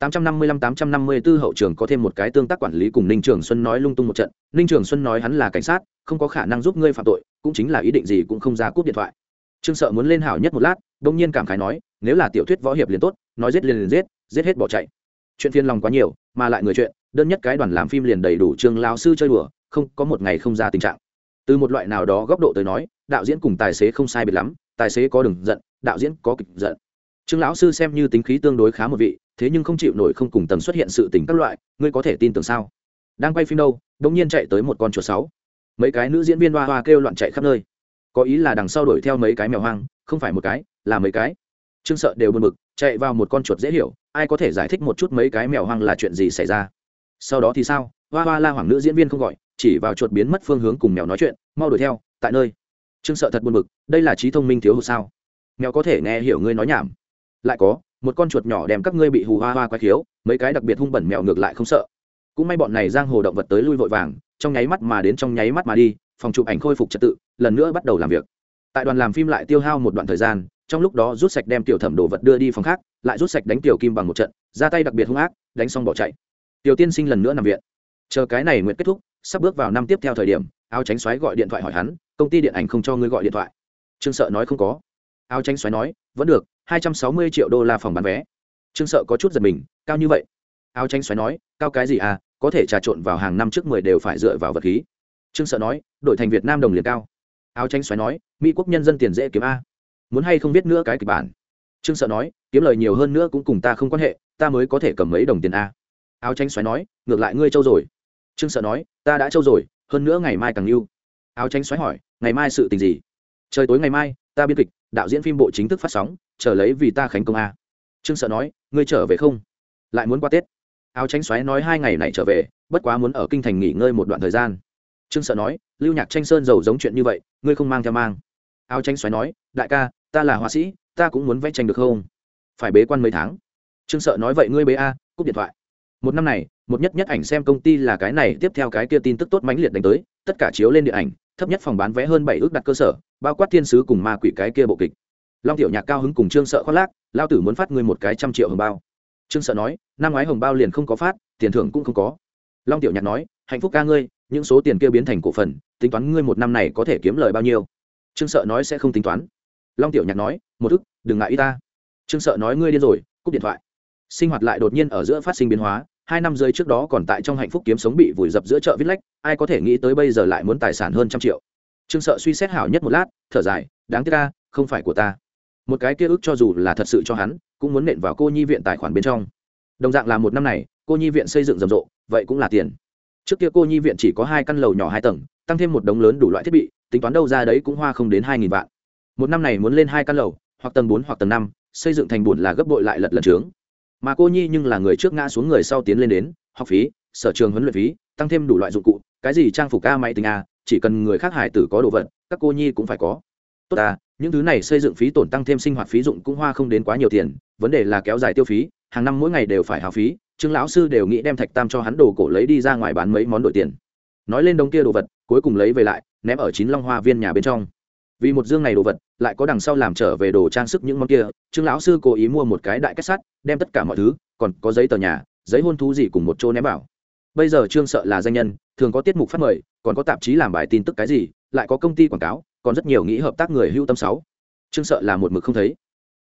855-854 hậu trường có thêm một cái tương tác quản lý cùng Ninh Trường Xuân nói lung tung một trận, Ninh Trường Xuân nói hắn là cảnh sát, không có khả năng giúp ngươi phạm tội, cũng chính là ý định gì cũng không ra cúp điện thoại. Trương Sợ muốn lên hảo nhất một lát, bỗng nhiên cảm khái nói, nếu là tiểu thuyết võ hiệp liền tốt, nói giết liền liền giết, giết hết bỏ chạy. Chuyện phiền lòng quá nhiều, mà lại người chuyện, đơn nhất cái đoàn làm phim liền đầy đủ Trương lão sư chơi đùa, không, có một ngày không ra tình trạng. Từ một loại nào đó góc độ tới nói, đạo diễn cùng tài xế không sai biệt lắm, tài xế có đừng giận, đạo diễn có kịch giận. Trương lão sư xem như tính khí tương đối khá một vị, thế nhưng không chịu nổi không cùng tần xuất hiện sự tình các loại ngươi có thể tin tưởng sao? Đang quay phim đâu đột nhiên chạy tới một con chuột sáu. Mấy cái nữ diễn viên hoa hoa kêu loạn chạy khắp nơi. Có ý là đằng sau đuổi theo mấy cái mèo hoang không phải một cái là mấy cái. Trương sợ đều buồn bực chạy vào một con chuột dễ hiểu ai có thể giải thích một chút mấy cái mèo hoang là chuyện gì xảy ra? Sau đó thì sao? Hoa hoa la hoàng nữ diễn viên không gọi chỉ vào chuột biến mất phương hướng cùng mèo nói chuyện mau đuổi theo tại nơi. Trương sợ thật buồn bực đây là trí thông minh thiếu hụt sao? Mèo có thể nghe hiểu ngươi nói nhảm lại có, một con chuột nhỏ đem các ngươi bị hù hoa hoa quái khiếu, mấy cái đặc biệt hung bẩn mèo ngược lại không sợ. Cũng may bọn này giang hồ động vật tới lui vội vàng, trong nháy mắt mà đến trong nháy mắt mà đi, phòng chụp ảnh khôi phục trật tự, lần nữa bắt đầu làm việc. Tại đoàn làm phim lại tiêu hao một đoạn thời gian, trong lúc đó rút sạch đem tiểu thẩm đồ vật đưa đi phòng khác, lại rút sạch đánh tiểu kim bằng một trận, ra tay đặc biệt hung ác, đánh xong bỏ chạy. Tiểu tiên sinh lần nữa nằm viện. Chờ cái này nguyện kết thúc, sắp bước vào năm tiếp theo thời điểm, áo tránh xoáy gọi điện thoại hỏi hắn, công ty điện ảnh không cho ngươi gọi điện thoại. Trương sợ nói không có. Áo tránh xoáy nói, vẫn được hai trăm sáu mươi triệu đô la phòng bán vé. Trương sợ có chút giật mình, cao như vậy? Áo tranh xoáy nói, cao cái gì à có thể trà trộn vào hàng năm trước mười đều phải dựa vào vật khí. Trương sợ nói đổi thành việt nam đồng liền cao. Áo tranh xoáy nói, mỹ quốc nhân dân tiền dễ kiếm a. Muốn hay không biết nữa cái kịch bản? Trương sợ nói, kiếm lời nhiều hơn nữa cũng cùng ta không quan hệ, ta mới có thể cầm mấy đồng tiền a. Áo tranh xoáy nói, ngược lại ngươi trâu rồi. Trương sợ nói, ta đã trâu rồi, hơn nữa ngày mai càng yêu áo tranh xoáy hỏi, ngày mai sự tình gì? Trời tối ngày mai, ta biên kịch đạo diễn phim bộ chính thức phát sóng, chờ lấy vì ta khánh công a. Trương sợ nói, ngươi trở về không? Lại muốn qua tết? Áo tránh xoáy nói, hai ngày này trở về, bất quá muốn ở kinh thành nghỉ ngơi một đoạn thời gian. Trương sợ nói, lưu nhạc tranh sơn giàu giống chuyện như vậy, ngươi không mang theo mang. Áo tránh xoáy nói, đại ca, ta là họa sĩ, ta cũng muốn vẽ tranh được không? Phải bế quan mấy tháng. Trương sợ nói, vậy ngươi bế a, cúp điện thoại. Một năm này, một nhất nhất ảnh xem công ty là cái này, tiếp theo cái kia tin tức tốt mãnh liệt đánh tới, tất cả chiếu lên điện ảnh, thấp nhất phòng bán vé hơn bảy ước đặt cơ sở bao quát thiên sứ cùng ma quỷ cái kia bộ kịch. Long tiểu nhạc cao hứng cùng trương sợ khoác lác lao tử muốn phát ngươi một cái trăm triệu hồng bao. Trương sợ nói, năm ngoái hồng bao liền không có phát, tiền thưởng cũng không có. Long tiểu nhạc nói, hạnh phúc ca ngươi, những số tiền kia biến thành cổ phần, tính toán ngươi một năm này có thể kiếm lời bao nhiêu? Trương sợ nói sẽ không tính toán. Long tiểu nhạc nói, một ức, đừng ngại y ta. Trương sợ nói ngươi điên rồi, cúp điện thoại. Sinh hoạt lại đột nhiên ở giữa phát sinh biến hóa, hai năm rưỡi trước đó còn tại trong hạnh phúc kiếm sống bị vùi dập giữa chợ viết lách, ai có thể nghĩ tới bây giờ lại muốn tài sản hơn trăm triệu trương sợ suy xét hảo nhất một lát, thở dài, đáng tiếc ca không phải của ta. Một cái kia ước cho dù là thật sự cho hắn, cũng muốn nện vào cô nhi viện tài khoản bên trong. Đồng dạng là một năm này, cô nhi viện xây dựng rầm rộ, vậy cũng là tiền. Trước kia cô nhi viện chỉ có hai căn lầu nhỏ hai tầng, tăng thêm một đống lớn đủ loại thiết bị, tính toán đâu ra đấy cũng hoa không đến hai nghìn vạn. Một năm này muốn lên hai căn lầu, hoặc tầng bốn hoặc tầng năm, xây dựng thành bùn là gấp bội lại lật lần trướng. Mà cô nhi nhưng là người trước ngã xuống người sau tiến lên đến, học phí, sở trường huấn luyện phí, tăng thêm đủ loại dụng cụ, cái gì trang phục ca máy tính a chỉ cần người khác hải tử có đồ vật, các cô nhi cũng phải có. Tốt à những thứ này xây dựng phí tổn tăng thêm sinh hoạt phí dụng cũng hoa không đến quá nhiều tiền, vấn đề là kéo dài tiêu phí, hàng năm mỗi ngày đều phải hào phí, trương lão sư đều nghĩ đem thạch tam cho hắn đồ cổ lấy đi ra ngoài bán mấy món đổi tiền. Nói lên đống kia đồ vật, cuối cùng lấy về lại, ném ở chín long hoa viên nhà bên trong. Vì một dương này đồ vật, lại có đằng sau làm trở về đồ trang sức những món kia, trương lão sư cố ý mua một cái đại kết sắt, đem tất cả mọi thứ, còn có giấy tờ nhà, giấy hôn thú gì cùng một chỗ ném bảo. bây giờ trương sợ là danh nhân, thường có tiết mục phát mời còn có tạp chí làm bài tin tức cái gì, lại có công ty quảng cáo, còn rất nhiều nghĩ hợp tác người hưu tâm sáu. Trương sợ là một mực không thấy.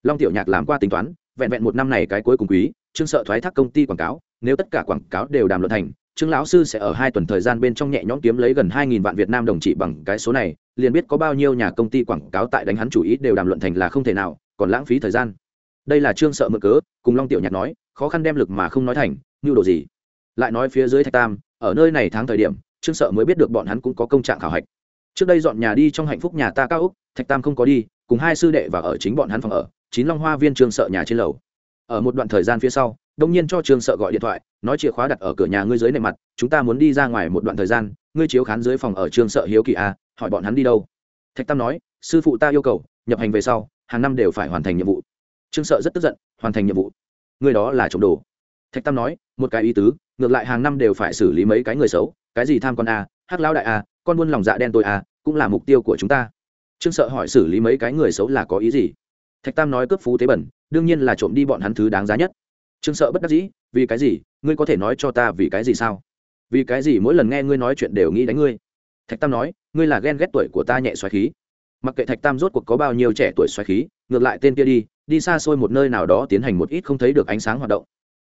Long tiểu nhạc làm qua tính toán, vẹn vẹn một năm này cái cuối cùng quý, trương sợ thoái thác công ty quảng cáo, nếu tất cả quảng cáo đều đàm luận thành, trương lão sư sẽ ở hai tuần thời gian bên trong nhẹ nhõm kiếm lấy gần hai nghìn vạn việt nam đồng trị bằng cái số này, liền biết có bao nhiêu nhà công ty quảng cáo tại đánh hắn chủ ý đều đàm luận thành là không thể nào, còn lãng phí thời gian. Đây là trương sợ mượn cớ, cùng long tiểu nhạc nói, khó khăn đem lực mà không nói thành như đồ gì. Lại nói phía dưới thạch tam, ở nơi này tháng thời điểm trương sợ mới biết được bọn hắn cũng có công trạng khảo hạch. Trước đây dọn nhà đi trong hạnh phúc nhà ta cao úc thạch tam không có đi, cùng hai sư đệ và ở chính bọn hắn phòng ở, chín long hoa viên trương sợ nhà trên lầu. Ở một đoạn thời gian phía sau, đông nhiên cho trương sợ gọi điện thoại, nói chìa khóa đặt ở cửa nhà ngươi dưới nề mặt, chúng ta muốn đi ra ngoài một đoạn thời gian, ngươi chiếu khán dưới phòng ở trương sợ hiếu kỳ a hỏi bọn hắn đi đâu. Thạch tam nói, sư phụ ta yêu cầu, nhập hành về sau, hàng năm đều phải hoàn thành nhiệm vụ. Trương sợ rất tức giận, hoàn thành nhiệm vụ. Người đó là trộm đồ thạch tam nói, một cái ý tứ, ngược lại hàng năm đều phải xử lý mấy cái người xấu, cái gì tham con a, hắc lão đại a, con buôn lòng dạ đen tôi a, cũng là mục tiêu của chúng ta. Trương sợ hỏi xử lý mấy cái người xấu là có ý gì? Thạch tam nói cướp phú tế bẩn, đương nhiên là trộm đi bọn hắn thứ đáng giá nhất. Trương sợ bất đắc dĩ, vì cái gì? Ngươi có thể nói cho ta vì cái gì sao? Vì cái gì mỗi lần nghe ngươi nói chuyện đều nghĩ đánh ngươi? Thạch tam nói, ngươi là ghen ghét tuổi của ta nhẹ xoáy khí. Mặc kệ thạch tam rốt cuộc có bao nhiêu trẻ tuổi xoáy khí, ngược lại tên kia đi đi xa xôi một nơi nào đó tiến hành một ít không thấy được ánh sáng hoạt động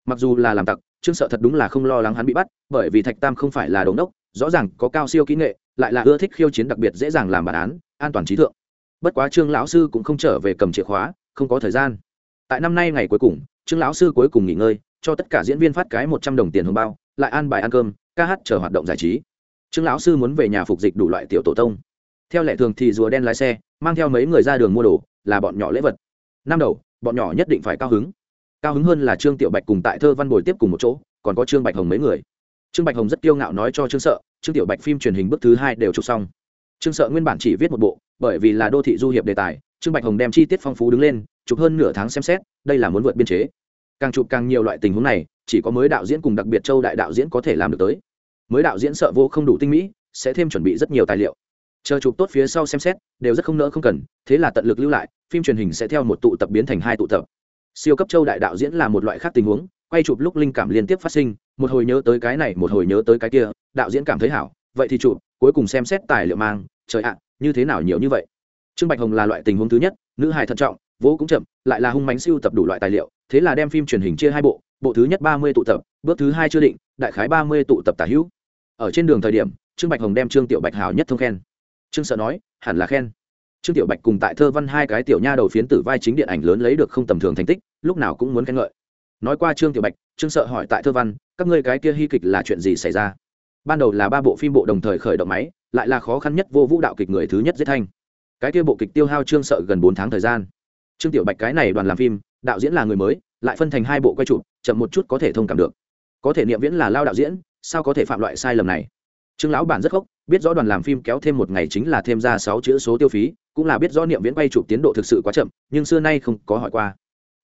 mặc dù là làm tặc, trương sợ thật đúng là không lo lắng hắn bị bắt, bởi vì thạch tam không phải là đống đốc rõ ràng có cao siêu kỹ nghệ, lại là ưa thích khiêu chiến đặc biệt dễ dàng làm bản án, an toàn trí thượng. Bất quá trương lão sư cũng không trở về cầm chìa khóa, không có thời gian. Tại năm nay ngày cuối cùng, trương lão sư cuối cùng nghỉ ngơi, cho tất cả diễn viên phát cái một trăm đồng tiền hồng bao, lại ăn bài ăn cơm, ca hát chờ hoạt động giải trí. Trương lão sư muốn về nhà phục dịch đủ loại tiểu tổ tông. Theo lệ thường thì rùa đen lái xe, mang theo mấy người ra đường mua đồ, là bọn nhỏ lễ vật. Năm đầu, bọn nhỏ nhất định phải cao hứng cao hứng hơn là trương tiểu bạch cùng tại thơ văn bồi tiếp cùng một chỗ, còn có trương bạch hồng mấy người. Trương bạch hồng rất kiêu ngạo nói cho trương sợ, trương tiểu bạch phim truyền hình bước thứ hai đều chụp xong. Trương sợ nguyên bản chỉ viết một bộ, bởi vì là đô thị du hiệp đề tài, trương bạch hồng đem chi tiết phong phú đứng lên, chụp hơn nửa tháng xem xét, đây là muốn vượt biên chế. Càng chụp càng nhiều loại tình huống này, chỉ có mới đạo diễn cùng đặc biệt châu đại đạo diễn có thể làm được tới. Mới đạo diễn sợ vô không đủ tinh mỹ, sẽ thêm chuẩn bị rất nhiều tài liệu. Chờ chụp tốt phía sau xem xét, đều rất không nỡ không cần, thế là tận lực lưu lại, phim truyền hình sẽ theo một tụ tập biến thành hai tụ tập siêu cấp châu đại đạo diễn là một loại khác tình huống, quay chụp lúc linh cảm liên tiếp phát sinh, một hồi nhớ tới cái này, một hồi nhớ tới cái kia, đạo diễn cảm thấy hảo, vậy thì chụp, cuối cùng xem xét tài liệu mang, trời ạ, như thế nào nhiều như vậy. Trương bạch hồng là loại tình huống thứ nhất, nữ hài thận trọng, vỗ cũng chậm, lại là hung mánh siêu tập đủ loại tài liệu, thế là đem phim truyền hình chia hai bộ bộ thứ nhất ba mươi tụ tập, bước thứ hai chưa định, đại khái ba mươi tụ tập tả hữu. Ở trên đường thời điểm, trương bạch hồng đem trương tiểu bạch hảo nhất thông khen. Trương sợ nói, hẳn là khen trương tiểu bạch cùng tại thơ văn hai cái tiểu nha đầu phiến tử vai chính điện ảnh lớn lấy được không tầm thường thành tích, lúc nào cũng muốn khen ngợi. Nói qua trương tiểu bạch, trương sợ hỏi tại thơ văn, các ngươi cái kia hy kịch là chuyện gì xảy ra? Ban đầu là ba bộ phim bộ đồng thời khởi động máy, lại là khó khăn nhất vô vũ đạo kịch người thứ nhất giết thanh. Cái kia bộ kịch tiêu hao trương sợ gần bốn tháng thời gian. Trương tiểu bạch cái này đoàn làm phim, đạo diễn là người mới, lại phân thành hai bộ quay chụp, chậm một chút có thể thông cảm được. Có thể niệm viễn là lao đạo diễn, sao có thể phạm loại sai lầm này? Trương lão bản rất gốc biết rõ đoàn làm phim kéo thêm một ngày chính là thêm ra sáu chữ số tiêu phí, cũng là biết rõ niệm viễn quay chụp tiến độ thực sự quá chậm, nhưng xưa nay không có hỏi qua.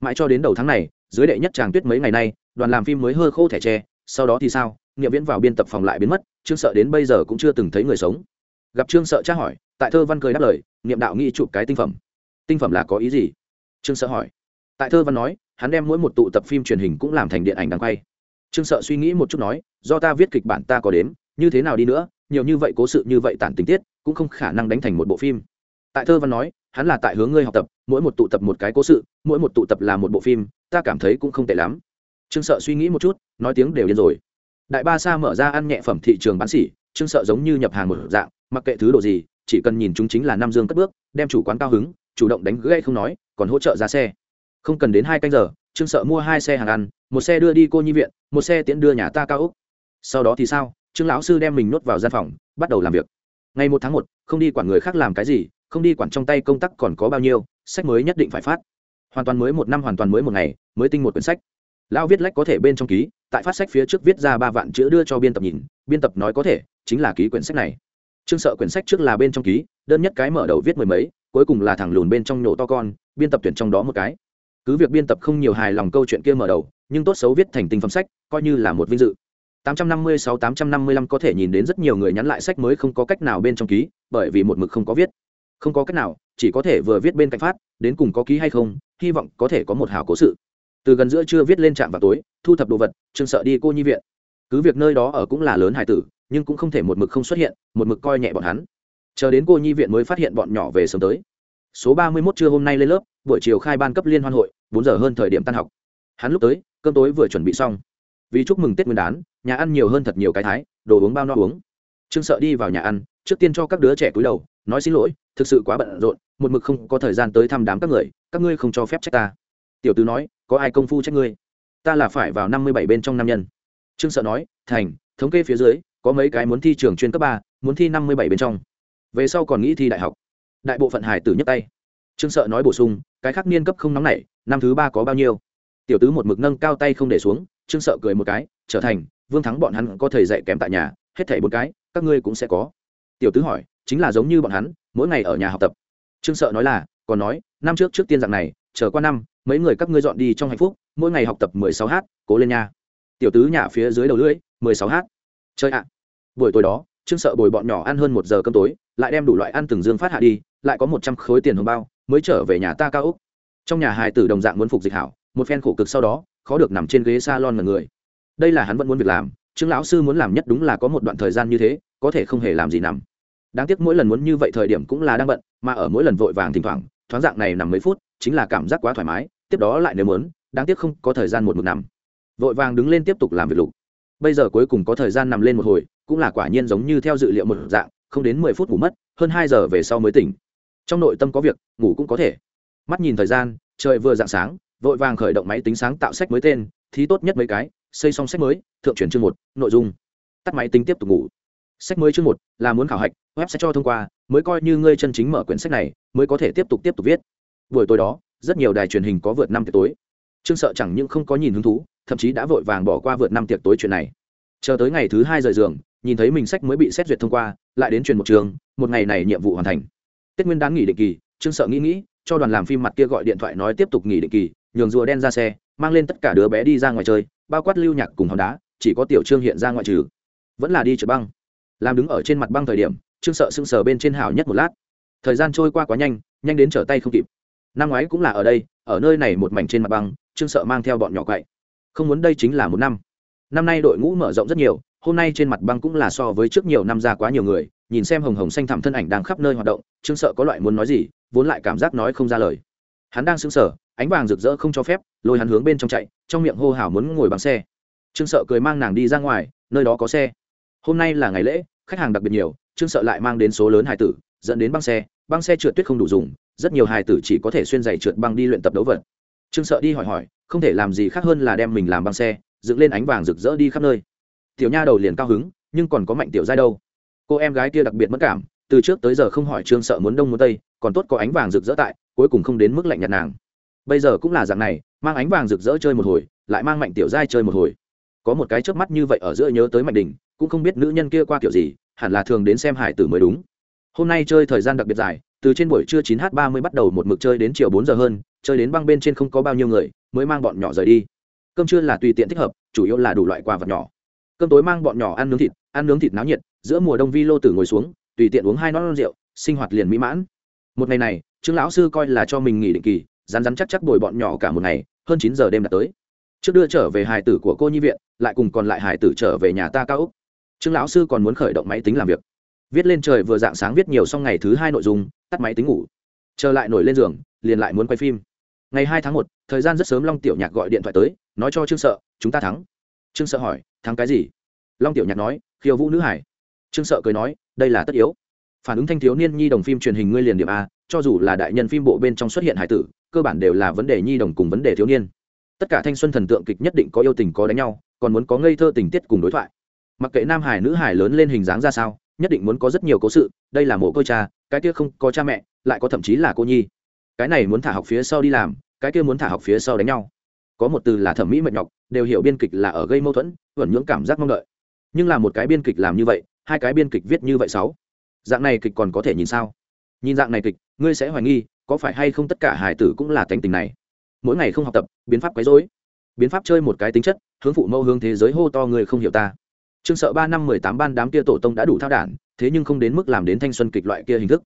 Mãi cho đến đầu tháng này, dưới đệ nhất tràng tuyết mấy ngày nay, đoàn làm phim mới hơ khô thẻ tre, sau đó thì sao, niệm viễn vào biên tập phòng lại biến mất, trương sợ đến bây giờ cũng chưa từng thấy người sống. Gặp trương sợ tra hỏi, tại thơ văn cười đáp lời, niệm đạo nghĩ chụp cái tinh phẩm. Tinh phẩm là có ý gì? Trương sợ hỏi. Tại thơ văn nói, hắn đem mỗi một tụ tập phim truyền hình cũng làm thành điện ảnh đang quay. Trương sợ suy nghĩ một chút nói, do ta viết kịch bản ta có đến như thế nào đi nữa, nhiều như vậy cố sự như vậy tản tình tiết, cũng không khả năng đánh thành một bộ phim. Tại thơ văn nói, hắn là tại hướng ngươi học tập, mỗi một tụ tập một cái cố sự, mỗi một tụ tập là một bộ phim, ta cảm thấy cũng không tệ lắm. Trương sợ suy nghĩ một chút, nói tiếng đều điên rồi. Đại ba sa mở ra ăn nhẹ phẩm thị trường bán xỉ trương sợ giống như nhập hàng một dạng, mặc kệ thứ đồ gì, chỉ cần nhìn chúng chính là nam dương cất bước, đem chủ quán cao hứng, chủ động đánh gây không nói, còn hỗ trợ ra xe. Không cần đến hai canh giờ, trương sợ mua hai xe hàng ăn, một xe đưa đi cô nhi viện, một xe tiễn đưa nhà ta cao úc. Sau đó thì sao? Trương lão sư đem mình nuốt vào gian phòng, bắt đầu làm việc. Ngày một tháng một, không đi quản người khác làm cái gì, không đi quản trong tay công tác còn có bao nhiêu, sách mới nhất định phải phát. Hoàn toàn mới một năm, hoàn toàn mới một ngày, mới tinh một quyển sách. Lão viết lách có thể bên trong ký, tại phát sách phía trước viết ra ba vạn chữ đưa cho biên tập nhìn, biên tập nói có thể, chính là ký quyển sách này. Trương sợ quyển sách trước là bên trong ký, đơn nhất cái mở đầu viết mười mấy, cuối cùng là thằng lùn bên trong nhổ to con, biên tập tuyển trong đó một cái. Cứ việc biên tập không nhiều hài lòng câu chuyện kia mở đầu, nhưng tốt xấu viết thành tinh phẩm sách, coi như là một vinh dự. 856-855 có thể nhìn đến rất nhiều người nhắn lại sách mới không có cách nào bên trong ký, bởi vì một mực không có viết. Không có cách nào, chỉ có thể vừa viết bên cạnh phát, đến cùng có ký hay không, hy vọng có thể có một hào cố sự. Từ gần giữa trưa viết lên trạm vào tối, thu thập đồ vật, trương sợ đi cô nhi viện. Cứ việc nơi đó ở cũng là lớn hải tử, nhưng cũng không thể một mực không xuất hiện, một mực coi nhẹ bọn hắn. Chờ đến cô nhi viện mới phát hiện bọn nhỏ về sớm tới. Số 31 trưa hôm nay lên lớp, buổi chiều khai ban cấp liên hoan hội, bốn giờ hơn thời điểm tan học. Hắn lúc tới, cơm tối vừa chuẩn bị xong. Vì chúc mừng tết nguyên đán nhà ăn nhiều hơn thật nhiều cái thái, đồ uống bao no uống. Trương sợ đi vào nhà ăn, trước tiên cho các đứa trẻ cúi đầu, nói xin lỗi, thực sự quá bận rộn, một mực không có thời gian tới thăm đám các người, các ngươi không cho phép trách ta. Tiểu tứ nói, có ai công phu trách ngươi? Ta là phải vào năm mươi bảy bên trong nam nhân. Trương sợ nói, thành, thống kê phía dưới, có mấy cái muốn thi trường chuyên cấp ba, muốn thi năm mươi bảy bên trong. Về sau còn nghĩ thi đại học. Đại bộ phận hải tử nhấc tay. Trương sợ nói bổ sung, cái khác niên cấp không nóng nảy, năm thứ ba có bao nhiêu? Tiểu tứ một mực nâng cao tay không để xuống, trương sợ cười một cái, trở thành vương thắng bọn hắn có thầy dạy kèm tại nhà, hết thảy một cái, các ngươi cũng sẽ có. Tiểu tứ hỏi, chính là giống như bọn hắn, mỗi ngày ở nhà học tập. Trương sợ nói là, còn nói, năm trước trước tiên dạng này, chờ qua năm, mấy người các ngươi dọn đi trong hạnh phúc, mỗi ngày học tập mười sáu h cố lên nha. Tiểu tứ nhà phía dưới đầu lưỡi, mười sáu h chơi ạ. Buổi tối đó, trương sợ bồi bọn nhỏ ăn hơn một giờ cơm tối, lại đem đủ loại ăn từng dương phát hạ đi, lại có một trăm khối tiền hồng bao, mới trở về nhà ta cao úc trong nhà hài tử đồng dạng muốn phục dịch hảo, một phen khổ cực sau đó, khó được nằm trên ghế salon là người đây là hắn vẫn muốn việc làm, trương lão sư muốn làm nhất đúng là có một đoạn thời gian như thế, có thể không hề làm gì nằm. Đáng tiếc mỗi lần muốn như vậy thời điểm cũng là đang bận, mà ở mỗi lần vội vàng thỉnh thoảng, thoáng dạng này nằm mấy phút, chính là cảm giác quá thoải mái, tiếp đó lại nếu muốn, đáng tiếc không có thời gian một mực nằm. Vội vàng đứng lên tiếp tục làm việc lục. Bây giờ cuối cùng có thời gian nằm lên một hồi, cũng là quả nhiên giống như theo dự liệu một dạng, không đến mười phút ngủ mất, hơn hai giờ về sau mới tỉnh. Trong nội tâm có việc, ngủ cũng có thể. Mắt nhìn thời gian, trời vừa dạng sáng, vội vàng khởi động máy tính sáng tạo sách mới tên, thí tốt nhất mấy cái xây xong sách mới, thượng chuyển chương một, nội dung. Tắt máy tính tiếp tục ngủ. Sách mới chương một là muốn khảo hạch, web sẽ cho thông qua, mới coi như ngươi chân chính mở quyển sách này, mới có thể tiếp tục tiếp tục viết. Buổi tối đó, rất nhiều đài truyền hình có vượt năm tiệc tối. Trương sợ chẳng những không có nhìn hứng thú, thậm chí đã vội vàng bỏ qua vượt năm tiệc tối chuyện này. Chờ tới ngày thứ hai rời giường, nhìn thấy mình sách mới bị xét duyệt thông qua, lại đến truyền một trường, một ngày này nhiệm vụ hoàn thành. Tết nguyên đáng nghỉ định kỳ trương sợ nghĩ nghĩ, cho đoàn làm phim mặt kia gọi điện thoại nói tiếp tục nghỉ định kỳ, nhường rùa đen ra xe, mang lên tất cả đứa bé đi ra ngoài chơi bao quát lưu nhạc cùng hòn đá, chỉ có tiểu trương hiện ra ngoại trừ. Vẫn là đi trượt băng. Làm đứng ở trên mặt băng thời điểm, trương sợ sưng sờ bên trên hào nhất một lát. Thời gian trôi qua quá nhanh nhanh đến trở tay không kịp. Năm ngoái cũng là ở đây, ở nơi này một mảnh trên mặt băng, trương sợ mang theo bọn nhỏ quậy. Không muốn đây chính là một năm. Năm nay đội ngũ mở rộng rất nhiều, hôm nay trên mặt băng cũng là so với trước nhiều năm ra quá nhiều người, nhìn xem hồng hồng xanh thẳm thân ảnh đang khắp nơi hoạt động, trương sợ có loại muốn nói gì, vốn lại cảm giác nói không ra lời hắn đang sững sờ, ánh vàng rực rỡ không cho phép, lôi hắn hướng bên trong chạy, trong miệng hô hào muốn ngồi bằng xe. Trương sợ cười mang nàng đi ra ngoài, nơi đó có xe. Hôm nay là ngày lễ, khách hàng đặc biệt nhiều, trương sợ lại mang đến số lớn hài tử, dẫn đến băng xe. Băng xe trượt tuyết không đủ dùng, rất nhiều hài tử chỉ có thể xuyên giày trượt băng đi luyện tập đấu vật. Trương sợ đi hỏi hỏi, không thể làm gì khác hơn là đem mình làm băng xe, dựng lên ánh vàng rực rỡ đi khắp nơi. Tiểu nha đầu liền cao hứng, nhưng còn có mạnh tiểu giai đâu. Cô em gái kia đặc biệt mất cảm, từ trước tới giờ không hỏi trương sợ muốn đông muốn tây, còn tốt có ánh vàng rực rỡ tại cuối cùng không đến mức lạnh nhạt nàng. Bây giờ cũng là dạng này, mang ánh vàng rực rỡ chơi một hồi, lại mang mạnh tiểu giai chơi một hồi. Có một cái chớp mắt như vậy ở giữa nhớ tới mạnh đình, cũng không biết nữ nhân kia qua kiểu gì, hẳn là thường đến xem hải tử mới đúng. Hôm nay chơi thời gian đặc biệt dài, từ trên buổi trưa 9 h 30 bắt đầu một mực chơi đến chiều bốn giờ hơn, chơi đến băng bên trên không có bao nhiêu người, mới mang bọn nhỏ rời đi. Cơm trưa là tùy tiện thích hợp, chủ yếu là đủ loại quà vật nhỏ. Cơm tối mang bọn nhỏ ăn nướng thịt, ăn nướng thịt náo nhiệt, giữa mùa đông vi lô tử ngồi xuống, tùy tiện uống hai nón rượu, sinh hoạt liền mỹ mãn. Một ngày này trương lão sư coi là cho mình nghỉ định kỳ rán rán chắc chắc bồi bọn nhỏ cả một ngày, hơn chín giờ đêm đã tới. Trước đưa trở về hài tử của cô nhi viện, lại cùng còn lại hài tử trở về nhà ta cao úc trương lão sư còn muốn khởi động máy tính làm việc. Viết lên trời vừa dạng sáng viết nhiều xong ngày thứ hai nội dung, tắt máy tính ngủ. Trở lại nổi lên giường, liền lại muốn quay phim. Ngày hai tháng một, thời gian rất sớm long tiểu nhạc gọi điện thoại tới, nói cho trương sợ, chúng ta thắng. Trương sợ hỏi, thắng cái gì? Long tiểu nhạc nói, khiêu vũ nữ hải. Trương sợ cười nói, đây là tất yếu phản ứng thanh thiếu niên nhi đồng phim truyền hình ngươi liền điểm a, cho dù là đại nhân phim bộ bên trong xuất hiện hải tử, cơ bản đều là vấn đề nhi đồng cùng vấn đề thiếu niên. Tất cả thanh xuân thần tượng kịch nhất định có yêu tình có đánh nhau, còn muốn có ngây thơ tình tiết cùng đối thoại. Mặc kệ nam hải nữ hải lớn lên hình dáng ra sao, nhất định muốn có rất nhiều cố sự, đây là mộ cô cha, cái kia không có cha mẹ, lại có thậm chí là cô nhi. Cái này muốn thả học phía sau đi làm, cái kia muốn thả học phía sau đánh nhau. Có một từ là thẩm mỹ mệt nhọc, đều hiểu biên kịch là ở gây mâu thuẫn, vẫn những cảm giác mong đợi. Nhưng là một cái biên kịch làm như vậy, hai cái biên kịch viết như vậy sáu dạng này kịch còn có thể nhìn sao? Nhìn dạng này kịch, ngươi sẽ hoài nghi, có phải hay không tất cả hải tử cũng là tánh tình này? Mỗi ngày không học tập, biến pháp quấy dối biến pháp chơi một cái tính chất, hướng phụ mẫu hướng thế giới hô to người không hiểu ta. Chương sợ ba năm mười tám ban đám kia tổ tông đã đủ thao đản, thế nhưng không đến mức làm đến thanh xuân kịch loại kia hình thức.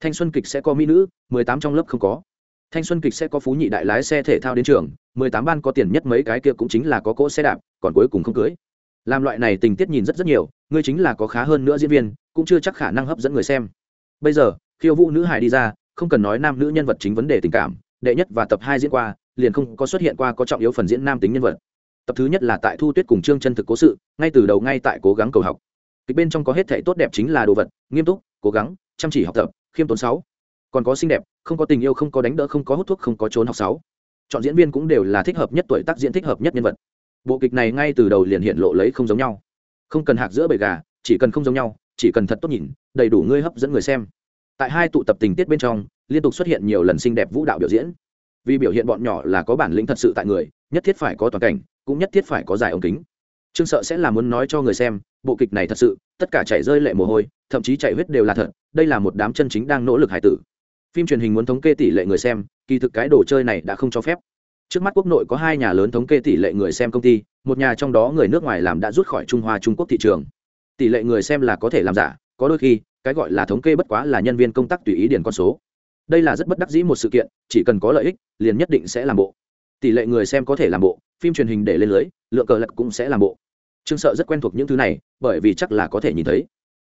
Thanh xuân kịch sẽ có mỹ nữ, mười tám trong lớp không có. Thanh xuân kịch sẽ có phú nhị đại lái xe thể thao đến trường, mười tám ban có tiền nhất mấy cái kia cũng chính là có cỗ xe đạp, còn cuối cùng không cưới. Làm loại này tình tiết nhìn rất rất nhiều ngươi chính là có khá hơn nữa diễn viên, cũng chưa chắc khả năng hấp dẫn người xem. Bây giờ, khiêu vũ nữ hải đi ra, không cần nói nam nữ nhân vật chính vấn đề tình cảm, đệ nhất và tập hai diễn qua, liền không có xuất hiện qua có trọng yếu phần diễn nam tính nhân vật. Tập thứ nhất là tại thu tuyết cùng trương chân thực cố sự, ngay từ đầu ngay tại cố gắng cầu học. Kịch bên trong có hết thể tốt đẹp chính là đồ vật, nghiêm túc, cố gắng, chăm chỉ học tập, khiêm tốn sáu. Còn có xinh đẹp, không có tình yêu, không có đánh đỡ, không có hút thuốc, không có trốn học sáu. Chọn diễn viên cũng đều là thích hợp nhất tuổi tác, diễn thích hợp nhất nhân vật. Bộ kịch này ngay từ đầu liền hiện lộ lấy không giống nhau không cần hạc giữa bầy gà, chỉ cần không giống nhau, chỉ cần thật tốt nhìn, đầy đủ ngươi hấp dẫn người xem. Tại hai tụ tập tình tiết bên trong, liên tục xuất hiện nhiều lần xinh đẹp vũ đạo biểu diễn. Vì biểu hiện bọn nhỏ là có bản lĩnh thật sự tại người, nhất thiết phải có toàn cảnh, cũng nhất thiết phải có dài ống kính. Trương sợ sẽ là muốn nói cho người xem, bộ kịch này thật sự, tất cả chảy rơi lệ mồ hôi, thậm chí chảy huyết đều là thật, đây là một đám chân chính đang nỗ lực hải tử. Phim truyền hình muốn thống kê tỷ lệ người xem, kỳ thực cái đồ chơi này đã không cho phép trước mắt quốc nội có hai nhà lớn thống kê tỷ lệ người xem công ty, một nhà trong đó người nước ngoài làm đã rút khỏi trung hoa trung quốc thị trường. Tỷ lệ người xem là có thể làm giả, có đôi khi, cái gọi là thống kê bất quá là nhân viên công tác tùy ý điền con số. Đây là rất bất đắc dĩ một sự kiện, chỉ cần có lợi ích, liền nhất định sẽ làm bộ. Tỷ lệ người xem có thể làm bộ, phim truyền hình để lên lưới, lượng cờ lật cũng sẽ làm bộ. Trương sợ rất quen thuộc những thứ này, bởi vì chắc là có thể nhìn thấy.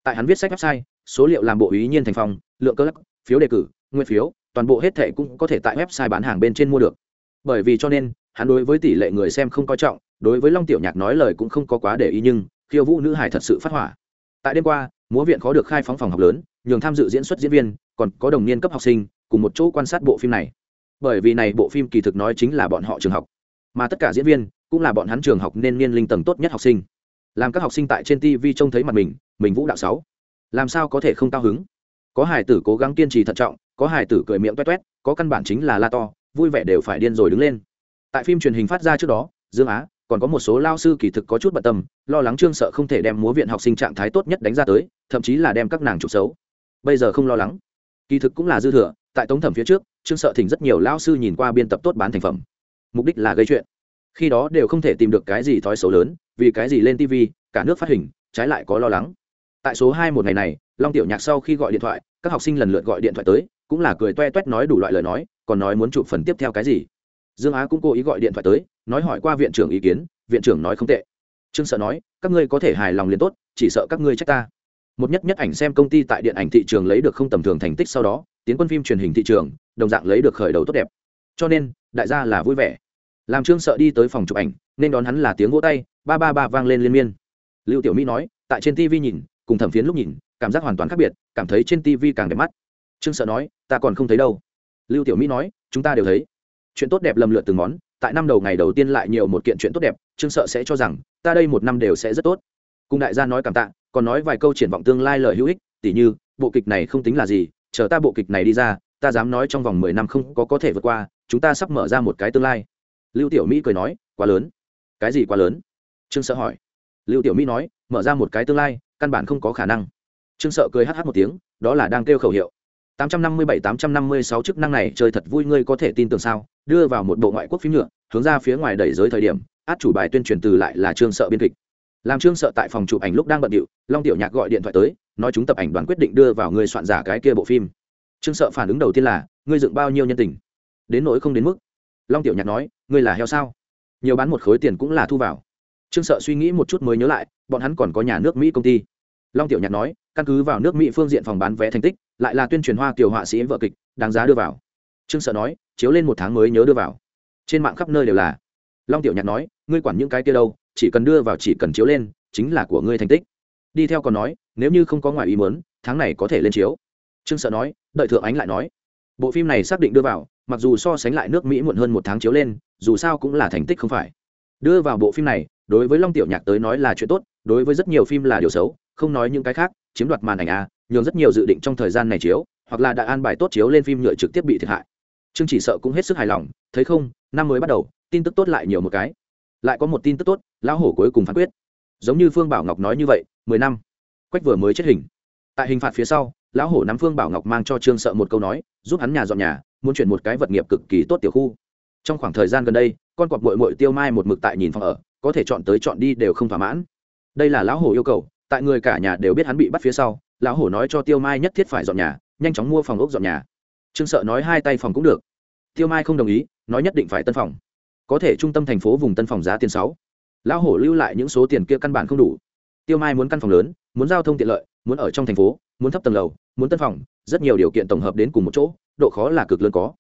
Tại hắn viết sách website, số liệu làm bộ ý nhiên thành phong, lượng cờ lật, phiếu đề cử, nguyên phiếu, toàn bộ hết thệ cũng có thể tại website bán hàng bên trên mua được bởi vì cho nên, hắn đối với tỷ lệ người xem không coi trọng, đối với long tiểu nhạc nói lời cũng không có quá để ý nhưng, khiêu vũ nữ hải thật sự phát hỏa. Tại đêm qua, múa viện khó được khai phóng phòng học lớn, nhường tham dự diễn xuất diễn viên, còn có đồng niên cấp học sinh, cùng một chỗ quan sát bộ phim này. Bởi vì này bộ phim kỳ thực nói chính là bọn họ trường học. Mà tất cả diễn viên, cũng là bọn hắn trường học nên niên linh tầng tốt nhất học sinh. Làm các học sinh tại trên tv trông thấy mặt mình mình vũ đạo sáu. Làm sao có thể không cao hứng? Có hải tử cố gắng kiên trì thận trọng, có hải tử cười miệng toét toét có căn bản chính là la to vui vẻ đều phải điên rồi đứng lên. Tại phim truyền hình phát ra trước đó, dương á, còn có một số lao sư kỳ thực có chút bận tâm, lo lắng trương sợ không thể đem múa viện học sinh trạng thái tốt nhất đánh ra tới, thậm chí là đem các nàng trục xấu. Bây giờ không lo lắng. Kỳ thực cũng là dư thừa, tại tống thẩm phía trước, trương sợ thỉnh rất nhiều lao sư nhìn qua biên tập tốt bán thành phẩm. Mục đích là gây chuyện. Khi đó đều không thể tìm được cái gì thói xấu lớn, vì cái gì lên tv cả nước phát hình, trái lại có lo lắng. Tại số hai một ngày này, long tiểu nhạc sau khi gọi điện thoại, các học sinh lần lượt gọi điện thoại tới cũng là cười toe toét nói đủ loại lời nói, còn nói muốn chụp phần tiếp theo cái gì. Dương á cũng cố ý gọi điện thoại tới, nói hỏi qua viện trưởng ý kiến, viện trưởng nói không tệ. Trương sợ nói, các ngươi có thể hài lòng liền tốt, chỉ sợ các ngươi trách ta. Một nhất nhất ảnh xem công ty tại điện ảnh thị trường lấy được không tầm thường thành tích sau đó, tiến quân phim truyền hình thị trường, đồng dạng lấy được khởi đầu tốt đẹp. Cho nên, đại gia là vui vẻ. Làm trương sợ đi tới phòng chụp ảnh, nên đón hắn là tiếng vỗ tay, ba ba ba vang lên liên miên. Lưu tiểu mỹ nói, tại trên tv nhìn, cùng thẩm phiến lúc nhìn, cảm giác hoàn toàn khác biệt, cảm thấy trên tv càng đẹp mắt trương sợ nói, ta còn không thấy đâu. Lưu tiểu mỹ nói, chúng ta đều thấy. Chuyện tốt đẹp lầm lượt từng món, tại năm đầu ngày đầu tiên lại nhiều một kiện chuyện tốt đẹp, trương sợ sẽ cho rằng, ta đây một năm đều sẽ rất tốt. Cùng đại gia nói cảm tạ, còn nói vài câu triển vọng tương lai lời hữu ích, tỉ như, bộ kịch này không tính là gì, chờ ta bộ kịch này đi ra, ta dám nói trong vòng mười năm không có có thể vượt qua, chúng ta sắp mở ra một cái tương lai. Lưu tiểu mỹ cười nói, quá lớn. Cái gì quá lớn? Trương sợ hỏi. Lưu tiểu mỹ nói, mở ra một cái tương lai, căn bản không có khả năng. Trương sợ cười hh một tiếng, đó là đang kêu khẩu hiệu. 857-856 chức năng này chơi thật vui, ngươi có thể tin tưởng sao? Đưa vào một bộ ngoại quốc phim nhựa, hướng ra phía ngoài đẩy giới thời điểm, át chủ bài tuyên truyền từ lại là trương sợ biên kịch. Làm trương sợ tại phòng chụp ảnh lúc đang bận điệu, long tiểu nhạc gọi điện thoại tới, nói chúng tập ảnh đoàn quyết định đưa vào người soạn giả cái kia bộ phim. Trương sợ phản ứng đầu tiên là, ngươi dựng bao nhiêu nhân tình? Đến nỗi không đến mức. Long tiểu nhạc nói, ngươi là heo sao? Nhiều bán một khối tiền cũng là thu vào. Trương sợ suy nghĩ một chút mới nhớ lại, bọn hắn còn có nhà nước mỹ công ty. Long tiểu nhạc nói căn cứ vào nước mỹ phương diện phòng bán vé thành tích, lại là tuyên truyền hoa kiều họa sĩ vợ kịch đáng giá đưa vào. Trương sợ nói, chiếu lên một tháng mới nhớ đưa vào. Trên mạng khắp nơi đều là. Long tiểu nhạc nói, ngươi quản những cái kia đâu, chỉ cần đưa vào chỉ cần chiếu lên, chính là của ngươi thành tích. Đi theo còn nói, nếu như không có ngoài ý muốn, tháng này có thể lên chiếu. Trương sợ nói, đợi thượng ánh lại nói. Bộ phim này xác định đưa vào, mặc dù so sánh lại nước mỹ muộn hơn một tháng chiếu lên, dù sao cũng là thành tích không phải. Đưa vào bộ phim này, đối với long tiểu nhạc tới nói là chuyện tốt, đối với rất nhiều phim là điều xấu, không nói những cái khác chiếm đoạt màn ảnh a, nhường rất nhiều dự định trong thời gian này chiếu, hoặc là đã an bài tốt chiếu lên phim nhựa trực tiếp bị thiệt hại. Trương chỉ sợ cũng hết sức hài lòng, thấy không, năm mới bắt đầu, tin tức tốt lại nhiều một cái. Lại có một tin tức tốt, lão hổ cuối cùng phán quyết. Giống như phương bảo ngọc nói như vậy, mười năm. Quách vừa mới chết hình. Tại hình phạt phía sau, lão hổ nắm phương bảo ngọc mang cho trương sợ một câu nói, giúp hắn nhà dọn nhà, muốn chuyển một cái vật nghiệp cực kỳ tốt tiểu khu. Trong khoảng thời gian gần đây, con cọp bội bội tiêu mai một mực tại nhìn phòng ở, có thể chọn tới chọn đi đều không thỏa mãn. Đây là lão hổ yêu cầu tại người cả nhà đều biết hắn bị bắt phía sau, lão hổ nói cho tiêu mai nhất thiết phải dọn nhà, nhanh chóng mua phòng ốc dọn nhà. Trương sợ nói hai tay phòng cũng được. Tiêu mai không đồng ý, nói nhất định phải tân phòng. Có thể trung tâm thành phố vùng tân phòng giá tiền sáu. Lão hổ lưu lại những số tiền kia căn bản không đủ. Tiêu mai muốn căn phòng lớn, muốn giao thông tiện lợi, muốn ở trong thành phố, muốn thấp tầng lầu, muốn tân phòng, rất nhiều điều kiện tổng hợp đến cùng một chỗ, độ khó là cực lớn có.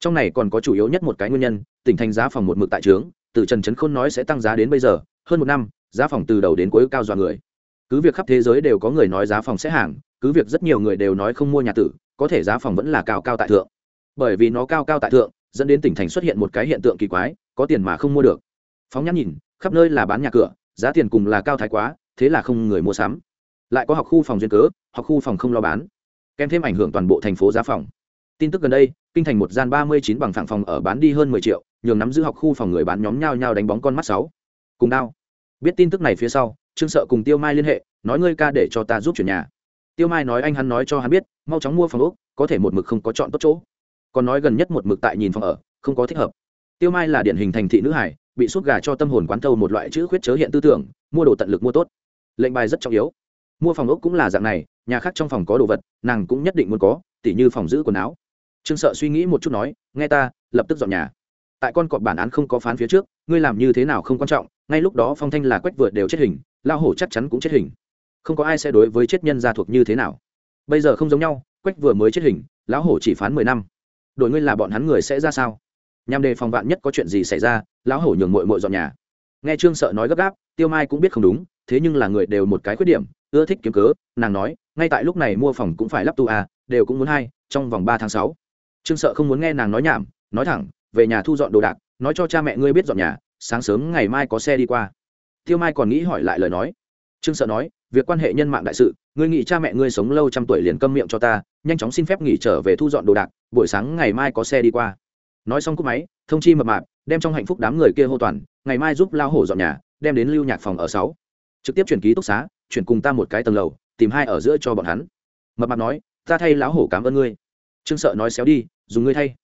Trong này còn có chủ yếu nhất một cái nguyên nhân, tỉnh thành giá phòng một mực tại trướng, từ trần trấn khôn nói sẽ tăng giá đến bây giờ, hơn một năm, giá phòng từ đầu đến cuối cao dọa người cứ việc khắp thế giới đều có người nói giá phòng sẽ hàng, cứ việc rất nhiều người đều nói không mua nhà tử, có thể giá phòng vẫn là cao cao tại thượng. Bởi vì nó cao cao tại thượng, dẫn đến tỉnh thành xuất hiện một cái hiện tượng kỳ quái, có tiền mà không mua được. Phóng nhãn nhìn, khắp nơi là bán nhà cửa, giá tiền cùng là cao thái quá, thế là không người mua sắm. Lại có học khu phòng duyên cớ, học khu phòng không lo bán. Kèm thêm ảnh hưởng toàn bộ thành phố giá phòng. Tin tức gần đây, kinh thành một gian ba mươi chín bằng phẳng phòng ở bán đi hơn mười triệu, nhường nắm giữ học khu phòng người bán nhóm nhau nhau đánh bóng con mắt sáu. Cùng đao. Biết tin tức này phía sau trương sợ cùng tiêu mai liên hệ, nói ngươi ca để cho ta giúp chuyển nhà. Tiêu mai nói anh hắn nói cho hắn biết, mau chóng mua phòng úc có thể một mực không có chọn tốt chỗ. Còn nói gần nhất một mực tại nhìn phòng ở, không có thích hợp. Tiêu mai là điển hình thành thị nữ hải bị suốt gà cho tâm hồn quán thâu một loại chữ khuyết chớ hiện tư tưởng, mua đồ tận lực mua tốt. Lệnh bài rất trọng yếu. Mua phòng ốc cũng là dạng này, nhà khác trong phòng có đồ vật, nàng cũng nhất định muốn có, tỉ như phòng giữ quần áo. Trương sợ suy nghĩ một chút nói, nghe ta, lập tức dọn nhà. Tại con cọp bản án không có phán phía trước, ngươi làm như thế nào không quan trọng ngay lúc đó phong thanh là quách vượt đều chết hình lao hổ chắc chắn cũng chết hình. Không có ai sẽ đối với chết nhân gia thuộc như thế nào. Bây giờ không giống nhau, quách vừa mới chết hình, lão hổ chỉ phán mười năm. Đội ngươi là bọn hắn người sẽ ra sao? Nhằm đề phòng vạn nhất có chuyện gì xảy ra, lão hổ nhường mội mội dọn nhà. Nghe trương sợ nói gấp gáp, tiêu mai cũng biết không đúng, thế nhưng là người đều một cái khuyết điểm, ưa thích kiếm cớ, nàng nói, ngay tại lúc này mua phòng cũng phải lắp tu à đều cũng muốn hai, trong vòng ba tháng sáu. Trương sợ không muốn nghe nàng nói nhảm, nói thẳng, về nhà thu dọn đồ đạc, nói cho cha mẹ ngươi biết dọn nhà sáng sớm ngày mai có xe đi qua. Tiêu mai còn nghĩ hỏi lại lời nói. Trương sợ nói, việc quan hệ nhân mạng đại sự, ngươi nghĩ cha mẹ ngươi sống lâu trăm tuổi liền câm miệng cho ta, nhanh chóng xin phép nghỉ trở về thu dọn đồ đạc, buổi sáng ngày mai có xe đi qua. Nói xong cúp máy, thông chi mập mạp, đem trong hạnh phúc đám người kia hô toàn, ngày mai giúp lao hổ dọn nhà, đem đến lưu nhạc phòng ở sáu. Trực tiếp chuyển ký túc xá, chuyển cùng ta một cái tầng lầu, tìm hai ở giữa cho bọn hắn. Mập mạp nói, ta thay lão hổ cảm ơn ngươi. Trương sợ nói, xéo đi, dùng ngươi thay.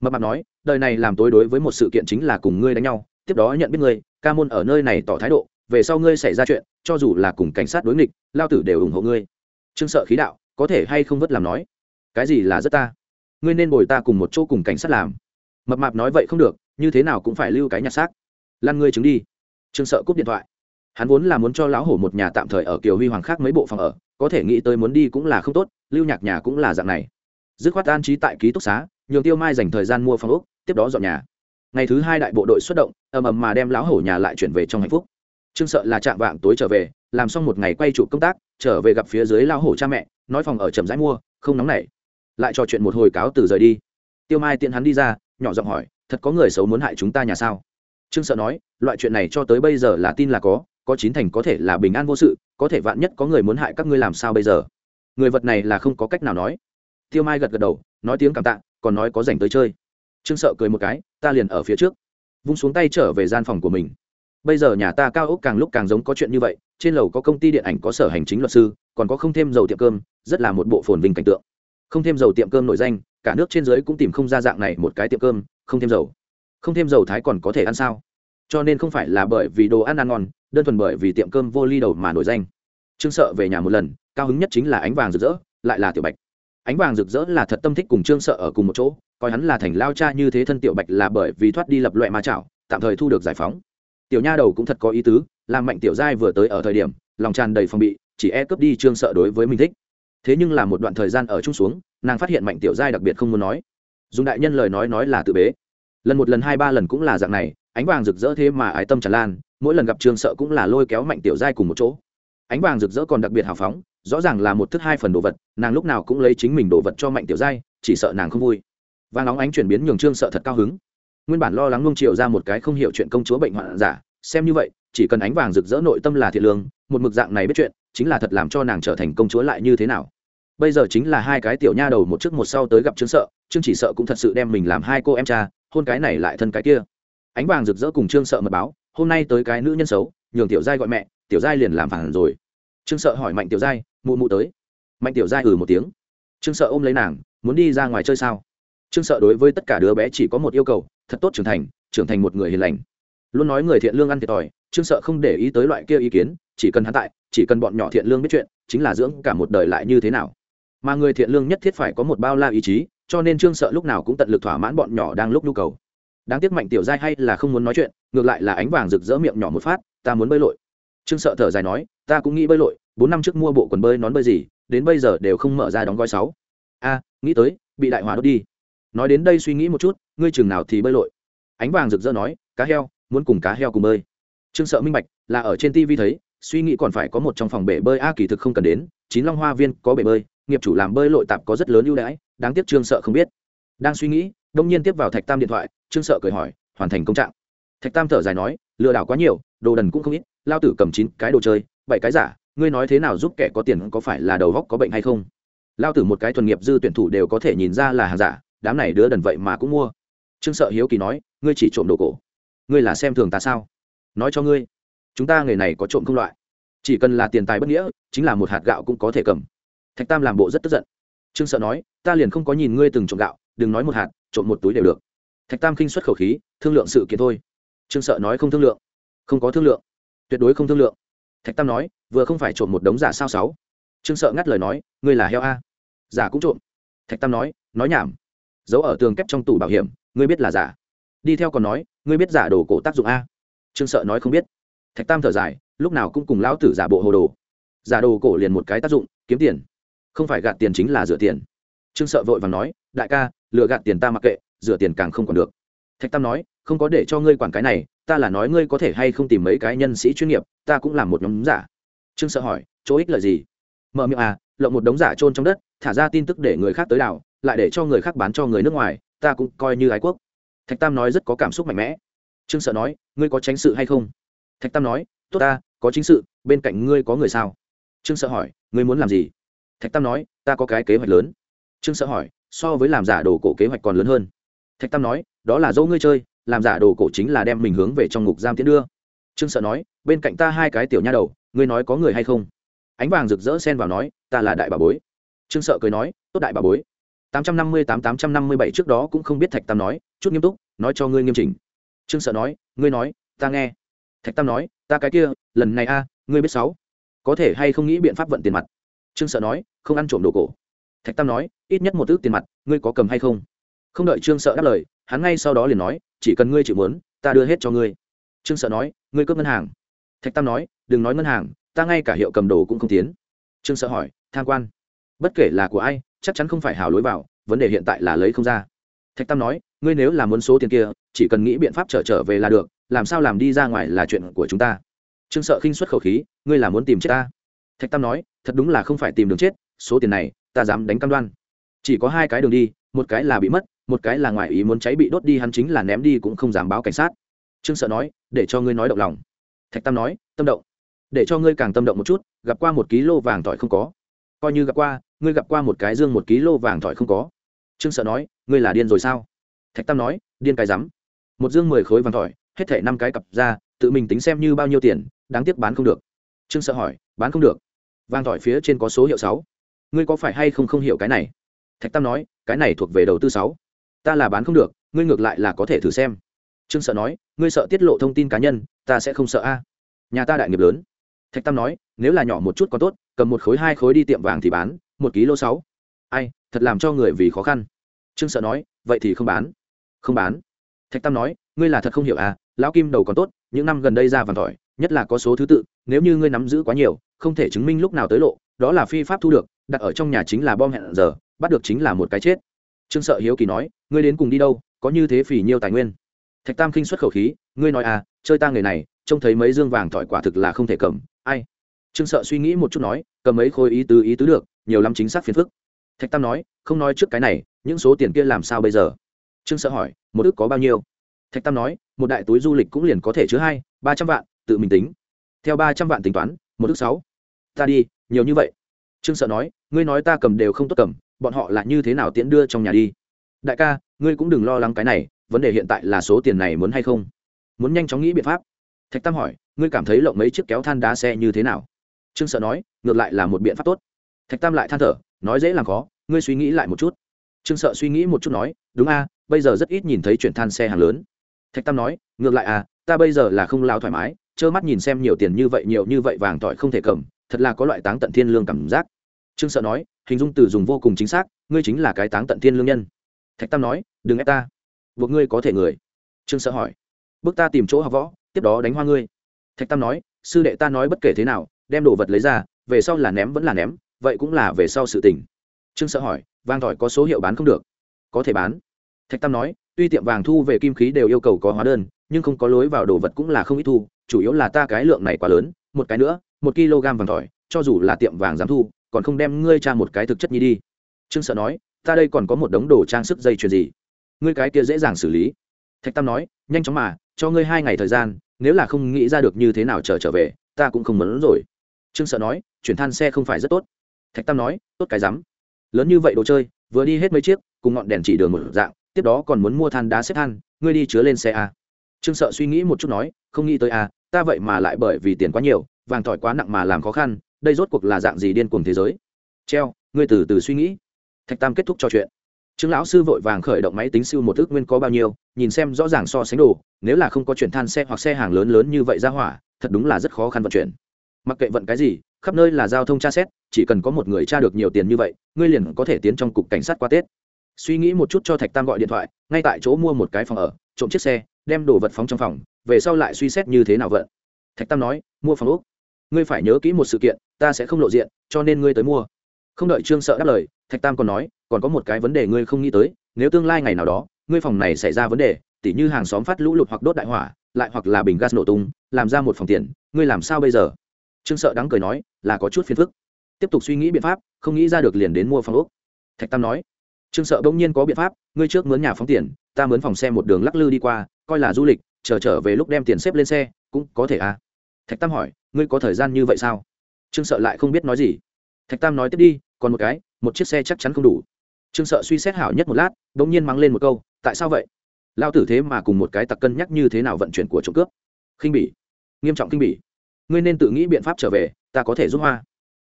Mập mạp nói, đời này làm tối đối với một sự kiện chính là cùng ngươi đánh nhau tiếp đó nhận biết ngươi, ca môn ở nơi này tỏ thái độ, về sau ngươi xảy ra chuyện, cho dù là cùng cảnh sát đối nghịch, lao tử đều ủng hộ ngươi. Trương sợ khí đạo, có thể hay không vất làm nói? Cái gì là rất ta? Ngươi nên bồi ta cùng một chỗ cùng cảnh sát làm. Mập mạp nói vậy không được, như thế nào cũng phải lưu cái nhặt xác. Lan ngươi chứng đi. Trương sợ cúp điện thoại. Hắn vốn là muốn cho lão hổ một nhà tạm thời ở kiều huy hoàng khác mấy bộ phòng ở, có thể nghĩ tới muốn đi cũng là không tốt, lưu nhạc nhà cũng là dạng này. Dứt khoát an trí tại ký túc xá, nhường tiêu mai dành thời gian mua phòng ốc, tiếp đó dọn nhà ngày thứ hai đại bộ đội xuất động, ầm ầm mà đem lão hổ nhà lại chuyển về trong hạnh phúc. Trương sợ là chạm vạng tối trở về, làm xong một ngày quay trụ công tác, trở về gặp phía dưới lão hổ cha mẹ, nói phòng ở trầm rãi mua, không nóng nảy. Lại trò chuyện một hồi cáo từ rời đi. Tiêu mai tiện hắn đi ra, nhỏ giọng hỏi, thật có người xấu muốn hại chúng ta nhà sao? Trương sợ nói, loại chuyện này cho tới bây giờ là tin là có có chín thành có thể là bình an vô sự, có thể vạn nhất có người muốn hại các ngươi làm sao bây giờ? Người vật này là không có cách nào nói. Tiêu mai gật gật đầu, nói tiếng cảm tạ, còn nói có dành tới chơi trương sợ cười một cái, ta liền ở phía trước. Vung xuống tay trở về gian phòng của mình. Bây giờ nhà ta cao ốc càng lúc càng giống có chuyện như vậy, trên lầu có công ty điện ảnh có sở hành chính luật sư, còn có không thêm dầu tiệm cơm, rất là một bộ phồn vinh cảnh tượng. Không thêm dầu tiệm cơm nổi danh, cả nước trên dưới cũng tìm không ra dạng này một cái tiệm cơm, không thêm dầu. Không thêm dầu thái còn có thể ăn sao? Cho nên không phải là bởi vì đồ ăn ăn ngon, đơn thuần bởi vì tiệm cơm vô ly đầu mà nổi danh. Trương sợ về nhà một lần, cao hứng nhất chính là ánh vàng rực rỡ, lại là tiểu bạch. Ánh vàng rực rỡ là thật tâm thích cùng trương sợ ở cùng một chỗ coi hắn là thành lao cha như thế thân tiểu bạch là bởi vì thoát đi lập loại ma chảo, tạm thời thu được giải phóng. Tiểu nha đầu cũng thật có ý tứ, làm mạnh tiểu giai vừa tới ở thời điểm, lòng tràn đầy phòng bị, chỉ e cướp đi trương sợ đối với mình thích. Thế nhưng là một đoạn thời gian ở chung xuống, nàng phát hiện mạnh tiểu giai đặc biệt không muốn nói. Dùng đại nhân lời nói nói là tự bế. Lần một lần hai ba lần cũng là dạng này, ánh vàng rực rỡ thế mà ái tâm tràn lan, mỗi lần gặp trương sợ cũng là lôi kéo mạnh tiểu giai cùng một chỗ. Ánh vàng rực rỡ còn đặc biệt hào phóng, rõ ràng là một thức hai phần đồ vật, nàng lúc nào cũng lấy chính mình đồ vật cho mạnh tiểu giai, chỉ sợ nàng không vui vàng óng ánh chuyển biến nhường trương sợ thật cao hứng. Nguyên bản lo lắng nung triệu ra một cái không hiểu chuyện công chúa bệnh hoạn giả, xem như vậy, chỉ cần ánh vàng rực rỡ nội tâm là thiệt lương, một mực dạng này biết chuyện, chính là thật làm cho nàng trở thành công chúa lại như thế nào. Bây giờ chính là hai cái tiểu nha đầu một trước một sau tới gặp trương sợ, trương chỉ sợ cũng thật sự đem mình làm hai cô em cha hôn cái này lại thân cái kia. Ánh vàng rực rỡ cùng trương sợ mật báo, hôm nay tới cái nữ nhân xấu, nhường tiểu giai gọi mẹ, tiểu giai liền làm phản rồi. Trương sợ hỏi mạnh tiểu giai, mụ mụ tới? Mạnh tiểu giai ừ một tiếng. Trương sợ ôm lấy nàng, muốn đi ra ngoài chơi sao? Trương sợ đối với tất cả đứa bé chỉ có một yêu cầu, thật tốt trưởng thành trưởng thành một người hiền lành. Luôn nói người thiện lương ăn thiệt thòi, trương sợ không để ý tới loại kia ý kiến, chỉ cần hắn tại, chỉ cần bọn nhỏ thiện lương biết chuyện, chính là dưỡng cả một đời lại như thế nào. Mà người thiện lương nhất thiết phải có một bao la ý chí, cho nên trương sợ lúc nào cũng tận lực thỏa mãn bọn nhỏ đang lúc nhu cầu. Đáng tiếc mạnh tiểu giai hay là không muốn nói chuyện, ngược lại là ánh vàng rực rỡ miệng nhỏ một phát, ta muốn bơi lội. Trương sợ thở dài nói, ta cũng nghĩ bơi lội, bốn năm trước mua bộ quần bơi nón bơi gì, đến bây giờ đều không mở ra đóng gói sáu. A, nghĩ tới, bị đại hỏa đốt đi nói đến đây suy nghĩ một chút, ngươi chừng nào thì bơi lội. Ánh vàng rực rỡ nói, cá heo, muốn cùng cá heo cùng bơi. Trương sợ minh bạch, là ở trên tv thấy, suy nghĩ còn phải có một trong phòng bể bơi a kỳ thực không cần đến, chín long hoa viên có bể bơi, nghiệp chủ làm bơi lội tạp có rất lớn ưu đãi, đáng tiếc trương sợ không biết. Đang suy nghĩ, đông nhiên tiếp vào thạch tam điện thoại, trương sợ cười hỏi, hoàn thành công trạng. Thạch tam thở dài nói, lừa đảo quá nhiều, đồ đần cũng không ít, lao tử cầm chín cái đồ chơi, bảy cái giả, ngươi nói thế nào giúp kẻ có tiền có phải là đầu góc có bệnh hay không? Lao tử một cái thuần nghiệp dư tuyển thủ đều có thể nhìn ra là hàng giả đám này đứa đần vậy mà cũng mua. Trương sợ hiếu kỳ nói, ngươi chỉ trộm đồ cổ. Ngươi là xem thường ta sao? Nói cho ngươi, chúng ta nghề này có trộm không loại. Chỉ cần là tiền tài bất nghĩa, chính là một hạt gạo cũng có thể cầm. Thạch tam làm bộ rất tức giận. Trương sợ nói, ta liền không có nhìn ngươi từng trộm gạo, đừng nói một hạt, trộm một túi đều được. Thạch tam khinh xuất khẩu khí, thương lượng sự kiện thôi. Trương sợ nói, không thương lượng. Không có thương lượng. Tuyệt đối không thương lượng. Thạch tam nói, vừa không phải trộm một đống giả sao sáu? Trương sợ ngắt lời nói, ngươi là heo a. Giả cũng trộm. Thạch tam nói nói nhảm giấu ở tường kép trong tủ bảo hiểm, ngươi biết là giả. Đi theo còn nói, ngươi biết giả đồ cổ tác dụng a. Trương sợ nói không biết. Thạch tam thở dài, lúc nào cũng cùng lão tử giả bộ hồ đồ. Giả đồ cổ liền một cái tác dụng, kiếm tiền. Không phải gạt tiền chính là rửa tiền. Trương sợ vội và nói, đại ca, lừa gạt tiền ta mặc kệ, rửa tiền càng không còn được. Thạch tam nói, không có để cho ngươi quản cái này, ta là nói ngươi có thể hay không tìm mấy cái nhân sĩ chuyên nghiệp, ta cũng làm một nhóm giả. Trương sợ hỏi, chỗ ích lợi gì? Mở miệng à lộng một đống giả trôn trong đất, thả ra tin tức để người khác tới đảo lại để cho người khác bán cho người nước ngoài, ta cũng coi như ái quốc. Thạch tam nói rất có cảm xúc mạnh mẽ. Trương sợ nói, ngươi có tránh sự hay không? Thạch tam nói, tốt ta, có chính sự, bên cạnh ngươi có người sao? Trương sợ hỏi, ngươi muốn làm gì? Thạch tam nói, ta có cái kế hoạch lớn. Trương sợ hỏi, so với làm giả đồ cổ kế hoạch còn lớn hơn? Thạch tam nói, đó là dâu ngươi chơi, làm giả đồ cổ chính là đem mình hướng về trong ngục giam tiến đưa. Trương sợ nói, bên cạnh ta hai cái tiểu nha đầu, ngươi nói có người hay không? Ánh vàng rực rỡ xen vào nói, ta là đại bà bối. Trương sợ cười nói, tốt đại bà bối tám trăm năm mươi tám tám trăm năm mươi bảy trước đó cũng không biết thạch tam nói, chút nghiêm túc, nói cho ngươi nghiêm chỉnh. Trương sợ nói, ngươi nói, ta nghe. Thạch tam nói, ta cái kia, lần này a, ngươi biết sáu, có thể hay không nghĩ biện pháp vận tiền mặt? Trương sợ nói, không ăn trộm đồ cổ. Thạch tam nói, ít nhất một ước tiền mặt, ngươi có cầm hay không? Không đợi trương sợ đáp lời, hắn ngay sau đó liền nói, chỉ cần ngươi chịu muốn, ta đưa hết cho ngươi. Trương sợ nói, ngươi cướp ngân hàng. Thạch tam nói, đừng nói ngân hàng, ta ngay cả hiệu cầm đồ cũng không tiến. Trương sợ hỏi, tham quan, bất kể là của ai chắc chắn không phải hào lối vào, vấn đề hiện tại là lấy không ra. Thạch tam nói, ngươi nếu là muốn số tiền kia, chỉ cần nghĩ biện pháp trở trở về là được, làm sao làm đi ra ngoài là chuyện của chúng ta. Trương sợ khinh xuất khẩu khí, ngươi là muốn tìm chết ta? Thạch tam nói, thật đúng là không phải tìm đường chết, số tiền này, ta dám đánh cam đoan. Chỉ có hai cái đường đi, một cái là bị mất, một cái là ngoài ý muốn cháy bị đốt đi, hắn chính là ném đi cũng không dám báo cảnh sát. Trương sợ nói, để cho ngươi nói động lòng. Thạch tam nói, tâm động. Để cho ngươi càng tâm động một chút, gặp qua một ký lô vàng tỏi không có coi như gặp qua ngươi gặp qua một cái dương một ký lô vàng thỏi không có. Trương sợ nói ngươi là điên rồi sao? Thạch tam nói điên cái rắm. Một dương mười khối vàng thỏi, hết thể năm cái cặp ra tự mình tính xem như bao nhiêu tiền đáng tiếc bán không được. Trương sợ hỏi bán không được. Vàng thỏi phía trên có số hiệu sáu. Ngươi có phải hay không không hiểu cái này? Thạch tam nói cái này thuộc về đầu tư sáu. Ta là bán không được ngươi ngược lại là có thể thử xem. Trương sợ nói ngươi sợ tiết lộ thông tin cá nhân ta sẽ không sợ a. Nhà ta đại nghiệp lớn thạch tam nói, nếu là nhỏ một chút có tốt, cầm một khối hai khối đi tiệm vàng thì bán, một ký lô sáu. Ai, thật làm cho người vì khó khăn. Trương sợ nói, vậy thì không bán. Không bán. Thạch tam nói, ngươi là thật không hiểu à lão kim đầu còn tốt, những năm gần đây ra vàng tỏi, nhất là có số thứ tự, nếu như ngươi nắm giữ quá nhiều, không thể chứng minh lúc nào tới lộ, đó là phi pháp thu được, đặt ở trong nhà chính là bom hẹn giờ, bắt được chính là một cái chết. Trương sợ hiếu kỳ nói, ngươi đến cùng đi đâu, có như thế phỉ nhiêu tài nguyên? Thạch tam khinh xuất khẩu khí, ngươi nói à chơi ta người này, trông thấy mấy dương vàng tỏi quả thực là không thể cầm ai? Trương sợ suy nghĩ một chút nói, cầm mấy khối ý tứ ý tứ được, nhiều lắm chính xác phiền phức. Thạch tam nói, không nói trước cái này, những số tiền kia làm sao bây giờ? Trương sợ hỏi, một ước có bao nhiêu? Thạch tam nói, một đại túi du lịch cũng liền có thể chứa hai, ba trăm vạn, tự mình tính. Theo ba trăm vạn tính toán, một ước sáu. Ta đi, nhiều như vậy. Trương sợ nói, ngươi nói ta cầm đều không tốt cầm, bọn họ là như thế nào tiễn đưa trong nhà đi? Đại ca, ngươi cũng đừng lo lắng cái này, vấn đề hiện tại là số tiền này muốn hay không? Muốn nhanh chóng nghĩ biện pháp. Thạch tam hỏi ngươi cảm thấy lộng mấy chiếc kéo than đá xe như thế nào? Trương sợ nói, ngược lại là một biện pháp tốt. Thạch tam lại than thở, nói dễ làm khó, ngươi suy nghĩ lại một chút. Trương sợ suy nghĩ một chút nói, đúng a, bây giờ rất ít nhìn thấy chuyển than xe hàng lớn. Thạch tam nói, ngược lại à ta bây giờ là không lao thoải mái, trơ mắt nhìn xem nhiều tiền như vậy, nhiều như vậy vàng tỏi không thể cầm, thật là có loại táng tận thiên lương cảm giác. Trương sợ nói, hình dung từ dùng vô cùng chính xác, ngươi chính là cái táng tận thiên lương nhân. Thạch tam nói, đừng ép ta. Buộc ngươi có thể người. Trương sợ hỏi, bước ta tìm chỗ học võ, tiếp đó đánh hoa ngươi thạch tam nói, sư đệ ta nói bất kể thế nào, đem đồ vật lấy ra, về sau là ném vẫn là ném, vậy cũng là về sau sự tình. Trương sợ hỏi, vàng tỏi có số hiệu bán không được? Có thể bán. Thạch tam nói, tuy tiệm vàng thu về kim khí đều yêu cầu có hóa đơn, nhưng không có lối vào đồ vật cũng là không ít thu, chủ yếu là ta cái lượng này quá lớn, một cái nữa, một kg vàng tỏi cho dù là tiệm vàng dám thu, còn không đem ngươi tra một cái thực chất nhi đi. Trương sợ nói, ta đây còn có một đống đồ trang sức dây chuyền gì? Ngươi cái kia dễ dàng xử lý. Thạch tam nói, nhanh chóng mà, cho ngươi hai ngày thời gian nếu là không nghĩ ra được như thế nào trở trở về, ta cũng không muốn rồi. Trương sợ nói, chuyển than xe không phải rất tốt. Thạch tam nói, tốt cái rắm. Lớn như vậy đồ chơi, vừa đi hết mấy chiếc, cùng ngọn đèn chỉ đường một dạng, tiếp đó còn muốn mua than đá xếp than, ngươi đi chứa lên xe a trương sợ suy nghĩ một chút nói, không nghĩ tới a ta vậy mà lại bởi vì tiền quá nhiều, vàng tỏi quá nặng mà làm khó khăn, đây rốt cuộc là dạng gì điên cuồng thế giới. Treo, ngươi từ từ suy nghĩ. Thạch tam kết thúc trò chuyện trương lão sư vội vàng khởi động máy tính siêu một ước nguyên có bao nhiêu, nhìn xem rõ ràng so sánh đồ, nếu là không có chuyển than xe hoặc xe hàng lớn lớn như vậy ra hỏa, thật đúng là rất khó khăn vận chuyển. Mặc kệ vận cái gì, khắp nơi là giao thông tra xét, chỉ cần có một người tra được nhiều tiền như vậy, ngươi liền có thể tiến trong cục cảnh sát qua tết. Suy nghĩ một chút cho thạch tam gọi điện thoại, ngay tại chỗ mua một cái phòng ở, trộm chiếc xe, đem đồ vật phóng trong phòng, về sau lại suy xét như thế nào vận. Thạch tam nói, mua phòng ốc. ngươi phải nhớ kỹ một sự kiện, ta sẽ không lộ diện, cho nên ngươi tới mua. Không đợi trương sợ đáp lời, thạch tam còn nói còn có một cái vấn đề ngươi không nghĩ tới nếu tương lai ngày nào đó ngươi phòng này xảy ra vấn đề tỉ như hàng xóm phát lũ lụt hoặc đốt đại hỏa lại hoặc là bình gas nổ tung làm ra một phòng tiền ngươi làm sao bây giờ? Trương sợ đắng cười nói là có chút phiền phức. Tiếp tục suy nghĩ biện pháp không nghĩ ra được liền đến mua phòng úc thạch tam nói trương sợ bỗng nhiên có biện pháp ngươi trước mướn nhà phóng tiền ta mướn phòng xe một đường lắc lư đi qua coi là du lịch chờ trở, trở về lúc đem tiền xếp lên xe cũng có thể à? Thạch tam hỏi ngươi có thời gian như vậy sao? Trương sợ lại không biết nói gì. Thạch tam nói tiếp đi còn một cái một chiếc xe chắc chắn không đủ trương sợ suy xét hảo nhất một lát đ ỗ n g nhiên mắng lên một câu, tại sao vậy? Lao tử thế mà cùng một cái tặc cân nhắc như thế nào vận chuyển của trộm cướp? Khinh bỉ. Nghiêm trọng khinh bỉ. Ngươi nên tự nghĩ biện pháp trở về, ta có thể giúp hoa.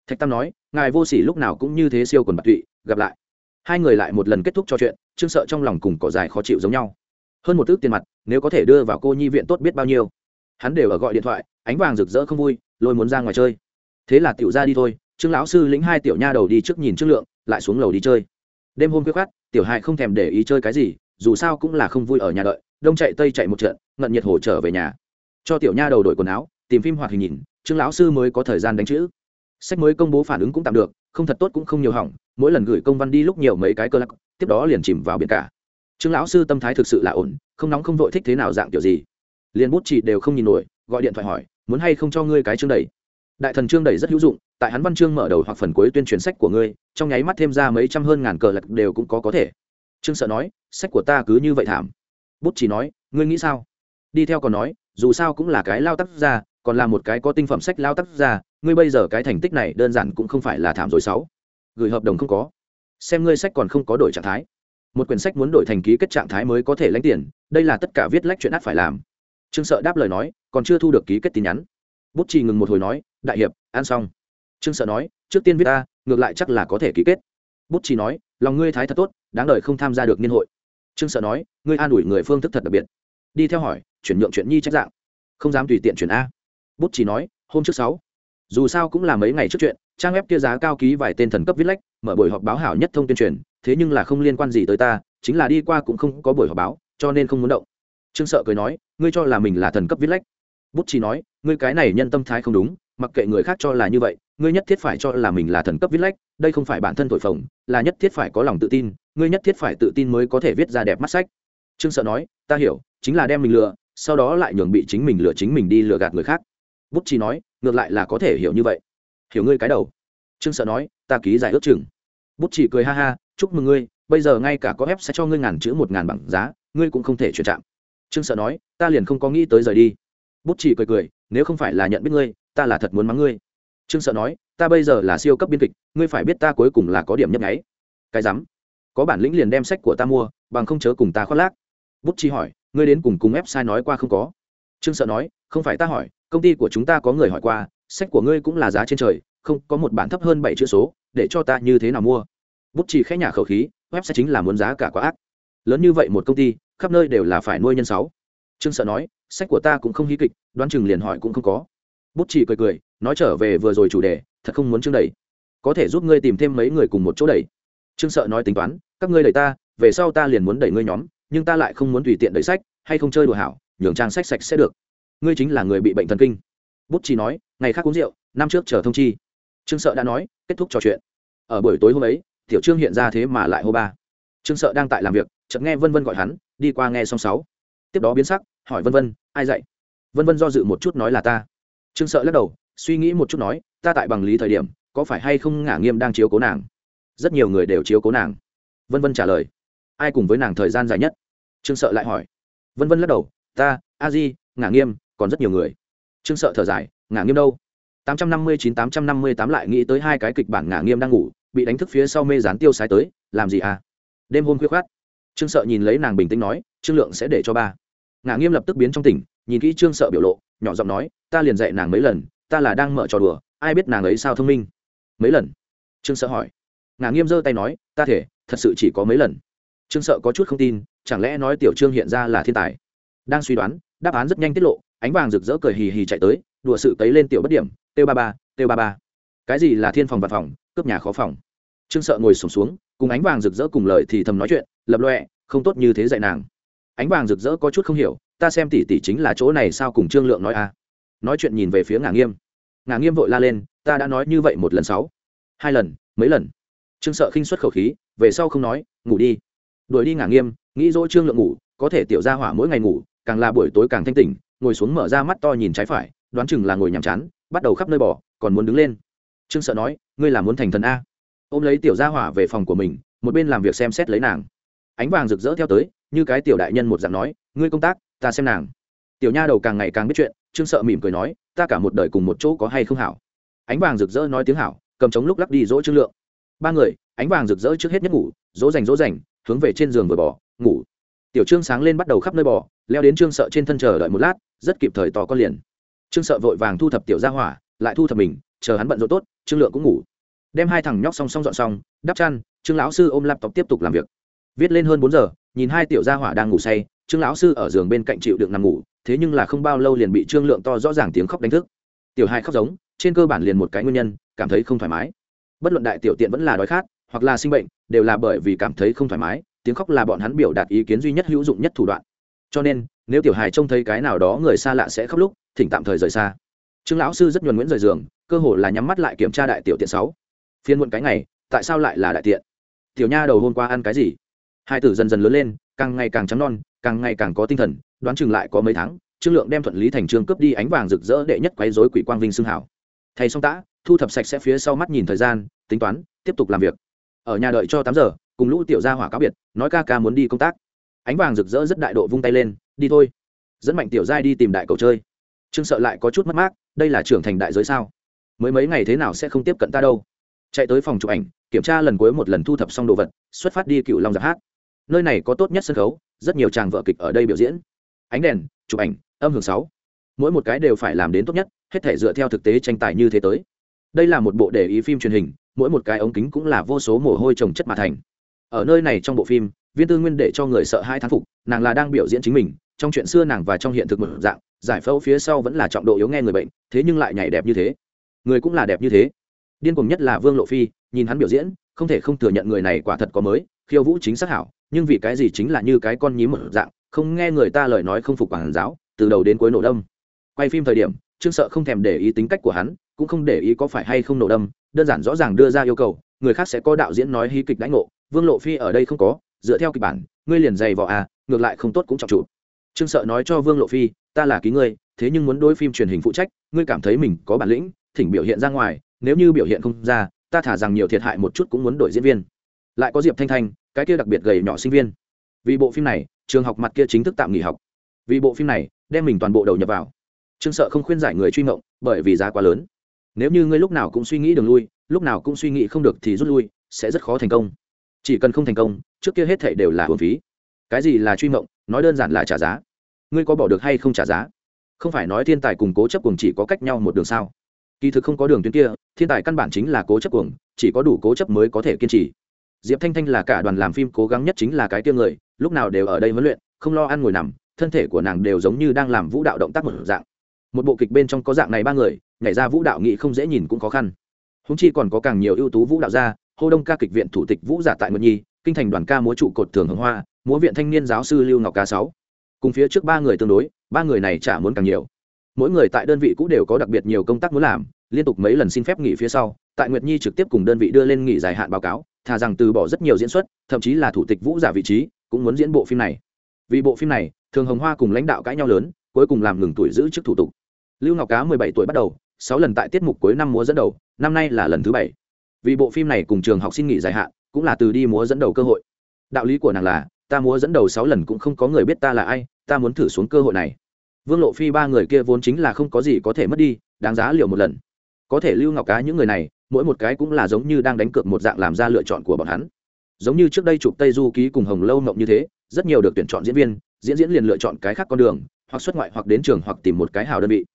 Thạch tam nói, ngài vô s ỉ lúc nào cũng như thế siêu quần bạc tụy, gặp lại. Hai người lại một lần kết thúc trò chuyện, trương sợ trong lòng cùng cỏ dài khó chịu giống nhau. Hơn một ước tiền mặt, nếu có thể đưa vào cô nhi viện tốt biết bao nhiêu. Hắn đều ở gọi điện thoại, ánh vàng rực rỡ không vui, lôi muốn ra ngoài chơi. Thế là tiểu ra đi thôi, trương lão sư lĩnh hai tiểu nha đầu đi trước nhìn trước lượng, lại xuống lầu đi chơi đêm hôm khuya khát tiểu hại không thèm để ý chơi cái gì, dù sao cũng là không vui ở nhà đợi, đông chạy tây chạy một trận, ngận nhiệt hồ trở về nhà. Cho tiểu nha đầu đổi quần áo, tìm phim hoạt hình nhìn, trương lão sư mới có thời gian đánh chữ. Sách mới công bố phản ứng cũng tạm được, không thật tốt cũng không nhiều hỏng, mỗi lần gửi công văn đi lúc nhiều mấy cái cơ lắc tiếp đó liền chìm vào biển cả. Trương lão sư tâm thái thực sự là ổn, không nóng không vội thích thế nào dạng kiểu gì. Liền bút chỉ đều không nhìn nổi, gọi điện thoại hỏi, muốn hay không cho ngươi cái chương đầy? Đại thần chương đầy rất hữu dụng, tại hắn văn chương mở đầu hoặc phần cuối tuyên truyền sách của ngươi, trong nháy mắt thêm ra mấy trăm hơn ngàn cờ lật đều cũng có có thể. Trương sợ nói, sách của ta cứ như vậy thảm. Bút chỉ nói, ngươi nghĩ sao? Đi theo còn nói, dù sao cũng là cái lao tác ra còn là một cái có tinh phẩm sách lao tác ra ngươi bây giờ cái thành tích này đơn giản cũng không phải là thảm rồi sáu. Gửi hợp đồng không có. Xem ngươi sách còn không có đổi trạng thái. Một quyển sách muốn đổi thành ký kết trạng thái mới có thể lãnh tiền, đây là tất cả viết lách chuyện ắt phải làm. Trương sợ đáp lời nói, còn chưa thu được ký kết tin nhắn bút chỉ ngừng một hồi nói, đại hiệp, ăn xong. Trương sợ nói, trước tiên viết ta, ngược lại chắc là có thể ký kết. Bút chỉ nói, lòng ngươi thái thật tốt, đáng đời không tham gia được niên hội. Trương sợ nói, ngươi an ủi người phương thức thật đặc biệt. Đi theo hỏi, chuyển nhượng chuyện nhi trách dạng? Không dám tùy tiện chuyển a. Bút chỉ nói, hôm trước sáu, dù sao cũng là mấy ngày trước chuyện, trang web kia giá cao ký vài tên thần cấp viết lách, mở buổi họp báo hảo nhất thông tuyên truyền, thế nhưng là không liên quan gì tới ta, chính là đi qua cũng không có buổi họp báo, cho nên không muốn động. Trương sợ cười nói, ngươi cho là mình là thần cấp viết lách? Bút chỉ nói ngươi cái này nhân tâm thái không đúng, mặc kệ người khác cho là như vậy, ngươi nhất thiết phải cho là mình là thần cấp viết lách, đây không phải bản thân thổi phồng, là nhất thiết phải có lòng tự tin, ngươi nhất thiết phải tự tin mới có thể viết ra đẹp mắt sách. Trương sợ nói, ta hiểu, chính là đem mình lừa, sau đó lại nhường bị chính mình lừa chính mình đi lừa gạt người khác. Bút chỉ nói, ngược lại là có thể hiểu như vậy. Hiểu ngươi cái đầu. Trương sợ nói, ta ký giải ước chừng. Bút chỉ cười ha ha, chúc mừng ngươi, bây giờ ngay cả có ép sẽ cho ngươi ngàn chữ một ngàn bằng giá, ngươi cũng không thể chuyển chạm trương sợ nói, ta liền không có nghĩ tới rời đi. Bút chỉ cười cười nếu không phải là nhận biết ngươi, ta là thật muốn mắng ngươi. Trương sợ nói, ta bây giờ là siêu cấp biên kịch, ngươi phải biết ta cuối cùng là có điểm nhấp nháy. Cái rắm. Có bản lĩnh liền đem sách của ta mua, bằng không chớ cùng ta khoác lác. Bút chi hỏi, ngươi đến cùng cùng sai nói qua không có? Trương sợ nói, không phải ta hỏi, công ty của chúng ta có người hỏi qua, sách của ngươi cũng là giá trên trời, không, có một bản thấp hơn bảy chữ số, để cho ta như thế nào mua? Bút chi khẽ nhà khẩu khí, website chính là muốn giá cả quá ác. Lớn như vậy một công ty, khắp nơi đều là phải nuôi nhân sáu trương sợ nói, sách của ta cũng không hí kịch, đoán chừng liền hỏi cũng không có. Bút chỉ cười cười, nói trở về vừa rồi chủ đề, thật không muốn chương đẩy. Có thể giúp ngươi tìm thêm mấy người cùng một chỗ đẩy. Trương sợ nói tính toán, các ngươi đẩy ta, về sau ta liền muốn đẩy ngươi nhóm, nhưng ta lại không muốn tùy tiện đẩy sách, hay không chơi đùa hảo, nhường trang sách sạch sẽ được. Ngươi chính là người bị bệnh thần kinh. Bút chỉ nói, ngày khác uống rượu, năm trước chờ thông chi. Trương sợ đã nói, kết thúc trò chuyện. Ở buổi tối hôm ấy, tiểu trương hiện ra thế mà lại hô ba. Trương sợ đang tại làm việc, chợt nghe vân vân gọi hắn, đi qua nghe xong sáu tiếp đó biến sắc, hỏi vân vân, ai dạy? Vân vân do dự một chút nói là ta. Trương sợ lắc đầu, suy nghĩ một chút nói, ta tại bằng lý thời điểm, có phải hay không ngả nghiêm đang chiếu cố nàng? Rất nhiều người đều chiếu cố nàng. Vân vân trả lời, ai cùng với nàng thời gian dài nhất? Trương sợ lại hỏi. Vân vân lắc đầu, ta, a di, ngả nghiêm, còn rất nhiều người. Trương sợ thở dài, ngả nghiêm đâu? Tám trăm năm mươi chín, tám trăm năm mươi tám lại nghĩ tới hai cái kịch bản ngả nghiêm đang ngủ, bị đánh thức phía sau mê dán tiêu sái tới, làm gì à? Đêm hôm khuya khoát trương sợ nhìn lấy nàng bình tĩnh nói, trương lượng sẽ để cho ba ngả nghiêm lập tức biến trong tỉnh nhìn kỹ trương sợ biểu lộ nhỏ giọng nói ta liền dạy nàng mấy lần ta là đang mở trò đùa ai biết nàng ấy sao thông minh. Mấy lần? Trương sợ hỏi. Ngả nghiêm giơ tay nói ta thể thật sự chỉ có mấy lần. Trương sợ có chút không tin chẳng lẽ nói tiểu trương hiện ra là thiên tài? Đang suy đoán đáp án rất nhanh tiết lộ ánh vàng rực rỡ cười hì hì chạy tới đùa sự cấy lên tiểu bất điểm têu ba ba têu ba ba. Cái gì là thiên phòng và phòng cướp nhà khó phòng? Trương sợ ngồi sùng xuống, xuống cùng ánh vàng rực rỡ cùng lời thì thầm nói chuyện lập loẹ không tốt như thế dạy nàng ánh vàng rực rỡ có chút không hiểu, ta xem tỷ tỷ chính là chỗ này sao cùng trương lượng nói a nói chuyện nhìn về phía ngà nghiêm. Ngà nghiêm vội la lên, ta đã nói như vậy một lần sáu, hai lần, mấy lần? Trương sợ khinh xuất khẩu khí, về sau không nói, ngủ đi. Đuổi đi ngả nghiêm, nghĩ dỗ trương lượng ngủ, có thể tiểu ra hỏa mỗi ngày ngủ, càng là buổi tối càng thanh tỉnh, ngồi xuống mở ra mắt to nhìn trái phải, đoán chừng là ngồi nhàm chán, bắt đầu khắp nơi bỏ còn muốn đứng lên. Trương sợ nói, ngươi là muốn thành thần a. Ôm lấy tiểu gia hỏa về phòng của mình, một bên làm việc xem xét lấy nàng ánh vàng rực rỡ theo tới, như cái tiểu đại nhân một dạng nói, ngươi công tác, ta xem nàng. Tiểu nha đầu càng ngày càng biết chuyện, trương sợ mỉm cười nói, ta cả một đời cùng một chỗ có hay không hảo? Ánh vàng rực rỡ nói tiếng hảo, cầm trống lúc lắc đi dỗ trương lượng. Ba người, ánh vàng rực rỡ trước hết nhất ngủ, dỗ dành dỗ dành, hướng về trên giường vừa bỏ, ngủ. Tiểu trương sáng lên bắt đầu khắp nơi bỏ leo đến trương sợ trên thân chờ đợi một lát, rất kịp thời tỏ con liền. Trương sợ vội vàng thu thập tiểu gia hỏa, lại thu thập mình, chờ hắn bận rộn tốt, trương lượng cũng ngủ. Đem hai thằng nhóc song song dọn xong, đắp chăn, trương lão sư ôm laptop tiếp tục làm việc viết lên hơn bốn giờ, nhìn hai tiểu gia hỏa đang ngủ say, trương lão sư ở giường bên cạnh chịu đựng nằm ngủ, thế nhưng là không bao lâu liền bị trương lượng to rõ ràng tiếng khóc đánh thức. Tiểu hai khóc giống, trên cơ bản liền một cái nguyên nhân, cảm thấy không thoải mái. Bất luận đại tiểu tiện vẫn là đói khát, hoặc là sinh bệnh, đều là bởi vì cảm thấy không thoải mái, tiếng khóc là bọn hắn biểu đạt ý kiến duy nhất hữu dụng nhất thủ đoạn. Cho nên, nếu tiểu hài trông thấy cái nào đó người xa lạ sẽ khóc lúc, thỉnh tạm thời rời xa. Trương lão sư rất nhuần nguyễn rời giường, cơ hồ là nhắm mắt lại kiểm tra đại tiểu tiện sáu. Phiên muộn cái ngày, tại sao lại là đại tiện? Tiểu nha đầu hôm qua ăn cái gì? Hai tử dần dần lớn lên, càng ngày càng trắng non, càng ngày càng có tinh thần, đoán chừng lại có mấy tháng, trương lượng đem thuận lý thành trương cướp đi ánh vàng rực rỡ đệ nhất quấy rối quỷ quang vinh xương hảo. Thầy xong tã, thu thập sạch sẽ phía sau mắt nhìn thời gian, tính toán, tiếp tục làm việc. Ở nhà đợi cho tám giờ, cùng lũ tiểu gia hỏa cáo biệt, nói ca ca muốn đi công tác. Ánh vàng rực rỡ rất đại độ vung tay lên, đi thôi. Dẫn mạnh tiểu giai đi tìm đại cầu chơi. Trương sợ lại có chút mất mát, đây là trưởng thành đại giới sao? Mới mấy ngày thế nào sẽ không tiếp cận ta đâu? Chạy tới phòng chụp ảnh, kiểm tra lần cuối một lần thu thập xong đồ vật, xuất phát đi cựu long giáp hát nơi này có tốt nhất sân khấu, rất nhiều tràng vợ kịch ở đây biểu diễn. Ánh đèn, chụp ảnh, âm hưởng sáu. Mỗi một cái đều phải làm đến tốt nhất, hết thể dựa theo thực tế tranh tài như thế tới. Đây là một bộ để ý phim truyền hình, mỗi một cái ống kính cũng là vô số mồ hôi trồng chất mà thành. Ở nơi này trong bộ phim, viên tư nguyên để cho người sợ hai thán phục, nàng là đang biểu diễn chính mình, trong chuyện xưa nàng và trong hiện thực một dạng, giải phẫu phía sau vẫn là trọng độ yếu nghe người bệnh, thế nhưng lại nhảy đẹp như thế. Người cũng là đẹp như thế. Điên cuồng nhất là vương lộ phi, nhìn hắn biểu diễn, không thể không thừa nhận người này quả thật có mới khiêu vũ chính xác hảo, nhưng vì cái gì chính là như cái con nhím một dạng, không nghe người ta lời nói không phục quản giáo, từ đầu đến cuối nổ đâm. Quay phim thời điểm, trương sợ không thèm để ý tính cách của hắn, cũng không để ý có phải hay không nổ đâm, đơn giản rõ ràng đưa ra yêu cầu, người khác sẽ có đạo diễn nói hí kịch đánh ngộ, vương lộ phi ở đây không có, dựa theo kịch bản, ngươi liền dày vào à ngược lại không tốt cũng trọng trụ. Trương sợ nói cho vương lộ phi, ta là ký ngươi, thế nhưng muốn đối phim truyền hình phụ trách, ngươi cảm thấy mình có bản lĩnh, thỉnh biểu hiện ra ngoài, nếu như biểu hiện không ra, ta thả rằng nhiều thiệt hại một chút cũng muốn đổi diễn viên lại có diệp thanh thanh, cái kia đặc biệt gầy nhỏ sinh viên. Vì bộ phim này, trường học mặt kia chính thức tạm nghỉ học. Vì bộ phim này, đem mình toàn bộ đầu nhập vào. Trương sợ không khuyên giải người truy mộng bởi vì giá quá lớn. Nếu như ngươi lúc nào cũng suy nghĩ đường lui, lúc nào cũng suy nghĩ không được thì rút lui, sẽ rất khó thành công. Chỉ cần không thành công, trước kia hết thệ đều là hồn phí. Cái gì là truy mộng nói đơn giản là trả giá. Ngươi có bỏ được hay không trả giá? Không phải nói thiên tài cùng cố chấp cùng chỉ có cách nhau một đường sao? Kỳ thực không có đường tuyến kia, thiên tài căn bản chính là cố chấp cuồng, chỉ có đủ cố chấp mới có thể kiên trì diệp thanh thanh là cả đoàn làm phim cố gắng nhất chính là cái tiêu người, lúc nào đều ở đây huấn luyện, không lo ăn ngồi nằm, thân thể của nàng đều giống như đang làm vũ đạo động tác một dạng. Một bộ kịch bên trong có dạng này ba người, nhảy ra vũ đạo nghị không dễ nhìn cũng khó khăn. Húng chi còn có càng nhiều ưu tú vũ đạo gia, hô đông ca kịch viện thủ tịch vũ giả tại nguyệt nhi, kinh thành đoàn ca múa trụ cột thường hồng hoa, múa viện thanh niên giáo sư lưu ngọc ca sáu. Cùng phía trước ba người tương đối, ba người này chả muốn càng nhiều. Mỗi người tại đơn vị cũng đều có đặc biệt nhiều công tác muốn làm, liên tục mấy lần xin phép nghỉ phía sau, tại nguyệt nhi trực tiếp cùng đơn vị đưa lên nghỉ dài hạn báo cáo thà rằng từ bỏ rất nhiều diễn xuất, thậm chí là thủ tịch vũ giả vị trí, cũng muốn diễn bộ phim này. Vì bộ phim này, thường hồng hoa cùng lãnh đạo cãi nhau lớn, cuối cùng làm ngừng tuổi giữ chức thủ tục. Lưu ngọc cá mười bảy tuổi bắt đầu, sáu lần tại tiết mục cuối năm múa dẫn đầu, năm nay là lần thứ bảy. Vì bộ phim này cùng trường học xin nghỉ dài hạn, cũng là từ đi múa dẫn đầu cơ hội. Đạo lý của nàng là, ta múa dẫn đầu sáu lần cũng không có người biết ta là ai, ta muốn thử xuống cơ hội này. Vương lộ phi ba người kia vốn chính là không có gì có thể mất đi, đáng giá liệu một lần. Có thể lưu ngọc cá những người này mỗi một cái cũng là giống như đang đánh cược một dạng làm ra lựa chọn của bọn hắn. Giống như trước đây chụp tây du ký cùng hồng lâu mộng như thế, rất nhiều được tuyển chọn diễn viên, diễn diễn liền lựa chọn cái khác con đường, hoặc xuất ngoại hoặc đến trường hoặc tìm một cái hào đơn vị.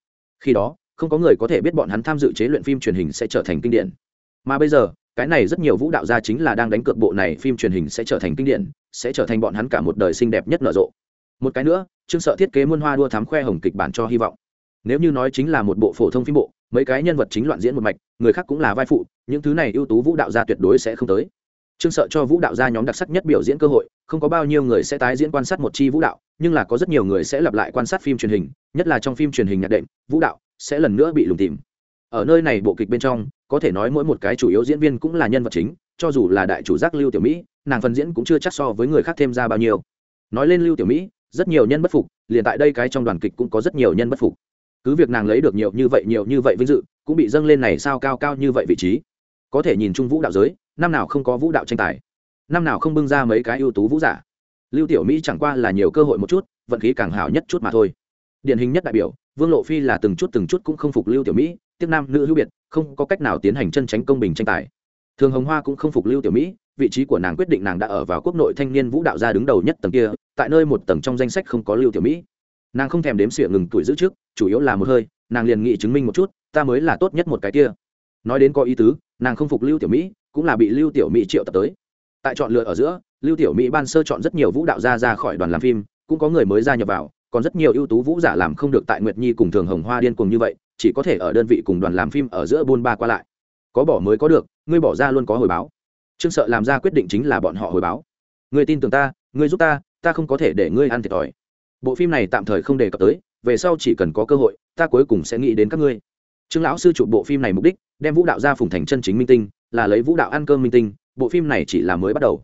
Khi đó, không có người có thể biết bọn hắn tham dự chế luyện phim truyền hình sẽ trở thành kinh điển. Mà bây giờ, cái này rất nhiều vũ đạo gia chính là đang đánh cược bộ này phim truyền hình sẽ trở thành kinh điển, sẽ trở thành bọn hắn cả một đời xinh đẹp nhất nở rộ. Một cái nữa chương sợ thiết kế muôn hoa đua thám khoe hồng kịch bản cho hy vọng nếu như nói chính là một bộ phổ thông phim bộ, mấy cái nhân vật chính loạn diễn một mạch, người khác cũng là vai phụ, những thứ này ưu tú vũ đạo gia tuyệt đối sẽ không tới. Trương sợ cho vũ đạo gia nhóm đặc sắc nhất biểu diễn cơ hội, không có bao nhiêu người sẽ tái diễn quan sát một chi vũ đạo, nhưng là có rất nhiều người sẽ lặp lại quan sát phim truyền hình, nhất là trong phim truyền hình nhạc đệm, vũ đạo sẽ lần nữa bị lùng tìm. Ở nơi này bộ kịch bên trong, có thể nói mỗi một cái chủ yếu diễn viên cũng là nhân vật chính, cho dù là đại chủ giác lưu tiểu mỹ, nàng phần diễn cũng chưa chắc so với người khác thêm ra bao nhiêu. Nói lên lưu tiểu mỹ, rất nhiều nhân bất phục, liền tại đây cái trong đoàn kịch cũng có rất nhiều nhân bất phục cứ việc nàng lấy được nhiều như vậy nhiều như vậy vinh dự, cũng bị dâng lên này sao cao cao như vậy vị trí. Có thể nhìn chung vũ đạo giới, năm nào không có vũ đạo tranh tài. Năm nào không bưng ra mấy cái ưu tú vũ giả. Lưu tiểu mỹ chẳng qua là nhiều cơ hội một chút, vận khí càng hảo nhất chút mà thôi. Điển hình nhất đại biểu, vương lộ phi là từng chút từng chút cũng không phục lưu tiểu mỹ, tiếc nam nữ hữu biệt, không có cách nào tiến hành chân tránh công bình tranh tài. Thường hồng hoa cũng không phục lưu tiểu mỹ, vị trí của nàng quyết định nàng đã ở vào quốc nội thanh niên vũ đạo gia đứng đầu nhất tầng kia, tại nơi một tầng trong danh sách không có lưu tiểu mỹ. Nàng không thèm đếm xỉa ngừng tuổi giữ trước chủ yếu là một hơi, nàng liền nghị chứng minh một chút, ta mới là tốt nhất một cái kia. Nói đến có ý tứ, nàng không phục lưu tiểu mỹ, cũng là bị lưu tiểu mỹ triệu tập tới. Tại chọn lựa ở giữa, lưu tiểu mỹ ban sơ chọn rất nhiều vũ đạo gia ra khỏi đoàn làm phim, cũng có người mới gia nhập vào, còn rất nhiều ưu tú vũ giả làm không được tại nguyệt nhi cùng thường hồng hoa điên cùng như vậy, chỉ có thể ở đơn vị cùng đoàn làm phim ở giữa buôn ba qua lại. Có bỏ mới có được, ngươi bỏ ra luôn có hồi báo. Trương sợ làm ra quyết định chính là bọn họ hồi báo. Ngươi tin tưởng ta, ngươi giúp ta ta không có thể để ngươi ăn thiệt thòi. Bộ phim này tạm thời không đề cập tới về sau chỉ cần có cơ hội, ta cuối cùng sẽ nghĩ đến các ngươi. Trương lão sư chụp bộ phim này mục đích, đem vũ đạo ra phùng thành chân chính minh tinh, là lấy vũ đạo ăn cơm minh tinh, bộ phim này chỉ là mới bắt đầu.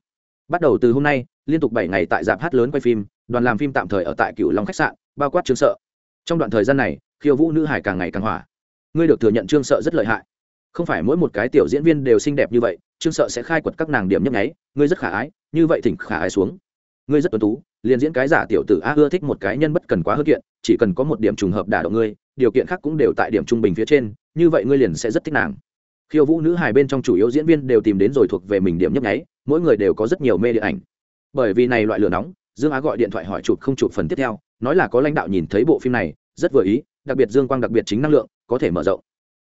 Bắt đầu từ hôm nay, liên tục bảy ngày tại dạp hát lớn quay phim, đoàn làm phim tạm thời ở tại cựu long khách sạn, bao quát trương sợ. Trong đoạn thời gian này, khiêu vũ nữ hải càng ngày càng hỏa. Ngươi được thừa nhận trương sợ rất lợi hại. Không phải mỗi một cái tiểu diễn viên đều xinh đẹp như vậy, trương sợ sẽ khai quật các nàng điểm nhấp nháy, ngươi rất khả ái, như vậy thỉnh khả ái xuống. Ngươi rất tuấn tú liền diễn cái giả tiểu tử a ưa thích một cái nhân bất cần quá hơn kiện, chỉ cần có một điểm trùng hợp đả động ngươi, điều kiện khác cũng đều tại điểm trung bình phía trên, như vậy ngươi liền sẽ rất thích nàng. Khiêu vũ nữ hài bên trong chủ yếu diễn viên đều tìm đến rồi thuộc về mình điểm nhấp nháy, mỗi người đều có rất nhiều mê điện ảnh. Bởi vì này loại lửa nóng, dương á gọi điện thoại hỏi chụp không chụp phần tiếp theo, nói là có lãnh đạo nhìn thấy bộ phim này, rất vừa ý, đặc biệt dương quang đặc biệt chính năng lượng, có thể mở rộng.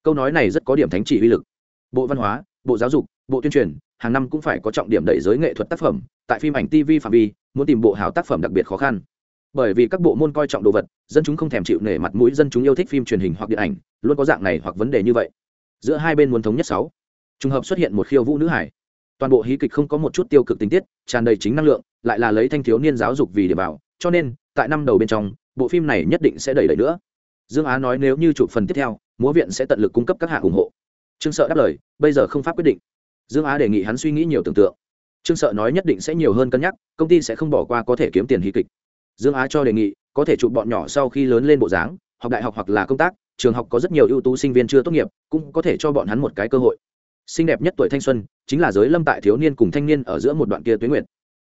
Câu nói này rất có điểm thánh chỉ uy lực. Bộ văn hóa, bộ giáo dục, bộ tuyên truyền, hàng năm cũng phải có trọng điểm đẩy giới nghệ thuật tác phẩm, tại phim ảnh tv phạm vi muốn tìm bộ hảo tác phẩm đặc biệt khó khăn. Bởi vì các bộ môn coi trọng đồ vật, dân chúng không thèm chịu nể mặt mũi dân chúng yêu thích phim truyền hình hoặc điện ảnh, luôn có dạng này hoặc vấn đề như vậy. Giữa hai bên muốn thống nhất sáu. Trùng hợp xuất hiện một khiêu vũ nữ hải. Toàn bộ hí kịch không có một chút tiêu cực tình tiết, tràn đầy chính năng lượng, lại là lấy thanh thiếu niên giáo dục vì để bảo. Cho nên, tại năm đầu bên trong, bộ phim này nhất định sẽ đẩy đẩy nữa. Dương á nói nếu như chụp phần tiếp theo, múa viện sẽ tận lực cung cấp các hạng ủng hộ. Trương sợ đáp lời, bây giờ không pháp quyết định. Dương á đề nghị hắn suy nghĩ nhiều tưởng tượng trương sợ nói nhất định sẽ nhiều hơn cân nhắc, công ty sẽ không bỏ qua có thể kiếm tiền hí kịch. Dương á cho đề nghị, có thể chụp bọn nhỏ sau khi lớn lên bộ dáng, học đại học hoặc là công tác, trường học có rất nhiều ưu tú sinh viên chưa tốt nghiệp, cũng có thể cho bọn hắn một cái cơ hội. Xinh đẹp nhất tuổi thanh xuân, chính là giới lâm tại thiếu niên cùng thanh niên ở giữa một đoạn kia tuyến nguyện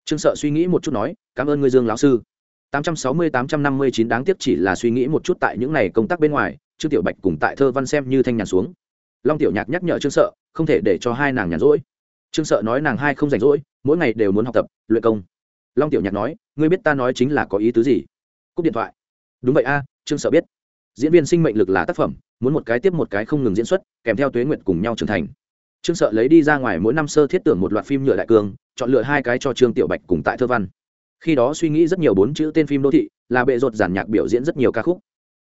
trương sợ suy nghĩ một chút nói, cảm ơn ngươi, dương lão sư. 860-859 đáng tiếc chỉ là suy nghĩ một chút tại những này công tác bên ngoài, trương tiểu bạch cùng tại thơ văn xem như thanh nhàn xuống. Long tiểu nhạc nhắc nhở trương sợ, không thể để cho hai nàng nhàn rỗi trương sợ nói nàng hai không rảnh rỗi, mỗi ngày đều muốn học tập, luyện công. Long tiểu nhạc nói, ngươi biết ta nói chính là có ý tứ gì? Cúp điện thoại. Đúng vậy a, trương sợ biết. Diễn viên sinh mệnh lực là tác phẩm, muốn một cái tiếp một cái không ngừng diễn xuất, kèm theo tuế nguyện cùng nhau trưởng thành. Trương sợ lấy đi ra ngoài mỗi năm sơ thiết tưởng một loạt phim nhựa đại cương chọn lựa hai cái cho trương tiểu bạch cùng tại thơ văn. Khi đó suy nghĩ rất nhiều bốn chữ tên phim đô thị, là bệ rột giản nhạc biểu diễn rất nhiều ca khúc.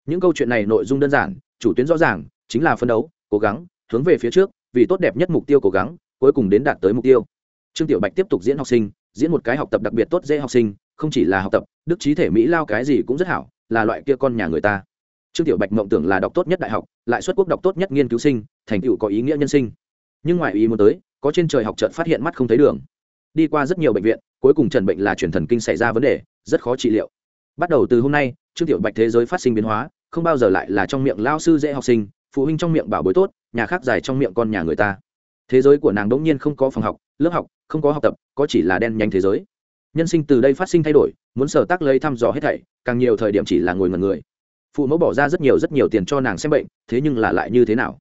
Những câu chuyện này nội dung đơn giản, chủ tuyến rõ ràng, chính là phân đấu, cố gắng, hướng về phía trước, vì tốt đẹp nhất mục tiêu cố gắng cuối cùng đến đạt tới mục tiêu. Trương tiểu bạch tiếp tục diễn học sinh, diễn một cái học tập đặc biệt tốt dễ học sinh, không chỉ là học tập, đức trí thể mỹ lao cái gì cũng rất hảo, là loại kia con nhà người ta. Trương tiểu bạch mộng tưởng là đọc tốt nhất đại học, lại xuất quốc đọc tốt nhất nghiên cứu sinh, thành tựu có ý nghĩa nhân sinh. Nhưng ngoài ý muốn tới, có trên trời học chợt phát hiện mắt không thấy đường. Đi qua rất nhiều bệnh viện, cuối cùng trần bệnh là chuyển thần kinh xảy ra vấn đề, rất khó trị liệu. Bắt đầu từ hôm nay, trương tiểu bạch thế giới phát sinh biến hóa, không bao giờ lại là trong miệng lao sư dễ học sinh, phụ huynh trong miệng bảo bối tốt, nhà khác dài trong miệng con nhà người ta thế giới của nàng đống nhiên không có phòng học, lớp học, không có học tập, có chỉ là đen nhanh thế giới. Nhân sinh từ đây phát sinh thay đổi, muốn sở tác lấy thăm dò hết thảy, càng nhiều thời điểm chỉ là ngồi ngần người. Phụ mẫu bỏ ra rất nhiều rất nhiều tiền cho nàng xem bệnh, thế nhưng là lại như thế nào?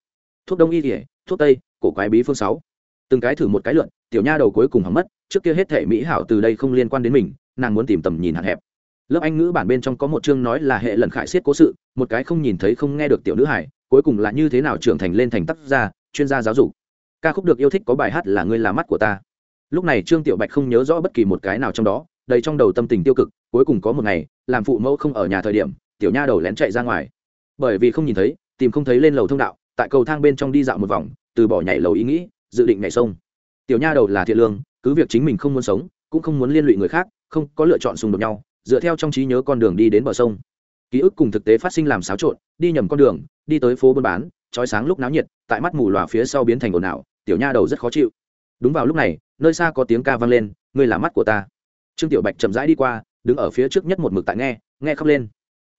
Thuốc đông y kỉa thuốc tây, cổ quái bí phương sáu. Từng cái thử một cái lượn tiểu nha đầu cuối cùng hỏng mất, trước kia hết thể mỹ hảo từ đây không liên quan đến mình, nàng muốn tìm tầm nhìn hạn hẹp. Lớp anh ngữ bản bên trong có một chương nói là hệ lần khải siết cố sự, một cái không nhìn thấy không nghe được tiểu nữ hải cuối cùng là như thế nào trưởng thành lên thành tác gia, chuyên gia giáo dục ca khúc được yêu thích có bài hát là ngươi là mắt của ta. Lúc này trương tiểu bạch không nhớ rõ bất kỳ một cái nào trong đó, đầy trong đầu tâm tình tiêu cực, cuối cùng có một ngày, làm phụ mẫu không ở nhà thời điểm, tiểu nha đầu lén chạy ra ngoài. Bởi vì không nhìn thấy, tìm không thấy lên lầu thông đạo, tại cầu thang bên trong đi dạo một vòng, từ bỏ nhảy lầu ý nghĩ, dự định nhảy sông. Tiểu nha đầu là thiện lương, cứ việc chính mình không muốn sống, cũng không muốn liên lụy người khác, không có lựa chọn xung đột nhau, dựa theo trong trí nhớ con đường đi đến bờ sông. Ký ức cùng thực tế phát sinh làm xáo trộn, đi nhầm con đường, đi tới phố buôn bán, trói sáng lúc náo nhiệt, tại mắt mù lòa phía sau biến thành ồn ào tiểu nha đầu rất khó chịu. Đúng vào lúc này, nơi xa có tiếng ca vang lên, ngươi là mắt của ta. Trương tiểu bạch chậm rãi đi qua, đứng ở phía trước nhất một mực tại nghe nghe khóc lên.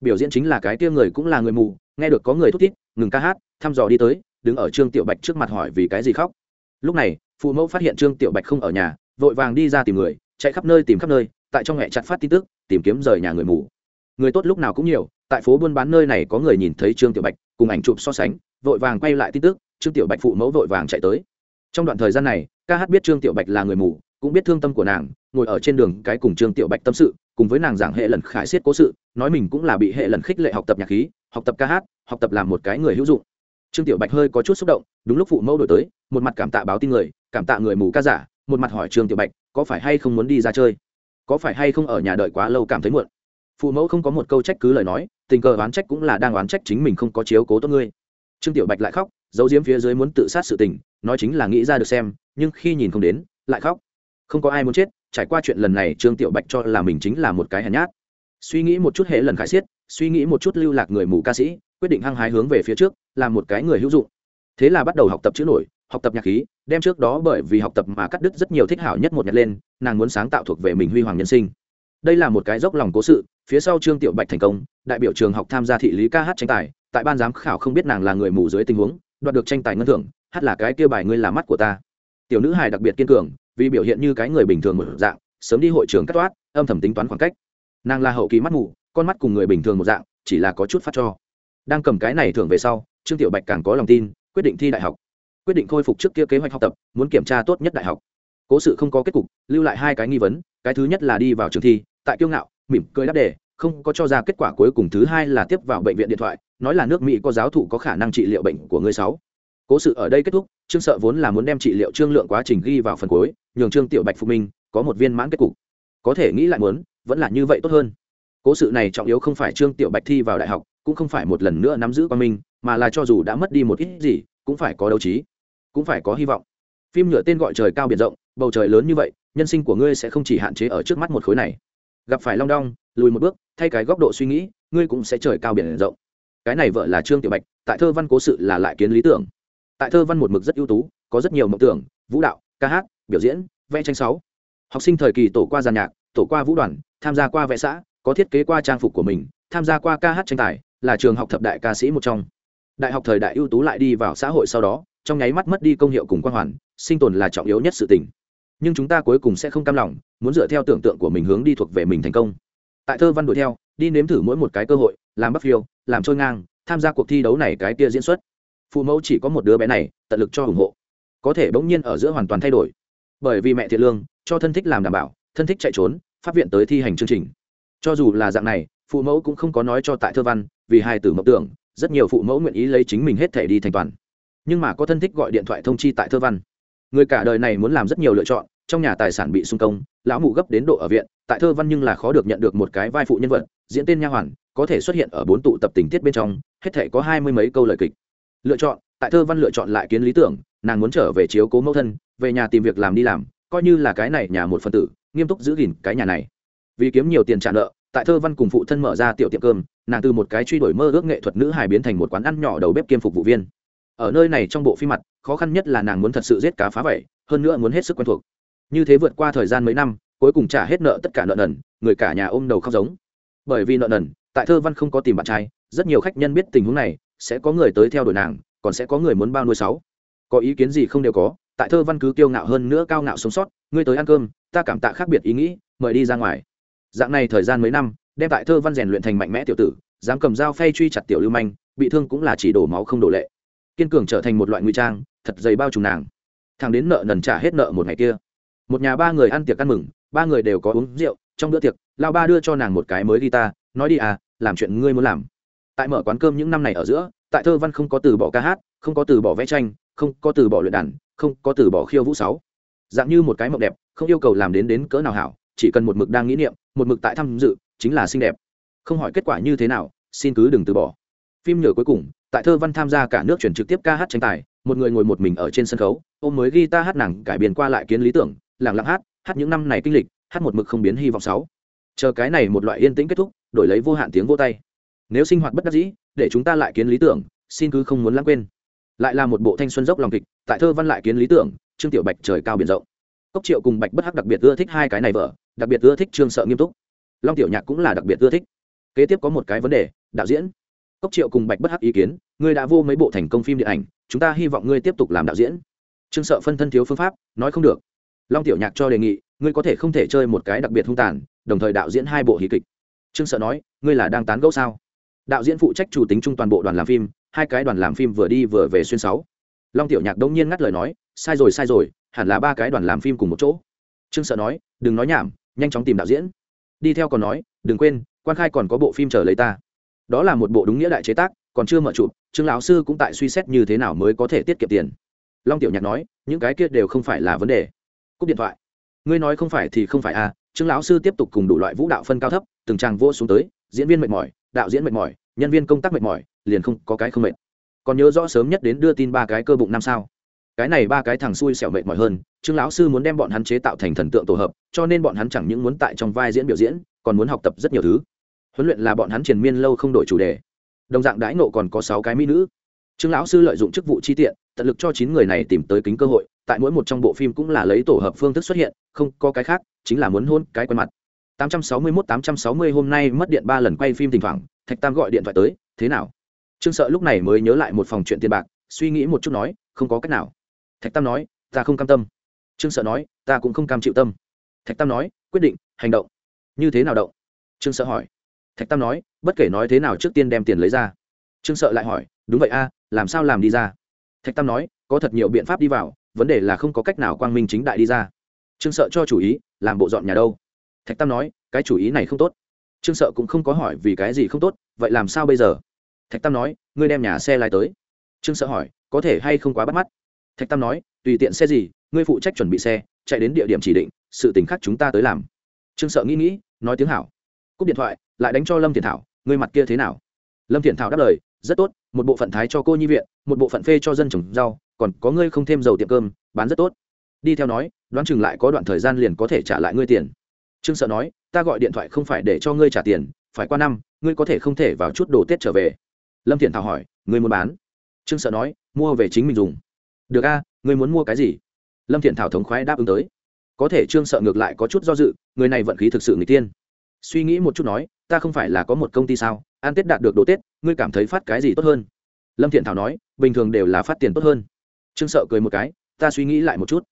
Biểu diễn chính là cái kia người cũng là người mù, nghe được có người thúc thít, ngừng ca hát, thăm dò đi tới, đứng ở trương tiểu bạch trước mặt hỏi vì cái gì khóc. Lúc này, phụ mẫu phát hiện trương tiểu bạch không ở nhà, vội vàng đi ra tìm người, chạy khắp nơi tìm khắp nơi, tại trong hẹ chặt phát tin tức, tìm kiếm rời nhà người mù. Người tốt lúc nào cũng nhiều, tại phố buôn bán nơi này có người nhìn thấy trương tiểu bạch, cùng ảnh chụp so sánh, vội vàng quay lại tin tức, trương tiểu bạch phụ mẫu vội vàng chạy tới trong đoạn thời gian này, ca hát biết trương tiểu bạch là người mù, cũng biết thương tâm của nàng, ngồi ở trên đường cái cùng trương tiểu bạch tâm sự, cùng với nàng giảng hệ lần khải xiết cố sự, nói mình cũng là bị hệ lần khích lệ học tập nhạc khí, học tập ca hát, học tập làm một cái người hữu dụng. Trương tiểu bạch hơi có chút xúc động, đúng lúc phụ mẫu đổi tới, một mặt cảm tạ báo tin người, cảm tạ người mù ca giả, một mặt hỏi trương tiểu bạch, có phải hay không muốn đi ra chơi? Có phải hay không ở nhà đợi quá lâu cảm thấy muộn? Phụ mẫu không có một câu trách cứ lời nói, tình cờ oán trách cũng là đang oán trách chính mình không có chiếu cố tốt ngươi. Trương tiểu bạch lại khóc, giấu diếm phía dưới muốn tự sát sự tình nói chính là nghĩ ra được xem, nhưng khi nhìn không đến, lại khóc. Không có ai muốn chết, trải qua chuyện lần này, trương tiểu bạch cho là mình chính là một cái hèn nhát. Suy nghĩ một chút hệ lần khải xiết, suy nghĩ một chút lưu lạc người mù ca sĩ, quyết định hăng hái hướng về phía trước, làm một cái người hữu dụng. Thế là bắt đầu học tập chữ nổi, học tập nhạc khí, đem trước đó bởi vì học tập mà cắt đứt rất nhiều thích hảo nhất một nhật lên, nàng muốn sáng tạo thuộc về mình huy hoàng nhân sinh. Đây là một cái dốc lòng cố sự, phía sau trương tiểu bạch thành công, đại biểu trường học tham gia thị lý ca hát tranh tài, tại ban giám khảo không biết nàng là người mù dưới tình huống đoạt được tranh tài ngân thưởng hát là cái kia bài ngươi là mắt của ta. Tiểu nữ hài đặc biệt kiên cường vì biểu hiện như cái người bình thường một dạng sớm đi hội trường cắt toát âm thầm tính toán khoảng cách. Nàng là hậu kỳ mắt ngủ, con mắt cùng người bình thường một dạng chỉ là có chút phát cho. Đang cầm cái này thưởng về sau trương tiểu bạch càng có lòng tin quyết định thi đại học. Quyết định khôi phục trước kia kế hoạch học tập muốn kiểm tra tốt nhất đại học. Cố sự không có kết cục lưu lại hai cái nghi vấn cái thứ nhất là đi vào trường thi tại kiêu ngạo mỉm cười đáp đề không có cho ra kết quả cuối cùng thứ hai là tiếp vào bệnh viện điện thoại, nói là nước mỹ có giáo thụ có khả năng trị liệu bệnh của ngươi sáu. Cố sự ở đây kết thúc, trương sợ vốn là muốn đem trị liệu trương lượng quá trình ghi vào phần cuối, nhường trương tiểu bạch phục minh, có một viên mãn kết cục. Có thể nghĩ lại muốn, vẫn là như vậy tốt hơn. Cố sự này trọng yếu không phải trương tiểu bạch thi vào đại học, cũng không phải một lần nữa nắm giữ quan minh, mà là cho dù đã mất đi một ít gì, cũng phải có đấu trí, cũng phải có hy vọng. Phim nhựa tên gọi trời cao biển rộng, bầu trời lớn như vậy, nhân sinh của ngươi sẽ không chỉ hạn chế ở trước mắt một khối này. Gặp phải long đong lùi một bước, thay cái góc độ suy nghĩ, ngươi cũng sẽ trời cao biển rộng. Cái này vợ là trương tiểu bạch, tại thơ văn cố sự là lại kiến lý tưởng. Tại thơ văn một mực rất ưu tú, có rất nhiều mộng tưởng, vũ đạo, ca hát, biểu diễn, vẽ tranh sáu. Học sinh thời kỳ tổ qua giàn nhạc, tổ qua vũ đoàn, tham gia qua vẽ xã, có thiết kế qua trang phục của mình, tham gia qua ca hát tranh tài, là trường học thập đại ca sĩ một trong. Đại học thời đại ưu tú lại đi vào xã hội sau đó, trong nháy mắt mất đi công hiệu cùng quan hoàn, sinh tồn là trọng yếu nhất sự tình. Nhưng chúng ta cuối cùng sẽ không cam lòng, muốn dựa theo tưởng tượng của mình hướng đi thuộc về mình thành công tại thơ văn đuổi theo, đi nếm thử mỗi một cái cơ hội, làm bắc phiêu, làm trôi ngang, tham gia cuộc thi đấu này cái kia diễn xuất. Phụ mẫu chỉ có một đứa bé này, tận lực cho ủng hộ. Có thể bỗng nhiên ở giữa hoàn toàn thay đổi. Bởi vì mẹ thiệt lương, cho thân thích làm đảm bảo, thân thích chạy trốn, phát viện tới thi hành chương trình. Cho dù là dạng này, phụ mẫu cũng không có nói cho tại thơ văn, vì hai tử mộng tưởng, rất nhiều phụ mẫu nguyện ý lấy chính mình hết thể đi thành toàn. Nhưng mà có thân thích gọi điện thoại thông chi tại thơ văn. Người cả đời này muốn làm rất nhiều lựa chọn, trong nhà tài sản bị xung công, lão mụ gấp đến độ ở viện tại thơ văn nhưng là khó được nhận được một cái vai phụ nhân vật, diễn tên nha hoàn, có thể xuất hiện ở bốn tụ tập tình tiết bên trong, hết thể có hai mươi mấy câu lời kịch. Lựa chọn, tại thơ văn lựa chọn lại kiến lý tưởng, nàng muốn trở về chiếu cố mẫu thân, về nhà tìm việc làm đi làm, coi như là cái này nhà một phần tử, nghiêm túc giữ gìn cái nhà này. Vì kiếm nhiều tiền trả nợ, tại thơ văn cùng phụ thân mở ra tiểu tiệm cơm, nàng từ một cái truy đuổi mơ ước nghệ thuật nữ hài biến thành một quán ăn nhỏ đầu bếp kiêm phục vụ viên. Ở nơi này trong bộ phim mặt, khó khăn nhất là nàng muốn thật sự giết cá phá vẩy hơn nữa muốn hết sức quen thuộc. Như thế vượt qua thời gian mấy năm cuối cùng trả hết nợ tất cả nợ nần, người cả nhà ôm đầu khóc giống. Bởi vì nợ nần, tại thơ văn không có tìm bạn trai, rất nhiều khách nhân biết tình huống này, sẽ có người tới theo đuổi nàng, còn sẽ có người muốn bao nuôi sáu. Có ý kiến gì không đều có, tại thơ văn cứ kiêu ngạo hơn nữa cao ngạo sống sót, ngươi tới ăn cơm, ta cảm tạ khác biệt ý nghĩ, mời đi ra ngoài. Dạng này thời gian mấy năm, đem tại thơ văn rèn luyện thành mạnh mẽ tiểu tử, dám cầm dao phay truy chặt tiểu lưu manh, bị thương cũng là chỉ đổ máu không đổ lệ. Kiên cường trở thành một loại nguy trang, thật dày bao trùm nàng. Thằng đến nợ nần trả hết nợ một ngày kia. Một nhà ba người ăn tiệc ăn mừng ba người đều có uống rượu, trong bữa tiệc, lao ba đưa cho nàng một cái mới guitar, nói đi à làm chuyện ngươi muốn làm. Tại mở quán cơm những năm này ở giữa, tại thơ văn không có từ bỏ ca hát, không có từ bỏ vẽ tranh, không có từ bỏ luyện đàn, không có từ bỏ khiêu vũ sáu. Dạng như một cái mộng đẹp, không yêu cầu làm đến đến cỡ nào hảo, chỉ cần một mực đang nghĩ niệm, một mực tại tham dự, chính là xinh đẹp. Không hỏi kết quả như thế nào, xin cứ đừng từ bỏ. Phim nhờ cuối cùng, tại thơ văn tham gia cả nước chuyển trực tiếp ca hát tranh tài, một người ngồi một mình ở trên sân khấu, ôm mới ghi ta hát nàng cải biến qua lại kiến lý tưởng làng lặng hát hát những năm này kinh lịch, hát một mực không biến hy vọng sáu. Chờ cái này một loại yên tĩnh kết thúc, đổi lấy vô hạn tiếng vô tay. Nếu sinh hoạt bất đắc dĩ, để chúng ta lại kiến lý tưởng, xin cứ không muốn lãng quên. Lại là một bộ thanh xuân dốc lòng kịch, tại thơ văn lại kiến lý tưởng, trương tiểu bạch trời cao biển rộng. Cốc triệu cùng bạch bất hắc đặc biệt ưa thích hai cái này vở, đặc biệt ưa thích trương sợ nghiêm túc. Long tiểu nhạc cũng là đặc biệt ưa thích. Kế tiếp có một cái vấn đề, đạo diễn. Cốc triệu cùng bạch bất hắc ý kiến, ngươi đã vô mấy bộ thành công phim điện ảnh, chúng ta hy vọng ngươi tiếp tục làm đạo diễn. Trương sợ phân thân thiếu phương pháp, nói không được long tiểu nhạc cho đề nghị, ngươi có thể không thể chơi một cái đặc biệt hung tàn, đồng thời đạo diễn hai bộ hí kịch. Trương sợ nói, ngươi là đang tán gẫu sao? Đạo diễn phụ trách chủ tính chung toàn bộ đoàn làm phim, hai cái đoàn làm phim vừa đi vừa về xuyên sáu. Long tiểu nhạc đông nhiên ngắt lời nói, sai rồi sai rồi, hẳn là ba cái đoàn làm phim cùng một chỗ. Trương sợ nói, đừng nói nhảm, nhanh chóng tìm đạo diễn. Đi theo còn nói, đừng quên, quan khai còn có bộ phim chờ lấy ta. Đó là một bộ đúng nghĩa đại chế tác, còn chưa mở chụp, trương lão sư cũng tại suy xét như thế nào mới có thể tiết kiệm tiền. Long tiểu nhạc nói, những cái kia đều không phải là vấn đề cúp điện thoại. Ngươi nói không phải thì không phải à trương lão sư tiếp tục cùng đủ loại vũ đạo phân cao thấp, từng tràng vô xuống tới, diễn viên mệt mỏi, đạo diễn mệt mỏi, nhân viên công tác mệt mỏi, liền không có cái không mệt. Còn nhớ rõ sớm nhất đến đưa tin ba cái cơ bụng năm sao? Cái này ba cái thằng xui xẻo mệt mỏi hơn, trương lão sư muốn đem bọn hắn chế tạo thành thần tượng tổ hợp, cho nên bọn hắn chẳng những muốn tại trong vai diễn biểu diễn, còn muốn học tập rất nhiều thứ. Huấn luyện là bọn hắn triền miên lâu không đổi chủ đề. Đồng dạng đãi nộ còn có sáu cái mỹ nữ. Trương lão sư lợi dụng chức vụ chi tiện tận lực cho chín người này tìm tới kính cơ hội, tại mỗi một trong bộ phim cũng là lấy tổ hợp phương thức xuất hiện, không có cái khác, chính là muốn hôn cái quen mặt. 861 860 hôm nay mất điện ba lần quay phim thỉnh thoảng, thạch tam gọi điện thoại tới, thế nào? Trương sợ lúc này mới nhớ lại một phòng chuyện tiền bạc, suy nghĩ một chút nói, không có cách nào. Thạch tam nói, ta không cam tâm. Trương sợ nói, ta cũng không cam chịu tâm. Thạch tam nói, quyết định, hành động. Như thế nào động? Trương sợ hỏi. Thạch tam nói, bất kể nói thế nào trước tiên đem tiền lấy ra. Trương sợ lại hỏi, đúng vậy a, làm sao làm đi ra? Thạch tam nói, có thật nhiều biện pháp đi vào, vấn đề là không có cách nào quang minh chính đại đi ra. Trương sợ cho chủ ý, làm bộ dọn nhà đâu? Thạch tam nói, cái chủ ý này không tốt. Trương sợ cũng không có hỏi vì cái gì không tốt, vậy làm sao bây giờ? Thạch tam nói, ngươi đem nhà xe lai tới. Trương sợ hỏi, có thể hay không quá bắt mắt? Thạch tam nói, tùy tiện xe gì, ngươi phụ trách chuẩn bị xe, chạy đến địa điểm chỉ định, sự t khác chúng ta tới làm. Trương sợ nghĩ nghĩ, nói tiếng hảo. Cúp điện thoại, lại đánh cho lâm thiện thảo, ngươi mặt kia thế nào? Lâm thiện thảo đáp lời, rất tốt một bộ phận thái cho cô nhi viện, một bộ phận phê cho dân trồng rau, còn có ngươi không thêm dầu tiệm cơm, bán rất tốt. Đi theo nói, đoán chừng lại có đoạn thời gian liền có thể trả lại ngươi tiền. Trương sợ nói, ta gọi điện thoại không phải để cho ngươi trả tiền, phải qua năm, ngươi có thể không thể vào chút đồ tết trở về. Lâm thiện thảo hỏi, ngươi muốn bán? Trương sợ nói, mua về chính mình dùng. Được a, ngươi muốn mua cái gì? Lâm thiện thảo thống khoái đáp ứng tới. Có thể trương sợ ngược lại có chút do dự, người này vận khí thực sự người tiên. Suy nghĩ một chút nói, ta không phải là có một công ty sao? Ăn tết đạt được đồ tết, ngươi cảm thấy phát cái gì tốt hơn? Lâm thiện thảo nói, bình thường đều là phát tiền tốt hơn. Trương sợ cười một cái, ta suy nghĩ lại một chút.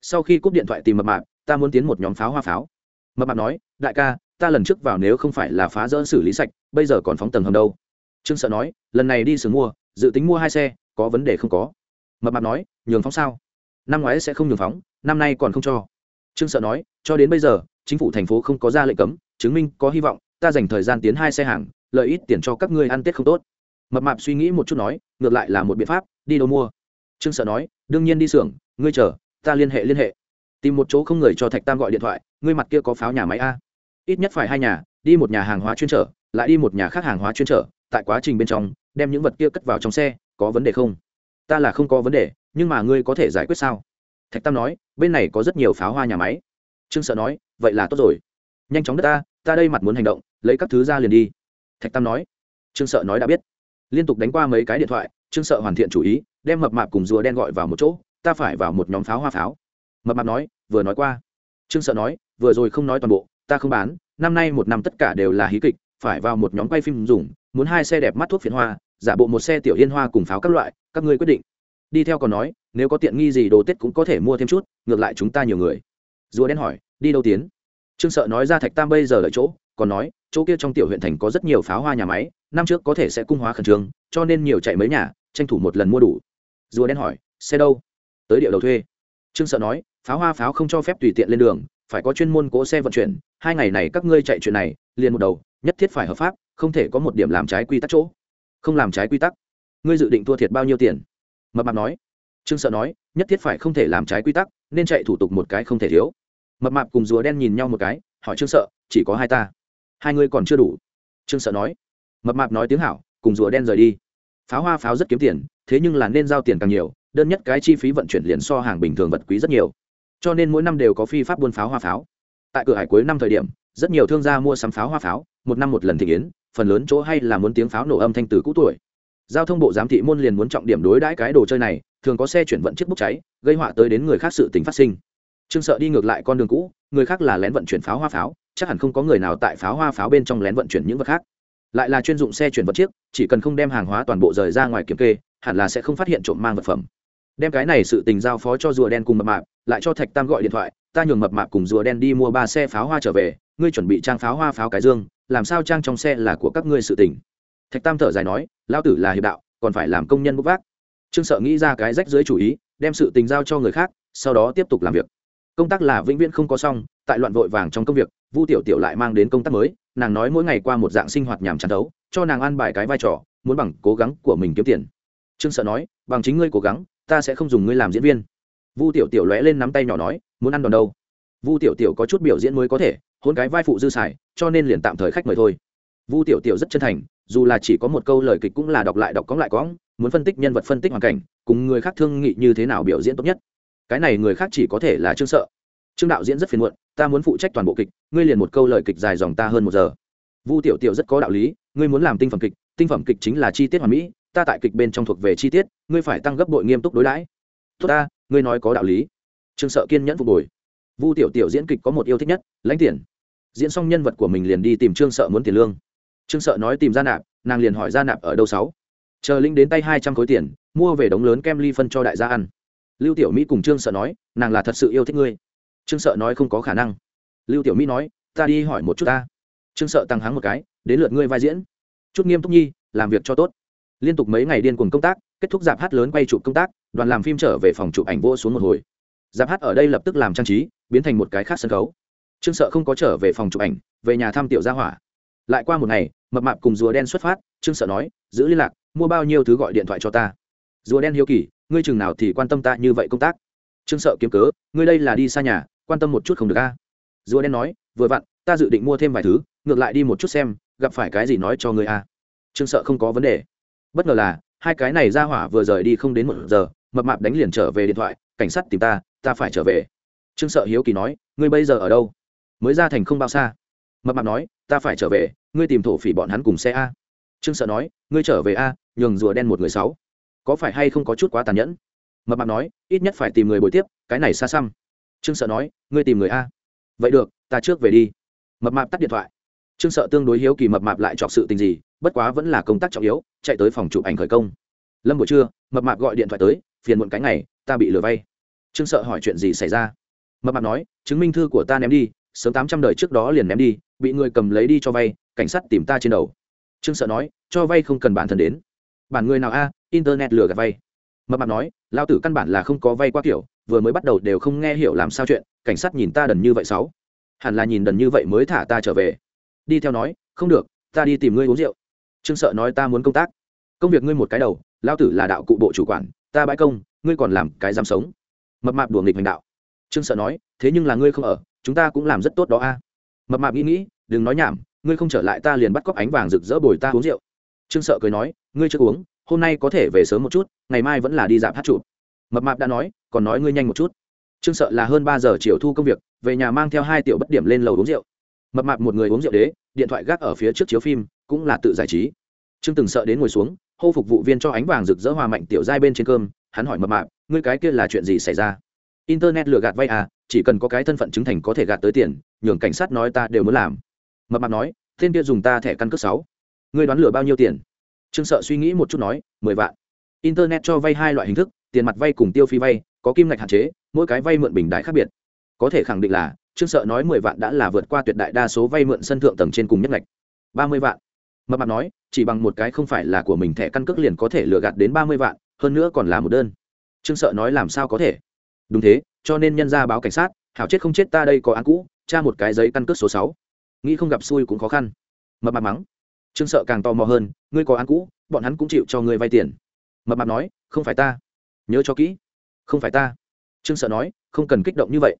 Sau khi cúp điện thoại tìm mập mạp, ta muốn tiến một nhóm pháo hoa pháo. Mập mạp nói, đại ca, ta lần trước vào nếu không phải là phá rỡ xử lý sạch, bây giờ còn phóng tầng hầm đâu. Trương sợ nói, lần này đi sửa mua, dự tính mua hai xe, có vấn đề không có. Mập mạp nói, nhường phóng sao? Năm ngoái sẽ không nhường phóng, năm nay còn không cho. Trương sợ nói, cho đến bây giờ, chính phủ thành phố không có ra lệnh cấm, chứng minh có hy vọng, ta dành thời gian tiến hai xe hàng lợi ít tiền cho các ngươi ăn tết không tốt. Mập mạp suy nghĩ một chút nói, ngược lại là một biện pháp, đi đâu mua? Trương sợ nói, đương nhiên đi xưởng, ngươi chờ, ta liên hệ liên hệ. Tìm một chỗ không người cho thạch tam gọi điện thoại, ngươi mặt kia có pháo nhà máy a? Ít nhất phải hai nhà, đi một nhà hàng hóa chuyên trở lại đi một nhà khác hàng hóa chuyên trở tại quá trình bên trong, đem những vật kia cất vào trong xe, có vấn đề không? Ta là không có vấn đề, nhưng mà ngươi có thể giải quyết sao? Thạch tam nói, bên này có rất nhiều pháo hoa nhà máy. Trương sợ nói, vậy là tốt rồi. Nhanh chóng đất ta ta đây mặt muốn hành động, lấy các thứ ra liền đi thạch tam nói. Trương sợ nói đã biết. Liên tục đánh qua mấy cái điện thoại, trương sợ hoàn thiện chủ ý, đem mập mạp cùng rùa đen gọi vào một chỗ, ta phải vào một nhóm pháo hoa pháo. Mập mạp nói, vừa nói qua. Trương sợ nói, vừa rồi không nói toàn bộ, ta không bán, năm nay một năm tất cả đều là hí kịch, phải vào một nhóm quay phim dùng, muốn hai xe đẹp mắt thuốc phiện hoa, giả bộ một xe tiểu yên hoa cùng pháo các loại, các ngươi quyết định. Đi theo còn nói, nếu có tiện nghi gì đồ tết cũng có thể mua thêm chút, ngược lại chúng ta nhiều người. Rùa đen hỏi, đi đâu tiến? Trương sợ nói ra thạch tam bây giờ ở chỗ còn nói, chỗ kia trong tiểu huyện thành có rất nhiều pháo hoa nhà máy, năm trước có thể sẽ cung hóa khẩn trương, cho nên nhiều chạy mấy nhà, tranh thủ một lần mua đủ. Rùa đen hỏi, xe đâu? Tới địa đầu thuê. Trương sợ nói, pháo hoa pháo không cho phép tùy tiện lên đường, phải có chuyên môn cố xe vận chuyển, hai ngày này các ngươi chạy chuyện này, liền một đầu, nhất thiết phải hợp pháp, không thể có một điểm làm trái quy tắc chỗ. Không làm trái quy tắc? Ngươi dự định thua thiệt bao nhiêu tiền? Mập mạp nói. Trương sợ nói, nhất thiết phải không thể làm trái quy tắc, nên chạy thủ tục một cái không thể thiếu. Mập mạp cùng rùa đen nhìn nhau một cái, hỏi trương sợ, chỉ có hai ta? Hai ngươi còn chưa đủ trương sợ nói mập mạp nói tiếng hảo, cùng rùa đen rời đi. pháo hoa pháo rất kiếm tiền, thế nhưng là nên giao tiền càng nhiều, đơn nhất cái chi phí vận chuyển liền so hàng bình thường vật quý rất nhiều. cho nên mỗi năm đều có phi pháp buôn pháo hoa pháo. tại cửa hải cuối năm thời điểm, rất nhiều thương gia mua sắm pháo hoa pháo, một năm một lần thị kiến phần lớn chỗ hay là muốn tiếng pháo nổ âm thanh từ cũ tuổi. giao thông bộ giám thị môn liền muốn trọng điểm đối đãi cái đồ chơi này, thường có xe chuyển vận chiếc bốc cháy, gây họa tới đến người khác sự tình phát sinh. trương sợ đi ngược lại con đường cũ, người khác là lén vận chuyển pháo hoa pháo chắc hẳn không có người nào tại pháo hoa pháo bên trong lén vận chuyển những vật khác. Lại là chuyên dụng xe chuyển vật chiếc, chỉ cần không đem hàng hóa toàn bộ rời ra ngoài kiểm kê, hẳn là sẽ không phát hiện trộm mang vật phẩm. Đem cái này sự tình giao phó cho rùa đen cùng mập mạp, lại cho thạch tam gọi điện thoại, ta nhường mập mạp cùng rùa đen đi mua ba xe pháo hoa trở về, ngươi chuẩn bị trang pháo hoa pháo cái dương, làm sao trang trong xe là của các ngươi sự tình. Thạch tam thở dài nói lao tử là hiệp đạo, còn phải làm công nhân bốc vác. Trương sợ nghĩ ra cái rách dưới chủ ý, đem sự tình giao cho người khác, sau đó tiếp tục làm việc. Công tác là vĩnh viễn không có xong, tại loạn vội vàng trong công việc vu tiểu tiểu lại mang đến công tác mới, nàng nói mỗi ngày qua một dạng sinh hoạt nhàm chán đấu, cho nàng ăn bài cái vai trò, muốn bằng cố gắng của mình kiếm tiền. Trương sợ nói, bằng chính ngươi cố gắng, ta sẽ không dùng ngươi làm diễn viên. Vu tiểu tiểu lóe lên nắm tay nhỏ nói, muốn ăn đòn đâu? Vu tiểu tiểu có chút biểu diễn mới có thể, hôn cái vai phụ dư xài, cho nên liền tạm thời khách mời thôi. Vu tiểu tiểu rất chân thành, dù là chỉ có một câu lời kịch cũng là đọc lại đọc cóng lại cóng, muốn phân tích nhân vật phân tích hoàn cảnh, cùng người khác thương nghị như thế nào biểu diễn tốt nhất. Cái này người khác chỉ có thể là trương sợ. Trương đạo diễn rất phiền muộn ta muốn phụ trách toàn bộ kịch, ngươi liền một câu lời kịch dài dòng ta hơn một giờ. Vu tiểu tiểu rất có đạo lý, ngươi muốn làm tinh phẩm kịch, tinh phẩm kịch chính là chi tiết hoàn mỹ, ta tại kịch bên trong thuộc về chi tiết, ngươi phải tăng gấp bội nghiêm túc đối đãi. Tốt ta, ngươi nói có đạo lý. Trương sợ kiên nhẫn phục hồi. Vu tiểu tiểu diễn kịch có một yêu thích nhất, lãnh tiền. Diễn xong nhân vật của mình liền đi tìm trương sợ muốn tiền lương. Trương sợ nói tìm ra nạp, nàng liền hỏi ra nạp ở đâu sáu. Chờ linh đến tay hai trăm khối tiền, mua về đống lớn kem ly phân cho đại gia ăn. Lưu tiểu mỹ cùng trương sợ nói, nàng là thật sự yêu thích ngươi trương sợ nói không có khả năng. Lưu tiểu mỹ nói, ta đi hỏi một chút ta. Trương sợ tăng háng một cái, đến lượt ngươi vai diễn. Chút nghiêm túc nhi, làm việc cho tốt. Liên tục mấy ngày điên cuồng công tác, kết thúc dạp hát lớn quay chụp công tác, đoàn làm phim trở về phòng chụp ảnh vô xuống một hồi. Dạp hát ở đây lập tức làm trang trí, biến thành một cái khác sân khấu. Trương sợ không có trở về phòng chụp ảnh, về nhà thăm tiểu gia hỏa. Lại qua một ngày, mập mạp cùng rùa đen xuất phát, trương sợ nói, giữ liên lạc, mua bao nhiêu thứ gọi điện thoại cho ta. Rùa đen hiếu kỳ, ngươi chừng nào thì quan tâm ta như vậy công tác? Trương sợ kiếm cớ, ngươi đây là đi xa nhà, quan tâm một chút không được a? Rùa đen nói, vừa vặn, ta dự định mua thêm vài thứ, ngược lại đi một chút xem, gặp phải cái gì nói cho ngươi a? Trương sợ không có vấn đề. Bất ngờ là, hai cái này ra hỏa vừa rời đi không đến một giờ, mập mạp đánh liền trở về điện thoại, cảnh sát tìm ta ta phải trở về. Trương sợ hiếu kỳ nói, ngươi bây giờ ở đâu? Mới ra thành không bao xa. Mập mạp nói, ta phải trở về, ngươi tìm thổ phỉ bọn hắn cùng xe a. Trương sợ nói, ngươi trở về a, nhường rùa đen một người sáu. Có phải hay không có chút quá tàn nhẫn? Mập mạp nói, ít nhất phải tìm người bồi tiếp, cái này xa xăm. Trương sợ nói, ngươi tìm người a. Vậy được, ta trước về đi. Mập mạp tắt điện thoại. Trương sợ tương đối hiếu kỳ mập mạp lại chọc sự tình gì, bất quá vẫn là công tác trọng yếu, chạy tới phòng chụp ảnh khởi công. Lâm buổi trưa, mập mạp gọi điện thoại tới, phiền muộn cái ngày, ta bị lừa vay. Trương sợ hỏi chuyện gì xảy ra? Mập mạp nói, chứng minh thư của ta ném đi, sớm tám trăm đời trước đó liền ném đi, bị người cầm lấy đi cho vay, cảnh sát tìm ta trên đầu. Trương sợ nói, cho vay không cần bản thân đến. Bản người nào a, internet lừa gạt vay mập mạp nói lao tử căn bản là không có vay qua kiểu, vừa mới bắt đầu đều không nghe hiểu làm sao chuyện, cảnh sát nhìn ta đần như vậy sáu. Hẳn là nhìn đần như vậy mới thả ta trở về. Đi theo nói, không được, ta đi tìm ngươi uống rượu. Trương sợ nói, ta muốn công tác. Công việc ngươi một cái đầu lao tử là đạo cụ bộ chủ quản, ta bãi công, ngươi còn làm cái dám sống. Mập mạp đùa nghịch hành đạo. Trương sợ nói, thế nhưng là ngươi không ở, chúng ta cũng làm rất tốt đó a. Mập mạp nghĩ nghĩ, đừng nói nhảm, ngươi không trở lại ta liền bắt cóc ánh vàng rực rỡ bồi ta uống rượu. Trương sợ cười nói, ngươi chưa uống hôm nay có thể về sớm một chút, ngày mai vẫn là đi dạp hát chụp. Mập mạp đã nói, còn nói ngươi nhanh một chút. Trương sợ là hơn ba giờ chiều thu công việc, về nhà mang theo hai tiểu bất điểm lên lầu uống rượu. Mập mạp một người uống rượu đế, điện thoại gác ở phía trước chiếu phim, cũng là tự giải trí. Trương từng sợ đến ngồi xuống, hô phục vụ viên cho ánh vàng rực rỡ hòa mạnh tiểu giai bên trên cơm, hắn hỏi mập mạp, ngươi cái kia là chuyện gì xảy ra? Internet lừa gạt vay à chỉ cần có cái thân phận chứng thành có thể gạt tới tiền, nhường cảnh sát nói ta đều muốn làm. Mập mạp nói, tên kia dùng ta thẻ căn cước sáu. Ngươi đoán lừa bao nhiêu tiền? Trương sợ suy nghĩ một chút nói, mười vạn. Internet cho vay hai loại hình thức, tiền mặt vay cùng tiêu phí vay, có kim ngạch hạn chế, mỗi cái vay mượn bình đại khác biệt. Có thể khẳng định là, trương sợ nói mười vạn đã là vượt qua tuyệt đại đa số vay mượn sân thượng tầng trên cùng nhất ngạch. Ba mươi vạn. Mập mạp nói, chỉ bằng một cái không phải là của mình thẻ căn cước liền có thể lừa gạt đến ba mươi vạn, hơn nữa còn là một đơn. Trương sợ nói, làm sao có thể? Đúng thế, cho nên nhân ra báo cảnh sát, hảo chết không chết ta đây có án cũ, tra một cái giấy căn cước số sáu. Nghĩ không gặp xui cũng khó khăn. Mập mạp mắng trương sợ càng tò mò hơn, ngươi có ăn cũ, bọn hắn cũng chịu cho ngươi vay tiền. Mập mạp nói, không phải ta. Nhớ cho kỹ. Không phải ta. Trương sợ nói, không cần kích động như vậy.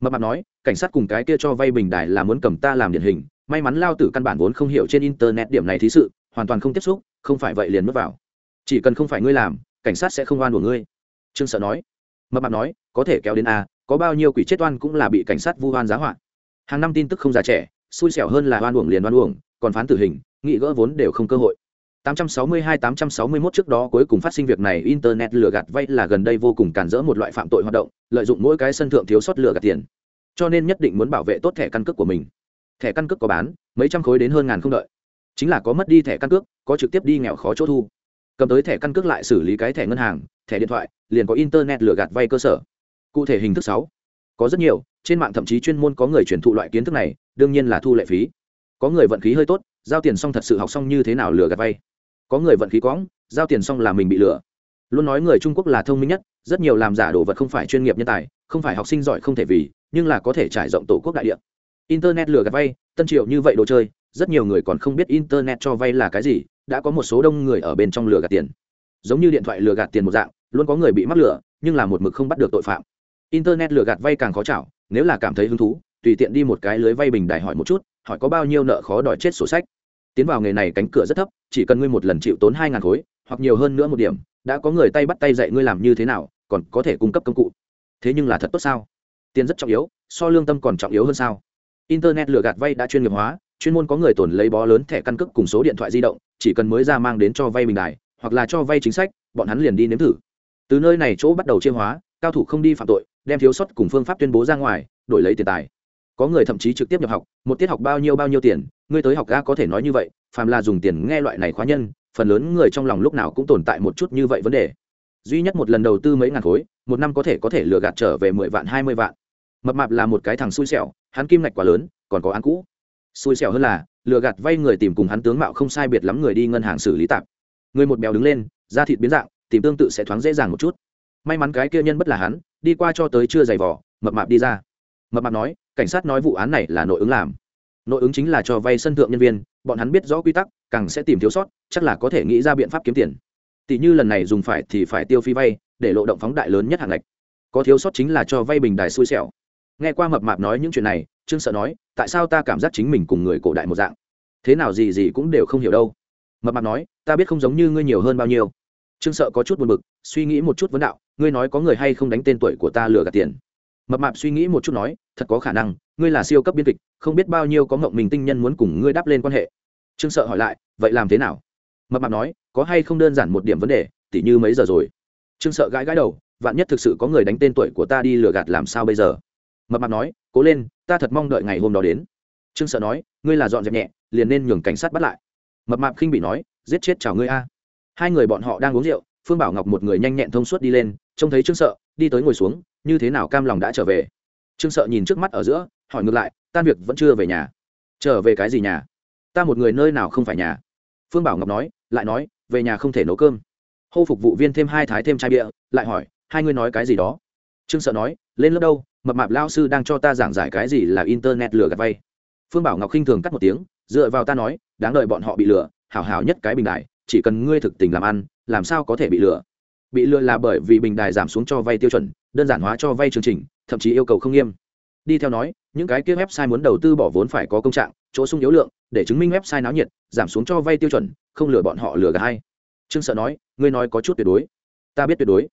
Mập mạp nói, cảnh sát cùng cái kia cho vay bình đài là muốn cầm ta làm điển hình. May mắn lao tử căn bản vốn không hiểu trên internet điểm này thí sự, hoàn toàn không tiếp xúc, không phải vậy liền mất vào. Chỉ cần không phải ngươi làm, cảnh sát sẽ không oan của ngươi. Trương sợ nói. Mập mạp nói, có thể kéo đến a, có bao nhiêu quỷ chết oan cũng là bị cảnh sát vu oan giá họa. Hàng năm tin tức không già trẻ, xui xẻo hơn là oan uổng liền oan uổng, còn phán tử hình nghị gỡ vốn đều không cơ hội. 862-861 trước đó cuối cùng phát sinh việc này, internet lừa gạt vay là gần đây vô cùng cản rỡ một loại phạm tội hoạt động, lợi dụng mỗi cái sân thượng thiếu sót lừa gạt tiền. Cho nên nhất định muốn bảo vệ tốt thẻ căn cước của mình. Thẻ căn cước có bán, mấy trăm khối đến hơn ngàn không đợi. Chính là có mất đi thẻ căn cước, có trực tiếp đi nghèo khó chỗ thu. Cầm tới thẻ căn cước lại xử lý cái thẻ ngân hàng, thẻ điện thoại, liền có internet lừa gạt vay cơ sở. Cụ thể hình thức sáu. Có rất nhiều, trên mạng thậm chí chuyên môn có người truyền thụ loại kiến thức này, đương nhiên là thu lệ phí. Có người vận khí hơi tốt giao tiền xong thật sự học xong như thế nào lừa gạt vay? Có người vận khí quõng, giao tiền xong là mình bị lừa. Luôn nói người trung quốc là thông minh nhất, rất nhiều làm giả đồ vật không phải chuyên nghiệp nhân tài, không phải học sinh giỏi không thể vì, nhưng là có thể trải rộng tổ quốc đại địa. Internet lừa gạt vay, tân triệu như vậy đồ chơi, rất nhiều người còn không biết internet cho vay là cái gì, đã có một số đông người ở bên trong lừa gạt tiền. Giống như điện thoại lừa gạt tiền một dạng, luôn có người bị mắc lừa, nhưng là một mực không bắt được tội phạm. Internet lừa gạt vay càng khó chảo, nếu là cảm thấy hứng thú, tùy tiện đi một cái lưới vay bình đài hỏi một chút hỏi có bao nhiêu nợ khó đòi chết sổ sách. Tiến vào nghề này cánh cửa rất thấp, chỉ cần ngươi một lần chịu tốn hai ngàn khối, hoặc nhiều hơn nữa một điểm, đã có người tay bắt tay dạy ngươi làm như thế nào, còn có thể cung cấp công cụ. Thế nhưng là thật tốt sao? Tiền rất trọng yếu, so lương tâm còn trọng yếu hơn sao? Internet lừa gạt vay đã chuyên nghiệp hóa, chuyên môn có người tồn lấy bó lớn thẻ căn cước cùng số điện thoại di động, chỉ cần mới ra mang đến cho vay bình đài, hoặc là cho vay chính sách, bọn hắn liền đi nếm thử. Từ nơi này chỗ bắt đầu chiêm hóa, cao thủ không đi phạm tội, đem thiếu sót cùng phương pháp tuyên bố ra ngoài, đổi lấy tiền tài có người thậm chí trực tiếp nhập học, một tiết học bao nhiêu bao nhiêu tiền, ngươi tới học ga có thể nói như vậy, phàm là dùng tiền nghe loại này khóa nhân, phần lớn người trong lòng lúc nào cũng tồn tại một chút như vậy vấn đề. Duy nhất một lần đầu tư mấy ngàn khối, một năm có thể có thể lừa gạt trở về mười vạn, hai mươi vạn. Mập mạp là một cái thằng xui xẻo, hắn kim ngạch quá lớn, còn có án cũ. Xui xẻo hơn là, lừa gạt vay người tìm cùng hắn tướng mạo không sai biệt lắm người đi ngân hàng xử lý tạp người một bèo đứng lên, da thịt biến dạng, tìm tương tự sẽ thoáng dễ dàng một chút. May mắn cái kia nhân bất là hắn, đi qua cho tới chưa giày vỏ mập mạp đi ra mập mạp nói, cảnh sát nói vụ án này là nội ứng làm. Nội ứng chính là cho vay sân thượng nhân viên, bọn hắn biết rõ quy tắc, càng sẽ tìm thiếu sót, chắc là có thể nghĩ ra biện pháp kiếm tiền. Tỷ như lần này dùng phải thì phải tiêu phí vay, để lộ động phóng đại lớn nhất hàng lệch. có thiếu sót chính là cho vay bình đài xui xẻo. Nghe qua mập mạp nói những chuyện này, trương sợ nói, tại sao ta cảm giác chính mình cùng người cổ đại một dạng? Thế nào gì gì cũng đều không hiểu đâu. Mập mạp nói, ta biết không giống như ngươi nhiều hơn bao nhiêu. Trương sợ có chút buồn bực, suy nghĩ một chút vấn đạo, ngươi nói có người hay không đánh tên tuổi của ta lừa gạt tiền? Mập mạp suy nghĩ một chút nói, thật có khả năng, ngươi là siêu cấp biên kịch, không biết bao nhiêu có ngộng mình tinh nhân muốn cùng ngươi đáp lên quan hệ. Trương sợ hỏi lại, vậy làm thế nào? Mập mạp nói, có hay không đơn giản một điểm vấn đề, tỉ như mấy giờ rồi? Trương sợ gãi gãi đầu, vạn nhất thực sự có người đánh tên tuổi của ta đi lừa gạt làm sao bây giờ? Mập mạp nói, cố lên, ta thật mong đợi ngày hôm đó đến. Trương sợ nói, ngươi là dọn dẹp nhẹ, liền nên nhường cảnh sát bắt lại. Mập mạp khinh bị nói, giết chết chào ngươi a. Hai người bọn họ đang uống rượu, phương bảo ngọc một người nhanh nhẹn thông suốt đi lên, trông thấy trương sợ đi tới ngồi xuống, như thế nào cam lòng đã trở về? Trương sợ nhìn trước mắt ở giữa, hỏi ngược lại, tan việc vẫn chưa về nhà. Trở về cái gì nhà? Ta một người nơi nào không phải nhà? Phương bảo ngọc nói, lại nói, về nhà không thể nấu cơm. Hô phục vụ viên thêm hai thái thêm chai bia, lại hỏi, hai ngươi nói cái gì đó? Trương sợ nói, lên lớp đâu, mập mạp lao sư đang cho ta giảng giải cái gì là internet lừa gạt vay. Phương bảo ngọc khinh thường cắt một tiếng, dựa vào ta nói, đáng đợi bọn họ bị lừa, hảo hảo nhất cái bình đại, chỉ cần ngươi thực tình làm ăn, làm sao có thể bị lừa? Bị lừa là bởi vì bình đài giảm xuống cho vay tiêu chuẩn, đơn giản hóa cho vay chương trình, thậm chí yêu cầu không nghiêm. Đi theo nói, những cái kia website muốn đầu tư bỏ vốn phải có công trạng, chỗ sung yếu lượng, để chứng minh website náo nhiệt, giảm xuống cho vay tiêu chuẩn, không lừa bọn họ lừa gạt hay trương sợ nói, ngươi nói có chút tuyệt đối. Ta biết tuyệt đối.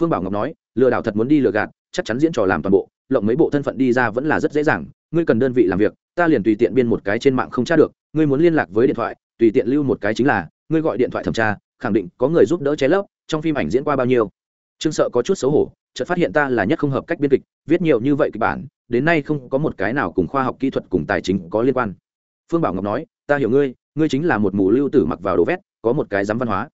Phương bảo ngọc nói, lừa đảo thật muốn đi lừa gạt, chắc chắn diễn trò làm toàn bộ, lộng mấy bộ thân phận đi ra vẫn là rất dễ dàng, ngươi cần đơn vị làm việc, ta liền tùy tiện biên một cái trên mạng không tra được, ngươi muốn liên lạc với điện thoại, tùy tiện lưu một cái chính là, ngươi gọi điện thoại thẩm tra, khẳng định có người giúp đỡ chế lấp trong phim ảnh diễn qua bao nhiêu. Trương sợ có chút xấu hổ, chợt phát hiện ta là nhất không hợp cách biên kịch, viết nhiều như vậy kịch bản, đến nay không có một cái nào cùng khoa học kỹ thuật cùng tài chính có liên quan. Phương bảo ngọc nói, ta hiểu ngươi ngươi chính là một mù lưu tử mặc vào đồ vét, có một cái dám văn hóa.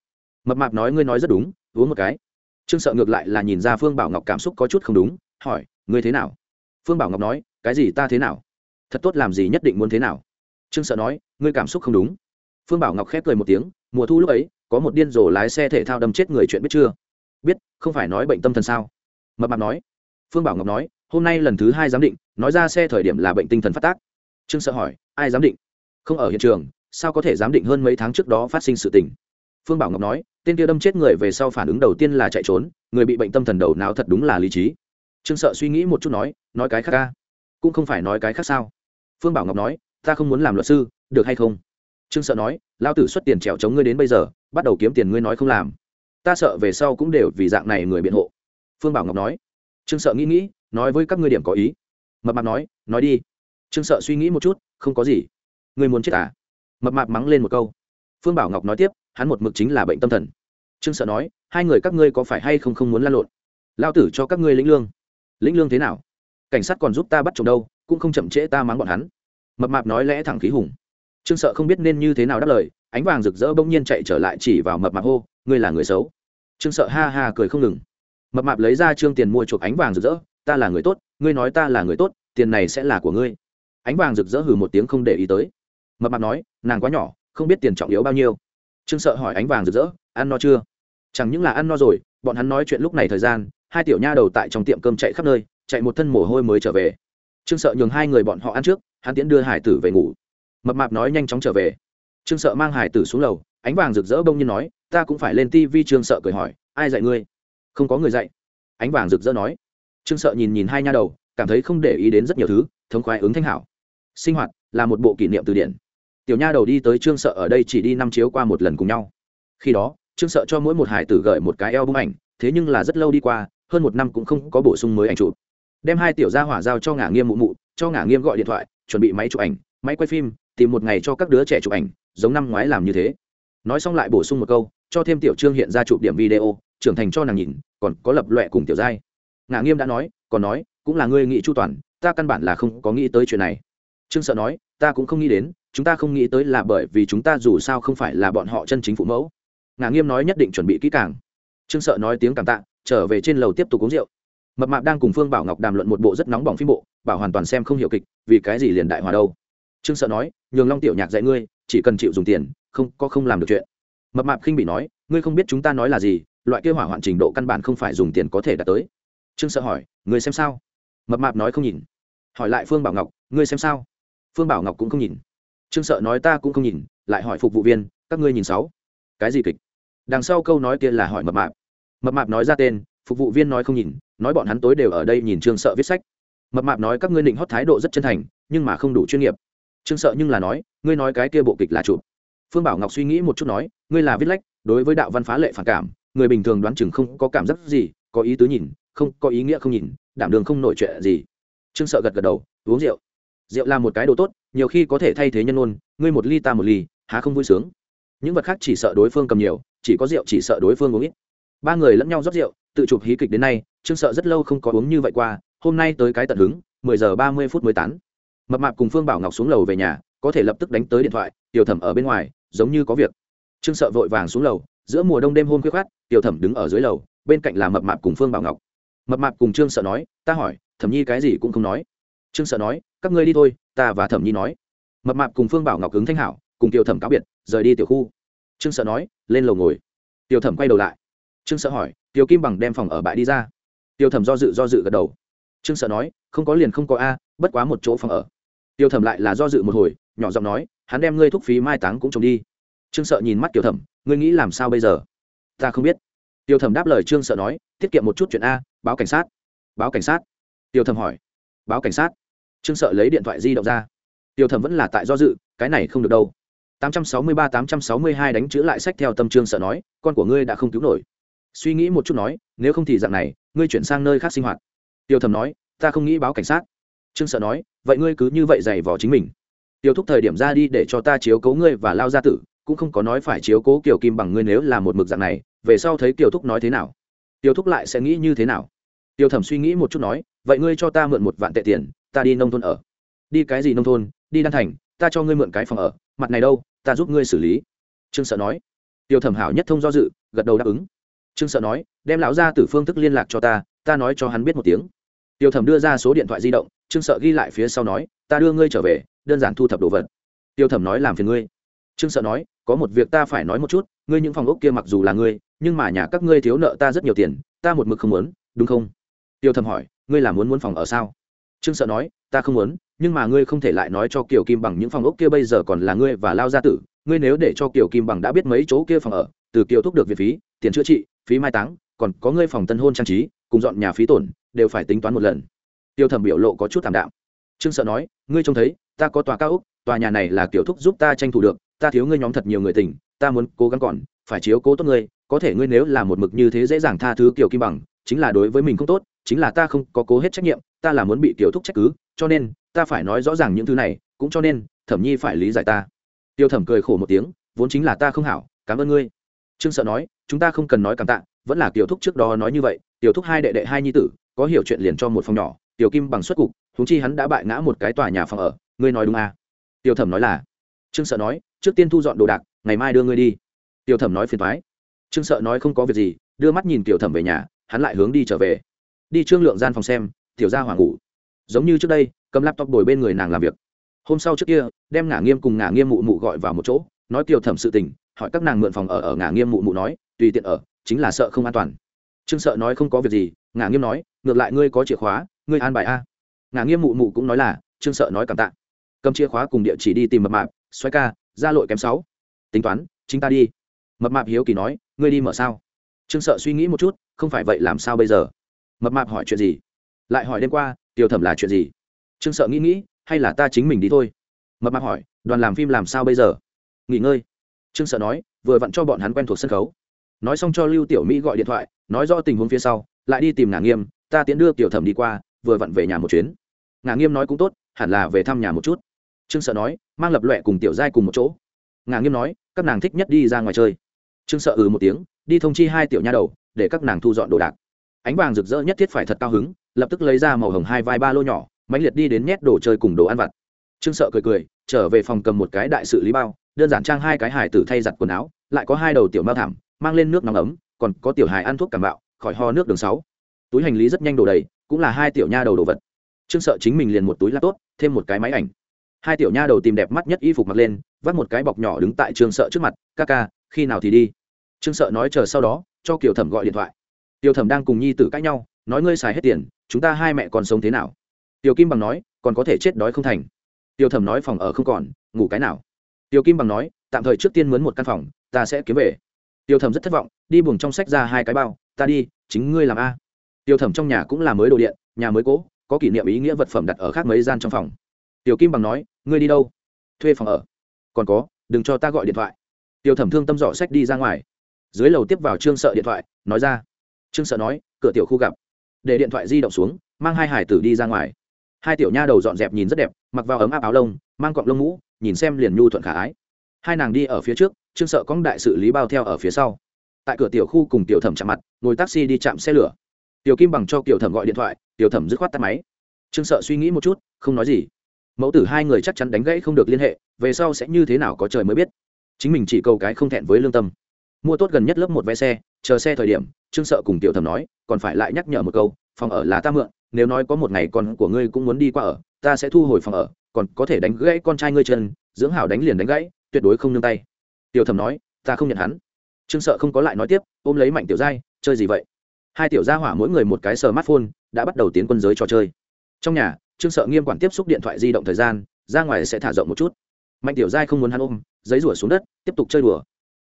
Mập mạp nói, ngươi nói rất đúng, uống một cái. Trương sợ ngược lại là nhìn ra phương bảo ngọc cảm xúc có chút không đúng, hỏi, ngươi thế nào? Phương bảo ngọc nói, cái gì ta thế nào? Thật tốt làm gì nhất định muốn thế nào? Trương sợ nói, ngươi cảm xúc không đúng. Phương bảo ngọc khép cười một tiếng mùa thu lúc ấy, có một điên rồ lái xe thể thao đâm chết người chuyện biết chưa? Biết, không phải nói bệnh tâm thần sao? Mập mạp nói. Phương bảo ngọc nói, hôm nay lần thứ hai giám định, nói ra xe thời điểm là bệnh tinh thần phát tác. Trương sợ hỏi, ai giám định? Không ở hiện trường, sao có thể giám định hơn mấy tháng trước đó phát sinh sự tình? Phương bảo ngọc nói, tên kia đâm chết người về sau phản ứng đầu tiên là chạy trốn, người bị bệnh tâm thần đầu não thật đúng là lý trí. Trương sợ suy nghĩ một chút nói nói cái khác ca. Cũng không phải nói cái khác sao? Phương bảo ngọc nói, ta không muốn làm luật sư, được hay không? Trương sợ nói lao tử xuất tiền trèo chống ngươi đến bây giờ, bắt đầu kiếm tiền ngươi nói không làm. Ta sợ về sau cũng đều vì dạng này người biện hộ. Phương bảo ngọc nói. Trương sợ nghĩ nghĩ, nói với các ngươi điểm có ý. Mập mạp nói nói đi. Trương sợ suy nghĩ một chút, không có gì. Ngươi muốn chết à? Mập mạp mắng lên một câu. Phương bảo ngọc nói tiếp, hắn một mực chính là bệnh tâm thần. Trương sợ nói, hai người các ngươi có phải hay không không muốn lan lộn? Lao tử cho các ngươi lĩnh lương. Lĩnh lương thế nào? Cảnh sát còn giúp ta bắt chồng đâu, cũng không chậm trễ ta mắng bọn hắn. Mập mạp nói lẽ thẳng khí hùng trương sợ không biết nên như thế nào đáp lời, ánh vàng rực rỡ bỗng nhiên chạy trở lại chỉ vào mập mạp hô, ngươi là người xấu. Trương sợ ha ha cười không ngừng. Mập mạp lấy ra trương tiền mua chuộc ánh vàng rực rỡ, ta là người tốt, ngươi nói ta là người tốt, tiền này sẽ là của ngươi. Ánh vàng rực rỡ hừ một tiếng không để ý tới. Mập mạp nói, nàng quá nhỏ, không biết tiền trọng yếu bao nhiêu. Trương sợ hỏi ánh vàng rực rỡ, ăn no chưa? Chẳng những là ăn no rồi, bọn hắn nói chuyện lúc này thời gian, hai tiểu nha đầu tại trong tiệm cơm chạy khắp nơi, chạy một thân mồ hôi mới trở về. Trương sợ nhường hai người bọn họ ăn trước, hắn tiễn đưa hải tử về ngủ mập mạp nói nhanh chóng trở về. Trương sợ mang hải tử xuống lầu, ánh vàng rực rỡ bông nhiên nói, ta cũng phải lên tivi trương sợ cười hỏi, ai dạy ngươi? Không có người dạy. Ánh vàng rực rỡ nói. Trương sợ nhìn nhìn hai nha đầu, cảm thấy không để ý đến rất nhiều thứ, thống khoái ứng thanh hảo. Sinh hoạt là một bộ kỷ niệm từ điển. Tiểu nha đầu đi tới trương sợ ở đây chỉ đi năm chiếu qua một lần cùng nhau. Khi đó, trương sợ cho mỗi một hải tử gửi một cái eo bung ảnh, thế nhưng là rất lâu đi qua, hơn một năm cũng không có bổ sung mới ảnh chụp. Đem hai tiểu gia hỏa giao cho ngả nghiêm mụ mụ, cho ngả nghiêm gọi điện thoại, chuẩn bị máy chụp ảnh, máy quay phim tìm một ngày cho các đứa trẻ chụp ảnh, giống năm ngoái làm như thế. Nói xong lại bổ sung một câu, cho thêm tiểu trương hiện ra chụp điểm video, trưởng thành cho nàng nhìn, còn có lập loẹ cùng tiểu giai. Ngạ nghiêm đã nói, còn nói, cũng là ngươi nghĩ chu toàn, ta căn bản là không có nghĩ tới chuyện này. Trương sợ nói, ta cũng không nghĩ đến, chúng ta không nghĩ tới là bởi vì chúng ta dù sao không phải là bọn họ chân chính phụ mẫu. Ngạ nghiêm nói nhất định chuẩn bị kỹ càng. Trương sợ nói tiếng cảm tạ, trở về trên lầu tiếp tục uống rượu. Mập mạp đang cùng phương bảo ngọc đàm luận một bộ rất nóng bỏng phim bộ, bảo hoàn toàn xem không hiểu kịch, vì cái gì liền đại hòa đâu trương sợ nói, nhường long tiểu nhạc dạy ngươi, chỉ cần chịu dùng tiền, không, có không làm được chuyện. Mập mạp khinh bị nói, ngươi không biết chúng ta nói là gì, loại kêu hỏa hoạn trình độ căn bản không phải dùng tiền có thể đạt tới. Trương sợ hỏi, ngươi xem sao? Mập mạp nói không nhìn. Hỏi lại phương bảo ngọc, ngươi xem sao? Phương bảo ngọc cũng không nhìn. Trương sợ nói, ta cũng không nhìn. Lại hỏi phục vụ viên, các ngươi nhìn sáu. Cái gì kịch? Đằng sau câu nói kia là hỏi mập mạp. Mập mạp nói ra tên, phục vụ viên nói không nhìn, nói bọn hắn tối đều ở đây nhìn trương sợ viết sách. Mập mạp nói, các ngươi định hót thái độ rất chân thành, nhưng mà không đủ chuyên nghiệp trương sợ nhưng là nói, ngươi nói cái kia bộ kịch là chụp. Phương bảo ngọc suy nghĩ một chút nói, ngươi là viết lách, đối với đạo văn phá lệ phản cảm, người bình thường đoán chừng không có cảm giác gì, có ý tứ nhìn, không, có ý nghĩa không nhìn, đảm đường không nổi chuyện gì. Trương sợ gật gật đầu, uống rượu. Rượu là một cái đồ tốt, nhiều khi có thể thay thế nhân ôn ngươi một ly ta một ly, há không vui sướng. Những vật khác chỉ sợ đối phương cầm nhiều, chỉ có rượu chỉ sợ đối phương uống ít. Ba người lẫn nhau rót rượu, tự chụp hí kịch đến nay, trương sợ rất lâu không có uống như vậy qua, hôm nay tới cái tận hứng, mười giờ ba mươi phút mới tán mập mạp cùng phương bảo ngọc xuống lầu về nhà có thể lập tức đánh tới điện thoại tiểu thẩm ở bên ngoài giống như có việc trương sợ vội vàng xuống lầu giữa mùa đông đêm hôm khuya khát tiểu thẩm đứng ở dưới lầu bên cạnh là mập mạp cùng phương bảo ngọc mập mạp cùng trương sợ nói ta hỏi thẩm nhi cái gì cũng không nói trương sợ nói các ngươi đi thôi ta và thẩm nhi nói mập mạp cùng phương bảo ngọc ứng thanh hảo cùng tiểu thẩm cáo biệt rời đi tiểu khu trương sợ nói lên lầu ngồi tiểu thẩm quay đầu lại trương sợ hỏi tiểu kim bằng đem phòng ở bãi đi ra tiểu thẩm do dự do dự gật đầu trương sợ nói không có liền không có a bất quá một chỗ phòng ở Tiêu thẩm lại là do dự một hồi, nhỏ giọng nói, hắn đem ngươi thúc phí mai táng cũng trồng đi. Trương sợ nhìn mắt tiểu thẩm, ngươi nghĩ làm sao bây giờ? Ta không biết. Tiêu thẩm đáp lời trương sợ nói, tiết kiệm một chút chuyện a, báo cảnh sát. Báo cảnh sát? Tiêu thẩm hỏi. Báo cảnh sát? Trương sợ lấy điện thoại di động ra. Tiêu thẩm vẫn là tại do dự, cái này không được đâu. 863-862 đánh chữ lại sách theo tâm trương sợ nói, con của ngươi đã không cứu nổi. Suy nghĩ một chút nói, nếu không thì dạng này, ngươi chuyển sang nơi khác sinh hoạt. Tiêu thẩm nói, ta không nghĩ báo cảnh sát trương sợ nói, vậy ngươi cứ như vậy giày vò chính mình. Tiêu thúc thời điểm ra đi để cho ta chiếu cố ngươi và lao gia tử, cũng không có nói phải chiếu cố kiều kim bằng ngươi nếu là một mực dạng này, về sau thấy Tiêu thúc nói thế nào? Tiêu thúc lại sẽ nghĩ như thế nào? Tiêu thẩm suy nghĩ một chút nói, vậy ngươi cho ta mượn một vạn tệ tiền, ta đi nông thôn ở. Đi cái gì nông thôn? Đi đan thành, ta cho ngươi mượn cái phòng ở, mặt này đâu, ta giúp ngươi xử lý. Trương sợ nói. Tiêu thẩm hảo nhất thông do dự, gật đầu đáp ứng. Trương sợ nói, đem lão ra từ phương thức liên lạc cho ta ta nói cho hắn biết một tiếng. Tiêu thẩm đưa ra số điện thoại di động trương sợ ghi lại phía sau nói, ta đưa ngươi trở về, đơn giản thu thập đồ vật. Tiêu thẩm nói, làm phiền ngươi. Trương sợ nói, có một việc ta phải nói một chút, ngươi những phòng ốc kia mặc dù là ngươi, nhưng mà nhà các ngươi thiếu nợ ta rất nhiều tiền, ta một mực không muốn, đúng không? Tiêu thẩm hỏi, ngươi là muốn muốn phòng ở sao? Trương sợ nói, ta không muốn, nhưng mà ngươi không thể lại nói cho kiều kim bằng những phòng ốc kia bây giờ còn là ngươi và lao gia tử, ngươi nếu để cho kiều kim bằng đã biết mấy chỗ kia phòng ở, từ kiều thúc được viện phí, tiền chữa trị, phí mai táng, còn có ngươi phòng tân hôn trang trí, cùng dọn nhà phí tổn, đều phải tính toán một lần tiêu thẩm biểu lộ có chút thảm đạm, trương sợ nói ngươi trông thấy ta có tòa cao úc tòa nhà này là kiểu thúc giúp ta tranh thủ được ta thiếu ngươi nhóm thật nhiều người tình ta muốn cố gắng còn phải chiếu cố tốt ngươi có thể ngươi nếu là một mực như thế dễ dàng tha thứ kiểu kim bằng chính là đối với mình không tốt chính là ta không có cố hết trách nhiệm ta là muốn bị tiểu thúc trách cứ cho nên ta phải nói rõ ràng những thứ này cũng cho nên thẩm nhi phải lý giải ta. Tiêu thẩm cười khổ một tiếng vốn chính là ta không hảo cảm ơn ngươi. Trương sợ nói chúng ta không cần nói cảm tạ vẫn là tiểu thúc trước đó nói như vậy tiểu thúc hai đệ đệ hai nhi tử có hiểu chuyện liền cho một phòng nhỏ tiểu kim bằng xuất cục thúng chi hắn đã bại ngã một cái tòa nhà phòng ở, ngươi nói đúng à? Tiểu thẩm nói là. Trương sợ nói, trước tiên thu dọn đồ đạc, ngày mai đưa ngươi đi. Tiểu thẩm nói phiền thoái trương sợ nói không có việc gì, đưa mắt nhìn tiểu thẩm về nhà, hắn lại hướng đi trở về. Đi trương lượng gian phòng xem, tiểu ra hoàng ngủ. Giống như trước đây, cầm laptop đổi bên người nàng làm việc. Hôm sau trước kia, đem ngả nghiêm cùng ngả nghiêm mụ mụ gọi vào một chỗ, nói tiểu thẩm sự tình, hỏi các nàng mượn phòng ở ở ngả nghiêm mụ mụ nói, tùy tiện ở, chính là sợ không an toàn. Trương sợ nói không có việc gì, ngả nghiêm nói ngược lại ngươi có chìa khóa, ngươi an bài a. Ngà nghiêm mụ mụ cũng nói là, trương sợ nói cảm tạ. Cầm chìa khóa cùng địa chỉ đi tìm mập mạp, xoay ca, ra lội kém sáu. Tính toán, chính ta đi. Mập mạp hiếu kỳ nói, ngươi đi mở sao? Trương sợ suy nghĩ một chút, không phải vậy làm sao bây giờ? Mập mạp hỏi chuyện gì? Lại hỏi đêm qua tiêu thẩm là chuyện gì? Trương sợ nghĩ nghĩ, hay là ta chính mình đi thôi? Mập mạp hỏi, đoàn làm phim làm sao bây giờ? Nghỉ ngơi. Trương sợ nói, vừa vặn cho bọn hắn quen thuộc sân khấu. Nói xong cho lưu tiểu mỹ gọi điện thoại, nói rõ tình huống phía sau, lại đi tìm nàng nghiêm ta tiến đưa tiểu thẩm đi qua, vừa vặn về nhà một chuyến. Ngà nghiêm nói cũng tốt, hẳn là về thăm nhà một chút. Trương sợ nói, mang lập loẹ cùng tiểu giai cùng một chỗ. Ngà nghiêm nói, các nàng thích nhất đi ra ngoài chơi. Trương sợ ừ một tiếng, đi thông chi hai tiểu nha đầu, để các nàng thu dọn đồ đạc. Ánh vàng rực rỡ nhất thiết phải thật cao hứng, lập tức lấy ra màu hồng hai vai ba lô nhỏ, mãnh liệt đi đến nhét đồ chơi cùng đồ ăn vặt. Trương sợ cười cười, trở về phòng cầm một cái đại sự lý bao, đơn giản trang hai cái hải tử thay giặt quần áo, lại có hai đầu tiểu mao thảm, mang lên nước nóng ấm, còn có tiểu hài ăn thuốc cảm bạo, khỏi ho nước đường sáu túi hành lý rất nhanh đổ đầy, cũng là hai tiểu nha đầu đồ vật. Trương sợ chính mình liền một túi laptop, thêm một cái máy ảnh. Hai tiểu nha đầu tìm đẹp mắt nhất y phục mặc lên vắt một cái bọc nhỏ đứng tại trương sợ trước mặt, ca ca, khi nào thì đi? Trương sợ nói chờ sau đó, cho kiều thẩm gọi điện thoại. Tiểu thẩm đang cùng nhi tử cãi nhau, nói ngươi xài hết tiền, chúng ta hai mẹ còn sống thế nào? Tiểu kim bằng nói, còn có thể chết đói không thành. Tiểu thẩm nói, phòng ở không còn, ngủ cái nào? Tiểu kim bằng nói, tạm thời trước tiên mướn một căn phòng, ta sẽ kiếm về. Tiểu thẩm rất thất vọng, đi buồng trong sách ra hai cái bao, ta đi, chính ngươi làm a tiểu thẩm trong nhà cũng là mới đồ điện, nhà mới cố có kỷ niệm ý nghĩa vật phẩm đặt ở khác mấy gian trong phòng. Tiểu kim bằng nói, ngươi đi đâu? Thuê phòng ở. Còn có, đừng cho ta gọi điện thoại. Tiểu thẩm thương tâm dọ sách đi ra ngoài. Dưới lầu tiếp vào trương sợ điện thoại, nói ra. Trương sợ nói, cửa tiểu khu gặp. Để điện thoại di động xuống, mang hai hải tử đi ra ngoài. Hai tiểu nha đầu dọn dẹp nhìn rất đẹp, mặc vào ấm áp áo lông, mang cọng lông mũ, nhìn xem liền nhu thuận khả ái. Hai nàng đi ở phía trước, trương sợ cóng đại sự lý bao theo ở phía sau. Tại cửa tiểu khu cùng tiểu thẩm chạm mặt, ngồi taxi đi chạm xe lửa tiểu kim bằng cho tiểu thẩm gọi điện thoại tiểu thẩm dứt khoát tắt máy. Trương sợ suy nghĩ một chút, không nói gì. Mẫu tử hai người chắc chắn đánh gãy không được liên hệ, về sau sẽ như thế nào có trời mới biết. Chính mình chỉ cầu cái không thẹn với lương tâm. Mua tốt gần nhất lớp một vé xe, chờ xe thời điểm, trương sợ cùng tiểu thẩm nói, còn phải lại nhắc nhở một câu, phòng ở là ta mượn, nếu nói có một ngày con của ngươi cũng muốn đi qua ở, ta sẽ thu hồi phòng ở, còn có thể đánh gãy con trai ngươi chân, dưỡng hảo đánh liền đánh gãy, tuyệt đối không nương tay. Tiểu thẩm nói, ta không nhận hắn. Trương sợ không có lại nói tiếp, ôm lấy mạnh tiểu giai, chơi gì vậy? Hai tiểu gia hỏa mỗi người một cái smartphone, đã bắt đầu tiến quân giới trò chơi. Trong nhà, trương sợ nghiêm quản tiếp xúc điện thoại di động thời gian, ra ngoài sẽ thả rộng một chút. Mạnh tiểu giai không muốn hắn ôm, giấy rủa xuống đất, tiếp tục chơi đùa.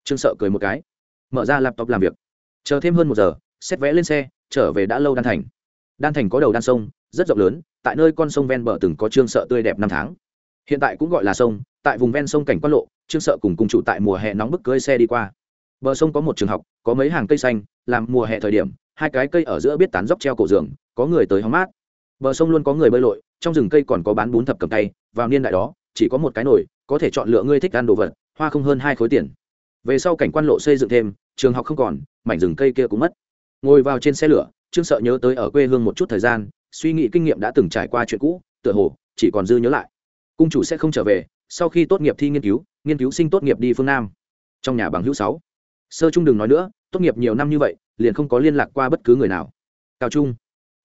Trương sợ cười một cái. Mở ra laptop làm việc. Chờ thêm hơn một giờ xét vẽ lên xe, trở về đã lâu đan thành. Đan thành có đầu đan sông, rất rộng lớn, tại nơi con sông ven bờ từng có trương sợ tươi đẹp năm tháng. Hiện tại cũng gọi là sông, tại vùng ven sông cảnh quan lộ, trương sợ cùng cùng chủ tại mùa hè nóng bức cưới xe đi qua. Bờ sông có một trường học, có mấy hàng cây xanh, làm mùa hè thời điểm hai cái cây ở giữa biết tán dốc treo cổ giường, có người tới hóng mát. Bờ sông luôn có người bơi lội, trong rừng cây còn có bán bún thập cầm tay, vào niên đại đó, chỉ có một cái nồi, có thể chọn lựa ngươi thích ăn đồ vật, hoa không hơn hai khối tiền. Về sau cảnh quan lộ xây dựng thêm, trường học không còn, mảnh rừng cây kia cũng mất. Ngồi vào trên xe lửa, trương sợ nhớ tới ở quê hương một chút thời gian, suy nghĩ kinh nghiệm đã từng trải qua chuyện cũ, tựa hồ, chỉ còn dư nhớ lại. Cung chủ sẽ không trở về, sau khi tốt nghiệp thi nghiên cứu nghiên cứu sinh tốt nghiệp đi phương nam. Trong nhà bằng hữu sáu. Sơ trung đừng nói nữa, tốt nghiệp nhiều năm như vậy liền không có liên lạc qua bất cứ người nào. Cao trung,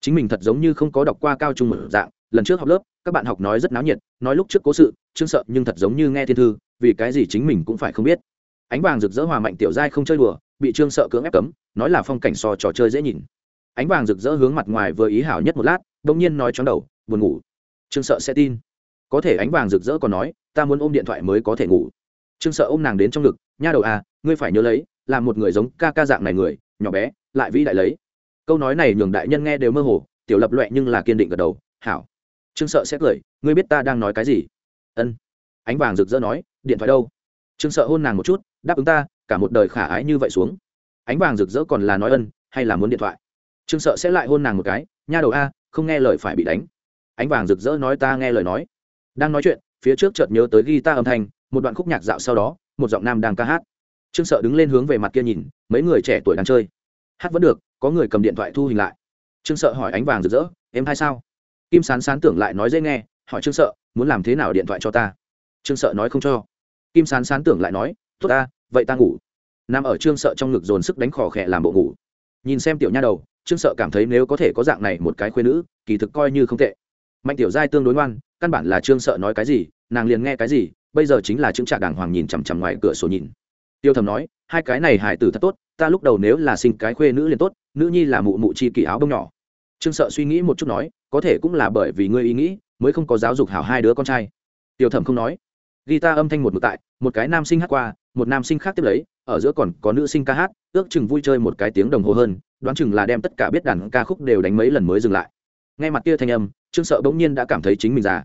chính mình thật giống như không có đọc qua cao trung mở dạng, lần trước học lớp, các bạn học nói rất náo nhiệt, nói lúc trước cố sự, chương sợ, nhưng thật giống như nghe thiên thư, vì cái gì chính mình cũng phải không biết. Ánh vàng rực rỡ hòa mạnh tiểu giai không chơi đùa, bị trương sợ cưỡng ép cấm, nói là phong cảnh so trò chơi dễ nhìn. Ánh vàng rực rỡ hướng mặt ngoài vừa ý hảo nhất một lát, bỗng nhiên nói chóng đầu, buồn ngủ. Trương sợ sẽ tin. Có thể ánh vàng rực rỡ còn nói, ta muốn ôm điện thoại mới có thể ngủ. Trương sợ ôm nàng đến trong ngực, nha đầu à ngươi phải nhớ lấy, là một người giống ca ca dạng này người nhỏ bé, lại vĩ đại lấy. Câu nói này nhường đại nhân nghe đều mơ hồ, tiểu lập loẹ nhưng là kiên định gật đầu, hảo. Trương sợ sẽ cười, ngươi biết ta đang nói cái gì? Ân. Ánh vàng rực rỡ nói, điện thoại đâu? Trương sợ hôn nàng một chút, đáp ứng ta, cả một đời khả ái như vậy xuống. Ánh vàng rực rỡ còn là nói ân, hay là muốn điện thoại? Trương sợ sẽ lại hôn nàng một cái, nha đầu a, không nghe lời phải bị đánh. Ánh vàng rực rỡ nói, ta nghe lời nói. Đang nói chuyện, phía trước chợt nhớ tới ghi ta âm thanh, một đoạn khúc nhạc dạo sau đó, một giọng nam đang ca hát trương sợ đứng lên hướng về mặt kia nhìn, mấy người trẻ tuổi đang chơi. Hát vẫn được, có người cầm điện thoại thu hình lại. Trương sợ hỏi ánh vàng rực rỡ, em hay sao? Kim sán sán tưởng lại nói dễ nghe, hỏi trương sợ, muốn làm thế nào điện thoại cho ta? Trương sợ nói, không cho. Kim sán sán tưởng lại nói, tốt ta, vậy ta ngủ. Nằm ở trương sợ trong ngực dồn sức đánh khỏ khẽ làm bộ ngủ. Nhìn xem tiểu nha đầu, trương sợ cảm thấy nếu có thể có dạng này một cái khuyên nữ, kỳ thực coi như không tệ. Mạnh tiểu giai tương đối ngoan, căn bản là trương sợ nói cái gì, nàng liền nghe cái gì, bây giờ chính là chứng trả đàng hoàng nhìn chằm chằm ngoài cửa sổ nhìn tiêu thầm nói, hai cái này hải tử thật tốt, ta lúc đầu nếu là sinh cái khuê nữ liền tốt, nữ nhi là mụ mụ chi kỳ áo bông nhỏ. Trương sợ suy nghĩ một chút nói, có thể cũng là bởi vì ngươi ý nghĩ, mới không có giáo dục hảo hai đứa con trai. Tiêu thẩm không nói. Ghi ta âm thanh một mực tại, một cái nam sinh hát qua, một nam sinh khác tiếp lấy, ở giữa còn có nữ sinh ca hát, ước chừng vui chơi một cái tiếng đồng hồ hơn, đoán chừng là đem tất cả biết đàn ca khúc đều đánh mấy lần mới dừng lại. Ngay mặt kia thanh âm, trương sợ bỗng nhiên đã cảm thấy chính mình già.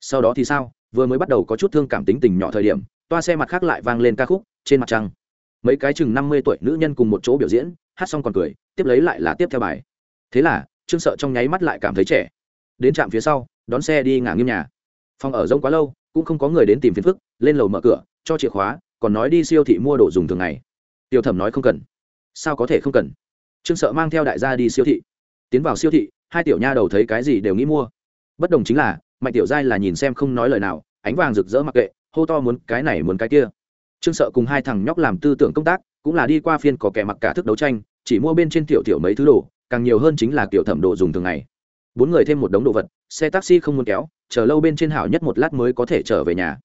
Sau đó thì sao? Vừa mới bắt đầu có chút thương cảm tính tình nhỏ thời điểm, toa xe mặt khác lại vang lên ca khúc trên mặt trăng. Mấy cái chừng năm mươi tuổi nữ nhân cùng một chỗ biểu diễn, hát xong còn cười, tiếp lấy lại là tiếp theo bài. Thế là, trương sợ trong nháy mắt lại cảm thấy trẻ. Đến trạm phía sau, đón xe đi ngả nghiêm nhà. Phòng ở rông quá lâu, cũng không có người đến tìm phiền phức, lên lầu mở cửa, cho chìa khóa, còn nói đi siêu thị mua đồ dùng thường ngày. Tiểu thẩm nói không cần. Sao có thể không cần? Trương sợ mang theo đại gia đi siêu thị. Tiến vào siêu thị, hai tiểu nha đầu thấy cái gì đều nghĩ mua. Bất đồng chính là, mạnh tiểu giai là nhìn xem không nói lời nào, ánh vàng rực rỡ mặc kệ, hô to muốn cái này, muốn cái kia trương sợ cùng hai thằng nhóc làm tư tưởng công tác, cũng là đi qua phiên có kẻ mặc cả thức đấu tranh, chỉ mua bên trên tiểu tiểu mấy thứ đồ, càng nhiều hơn chính là kiểu thẩm đồ dùng thường ngày. Bốn người thêm một đống đồ vật, xe taxi không muốn kéo, chờ lâu bên trên hảo nhất một lát mới có thể trở về nhà.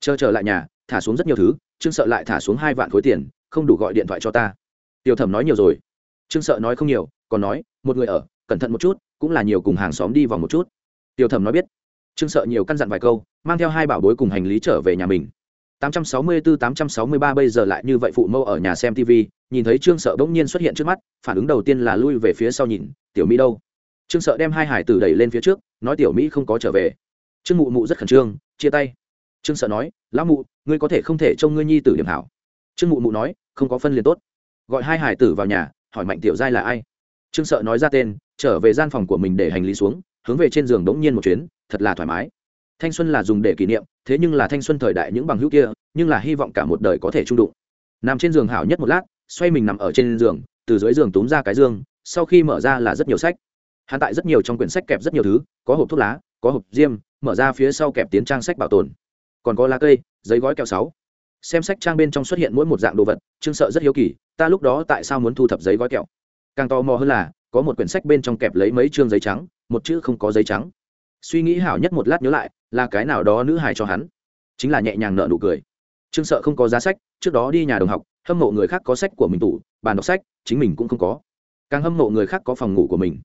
Chờ trở lại nhà, thả xuống rất nhiều thứ, trương sợ lại thả xuống hai vạn khối tiền, không đủ gọi điện thoại cho ta. Tiểu thẩm nói nhiều rồi. Trương sợ nói không nhiều, còn nói, một người ở, cẩn thận một chút, cũng là nhiều cùng hàng xóm đi vòng một chút. Tiểu thẩm nói biết. Trương sợ nhiều căn dặn vài câu, mang theo hai bảo bối cùng hành lý trở về nhà mình. 864-863 bây giờ lại như vậy phụ mâu ở nhà xem tv nhìn thấy trương sợ bỗng nhiên xuất hiện trước mắt, phản ứng đầu tiên là lui về phía sau nhìn, tiểu mỹ đâu? Trương sợ đem hai hải tử đẩy lên phía trước, nói, tiểu mỹ không có trở về. Trương mụ mụ rất khẩn trương, chia tay. Trương sợ nói, lão mụ, ngươi có thể không thể trông ngươi nhi tử điểm hảo. Trương mụ mụ nói, không có phân liền tốt. Gọi hai hải tử vào nhà, hỏi mạnh tiểu giai là ai. Trương sợ nói ra tên, trở về gian phòng của mình để hành lý xuống, hướng về trên giường đống nhiên một chuyến, thật là thoải mái thanh xuân là dùng để kỷ niệm, thế nhưng là thanh xuân thời đại những bằng hữu kia, nhưng là hy vọng cả một đời có thể trung đụng. Nằm trên giường hảo nhất một lát, xoay mình nằm ở trên giường, từ dưới giường túm ra cái giường sau khi mở ra là rất nhiều sách. Hắn tại rất nhiều trong quyển sách kẹp rất nhiều thứ, có hộp thuốc lá, có hộp diêm, mở ra phía sau kẹp tiến trang sách bảo tồn. Còn có lá cây, giấy gói kẹo sáu. Xem sách trang bên trong xuất hiện mỗi một dạng đồ vật trương sợ rất hiếu kỳ, ta lúc đó tại sao muốn thu thập giấy gói kẹo? Càng tò mò hơn là, có một quyển sách bên trong kẹp lấy mấy chương giấy trắng, một chữ không có giấy trắng. Suy nghĩ hảo nhất một lát nhớ lại là cái nào đó nữ hài cho hắn. Chính là nhẹ nhàng nợ nụ cười. Trương sợ không có giá sách trước đó đi nhà đồng học hâm mộ người khác có sách của mình tủ bàn đọc sách chính mình cũng không có. Càng hâm mộ người khác có phòng ngủ của mình.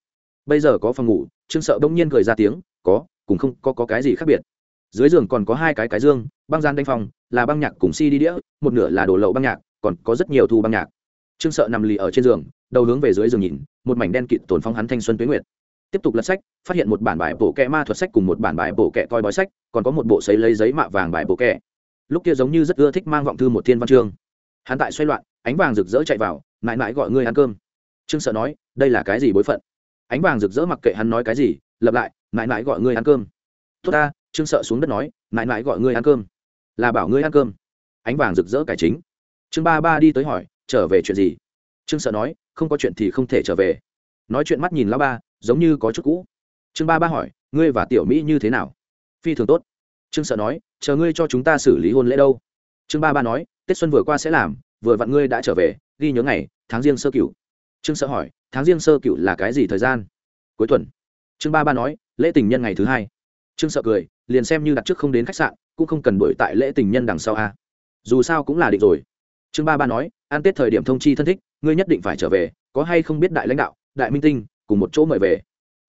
Bây giờ có phòng ngủ trương sợ bỗng nhiên cười ra tiếng có cũng không có, có cái gì khác biệt? Dưới giường còn có hai cái cái dương băng gian đánh phòng là băng nhạc cùng si đi đĩa một nửa là đồ lậu băng nhạc còn có rất nhiều thu băng nhạc. Trương sợ nằm lì ở trên giường đầu hướng về dưới giường nhìn một mảnh đen kịt tồn phong hắn thanh xuân tuế nguyệt tiếp tục lật sách, phát hiện một bản bài bổ kẹ ma thuật sách cùng một bản bài bổ kẹ coi bói sách, còn có một bộ giấy lấy giấy mạ vàng bài bổ kẹ. Lúc kia giống như rất ưa thích mang vọng thư một thiên văn chương. Hắn tại xoay loạn, ánh vàng rực rỡ chạy vào, mãi mãi gọi ngươi ăn cơm. Trương sợ nói, đây là cái gì bối phận? Ánh vàng rực rỡ mặc kệ hắn nói cái gì lập lại, mãi mãi gọi ngươi ăn cơm. Tốt ta, trương sợ xuống đất nói, mãi mãi gọi ngươi ăn cơm. Là bảo ngươi ăn cơm. Ánh vàng rực rỡ cải chính. Trương ba ba đi tới hỏi, trở về chuyện gì? Trương sợ nói, không có chuyện thì không thể trở về nói chuyện mắt nhìn lão ba, giống như có chút cũ. Trương ba ba hỏi, ngươi và tiểu mỹ như thế nào? Phi thường tốt. Trương sợ nói, chờ ngươi cho chúng ta xử lý hôn lễ đâu. Trương ba ba nói, tết xuân vừa qua sẽ làm, vừa vặn ngươi đã trở về, ghi nhớ ngày, tháng riêng sơ cửu. Trương sợ hỏi, tháng riêng sơ cửu là cái gì thời gian? Cuối tuần. Trương ba ba nói, lễ tình nhân ngày thứ hai. Trương sợ cười, liền xem như đặt trước không đến khách sạn, cũng không cần đổi tại lễ tình nhân đằng sau a. Dù sao cũng là định rồi. Trương ba ba nói, ăn tết thời điểm thông chi thân thích, ngươi nhất định phải trở về, có hay không biết đại lãnh đạo đại minh tinh, cùng một chỗ mời về.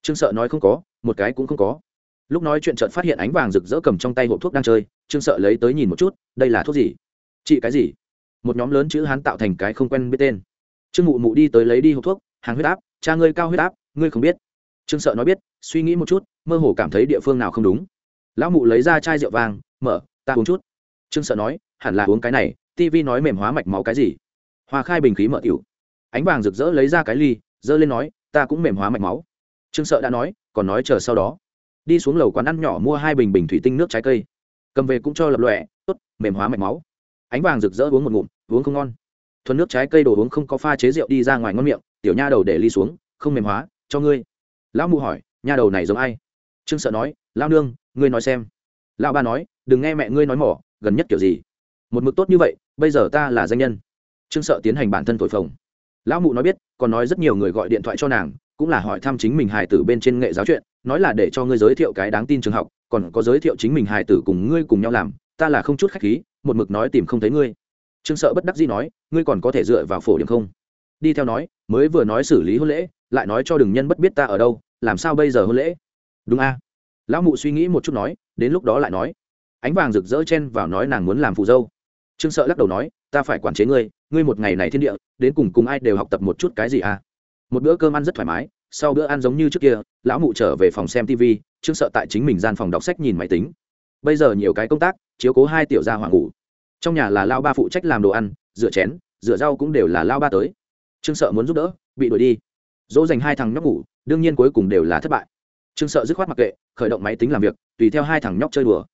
Trương sợ nói không có, một cái cũng không có. Lúc nói chuyện trợn phát hiện ánh vàng rực rỡ cầm trong tay hộp thuốc đang chơi, trương sợ lấy tới nhìn một chút, đây là thuốc gì? Chị cái gì? Một nhóm lớn chữ hán tạo thành cái không quen biết tên. Trương mụ mụ đi tới lấy đi hộp thuốc, hàng huyết áp, cha ngươi cao huyết áp, ngươi không biết. Trương sợ nói biết, suy nghĩ một chút, mơ hồ cảm thấy địa phương nào không đúng. Lão mụ lấy ra chai rượu vàng, mở, ta uống chút. Trương sợ nói, hẳn là uống cái này Tivi nói mềm hóa mạch máu cái gì? Hoa khai bình khí mở tiểu. Ánh vàng rực rỡ lấy ra cái ly giơ lên nói, ta cũng mềm hóa mạch máu. Trương sợ đã nói, còn nói chờ sau đó. Đi xuống lầu quán ăn nhỏ mua hai bình bình thủy tinh nước trái cây. Cầm về cũng cho lập lòe, tốt, mềm hóa mạch máu. Ánh vàng rực rỡ uống một ngụm, uống không ngon. Thuần nước trái cây đồ uống không có pha chế rượu đi ra ngoài ngon miệng, tiểu nha đầu để ly xuống, không mềm hóa, cho ngươi. Lão mụ hỏi, nha đầu này giống ai? Trương sợ nói, lão nương, ngươi nói xem. Lão ba nói, đừng nghe mẹ ngươi nói mỏ, gần nhất kiểu gì? Một mực tốt như vậy, bây giờ ta là danh nhân. Trương sợ tiến hành bản thân thổi phồng lão mụ nói biết, còn nói rất nhiều người gọi điện thoại cho nàng, cũng là hỏi thăm chính mình hài tử bên trên nghệ giáo chuyện, nói là để cho ngươi giới thiệu cái đáng tin trường học, còn có giới thiệu chính mình hài tử cùng ngươi cùng nhau làm, ta là không chút khách khí, một mực nói tìm không thấy ngươi. Trương sợ bất đắc dĩ nói, ngươi còn có thể dựa vào phổ điểm không? Đi theo nói, mới vừa nói xử lý hôn lễ, lại nói cho đừng nhân bất biết ta ở đâu, làm sao bây giờ hôn lễ? Đúng a. Lão mụ suy nghĩ một chút nói, đến lúc đó lại nói. Ánh vàng rực rỡ chen vào nói nàng muốn làm phù dâu trương sợ lắc đầu nói, ta phải quản chế ngươi ngươi một ngày này thiên địa, đến cùng cùng ai đều học tập một chút cái gì à? Một bữa cơm ăn rất thoải mái, sau bữa ăn giống như trước kia, lão mụ trở về phòng xem tv trương sợ tại chính mình gian phòng đọc sách nhìn máy tính. Bây giờ nhiều cái công tác, chiếu cố hai tiểu gia hoàng ngủ. Trong nhà là lao ba phụ trách làm đồ ăn, rửa chén, rửa rau cũng đều là lao ba tới. Trương sợ muốn giúp đỡ, bị đuổi đi. Dỗ dành hai thằng nhóc ngủ, đương nhiên cuối cùng đều là thất bại. Trương sợ dứt khoát mặc kệ, khởi động máy tính làm việc, tùy theo hai thằng nhóc chơi đùa.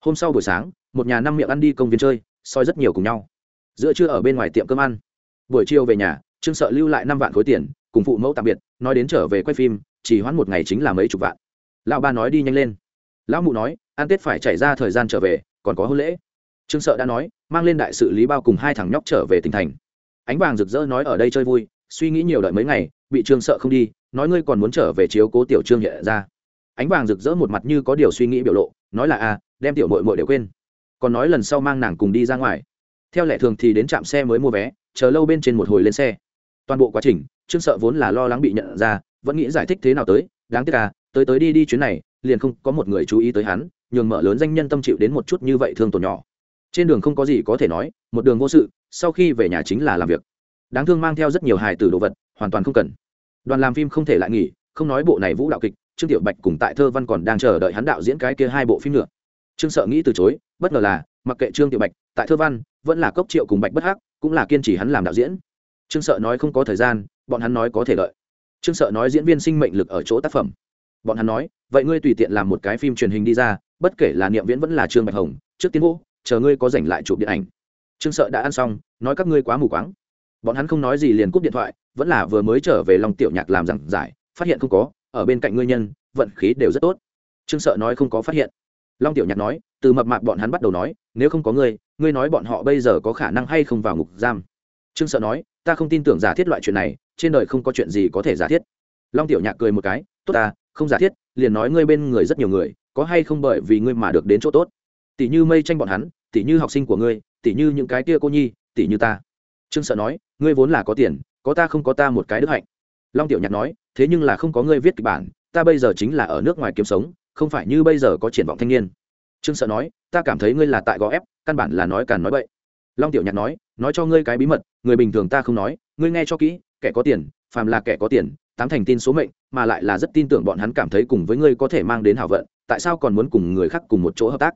Hôm sau buổi sáng, một nhà năm miệng ăn đi công viên chơi soi rất nhiều cùng nhau. Giữa trưa ở bên ngoài tiệm cơm ăn. Buổi chiều về nhà trương sợ lưu lại năm vạn khối tiền cùng phụ mẫu tạm biệt nói đến trở về quay phim chỉ hoãn một ngày chính là mấy chục vạn. Lão ba nói đi nhanh lên. Lão mụ nói ăn tết phải chảy ra thời gian trở về còn có hôn lễ. Trương sợ đã nói mang lên đại sự lý bao cùng hai thằng nhóc trở về tỉnh thành. Ánh vàng rực rỡ nói ở đây chơi vui suy nghĩ nhiều đợi mấy ngày bị trương sợ không đi nói ngươi còn muốn trở về chiếu cố tiểu trương hiện ra. Ánh vàng rực rỡ một mặt như có điều suy nghĩ biểu lộ nói là a à, đem tiểu mội mội đều quên còn nói lần sau mang nàng cùng đi ra ngoài. Theo lệ thường thì đến trạm xe mới mua vé, chờ lâu bên trên một hồi lên xe. Toàn bộ quá trình, trương sợ vốn là lo lắng bị nhận ra, vẫn nghĩ giải thích thế nào tới, đáng tiếc à tới tới đi đi chuyến này, liền không có một người chú ý tới hắn, nhường mở lớn danh nhân tâm chịu đến một chút như vậy thương tổn nhỏ. Trên đường không có gì có thể nói, một đường vô sự, sau khi về nhà chính là làm việc. Đáng thương mang theo rất nhiều hài từ đồ vật, hoàn toàn không cần. Đoàn làm phim không thể lại nghỉ, không nói bộ này vũ đạo kịch, trương tiểu bạch cùng tại thơ văn còn đang chờ đợi hắn đạo diễn cái kia hai bộ phim nữa trương sợ nghĩ từ chối, bất ngờ là, mặc kệ trương tiểu bạch, tại thơ văn, vẫn là cốc triệu cùng bạch bất hắc, cũng là kiên trì hắn làm đạo diễn. Trương sợ nói không có thời gian, bọn hắn nói có thể lợi. trương sợ nói diễn viên sinh mệnh lực ở chỗ tác phẩm. Bọn hắn nói, vậy ngươi tùy tiện làm một cái phim truyền hình đi ra, bất kể là niệm viễn vẫn là trương bạch hồng, trước tiến vũ chờ ngươi có giành lại chụp điện ảnh. Trương sợ đã ăn xong, nói các ngươi quá mù quáng. Bọn hắn không nói gì liền cúp điện thoại, vẫn là vừa mới trở về lòng tiểu nhạc làm giảng giải, phát hiện không có, ở bên cạnh ngươi nhân, vận khí đều rất tốt. Trương sợ nói không có phát hiện long tiểu nhạc nói, từ mập mạp bọn hắn bắt đầu nói, nếu không có ngươi ngươi nói bọn họ bây giờ có khả năng hay không vào ngục giam. Trương sợ nói, ta không tin tưởng giả thiết loại chuyện này, trên đời không có chuyện gì có thể giả thiết. Long tiểu nhạc cười một cái, tốt ta, không giả thiết, liền nói ngươi bên người rất nhiều người, có hay không bởi vì ngươi mà được đến chỗ tốt. Tỷ như mây tranh bọn hắn, tỷ như học sinh của ngươi, tỷ như những cái kia cô nhi, tỷ như ta. Trương sợ nói, ngươi vốn là có tiền, có ta không có ta một cái đức hạnh. Long tiểu nhạc nói, thế nhưng là không có ngươi viết kịch bản, ta bây giờ chính là ở nước ngoài kiếm sống không phải như bây giờ có triển vọng thanh niên. Trương sợ nói, ta cảm thấy ngươi là tại gò ép, căn bản là nói càn nói bậy. Long tiểu nhạc nói nói cho ngươi cái bí mật, người bình thường ta không nói, ngươi nghe cho kỹ, kẻ có tiền, phàm là kẻ có tiền, tám thành tin số mệnh, mà lại là rất tin tưởng bọn hắn cảm thấy cùng với ngươi có thể mang đến hảo vận, tại sao còn muốn cùng người khác cùng một chỗ hợp tác?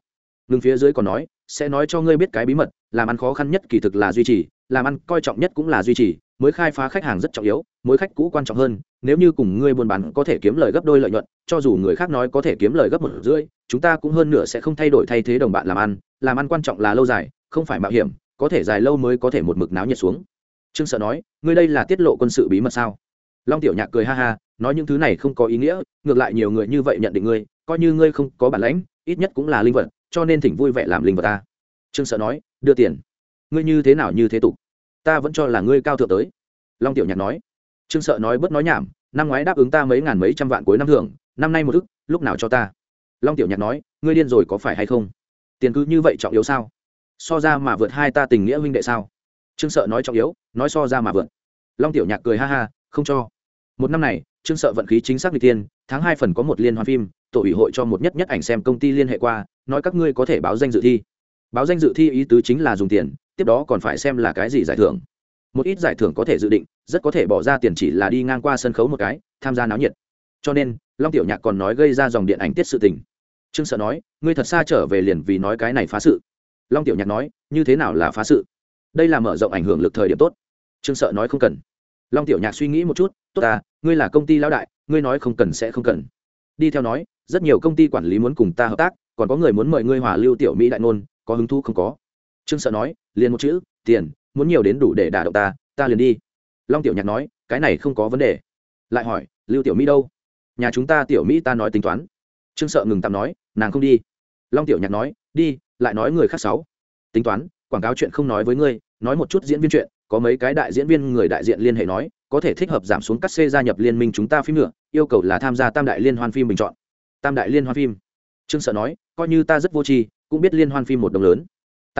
Ngưng phía dưới còn nói, sẽ nói cho ngươi biết cái bí mật, làm ăn khó khăn nhất kỳ thực là duy trì, làm ăn coi trọng nhất cũng là duy trì, mới khai phá khách hàng rất trọng yếu mới khách cũ quan trọng hơn nếu như cùng ngươi buôn bán có thể kiếm lời gấp đôi lợi nhuận, cho dù người khác nói có thể kiếm lời gấp một rưỡi, chúng ta cũng hơn nửa sẽ không thay đổi thay thế đồng bạn làm ăn. Làm ăn quan trọng là lâu dài, không phải mạo hiểm, có thể dài lâu mới có thể một mực náo nhiệt xuống. Trương sợ nói, ngươi đây là tiết lộ quân sự bí mật sao? Long tiểu nhạc cười ha ha, nói những thứ này không có ý nghĩa, ngược lại nhiều người như vậy nhận định ngươi, coi như ngươi không có bản lãnh, ít nhất cũng là linh vật, cho nên thỉnh vui vẻ làm linh vật ta. Trương sợ nói, đưa tiền. Ngươi như thế nào như thế tục? Ta vẫn cho là ngươi cao thượng tới. Long tiểu nhạc nói trương sợ nói bớt nói nhảm, năm ngoái đáp ứng ta mấy ngàn mấy trăm vạn cuối năm thưởng, năm nay một ức, lúc nào cho ta? Long tiểu nhạc nói, ngươi điên rồi có phải hay không? Tiền cứ như vậy trọng yếu sao? So ra mà vượt hai ta tình nghĩa huynh đệ sao? Trương sợ nói trọng yếu, nói so ra mà vượt. Long tiểu nhạc cười ha ha, không cho. Một năm này, trương sợ vận khí chính xác đi tiên tháng hai phần có một liên hoan phim, tổ ủy hội cho một nhất nhất ảnh xem công ty liên hệ qua, nói các ngươi có thể báo danh dự thi. Báo danh dự thi ý tứ chính là dùng tiền, tiếp đó còn phải xem là cái gì giải thưởng một ít giải thưởng có thể dự định, rất có thể bỏ ra tiền chỉ là đi ngang qua sân khấu một cái, tham gia náo nhiệt. Cho nên, long tiểu nhạc còn nói gây ra dòng điện ảnh tiết sự tình. Trương sợ nói, ngươi thật xa trở về liền vì nói cái này phá sự. Long tiểu nhạc nói, như thế nào là phá sự? Đây là mở rộng ảnh hưởng lực thời điểm tốt. Trương sợ nói, không cần. Long tiểu nhạc suy nghĩ một chút, tốt ta, ngươi là công ty lão đại, ngươi nói không cần sẽ không cần. Đi theo nói, rất nhiều công ty quản lý muốn cùng ta hợp tác, còn có người muốn mời ngươi hòa lưu tiểu mỹ đại ngôn, có hứng thú không có? Trương sợ nói, liền một chữ, tiền muốn nhiều đến đủ để đả động ta ta liền đi. Long tiểu nhạc nói, cái này không có vấn đề. Lại hỏi, lưu tiểu mỹ đâu? Nhà chúng ta tiểu mỹ ta nói tính toán. Trương sợ ngừng tạm nói, nàng không đi. Long tiểu nhạc nói, đi, lại nói người khác sáu. Tính toán, quảng cáo chuyện không nói với ngươi, nói một chút diễn viên chuyện, có mấy cái đại diễn viên người đại diện liên hệ nói, có thể thích hợp giảm xuống cắt xê gia nhập liên minh chúng ta phim nữa, yêu cầu là tham gia tam đại liên hoan phim bình chọn. Tam đại liên hoan phim? Trương sợ nói, coi như ta rất vô tri, cũng biết liên hoan phim một đồng lớn.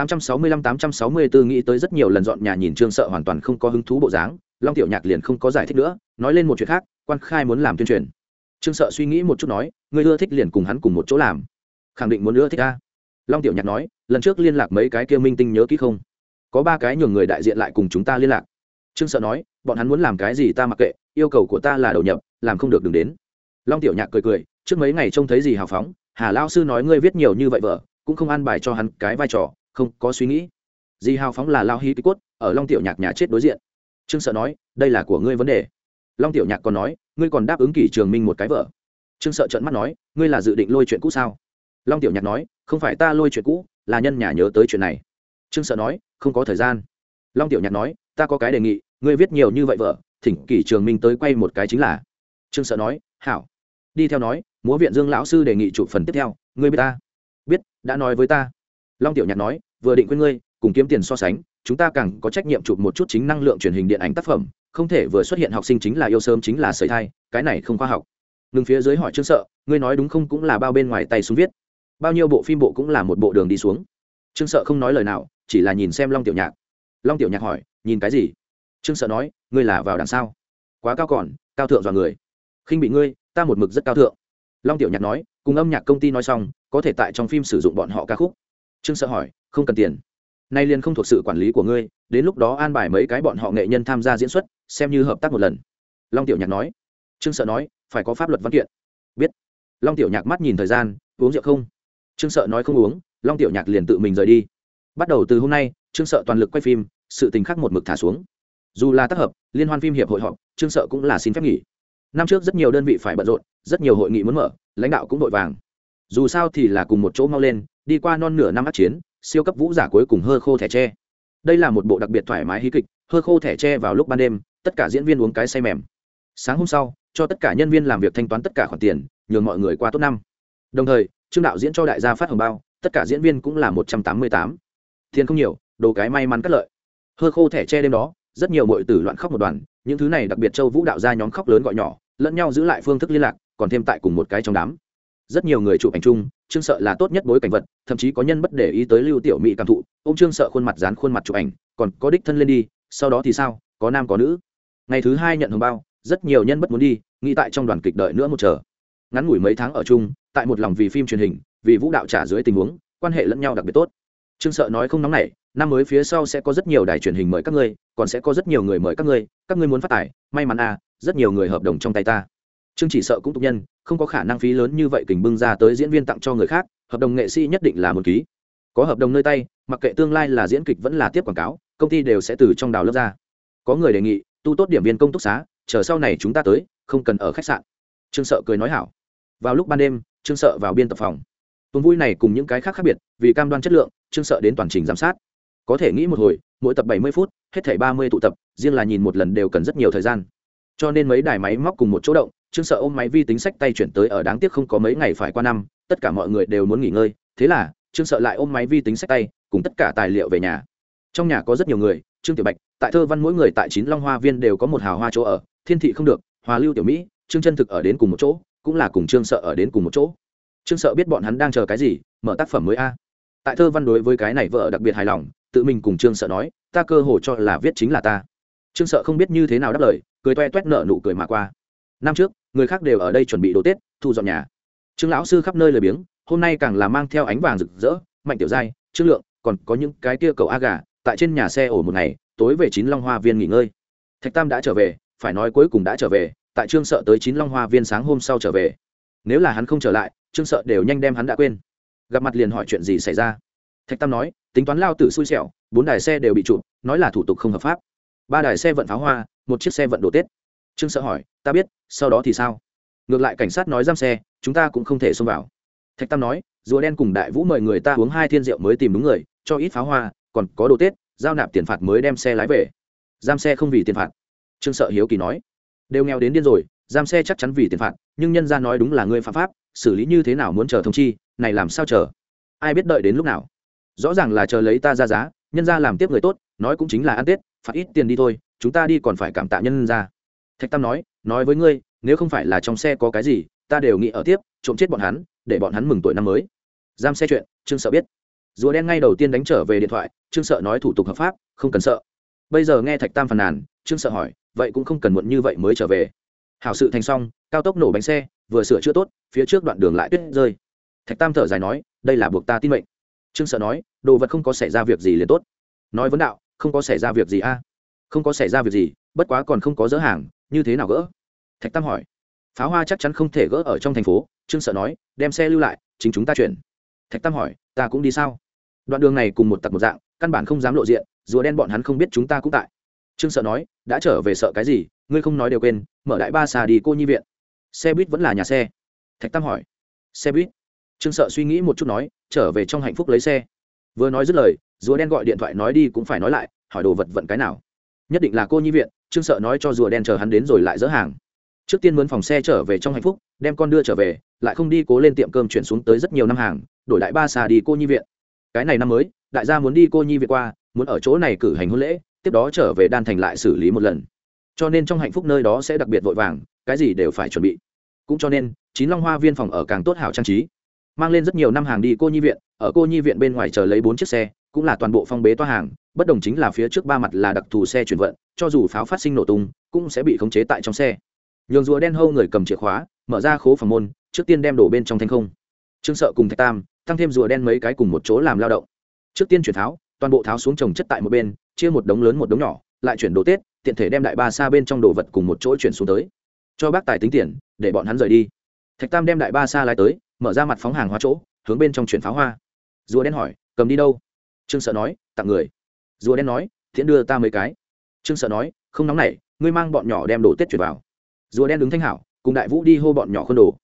865-864 nghĩ tới rất nhiều lần dọn nhà nhìn trương sợ hoàn toàn không có hứng thú bộ dáng, long tiểu nhạc liền không có giải thích nữa, nói lên một chuyện khác, quan khai muốn làm tuyên truyền. Trương sợ suy nghĩ một chút nói người ưa thích liền cùng hắn cùng một chỗ làm. Khẳng định muốn ưa thích ta long tiểu nhạc nói, lần trước liên lạc mấy cái kia minh tinh nhớ kỹ không? Có ba cái nhường người đại diện lại cùng chúng ta liên lạc. Trương sợ nói, bọn hắn muốn làm cái gì ta mặc kệ, yêu cầu của ta là đầu nhập, làm không được đừng đến. Long tiểu nhạc cười cười, trước mấy ngày trông thấy gì hào phóng, hà lao sư nói ngươi viết nhiều như vậy vợ cũng không an bài cho hắn cái vai trò không có suy nghĩ. Di hào phóng là lao hí ký cốt, ở long tiểu nhạc nhà chết đối diện. Trương sợ nói, đây là của ngươi vấn đề. Long tiểu nhạc còn nói, ngươi còn đáp ứng kỷ trường minh một cái vợ. Trương sợ trợn mắt nói, ngươi là dự định lôi chuyện cũ sao? Long tiểu nhạc nói, không phải ta lôi chuyện cũ, là nhân nhà nhớ tới chuyện này. Trương sợ nói, không có thời gian. Long tiểu nhạc nói, ta có cái đề nghị, ngươi viết nhiều như vậy vợ, thỉnh kỷ trường minh tới quay một cái chính là. Trương sợ nói, hảo. Đi theo nói, múa viện dương lão sư đề nghị chụp phần tiếp theo, ngươi biết ta? Biết, đã nói với ta. Long tiểu nhạc nói vừa định quên ngươi, cùng kiếm tiền so sánh, chúng ta càng có trách nhiệm chụp một chút chính năng lượng truyền hình điện ảnh tác phẩm, không thể vừa xuất hiện học sinh chính là yêu sớm chính là sợi thai, cái này không khoa học. Ngừng phía dưới hỏi trương sợ, ngươi nói đúng không cũng là bao bên ngoài tay xuống viết. Bao nhiêu bộ phim bộ cũng là một bộ đường đi xuống. Trương sợ không nói lời nào, chỉ là nhìn xem long tiểu nhạc. Long tiểu nhạc hỏi, nhìn cái gì? Trương sợ nói, ngươi là vào đằng sau. Quá cao còn, cao thượng dọa người. Khinh bị ngươi, ta một mực rất cao thượng. Long tiểu nhạc nói, cùng âm nhạc công ty nói xong, có thể tại trong phim sử dụng bọn họ ca khúc trương sợ hỏi, không cần tiền. Nay liền không thuộc sự quản lý của ngươi, đến lúc đó an bài mấy cái bọn họ nghệ nhân tham gia diễn xuất, xem như hợp tác một lần. Long tiểu nhạc nói. Trương sợ nói, phải có pháp luật văn kiện. Biết. Long tiểu nhạc mắt nhìn thời gian, uống rượu không? Trương sợ nói, không uống. Long tiểu nhạc liền tự mình rời đi. Bắt đầu từ hôm nay, trương sợ toàn lực quay phim, sự tình khắc một mực thả xuống. Dù là tác hợp, liên hoan phim hiệp hội họp, trương sợ cũng là xin phép nghỉ. Năm trước rất nhiều đơn vị phải bận rộn, rất nhiều hội nghị muốn mở, lãnh đạo cũng vội vàng. Dù sao thì là cùng một chỗ mau lên đi qua non nửa năm át chiến, siêu cấp vũ giả cuối cùng hơ khô thẻ tre. Đây là một bộ đặc biệt thoải mái hí kịch, hơ khô thẻ tre vào lúc ban đêm, tất cả diễn viên uống cái say mềm. Sáng hôm sau, cho tất cả nhân viên làm việc thanh toán tất cả khoản tiền, nhường mọi người qua tốt năm. Đồng thời, trương đạo diễn cho đại gia phát hồng bao, tất cả diễn viên cũng là một trăm tám mươi tám. Tiền không nhiều, đồ cái may mắn cất lợi. Hơ khô thẻ tre đêm đó, rất nhiều mọi tử loạn khóc một đoàn, những thứ này đặc biệt châu vũ đạo ra nhóm khóc lớn gọi nhỏ, lẫn nhau giữ lại phương thức liên lạc, còn thêm tại cùng một cái trong đám. Rất nhiều người chụp ảnh chung trương sợ là tốt nhất bối cảnh vật, thậm chí có nhân bất để ý tới lưu tiểu mỹ cảm thụ. Ô m trương sợ khuôn mặt dán khuôn mặt chụp ảnh, còn có đích thân lên đi, sau đó thì sao, có nam có nữ. Ngày thứ hai nhận hồng bao, rất nhiều nhân bất muốn đi, nghĩ tại trong đoàn kịch đợi nữa một chờ. Ngắn ngủi mấy tháng ở chung, tại một lòng vì phim truyền hình, vì vũ đạo trả dưới tình huống, quan hệ lẫn nhau đặc biệt tốt. Trương sợ nói không nóng nảy, năm mới phía sau sẽ có rất nhiều đài truyền hình mời các ngươi, còn sẽ có rất nhiều người mời các ngươi các ngươi muốn phát tài, may mắn à rất nhiều người hợp đồng trong tay ta chương chỉ sợ cũng tục nhân, không có khả năng phí lớn như vậy kình bưng ra tới diễn viên tặng cho người khác, hợp đồng nghệ sĩ nhất định là một ký. Có hợp đồng nơi tay, mặc kệ tương lai là diễn kịch vẫn là tiếp quảng cáo, công ty đều sẽ từ trong đào lớp ra. Có người đề nghị, tu tốt điểm viên công túc xá, chờ sau này chúng ta tới, không cần ở khách sạn. Trương sợ cười nói hảo. Vào lúc ban đêm, trương sợ vào biên tập phòng. Tuần vui này cùng những cái khác khác biệt, vì cam đoan chất lượng, trương sợ đến toàn trình giám sát. Có thể nghĩ một hồi, mỗi tập bảy mươi phút, hết thảy ba mươi tụ tập, riêng là nhìn một lần đều cần rất nhiều thời gian. Cho nên mấy đài máy móc cùng một chỗ động trương sợ ôm máy vi tính sách tay chuyển tới ở đáng tiếc không có mấy ngày phải qua năm, tất cả mọi người đều muốn nghỉ ngơi, thế là, trương sợ lại ôm máy vi tính sách tay, cùng tất cả tài liệu về nhà. Trong nhà có rất nhiều người, trương tiểu bạch, tại thơ văn mỗi người tại chín long hoa viên đều có một hào hoa chỗ ở, thiên thị không được, hòa lưu tiểu mỹ, trương chân thực ở đến cùng một chỗ, cũng là cùng trương sợ ở đến cùng một chỗ. Trương sợ biết bọn hắn đang chờ cái gì, mở tác phẩm mới a. Tại thơ văn đối với cái này vợ đặc biệt hài lòng, tự mình cùng trương sợ nói, ta cơ hồ cho là viết chính là ta. Trương sợ không biết như thế nào đáp lời, cười toe toét nợ nụ cười mà qua. Năm trước người khác đều ở đây chuẩn bị đồ tết, thu dọn nhà. Trương lão sư khắp nơi lời biếng, hôm nay càng là mang theo ánh vàng rực rỡ, mạnh tiểu giai, trương lượng, còn có những cái kia cầu a gà, tại trên nhà xe ổ một ngày, tối về chín long hoa viên nghỉ ngơi. Thạch tam đã trở về, phải nói cuối cùng đã trở về, tại trương sợ tới chín long hoa viên sáng hôm sau trở về. Nếu là hắn không trở lại, trương sợ đều nhanh đem hắn đã quên. Gặp mặt liền hỏi chuyện gì xảy ra. Thạch tam nói, tính toán lao tử xui xẻo, bốn đài xe đều bị chụp nói là thủ tục không hợp pháp. Ba đài xe vận pháo hoa, một chiếc xe vận đồ tết trương sợ hỏi, ta biết, sau đó thì sao? Ngược lại cảnh sát nói giam xe, chúng ta cũng không thể xông vào. Thạch tam nói, rùa đen cùng đại vũ mời người ta uống hai thiên rượu mới tìm đúng người, cho ít pháo hoa, còn có đồ tết, giao nạp tiền phạt mới đem xe lái về. Giam xe không vì tiền phạt. Trương sợ hiếu kỳ nói, đều nghèo đến điên rồi, giam xe chắc chắn vì tiền phạt, nhưng nhân ra nói đúng là người phạm pháp, xử lý như thế nào muốn chờ thông chi, này làm sao chờ? Ai biết đợi đến lúc nào? Rõ ràng là chờ lấy ta ra giá, nhân ra làm tiếp người tốt, nói cũng chính là ăn tết, phạt ít tiền đi thôi, chúng ta đi còn phải cảm tạ nhân ra thạch tam nói nói với ngươi, nếu không phải là trong xe có cái gì, ta đều nghĩ ở tiếp, trộm chết bọn hắn, để bọn hắn mừng tuổi năm mới. Giam xe chuyện, trương sợ biết. Rùa đen ngay đầu tiên đánh trở về điện thoại, trương sợ nói thủ tục hợp pháp, không cần sợ. Bây giờ nghe thạch tam phàn nàn, trương sợ hỏi, vậy cũng không cần muộn như vậy mới trở về? Hảo sự thành xong, cao tốc nổ bánh xe, vừa sửa chữa tốt, phía trước đoạn đường lại tuyết rơi. Thạch tam thở dài nói, đây là buộc ta tin mệnh. Trương sợ nói, đồ vật không có xảy ra việc gì liền tốt. Nói vấn đạo, không có xảy ra việc gì a. Không có xảy ra việc gì, bất quá còn không có dỡ hàng như thế nào gỡ? Thạch tam hỏi. Pháo hoa chắc chắn không thể gỡ ở trong thành phố, trương sợ nói, đem xe lưu lại, chính chúng ta chuyển. Thạch tam hỏi, ta cũng đi sao? Đoạn đường này cùng một tặc một dạng, căn bản không dám lộ diện, rùa đen bọn hắn không biết chúng ta cũng tại. Trương sợ nói, đã trở về sợ cái gì, ngươi không nói đều quên, mở đại ba xà đi cô nhi viện. Xe buýt vẫn là nhà xe. Thạch tam hỏi. Xe buýt? Trương sợ suy nghĩ một chút nói, trở về trong hạnh phúc lấy xe. Vừa nói dứt lời, rùa đen gọi điện thoại nói đi cũng phải nói lại, hỏi đồ vật vận cái nào? Nhất định là cô nhi viện trương sợ nói cho rùa đen chờ hắn đến rồi lại dỡ hàng. Trước tiên mướn phòng xe trở về trong hạnh phúc, đem con đưa trở về, lại không đi cố lên tiệm cơm chuyển xuống tới rất nhiều năm hàng, đổi đại ba xà đi cô nhi viện. Cái này năm mới, đại gia muốn đi cô nhi viện qua, muốn ở chỗ này cử hành hôn lễ, tiếp đó trở về đan thành lại xử lý một lần. Cho nên trong hạnh phúc nơi đó sẽ đặc biệt vội vàng, cái gì đều phải chuẩn bị. Cũng cho nên, chín long hoa viên phòng ở càng tốt hảo trang trí. Mang lên rất nhiều năm hàng đi cô nhi viện, ở cô nhi viện bên ngoài chờ lấy bốn chiếc xe, cũng là toàn bộ phong bế toa hàng, bất đồng chính là phía trước ba mặt là đặc thù xe chuyển vận cho dù pháo phát sinh nổ tung, cũng sẽ bị khống chế tại trong xe. Nhường rùa đen hâu người cầm chìa khóa, mở ra khố phòng môn, trước tiên đem đổ bên trong thanh không. Trương sợ cùng thạch tam, tăng thêm rùa đen mấy cái cùng một chỗ làm lao động. Trước tiên chuyển tháo, toàn bộ tháo xuống trồng chất tại một bên, chia một đống lớn một đống nhỏ, lại chuyển đồ tết, tiện thể đem đại ba xa bên trong đồ vật cùng một chỗ chuyển xuống tới. Cho bác tài tính tiền, để bọn hắn rời đi. Thạch tam đem đại ba xa lái tới, mở ra mặt phóng hàng hóa chỗ, hướng bên trong chuyển pháo hoa. Rùa đen hỏi, cầm đi đâu? Trương sợ nói, tặng người. Rùa đen nói, thiện đưa ta mấy cái trương sợ nói không nóng này, ngươi mang bọn nhỏ đem đồ tết chuyển vào. Rùa đen đứng thanh hảo cùng đại vũ đi hô bọn nhỏ khuôn đồ.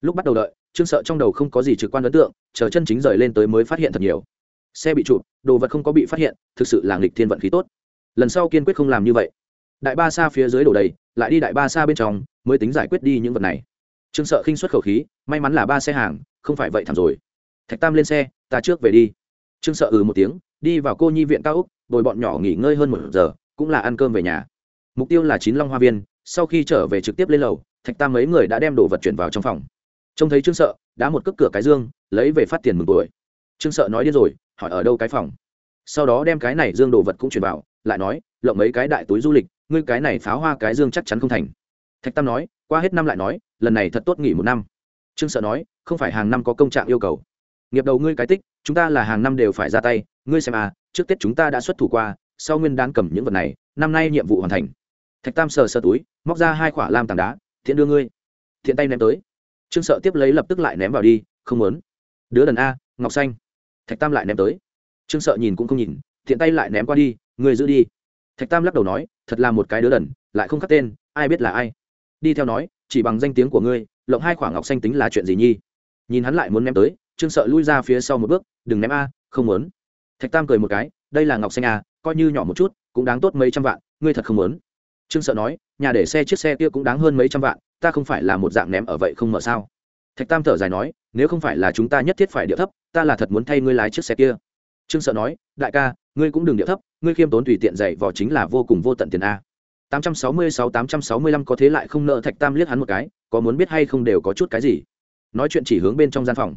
Lúc bắt đầu đợi trương sợ trong đầu không có gì trực quan ấn tượng chờ chân chính rời lên tới mới phát hiện thật nhiều. Xe bị chụp đồ vật không có bị phát hiện thực sự là nghịch thiên vận khí tốt. Lần sau kiên quyết không làm như vậy. Đại ba xa phía dưới đổ đầy lại đi đại ba xa bên trong mới tính giải quyết đi những vật này. Trương sợ khinh xuất khẩu khí may mắn là ba xe hàng không phải vậy thảm rồi. Thạch tam lên xe ta trước về đi. Trương sợ ừ một tiếng đi vào cô nhi viện cao úc bồi bọn nhỏ nghỉ ngơi hơn một giờ cũng là ăn cơm về nhà. Mục tiêu là chín long hoa viên, sau khi trở về trực tiếp lên lầu, thạch tam mấy người đã đem đồ vật chuyển vào trong phòng. Trông thấy trương sợ, đã một cước cửa cái dương, lấy về phát tiền mừng tuổi. Trương sợ nói điên rồi, hỏi ở đâu cái phòng? Sau đó đem cái này dương đồ vật cũng chuyển vào, lại nói, lộng mấy cái đại túi du lịch, ngươi cái này pháo hoa cái dương chắc chắn không thành. Thạch tam nói, qua hết năm lại nói, lần này thật tốt nghỉ một năm. Trương sợ nói, không phải hàng năm có công trạng yêu cầu. Nghiệp đầu ngươi cái tích, chúng ta là hàng năm đều phải ra tay, ngươi xem à trước tết chúng ta đã xuất thủ qua sau nguyên đán cầm những vật này, năm nay nhiệm vụ hoàn thành. Thạch tam sờ sờ túi, móc ra hai khỏa lam tảng đá, thiện đưa ngươi. Thiện tay ném tới. Trương sợ tiếp lấy lập tức lại ném vào đi, không muốn. Đứa đần a, ngọc xanh. Thạch tam lại ném tới. Trương sợ nhìn cũng không nhìn, thiện tay lại ném qua đi, ngươi giữ đi. Thạch tam lắc đầu nói, thật là một cái đứa đần, lại không khắc tên, ai biết là ai. Đi theo nói, chỉ bằng danh tiếng của ngươi, lộng hai khoảng ngọc xanh tính là chuyện gì nhi? Nhìn hắn lại muốn ném tới, trương sợ lui ra phía sau một bước, đừng ném a, không muốn. Thạch tam cười một cái, đây là ngọc xanh a coi như nhỏ một chút, cũng đáng tốt mấy trăm vạn, ngươi thật không muốn. Trương sợ nói, nhà để xe chiếc xe kia cũng đáng hơn mấy trăm vạn, ta không phải là một dạng ném ở vậy không mở sao? Thạch tam thở dài nói, nếu không phải là chúng ta nhất thiết phải điệu thấp, ta là thật muốn thay ngươi lái chiếc xe kia. Trương sợ nói, đại ca, ngươi cũng đừng điệu thấp, ngươi khiêm tốn tùy tiện dạy vò chính là vô cùng vô tận tiền a. 866-865 có thế lại không nợ thạch tam liếc hắn một cái, có muốn biết hay không đều có chút cái gì. Nói chuyện chỉ hướng bên trong gian phòng.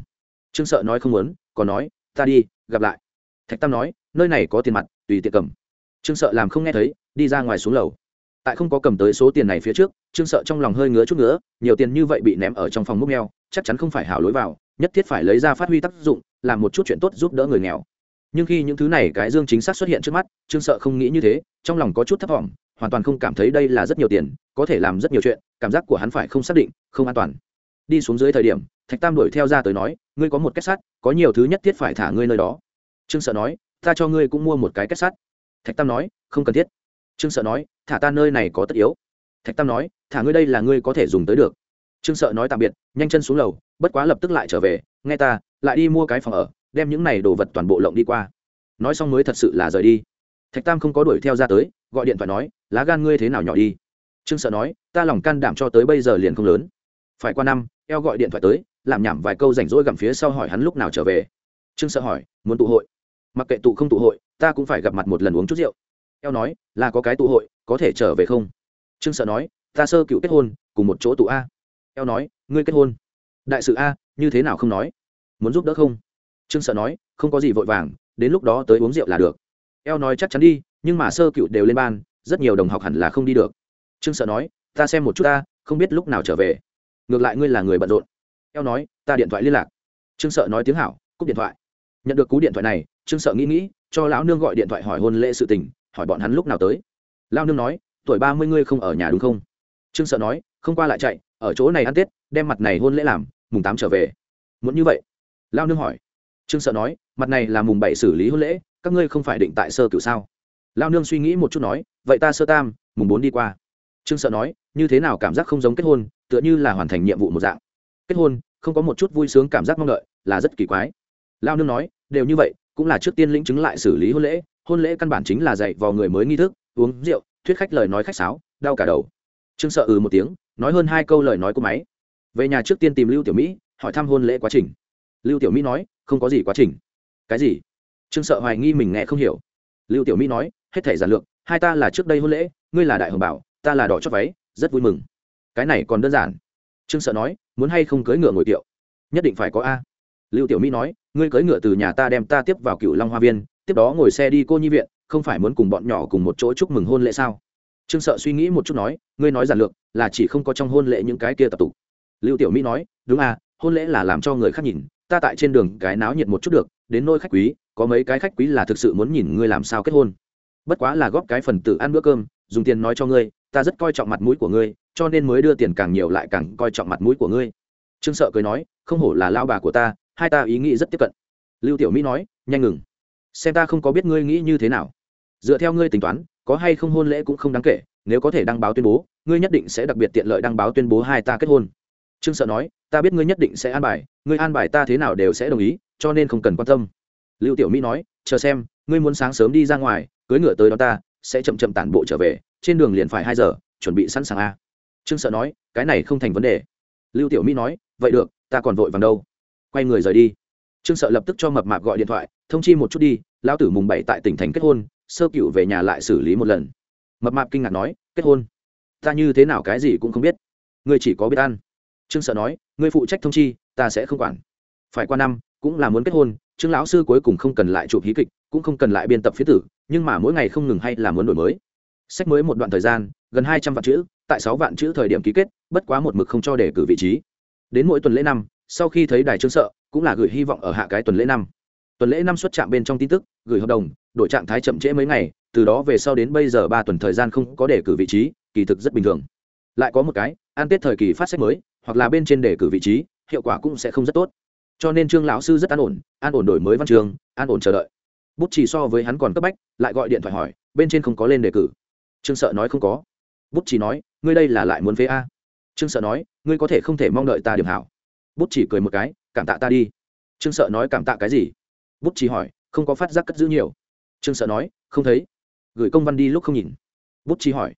Trương sợ nói không muốn, còn nói, ta đi, gặp lại. Thạch tam nói, nơi này có tiền mặt tùy tiện cầm. Trương sợ làm không nghe thấy, đi ra ngoài xuống lầu. Tại không có cầm tới số tiền này phía trước, trương sợ trong lòng hơi ngứa chút nữa nhiều tiền như vậy bị ném ở trong phòng múc neo chắc chắn không phải hảo lối vào, nhất thiết phải lấy ra phát huy tác dụng, làm một chút chuyện tốt giúp đỡ người nghèo. Nhưng khi những thứ này cái dương chính xác xuất hiện trước mắt, trương sợ không nghĩ như thế, trong lòng có chút thất vọng, hoàn toàn không cảm thấy đây là rất nhiều tiền, có thể làm rất nhiều chuyện, cảm giác của hắn phải không xác định, không an toàn. Đi xuống dưới thời điểm, thạch tam đuổi theo ra tới nói, ngươi có một kết sắt, có nhiều thứ nhất thiết phải thả ngươi nơi đó. Trương sợ nói ta cho ngươi cũng mua một cái kết sắt. Thạch tam nói, không cần thiết. Trương sợ nói, thả ta nơi này có tất yếu. Thạch tam nói, thả ngươi đây là ngươi có thể dùng tới được. Trương sợ nói tạm biệt, nhanh chân xuống lầu, bất quá lập tức lại trở về, nghe ta, lại đi mua cái phòng ở, đem những này đồ vật toàn bộ lộng đi qua. Nói xong mới thật sự là rời đi. Thạch tam không có đuổi theo ra tới, gọi điện thoại nói, lá gan ngươi thế nào nhỏ đi? Trương sợ nói, ta lòng can đảm cho tới bây giờ liền không lớn. Phải qua năm, eo gọi điện thoại tới làm nhảm vài câu rảnh rỗi gặm phía sau hỏi hắn lúc nào trở về. Trương sợ hỏi, muốn tụ hội? Mặc kệ tụ không tụ hội, ta cũng phải gặp mặt một lần uống chút rượu. Eo nói, là có cái tụ hội, có thể trở về không? Trương sợ nói, ta sơ cựu kết hôn, cùng một chỗ tụ a. Eo nói, ngươi kết hôn? Đại sự a, như thế nào không nói? Muốn giúp đỡ không? Trương sợ nói, không có gì vội vàng, đến lúc đó tới uống rượu là được. Eo nói chắc chắn đi, nhưng mà sơ cựu đều lên ban, rất nhiều đồng học hẳn là không đi được. Trương sợ nói, ta xem một chút ta không biết lúc nào trở về. Ngược lại ngươi là người bận rộn. Eo nói, ta điện thoại liên lạc. Trương sợ nói tiếng hảo, cúp điện thoại nhận được cú điện thoại này, trương sợ nghĩ nghĩ, cho lão nương gọi điện thoại hỏi hôn lễ sự tình, hỏi bọn hắn lúc nào tới. Lao nương nói, tuổi ba mươi ngươi không ở nhà đúng không? Trương sợ nói, không qua lại chạy, ở chỗ này ăn tết, đem mặt này hôn lễ làm, mùng tám trở về. Muốn như vậy? Lao nương hỏi. Trương sợ nói, mặt này là mùng bảy xử lý hôn lễ, các ngươi không phải định tại sơ cửu sao? Lao nương suy nghĩ một chút nói, vậy ta sơ tam, mùng bốn đi qua. Trương sợ nói, như thế nào cảm giác không giống kết hôn, tựa như là hoàn thành nhiệm vụ một dạng. Kết hôn, không có một chút vui sướng cảm giác mong đợi, là rất kỳ quái lao nương nói, đều như vậy, cũng là trước tiên lĩnh chứng lại xử lý hôn lễ. Hôn lễ căn bản chính là dạy vào người mới nghi thức, uống rượu, thuyết khách lời nói khách sáo, đau cả đầu. Trương sợ ừ một tiếng, nói hơn hai câu lời nói của máy. Về nhà trước tiên tìm lưu tiểu mỹ, hỏi thăm hôn lễ quá trình. Lưu tiểu mỹ nói, không có gì quá trình. Cái gì? Trương sợ hoài nghi mình nghe không hiểu. Lưu tiểu mỹ nói, hết thể giản lược, hai ta là trước đây hôn lễ, ngươi là đại hồng bảo, ta là đỏ chót váy, rất vui mừng. Cái này còn đơn giản. Trương sợ nói, muốn hay không cưới ngựa ngồi kiệu nhất định phải có a lưu tiểu mỹ nói, ngươi cưỡi ngựa từ nhà ta đem ta tiếp vào cựu long hoa viên, tiếp đó ngồi xe đi cô nhi viện, không phải muốn cùng bọn nhỏ cùng một chỗ chúc mừng hôn lễ sao? Trương sợ suy nghĩ một chút nói, ngươi nói giản lược, là chỉ không có trong hôn lễ những cái kia tập tục. Lưu tiểu mỹ nói, đúng à hôn lễ là làm cho người khác nhìn, ta tại trên đường cái náo nhiệt một chút được, đến nôi khách quý, có mấy cái khách quý là thực sự muốn nhìn ngươi làm sao kết hôn. Bất quá là góp cái phần tử ăn bữa cơm, dùng tiền nói cho ngươi, ta rất coi trọng mặt mũi của ngươi, cho nên mới đưa tiền càng nhiều lại càng coi trọng mặt mũi của ngươi. Trương sợ cười nói, không hổ là lao bà của ta hai ta ý nghĩ rất tiếp cận. Lưu tiểu mỹ nói, nhanh ngừng. Xem ta không có biết ngươi nghĩ như thế nào. Dựa theo ngươi tính toán, có hay không hôn lễ cũng không đáng kể, nếu có thể đăng báo tuyên bố, ngươi nhất định sẽ đặc biệt tiện lợi đăng báo tuyên bố hai ta kết hôn. Trương sợ nói, ta biết ngươi nhất định sẽ an bài, ngươi an bài ta thế nào đều sẽ đồng ý, cho nên không cần quan tâm. Lưu tiểu mỹ nói, chờ xem, ngươi muốn sáng sớm đi ra ngoài, cưới ngựa tới đó ta, sẽ chậm chậm tản bộ trở về, trên đường liền phải hai giờ, chuẩn bị sẵn sàng a. Trương sợ nói, cái này không thành vấn đề. Lưu tiểu mỹ nói, vậy được, ta còn vội vàng đâu quay người rời đi. Trương sợ lập tức cho mập mạp gọi điện thoại, thông chi một chút đi, lão tử mùng bảy tại tỉnh thành kết hôn, sơ cựu về nhà lại xử lý một lần. Mập mạp kinh ngạc nói, kết hôn? Ta như thế nào cái gì cũng không biết. Ngươi chỉ có biết ăn. Trương sợ nói, ngươi phụ trách thông chi, ta sẽ không quản. Phải qua năm, cũng là muốn kết hôn, trương lão sư cuối cùng không cần lại chụp hí kịch, cũng không cần lại biên tập phía tử, nhưng mà mỗi ngày không ngừng hay là muốn đổi mới. Sách mới một đoạn thời gian, gần hai trăm vạn chữ, tại sáu vạn chữ thời điểm ký kết, bất quá một mực không cho để cử vị trí. Đến mỗi tuần lễ năm sau khi thấy đài trương sợ, cũng là gửi hy vọng ở hạ cái tuần lễ năm. Tuần lễ năm xuất trạm bên trong tin tức, gửi hợp đồng, đổi trạng thái chậm trễ mấy ngày, từ đó về sau đến bây giờ ba tuần thời gian không có đề cử vị trí, kỳ thực rất bình thường. Lại có một cái an tết thời kỳ phát sách mới, hoặc là bên trên đề cử vị trí, hiệu quả cũng sẽ không rất tốt. Cho nên trương lão sư rất an ổn an ổn đổi mới văn trường, an ổn chờ đợi. Bút chỉ so với hắn còn cấp bách, lại gọi điện thoại hỏi, bên trên không có lên đề cử. Trương sợ nói không có. Bút chỉ nói, ngươi đây là lại muốn phế a. Trương sợ nói, ngươi có thể không thể mong đợi ta điểm hảo bút chỉ cười một cái, cảm tạ ta đi. Trương sợ nói, cảm tạ cái gì? Bút chỉ hỏi, không có phát giác cất giữ nhiều. Trương sợ nói, không thấy. Gửi công văn đi lúc không nhìn. Bút chỉ hỏi,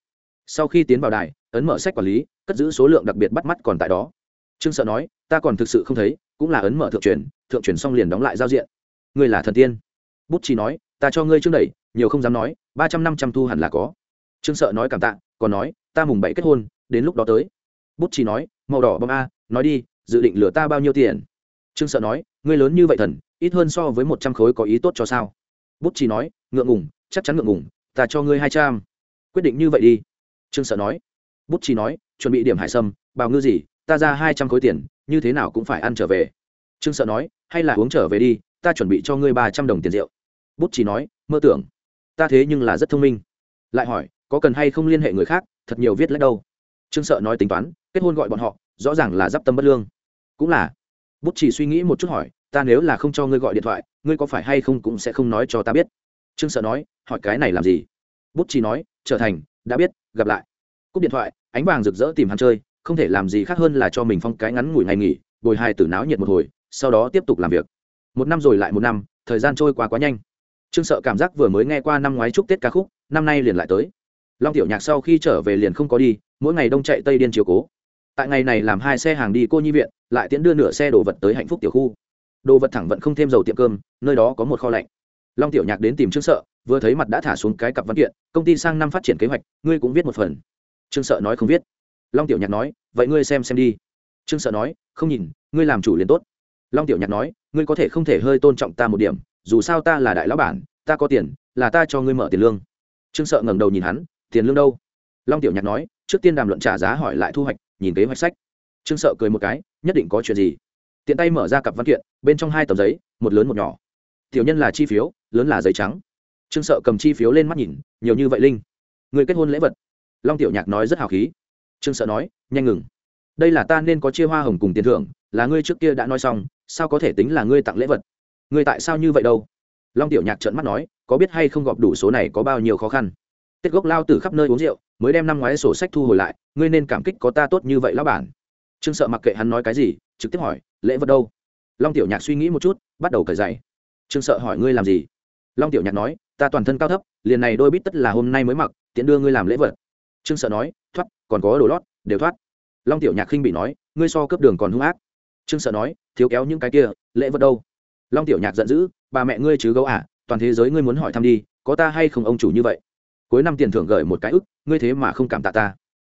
sau khi tiến vào đài, ấn mở sách quản lý, cất giữ số lượng đặc biệt bắt mắt còn tại đó. Trương sợ nói, ta còn thực sự không thấy, cũng là ấn mở thượng truyền thượng truyền xong liền đóng lại giao diện. Ngươi là thần tiên. Bút chỉ nói, ta cho ngươi trương đẩy, nhiều không dám nói, ba trăm năm trăm thu hẳn là có. Trương sợ nói, cảm tạ, còn nói, ta mùng bảy kết hôn, đến lúc đó tới. Bút chỉ nói, màu đỏ bom a, nói đi dự định lừa ta bao nhiêu tiền? Trương sợ nói, ngươi lớn như vậy thần, ít hơn so với một trăm khối có ý tốt cho sao? Bút chỉ nói, ngượng ngùng, chắc chắn ngượng ngùng, ta cho ngươi hai trăm. Quyết định như vậy đi. Trương sợ nói. Bút chỉ nói, chuẩn bị điểm hải sâm, bào ngư gì, ta ra hai trăm khối tiền, như thế nào cũng phải ăn trở về. Trương sợ nói, hay là uống trở về đi, ta chuẩn bị cho ngươi ba trăm đồng tiền rượu. Bút chỉ nói, mơ tưởng. Ta thế nhưng là rất thông minh. Lại hỏi, có cần hay không liên hệ người khác, thật nhiều viết lách đâu? Trương sợ nói tính toán, kết hôn gọi bọn họ, rõ ràng là d i p tâm bất lương cũng là. Bút chỉ suy nghĩ một chút hỏi, ta nếu là không cho ngươi gọi điện thoại, ngươi có phải hay không cũng sẽ không nói cho ta biết? Trương sợ nói, hỏi cái này làm gì? Bút chỉ nói, trở thành, đã biết, gặp lại. Cúp điện thoại, ánh vàng rực rỡ tìm hắn chơi, không thể làm gì khác hơn là cho mình phong cái ngắn ngủi ngày nghỉ, bồi hai tử náo nhiệt một hồi, sau đó tiếp tục làm việc. Một năm rồi lại một năm, thời gian trôi qua quá nhanh. Trương sợ cảm giác vừa mới nghe qua năm ngoái chúc tết ca khúc, năm nay liền lại tới. Long tiểu nhạc sau khi trở về liền không có đi, mỗi ngày đông chạy tây điên chiều cố tại ngày này làm hai xe hàng đi cô nhi viện, lại tiễn đưa nửa xe đồ vật tới hạnh phúc tiểu khu. Đồ vật thẳng vẫn không thêm dầu tiệm cơm, nơi đó có một kho lạnh. Long tiểu nhạc đến tìm trương sợ, vừa thấy mặt đã thả xuống cái cặp văn kiện, công ty sang năm phát triển kế hoạch, ngươi cũng viết một phần. Trương sợ nói không viết. Long tiểu nhạc nói, vậy ngươi xem xem đi. Trương sợ nói, không nhìn, ngươi làm chủ liền tốt. Long tiểu nhạc nói, ngươi có thể không thể hơi tôn trọng ta một điểm, dù sao ta là đại lão bản, ta có tiền, là ta cho ngươi mở tiền lương. Trương sợ ngẩng đầu nhìn hắn, tiền lương đâu? Long tiểu nhạc nói, trước tiên đàm luận trả giá hỏi lại thu hoạch nhìn kế hoạch sách. Trương sợ cười một cái, nhất định có chuyện gì? Tiện tay mở ra cặp văn kiện, bên trong hai tờ giấy, một lớn một nhỏ. Tiểu nhân là chi phiếu, lớn là giấy trắng. Trương sợ cầm chi phiếu lên mắt nhìn, nhiều như vậy linh. Người kết hôn lễ vật. Long tiểu nhạc nói rất hào khí. Trương sợ nói, nhanh ngừng. Đây là ta nên có chia hoa hồng cùng tiền thưởng, là ngươi trước kia đã nói xong, sao có thể tính là ngươi tặng lễ vật? Ngươi tại sao như vậy đâu? Long tiểu nhạc trợn mắt nói, có biết hay không gọp đủ số này có bao nhiêu khó khăn? Tết gốc lao từ khắp nơi uống rượu mới đem năm ngoái sổ sách thu hồi lại, ngươi nên cảm kích có ta tốt như vậy lão bản. Trương sợ mặc kệ hắn nói cái gì, trực tiếp hỏi, lễ vật đâu? Long tiểu nhạc suy nghĩ một chút, bắt đầu cởi giày. Trương sợ hỏi, ngươi làm gì? Long tiểu nhạc nói, ta toàn thân cao thấp, liền này đôi bít tất là hôm nay mới mặc, tiện đưa ngươi làm lễ vật. Trương sợ nói, thoát, còn có đồ lót, đều thoát. Long tiểu nhạc khinh bị nói, ngươi so cướp đường còn hung ác. Trương sợ nói, thiếu kéo những cái kia, lễ vật đâu? Long tiểu nhạc giận dữ, bà mẹ ngươi chứ gấu à toàn thế giới ngươi muốn hỏi thăm đi, có ta hay không ông chủ như vậy? Cuối năm tiền thưởng gửi một cái ức, ngươi thế mà không cảm tạ ta.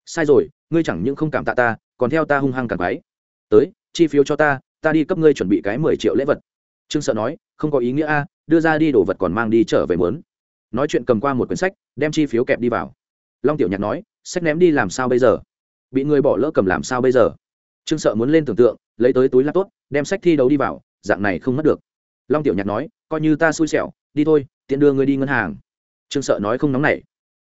Sai rồi, ngươi chẳng những không cảm tạ ta, còn theo ta hung hăng càng quái tới, chi phiếu cho ta ta đi cấp ngươi chuẩn bị cái mười triệu lễ vật. Trương sợ nói, không có ý nghĩa a, đưa ra đi đồ vật còn mang đi trở về mướn nói chuyện cầm qua một quyển sách, đem chi phiếu kẹp đi vào. Long tiểu nhạc nói, sách ném đi làm sao bây giờ? Bị người bỏ lỡ cầm làm sao bây giờ? Trương sợ muốn lên tưởng tượng, lấy tới túi laptop, đem sách thi đấu đi vào, dạng này không mất được. Long tiểu nhạc nói, coi như ta xui xẻo, đi thôi, tiện đưa ngươi đi ngân hàng trương sợ nói không nóng nảy.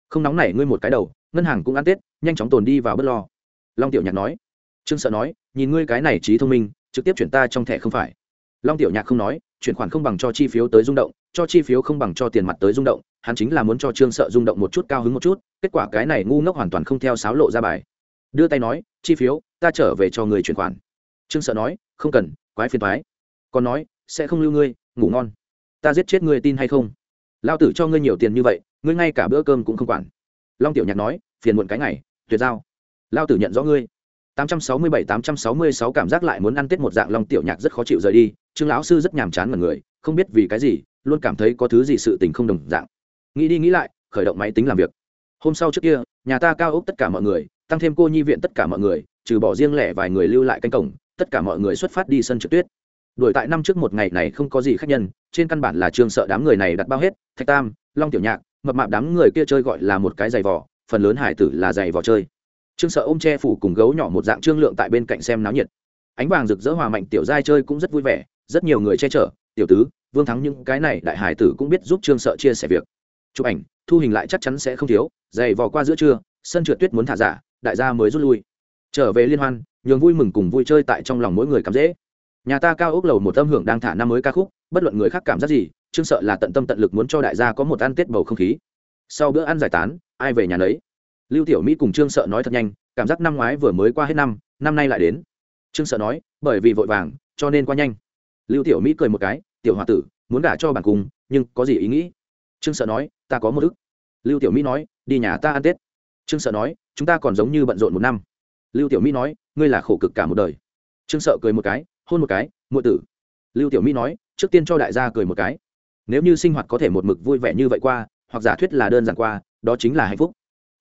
Không nóng nảy ngươi một cái đầu, ngân hàng cũng ăn tết, nhanh chóng tồn đi vào bớt lo. Long tiểu nhạc nói. Trương sợ nói, nhìn ngươi cái này trí thông minh, trực tiếp chuyển ta trong thẻ không phải. Long tiểu nhạc không nói, chuyển khoản không bằng cho chi phiếu tới rung động, cho chi phiếu không bằng cho tiền mặt tới rung động, hắn chính là muốn cho trương sợ rung động một chút cao hứng một chút, kết quả cái này ngu ngốc hoàn toàn không theo sáo lộ ra bài. Đưa tay nói, chi phiếu, ta trở về cho người chuyển khoản. Trương sợ nói, không cần, quái phiền thoái còn nói, sẽ không lưu ngươi, ngủ ngon. Ta giết chết ngươi tin hay không? Lao tử cho ngươi nhiều tiền như vậy, ngươi ngay cả bữa cơm cũng không quản. Long tiểu nhạc nói, phiền muộn cái ngày, tuyệt giao. Lao tử nhận rõ ngươi. 867-866 cảm giác lại muốn ăn tết một dạng long tiểu nhạc rất khó chịu rời đi, trương lão sư rất nhàm chán mọi người, không biết vì cái gì, luôn cảm thấy có thứ gì sự tình không đồng dạng. Nghĩ đi nghĩ lại, khởi động máy tính làm việc. Hôm sau trước kia, nhà ta cao ốc tất cả mọi người, tăng thêm cô nhi viện tất cả mọi người, trừ bỏ riêng lẻ vài người lưu lại canh cổng, tất cả mọi người xuất phát đi sân trượt tuyết đuổi tại năm trước một ngày này không có gì khách nhân, trên căn bản là trương sợ đám người này đặt bao hết, thạch tam, long tiểu nhạc, mập mạp đám người kia chơi gọi là một cái giày vỏ phần lớn hải tử là giày vỏ chơi. Trương sợ ôm che phủ cùng gấu nhỏ một dạng trương lượng tại bên cạnh xem náo nhiệt. Ánh vàng rực rỡ hòa mạnh tiểu giai chơi cũng rất vui vẻ, rất nhiều người che chở, tiểu tứ, vương thắng những cái này đại hải tử cũng biết giúp trương sợ chia sẻ việc. Chụp ảnh, thu hình lại chắc chắn sẽ không thiếu, giày vò qua giữa trưa, sân trượt tuyết muốn thả giả, đại gia mới rút lui. Trở về liên hoan, nhường vui mừng cùng vui chơi tại trong lòng mỗi người cảm dễ nhà ta cao ốc lầu một âm hưởng đang thả năm mới ca khúc bất luận người khác cảm giác gì trương sợ là tận tâm tận lực muốn cho đại gia có một ăn tết bầu không khí. Sau bữa ăn giải tán ai về nhà nấy? Lưu tiểu mỹ cùng trương sợ nói thật nhanh cảm giác năm ngoái vừa mới qua hết năm năm nay lại đến. Trương sợ nói bởi vì vội vàng cho nên qua nhanh. Lưu tiểu mỹ cười một cái tiểu h o a tử muốn gả cho bản cùng, nhưng có gì ý nghĩ? Trương sợ nói ta có một ức. Lưu tiểu mỹ nói đi nhà ta ăn tết. Trương sợ nói chúng ta còn giống như bận rộn một năm. Lưu tiểu mỹ nói ngươi là khổ cực cả một đời. Trương sợ cười một cái hôn một cái, muội tử. Lưu tiểu mỹ nói, trước tiên cho đại gia cười một cái. Nếu như sinh hoạt có thể một mực vui vẻ như vậy qua, hoặc giả thuyết là đơn giản qua, đó chính là hạnh phúc.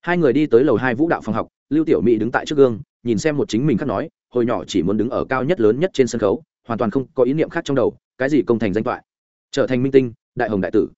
Hai người đi tới lầu hai vũ đạo phòng học, lưu tiểu mỹ đứng tại trước gương, nhìn xem một chính mình khác nói, hồi nhỏ chỉ muốn đứng ở cao nhất lớn nhất trên sân khấu, hoàn toàn không có ý niệm khác trong đầu, cái gì công thành danh toại trở thành minh tinh, đại hồng đại tử.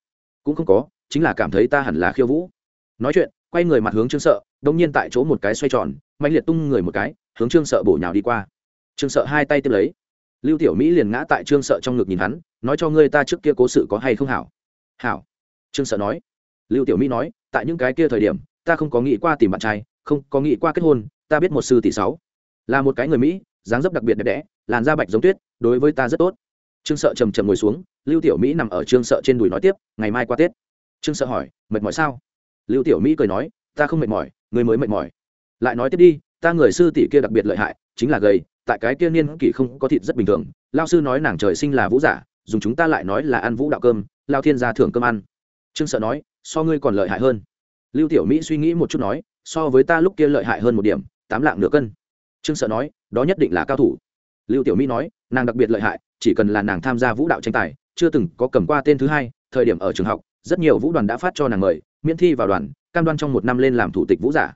Cũng không có, chính là cảm thấy ta hẳn là khiêu vũ. Nói chuyện, quay người mặt hướng trương sợ, đông nhiên tại chỗ một cái xoay tròn mạnh liệt tung người một cái, hướng trương sợ bổ nhào đi qua. Trương sợ hai tay tiếp lấy lưu tiểu mỹ liền ngã tại trương sợ trong ngực nhìn hắn, nói cho ngươi ta trước kia cố sự có hay không hảo? Hảo. Trương sợ nói. Lưu tiểu mỹ nói, tại những cái kia thời điểm, ta không có nghĩ qua tìm bạn trai, không có nghĩ qua kết hôn, ta biết một sư tỷ sáu. Là một cái người mỹ, dáng dấp đặc biệt đẹp đẽ, làn da bạch giống tuyết, đối với ta rất tốt. Trương sợ trầm trầm ngồi xuống, lưu tiểu mỹ nằm ở trương sợ trên đùi nói tiếp, ngày mai qua tết. Trương sợ hỏi, mệt mỏi sao? Lưu tiểu mỹ cười nói, ta không mệt mỏi, người mới mệt mỏi. Lại nói tiếp đi, ta người sư tỷ kia đặc biệt lợi hại, chính là gầy tại cái kia niên kỷ không có thịt rất bình thường, lao sư nói nàng trời sinh là vũ giả, dùng chúng ta lại nói là ăn vũ đạo cơm, lao thiên gia thưởng cơm ăn. Trương sợ nói, so ngươi còn lợi hại hơn. Lưu tiểu mỹ suy nghĩ một chút nói, so với ta lúc kia lợi hại hơn một điểm, tám lạng nửa cân. Trương sợ nói, đó nhất định là cao thủ. Lưu tiểu mỹ nói, nàng đặc biệt lợi hại, chỉ cần là nàng tham gia vũ đạo tranh tài, chưa từng có cầm qua tên thứ hai, thời điểm ở trường học, rất nhiều vũ đoàn đã phát cho nàng mời, miễn thi vào đoàn, cam đoan trong một năm lên làm thủ tịch vũ giả.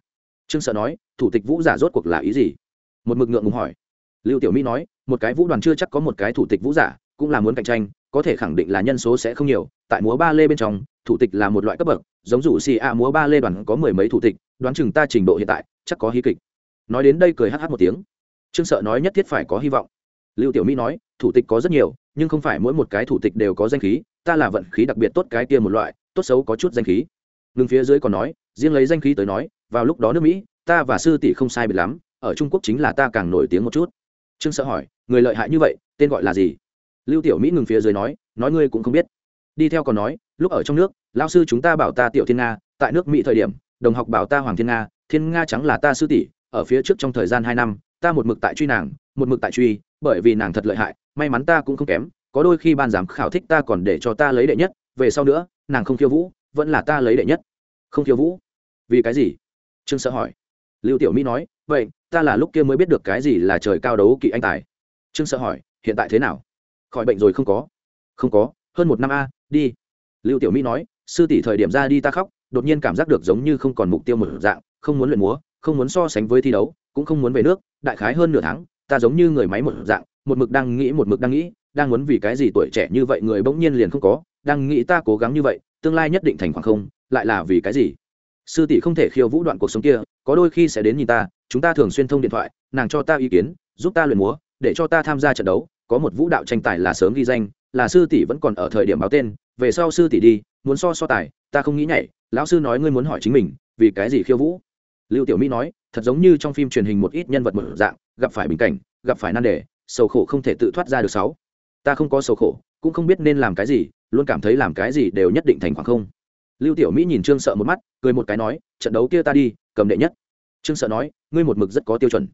Trương sợ nói, thủ tịch vũ giả rốt cuộc là ý gì? Một mực ngượng ngùng hỏi lưu tiểu mỹ nói, một cái vũ đoàn chưa chắc có một cái thủ tịch vũ giả, cũng là muốn cạnh tranh, có thể khẳng định là nhân số sẽ không nhiều. Tại múa ba lê bên trong, thủ tịch là một loại cấp bậc, giống dụ xì a múa ba lê đoàn có mười mấy thủ tịch, đoán chừng ta trình độ hiện tại, chắc có hí kịch. Nói đến đây cười hh một tiếng. Trương sợ nói nhất thiết phải có hy vọng. Lưu tiểu mỹ nói, thủ tịch có rất nhiều, nhưng không phải mỗi một cái thủ tịch đều có danh khí, ta là vận khí đặc biệt tốt cái kia một loại, tốt xấu có chút danh khí. Ngừng phía dưới còn nói, riêng lấy danh khí tới nói, vào lúc đó nước mỹ, ta và sư tỷ không sai biệt lắm, ở trung quốc chính là ta càng nổi tiếng một chút trương sợ hỏi, người lợi hại như vậy, tên gọi là gì? Lưu tiểu mỹ ngừng phía dưới nói nói ngươi cũng không biết. Đi theo còn nói, lúc ở trong nước lao sư chúng ta bảo ta tiểu thiên nga, tại nước mỹ thời điểm, đồng học bảo ta hoàng thiên nga thiên nga chẳng là ta sư tỷ, ở phía trước trong thời gian hai năm, ta một mực tại truy nàng, một mực tại truy, bởi vì nàng thật lợi hại, may mắn ta cũng không kém, có đôi khi ban giám khảo thích ta còn để cho ta lấy đệ nhất, về sau nữa, nàng không khiêu vũ, vẫn là ta lấy đệ nhất. Không khiêu vũ? Vì cái gì? Trương sợ hỏi. Lưu tiểu mỹ nói vậy, ta là lúc kia mới biết được cái gì là trời cao đấu kỵ anh tài. Trương sợ hỏi, hiện tại thế nào? Khỏi bệnh rồi không có. Không có, hơn một năm a, đi. Lưu tiểu mỹ nói, sư tỷ thời điểm ra đi ta khóc, đột nhiên cảm giác được giống như không còn mục tiêu một dạng, không muốn luyện múa, không muốn so sánh với thi đấu, cũng không muốn về nước, đại khái hơn nửa tháng, ta giống như người máy một dạng, một mực đang nghĩ, một mực đang nghĩ, đang muốn vì cái gì tuổi trẻ như vậy người bỗng nhiên liền không có, đang nghĩ ta cố gắng như vậy, tương lai nhất định thành khoảng không, lại là vì cái gì? Sư tỷ không thể khiêu vũ đoạn cuộc sống kia, có đôi khi sẽ đến nhìn ta, chúng ta thường xuyên thông điện thoại, nàng cho ta ý kiến, giúp ta luyện múa, để cho ta tham gia trận đấu, có một vũ đạo tranh tài là sớm ghi danh, là sư tỷ vẫn còn ở thời điểm báo tên, về sau sư tỷ đi, muốn so so tài, ta không nghĩ nhảy, lão sư nói ngươi muốn hỏi chính mình, vì cái gì khiêu vũ? Lưu tiểu mỹ nói, thật giống như trong phim truyền hình một ít nhân vật một dạng, gặp phải bình cảnh, gặp phải nan đề, sầu khổ không thể tự thoát ra được sáu. Ta không có sầu khổ, cũng không biết nên làm cái gì, luôn cảm thấy làm cái gì đều nhất định thành khoảng không lưu tiểu mỹ nhìn trương sợ một mắt, cười một cái nói, trận đấu kia ta đi, cầm đệ nhất. Trương sợ nói, ngươi một mực rất có tiêu chuẩn.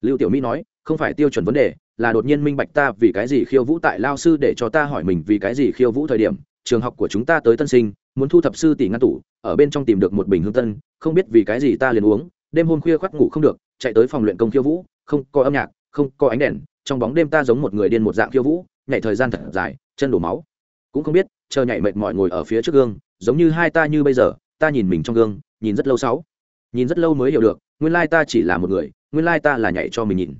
Lưu tiểu mỹ nói, không phải tiêu chuẩn vấn đề, là đột nhiên minh bạch ta vì cái gì khiêu vũ tại lao sư để cho ta hỏi mình vì cái gì khiêu vũ thời điểm. Trường học của chúng ta tới tân sinh, muốn thu thập sư tỷ ngăn tủ, ở bên trong tìm được một bình hương tân, không biết vì cái gì ta liền uống. Đêm hôm khuya khoác ngủ không được, chạy tới phòng luyện công khiêu vũ, không có âm nhạc, không có ánh đèn, trong bóng đêm ta giống một người điên một dạng khiêu vũ, nhảy thời gian thật dài, chân đổ máu cũng không biết, chờ nhảy mệt mỏi ngồi ở phía trước gương, giống như hai ta như bây giờ, ta nhìn mình trong gương, nhìn rất lâu sáu. Nhìn rất lâu mới hiểu được, nguyên lai ta chỉ là một người, nguyên lai ta là nhảy cho mình nhìn.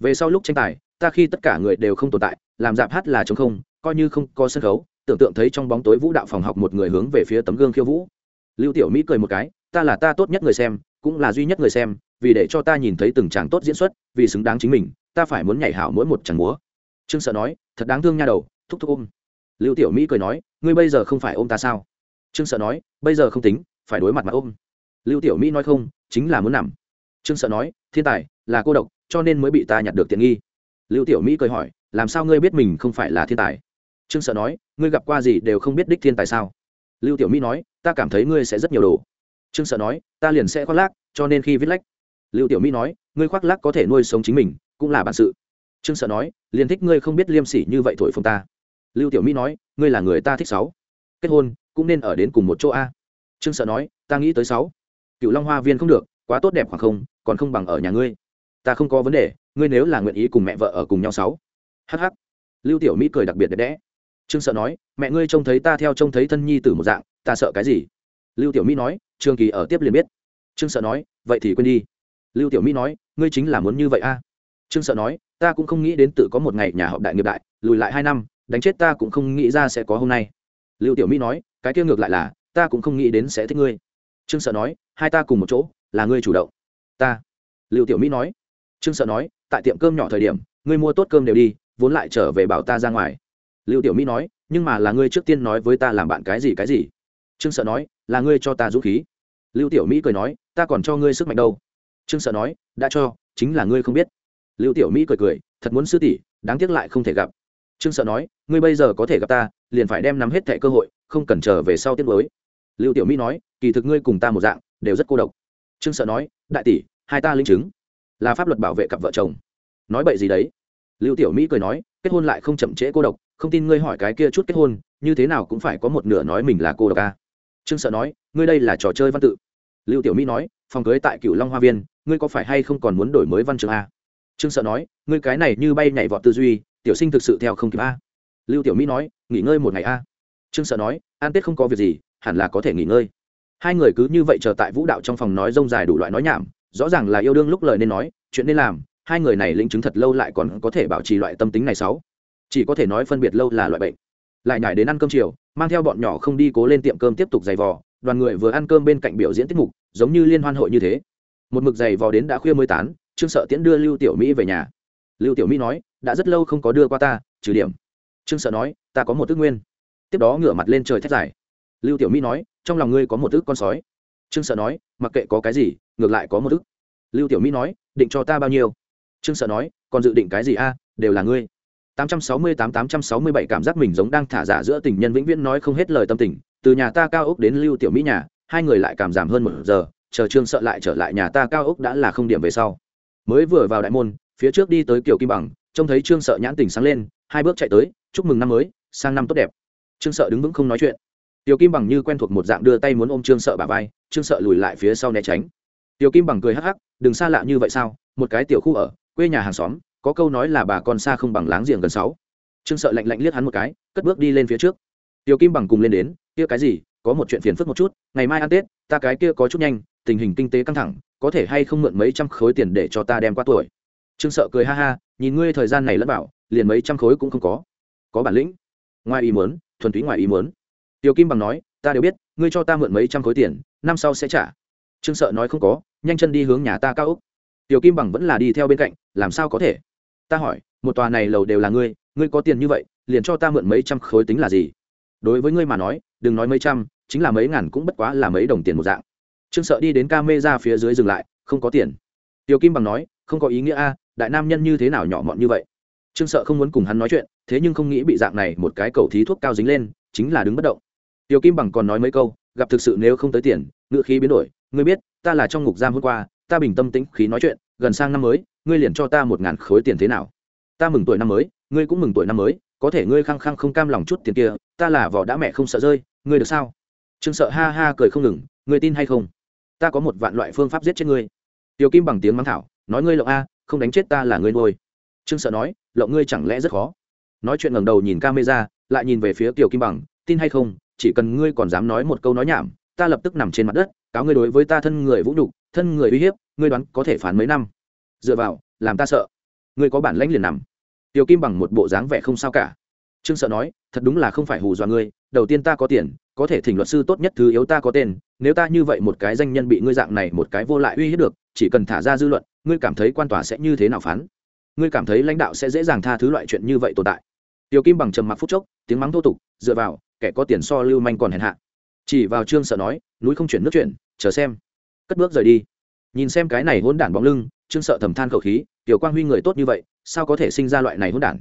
Về sau lúc tranh tài, ta khi tất cả người đều không tồn tại, làm dạp hát là chống không, coi như không có sân khấu, tưởng tượng thấy trong bóng tối vũ đạo phòng học một người hướng về phía tấm gương khiêu vũ. Lưu tiểu mỹ cười một cái, ta là ta tốt nhất người xem, cũng là duy nhất người xem, vì để cho ta nhìn thấy từng chàng tốt diễn xuất, vì xứng đáng chính mình, ta phải muốn nhảy hảo mỗi một chàng múa. Trương sợ nói, thật đáng thương nha đầu, thúc thúc ôm lưu tiểu mỹ cười nói, ngươi bây giờ không phải ôm ta sao? Trương sợ nói, bây giờ không tính, phải đối mặt mà ôm. Lưu tiểu mỹ nói, không, chính là muốn nằm. Trương sợ nói, thiên tài, là cô độc, cho nên mới bị ta nhặt được tiện nghi. Lưu tiểu mỹ cười hỏi, làm sao ngươi biết mình không phải là thiên tài? Trương sợ nói, ngươi gặp qua gì đều không biết đích thiên tài sao? Lưu tiểu mỹ nói, ta cảm thấy ngươi sẽ rất nhiều đồ. Trương sợ nói, ta liền sẽ khoác lác, cho nên khi viết lách. Lưu tiểu mỹ nói, ngươi khoác lác có thể nuôi sống chính mình, cũng là bản sự. Trương sợ nói, liền thích ngươi không biết liêm sỉ như vậy thổi phồng ta lưu tiểu mỹ nói, ngươi là người ta thích sáu. Kết hôn, cũng nên ở đến cùng một chỗ a. Trương sợ nói, ta nghĩ tới sáu. Cựu long hoa viên không được, quá tốt đẹp khoảng không, còn không bằng ở nhà ngươi. Ta không có vấn đề, ngươi nếu là nguyện ý cùng mẹ vợ ở cùng nhau sáu. Hh lưu tiểu mỹ cười đặc biệt đẹp đẽ. Trương sợ nói, mẹ ngươi trông thấy ta theo trông thấy thân nhi tử một dạng, ta sợ cái gì? Lưu tiểu mỹ nói, trương kỳ ở tiếp liền biết. Trương sợ nói, vậy thì quên đi. Lưu tiểu mỹ nói, ngươi chính là muốn như vậy a. Trương sợ nói, ta cũng không nghĩ đến tự có một ngày nhà họp đại nghiệp đại, lùi lại hai năm đánh chết ta cũng không nghĩ ra sẽ có hôm nay. Lưu tiểu mỹ nói, cái kia ngược lại là, ta cũng không nghĩ đến sẽ thích ngươi. Trương sợ nói, hai ta cùng một chỗ, là ngươi chủ động. Ta. Lưu tiểu mỹ nói. Trương sợ nói, tại tiệm cơm nhỏ thời điểm, ngươi mua tốt cơm đều đi, vốn lại trở về bảo ta ra ngoài. Lưu tiểu mỹ nói, nhưng mà là ngươi trước tiên nói với ta làm bạn cái gì cái gì. Trương sợ nói, là ngươi cho ta dũng khí. Lưu tiểu mỹ cười nói, ta còn cho ngươi sức mạnh đâu. Trương sợ nói, đã cho, chính là ngươi không biết. Lưu tiểu mỹ cười cười, thật muốn sư tỷ, đáng tiếc lại không thể gặp trương sợ nói, ngươi bây giờ có thể gặp ta, liền phải đem nắm hết thẻ cơ hội, không cần chờ về sau tiết mới lưu tiểu mỹ nói, kỳ thực ngươi cùng ta một dạng, đều rất cô độc. Trương sợ nói, đại tỷ, hai ta linh chứng, là pháp luật bảo vệ cặp vợ chồng. Nói bậy gì đấy? Lưu tiểu mỹ cười nói, kết hôn lại không chậm trễ cô độc, không tin ngươi hỏi cái kia chút kết hôn, như thế nào cũng phải có một nửa nói mình là cô độc ca trương sợ nói, ngươi đây là trò chơi văn tự. Lưu tiểu mỹ nói, phòng cưới tại Cửu long hoa viên, ngươi có phải hay không còn muốn đổi mới văn chương a trương sợ nói, ngươi cái này như bay nhảy vọt tư duy tiểu sinh thực sự theo không kịp a. Lưu tiểu mỹ nói, nghỉ ngơi một ngày a. Trương sợ nói an tết không có việc gì, hẳn là có thể nghỉ ngơi. Hai người cứ như vậy chờ tại vũ đạo trong phòng nói rông dài đủ loại nói nhảm, rõ ràng là yêu đương lúc lời nên nói, chuyện nên làm, hai người này lĩnh chứng thật lâu lại còn có thể bảo trì loại tâm tính này sáu. Chỉ có thể nói phân biệt lâu là loại bệnh. Lại nhảy đến ăn cơm chiều, mang theo bọn nhỏ không đi cố lên tiệm cơm tiếp tục giày vò, đoàn người vừa ăn cơm bên cạnh biểu diễn tiết mục, giống như liên hoan hội như thế. Một mực giày vò đến đã khuya mới tán, trương sợ tiễn đưa lưu tiểu mỹ về nhà lưu tiểu mỹ nói, đã rất lâu không có đưa qua ta, trừ điểm. Trương sợ nói, ta có một ước nguyên. Tiếp đó ngửa mặt lên trời thét dài. Lưu tiểu mỹ nói, trong lòng ngươi có một ước con sói. Trương sợ nói, mặc kệ có cái gì, ngược lại có một ước. Lưu tiểu mỹ nói, định cho ta bao nhiêu? Trương sợ nói, còn dự định cái gì a? Đều là ngươi. 868-867 cảm giác mình giống đang thả giả giữa tình nhân vĩnh viễn nói không hết lời tâm tình. Từ nhà ta cao ốc đến lưu tiểu mỹ nhà, hai người lại cảm giảm hơn một giờ, chờ trương sợ lại trở lại nhà ta cao ốc đã là không điểm về sau. Mới vừa vào đại môn phía trước đi tới kiểu kim bằng, trông thấy trương sợ nhãn tình sáng lên, hai bước chạy tới, chúc mừng năm mới, sang năm tốt đẹp. Trương sợ đứng vững không nói chuyện. Tiểu kim bằng như quen thuộc một dạng đưa tay muốn ôm trương sợ bà vai, trương sợ lùi lại phía sau né tránh. Tiểu kim bằng cười hắc hắc, đừng xa lạ như vậy sao? Một cái tiểu khu ở, quê nhà hàng xóm, có câu nói là bà con xa không bằng láng giềng gần sáu. Trương sợ lạnh lạnh liếc hắn một cái, cất bước đi lên phía trước. Tiểu kim bằng cùng lên đến, kia cái gì, có một chuyện phiền phức một chút, ngày mai ăn tết, ta cái kia có chút nhanh, tình hình kinh tế căng thẳng, có thể hay không mượn mấy trăm khối tiền để cho ta đem qua tuổi? Trương sợ cười ha ha, nhìn ngươi thời gian này lẫn bảo liền mấy trăm khối cũng không có. Có bản lĩnh. Ngoài ý muốn, thuần túy ngoài ý muốn. Tiểu kim bằng nói, ta đều biết, ngươi cho ta mượn mấy trăm khối tiền, năm sau sẽ trả. Trương sợ nói không có, nhanh chân đi hướng nhà ta cao úc tiểu kim bằng vẫn là đi theo bên cạnh, làm sao có thể? Ta hỏi, một tòa này lầu đều là ngươi ngươi có tiền như vậy, liền cho ta mượn mấy trăm khối tính là gì? Đối với ngươi mà nói, đừng nói mấy trăm, chính là mấy ngàn cũng bất quá là mấy đồng tiền một dạng. Trương sợ đi đến ca mê ra phía dưới dừng lại, không có tiền. Tiểu kim bằng nói, không có ý nghĩa a đại nam nhân như thế nào nhỏ mọn như vậy? Trương sợ không muốn cùng hắn nói chuyện, thế nhưng không nghĩ bị dạng này một cái cầu thí thuốc cao dính lên, chính là đứng bất động. Tiểu kim bằng còn nói mấy câu, gặp thực sự nếu không tới tiền ngựa khí biến đổi, ngươi biết, ta là trong ngục giam hôm qua, ta bình tâm tĩnh khí nói chuyện, gần sang năm mới, ngươi liền cho ta một ngàn khối tiền thế nào? Ta mừng tuổi năm mới, ngươi cũng mừng tuổi năm mới, có thể ngươi khăng khăng không cam lòng chút tiền kia, ta là vỏ đã mẹ không sợ rơi, ngươi được sao? Trương sợ ha ha cười không ngừng, ngươi tin hay không? Ta có một vạn loại phương pháp giết chết ngươi. Tiểu kim bằng tiếng mắng thảo, nói ngươi lộng a không đánh chết ta là ngươi nuôi. Trương sợ nói, lộng ngươi chẳng lẽ rất khó? Nói chuyện ngẩng đầu nhìn camera, lại nhìn về phía tiểu kim bằng, tin hay không, chỉ cần ngươi còn dám nói một câu nói nhảm, ta lập tức nằm trên mặt đất, cáo ngươi đối với ta thân người vũ nhục, thân người uy hiếp, ngươi đoán có thể phán mấy năm? Dựa vào, làm ta sợ. Ngươi có bản lãnh liền nằm. Tiểu kim bằng một bộ dáng vẻ không sao cả. Trương sợ nói, thật đúng là không phải hù dọa ngươi, đầu tiên ta có tiền, có thể thỉnh luật sư tốt nhất thứ yếu ta có tên, nếu ta như vậy một cái danh nhân bị ngươi dạng này một cái vô lại uy hiếp được chỉ cần thả ra dư luận, ngươi cảm thấy quan tòa sẽ như thế nào phán? Ngươi cảm thấy lãnh đạo sẽ dễ dàng tha thứ loại chuyện như vậy tồn tại? Tiểu kim bằng trầm mặc phút chốc, tiếng mắng thô tục, dựa vào, kẻ có tiền so lưu manh còn hèn hạ. Chỉ vào trương sợ nói, núi không chuyển nước chuyển, chờ xem. Cất bước rời đi. Nhìn xem cái này hỗn đản bóng lưng, trương sợ thầm than khẩu khí, tiểu quang huy người tốt như vậy, sao có thể sinh ra loại này hỗn đản?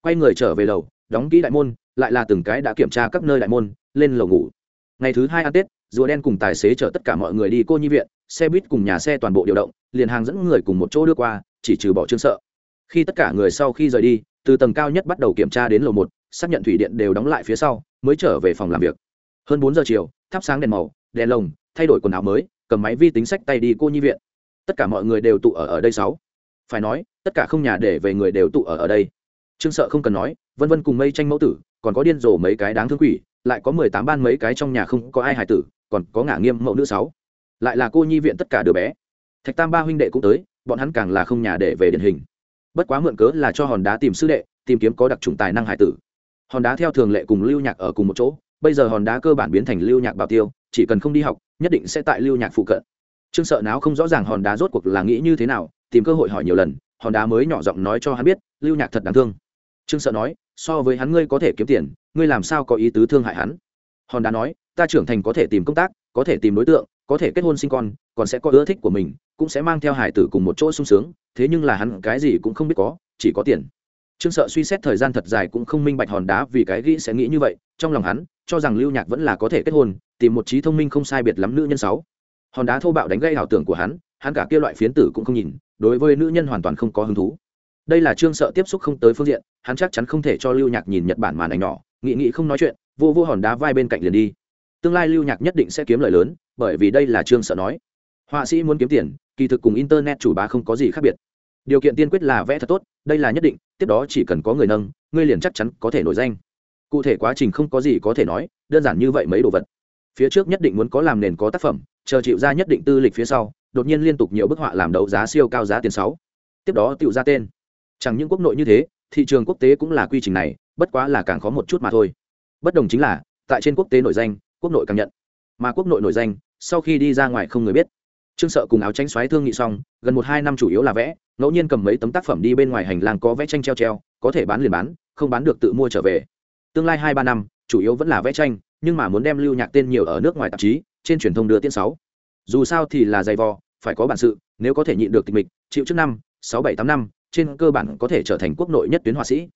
Quay người trở về lầu, đóng kỹ đại môn, lại là từng cái đã kiểm tra các nơi đại môn, lên lầu ngủ. Ngày thứ hai ăn tết, rùa đen cùng tài xế chở tất cả mọi người đi cô nhi viện xe buýt cùng nhà xe toàn bộ điều động, liền hàng dẫn người cùng một chỗ đưa qua, chỉ trừ bỏ trương sợ. Khi tất cả người sau khi rời đi, từ tầng cao nhất bắt đầu kiểm tra đến lầu một, xác nhận thủy điện đều đóng lại phía sau, mới trở về phòng làm việc. Hơn bốn giờ chiều, thắp sáng đèn màu, đèn lồng, thay đổi quần áo mới, cầm máy vi tính sách tay đi cô nhi viện. Tất cả mọi người đều tụ ở ở đây sáu. Phải nói, tất cả không nhà để về người đều tụ ở ở đây. Trương sợ không cần nói, vân vân cùng mây tranh mẫu tử, còn có điên rồ mấy cái đáng thương quỷ, lại có mười tám ban mấy cái trong nhà không có ai hài tử, còn có ngả nghiêm mẫu nữ sáu lại là cô nhi viện tất cả đứa bé. Thạch tam ba huynh đệ cũng tới, bọn hắn càng là không nhà để về điển hình. Bất quá mượn cớ là cho hòn đá tìm sư đệ, tìm kiếm có đặc trùng tài năng hải tử. Hòn đá theo thường lệ cùng lưu nhạc ở cùng một chỗ, bây giờ hòn đá cơ bản biến thành lưu nhạc bảo tiêu, chỉ cần không đi học, nhất định sẽ tại lưu nhạc phụ cận. Trương sợ não không rõ ràng hòn đá rốt cuộc là nghĩ như thế nào, tìm cơ hội hỏi nhiều lần, hòn đá mới nhỏ giọng nói cho hắn biết, lưu nhạc thật đáng thương. Trương sợ nói, so với hắn ngươi có thể kiếm tiền, ngươi làm sao có ý tứ thương hại hắn? Hòn đá nói, ta trưởng thành có thể tìm công tác, có thể tìm đối tượng có thể kết hôn sinh con, còn sẽ có ưa thích của mình, cũng sẽ mang theo hải tử cùng một chỗ sung sướng, thế nhưng là hắn cái gì cũng không biết có, chỉ có tiền. Trương sợ suy xét thời gian thật dài cũng không minh bạch hòn đá vì cái ghi sẽ nghĩ như vậy, trong lòng hắn, cho rằng lưu nhạc vẫn là có thể kết hôn, tìm một trí thông minh không sai biệt lắm nữ nhân sáu. Hòn đá thô bạo đánh gây ảo tưởng của hắn hắn cả kia loại phiến tử cũng không nhìn, đối với nữ nhân hoàn toàn không có hứng thú. Đây là trương sợ tiếp xúc không tới phương diện, hắn chắc chắn không thể cho lưu nhạc nhìn nhật bản màn ảnh nhỏ nghị nghị không nói chuyện, vô vô hòn đá vai bên cạnh liền đi tương lai lưu nhạc nhất định sẽ kiếm lời lớn, bởi vì đây là trương sợ nói. Họa sĩ muốn kiếm tiền, kỳ thực cùng internet chủ bá không có gì khác biệt. Điều kiện tiên quyết là vẽ thật tốt, đây là nhất định, tiếp đó chỉ cần có người nâng, ngươi liền chắc chắn có thể nổi danh. Cụ thể quá trình không có gì có thể nói, đơn giản như vậy mấy đồ vật. Phía trước nhất định muốn có làm nền có tác phẩm, chờ chịu ra nhất định tư lịch phía sau, đột nhiên liên tục nhiều bức họa làm đấu giá siêu cao giá tiền sáu. Tiếp đó tự ra tên. Chẳng những quốc nội như thế, thị trường quốc tế cũng là quy trình này, bất quá là càng khó một chút mà thôi. Bất đồng chính là, tại trên quốc tế nổi danh quốc nội càng nhận. Mà quốc nội nổi danh, sau khi đi ra ngoài không người biết. Trương sợ cùng áo tranh xoáy thương nghị xong, gần một hai năm chủ yếu là vẽ, ngẫu nhiên cầm mấy tấm tác phẩm đi bên ngoài hành lang có vẽ tranh treo treo, có thể bán liền bán, không bán được tự mua trở về. Tương lai hai ba năm, chủ yếu vẫn là vẽ tranh, nhưng mà muốn đem lưu nhạc tên nhiều ở nước ngoài tạp chí, trên truyền thông đưa tiên sáu. Dù sao thì là dày vò, phải có bản sự, nếu có thể nhịn được tịch mịch, chịu trước năm, sáu bảy tám năm, trên cơ bản có thể trở thành quốc nội nhất tuyến họa sĩ.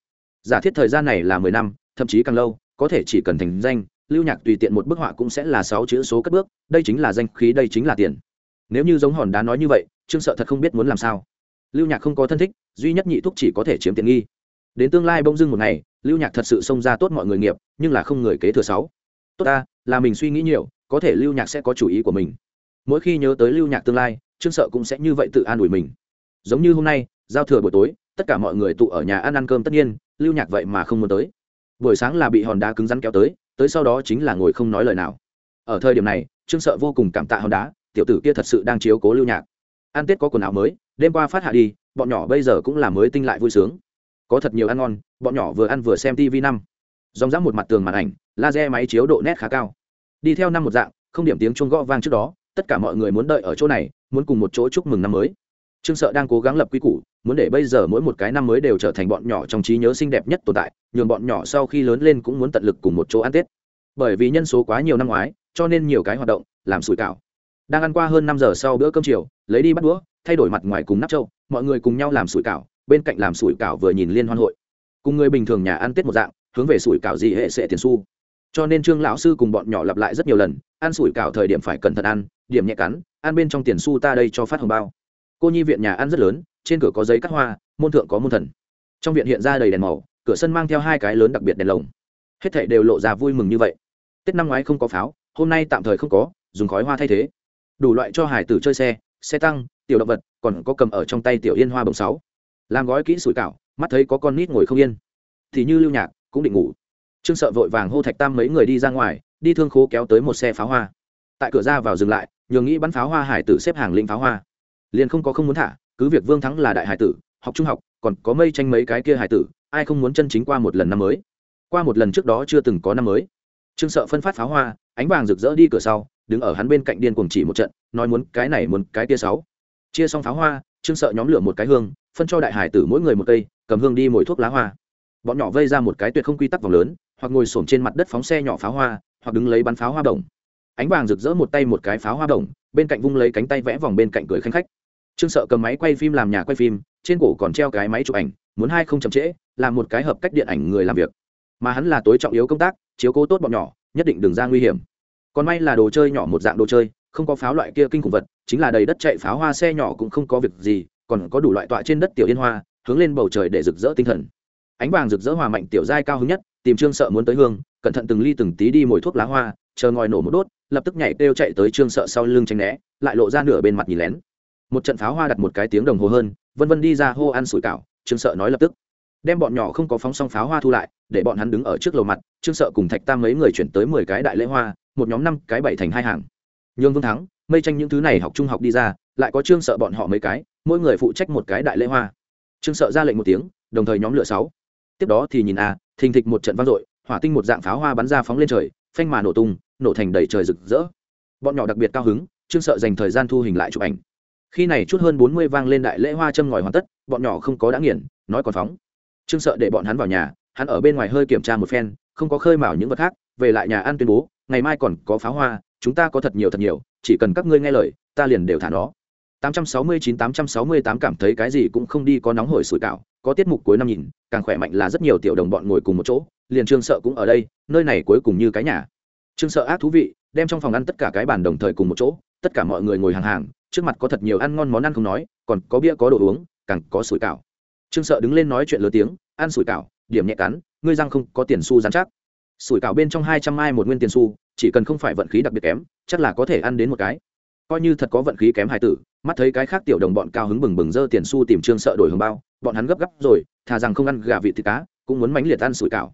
Giả thiết thời gian này là mười năm, thậm chí càng lâu, có thể chỉ cần thành danh lưu nhạc tùy tiện một bức họa cũng sẽ là sáu chữ số cất bước, đây chính là danh khí, đây chính là tiền. Nếu như giống hòn đá nói như vậy, trương sợ thật không biết muốn làm sao. Lưu nhạc không có thân thích, duy nhất nhị thúc chỉ có thể chiếm tiện nghi. Đến tương lai bông dưng một ngày, lưu nhạc thật sự xông ra tốt mọi người nghiệp, nhưng là không người kế thừa sáu. Tốt ta, là mình suy nghĩ nhiều, có thể lưu nhạc sẽ có chủ ý của mình. Mỗi khi nhớ tới lưu nhạc tương lai, trương sợ cũng sẽ như vậy tự an ủi mình. Giống như hôm nay, giao thừa buổi tối, tất cả mọi người tụ ở nhà ăn ăn cơm tất nhiên, lưu nhạc vậy mà không muốn tới. Buổi sáng là bị hòn đá cứng rắn kéo tới tới sau đó chính là ngồi không nói lời nào. Ở thời điểm này, trương sợ vô cùng cảm tạ hòn đá, tiểu tử kia thật sự đang chiếu cố lưu nhạc. Ăn tết có quần áo mới, đêm qua phát hạ đi, bọn nhỏ bây giờ cũng là mới tinh lại vui sướng. Có thật nhiều ăn ngon, bọn nhỏ vừa ăn vừa xem tv năm. Dòng dã một mặt tường màn ảnh, laser máy chiếu độ nét khá cao. Đi theo năm một dạng, không điểm tiếng chuông gõ vang trước đó, tất cả mọi người muốn đợi ở chỗ này, muốn cùng một chỗ chúc mừng năm mới. Trương sợ đang cố gắng lập quy củ muốn để bây giờ mỗi một cái năm mới đều trở thành bọn nhỏ trong trí nhớ xinh đẹp nhất tồn tại, nhường bọn nhỏ sau khi lớn lên cũng muốn tận lực cùng một chỗ ăn tết. Bởi vì nhân số quá nhiều năm ngoái, cho nên nhiều cái hoạt động, làm sủi cảo. Đang ăn qua hơn năm giờ sau bữa cơm chiều, lấy đi bắt đũa, thay đổi mặt ngoài cùng nắp trâu, mọi người cùng nhau làm sủi cảo, bên cạnh làm sủi cảo vừa nhìn liên hoan hội. Cùng người bình thường nhà ăn tết một dạng, hướng về sủi cảo gì hệ sẽ tiền xu. cho nên trương lão sư cùng bọn nhỏ lặp lại rất nhiều lần, ăn sủi cảo thời điểm phải cẩn thận ăn, điểm nhẹ cắn, ăn bên trong tiền xu ta đây cho phát hồng bao. Cô nhi viện nhà ăn rất lớn trên cửa có giấy cắt hoa, môn thượng có môn thần. Trong viện hiện ra đầy đèn màu, cửa sân mang theo hai cái lớn đặc biệt đèn lồng. Hết thảy đều lộ ra vui mừng như vậy. Tết năm ngoái không có pháo, hôm nay tạm thời không có, dùng khói hoa thay thế. Đủ loại cho hải tử chơi xe xe tăng, tiểu động vật, còn có cầm ở trong tay tiểu yên hoa bồng sáu. Làm gói kỹ sủi cảo, mắt thấy có con nít ngồi không yên. Thì như lưu nhạc, cũng định ngủ. Trương sợ vội vàng hô thạch tam mấy người đi ra ngoài, đi thương khố kéo tới một xe pháo hoa. Tại cửa ra vào dừng lại, nhường nghĩ bắn pháo hoa hải tử xếp hàng linh pháo hoa. Liền không có không muốn thả cứ việc vương thắng là đại hải tử, học trung học, còn có mây tranh mấy cái kia hải tử, ai không muốn chân chính qua một lần năm mới? Qua một lần trước đó chưa từng có năm mới. Trương sợ phân phát pháo hoa, ánh vàng rực rỡ đi cửa sau, đứng ở hắn bên cạnh điên cuồng chỉ một trận, nói muốn cái này muốn cái kia sáu. Chia xong pháo hoa, trương sợ nhóm lửa một cái hương, phân cho đại hải tử mỗi người một cây, cầm hương đi mồi thuốc lá hoa. Bọn nhỏ vây ra một cái tuyệt không quy tắc vòng lớn, hoặc ngồi xổm trên mặt đất phóng xe nhỏ pháo hoa, hoặc đứng lấy bắn pháo hoa đồng ánh vàng rực rỡ một tay một cái pháo hoa đồng bên cạnh vung lấy cánh tay vẽ vòng bên cạnh cười khanh khách trương sợ cầm máy quay phim làm nhà quay phim, trên cổ còn treo cái máy chụp ảnh, muốn hai không chậm trễ, làm một cái hợp cách điện ảnh người làm việc. Mà hắn là tối trọng yếu công tác, chiếu cố tốt bọn nhỏ, nhất định đừng ra nguy hiểm. Còn may là đồ chơi nhỏ một dạng đồ chơi, không có pháo loại kia kinh khủng vật, chính là đầy đất chạy pháo hoa xe nhỏ cũng không có việc gì, còn có đủ loại tọa trên đất tiểu yên hoa, hướng lên bầu trời để rực rỡ tinh thần. Ánh vàng rực rỡ hòa mạnh tiểu giai cao hứng nhất, tìm trương sợ muốn tới hương, cẩn thận từng ly từng tí đi mồi thuốc lá hoa, chờ ngòi nổ một đốt, lập tức nhảy kêu chạy tới trương sợ sau lưng tranh né, lại lộ ra nửa bên mặt nhìn lén một trận pháo hoa đặt một cái tiếng đồng hồ hơn vân vân đi ra hô ăn sủi cảo trương sợ nói lập tức. Đem bọn nhỏ không có phóng xong pháo hoa thu lại để bọn hắn đứng ở trước lầu mặt trương sợ cùng thạch tam mấy người chuyển tới mười cái đại lễ hoa một nhóm năm cái bảy thành hai hàng. Nhường vương thắng mây tranh những thứ này học trung học đi ra lại có trương sợ bọn họ mấy cái mỗi người phụ trách một cái đại lễ hoa. Trương sợ ra lệnh một tiếng đồng thời nhóm lửa sáu. Tiếp đó thì nhìn a à, thình thịch một trận vang dội hỏa tinh một dạng pháo hoa bắn ra phóng lên trời phanh mà nổ tung nổ thành đầy trời rực rỡ. Bọn nhỏ đặc biệt cao hứng trương sợ dành thời gian thu hình lại chụp ảnh khi này chút hơn bốn mươi vang lên đại lễ hoa châm ngòi hoàn tất, bọn nhỏ không có đã nghiền, nói còn phóng. Trương sợ để bọn hắn vào nhà, hắn ở bên ngoài hơi kiểm tra một phen, không có khơi mào những vật khác, về lại nhà ăn tuyên bố, ngày mai còn có pháo hoa, chúng ta có thật nhiều thật nhiều, chỉ cần các ngươi nghe lời, ta liền đều thả nó. 869-868 cảm thấy cái gì cũng không đi có nóng hổi sủi cảo, có tiết mục cuối năm nhìn, càng khỏe mạnh là rất nhiều tiểu đồng bọn ngồi cùng một chỗ, liền trương sợ cũng ở đây, nơi này cuối cùng như cái nhà. Trương sợ ác thú vị, đem trong phòng ăn tất cả cái bàn đồng thời cùng một chỗ, tất cả mọi người ngồi hàng hàng trước mặt có thật nhiều ăn ngon món ăn không nói, còn có bia có đồ uống, càng có sủi cảo. Trương sợ đứng lên nói chuyện lớn tiếng, ăn sủi cảo, điểm nhẹ cắn, ngươi răng không có tiền xu dán chắc. Sủi cảo bên trong hai trăm mai một nguyên tiền xu, chỉ cần không phải vận khí đặc biệt kém, chắc là có thể ăn đến một cái. Coi như thật có vận khí kém hài tử, mắt thấy cái khác tiểu đồng bọn cao hứng bừng bừng dơ tiền xu tìm trương sợ đổi hồng bao, bọn hắn gấp gấp rồi, thà rằng không ăn gà vị thịt cá, cũng muốn mánh liệt ăn sủi cảo.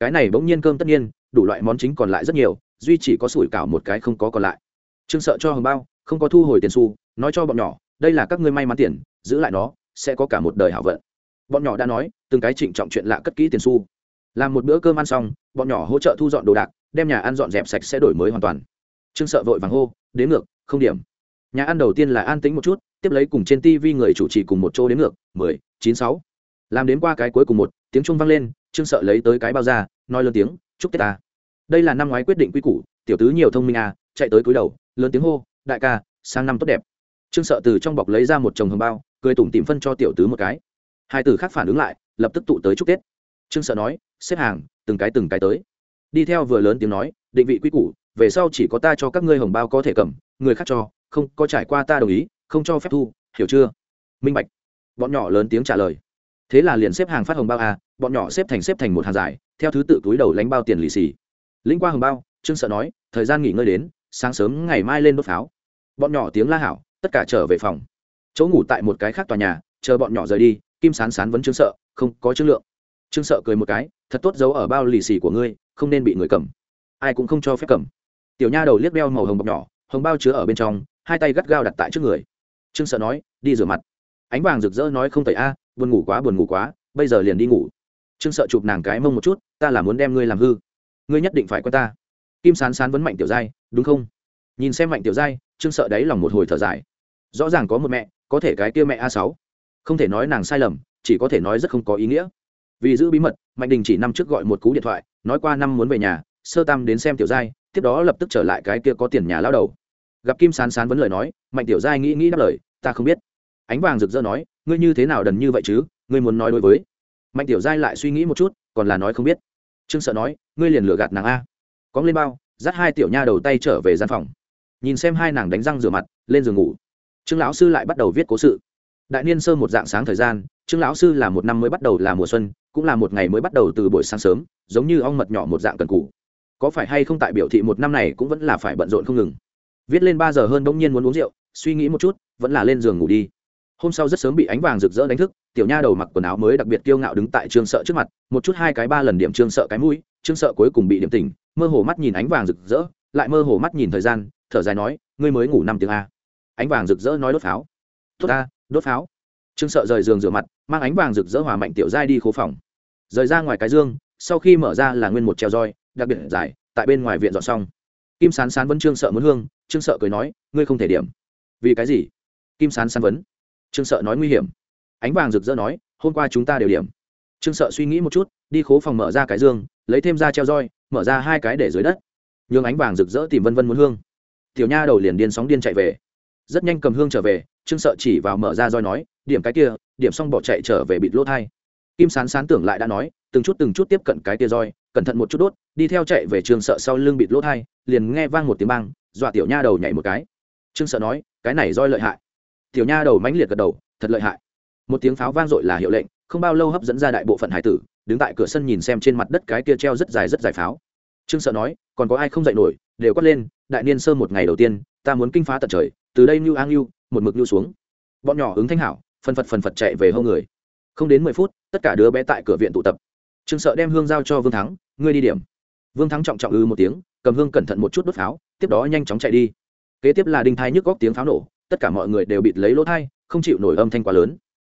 Cái này bỗng nhiên cơm tất nhiên, đủ loại món chính còn lại rất nhiều, duy chỉ có sủi cảo một cái không có còn lại. Trương sợ cho hồng bao không có thu hồi tiền xu, nói cho bọn nhỏ, đây là các ngươi may mắn tiền, giữ lại nó, sẽ có cả một đời hảo vận. Bọn nhỏ đã nói, từng cái trịnh trọng chuyện lạ cất kỹ tiền xu. Làm một bữa cơm ăn xong, bọn nhỏ hỗ trợ thu dọn đồ đạc, đem nhà ăn dọn dẹp sạch sẽ đổi mới hoàn toàn. Trương sợ vội vàng hô, đến ngược, không điểm. Nhà ăn đầu tiên là an tĩnh một chút, tiếp lấy cùng trên tv người chủ trì cùng một chỗ đến ngược, mười, chín, sáu. Làm đến qua cái cuối cùng một, tiếng trung vang lên, trương sợ lấy tới cái bao ra, nói lớn tiếng, chúc tết ta. Đây là năm ngoái quyết định quy củ, tiểu tứ nhiều thông minh à chạy tới cúi đầu, lớn tiếng hô đại ca sang năm tốt đẹp. Trương sợ từ trong bọc lấy ra một chồng hồng bao, cười tủm tìm phân cho tiểu tứ một cái. Hai tử khác phản ứng lại, lập tức tụ tới chúc tết. Trương sợ nói, xếp hàng, từng cái từng cái tới. Đi theo vừa lớn tiếng nói, định vị quy củ, về sau chỉ có ta cho các ngươi hồng bao có thể cầm, người khác cho, không, có trải qua ta đồng ý, không cho phép thu, hiểu chưa? Minh bạch. Bọn nhỏ lớn tiếng trả lời. Thế là liền xếp hàng phát hồng bao à bọn nhỏ xếp thành xếp thành một hàng dài, theo thứ tự túi đầu lánh bao tiền lì xì. Linh qua hồng bao, trương sợ nói, thời gian nghỉ ngơi đến sáng sớm ngày mai lên đốt pháo. Bọn nhỏ tiếng la hảo, tất cả trở về phòng. Chỗ ngủ tại một cái khác tòa nhà, chờ bọn nhỏ rời đi, kim sán sán vẫn chứng sợ, không có trương lượng. Trương sợ cười một cái, thật tốt giấu ở bao lì xì của ngươi, không nên bị người cầm. Ai cũng không cho phép cầm. Tiểu nha đầu liếc đeo màu hồng bọc nhỏ, hồng bao chứa ở bên trong, hai tay gắt gao đặt tại trước người. Trương sợ nói, đi rửa mặt. Ánh vàng rực rỡ nói, không tẩy a, buồn ngủ quá, buồn ngủ quá, bây giờ liền đi ngủ. Trương sợ chụp nàng cái mông một chút, ta là muốn đem ngươi làm hư. Ngươi nhất định phải quen ta kim sán sán vấn mạnh tiểu giai, đúng không? Nhìn xem mạnh tiểu giai, trương sợ đáy lòng một hồi thở dài. Rõ ràng có một mẹ, có thể cái kia mẹ a sáu. Không thể nói nàng sai lầm, chỉ có thể nói rất không có ý nghĩa. Vì giữ bí mật, mạnh đình chỉ năm trước gọi một cú điện thoại, nói qua năm muốn về nhà, sơ tam đến xem tiểu giai, tiếp đó lập tức trở lại cái kia có tiền nhà lao đầu. Gặp kim sán sán vấn lời nói, mạnh tiểu giai nghĩ nghĩ đáp lời, ta không biết. Ánh vàng rực rỡ nói, ngươi như thế nào đần như vậy chứ? Ngươi muốn nói đối với. Mạnh tiểu giai lại suy nghĩ một chút, còn là nói không biết. Trương sợ nói, ngươi liền lừa gạt nàng a cóng lên bao, dắt hai tiểu nha đầu tay trở về gian phòng. Nhìn xem hai nàng đánh răng rửa mặt, lên giường ngủ. Trương lão sư lại bắt đầu viết cố sự. Đại niên sơ một dạng sáng thời gian, trương lão sư là một năm mới bắt đầu là mùa xuân, cũng là một ngày mới bắt đầu từ buổi sáng sớm, giống như ong mật nhỏ một dạng cần cũ có phải hay không tại biểu thị một năm này cũng vẫn là phải bận rộn không ngừng. Viết lên ba giờ hơn bỗng nhiên muốn uống rượu, suy nghĩ một chút, vẫn là lên giường ngủ đi. Hôm sau rất sớm bị ánh vàng rực rỡ đánh thức, tiểu nha đầu mặc quần áo mới đặc biệt kiêu ngạo đứng tại trương sợ trước mặt, một chút hai cái ba lần điểm trương sợ cái mũi, trương sợ cuối cùng bị điểm tỉnh mơ hồ mắt nhìn ánh vàng rực rỡ, lại mơ hồ mắt nhìn thời gian, thở dài nói, ngươi mới ngủ năm tiếng a. Ánh vàng rực rỡ nói đốt pháo. Tốt a đốt pháo. Trương sợ rời giường rửa mặt, mang ánh vàng rực rỡ hòa mạnh tiểu giai đi khố phòng. Rời ra ngoài cái dương, sau khi mở ra là nguyên một treo roi, đặc biệt dài, tại bên ngoài viện dọn xong. Kim sán sán vẫn trương sợ muốn hương, trương sợ cười nói, ngươi không thể điểm. Vì cái gì? Kim sán sán vấn. Trương sợ nói, nguy hiểm. Ánh vàng rực rỡ nói, hôm qua chúng ta đều điểm. Trương sợ suy nghĩ một chút, đi khố phòng mở ra cái dương, lấy thêm ra treo roi mở ra hai cái để dưới đất. Nhường ánh vàng rực rỡ tìm vân vân muốn hương. Tiểu nha đầu liền điên sóng điên chạy về. Rất nhanh cầm hương trở về, trương sợ chỉ vào mở ra roi nói, điểm cái kia, điểm xong bỏ chạy trở về bịt lỗ thai. Kim sán sán tưởng lại đã nói, từng chút từng chút tiếp cận cái kia roi, cẩn thận một chút đốt, đi theo chạy về trương sợ sau lưng bịt lỗ thai, liền nghe vang một tiếng băng dọa tiểu nha đầu nhảy một cái. Trương sợ nói, cái này roi lợi hại. Tiểu nha đầu mãnh liệt gật đầu, thật lợi hại. Một tiếng pháo vang dội là hiệu lệnh, không bao lâu hấp dẫn ra đại bộ phận hải tử, đứng tại cửa sân nhìn xem trên mặt đất cái kia treo rất dài rất dài pháo trương sợ nói, còn có ai không dậy nổi, đều quát lên, đại niên sơ một ngày đầu tiên, ta muốn kinh phá tận trời, từ đây như an lưu một mực lưu xuống. Bọn nhỏ ứng thanh hảo, phân phật phần phật chạy về hâu người. Không đến mười phút, tất cả đứa bé tại cửa viện tụ tập. Trương sợ đem hương giao cho vương thắng, ngươi đi điểm. Vương thắng trọng trọng ư một tiếng, cầm hương cẩn thận một chút đốt pháo, tiếp đó nhanh chóng chạy đi. Kế tiếp là đinh thai nhức góc tiếng pháo nổ, tất cả mọi người đều bịt lấy lỗ thai, không chịu nổi âm thanh quá lớn.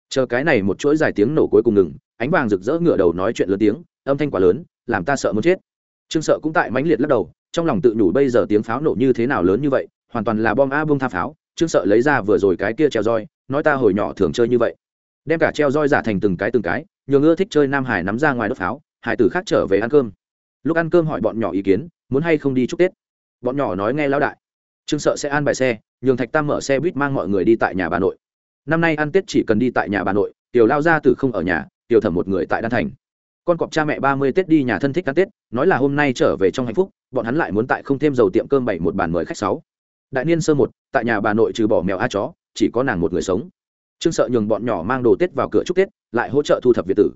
Chờ cái này một chuỗi dài tiếng nổ cuối cùng ngừng, ánh vàng rực rỡ ngửa đầu nói chuyện lớn tiếng, âm thanh quá lớn, làm ta sợ muốn chết trương sợ cũng tại mãnh liệt lắc đầu, trong lòng tự nhủ bây giờ tiếng pháo nổ như thế nào lớn như vậy, hoàn toàn là bom a bông tha pháo. Trương sợ lấy ra vừa rồi cái kia treo roi, nói ta hồi nhỏ thường chơi như vậy. Đem cả treo roi giả thành từng cái từng cái, nhường ưa thích chơi nam hải nắm ra ngoài đốt pháo, hải tử khác trở về ăn cơm. Lúc ăn cơm hỏi bọn nhỏ ý kiến, muốn hay không đi chúc tết. Bọn nhỏ nói nghe lão đại. Trương sợ sẽ an bài xe, nhường thạch tam mở xe buýt mang mọi người đi tại nhà bà nội. Năm nay ăn tết chỉ cần đi tại nhà bà nội, tiểu lao gia tử không ở nhà, tiểu thẩm một người tại đan thành con cọp cha mẹ ba mươi tết đi nhà thân thích ăn tết, nói là hôm nay trở về trong hạnh phúc, bọn hắn lại muốn tại không thêm dầu tiệm cơm bảy một bàn mời khách sáu. Đại niên sơ một, tại nhà bà nội trừ bỏ mèo a chó, chỉ có nàng một người sống. Trương sợ nhường bọn nhỏ mang đồ tết vào cửa chúc tết, lại hỗ trợ thu thập việt tử.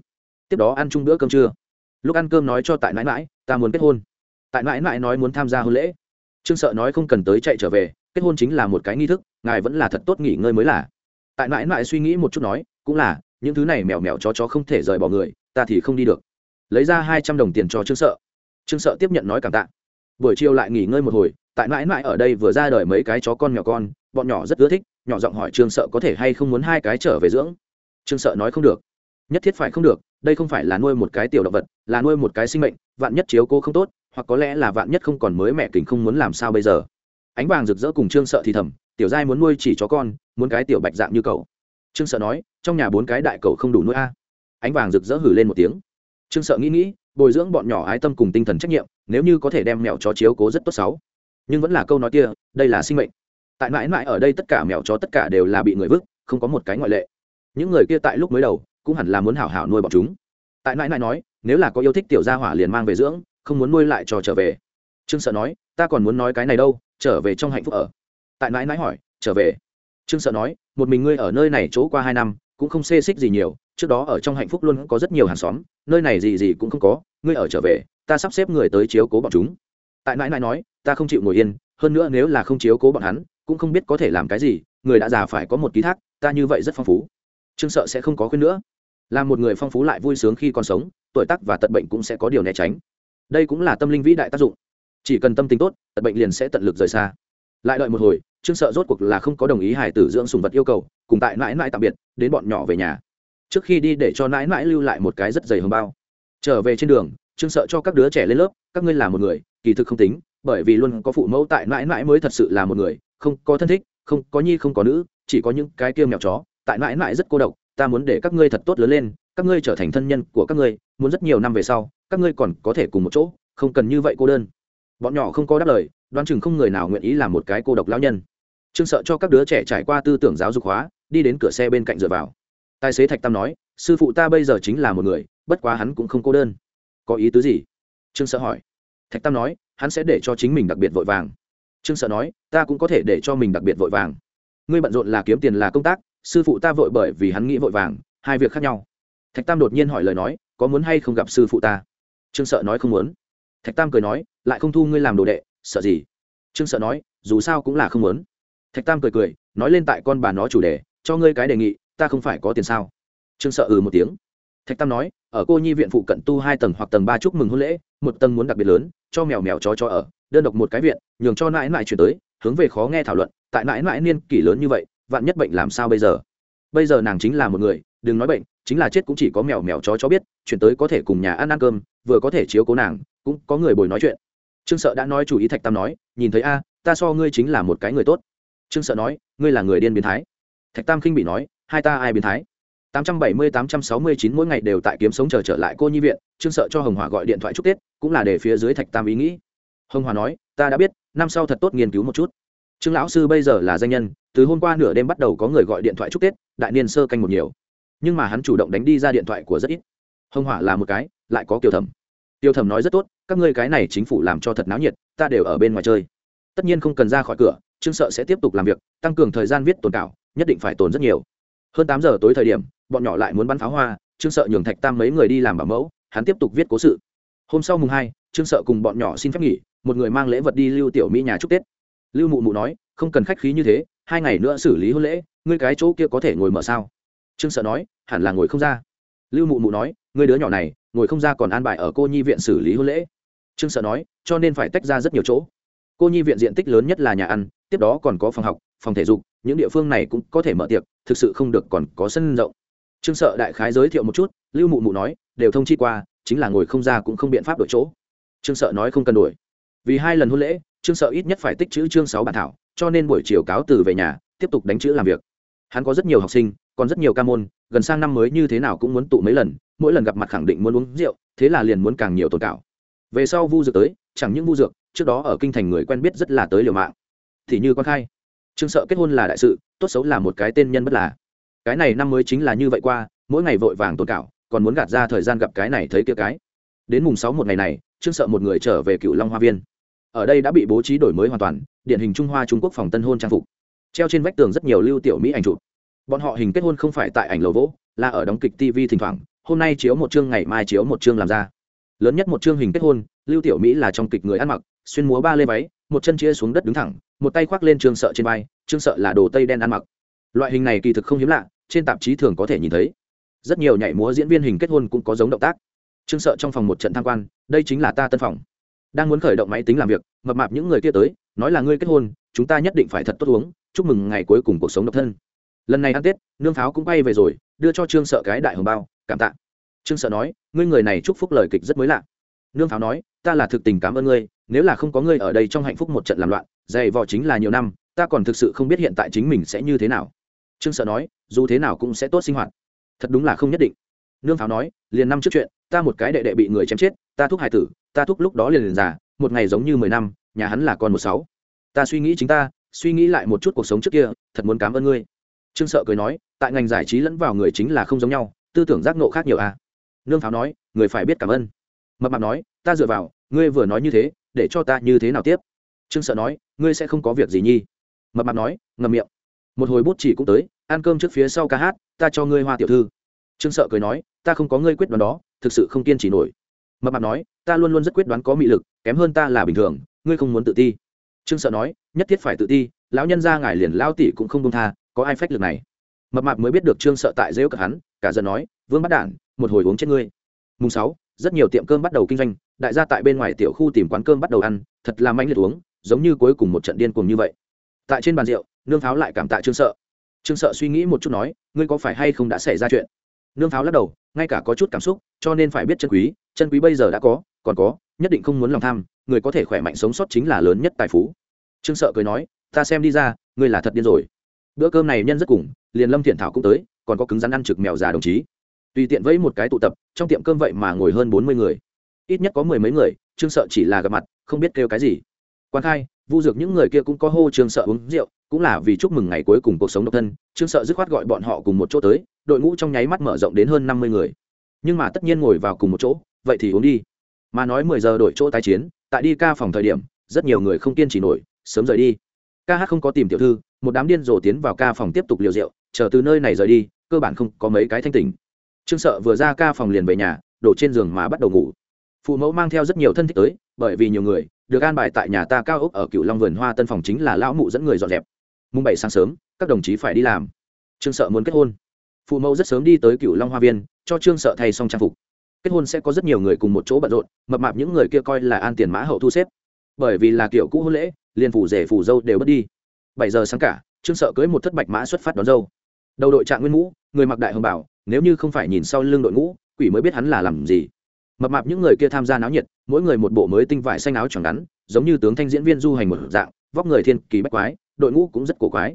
Tiếp đó ăn chung bữa cơm trưa. Lúc ăn cơm nói cho tại mãi mãi ta muốn kết hôn. Tại mãi mãi nói muốn tham gia hôn lễ. Trương sợ nói không cần tới chạy trở về, kết hôn chính là một cái nghi thức, ngài vẫn là thật tốt nghỉ ngơi mới là. Tại mãi mãi suy nghĩ một chút nói, cũng là, những thứ này mèo mèo chó chó không thể rời bỏ người ta thì không đi được. Lấy ra hai trăm đồng tiền cho trương sợ. Trương sợ tiếp nhận nói cảm tạ. Buổi chiều lại nghỉ ngơi một hồi, tại mãi mãi ở đây vừa ra đời mấy cái chó con nhỏ con, bọn nhỏ rất ưa thích, nhỏ giọng hỏi trương sợ có thể hay không muốn hai cái trở về dưỡng. Trương sợ nói không được. Nhất thiết phải không được, đây không phải là nuôi một cái tiểu động vật, là nuôi một cái sinh mệnh, vạn nhất chiếu cô không tốt, hoặc có lẽ là vạn nhất không còn mới mẹ kình không muốn làm sao bây giờ. Ánh vàng rực rỡ cùng trương sợ thì thầm, tiểu giai muốn nuôi chỉ chó con, muốn cái tiểu bạch dạng như cậu. Trương sợ nói, trong nhà bốn cái đại cậu không đủ nuôi a ánh vàng rực rỡ hử lên một tiếng. Trương sợ nghĩ nghĩ, bồi dưỡng bọn nhỏ ái tâm cùng tinh thần trách nhiệm, nếu như có thể đem mèo chó chiếu cố rất tốt sáu. Nhưng vẫn là câu nói kia, đây là sinh mệnh. Tại mãi mãi ở đây tất cả mèo chó tất cả đều là bị người vứt, không có một cái ngoại lệ. Những người kia tại lúc mới đầu, cũng hẳn là muốn hảo hảo nuôi bọn chúng. Tại mãi mãi nói, nếu là có yêu thích tiểu gia hỏa liền mang về dưỡng, không muốn nuôi lại cho trở về. Trương sợ nói, ta còn muốn nói cái này đâu, trở về trong hạnh phúc ở. Tại mãi mãi hỏi, trở về. Trương sợ nói, một mình ngươi ở nơi này chỗ qua hai năm, cũng không xê xích gì nhiều trước đó ở trong hạnh phúc luôn có rất nhiều hàng xóm, nơi này gì gì cũng không có, ngươi ở trở về, ta sắp xếp người tới chiếu cố bọn chúng. Tại mãi mãi nói, ta không chịu ngồi yên, hơn nữa nếu là không chiếu cố bọn hắn, cũng không biết có thể làm cái gì, người đã già phải có một ký thác, ta như vậy rất phong phú. Trương sợ sẽ không có khuyên nữa. Là một người phong phú lại vui sướng khi còn sống, tuổi tác và tật bệnh cũng sẽ có điều né tránh. Đây cũng là tâm linh vĩ đại tác dụng. Chỉ cần tâm tính tốt, tật bệnh liền sẽ tận lực rời xa. Lại đợi một hồi, trương sợ rốt cuộc là không có đồng ý hải tử dưỡng sùng vật yêu cầu, cùng tại mãi mãi tạm biệt, đến bọn nhỏ về nhà trước khi đi để cho nãi nãi lưu lại một cái rất dày hương bao. Trở về trên đường, trương sợ cho các đứa trẻ lên lớp, các ngươi là một người, kỳ thực không tính, bởi vì luôn có phụ mẫu tại nãi nãi mới thật sự là một người, không có thân thích, không có nhi không có nữ, chỉ có những cái kia mèo chó, tại nãi nãi rất cô độc, ta muốn để các ngươi thật tốt lớn lên, các ngươi trở thành thân nhân của các ngươi, muốn rất nhiều năm về sau, các ngươi còn có thể cùng một chỗ, không cần như vậy cô đơn. Bọn nhỏ không có đáp lời, đoán chừng không người nào nguyện ý làm một cái cô độc lão nhân. Trương sợ cho các đứa trẻ trải qua tư tưởng giáo dục hóa, đi đến cửa xe bên cạnh dựa vào tài xế thạch tam nói, sư phụ ta bây giờ chính là một người, bất quá hắn cũng không cô đơn. Có ý tứ gì? Trương sợ hỏi. Thạch tam nói, hắn sẽ để cho chính mình đặc biệt vội vàng. Trương sợ nói, ta cũng có thể để cho mình đặc biệt vội vàng. Ngươi bận rộn là kiếm tiền là công tác, sư phụ ta vội bởi vì hắn nghĩ vội vàng, hai việc khác nhau. Thạch tam đột nhiên hỏi lời nói, có muốn hay không gặp sư phụ ta? Trương sợ nói, không muốn. Thạch tam cười nói, lại không thu ngươi làm đồ đệ, sợ gì? Trương sợ nói, dù sao cũng là không muốn. Thạch tam cười cười, nói lên tại con bà nó chủ đề, cho ngươi cái đề nghị ta không phải có tiền sao? Trương sợ ừ một tiếng. Thạch tam nói, ở cô nhi viện phụ cận tu hai tầng hoặc tầng ba chúc mừng hôn lễ, một tầng muốn đặc biệt lớn, cho mèo mèo chó cho ở, đơn độc một cái viện, nhường cho mãi mãi chuyển tới, hướng về khó nghe thảo luận, tại mãi mãi niên kỷ lớn như vậy, vạn nhất bệnh làm sao bây giờ? Bây giờ nàng chính là một người, đừng nói bệnh, chính là chết cũng chỉ có mèo mèo chó chó biết, chuyển tới có thể cùng nhà ăn ăn cơm, vừa có thể chiếu cố nàng, cũng có người bồi nói chuyện. Trương sợ đã nói chủ ý thạch tam nói, nhìn thấy a, ta so ngươi chính là một cái người tốt. Trương sợ nói, ngươi là người điên biến thái. Thạch tam khinh bị nói hai ta ai biến thái? 870-869 mỗi ngày đều tại kiếm sống chờ trở lại cô nhi viện, trương sợ cho hồng hòa gọi điện thoại chúc tết, cũng là để phía dưới thạch tam ý nghĩ. Hồng hòa nói, ta đã biết, năm sau thật tốt nghiên cứu một chút. Trương lão sư bây giờ là danh nhân, từ hôm qua nửa đêm bắt đầu có người gọi điện thoại chúc tết, đại niên sơ canh một nhiều. Nhưng mà hắn chủ động đánh đi ra điện thoại của rất ít. Hồng hỏa là một cái, lại có kiều thẩm. Tiêu thẩm nói rất tốt, các ngươi cái này chính phủ làm cho thật náo nhiệt, ta đều ở bên ngoài chơi. Tất nhiên không cần ra khỏi cửa, trương sợ sẽ tiếp tục làm việc, tăng cường thời gian viết tồn cảo, nhất định phải tồn rất nhiều hơn tám giờ tối thời điểm, bọn nhỏ lại muốn bắn pháo hoa, trương sợ nhường thạch tam mấy người đi làm bảo mẫu, hắn tiếp tục viết cố sự. Hôm sau mùng hai, trương sợ cùng bọn nhỏ xin phép nghỉ, một người mang lễ vật đi lưu tiểu mỹ nhà chúc tết. Lưu mụ mụ nói, không cần khách khí như thế, hai ngày nữa xử lý hôn lễ, ngươi cái chỗ kia có thể ngồi mở sao? Trương sợ nói, hẳn là ngồi không ra. Lưu mụ mụ nói, ngươi đứa nhỏ này, ngồi không ra còn an bài ở cô nhi viện xử lý hôn lễ. Trương sợ nói, cho nên phải tách ra rất nhiều chỗ. Cô nhi viện diện tích lớn nhất là nhà ăn, tiếp đó còn có phòng học, phòng thể dục những địa phương này cũng có thể mở tiệc, thực sự không được còn có sân rộng. Trương sợ đại khái giới thiệu một chút, lưu mụ mụ nói, đều thông chi qua, chính là ngồi không ra cũng không biện pháp đổi chỗ. Trương sợ nói không cần đổi. Vì hai lần hôn lễ, trương sợ ít nhất phải tích chữ chương sáu bản thảo, cho nên buổi chiều cáo từ về nhà, tiếp tục đánh chữ làm việc. Hắn có rất nhiều học sinh, còn rất nhiều ca môn, gần sang năm mới như thế nào cũng muốn tụ mấy lần, mỗi lần gặp mặt khẳng định muốn uống rượu, thế là liền muốn càng nhiều tồn cảo. Về sau vu dược tới, chẳng những vu dược, trước đó ở kinh thành người quen biết rất là tới liều mạng. Thì như con khai trương sợ kết hôn là đại sự, tốt xấu là một cái tên nhân bất là. Cái này năm mới chính là như vậy qua, mỗi ngày vội vàng tồn cảo, còn muốn gạt ra thời gian gặp cái này thấy kia cái. Đến mùng sáu một ngày này, trương sợ một người trở về cựu long hoa viên. Ở đây đã bị bố trí đổi mới hoàn toàn, điển hình trung hoa trung quốc phòng tân hôn trang phục. Treo trên vách tường rất nhiều lưu tiểu mỹ ảnh chụp. Bọn họ hình kết hôn không phải tại ảnh lầu vỗ, là ở đóng kịch tv thỉnh thoảng, hôm nay chiếu một chương, ngày mai chiếu một chương làm ra. Lớn nhất một chương hình kết hôn, lưu tiểu mỹ là trong kịch người ăn mặc, xuyên múa ba lê váy một chân chia xuống đất đứng thẳng, một tay khoác lên trương sợ trên vai, trương sợ là đồ tây đen ăn mặc. Loại hình này kỳ thực không hiếm lạ, trên tạp chí thường có thể nhìn thấy. Rất nhiều nhảy múa diễn viên hình kết hôn cũng có giống động tác. Trương sợ trong phòng một trận tham quan, đây chính là ta tân phòng. Đang muốn khởi động máy tính làm việc, mập mạp những người kia tới, nói là ngươi kết hôn, chúng ta nhất định phải thật tốt uống, chúc mừng ngày cuối cùng cuộc sống độc thân. Lần này ăn tết, nương pháo cũng bay về rồi, đưa cho trương sợ cái đại hồng bao, cảm tạ. Trương sợ nói, ngươi người này chúc phúc lời kịch rất mới lạ. Nương pháo nói, ta là thực tình cảm ơn ngươi nếu là không có ngươi ở đây trong hạnh phúc một trận làm loạn, dày vò chính là nhiều năm, ta còn thực sự không biết hiện tại chính mình sẽ như thế nào. Trương sợ nói, dù thế nào cũng sẽ tốt sinh hoạt. Thật đúng là không nhất định. Nương pháo nói, liền năm trước chuyện, ta một cái đệ đệ bị người chém chết, ta thúc hải tử, ta thúc lúc đó liền liền già, một ngày giống như mười năm, nhà hắn là con một sáu. Ta suy nghĩ chính ta, suy nghĩ lại một chút cuộc sống trước kia, thật muốn cảm ơn ngươi. Trương sợ cười nói, tại ngành giải trí lẫn vào người chính là không giống nhau, tư tưởng giác nộ khác nhiều à. Nương pháo nói, người phải biết cảm ơn. Mập mạp nói, ta dựa vào, ngươi vừa nói như thế để cho ta như thế nào tiếp? Trương sợ nói, ngươi sẽ không có việc gì nhi. Mập mạp nói ngầm miệng. Một hồi bút chỉ cũng tới, ăn cơm trước phía sau ca hát, ta cho ngươi hoa tiểu thư. Trương sợ cười nói, ta không có ngươi quyết đoán đó, thực sự không kiên trì nổi. Mập mạp nói, ta luôn luôn rất quyết đoán có mị lực, kém hơn ta là bình thường, ngươi không muốn tự ti. Trương sợ nói, nhất thiết phải tự ti, lão nhân ra ngài liền lao tỷ cũng không công tha, có ai phách lực này? Mập mạp mới biết được trương sợ tại rêu cả hắn, cả giận nói, vương bắt đản, một hồi uống chết ngươi mùng sáu, rất nhiều tiệm cơm bắt đầu kinh doanh, đại gia tại bên ngoài tiểu khu tìm quán cơm bắt đầu ăn, thật là mãnh liệt uống, giống như cuối cùng một trận điên cuồng như vậy. Tại trên bàn rượu, nương pháo lại cảm tạ trương sợ. Trương sợ suy nghĩ một chút nói, ngươi có phải hay không đã xảy ra chuyện? Nương pháo lắc đầu, ngay cả có chút cảm xúc, cho nên phải biết chân quý chân quý bây giờ đã có, còn có, nhất định không muốn lòng tham, người có thể khỏe mạnh sống sót chính là lớn nhất tài phú. Trương sợ cười nói, ta xem đi ra, ngươi là thật điên rồi. Bữa cơm này nhân rất cùng, liền lâm thiện thảo cũng tới, còn có cứng rắn ăn trực mèo già đồng chí tùy tiện vẫy một cái tụ tập, trong tiệm cơm vậy mà ngồi hơn bốn mươi người. Ít nhất có mười mấy người, trương sợ chỉ là gặp mặt, không biết kêu cái gì. Quan khai, vu dược những người kia cũng có hô trương sợ uống rượu, cũng là vì chúc mừng ngày cuối cùng cuộc sống độc thân, trương sợ dứt khoát gọi bọn họ cùng một chỗ tới, đội ngũ trong nháy mắt mở rộng đến hơn năm mươi người. Nhưng mà tất nhiên ngồi vào cùng một chỗ, vậy thì uống đi. Mà nói mười giờ đổi chỗ tái chiến, tại đi ca phòng thời điểm, rất nhiều người không kiên trì nổi, sớm rời đi. Ca hát không có tìm tiểu thư, một đám điên rồ tiến vào ca phòng tiếp tục liều rượu, chờ từ nơi này rời đi, cơ bản không có mấy cái thanh tỉnh trương sợ vừa ra ca phòng liền về nhà, đổ trên giường mà bắt đầu ngủ. Phụ mẫu mang theo rất nhiều thân thích tới, bởi vì nhiều người, được an bài tại nhà ta cao ốc ở cựu long vườn hoa tân phòng chính là lão mụ dẫn người dọn dẹp. Mùng bảy sáng sớm, các đồng chí phải đi làm. Trương sợ muốn kết hôn. Phụ mẫu rất sớm đi tới cựu long hoa viên, cho trương sợ thay xong trang phục. Kết hôn sẽ có rất nhiều người cùng một chỗ bận rộn, mập mạp những người kia coi là an tiền mã hậu thu xếp. Bởi vì là kiểu cũ hôn lễ, liền phủ rể phủ dâu đều mất đi. Bảy giờ sáng cả, trương sợ cưới một thất bạch mã xuất phát đón dâu. Đầu đội trạng nguyên mũ, người mặc đại hồng bảo nếu như không phải nhìn sau lưng đội ngũ, quỷ mới biết hắn là làm gì. Mập mạp những người kia tham gia náo nhiệt, mỗi người một bộ mới tinh vải xanh áo choàng ngắn, giống như tướng thanh diễn viên du hành một dạng, vóc người thiên kỳ bách quái, đội ngũ cũng rất cổ quái.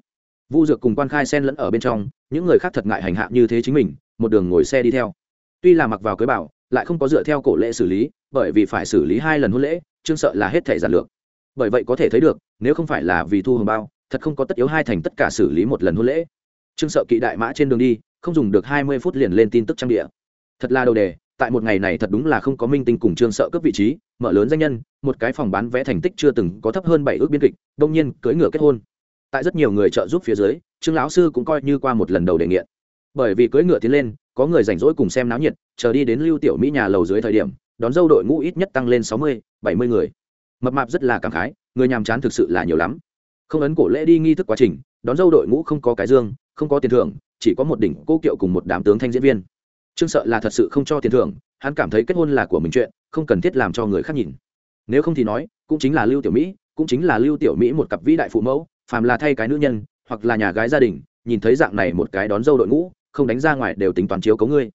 Vu dược cùng quan khai sen lẫn ở bên trong, những người khác thật ngại hành hạ như thế chính mình, một đường ngồi xe đi theo. Tuy là mặc vào cưới bảo, lại không có dựa theo cổ lễ xử lý, bởi vì phải xử lý hai lần hôn lễ trương sợ là hết thể giản lược. Bởi vậy có thể thấy được, nếu không phải là vì thu hồng bao, thật không có tất yếu hai thành tất cả xử lý một lần hôn lễ. Trương sợ kỵ đại mã trên đường đi không dùng được hai mươi phút liền lên tin tức trang địa. Thật là đầu đề, tại một ngày này thật đúng là không có minh tinh cùng trương sợ cấp vị trí, mở lớn danh nhân, một cái phòng bán vé thành tích chưa từng có thấp hơn bảy ước biên kịch, đông nhiên cưỡi ngựa kết hôn. Tại rất nhiều người trợ giúp phía dưới, trương lão sư cũng coi như qua một lần đầu đề nghiện. Bởi vì cưỡi ngựa tiến lên, có người rảnh rỗi cùng xem náo nhiệt, chờ đi đến lưu tiểu mỹ nhà lầu dưới thời điểm, đón dâu đội ngũ ít nhất tăng lên sáu mươi, bảy mươi người. Mập mạp rất là cảm khái, người nhàm chán thực sự là nhiều lắm. Không ấn cổ lễ đi nghi thức quá trình, đón dâu đội ngũ không có cái dương, không có tiền thưởng chỉ có một đỉnh cô kiệu cùng một đám tướng thanh diễn viên. Trương sợ là thật sự không cho tiền thưởng, hắn cảm thấy kết hôn là của mình chuyện, không cần thiết làm cho người khác nhìn. Nếu không thì nói, cũng chính là lưu tiểu mỹ, cũng chính là lưu tiểu mỹ một cặp vĩ đại phụ mẫu, phàm là thay cái nữ nhân, hoặc là nhà gái gia đình, nhìn thấy dạng này một cái đón dâu đội ngũ, không đánh ra ngoài đều tính toán chiếu cấu ngươi.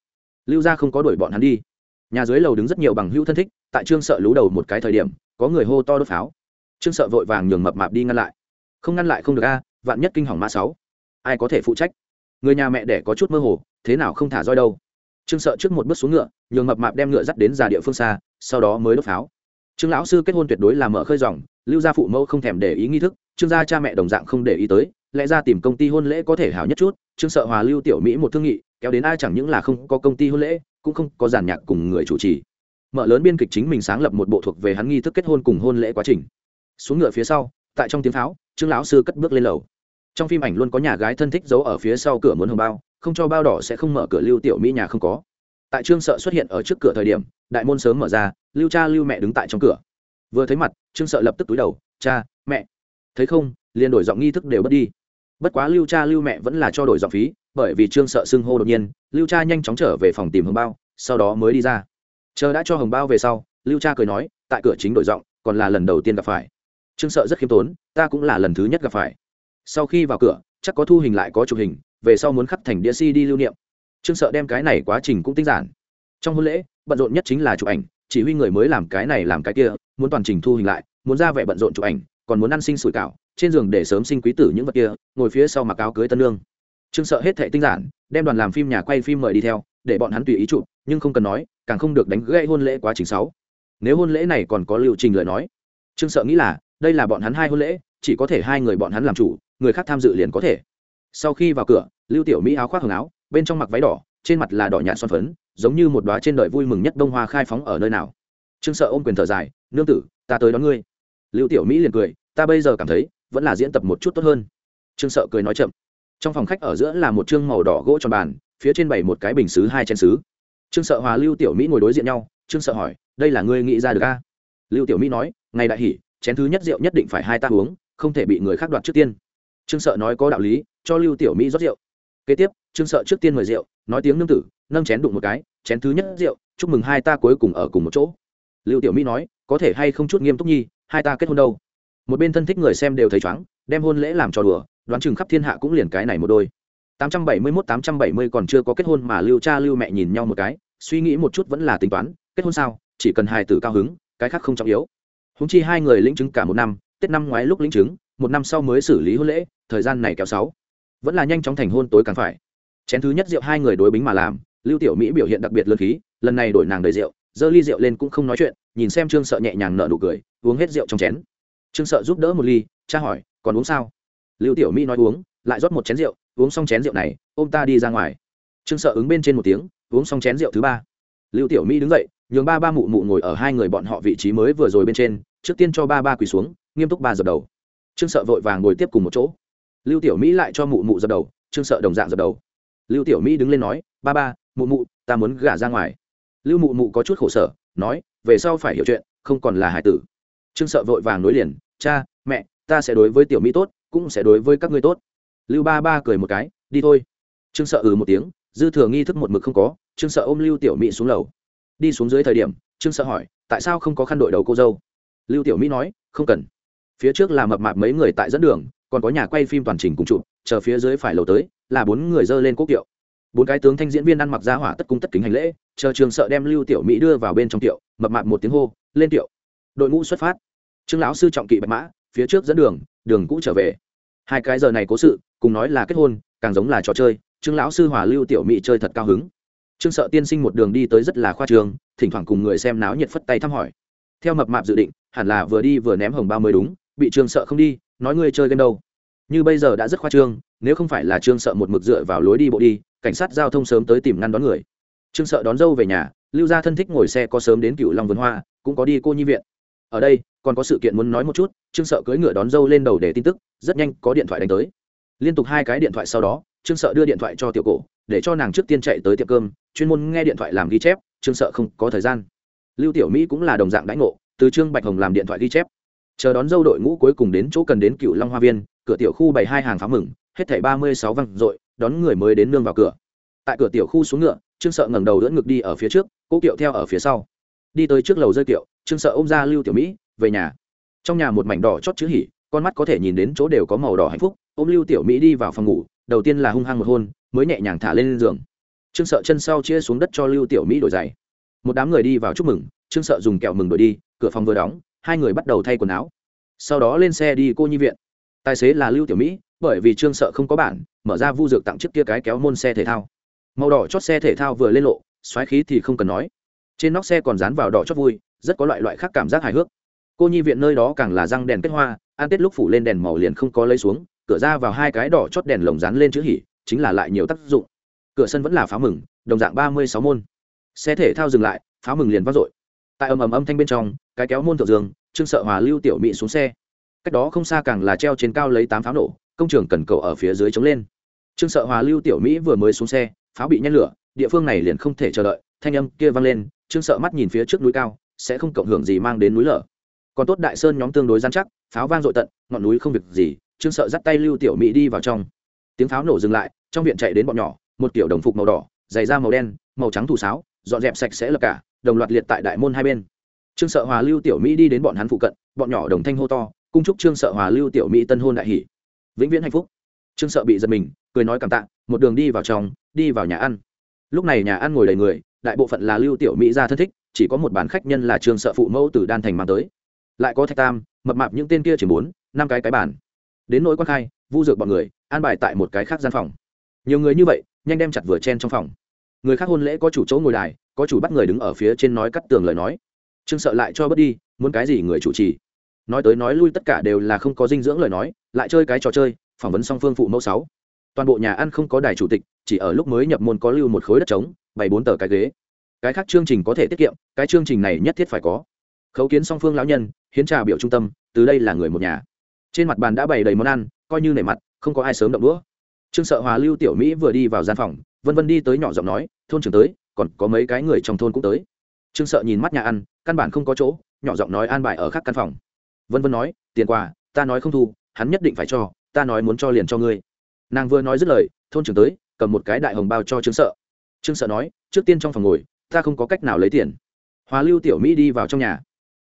Lưu gia không có đuổi bọn hắn đi. Nhà dưới lầu đứng rất nhiều bằng hữu thân thích, tại trương sợ lú đầu một cái thời điểm, có người hô to đốt pháo. Trương sợ vội vàng nhường mập mạp đi ngăn lại. Không ngăn lại không được a, vạn nhất kinh hỏng mã sáu. Ai có thể phụ trách? Người nhà mẹ đẻ có chút mơ hồ, thế nào không thả roi đâu. Trương sợ trước một bước xuống ngựa, nhường mập mạp đem ngựa dắt đến già địa phương xa, sau đó mới đốt pháo. Trương lão sư kết hôn tuyệt đối là mở khơi dòng, lưu gia phụ mẫu không thèm để ý nghi thức, trương gia cha mẹ đồng dạng không để ý tới, lẽ ra tìm công ty hôn lễ có thể hảo nhất chút, trương sợ hòa lưu tiểu mỹ một thương nghị, kéo đến ai chẳng những là không có công ty hôn lễ, cũng không có giàn nhạc cùng người chủ trì. Mở lớn biên kịch chính mình sáng lập một bộ thuộc về hắn nghi thức kết hôn cùng hôn lễ quá trình. Xuống ngựa phía sau, tại trong tiếng pháo, trương lão sư cất bước lên lầu trong phim ảnh luôn có nhà gái thân thích giấu ở phía sau cửa muốn hồng bao, không cho bao đỏ sẽ không mở cửa lưu tiểu mỹ nhà không có. Tại trương sợ xuất hiện ở trước cửa thời điểm, đại môn sớm mở ra, lưu cha lưu mẹ đứng tại trong cửa. Vừa thấy mặt, trương sợ lập tức túi đầu, cha, mẹ. Thấy không, liền đổi giọng nghi thức đều bất đi. Bất quá lưu cha lưu mẹ vẫn là cho đổi giọng phí, bởi vì trương sợ xưng hô đột nhiên, lưu cha nhanh chóng trở về phòng tìm hồng bao, sau đó mới đi ra. Chờ đã cho hồng bao về sau, lưu cha cười nói, tại cửa chính đổi giọng, còn là lần đầu tiên gặp phải. Trương sợ rất khiêm tốn, ta cũng là lần thứ nhất gặp phải sau khi vào cửa, chắc có thu hình lại có chụp hình, về sau muốn khắc thành đĩa cd lưu niệm. Trương sợ đem cái này quá trình cũng tinh giản. Trong hôn lễ, bận rộn nhất chính là chụp ảnh, chỉ huy người mới làm cái này làm cái kia, muốn toàn trình thu hình lại, muốn ra vẻ bận rộn chụp ảnh, còn muốn ăn sinh sủi cảo, trên giường để sớm sinh quý tử những vật kia, ngồi phía sau mặc áo cưới tân lương. Trương sợ hết thệ tinh giản, đem đoàn làm phim nhà quay phim mời đi theo, để bọn hắn tùy ý chụp, nhưng không cần nói, càng không được đánh gãy hôn lễ quá trình sáu. Nếu hôn lễ này còn có liệu trình lời nói, trương sợ nghĩ là, đây là bọn hắn hai hôn lễ, chỉ có thể hai người bọn hắn làm chủ người khác tham dự liền có thể. Sau khi vào cửa, lưu tiểu mỹ áo khoác hồng áo, bên trong mặc váy đỏ, trên mặt là đỏ nhạt son phấn, giống như một đoá trên đời vui mừng nhất đông hoa khai phóng ở nơi nào. Trương sợ ôm quyền thở dài, nương tử, ta tới đón ngươi. Lưu tiểu mỹ liền cười, ta bây giờ cảm thấy, vẫn là diễn tập một chút tốt hơn. Trương sợ cười nói chậm, trong phòng khách ở giữa là một chương màu đỏ gỗ tròn bàn, phía trên bày một cái bình xứ hai chén xứ. Trương sợ hòa lưu tiểu mỹ ngồi đối diện nhau, trương sợ hỏi, đây là ngươi nghĩ ra được a? Lưu tiểu mỹ nói, ngày đại hỷ, chén thứ nhất rượu nhất định phải hai ta uống, không thể bị người khác đoạt trước tiên trương sợ nói có đạo lý, cho lưu tiểu mỹ rót rượu. Kế tiếp, trương sợ trước tiên mời rượu, nói tiếng nương tử, nâng chén đụng một cái, chén thứ nhất rượu, chúc mừng hai ta cuối cùng ở cùng một chỗ. Lưu tiểu mỹ nói, có thể hay không chút nghiêm túc nhi, hai ta kết hôn đâu? Một bên thân thích người xem đều thấy chóng đem hôn lễ làm trò đùa, đoán chừng khắp thiên hạ cũng liền cái này một đôi. 871 870 còn chưa có kết hôn mà lưu cha lưu mẹ nhìn nhau một cái, suy nghĩ một chút vẫn là tính toán, kết hôn sao, chỉ cần hài tử cao hứng, cái khác không trọng yếu. Húng chi hai người lĩnh chứng cả một năm, tết năm ngoái lúc lĩnh chứng một năm sau mới xử lý hôn lễ, thời gian này kéo sáu. Vẫn là nhanh chóng thành hôn tối càng phải. Chén thứ nhất rượu hai người đối bính mà làm, lưu tiểu mỹ biểu hiện đặc biệt lớn khí, lần này đổi nàng đầy rượu giơ ly rượu lên cũng không nói chuyện, nhìn xem trương sợ nhẹ nhàng nở nụ cười, uống hết rượu trong chén. Trương sợ giúp đỡ một ly, cha hỏi, còn uống sao? Lưu tiểu mỹ nói uống, lại rót một chén rượu, uống xong chén rượu này, ôm ta đi ra ngoài. Trương sợ ứng bên trên một tiếng, uống xong chén rượu thứ ba. Lưu tiểu mỹ đứng dậy, nhường ba ba mụ mụ ngồi ở hai người bọn họ vị trí mới vừa rồi bên trên, trước tiên cho ba ba quỳ xuống, nghiêm túc ba dập đầu trương sợ vội vàng ngồi tiếp cùng một chỗ. Lưu tiểu mỹ lại cho mụ mụ dập đầu, trương sợ đồng dạng dập đầu. Lưu tiểu mỹ đứng lên nói, ba ba, mụ mụ, ta muốn gả ra ngoài. Lưu mụ mụ có chút khổ sở, nói, về sau phải hiểu chuyện, không còn là hải tử. Trương sợ vội vàng nối liền, cha, mẹ, ta sẽ đối với tiểu mỹ tốt, cũng sẽ đối với các ngươi tốt. Lưu ba ba cười một cái, đi thôi. Trương sợ ừ một tiếng, dư thừa nghi thức một mực không có, trương sợ ôm lưu tiểu mỹ xuống lầu. Đi xuống dưới thời điểm, trương sợ hỏi, tại sao không có khăn đội đầu cô dâu? Lưu tiểu mỹ nói, không cần phía trước là mập mạp mấy người tại dẫn đường, còn có nhà quay phim toàn trình cùng chụp, chờ phía dưới phải lầu tới, là bốn người dơ lên quốc kiệu. Bốn cái tướng thanh diễn viên ăn mặc ra hỏa tất cung tất kính hành lễ, chờ trường sợ đem lưu tiểu mỹ đưa vào bên trong tiệu mập mạp một tiếng hô, lên tiệu đội ngũ xuất phát. Trương lão sư trọng kỵ bạch mã, phía trước dẫn đường đường cũ trở về. Hai cái giờ này cố sự, cùng nói là kết hôn, càng giống là trò chơi, trương lão sư hòa lưu tiểu mỹ chơi thật cao hứng. Trương sợ tiên sinh một đường đi tới rất là khoa trường, thỉnh thoảng cùng người xem náo nhiệt phất tay thăm hỏi. Theo mập mạp dự định, hẳn là vừa đi vừa ném hồng bao mới đúng bị trương sợ không đi, nói ngươi chơi game đâu. Như bây giờ đã rất khoa trương, nếu không phải là trương sợ một mực dựa vào lối đi bộ đi, cảnh sát giao thông sớm tới tìm ngăn đón người. Trương sợ đón dâu về nhà, lưu gia thân thích ngồi xe có sớm đến cựu long vườn hoa, cũng có đi cô nhi viện. Ở đây, còn có sự kiện muốn nói một chút, trương sợ cưỡi ngựa đón dâu lên đầu để tin tức, rất nhanh có điện thoại đánh tới. Liên tục hai cái điện thoại sau đó, trương sợ đưa điện thoại cho tiểu cổ, để cho nàng trước tiên chạy tới tiệm cơm, chuyên môn nghe điện thoại làm ghi chép, trương sợ không có thời gian. Lưu tiểu mỹ cũng là đồng dạng đánh ngộ, từ trương bạch hồng làm điện thoại ghi chép chờ đón dâu đội ngũ cuối cùng đến chỗ cần đến cựu long hoa viên, cửa tiểu khu bảy hai hàng pháo mừng, hết thảy ba mươi sáu văng dội, đón người mới đến nương vào cửa. Tại cửa tiểu khu xuống ngựa, trương sợ ngẩng đầu đỡ ngực đi ở phía trước, cố kiệu theo ở phía sau. Đi tới trước lầu rơi kiệu, trương sợ ôm ra lưu tiểu mỹ, về nhà. Trong nhà một mảnh đỏ chót chữ hỉ, con mắt có thể nhìn đến chỗ đều có màu đỏ hạnh phúc, ôm lưu tiểu mỹ đi vào phòng ngủ, đầu tiên là hung hăng một hôn, mới nhẹ nhàng thả lên giường. Trương sợ chân sau chia xuống đất cho lưu tiểu mỹ đổi giày. Một đám người đi vào chúc mừng, trương sợ dùng kẹo mừng đổi đi, cửa phòng vừa đóng hai người bắt đầu thay quần áo. Sau đó lên xe đi cô nhi viện. Tài xế là lưu tiểu mỹ, bởi vì trương sợ không có bản, mở ra vu dược tặng chiếc kia cái kéo môn xe thể thao. Màu đỏ chót xe thể thao vừa lên lộ, xoáy khí thì không cần nói. Trên nóc xe còn dán vào đỏ chót vui, rất có loại loại khác cảm giác hài hước. Cô nhi viện nơi đó càng là răng đèn kết hoa an tết lúc phủ lên đèn màu liền không có lấy xuống, cửa ra vào hai cái đỏ chót đèn lồng dán lên chữ hỉ, chính là lại nhiều tác dụng. Cửa sân vẫn là pháo mừng, đồng dạng ba mươi sáu môn. Xe thể thao dừng lại pháo mừng liền vác dội tại ầm ầm âm thanh bên trong, cái kéo môn thượng dương trương sợ hòa lưu tiểu mỹ xuống xe. Cách đó không xa càng là treo trên cao lấy tám pháo nổ, công trường cần cầu ở phía dưới chống lên. Trương sợ hòa lưu tiểu mỹ vừa mới xuống xe, pháo bị nhét lửa, địa phương này liền không thể chờ đợi, thanh âm kia vang lên, trương sợ mắt nhìn phía trước núi cao, sẽ không cộng hưởng gì mang đến núi lở. Còn tốt đại sơn nhóm tương đối gian chắc, pháo vang dội tận, ngọn núi không việc gì, trương sợ dắt tay lưu tiểu mỹ đi vào trong. Tiếng pháo nổ dừng lại, trong viện chạy đến bọn nhỏ, một kiểu đồng phục màu đỏ, giày da màu đen, màu trắng thủ sáo, dọn dẹp sạch sẽ lập cả đồng loạt liệt tại đại môn hai bên. Trương sợ hòa, lưu tiểu mỹ đi đến bọn hắn phụ cận, bọn nhỏ đồng thanh hô to, cung chúc trương sợ hòa, lưu tiểu mỹ tân hôn đại hỷ. Vĩnh viễn hạnh phúc. Trương sợ bị giật mình, cười nói cảm tạ, một đường đi vào trong, đi vào nhà ăn. Lúc này nhà ăn ngồi đầy người, đại bộ phận là lưu tiểu mỹ ra thân thích, chỉ có một bàn khách nhân là trương sợ phụ mẫu từ đan thành mang tới. Lại có thạch tam, mập mạp những tên kia chỉ bốn, năm cái cái bàn. Đến nỗi quan khai, vu dược bọn người, an bài tại một cái khác gian phòng. Nhiều người như vậy, nhanh đem chặt vừa chen trong phòng người khác hôn lễ có chủ chỗ ngồi đài, có chủ bắt người đứng ở phía trên nói cắt tường lời nói. Trương sợ lại cho bớt đi, muốn cái gì người chủ trì. Nói tới nói lui tất cả đều là không có dinh dưỡng lời nói, lại chơi cái trò chơi, phỏng vấn song phương phụ mẫu sáu. Toàn bộ nhà ăn không có đài chủ tịch, chỉ ở lúc mới nhập môn có lưu một khối đất trống, bày bốn tờ cái ghế. Cái khác chương trình có thể tiết kiệm, cái chương trình này nhất thiết phải có. Khấu kiến song phương lão nhân, hiến trà biểu trung tâm, từ đây là người một nhà. Trên mặt bàn đã bày đầy món ăn, coi như nảy mặt, không có ai sớm động đũa. Trương sợ hòa lưu tiểu mỹ vừa đi vào gian phòng vân vân đi tới nhỏ giọng nói, thôn trưởng tới, còn có mấy cái người trong thôn cũng tới. Trương sợ nhìn mắt nhà ăn, căn bản không có chỗ, nhỏ giọng nói an bài ở khác căn phòng. Vân vân nói, tiền quà, ta nói không thu, hắn nhất định phải cho, ta nói muốn cho liền cho ngươi. Nàng vừa nói dứt lời, thôn trưởng tới, cầm một cái đại hồng bao cho trương sợ. Trương sợ nói, trước tiên trong phòng ngồi, ta không có cách nào lấy tiền. Hòa lưu tiểu mỹ đi vào trong nhà.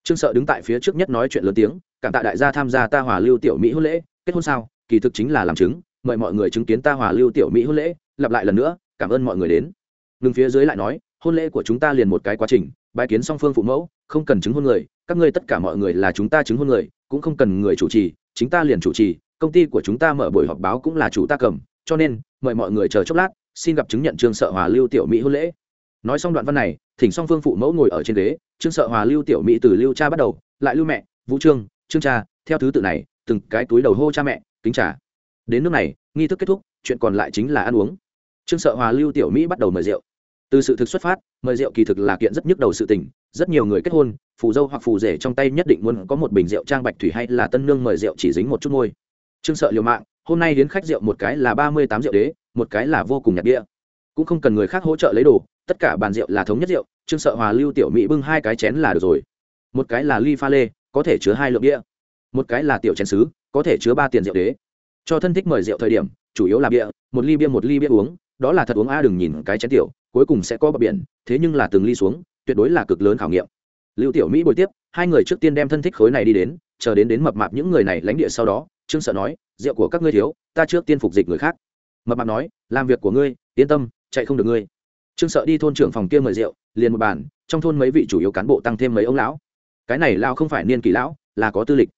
Trương sợ đứng tại phía trước nhất nói chuyện lớn tiếng, cảm tạ đại gia tham gia ta hòa lưu tiểu mỹ hôn lễ, kết hôn sao? Kỳ thực chính là làm chứng, mời mọi người chứng kiến ta hòa lưu tiểu mỹ hôn lễ, lặp lại lần nữa cảm ơn mọi người đến. Ngừng phía dưới lại nói, hôn lễ của chúng ta liền một cái quá trình, bái kiến song phương phụ mẫu, không cần chứng hôn người, các ngươi tất cả mọi người là chúng ta chứng hôn người, cũng không cần người chủ trì, chính ta liền chủ trì, công ty của chúng ta mở buổi họp báo cũng là chủ ta cầm, cho nên, mời mọi người chờ chốc lát, xin gặp chứng nhận trương sợ hòa lưu tiểu mỹ hôn lễ. Nói xong đoạn văn này, thỉnh song phương phụ mẫu ngồi ở trên ghế, trương sợ hòa lưu tiểu mỹ từ lưu cha bắt đầu, lại lưu mẹ, vũ trương trương cha, theo thứ tự này, từng cái túi đầu hô cha mẹ, kính trả đến nước này, nghi thức kết thúc, chuyện còn lại chính là ăn uống trương sợ hòa lưu tiểu mỹ bắt đầu mời rượu. Từ sự thực xuất phát, mời rượu kỳ thực là kiện rất nhức đầu sự tình, rất nhiều người kết hôn, phù dâu hoặc phù rể trong tay nhất định muốn có một bình rượu trang bạch thủy hay là tân nương mời rượu chỉ dính một chút môi. Trương sợ liều mạng, hôm nay đến khách rượu một cái là ba mươi tám rượu đế, một cái là vô cùng nhạt đĩa cũng không cần người khác hỗ trợ lấy đồ, tất cả bàn rượu là thống nhất rượu, trương sợ hòa lưu tiểu mỹ bưng hai cái chén là được rồi. Một cái là ly pha lê, có thể chứa hai lượng đĩa một cái là tiểu chén sứ, có thể chứa ba tiền rượu đế. Cho thân thích mời rượu thời điểm, chủ yếu là bia, một ly bia, một ly bia uống đó là thật uống a, đừng nhìn cái chén tiểu, cuối cùng sẽ có bờ biển, thế nhưng là từng ly xuống, tuyệt đối là cực lớn khảo nghiệm. Lưu tiểu mỹ bồi tiếp, hai người trước tiên đem thân thích khối này đi đến, chờ đến đến mập mạp những người này lãnh địa sau đó, trương sợ nói, rượu của các ngươi thiếu, ta trước tiên phục dịch người khác. Mập mạp nói, làm việc của ngươi, yên tâm, chạy không được ngươi. Trương sợ đi thôn trưởng phòng kia mời rượu, liền một bàn, trong thôn mấy vị chủ yếu cán bộ tăng thêm mấy ông lão. Cái này lao không phải niên kỳ lão, là có tư lịch.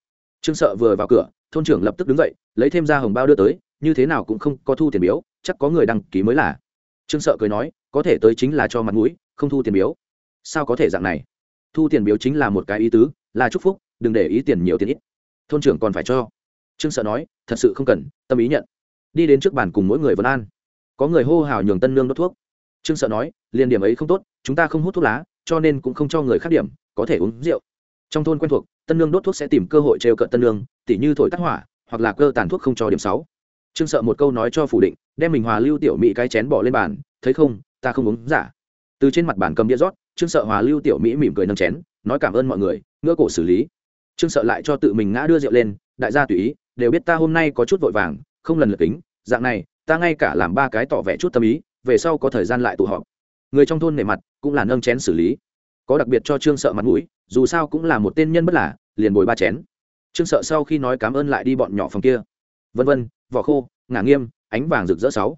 Trương sợ vừa vào cửa, thôn trưởng lập tức đứng dậy, lấy thêm ra hồng bao đưa tới, như thế nào cũng không có thu tiền biếu chắc có người đăng ký mới là. Trương sợ cười nói, có thể tới chính là cho mặt mũi, không thu tiền biếu. Sao có thể dạng này? Thu tiền biếu chính là một cái ý tứ, là chúc phúc, đừng để ý tiền nhiều tiền ít. Thôn trưởng còn phải cho. Trương sợ nói, thật sự không cần, tâm ý nhận. Đi đến trước bàn cùng mỗi người vấn an. Có người hô hào nhường tân nương đốt thuốc. Trương sợ nói, liền điểm ấy không tốt, chúng ta không hút thuốc lá, cho nên cũng không cho người khác điểm, có thể uống rượu. Trong thôn quen thuộc, tân nương đốt thuốc sẽ tìm cơ hội trêu cợt tân nương, tỉ như thổi tắt hỏa, hoặc là cơ tàn thuốc không cho điểm sáu. Trương sợ một câu nói cho phủ định đem mình hòa lưu tiểu mỹ cái chén bỏ lên bàn, thấy không, ta không uống, giả. Từ trên mặt bàn cầm đĩa rót, trương sợ hòa lưu tiểu mỹ mỉm cười nâng chén, nói cảm ơn mọi người ngỡ cổ xử lý. Trương sợ lại cho tự mình ngã đưa rượu lên, đại gia tùy ý, đều biết ta hôm nay có chút vội vàng, không lần lượt kính, dạng này, ta ngay cả làm ba cái tỏ vẻ chút tâm ý, về sau có thời gian lại tụ họp. Người trong thôn nề mặt, cũng là nâng chén xử lý. Có đặc biệt cho trương sợ mặt mũi, dù sao cũng là một tên nhân bất lả liền bồi ba chén. Trương sợ sau khi nói cảm ơn lại đi bọn nhỏ phòng kia. Vân vân, vỏ khô, ngả nghiêm ánh vàng rực rỡ sáu.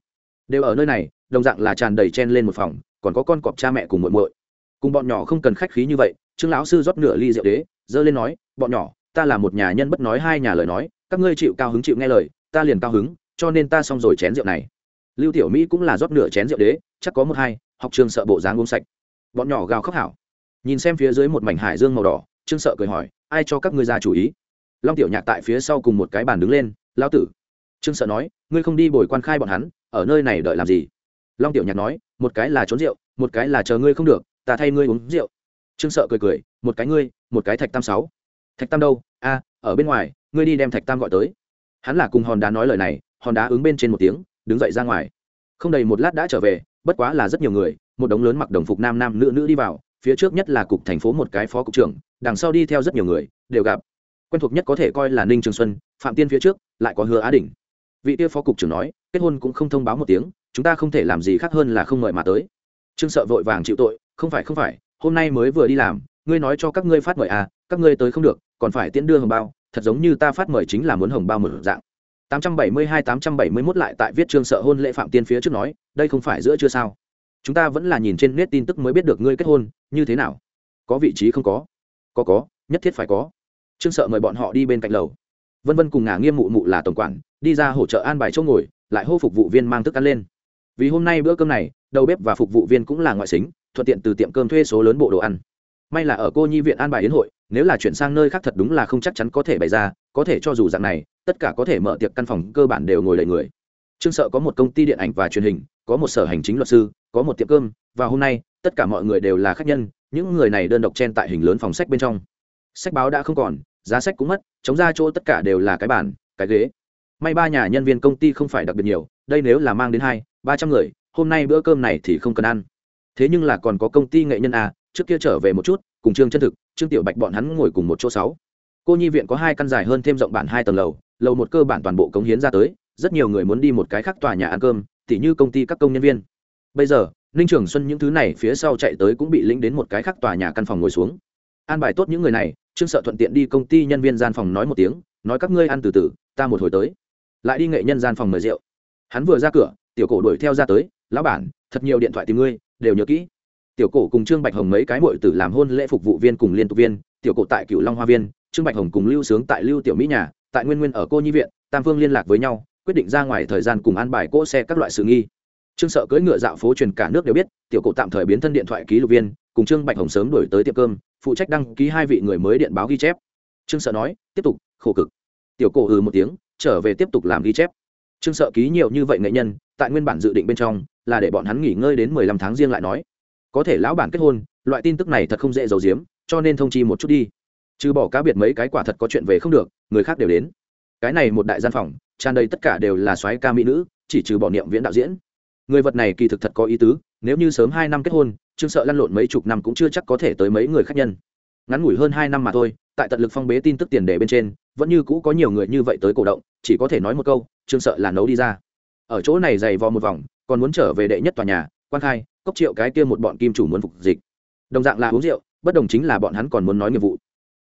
Đều ở nơi này, đồng dạng là tràn đầy chen lên một phòng, còn có con cọp cha mẹ cùng muội muội. Cùng bọn nhỏ không cần khách khí như vậy, trương lão sư rót nửa ly rượu đế dơ lên nói, bọn nhỏ, ta là một nhà nhân bất nói hai nhà lời nói, các ngươi chịu cao hứng chịu nghe lời, ta liền cao hứng, cho nên ta xong rồi chén rượu này. Lưu tiểu mỹ cũng là rót nửa chén rượu đế, chắc có một hai, học trường sợ bộ dáng uống sạch. Bọn nhỏ gào khóc hảo. Nhìn xem phía dưới một mảnh hải dương màu đỏ, trương sợ cười hỏi, ai cho các ngươi ra chủ ý? Long tiểu nhạc tại phía sau cùng một cái bàn đứng lên lao tử. Trương sợ nói ngươi không đi bồi quan khai bọn hắn, ở nơi này đợi làm gì? Long tiểu nhạc nói, một cái là trốn rượu, một cái là chờ ngươi không được, ta thay ngươi uống rượu. Trương sợ cười cười, một cái ngươi, một cái thạch tam sáu. Thạch tam đâu? A, ở bên ngoài, ngươi đi đem thạch tam gọi tới. Hắn là cùng hòn đá nói lời này, hòn đá ứng bên trên một tiếng, đứng dậy ra ngoài. Không đầy một lát đã trở về, bất quá là rất nhiều người, một đống lớn mặc đồng phục nam nam nữ nữ đi vào, phía trước nhất là cục thành phố một cái phó cục trưởng, đằng sau đi theo rất nhiều người, đều gặp. Quen thuộc nhất có thể coi là ninh trường xuân, phạm tiên phía trước, lại có hứa á đình vị tiêu phó cục trưởng nói, kết hôn cũng không thông báo một tiếng, chúng ta không thể làm gì khác hơn là không mời mà tới. Trương sợ vội vàng chịu tội, không phải không phải, hôm nay mới vừa đi làm, ngươi nói cho các ngươi phát mời à các ngươi tới không được, còn phải tiễn đưa hồng bao, thật giống như ta phát mời chính là muốn hồng bao mở dạng. 872-871 lại tại viết trương sợ hôn lễ phạm tiên phía trước nói, đây không phải giữa chưa sao? Chúng ta vẫn là nhìn trên nét tin tức mới biết được ngươi kết hôn, như thế nào? Có vị trí không có? Có có, nhất thiết phải có. Trương sợ mời bọn họ đi bên cạnh lầu. Vân vân cùng ngả nghiêm mụ mụ là tổng quản đi ra hỗ trợ an bài chỗ ngồi, lại hô phục vụ viên mang thức ăn lên. Vì hôm nay bữa cơm này, đầu bếp và phục vụ viên cũng là ngoại xính, thuận tiện từ tiệm cơm thuê số lớn bộ đồ ăn. May là ở cô nhi viện an bài yến hội, nếu là chuyển sang nơi khác thật đúng là không chắc chắn có thể bày ra, có thể cho dù dạng này, tất cả có thể mở tiệc căn phòng cơ bản đều ngồi đầy người. Trương sợ có một công ty điện ảnh và truyền hình, có một sở hành chính luật sư, có một tiệm cơm, và hôm nay, tất cả mọi người đều là khách nhân, những người này đơn độc chen tại hình lớn phòng sách bên trong. Sách báo đã không còn, giá sách cũng mất, chống ra chỗ tất cả đều là cái bàn, cái ghế may ba nhà nhân viên công ty không phải đặc biệt nhiều, đây nếu là mang đến hai, ba trăm người, hôm nay bữa cơm này thì không cần ăn. Thế nhưng là còn có công ty nghệ nhân à trước kia trở về một chút, cùng trương chân thực, trương tiểu bạch bọn hắn ngồi cùng một chỗ sáu. Cô nhi viện có hai căn dài hơn thêm rộng bản hai tầng lầu lầu một cơ bản toàn bộ cống hiến ra tới, rất nhiều người muốn đi một cái khác tòa nhà ăn cơm, tỉ như công ty các công nhân viên. Bây giờ, ninh trường xuân những thứ này phía sau chạy tới cũng bị lĩnh đến một cái khác tòa nhà căn phòng ngồi xuống. An bài tốt những người này, trương sợ thuận tiện đi công ty nhân viên gian phòng nói một tiếng, nói các ngươi ăn từ từ, ta một hồi tới lại đi nghệ nhân gian phòng mời rượu. Hắn vừa ra cửa, tiểu cổ đuổi theo ra tới, lão bản, thật nhiều điện thoại tìm ngươi, đều nhớ kỹ. Tiểu cổ cùng trương bạch hồng mấy cái mội tử làm hôn lễ phục vụ viên cùng liên tục viên, tiểu cổ tại cựu long hoa viên, trương bạch hồng cùng lưu sướng tại lưu tiểu mỹ nhà, tại nguyên nguyên ở cô nhi viện, tam phương liên lạc với nhau, quyết định ra ngoài thời gian cùng an bài cỗ xe các loại sự nghi. Trương sợ cưỡi ngựa dạo phố truyền cả nước đều biết, tiểu cổ tạm thời biến thân điện thoại ký lục viên, cùng trương bạch hồng sớm đổi tới tiệm cơm, phụ trách đăng ký hai vị người mới điện báo ghi chép. Trương sợ nói, tiếp tục, khổ cực. Tiểu cổ ừ một tiếng trở về tiếp tục làm ghi chép. Trương sợ ký nhiều như vậy nghệ nhân, tại nguyên bản dự định bên trong, là để bọn hắn nghỉ ngơi đến mười lăm tháng riêng lại nói. Có thể lão bản kết hôn, loại tin tức này thật không dễ giấu giếm, cho nên thông chi một chút đi. Trừ bỏ cá biệt mấy cái quả thật có chuyện về không được, người khác đều đến. Cái này một đại gian phòng, tràn đầy tất cả đều là soái ca mỹ nữ, chỉ trừ bỏ niệm viễn đạo diễn. Người vật này kỳ thực thật có ý tứ, nếu như sớm hai năm kết hôn, trương sợ lăn lộn mấy chục năm cũng chưa chắc có thể tới mấy người khác nhân. Ngắn ngủi hơn hai năm mà thôi, tại tận lực phong bế tin tức tiền đề bên trên vẫn như cũ có nhiều người như vậy tới cổ động, chỉ có thể nói một câu, trương sợ là nấu đi ra. Ở chỗ này dày vò một vòng, còn muốn trở về đệ nhất tòa nhà, quan khai, cốc triệu cái kia một bọn kim chủ muốn phục dịch. Đồng dạng là uống rượu, bất đồng chính là bọn hắn còn muốn nói nghiệp vụ.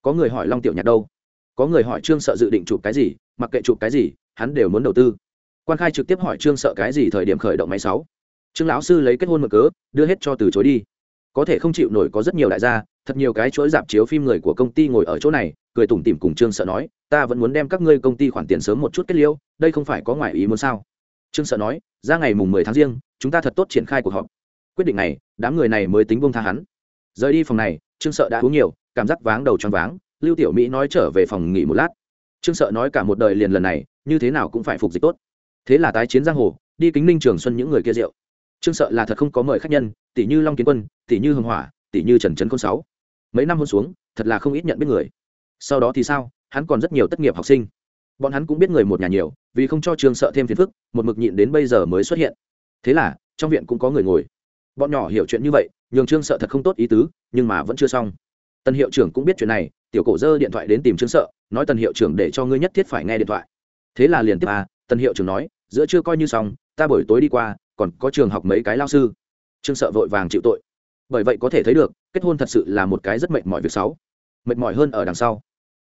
Có người hỏi long tiểu nhạc đâu? Có người hỏi trương sợ dự định chụp cái gì, mặc kệ chụp cái gì, hắn đều muốn đầu tư. Quan khai trực tiếp hỏi trương sợ cái gì thời điểm khởi động máy sáu. Trương lão sư lấy kết hôn mở cớ, đưa hết cho từ chối đi. Có thể không chịu nổi có rất nhiều đại gia, thật nhiều cái chuỗi dạp chiếu phim người của công ty ngồi ở chỗ này cười tủm tỉm cùng trương sợ nói, ta vẫn muốn đem các ngươi công ty khoản tiền sớm một chút kết liêu, đây không phải có ngoại ý muốn sao? Trương sợ nói, ra ngày mùng mười tháng riêng, chúng ta thật tốt triển khai cuộc họp. Quyết định này, đám người này mới tính bông tha hắn. Rời đi phòng này, trương sợ đã uống nhiều, cảm giác váng đầu choáng váng, lưu tiểu mỹ nói trở về phòng nghỉ một lát. Trương sợ nói cả một đời liền lần này, như thế nào cũng phải phục dịch tốt. Thế là tái chiến giang hồ, đi kính ninh trường xuân những người kia rượu. Trương sợ là thật không có mời khách nhân, tỷ như long kiến quân, tỷ như hưng hỏa, tỷ như trần trấn khôn sáu. Mấy năm hôn xuống, thật là không ít nhận biết người sau đó thì sao? Hắn còn rất nhiều tất nghiệp học sinh. Bọn hắn cũng biết người một nhà nhiều, vì không cho trương sợ thêm phiền phức, một mực nhịn đến bây giờ mới xuất hiện. Thế là, trong viện cũng có người ngồi. Bọn nhỏ hiểu chuyện như vậy, nhường trương sợ thật không tốt ý tứ, nhưng mà vẫn chưa xong. Tân hiệu trưởng cũng biết chuyện này, tiểu cổ dơ điện thoại đến tìm trương sợ, nói tân hiệu trưởng để cho ngươi nhất thiết phải nghe điện thoại. Thế là liền tiếp à tân hiệu trưởng nói, giữa chưa coi như xong, ta buổi tối đi qua, còn có trường học mấy cái lao sư. Trương sợ vội vàng chịu tội. Bởi vậy có thể thấy được, kết hôn thật sự là một cái rất mệt mỏi việc sáu mệt mỏi hơn ở đằng sau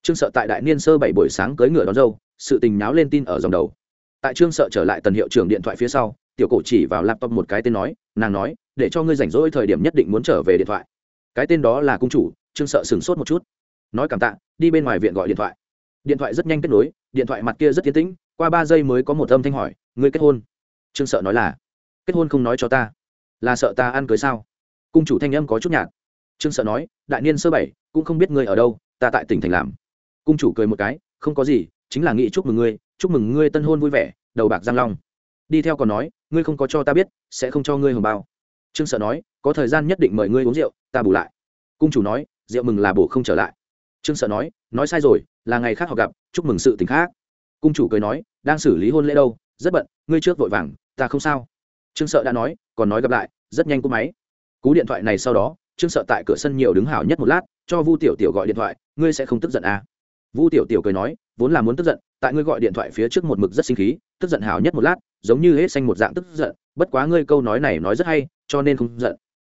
trương sợ tại đại niên sơ bảy buổi sáng cưới ngựa đón dâu, sự tình náo lên tin ở dòng đầu. Tại trương sợ trở lại tần hiệu trưởng điện thoại phía sau, tiểu cổ chỉ vào laptop một cái tên nói, nàng nói, để cho ngươi rảnh rỗi thời điểm nhất định muốn trở về điện thoại. Cái tên đó là cung chủ, trương sợ sửng sốt một chút. Nói cảm tạ, đi bên ngoài viện gọi điện thoại. Điện thoại rất nhanh kết nối, điện thoại mặt kia rất tiến tĩnh, qua ba giây mới có một âm thanh hỏi, ngươi kết hôn? Trương sợ nói là, kết hôn không nói cho ta. Là sợ ta ăn cưới sao? Cung chủ thanh âm có chút nhạt. Trương sợ nói, đại niên sơ bảy, cũng không biết ngươi ở đâu, ta tại tỉnh thành làm cung chủ cười một cái, không có gì, chính là nghĩ chúc mừng ngươi, chúc mừng ngươi tân hôn vui vẻ, đầu bạc giang long. Đi theo còn nói, ngươi không có cho ta biết, sẽ không cho ngươi hồng bao. Trương sợ nói, có thời gian nhất định mời ngươi uống rượu, ta bù lại. Cung chủ nói, rượu mừng là bổ không trở lại. Trương sợ nói nói sai rồi, là ngày khác họ gặp, chúc mừng sự tình khác. Cung chủ cười nói, đang xử lý hôn lễ đâu, rất bận, ngươi trước vội vàng, ta không sao. Trương sợ đã nói, còn nói gặp lại, rất nhanh cú máy. Cú điện thoại này sau đó, trương sợ tại cửa sân nhiều đứng hảo nhất một lát, cho vu tiểu tiểu gọi điện thoại, ngươi sẽ không tức giận à vu tiểu tiểu cười nói, vốn là muốn tức giận, tại ngươi gọi điện thoại phía trước một mực rất sinh khí, tức giận hảo nhất một lát, giống như hết xanh một dạng tức giận, bất quá ngươi câu nói này nói rất hay, cho nên không giận.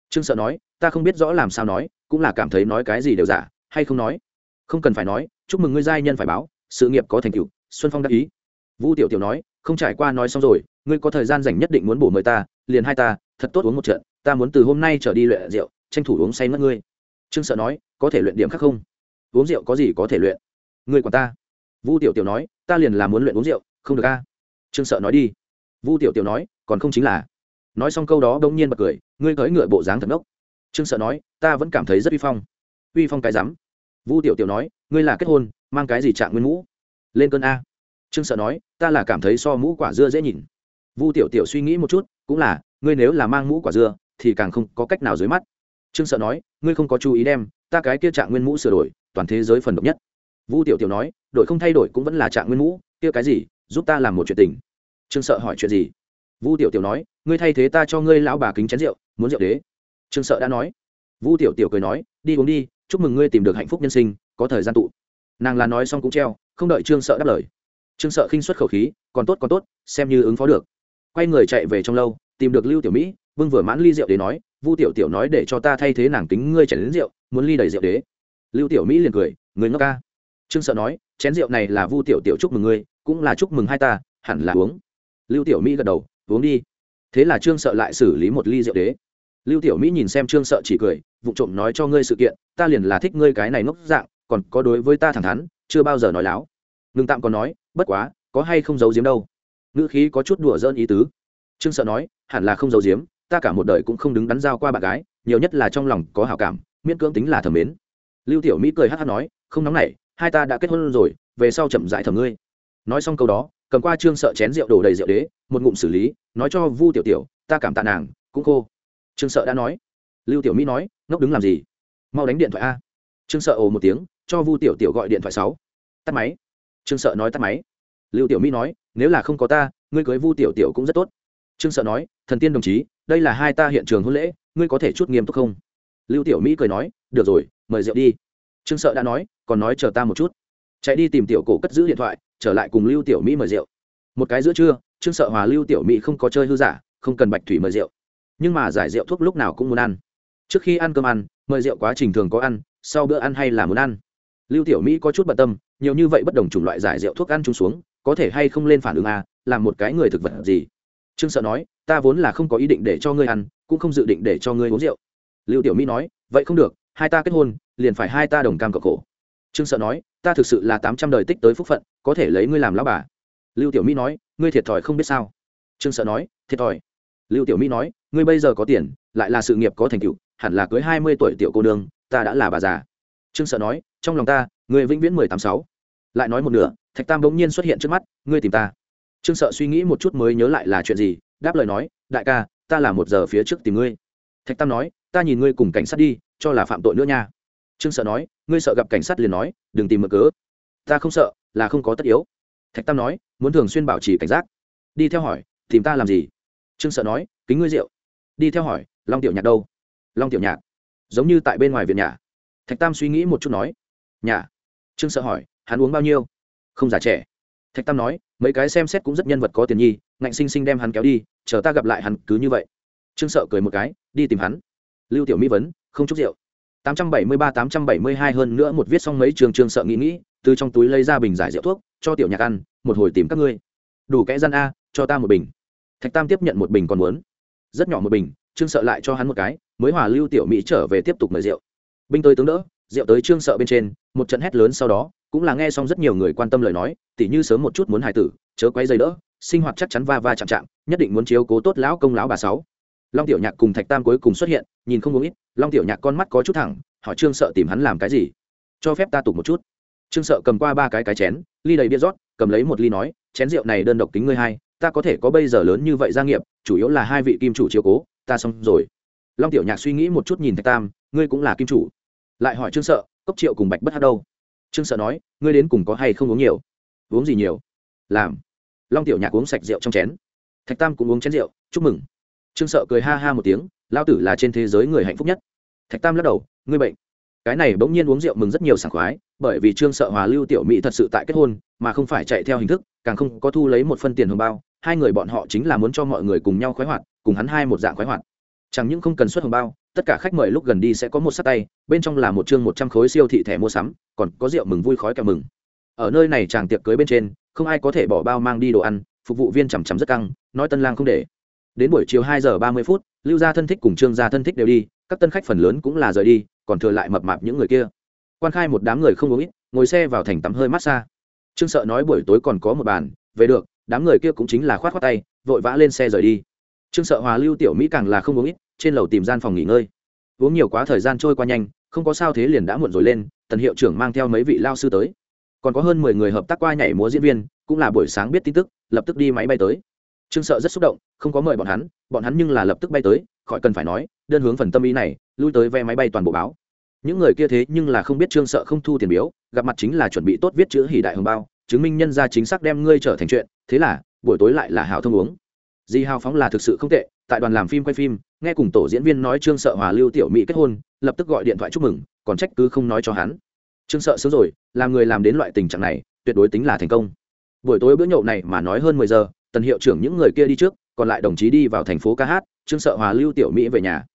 Trương sợ nói, ta không biết rõ làm sao nói, cũng là cảm thấy nói cái gì đều giả, hay không nói. Không cần phải nói, chúc mừng ngươi giai nhân phải báo, sự nghiệp có thành tựu, xuân phong đắc ý. Vu tiểu tiểu nói, không trải qua nói xong rồi, ngươi có thời gian rảnh nhất định muốn bổ mời ta, liền hai ta, thật tốt uống một trận, ta muốn từ hôm nay trở đi luyện rượu, tranh thủ uống say mất ngươi. Trương sợ nói, có thể luyện điểm khác không? Uống rượu có gì có thể luyện? Ngươi quản ta. Vu tiểu tiểu nói, ta liền là muốn luyện uống rượu, không được a. Trương sợ nói đi. Vu tiểu tiểu nói, còn không chính là. Nói xong câu đó đông nhiên bật cười, ngươi cưỡi ngựa bộ dáng thật ngốc trương sợ nói, ta vẫn cảm thấy rất uy phong. Uy phong cái rắm. Vu tiểu tiểu nói, ngươi là kết hôn, mang cái gì trạng nguyên mũ? Lên cơn a. Trương sợ nói, ta là cảm thấy so mũ quả dưa dễ nhìn. Vu tiểu tiểu suy nghĩ một chút, cũng là, ngươi nếu là mang mũ quả dưa, thì càng không có cách nào dưới mắt. Trương sợ nói, ngươi không có chú ý đem, ta cái kia trạng nguyên mũ sửa đổi, toàn thế giới phần độc nhất vu tiểu tiểu nói đội không thay đổi cũng vẫn là trạng nguyên mũ kia cái gì, giúp ta làm một chuyện tình. Trương sợ hỏi chuyện gì? Vu tiểu tiểu nói, ngươi thay thế ta cho ngươi lão bà kính chén rượu, muốn rượu đế. Trương sợ đã nói. Vu tiểu tiểu cười nói, đi uống đi, chúc mừng ngươi tìm được hạnh phúc nhân sinh, có thời gian tụ. Nàng là nói xong cũng treo, không đợi trương sợ đáp lời. Trương sợ khinh xuất khẩu khí, còn tốt còn tốt, xem như ứng phó được. Quay người chạy về trong lâu, tìm được lưu tiểu mỹ, vương vừa mãn ly rượu để nói, vu tiểu tiểu nói để cho ta thay thế nàng tính ngươi chảy đến rượu, muốn ly đầy rượu đế. Lưu tiểu mỹ liền cười, người ngốc ca trương sợ nói, chén rượu này là vu tiểu tiểu chúc mừng ngươi, cũng là chúc mừng hai ta, hẳn là uống. Lưu tiểu mỹ gật đầu, uống đi. Thế là trương sợ lại xử lý một ly rượu đế. Lưu tiểu mỹ nhìn xem trương sợ chỉ cười vụ trộm nói cho ngươi sự kiện, ta liền là thích ngươi cái này ngốc dạng, còn có đối với ta thẳng thắn, chưa bao giờ nói láo. Ngừng tạm còn nói, bất quá, có hay không giấu giếm đâu? Ngữ khí có chút đùa dơn ý tứ. Trương sợ nói, hẳn là không giấu giếm, ta cả một đời cũng không đứng đắn giao qua bạn gái, nhiều nhất là trong lòng có hảo cảm, miễn cưỡng tính là thầm mến. Lưu tiểu mỹ cười hát hát nói, không nóng nảy hai ta đã kết hôn rồi, về sau chậm rãi thẩm ngươi. Nói xong câu đó, cầm qua trương sợ chén rượu đổ đầy rượu đế, một ngụm xử lý, nói cho vu tiểu tiểu, ta cảm tạ nàng, cũng khô. Trương sợ đã nói. Lưu tiểu mỹ nói, ngốc đứng làm gì? Mau đánh điện thoại a. Trương sợ ồ một tiếng, cho vu tiểu tiểu gọi điện thoại sáu. Tắt máy. Trương sợ nói, tắt máy. Lưu tiểu mỹ nói, nếu là không có ta, ngươi cưới vu tiểu tiểu cũng rất tốt. Trương sợ nói, thần tiên đồng chí, đây là hai ta hiện trường hôn lễ, ngươi có thể chút nghiêm túc không? Lưu tiểu mỹ cười nói, được rồi, mời rượu đi. Trương sợ đã nói còn nói chờ ta một chút. Chạy đi tìm tiểu cổ cất giữ điện thoại trở lại cùng lưu tiểu mỹ mời rượu. Một cái giữa trưa trương sợ hòa lưu tiểu mỹ không có chơi hư giả không cần bạch thủy mời rượu. Nhưng mà giải rượu thuốc lúc nào cũng muốn ăn. Trước khi ăn cơm ăn mời rượu quá trình thường có ăn sau bữa ăn hay là muốn ăn. Lưu tiểu mỹ có chút bận tâm nhiều như vậy bất đồng chủng loại giải rượu thuốc ăn chung xuống có thể hay không lên phản ứng à, làm một cái người thực vật gì? Trương sợ nói ta vốn là không có ý định để cho ngươi ăn cũng không dự định để cho ngươi uống rượu. Lưu tiểu mỹ nói vậy không được hai ta kết hôn liền phải hai ta đồng cam cộng khổ trương sợ nói, ta thực sự là tám trăm đời tích tới phúc phận, có thể lấy ngươi làm lão bà. Lưu tiểu mỹ nói, ngươi thiệt thòi không biết sao. Trương sợ nói, thiệt thòi. Lưu tiểu mỹ nói, ngươi bây giờ có tiền, lại là sự nghiệp có thành tựu, hẳn là cưới hai mươi tuổi tiểu cô nương, ta đã là bà già. Trương sợ nói, trong lòng ta người vĩnh viễn mười tám sáu. Lại nói một nửa, thạch tam bỗng nhiên xuất hiện trước mắt, ngươi tìm ta. Trương sợ suy nghĩ một chút mới nhớ lại là chuyện gì, đáp lời nói, đại ca, ta là một giờ phía trước tìm ngươi. Thạch tam nói, ta nhìn ngươi cùng cảnh sát đi, cho là phạm tội nữa nha trương sợ nói, ngươi sợ gặp cảnh sát liền nói, đừng tìm mở cớ. Ta không sợ, là không có tất yếu. Thạch tam nói, muốn thường xuyên bảo trì cảnh giác. Đi theo hỏi, tìm ta làm gì? Trương sợ nói, kính ngươi rượu. Đi theo hỏi, long tiểu nhạc đâu? Long tiểu nhạc. Giống như tại bên ngoài viện nhà. Thạch tam suy nghĩ một chút nói, nhà? Trương sợ hỏi, hắn uống bao nhiêu? Không già trẻ. Thạch tam nói, mấy cái xem xét cũng rất nhân vật có tiền nhi, ngạnh sinh sinh đem hắn kéo đi, chờ ta gặp lại hắn cứ như vậy. Trương sợ cười một cái, đi tìm hắn. Lưu tiểu mỹ vấn, không chúc rượu tám trăm bảy mươi ba, tám trăm bảy mươi hai hơn nữa một viết xong mấy trường trương sợ nghĩ nghĩ, từ trong túi lấy ra bình giải rượu thuốc, cho tiểu nhạc ăn, một hồi tìm các ngươi. Đủ kẽ gian a, cho ta một bình. Thạch tam tiếp nhận một bình còn muốn. Rất nhỏ một bình, trương sợ lại cho hắn một cái, mới hòa lưu tiểu mỹ trở về tiếp tục mời rượu. Binh tới tướng đỡ, rượu tới trương sợ bên trên, một trận hét lớn sau đó, cũng là nghe xong rất nhiều người quan tâm lời nói, tỉ như sớm một chút muốn hài tử, chớ quấy dây đỡ, sinh hoạt chắc chắn va va chạm chạm, nhất định muốn chiếu cố tốt lão công lão bà sáu long tiểu nhạc cùng thạch tam cuối cùng xuất hiện, nhìn không uống ít, long tiểu nhạc con mắt có chút thẳng họ trương sợ tìm hắn làm cái gì? Cho phép ta tục một chút. Trương sợ cầm qua ba cái cái chén, ly đầy bia rót, cầm lấy một ly nói, chén rượu này đơn độc tính ngươi hai, ta có thể có bây giờ lớn như vậy gia nghiệp, chủ yếu là hai vị kim chủ chiếu cố, ta xong rồi. Long tiểu nhạc suy nghĩ một chút nhìn thạch tam, ngươi cũng là kim chủ. Lại hỏi trương sợ, cốc triệu cùng bạch bất hát đâu? Trương sợ nói, ngươi đến cùng có hay không uống nhiều? Uống gì nhiều? Làm. Long tiểu nhạc uống sạch rượu trong chén. Thạch tam cũng uống chén rượu, chúc mừng trương sợ cười ha ha một tiếng lao tử là trên thế giới người hạnh phúc nhất. Thạch tam lắc đầu, ngươi bệnh. Cái này bỗng nhiên uống rượu mừng rất nhiều sảng khoái, bởi vì trương sợ hòa lưu tiểu mỹ thật sự tại kết hôn, mà không phải chạy theo hình thức, càng không có thu lấy một phân tiền hồng bao, hai người bọn họ chính là muốn cho mọi người cùng nhau khoái hoạt, cùng hắn hai một dạng khoái hoạt. Chẳng những không cần xuất hồng bao, tất cả khách mời lúc gần đi sẽ có một sắt tay, bên trong là một chương một trăm khối siêu thị thẻ mua sắm, còn có rượu mừng vui khói kẹo mừng. Ở nơi này chàng tiệc cưới bên trên, không ai có thể bỏ bao mang đi đồ ăn, phục vụ viên chằm chằm rất căng, nói tân lang không để đến buổi chiều hai giờ ba mươi phút, lưu gia thân thích cùng trương gia thân thích đều đi, các tân khách phần lớn cũng là rời đi, còn thừa lại mập mạp những người kia. Quan khai một đám người không uống ít, ngồi xe vào thành tắm hơi mát xa. Trương sợ nói buổi tối còn có một bàn, về được, đám người kia cũng chính là khoát khoát tay, vội vã lên xe rời đi. Trương sợ hòa lưu tiểu mỹ càng là không uống ít, trên lầu tìm gian phòng nghỉ ngơi. Uống nhiều quá thời gian trôi qua nhanh, không có sao thế liền đã muộn rồi lên, tần hiệu trưởng mang theo mấy vị lao sư tới. Còn có hơn mười người hợp tác qua nhảy múa diễn viên, cũng là buổi sáng biết tin tức, lập tức đi máy bay tới trương sợ rất xúc động, không có mời bọn hắn bọn hắn nhưng là lập tức bay tới, khỏi cần phải nói, đơn hướng phần tâm ý này, lui tới vé máy bay toàn bộ báo. Những người kia thế nhưng là không biết trương sợ không thu tiền biếu, gặp mặt chính là chuẩn bị tốt viết chữ hỉ đại hồng bao, chứng minh nhân ra chính xác đem ngươi trở thành chuyện, thế là, buổi tối lại là hào thông uống. Di hào phóng là thực sự không tệ, tại đoàn làm phim quay phim, nghe cùng tổ diễn viên nói trương sợ hòa lưu tiểu mỹ kết hôn, lập tức gọi điện thoại chúc mừng, còn trách cứ không nói cho hắn. Trương sợ sớm rồi, làm người làm đến loại tình trạng này, tuyệt đối tính là thành công. Buổi tối bữa nhậu này mà nói hơn mười giờ tần hiệu trưởng những người kia đi trước, còn lại đồng chí đi vào thành phố ca hát, trương sợ hòa lưu tiểu mỹ về nhà.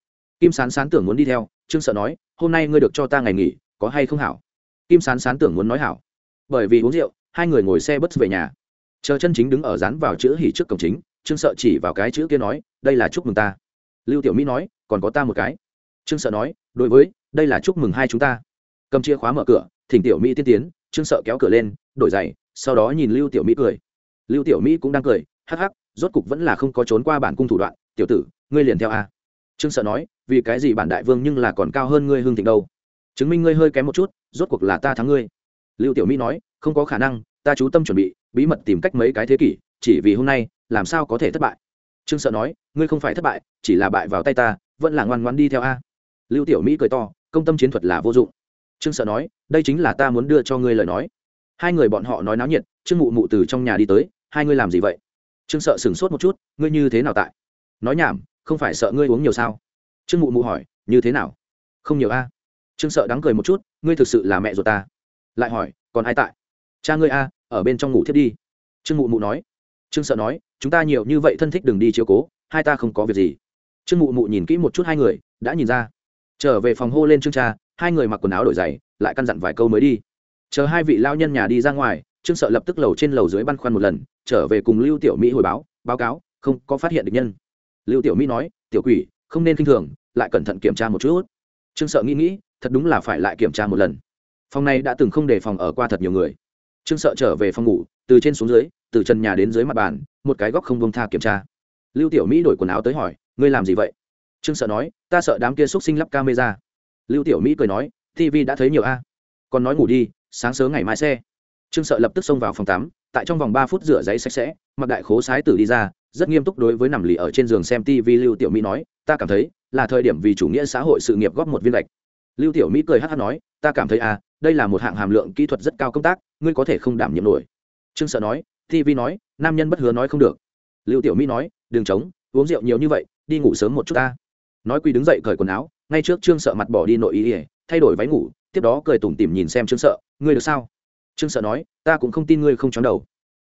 Kim sán sán tưởng muốn đi theo, trương sợ nói, hôm nay ngươi được cho ta ngày nghỉ, có hay không hảo? Kim sán sán tưởng muốn nói hảo, bởi vì uống rượu, hai người ngồi xe bất về nhà. Chờ chân chính đứng ở dán vào chữ hỉ trước cổng chính, trương sợ chỉ vào cái chữ kia nói, đây là chúc mừng ta. Lưu tiểu mỹ nói, còn có ta một cái. Trương sợ nói, đối với, đây là chúc mừng hai chúng ta. Cầm chìa khóa mở cửa, thỉnh tiểu mỹ tiên tiến, trương sợ kéo cửa lên, đổi giày, sau đó nhìn lưu tiểu mỹ cười lưu tiểu mỹ cũng đang cười, hắc hắc, rốt cục vẫn là không có trốn qua bản cung thủ đoạn, tiểu tử, ngươi liền theo a. Trương sợ nói, vì cái gì bản đại vương nhưng là còn cao hơn ngươi hương thịnh đâu? Chứng minh ngươi hơi kém một chút, rốt cuộc là ta thắng ngươi. Lưu tiểu mỹ nói, không có khả năng, ta chú tâm chuẩn bị, bí mật tìm cách mấy cái thế kỷ, chỉ vì hôm nay, làm sao có thể thất bại? Trương sợ nói, ngươi không phải thất bại, chỉ là bại vào tay ta, vẫn là ngoan ngoan đi theo a. Lưu tiểu mỹ cười to, công tâm chiến thuật là vô dụng. Trương sợ nói, đây chính là ta muốn đưa cho ngươi lời nói hai người bọn họ nói náo nhiệt, trương mụ mụ từ trong nhà đi tới, hai ngươi làm gì vậy? Trương sợ sửng sốt một chút, ngươi như thế nào tại? Nói nhảm, không phải sợ ngươi uống nhiều sao? Trương mụ mụ hỏi, như thế nào? Không nhiều a. Trương sợ đắng cười một chút, ngươi thực sự là mẹ ruột ta. Lại hỏi, còn ai tại? Cha ngươi a, ở bên trong ngủ thiết đi. Trương mụ mụ nói. Trương sợ nói, chúng ta nhiều như vậy thân thích đừng đi chiếu cố, hai ta không có việc gì. Trương mụ mụ nhìn kỹ một chút hai người, đã nhìn ra. Trở về phòng hô lên trương cha, hai người mặc quần áo đổi giày, lại căn dặn vài câu mới đi chờ hai vị lao nhân nhà đi ra ngoài, trương sợ lập tức lầu trên lầu dưới băn khoăn một lần, trở về cùng lưu tiểu mỹ hồi báo báo cáo, không có phát hiện được nhân. Lưu tiểu mỹ nói, tiểu quỷ, không nên k i n h thường, lại cẩn thận kiểm tra một chút. Trương sợ nghĩ nghĩ, thật đúng là phải lại kiểm tra một lần. Phòng này đã từng không đề phòng ở qua thật nhiều người. Trương sợ trở về phòng ngủ, từ trên xuống dưới, từ trần nhà đến dưới mặt bàn, một cái góc không bông tha kiểm tra. Lưu tiểu mỹ đổi quần áo tới hỏi, ngươi làm gì vậy? Trương sợ nói, ta sợ đám kia x u ấ t sinh lắp camera. Lưu tiểu mỹ cười nói tv đã thấy nhiều a. Còn nói ngủ đi sáng sớm ngày mai xe. Trương sợ lập tức xông vào phòng tắm, tại trong vòng ba phút rửa giấy sạch sẽ, mặc đại khố sái tử đi ra, rất nghiêm túc đối với nằm lì ở trên giường xem tv lưu tiểu mỹ nói, ta cảm thấy là thời điểm vì chủ nghĩa xã hội sự nghiệp góp một viên lệch lưu tiểu mỹ cười hát hát nói, ta cảm thấy à đây là một hạng hàm lượng kỹ thuật rất cao công tác, ngươi có thể không đảm nhiệm nổi. Trương sợ nói tv nói, nam nhân bất hứa nói không được. Lưu tiểu mỹ nói, đừng chống uống rượu nhiều như vậy, đi ngủ sớm một chút ta. Nói quy đứng dậy cởi quần áo, ngay trước trương sợ mặt bỏ đi nội ý ỉa thay đổi váy ngủ, tiếp đó cười tủm tỉm nhìn xem trương sợ, ngươi được sao? Trương sợ nói, ta cũng không tin ngươi không chóng đầu.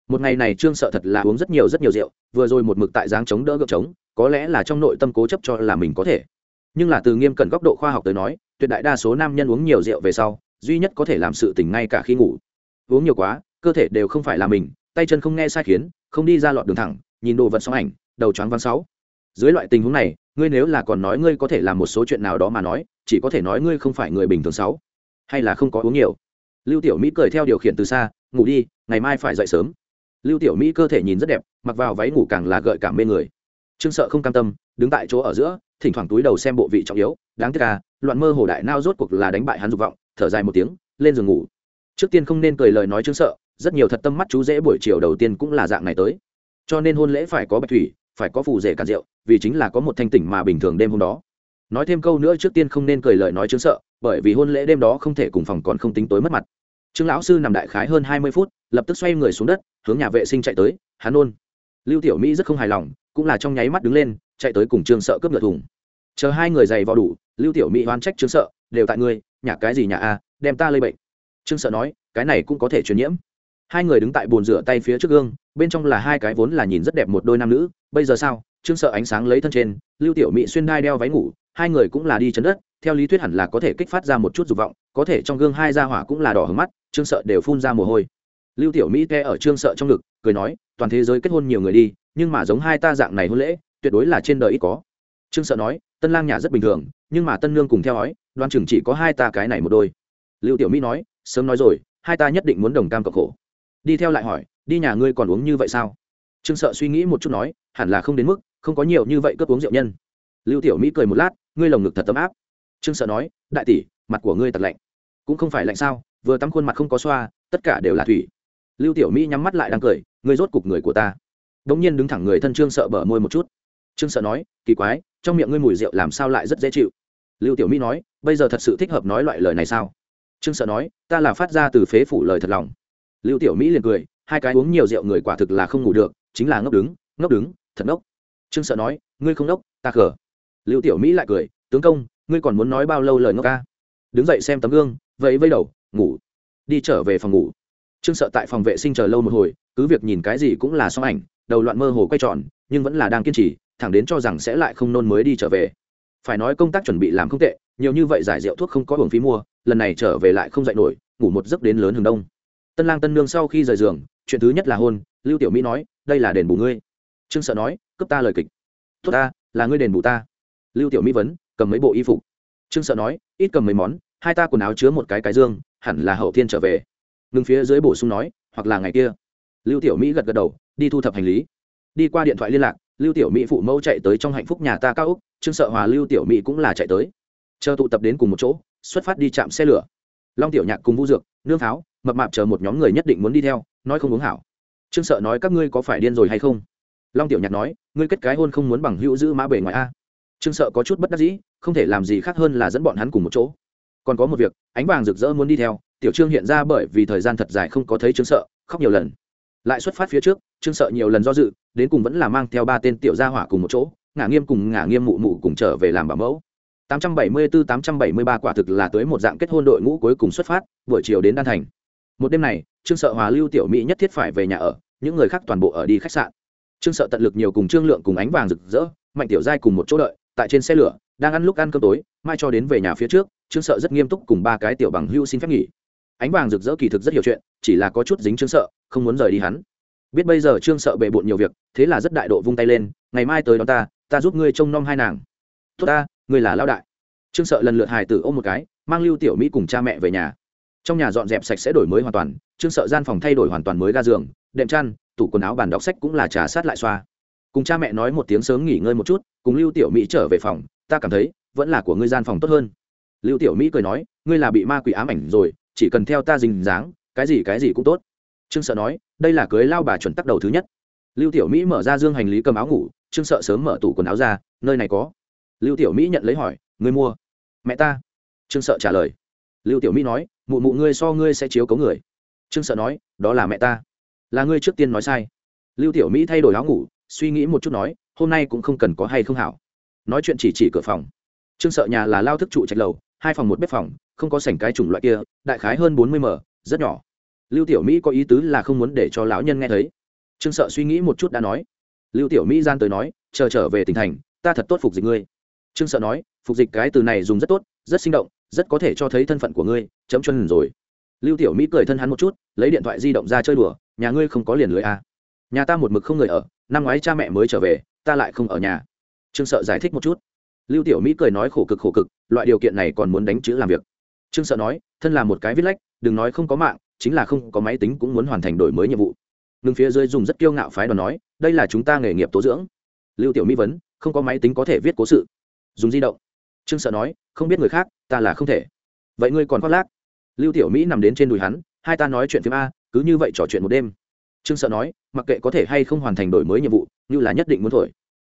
Một ngày này trương sợ thật là uống rất nhiều rất nhiều rượu, vừa rồi một mực tại dáng chống đỡ gợp chống có lẽ là trong nội tâm cố chấp cho là mình có thể. Nhưng là từ nghiêm cẩn góc độ khoa học tới nói, tuyệt đại đa số nam nhân uống nhiều rượu về sau, duy nhất có thể làm sự tỉnh ngay cả khi ngủ. Uống nhiều quá, cơ thể đều không phải là mình, tay chân không nghe sai khiến, không đi ra lọt đường thẳng, nhìn đồ vật sóng ảnh, đầu choáng văn sáu. Dưới loại tình huống này ngươi nếu là còn nói ngươi có thể làm một số chuyện nào đó mà nói, chỉ có thể nói ngươi không phải người bình thường sáu. Hay là không có uống nhiều? Lưu tiểu mỹ cười theo điều khiển từ xa, ngủ đi, ngày mai phải dậy sớm. Lưu tiểu mỹ cơ thể nhìn rất đẹp, mặc vào váy ngủ càng là gợi cảm mê người. Trương sợ không cam tâm, đứng tại chỗ ở giữa, thỉnh thoảng túi đầu xem bộ vị trọng yếu, đáng tiếc à loạn mơ hồ đại nao rốt cuộc là đánh bại hắn dục vọng, thở dài một tiếng, lên giường ngủ. Trước tiên không nên cười lời nói trương sợ, rất nhiều thật tâm mắt chú dễ buổi chiều đầu tiên cũng là dạng này tới. Cho nên hôn lễ phải có bạch thủy phải có phù rể cản rượu, vì chính là có một thanh tỉnh mà bình thường đêm hôm đó. Nói thêm câu nữa trước tiên không nên cười lời nói chứng sợ, bởi vì hôn lễ đêm đó không thể cùng phòng còn không tính tối mất mặt. Trương lão sư nằm đại khái hơn hai mươi phút, lập tức xoay người xuống đất, hướng nhà vệ sinh chạy tới hắn ôn lưu tiểu mỹ rất không hài lòng, cũng là trong nháy mắt đứng lên, chạy tới cùng trương sợ cướp ngựa thùng. Chờ hai người giày vào đủ, lưu tiểu mỹ oan trách trương sợ, đều tại ngươi nhà cái gì nhà a, đem ta lây bệnh. Trương sợ nói, cái này cũng có thể truyền nhiễm hai người đứng tại bồn rửa tay phía trước gương, bên trong là hai cái vốn là nhìn rất đẹp một đôi nam nữ. Bây giờ sao? Trương sợ ánh sáng lấy thân trên, lưu tiểu mỹ xuyên đai đeo váy ngủ, hai người cũng là đi chấn đất. Theo lý thuyết hẳn là có thể kích phát ra một chút dục vọng, có thể trong gương hai da hỏa cũng là đỏ hứng mắt, trương sợ đều phun ra mồ hôi. Lưu tiểu mỹ ke ở trương sợ trong ngực, cười nói, toàn thế giới kết hôn nhiều người đi, nhưng mà giống hai ta dạng này hôn lễ, tuyệt đối là trên đời ít có. Trương sợ nói, tân lang nhà rất bình thường, nhưng mà tân nương cùng theo ói đoan chừng chỉ có hai ta cái này một đôi. Lưu tiểu mỹ nói, sớm nói rồi, hai ta nhất định muốn đồng cam cộng khổ đi theo lại hỏi, đi nhà ngươi còn uống như vậy sao? Trương sợ suy nghĩ một chút nói, hẳn là không đến mức, không có nhiều như vậy cướp uống rượu nhân. Lưu tiểu mỹ cười một lát, ngươi lồng ngực thật tấm áp. Trương sợ nói, đại tỷ, mặt của ngươi thật lạnh. Cũng không phải lạnh sao, vừa tắm khuôn mặt không có xoa, tất cả đều là thủy. Lưu tiểu mỹ nhắm mắt lại đang cười, ngươi rốt cục người của ta. Đ ỗ n g nhiên đứng thẳng người thân trương sợ bở môi một chút. Trương sợ nói, kỳ quái, trong miệng ngươi mùi rượu làm sao lại rất dễ chịu? Lưu tiểu mỹ nói, bây giờ thật sự thích hợp nói loại lời này sao? Trương sợ nói, ta là phát ra từ phế phủ lời thật lòng lưu tiểu mỹ liền cười, hai cái uống nhiều rượu người quả thực là không ngủ được, chính là ngốc đứng ngốc đứng, thật ngốc. Trương sợ nói, ngươi không ngốc, ta cờ. lưu tiểu mỹ lại cười, tướng công, ngươi còn muốn nói bao lâu lời ngốc ca? Đứng dậy xem tấm gương, vẫy vây đầu, ngủ. Đi trở về phòng ngủ. Trương sợ tại phòng vệ sinh chờ lâu một hồi, cứ việc nhìn cái gì cũng là xong ảnh, đầu loạn mơ hồ quay tròn, nhưng vẫn là đang kiên trì, thẳng đến cho rằng sẽ lại không nôn mới đi trở về. Phải nói công tác chuẩn bị làm không tệ, nhiều như vậy giải rượu thuốc không có hưởng phí mua, lần này trở về lại không dạy nổi, ngủ một giấc đến lớn hừng đông tân lang tân nương sau khi rời giường, chuyện thứ nhất là hôn, lưu tiểu mỹ nói, đây là đền bù ngươi. Trương sợ nói, cấp ta lời kịch. Tốt ta, là ngươi đền bù ta. Lưu tiểu mỹ vấn, cầm mấy bộ y phục. Trương sợ nói, ít cầm mấy món, hai ta quần áo chứa một cái cái dương, hẳn là hậu thiên trở về. Ngừng phía dưới bổ sung nói, hoặc là ngày kia. Lưu tiểu mỹ gật gật đầu, đi thu thập hành lý. Đi qua điện thoại liên lạc, lưu tiểu mỹ phụ mẫu chạy tới trong hạnh phúc nhà ta cao úc trương sợ hòa lưu tiểu mỹ cũng là chạy tới. Chờ tụ tập đến cùng một chỗ, xuất phát đi chạm xe lửa long tiểu nhạc cùng vũ dược, nương pháo, mập mạp chờ một nhóm người nhất định muốn đi theo, nói không uống hảo. Trương sợ nói, các ngươi có phải điên rồi hay không? Long tiểu nhạc nói, ngươi kết cái hôn không muốn bằng hữu giữ mã bể ngoài a. Trương sợ có chút bất đắc dĩ, không thể làm gì khác hơn là dẫn bọn hắn cùng một chỗ. Còn có một việc, ánh vàng rực rỡ muốn đi theo, tiểu trương hiện ra bởi vì thời gian thật dài không có thấy trương sợ, khóc nhiều lần. Lại xuất phát phía trước, trương sợ nhiều lần do dự, đến cùng vẫn là mang theo ba tên tiểu gia hỏa cùng một chỗ, ngả nghiêm cùng ngả nghiêm mụ mụ cùng trở về làm bảo mẫu. 874-873 quả thực là tới một dạng kết hôn đội ngũ cuối cùng xuất phát, buổi chiều đến đan thành. Một đêm này, trương sợ hòa lưu tiểu mỹ nhất thiết phải về nhà ở, những người khác toàn bộ ở đi khách sạn. Trương sợ tận lực nhiều cùng trương lượng cùng ánh vàng rực rỡ, mạnh tiểu giai cùng một chỗ đợi, tại trên xe lửa, đang ăn lúc ăn cơm tối, mai cho đến về nhà phía trước, trương sợ rất nghiêm túc cùng ba cái tiểu bằng hưu xin phép nghỉ. Ánh vàng rực rỡ kỳ thực rất hiểu chuyện, chỉ là có chút dính trương sợ, không muốn rời đi hắn. Biết bây giờ trương sợ bệ bội nhiều việc, thế là rất đại độ vung tay lên, ngày mai tới đón ta ta giúp ngươi trông nom hai nàng. Tốt ta ngươi là lão đại. Trương sợ lần lượt hài tử ôm một cái, mang lưu tiểu mỹ cùng cha mẹ về nhà. Trong nhà dọn dẹp sạch sẽ đổi mới hoàn toàn, trương sợ gian phòng thay đổi hoàn toàn mới ga giường, đệm chăn, tủ quần áo bàn đọc sách cũng là trà sát lại xoa. Cùng cha mẹ nói một tiếng sớm nghỉ ngơi một chút, cùng lưu tiểu mỹ trở về phòng, ta cảm thấy, vẫn là của ngươi gian phòng tốt hơn. Lưu tiểu mỹ cười nói, ngươi là bị ma quỷ ám ảnh rồi, chỉ cần theo ta dình dáng, cái gì cái gì cũng tốt. Trương sợ nói, đây là cưới lao bà chuẩn tắc đầu thứ nhất. Lưu tiểu mỹ mở ra dương hành lý cầm áo ngủ, trương sợ sớm mở tủ quần áo ra, nơi này có lưu tiểu mỹ nhận lấy hỏi người mua? Mẹ ta. Trương sợ trả lời. Lưu tiểu mỹ nói, mụ mụ ngươi so ngươi sẽ chiếu cấu người. Trương sợ nói, đó là mẹ ta. Là ngươi trước tiên nói sai. Lưu tiểu mỹ thay đổi áo ngủ, suy nghĩ một chút nói, hôm nay cũng không cần có hay không hảo. Nói chuyện chỉ chỉ cửa phòng. Trương sợ nhà là lao thức trụ trạch lầu, hai phòng một bếp phòng, không có sảnh cái chủng loại kia, đại khái hơn bốn mươi m, rất nhỏ. Lưu tiểu mỹ có ý tứ là không muốn để cho lão nhân nghe thấy. Trương sợ suy nghĩ một chút đã nói. Lưu tiểu mỹ gian tới nói, chờ trở về tỉnh thành, ta thật tốt phục dịch ngươi trương sợ nói, phục dịch cái từ này dùng rất tốt, rất sinh động, rất có thể cho thấy thân phận của ngươi, chấm chân rồi. Lưu tiểu mỹ cười thân hắn một chút, lấy điện thoại di động ra chơi đùa, nhà ngươi không có liền lưới à. nhà ta một mực không người ở, năm ngoái cha mẹ mới trở về, ta lại không ở nhà. Trương sợ giải thích một chút. Lưu tiểu mỹ cười nói khổ cực khổ cực, loại điều kiện này còn muốn đánh chữ làm việc. Trương sợ nói, thân là một cái viết lách, đừng nói không có mạng, chính là không có máy tính cũng muốn hoàn thành đổi mới nhiệm vụ. Ngừng phía dưới dùng rất kiêu ngạo phái đoàn nói, đây là chúng ta nghề nghiệp tố dưỡng. Lưu tiểu mỹ vấn, không có máy tính có thể viết cố sự dùng di động. Trương sợ nói, không biết người khác, ta là không thể. Vậy ngươi còn khoác lác? Lưu tiểu mỹ nằm đến trên đùi hắn, hai ta nói chuyện phim a, cứ như vậy trò chuyện một đêm. Trương sợ nói, mặc kệ có thể hay không hoàn thành đổi mới nhiệm vụ, như là nhất định muốn thổi.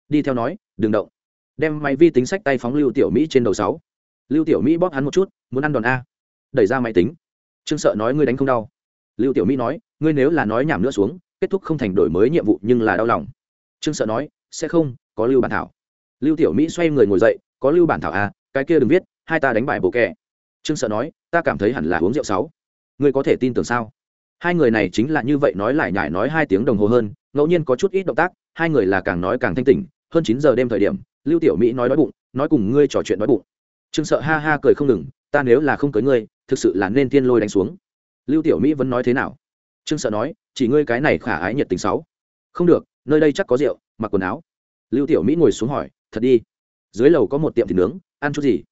Đi theo nói, đừng động. Đem máy vi tính sách tay phóng lưu tiểu mỹ trên đầu sáu. Lưu tiểu mỹ bóp hắn một chút, muốn ăn đòn a. Đẩy ra máy tính. Trương sợ nói, ngươi đánh không đau. Lưu tiểu mỹ nói, ngươi nếu là nói nhảm nữa xuống, kết thúc không thành đổi mới nhiệm vụ nhưng là đau lòng. Trương sợ nói, sẽ không, có lưu bản thảo lưu tiểu mỹ xoay người ngồi dậy, có lưu bản thảo a cái kia đừng viết, hai ta đánh bài bộ kẻ trương sợ nói, ta cảm thấy hẳn là uống rượu sáu. Ngươi có thể tin tưởng sao? Hai người này chính là như vậy nói lại nhải nói hai tiếng đồng hồ hơn, ngẫu nhiên có chút ít động tác, hai người là càng nói càng thanh tỉnh. Hơn chín giờ đêm thời điểm, lưu tiểu mỹ nói đói bụng, nói cùng ngươi trò chuyện đói bụng. Trương sợ ha ha cười không ngừng, ta nếu là không cưới ngươi, thực sự là nên tiên lôi đánh xuống. Lưu tiểu mỹ vẫn nói thế nào? Trương sợ nói, chỉ ngươi cái này khả ái nhiệt tình sáu. Không được, nơi đây chắc có rượu, mặc quần áo. Lưu tiểu mỹ ngồi xuống hỏi thật đi. Dưới lầu có một tiệm thịt nướng, ăn chút gì?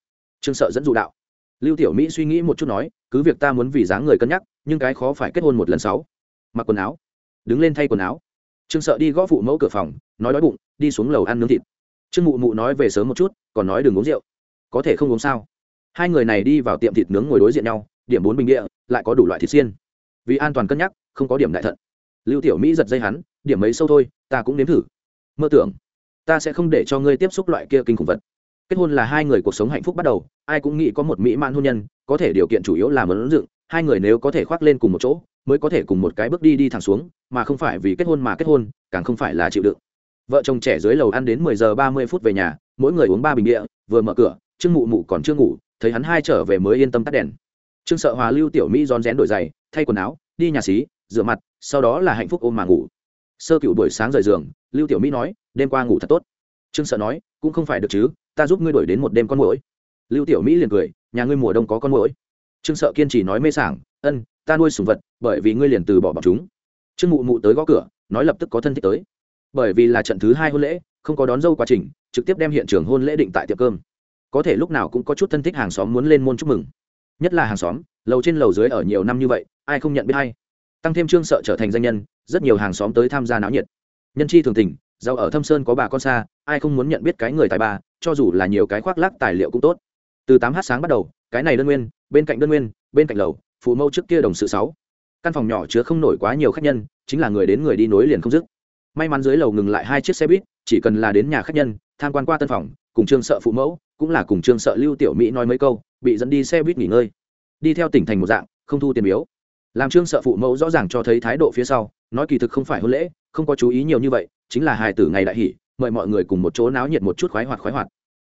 Trương sợ dẫn dụ đạo. Lưu tiểu mỹ suy nghĩ một chút nói, cứ việc ta muốn vì dáng người cân nhắc, nhưng cái khó phải kết hôn một lần sáu. Mặc quần áo. Đứng lên thay quần áo. Trương sợ đi gõ phụ mẫu cửa phòng, nói đói bụng, đi xuống lầu ăn nướng thịt. Trương mụ mụ nói về sớm một chút, còn nói đừng uống rượu. Có thể không uống sao? Hai người này đi vào tiệm thịt nướng ngồi đối diện nhau, điểm bốn bình địa lại có đủ loại thịt xiên. Vì an toàn cân nhắc, không có điểm đại thận. Lưu tiểu mỹ giật dây hắn, điểm mấy sâu thôi, ta cũng nếm thử. Mơ tưởng ta sẽ không để cho ngươi tiếp xúc loại kia kinh khủng vật. Kết hôn là hai người cuộc sống hạnh phúc bắt đầu, ai cũng nghĩ có một mỹ mãn hôn nhân, có thể điều kiện chủ yếu là mẫn dựng, hai người nếu có thể khoác lên cùng một chỗ, mới có thể cùng một cái bước đi đi thẳng xuống, mà không phải vì kết hôn mà kết hôn, càng không phải là chịu đựng. Vợ chồng trẻ dưới lầu ăn đến mười giờ ba mươi phút về nhà, mỗi người uống ba bình địa vừa mở cửa, trương mụ mụ còn chưa ngủ, thấy hắn hai trở về mới yên tâm tắt đèn. Trương sợ hòa lưu tiểu mỹ rón rén đổi giày, thay quần áo, đi nhà xí, rửa mặt, sau đó là hạnh phúc ôm mà ngủ. Sơ cựu buổi sáng rời giường, lưu tiểu mỹ nói đêm qua ngủ thật tốt. Trương sợ nói, cũng không phải được chứ, ta giúp ngươi đổi đến một đêm con mũi lưu tiểu mỹ liền cười, nhà ngươi mùa đông có con mũi trương sợ kiên trì nói mê sảng, ân, ta nuôi sùng vật, bởi vì ngươi liền từ bỏ bọn chúng. Trương mụ mụ tới gõ cửa, nói lập tức có thân thích tới. Bởi vì là trận thứ hai hôn lễ, không có đón dâu quá trình, trực tiếp đem hiện trường hôn lễ định tại tiệm cơm. Có thể lúc nào cũng có chút thân thích hàng xóm muốn lên môn chúc mừng. Nhất là hàng xóm, lầu trên lầu dưới ở nhiều năm như vậy, ai không nhận biết hay. Tăng thêm trương sợ trở thành danh nhân, rất nhiều hàng xóm tới tham gia náo nhiệt. Nhân chi thường tình giàu ở thâm sơn có bà con xa, ai không muốn nhận biết cái người tài ba cho dù là nhiều cái khoác lác tài liệu cũng tốt. Từ tám h sáng bắt đầu, cái này đơn nguyên, bên cạnh đơn nguyên, bên cạnh lầu, phụ mâu trước kia đồng sự sáu. Căn phòng nhỏ chứa không nổi quá nhiều khách nhân, chính là người đến người đi nối liền không dứt. May mắn dưới lầu ngừng lại hai chiếc xe buýt, chỉ cần là đến nhà khách nhân, tham quan qua tân phòng, cùng trương sợ phụ mẫu, cũng là cùng trương sợ lưu tiểu mỹ nói mấy câu, bị dẫn đi xe buýt nghỉ ngơi. Đi theo tỉnh thành một dạng, không thu tiền biếu. Làm trương sợ phụ mẫu rõ ràng cho thấy thái độ phía sau, nói kỳ thực không phải hôn lễ, không có chú ý nhiều như vậy chính là hài tử ngày đại hỷ, mời mọi người cùng một chỗ náo nhiệt một chút khoái hoạt khoái hoạt.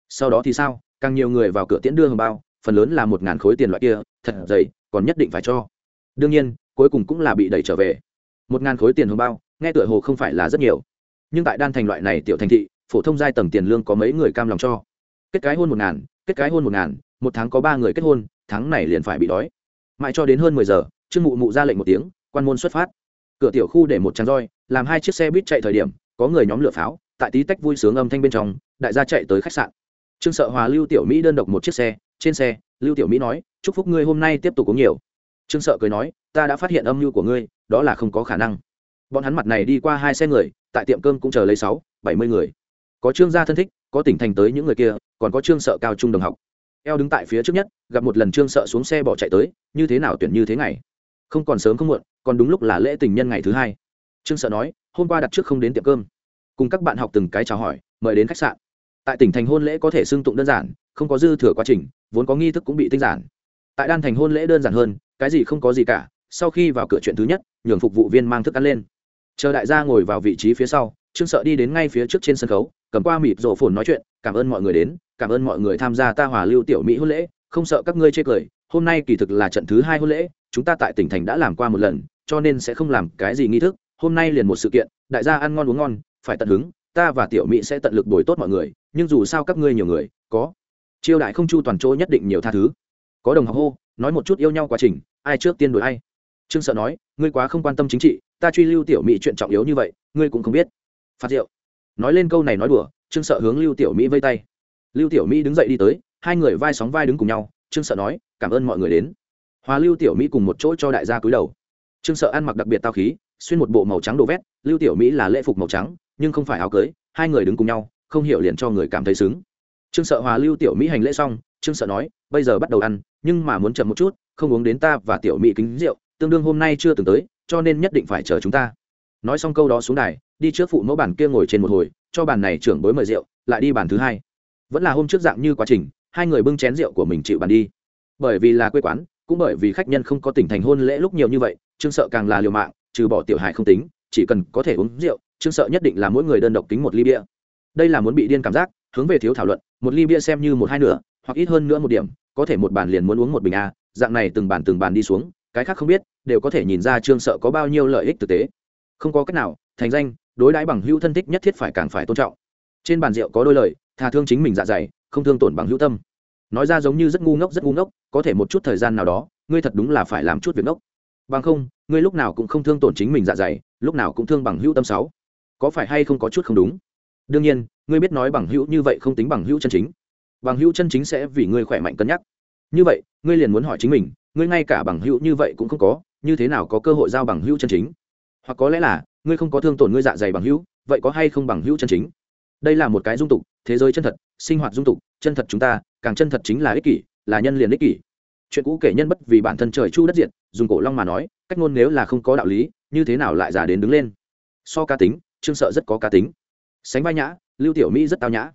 Sau đó thì sao? Càng nhiều người vào cửa tiễn đưa hồng bao, phần lớn là một ngàn khối tiền loại kia, thật dày, còn nhất định phải cho. Đương nhiên, cuối cùng cũng là bị đẩy trở về. Một ngàn khối tiền hồng bao, nghe tựa hồ không phải là rất nhiều. Nhưng tại đan thành loại này tiểu thành thị, phổ thông giai tầng tiền lương có mấy người cam lòng cho. Kết cái hôn một ngàn, kết cái hôn một ngàn, một tháng có ba người kết hôn, tháng này liền phải bị đói. Mãi cho đến hơn mười giờ, trương mụ mụ ra lệnh một tiếng, quan môn xuất phát. Cửa tiểu khu để một tràng roi, làm hai chiếc xe buýt chạy thời điểm có người nhóm lửa pháo, tại tí tách vui sướng âm thanh bên trong, đại gia chạy tới khách sạn. Trương sợ hòa, lưu tiểu mỹ đơn độc một chiếc xe, trên xe, lưu tiểu mỹ nói, chúc phúc ngươi hôm nay tiếp tục uống nhiều. Trương sợ cười nói, ta đã phát hiện âm mưu của ngươi, đó là không có khả năng. Bọn hắn mặt này đi qua hai xe người, tại tiệm cơm cũng chờ lấy sáu, bảy mươi người. Có trương gia thân thích, có tỉnh thành tới những người kia, còn có trương sợ cao trung đồng học. Eo đứng tại phía trước nhất, gặp một lần trương sợ xuống xe bỏ chạy tới, như thế nào tuyển như thế ngày? Không còn sớm không muộn, còn đúng lúc là lễ tình nhân ngày thứ hai. Trương sợ nói hôm qua đặt trước không đến tiệm cơm. Cùng các bạn học từng cái chào hỏi, mời đến khách sạn. Tại tỉnh thành hôn lễ có thể xưng tụng đơn giản, không có dư thừa quá trình, vốn có nghi thức cũng bị tinh giản. Tại đan thành hôn lễ đơn giản hơn, cái gì không có gì cả, sau khi vào cửa chuyện thứ nhất, nhường phục vụ viên mang thức ăn lên. Chờ đại gia ngồi vào vị trí phía sau, trương sợ đi đến ngay phía trước trên sân khấu, cầm qua mịp rổ phồn nói chuyện, cảm ơn mọi người đến, cảm ơn mọi người tham gia ta hòa lưu tiểu mỹ hôn lễ, không sợ các ngươi chê cười, hôm nay kỳ thực là trận thứ hai hôn lễ, chúng ta tại tỉnh thành đã làm qua một lần, cho nên sẽ không làm cái gì nghi thức hôm nay liền một sự kiện, đại gia ăn ngon uống ngon, phải tận hứng, ta và tiểu mỹ sẽ tận lực đổi tốt mọi người, nhưng dù sao các ngươi nhiều người, có. Chiêu đại không chu toàn chỗ nhất định nhiều tha thứ. Có đồng học hô, nói một chút yêu nhau quá trình, ai trước tiên đổi ai. Trương sợ nói, ngươi quá không quan tâm chính trị, ta truy lưu tiểu mỹ chuyện trọng yếu như vậy, ngươi cũng không biết. Phạt rượu. Nói lên câu này nói đùa, trương sợ hướng lưu tiểu mỹ vây tay. Lưu tiểu mỹ đứng dậy đi tới, hai người vai sóng vai đứng cùng nhau, trương sợ nói, cảm ơn mọi người đến. Hòa lưu tiểu mỹ cùng một chỗ cho đại gia cúi đầu. Trương sợ ăn mặc đặc biệt tao khí xuyên một bộ màu trắng đồ vét, lưu tiểu mỹ là lễ phục màu trắng, nhưng không phải áo cưới, hai người đứng cùng nhau, không hiểu liền cho người cảm thấy xứng. Trương sợ hòa lưu tiểu mỹ hành lễ xong, trương sợ nói, bây giờ bắt đầu ăn, nhưng mà muốn chậm một chút, không uống đến ta và tiểu mỹ kính rượu, tương đương hôm nay chưa từng tới, cho nên nhất định phải chờ chúng ta. Nói xong câu đó xuống đài, đi trước phụ mẫu bàn kia ngồi trên một hồi, cho bàn này trưởng bối mời rượu, lại đi bàn thứ hai. Vẫn là hôm trước dạng như quá trình, hai người bưng chén rượu của mình chịu bàn đi. Bởi vì là quê quán, cũng bởi vì khách nhân không có tỉnh thành hôn lễ lúc nhiều như vậy, trương sợ càng là liều mạng trừ bỏ tiểu hài không tính, chỉ cần có thể uống rượu, trương sợ nhất định là mỗi người đơn độc tính một ly bia. Đây là muốn bị điên cảm giác, hướng về thiếu thảo luận, một ly bia xem như một hai nửa, hoặc ít hơn nữa một điểm, có thể một bàn liền muốn uống một bình a, dạng này từng bàn từng bàn đi xuống, cái khác không biết, đều có thể nhìn ra trương sợ có bao nhiêu lợi ích thực tế. Không có cách nào, thành danh, đối đãi bằng hữu thân thích nhất thiết phải càng phải tôn trọng. Trên bàn rượu có đôi lời thà thương chính mình dạ dày, không thương tổn bằng hữu tâm. Nói ra giống như rất ngu ngốc, rất ngu ngốc, có thể một chút thời gian nào đó, ngươi thật đúng là phải làm chút việc ngốc. Bằng không ngươi lúc nào cũng không thương tổn chính mình dạ dày, lúc nào cũng thương bằng hữu tâm sáu. Có phải hay không có chút không đúng? Đương nhiên, ngươi biết nói bằng hữu như vậy không tính bằng hữu chân chính. Bằng hữu chân chính sẽ vì ngươi khỏe mạnh cân nhắc. Như vậy, ngươi liền muốn hỏi chính mình, ngươi ngay cả bằng hữu như vậy cũng không có, như thế nào có cơ hội giao bằng hữu chân chính? Hoặc có lẽ là, ngươi không có thương tổn ngươi dạ dày bằng hữu, vậy có hay không bằng hữu chân chính? Đây là một cái dung tục, thế giới chân thật, sinh hoạt dung tục, chân thật chúng ta, càng chân thật chính là ích kỷ, là nhân liền ích kỷ. Chuyện cũ kể nhân bất vì bản thân trời chu đất diệt, dùng cổ long mà nói cách ngôn nếu là không có đạo lý, như thế nào lại giả đến đứng lên? So cá tính, trương sợ rất có cá tính. Sánh vai nhã, lưu tiểu mỹ rất tao nhã.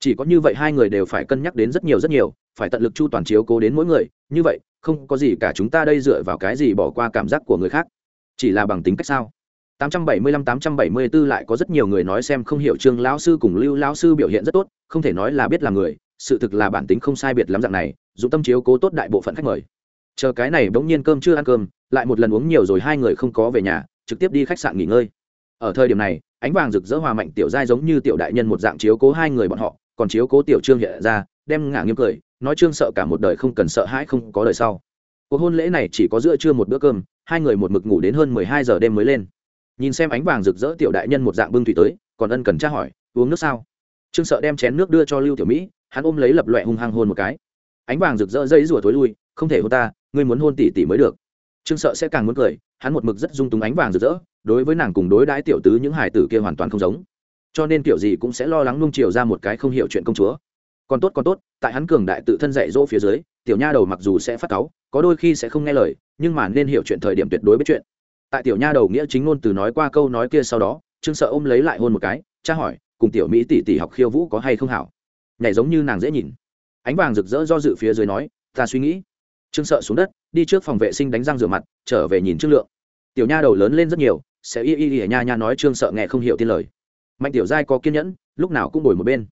Chỉ có như vậy hai người đều phải cân nhắc đến rất nhiều rất nhiều, phải tận lực chu toàn chiếu cố đến mỗi người. Như vậy, không có gì cả chúng ta đây dựa vào cái gì bỏ qua cảm giác của người khác. Chỉ là bằng tính cách sao? 875-874 lại có rất nhiều người nói xem không hiểu trương lão sư cùng lưu lão sư biểu hiện rất tốt, không thể nói là biết là người, sự thực là bản tính không sai biệt lắm dạng này dù tâm chiếu cố tốt đại bộ phận khách mời chờ cái này bỗng nhiên cơm chưa ăn cơm, lại một lần uống nhiều rồi hai người không có về nhà, trực tiếp đi khách sạn nghỉ ngơi. Ở thời điểm này, ánh vàng rực rỡ hòa mạnh tiểu giai giống như tiểu đại nhân một dạng chiếu cố hai người bọn họ, còn chiếu cố tiểu trương hiện ra, đem ngả nghiêm cười, nói trương sợ cả một đời không cần sợ hãi không có đời sau. Cuộc hôn lễ này chỉ có giữa trưa một bữa cơm, hai người một mực ngủ đến hơn mười hai giờ đêm mới lên. Nhìn xem ánh vàng rực rỡ tiểu đại nhân một dạng bưng thủy tới, còn ân cần tra hỏi, uống nước sao? Trương sợ đem chén nước đưa cho lưu tiểu mỹ, hắn ôm lấy lập loẹ hung hăng hôn một cái. Ánh vàng rực rỡ dây rủa thối lui, không thể hôn ta ngươi muốn hôn tỷ tỷ mới được. Trương sợ sẽ càng muốn cười, hắn một mực rất dung túng ánh vàng rực rỡ, đối với nàng cùng đối đãi tiểu tứ những hải tử kia hoàn toàn không giống. Cho nên kiểu gì cũng sẽ lo lắng nung chiều ra một cái không hiểu chuyện công chúa. Còn tốt còn tốt, tại hắn cường đại tự thân dạy dỗ phía dưới, tiểu nha đầu mặc dù sẽ phát cáu, có đôi khi sẽ không nghe lời, nhưng mà nên hiểu chuyện thời điểm tuyệt đối biết chuyện. Tại tiểu nha đầu nghĩa chính ngôn từ nói qua câu nói kia sau đó, trương sợ ôm lấy lại hôn một cái, cha hỏi, cùng tiểu mỹ tỷ tỷ học khiêu vũ có hay không hảo? Nhảy giống như nàng dễ nhìn. Ánh vàng rực rỡ do dự phía dưới nói, ta suy nghĩ trương sợ xuống đất, đi trước phòng vệ sinh đánh răng rửa mặt, trở về nhìn trương lượng. Tiểu nha đầu lớn lên rất nhiều, sẽ y y y nha nha nói trương sợ nghe không hiểu tin lời. Mạnh tiểu giai có kiên nhẫn, lúc nào cũng ngồi một bên.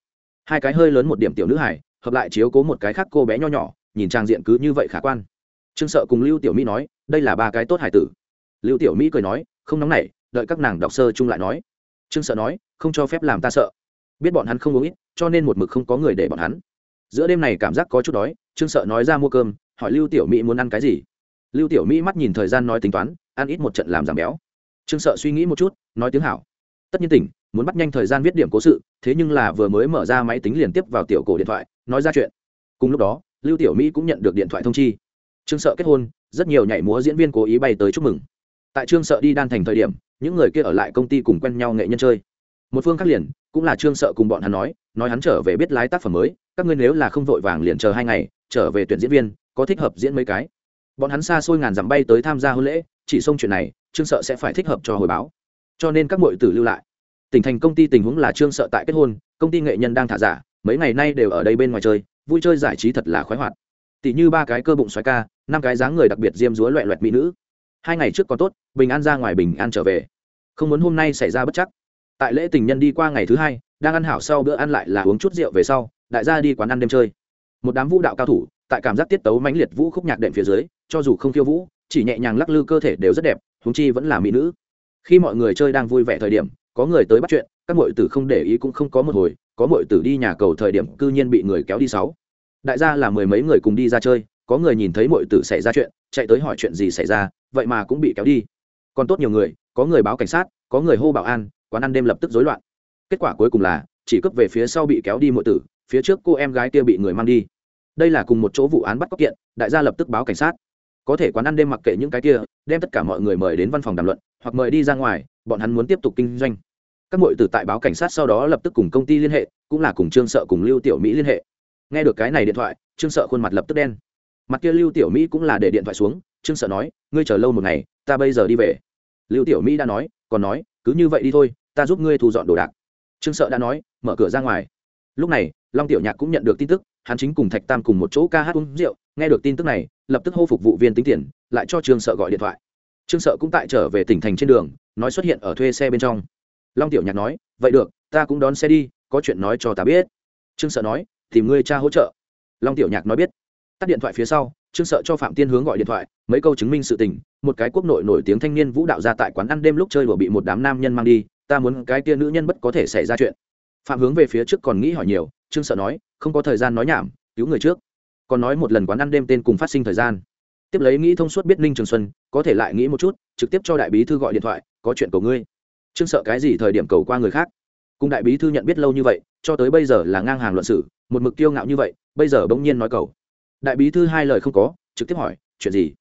Hai cái hơi lớn một điểm tiểu nữ hải hợp lại chiếu cố một cái khác cô bé nho nhỏ, nhìn trang diện cứ như vậy khả quan. Trương sợ cùng lưu tiểu mỹ nói, đây là ba cái tốt hải tử. Lưu tiểu mỹ cười nói, không nóng nảy, đợi các nàng đọc sơ chung lại nói. Trương sợ nói, không cho phép làm ta sợ. Biết bọn hắn không uống ít, cho nên một mực không có người để bọn hắn. Giữa đêm này cảm giác có chút đói, trương sợ nói ra mua cơm hỏi lưu tiểu mỹ muốn ăn cái gì? Lưu tiểu mỹ mắt nhìn thời gian nói tính toán, ăn ít một trận làm giảm béo. Trương sợ suy nghĩ một chút, nói tiếng hảo. Tất nhiên tỉnh, muốn bắt nhanh thời gian viết điểm cố sự, thế nhưng là vừa mới mở ra máy tính liền tiếp vào tiểu cổ điện thoại, nói ra chuyện. Cùng lúc đó, lưu tiểu mỹ cũng nhận được điện thoại thông chi. Trương sợ kết hôn, rất nhiều nhảy múa diễn viên cố ý bay tới chúc mừng. Tại trương sợ đi đan thành thời điểm, những người kia ở lại công ty cùng quen nhau nghệ nhân chơi. Một phương khác liền, cũng là trương sợ cùng bọn hắn nói nói hắn trở về biết lái tác phẩm mới, các ngươi nếu là không vội vàng liền chờ hai ngày, trở về tuyển diễn viên có thích hợp diễn mấy cái. Bọn hắn xa xôi ngàn dặm bay tới tham gia hôn lễ, chỉ xông chuyện này, trương sợ sẽ phải thích hợp cho hồi báo. Cho nên các mọi tử lưu lại. Tỉnh thành công ty tình huống là trương sợ tại kết hôn, công ty nghệ nhân đang thả giả, mấy ngày nay đều ở đây bên ngoài chơi, vui chơi giải trí thật là khoái hoạt. Tỷ như ba cái cơ bụng xoáy ca, năm cái dáng người đặc biệt diêm dúa loẹ loẹt mỹ nữ. Hai ngày trước còn tốt, bình an ra ngoài bình an trở về. Không muốn hôm nay xảy ra bất chắc. Tại lễ tình nhân đi qua ngày thứ hai, đang ăn hảo sau bữa ăn lại là uống chút rượu về sau, đại gia đi quán ăn đêm chơi. Một đám vũ đạo cao thủ tại cảm giác tiết tấu mãnh liệt vũ khúc nhạc đệm phía dưới, cho dù không khiêu vũ, chỉ nhẹ nhàng lắc lư cơ thể đều rất đẹp húng chi vẫn là mỹ nữ. Khi mọi người chơi đang vui vẻ thời điểm, có người tới bắt chuyện, các mọi tử không để ý cũng không có một hồi, có mọi tử đi nhà cầu thời điểm cư nhiên bị người kéo đi sáu. Đại gia là mười mấy người cùng đi ra chơi, có người nhìn thấy mọi tử xảy ra chuyện, chạy tới hỏi chuyện gì xảy ra, vậy mà cũng bị kéo đi. Còn tốt nhiều người, có người báo cảnh sát, có người hô bảo an, quán ăn đêm lập tức rối loạn. Kết quả cuối cùng là, chỉ cướp về phía sau bị kéo đi mọi tử, phía trước cô em gái kia bị người mang đi đây là cùng một chỗ vụ án bắt cóc kiện, đại gia lập tức báo cảnh sát. Có thể quán ăn đêm mặc kệ những cái kia, đem tất cả mọi người mời đến văn phòng đàm luận, hoặc mời đi ra ngoài, bọn hắn muốn tiếp tục kinh doanh. Các m tử tại báo cảnh sát sau đó lập tức cùng công ty liên hệ, cũng là cùng trương sợ cùng lưu tiểu mỹ liên hệ. Nghe được cái này điện thoại, trương sợ khuôn mặt lập tức đen. Mặt kia lưu tiểu mỹ cũng là để điện thoại xuống, trương sợ nói, ngươi chờ lâu một ngày, ta bây giờ đi về. Lưu tiểu mỹ đã nói, còn nói, cứ như vậy đi thôi, ta giúp ngươi thu dọn đồ đạc. Trương sợ đã nói, mở cửa ra ngoài. Lúc này, long tiểu nhạc cũng nhận được tin tức hắn chính cùng thạch tam cùng một chỗ ca hát uống rượu, nghe được tin tức này, lập tức hô phục vụ viên tính tiền, lại cho trương sợ gọi điện thoại. Trương sợ cũng tại trở về tỉnh thành trên đường, nói xuất hiện ở thuê xe bên trong. Long tiểu nhạc nói, vậy được, ta cũng đón xe đi, có chuyện nói cho ta biết. Trương sợ nói, tìm ngươi cha hỗ trợ. Long tiểu nhạc nói biết. Tắt điện thoại phía sau, trương sợ cho phạm tiên hướng gọi điện thoại, mấy câu chứng minh sự tình, một cái quốc nội nổi tiếng thanh niên vũ đạo ra tại quán ăn đêm lúc chơi đùa bị một đám nam nhân mang đi, ta muốn cái tia nữ nhân bất có thể xảy ra chuyện phạm hướng về phía trước còn nghĩ hỏi nhiều, trương sợ nói, không có thời gian nói nhảm, cứu người trước. Còn nói một lần quán ăn đêm tên cùng phát sinh thời gian. Tiếp lấy nghĩ thông suốt biết ninh trường xuân, có thể lại nghĩ một chút, trực tiếp cho đại bí thư gọi điện thoại, có chuyện cầu ngươi. Trương sợ cái gì thời điểm cầu qua người khác? Cùng đại bí thư nhận biết lâu như vậy, cho tới bây giờ là ngang hàng luận sử một mực kiêu ngạo như vậy, bây giờ bỗng nhiên nói cầu. Đại bí thư hai lời không có, trực tiếp hỏi, chuyện gì?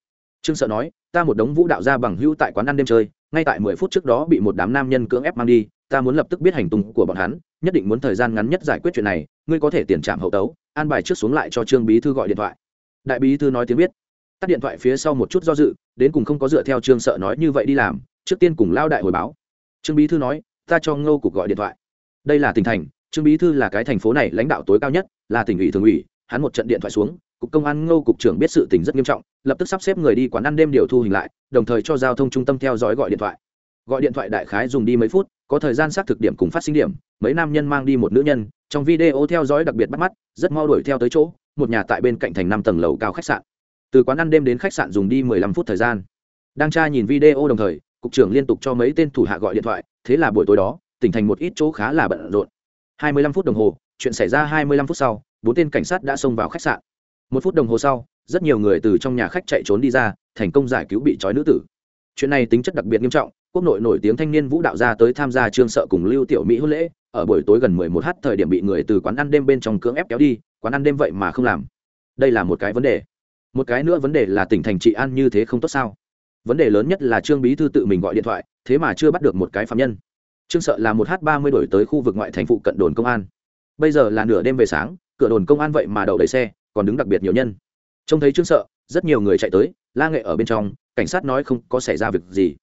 Trương sợ nói, ta một đống vũ đạo gia bằng hữu tại quán ăn đêm chơi, ngay tại mười phút trước đó bị một đám nam nhân cưỡng ép mang đi, ta muốn lập tức biết hành tung của bọn hắn nhất định muốn thời gian ngắn nhất giải quyết chuyện này, ngươi có thể tiền trạm hậu tấu, an bài trước xuống lại cho trương bí thư gọi điện thoại. Đại bí thư nói tiếng biết. Tắt điện thoại phía sau một chút do dự, đến cùng không có dựa theo trương sợ nói như vậy đi làm, trước tiên cùng lao đại hồi báo. Trương bí thư nói, ta cho ngô cục gọi điện thoại. Đây là tỉnh thành, trương bí thư là cái thành phố này lãnh đạo tối cao nhất, là tỉnh ủy thường ủy, hắn một trận điện thoại xuống, cục công an ngô cục trưởng biết sự tình rất nghiêm trọng, lập tức sắp xếp người đi quán ăn đêm điều thu hình lại, đồng thời cho giao thông trung tâm theo dõi gọi điện thoại. Gọi điện thoại đại khái dùng đi mấy phút có thời gian xác thực điểm cùng phát sinh điểm, mấy nam nhân mang đi một nữ nhân, trong video theo dõi đặc biệt bắt mắt, rất mau đuổi theo tới chỗ, một nhà tại bên cạnh thành năm tầng lầu cao khách sạn. Từ quán ăn đêm đến khách sạn dùng đi mười lăm phút thời gian. Đang tra nhìn video đồng thời, cục trưởng liên tục cho mấy tên thủ hạ gọi điện thoại, thế là buổi tối đó, tỉnh thành một ít chỗ khá là bận rộn. Hai mươi lăm phút đồng hồ, chuyện xảy ra hai mươi lăm phút sau, bốn tên cảnh sát đã xông vào khách sạn. Một phút đồng hồ sau, rất nhiều người từ trong nhà khách chạy trốn đi ra, thành công giải cứu bị trói nữ tử. Chuyện này tính chất đặc biệt nghiêm trọng quốc nội nổi tiếng thanh niên vũ đạo gia tới tham gia trương sợ cùng lưu tiểu mỹ hôn lễ, ở buổi tối gần mười một h thời điểm bị người từ quán ăn đêm bên trong cưỡng ép kéo đi, quán ăn đêm vậy mà không làm. Đây là một cái vấn đề. Một cái nữa vấn đề là tỉnh thành trị an như thế không tốt sao? Vấn đề lớn nhất là trương bí thư tự mình gọi điện thoại, thế mà chưa bắt được một cái phạm nhân. Trương sợ là một h ba mươi đổi tới khu vực ngoại thành phụ cận đồn công an. Bây giờ là nửa đêm về sáng, cửa đồn công an vậy mà đậu đầy xe, còn đứng đặc biệt nhiều nhân. Trông thấy trương sợ, rất nhiều người chạy tới, la nghệ ở bên trong, cảnh sát nói không có xảy ra việc gì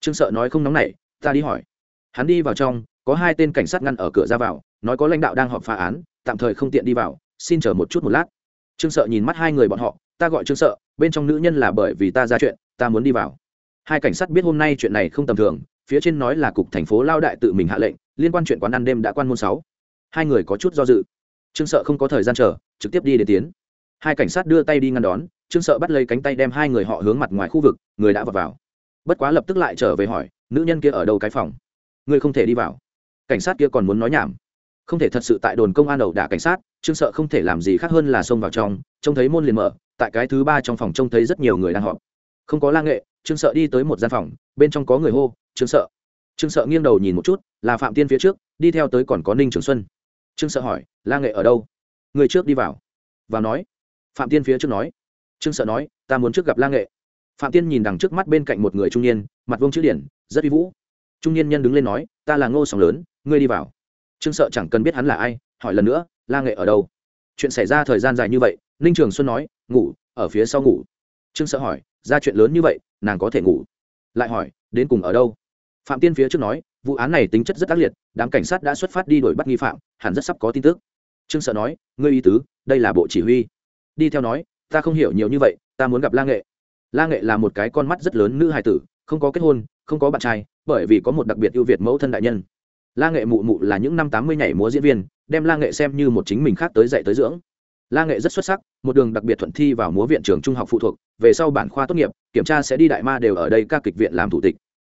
trương sợ nói không nóng nảy, ta đi hỏi. Hắn đi vào trong, có hai tên cảnh sát ngăn ở cửa ra vào, nói có lãnh đạo đang họp phá án, tạm thời không tiện đi vào, xin chờ một chút một lát. Trương sợ nhìn mắt hai người bọn họ, ta gọi trương sợ, bên trong nữ nhân là bởi vì ta ra chuyện, ta muốn đi vào. Hai cảnh sát biết hôm nay chuyện này không tầm thường, phía trên nói là cục thành phố lao đại tự mình hạ lệnh, liên quan chuyện quán ăn đêm đã quan môn sáu. Hai người có chút do dự. Trương sợ không có thời gian chờ, trực tiếp đi để tiến. Hai cảnh sát đưa tay đi ngăn đón, trương sợ bắt lấy cánh tay đem hai người họ hướng mặt ngoài khu vực, người đã vào vào bất quá lập tức lại trở về hỏi, nữ nhân kia ở đâu cái phòng? Ngươi không thể đi vào. Cảnh sát kia còn muốn nói nhảm. Không thể thật sự tại đồn công an đầu đả cảnh sát, trương sợ không thể làm gì khác hơn là xông vào trong, trông thấy môn liền mở, tại cái thứ ba trong phòng trông thấy rất nhiều người đang họp. Không có la nghệ, trương sợ đi tới một gian phòng, bên trong có người hô, trương sợ. Trương sợ nghiêng đầu nhìn một chút, là phạm tiên phía trước, đi theo tới còn có ninh trường xuân. Trương sợ hỏi, la nghệ ở đâu? Người trước đi vào. Vào nói. Phạm tiên phía trước nói. Trương sợ nói, ta muốn trước gặp la nghệ phạm tiên nhìn đằng trước mắt bên cạnh một người trung niên, mặt vông chữ điển, rất uy vũ. Trung niên nhân đứng lên nói, ta là ngô sòng lớn, ngươi đi vào. Trương sợ chẳng cần biết hắn là ai, hỏi lần nữa, la nghệ ở đâu? Chuyện xảy ra thời gian dài như vậy, ninh trường xuân nói, ngủ, ở phía sau ngủ. Trương sợ hỏi, ra chuyện lớn như vậy, nàng có thể ngủ? Lại hỏi, đến cùng ở đâu? Phạm tiên phía trước nói, vụ án này tính chất rất ác liệt, đám cảnh sát đã xuất phát đi đuổi bắt nghi phạm, hẳn rất sắp có tin tức. Trương sợ nói, ngươi y tứ, đây là bộ chỉ huy. Đi theo nói, ta không hiểu nhiều như vậy, ta muốn gặp la nghệ la nghệ là một cái con mắt rất lớn nữ hài tử, không có kết hôn, không có bạn trai, bởi vì có một đặc biệt ưu việt mẫu thân đại nhân. La nghệ mụ mụ là những năm tám mươi nhảy múa diễn viên, đem la nghệ xem như một chính mình khác tới dạy tới dưỡng. La nghệ rất xuất sắc, một đường đặc biệt thuận thi vào múa viện trường trung học phụ thuộc, về sau bản khoa tốt nghiệp, kiểm tra sẽ đi đại ma đều ở đây các kịch viện làm thủ tịch.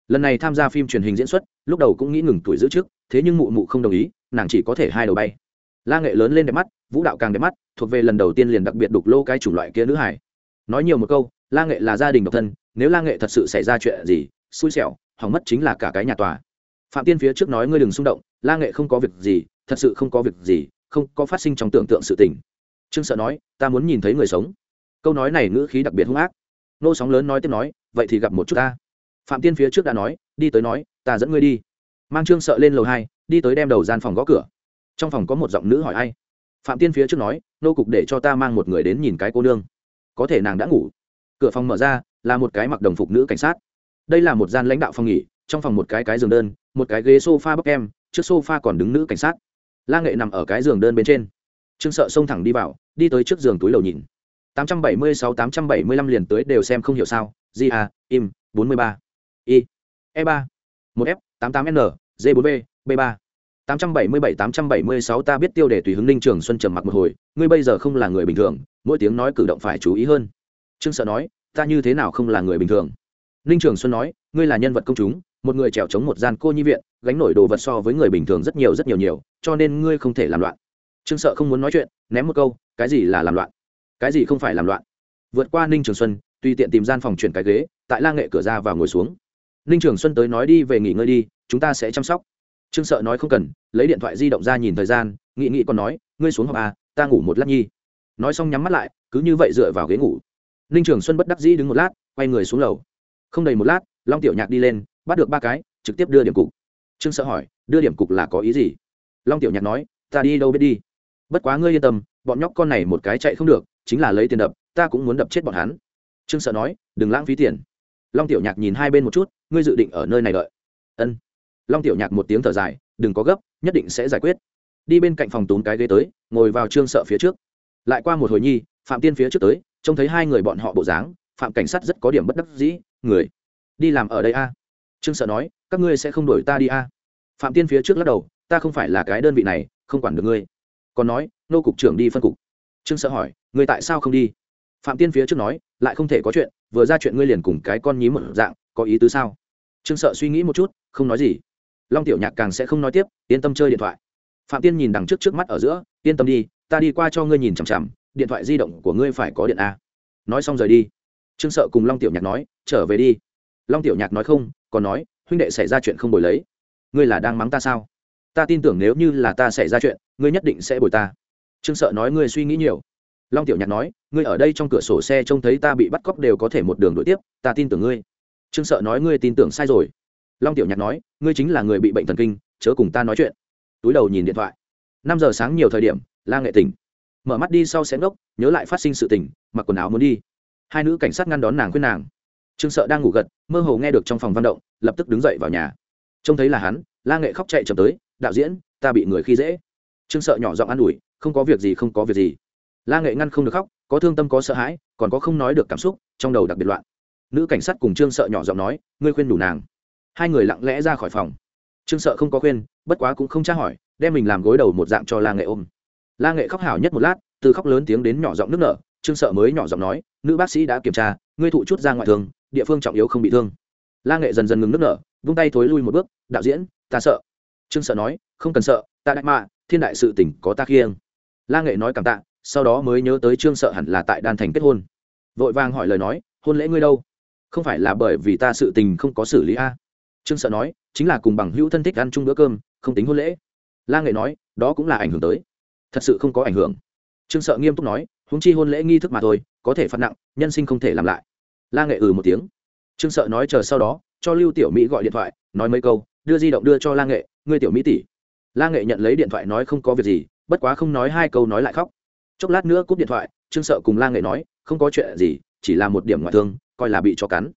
Lần này tham gia phim truyền hình diễn xuất, lúc đầu cũng nghĩ ngừng tuổi giữ trước thế nhưng mụ mụ không đồng ý, nàng chỉ có thể hai đầu bay. La nghệ lớn lên đẹp mắt, vũ đạo càng đẹp mắt, thuộc về lần đầu tiên liền đặc biệt đục lô cái chủng loại kia nữ hải nói nhiều một câu la nghệ là gia đình độc thân, nếu la nghệ thật sự xảy ra chuyện gì, xui xẻo, hỏng mất chính là cả cái nhà tòa. Phạm tiên phía trước nói ngươi đừng xung động, la nghệ không có việc gì, thật sự không có việc gì, không có phát sinh trong tưởng tượng sự tình. Trương sợ nói, ta muốn nhìn thấy người sống. Câu nói này ngữ khí đặc biệt hung ác. Nô sóng lớn nói tiếp nói, vậy thì gặp một chút ta. Phạm tiên phía trước đã nói, đi tới nói, ta dẫn ngươi đi. Mang trương sợ lên lầu hai, đi tới đem đầu gian phòng gõ cửa. Trong phòng có một giọng nữ hỏi ai. Phạm tiên phía trước nói, nô cục để cho ta mang một người đến nhìn cái cô nương. Có thể nàng đã ngủ cửa phòng mở ra, là một cái mặc đồng phục nữ cảnh sát. Đây là một gian lãnh đạo phòng nghỉ, trong phòng một cái cái giường đơn, một cái ghế sofa bốc em, trước sofa còn đứng nữ cảnh sát. La nghệ nằm ở cái giường đơn bên trên. Trương sợ xông thẳng đi vào, đi tới trước giường túi lầu nhìn. 876 875 liền tới đều xem không hiểu sao. G a im 43 i e 3 1 f 88 n, g 4 b b 3 877 876 ta biết tiêu đề tùy hứng ninh trường xuân trầm mặc một hồi. Ngươi bây giờ không là người bình thường, mỗi tiếng nói cử động phải chú ý hơn trương sợ nói, ta như thế nào không là người bình thường? Ninh trường xuân nói, ngươi là nhân vật công chúng, một người trèo chống một gian cô nhi viện, gánh nổi đồ vật so với người bình thường rất nhiều rất nhiều nhiều, cho nên ngươi không thể làm loạn. Trương sợ không muốn nói chuyện, ném một câu, cái gì là làm loạn? Cái gì không phải làm loạn? Vượt qua ninh trường xuân, tùy tiện tìm gian phòng chuyển cái ghế, tại la nghệ cửa ra và ngồi xuống. Ninh trường xuân tới nói đi, về nghỉ ngơi đi, chúng ta sẽ chăm sóc. Trương sợ nói không cần, lấy điện thoại di động ra nhìn thời gian, nghị nghị còn nói, ngươi xuống họp à ta ngủ một lát nhi. Nói xong nhắm mắt lại, cứ như vậy dựa vào ghế ngủ ninh trường xuân bất đắc dĩ đứng một lát, quay người xuống lầu. Không đầy một lát, long tiểu nhạc đi lên, bắt được ba cái, trực tiếp đưa điểm cục. Trương sợ hỏi, đưa điểm cục là có ý gì? Long tiểu nhạc nói, ta đi đâu biết đi. Bất quá ngươi yên tâm, bọn nhóc con này một cái chạy không được, chính là lấy tiền đập, ta cũng muốn đập chết bọn hắn. Trương sợ nói, đừng lãng phí tiền. Long tiểu nhạc nhìn hai bên một chút, ngươi dự định ở nơi này đợi. Ân. Long tiểu nhạc một tiếng thở dài, đừng có gấp, nhất định sẽ giải quyết. Đi bên cạnh phòng tốn cái ghế tới, ngồi vào trương sợ phía trước. Lại qua một hồi nhi, phạm tiên phía trước tới trông thấy hai người bọn họ bộ dáng, phạm cảnh sát rất có điểm bất đắc dĩ, người, đi làm ở đây a. Trương sợ nói, các ngươi sẽ không đổi ta đi a. Phạm tiên phía trước lắc đầu, ta không phải là cái đơn vị này, không quản được ngươi. Còn nói, nô cục trưởng đi phân cục. Trương sợ hỏi, ngươi tại sao không đi? Phạm tiên phía trước nói, lại không thể có chuyện, vừa ra chuyện ngươi liền cùng cái con nhí một dạng, có ý tứ sao? Trương sợ suy nghĩ một chút, không nói gì. Long tiểu nhạc càng sẽ không nói tiếp, yên tâm chơi điện thoại. Phạm tiên nhìn đằng trước trước mắt ở giữa, yên tâm đi, ta đi qua cho ngươi nhìn chằm chằm điện thoại di động của ngươi phải có điện a. Nói xong rời đi. Trương sợ cùng long tiểu nhạc nói, trở về đi. Long tiểu nhạc nói không, còn nói, huynh đệ xảy ra chuyện không bồi lấy. Ngươi là đang mắng ta sao? Ta tin tưởng nếu như là ta xảy ra chuyện, ngươi nhất định sẽ bồi ta. Trương sợ nói, ngươi suy nghĩ nhiều. Long tiểu nhạc nói, ngươi ở đây trong cửa sổ xe trông thấy ta bị bắt cóc đều có thể một đường đ ổ i tiếp, ta tin tưởng ngươi. Trương sợ nói, ngươi tin tưởng sai rồi. Long tiểu nhạc nói, ngươi chính là người bị bệnh thần kinh, chớ cùng ta nói chuyện. Túi đầu nhìn điện thoại. Năm giờ sáng nhiều thời điểm, la nghệ tỉnh mở mắt đi sau sẽ ngốc, nhớ lại phát sinh sự tình, mặc quần áo muốn đi. Hai nữ cảnh sát ngăn đón nàng khuyên nàng. Trương sợ đang ngủ gật, mơ hồ nghe được trong phòng văn động, lập tức đứng dậy vào nhà. Trông thấy là hắn, la nghệ khóc chạy chậm tới, đạo diễn, ta bị người khi dễ. Trương sợ nhỏ giọng an ủi, không có việc gì, không có việc gì. La nghệ ngăn không được khóc, có thương tâm có sợ hãi, còn có không nói được cảm xúc, trong đầu đặc biệt loạn. Nữ cảnh sát cùng trương sợ nhỏ giọng nói, ngươi khuyên đủ nàng. Hai người lặng lẽ ra khỏi phòng. Trương sợ không có khuyên, bất quá cũng không tra hỏi, đem mình làm gối đầu một dạng cho la nghệ ôm la nghệ khóc hảo nhất một lát, từ khóc lớn tiếng đến nhỏ giọng nước nở, trương sợ mới nhỏ giọng nói, nữ bác sĩ đã kiểm tra, ngươi thụ chút ra ngoại thương, địa phương trọng yếu không bị thương. La nghệ dần dần ngừng nước nở, vung tay thối lui một bước, đạo diễn, ta sợ. Trương sợ nói, không cần sợ, ta đại mạ, thiên đại sự tỉnh có ta khiêng. La nghệ nói cảm tạ, sau đó mới nhớ tới trương sợ hẳn là tại đan thành kết hôn. Vội vàng hỏi lời nói, hôn lễ ngươi đâu? Không phải là bởi vì ta sự tình không có xử lý a. Trương sợ nói, chính là cùng bằng hữu thân thích ăn chung bữa cơm, không tính hôn lễ. La nghệ nói, đó cũng là ảnh hưởng tới thật sự không có ảnh hưởng. Trương sợ nghiêm túc nói húng chi hôn lễ nghi thức mà thôi, có thể phạt nặng, nhân sinh không thể làm lại. La nghệ ừ một tiếng. Trương sợ nói chờ sau đó, cho lưu tiểu mỹ gọi điện thoại, nói mấy câu, đưa di động đưa cho la nghệ, ngươi tiểu mỹ tỷ. La nghệ nhận lấy điện thoại nói không có việc gì, bất quá không nói hai câu nói lại khóc. Chốc lát nữa cúp điện thoại, trương sợ cùng la nghệ nói, không có chuyện gì, chỉ là một điểm ngoại thương, coi là bị cho cắn.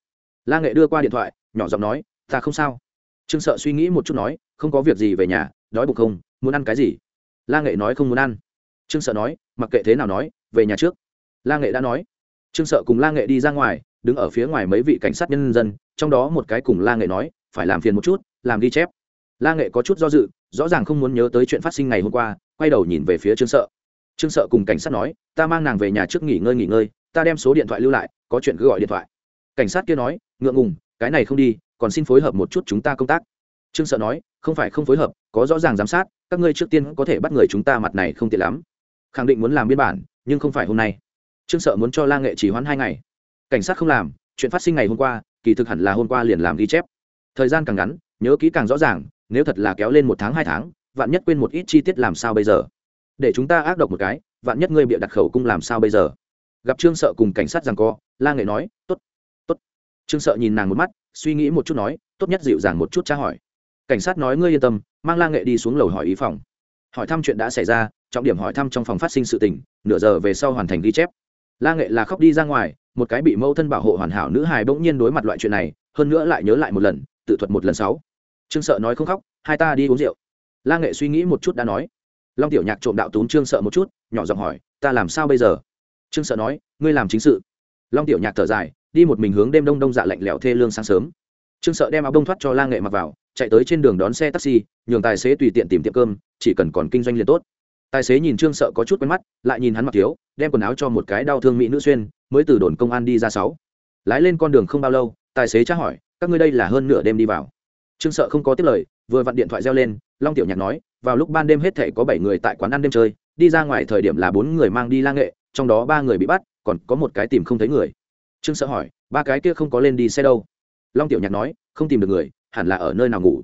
La nghệ đưa qua điện thoại, nhỏ giọng nói, ta không sao. Trương sợ suy nghĩ một chút nói, không có việc gì về nhà, đói bụng không, muốn ăn cái gì? La nghệ nói không muốn ăn. Trương sợ nói, mặc kệ thế nào nói, về nhà trước. La nghệ đã nói. Trương sợ cùng la nghệ đi ra ngoài, đứng ở phía ngoài mấy vị cảnh sát nhân dân, trong đó một cái cùng la nghệ nói, phải làm phiền một chút, làm ghi chép. La nghệ có chút do dự, rõ ràng không muốn nhớ tới chuyện phát sinh ngày hôm qua, quay đầu nhìn về phía trương sợ. Trương sợ cùng cảnh sát nói, ta mang nàng về nhà trước nghỉ ngơi nghỉ ngơi, ta đem số điện thoại lưu lại, có chuyện cứ gọi điện thoại. Cảnh sát kia nói, ngượng ngùng, cái này không đi, còn xin phối hợp một chút chúng ta công tác trương sợ nói, không phải không phối hợp, có rõ ràng giám sát, các ngươi trước tiên có thể bắt người chúng ta mặt này không tiện lắm. Khẳng định muốn làm biên bản, nhưng không phải hôm nay. Trương sợ muốn cho la nghệ chỉ hoãn hai ngày. Cảnh sát không làm, chuyện phát sinh ngày hôm qua, kỳ thực hẳn là hôm qua liền làm ghi chép. Thời gian càng ngắn, nhớ kỹ càng rõ ràng, nếu thật là kéo lên một tháng hai tháng, vạn nhất quên một ít chi tiết làm sao bây giờ? Để chúng ta ác độc một cái, vạn nhất ngươi bịa đặt khẩu cung làm sao bây giờ? Gặp trương sợ cùng cảnh sát rằng co, la nghệ nói t ố t t ố t trương sợ nhìn nàng một mắt, suy nghĩ một chút nói, tốt nhất dịu dàng một chút tra hỏi cảnh sát nói ngươi yên tâm, mang la nghệ đi xuống lầu hỏi ý phòng. Hỏi thăm chuyện đã xảy ra, trọng điểm hỏi thăm trong phòng phát sinh sự tình, nửa giờ về sau hoàn thành ghi chép. La nghệ là khóc đi ra ngoài, một cái bị mẫu thân bảo hộ hoàn hảo nữ hài bỗng nhiên đối mặt loại chuyện này, hơn nữa lại nhớ lại một lần, tự thuật một lần sáu. Trương sợ nói không khóc, hai ta đi uống rượu. La nghệ suy nghĩ một chút đã nói. Long tiểu nhạc trộm đạo tún trương sợ một chút, nhỏ giọng hỏi, ta làm sao bây giờ? Trương sợ nói, ngươi làm chính sự. Long tiểu nhạc thở dài, đi một mình hướng đêm đông đông dạ lạnh lẽo thê lương sáng sớm trương sợ đem áo bông thoát cho la nghệ mặc vào, chạy tới trên đường đón xe taxi, nhường tài xế tùy tiện tìm tiệm cơm, chỉ cần còn kinh doanh liền tốt. Tài xế nhìn trương sợ có chút quen mắt, lại nhìn hắn mặc thiếu, đem quần áo cho một cái đau thương mỹ nữ xuyên, mới từ đồn công an đi ra sáu. Lái lên con đường không bao lâu, tài xế tra hỏi, các ngươi đây là hơn nửa đêm đi vào? Trương sợ không có tiếp lời, vừa vặn điện thoại reo lên, long tiểu nhạc nói, vào lúc ban đêm hết thể có bảy người tại quán ăn đêm chơi, đi ra ngoài thời điểm là bốn người mang đi la nghệ, trong đó ba người bị bắt, còn có một cái tìm không thấy người. Trương sợ hỏi, ba cái kia không có lên đi xe đâu? Long tiểu nhạc nói, không tìm được người, hẳn là ở nơi nào ngủ?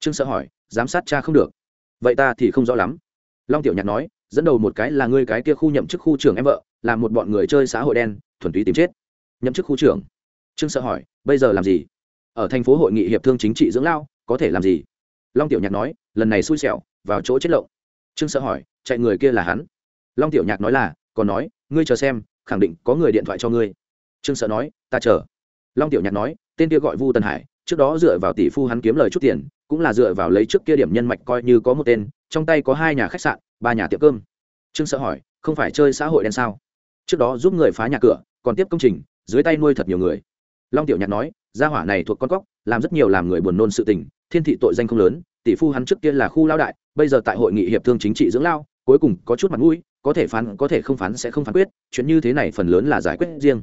Trương sợ hỏi, giám sát cha không được. Vậy ta thì không rõ lắm. Long tiểu nhạc nói, dẫn đầu một cái là ngươi cái kia khu nhậm chức khu trưởng em vợ, là một bọn người chơi xã hội đen, thuần túy tìm chết. Nhậm chức khu trưởng? Trương sợ hỏi, bây giờ làm gì? Ở thành phố hội nghị hiệp thương chính trị dưỡng lao, có thể làm gì? Long tiểu nhạc nói, lần này xui xẻo, vào chỗ chết lộng trương sợ hỏi, chạy người kia là hắn? Long tiểu nhạc nói là, còn nói, ngươi chờ xem, khẳng định có người điện thoại cho ngươi. Trương sợ nói, ta chờ. Long tiểu nhạc nói tên kia gọi vu tần hải, trước đó dựa vào tỷ phu hắn kiếm lời chút tiền, cũng là dựa vào lấy trước kia điểm nhân mạch coi như có một tên, trong tay có hai nhà khách sạn, ba nhà tiệm cơm. Trương sợ hỏi, không phải chơi xã hội đen sao? Trước đó giúp người phá nhà cửa, còn tiếp công trình, dưới tay nuôi thật nhiều người. Long tiểu nhạc nói, gia hỏa này thuộc con cóc, làm rất nhiều làm người buồn nôn sự tình, thiên thị tội danh không lớn, tỷ phu hắn trước kia là khu lao đại, bây giờ tại hội nghị hiệp thương chính trị dưỡng lao, cuối cùng có chút mặt mũi, có thể phán, có thể không phán sẽ không phán quyết, chuyện như thế này phần lớn là giải quyết riêng.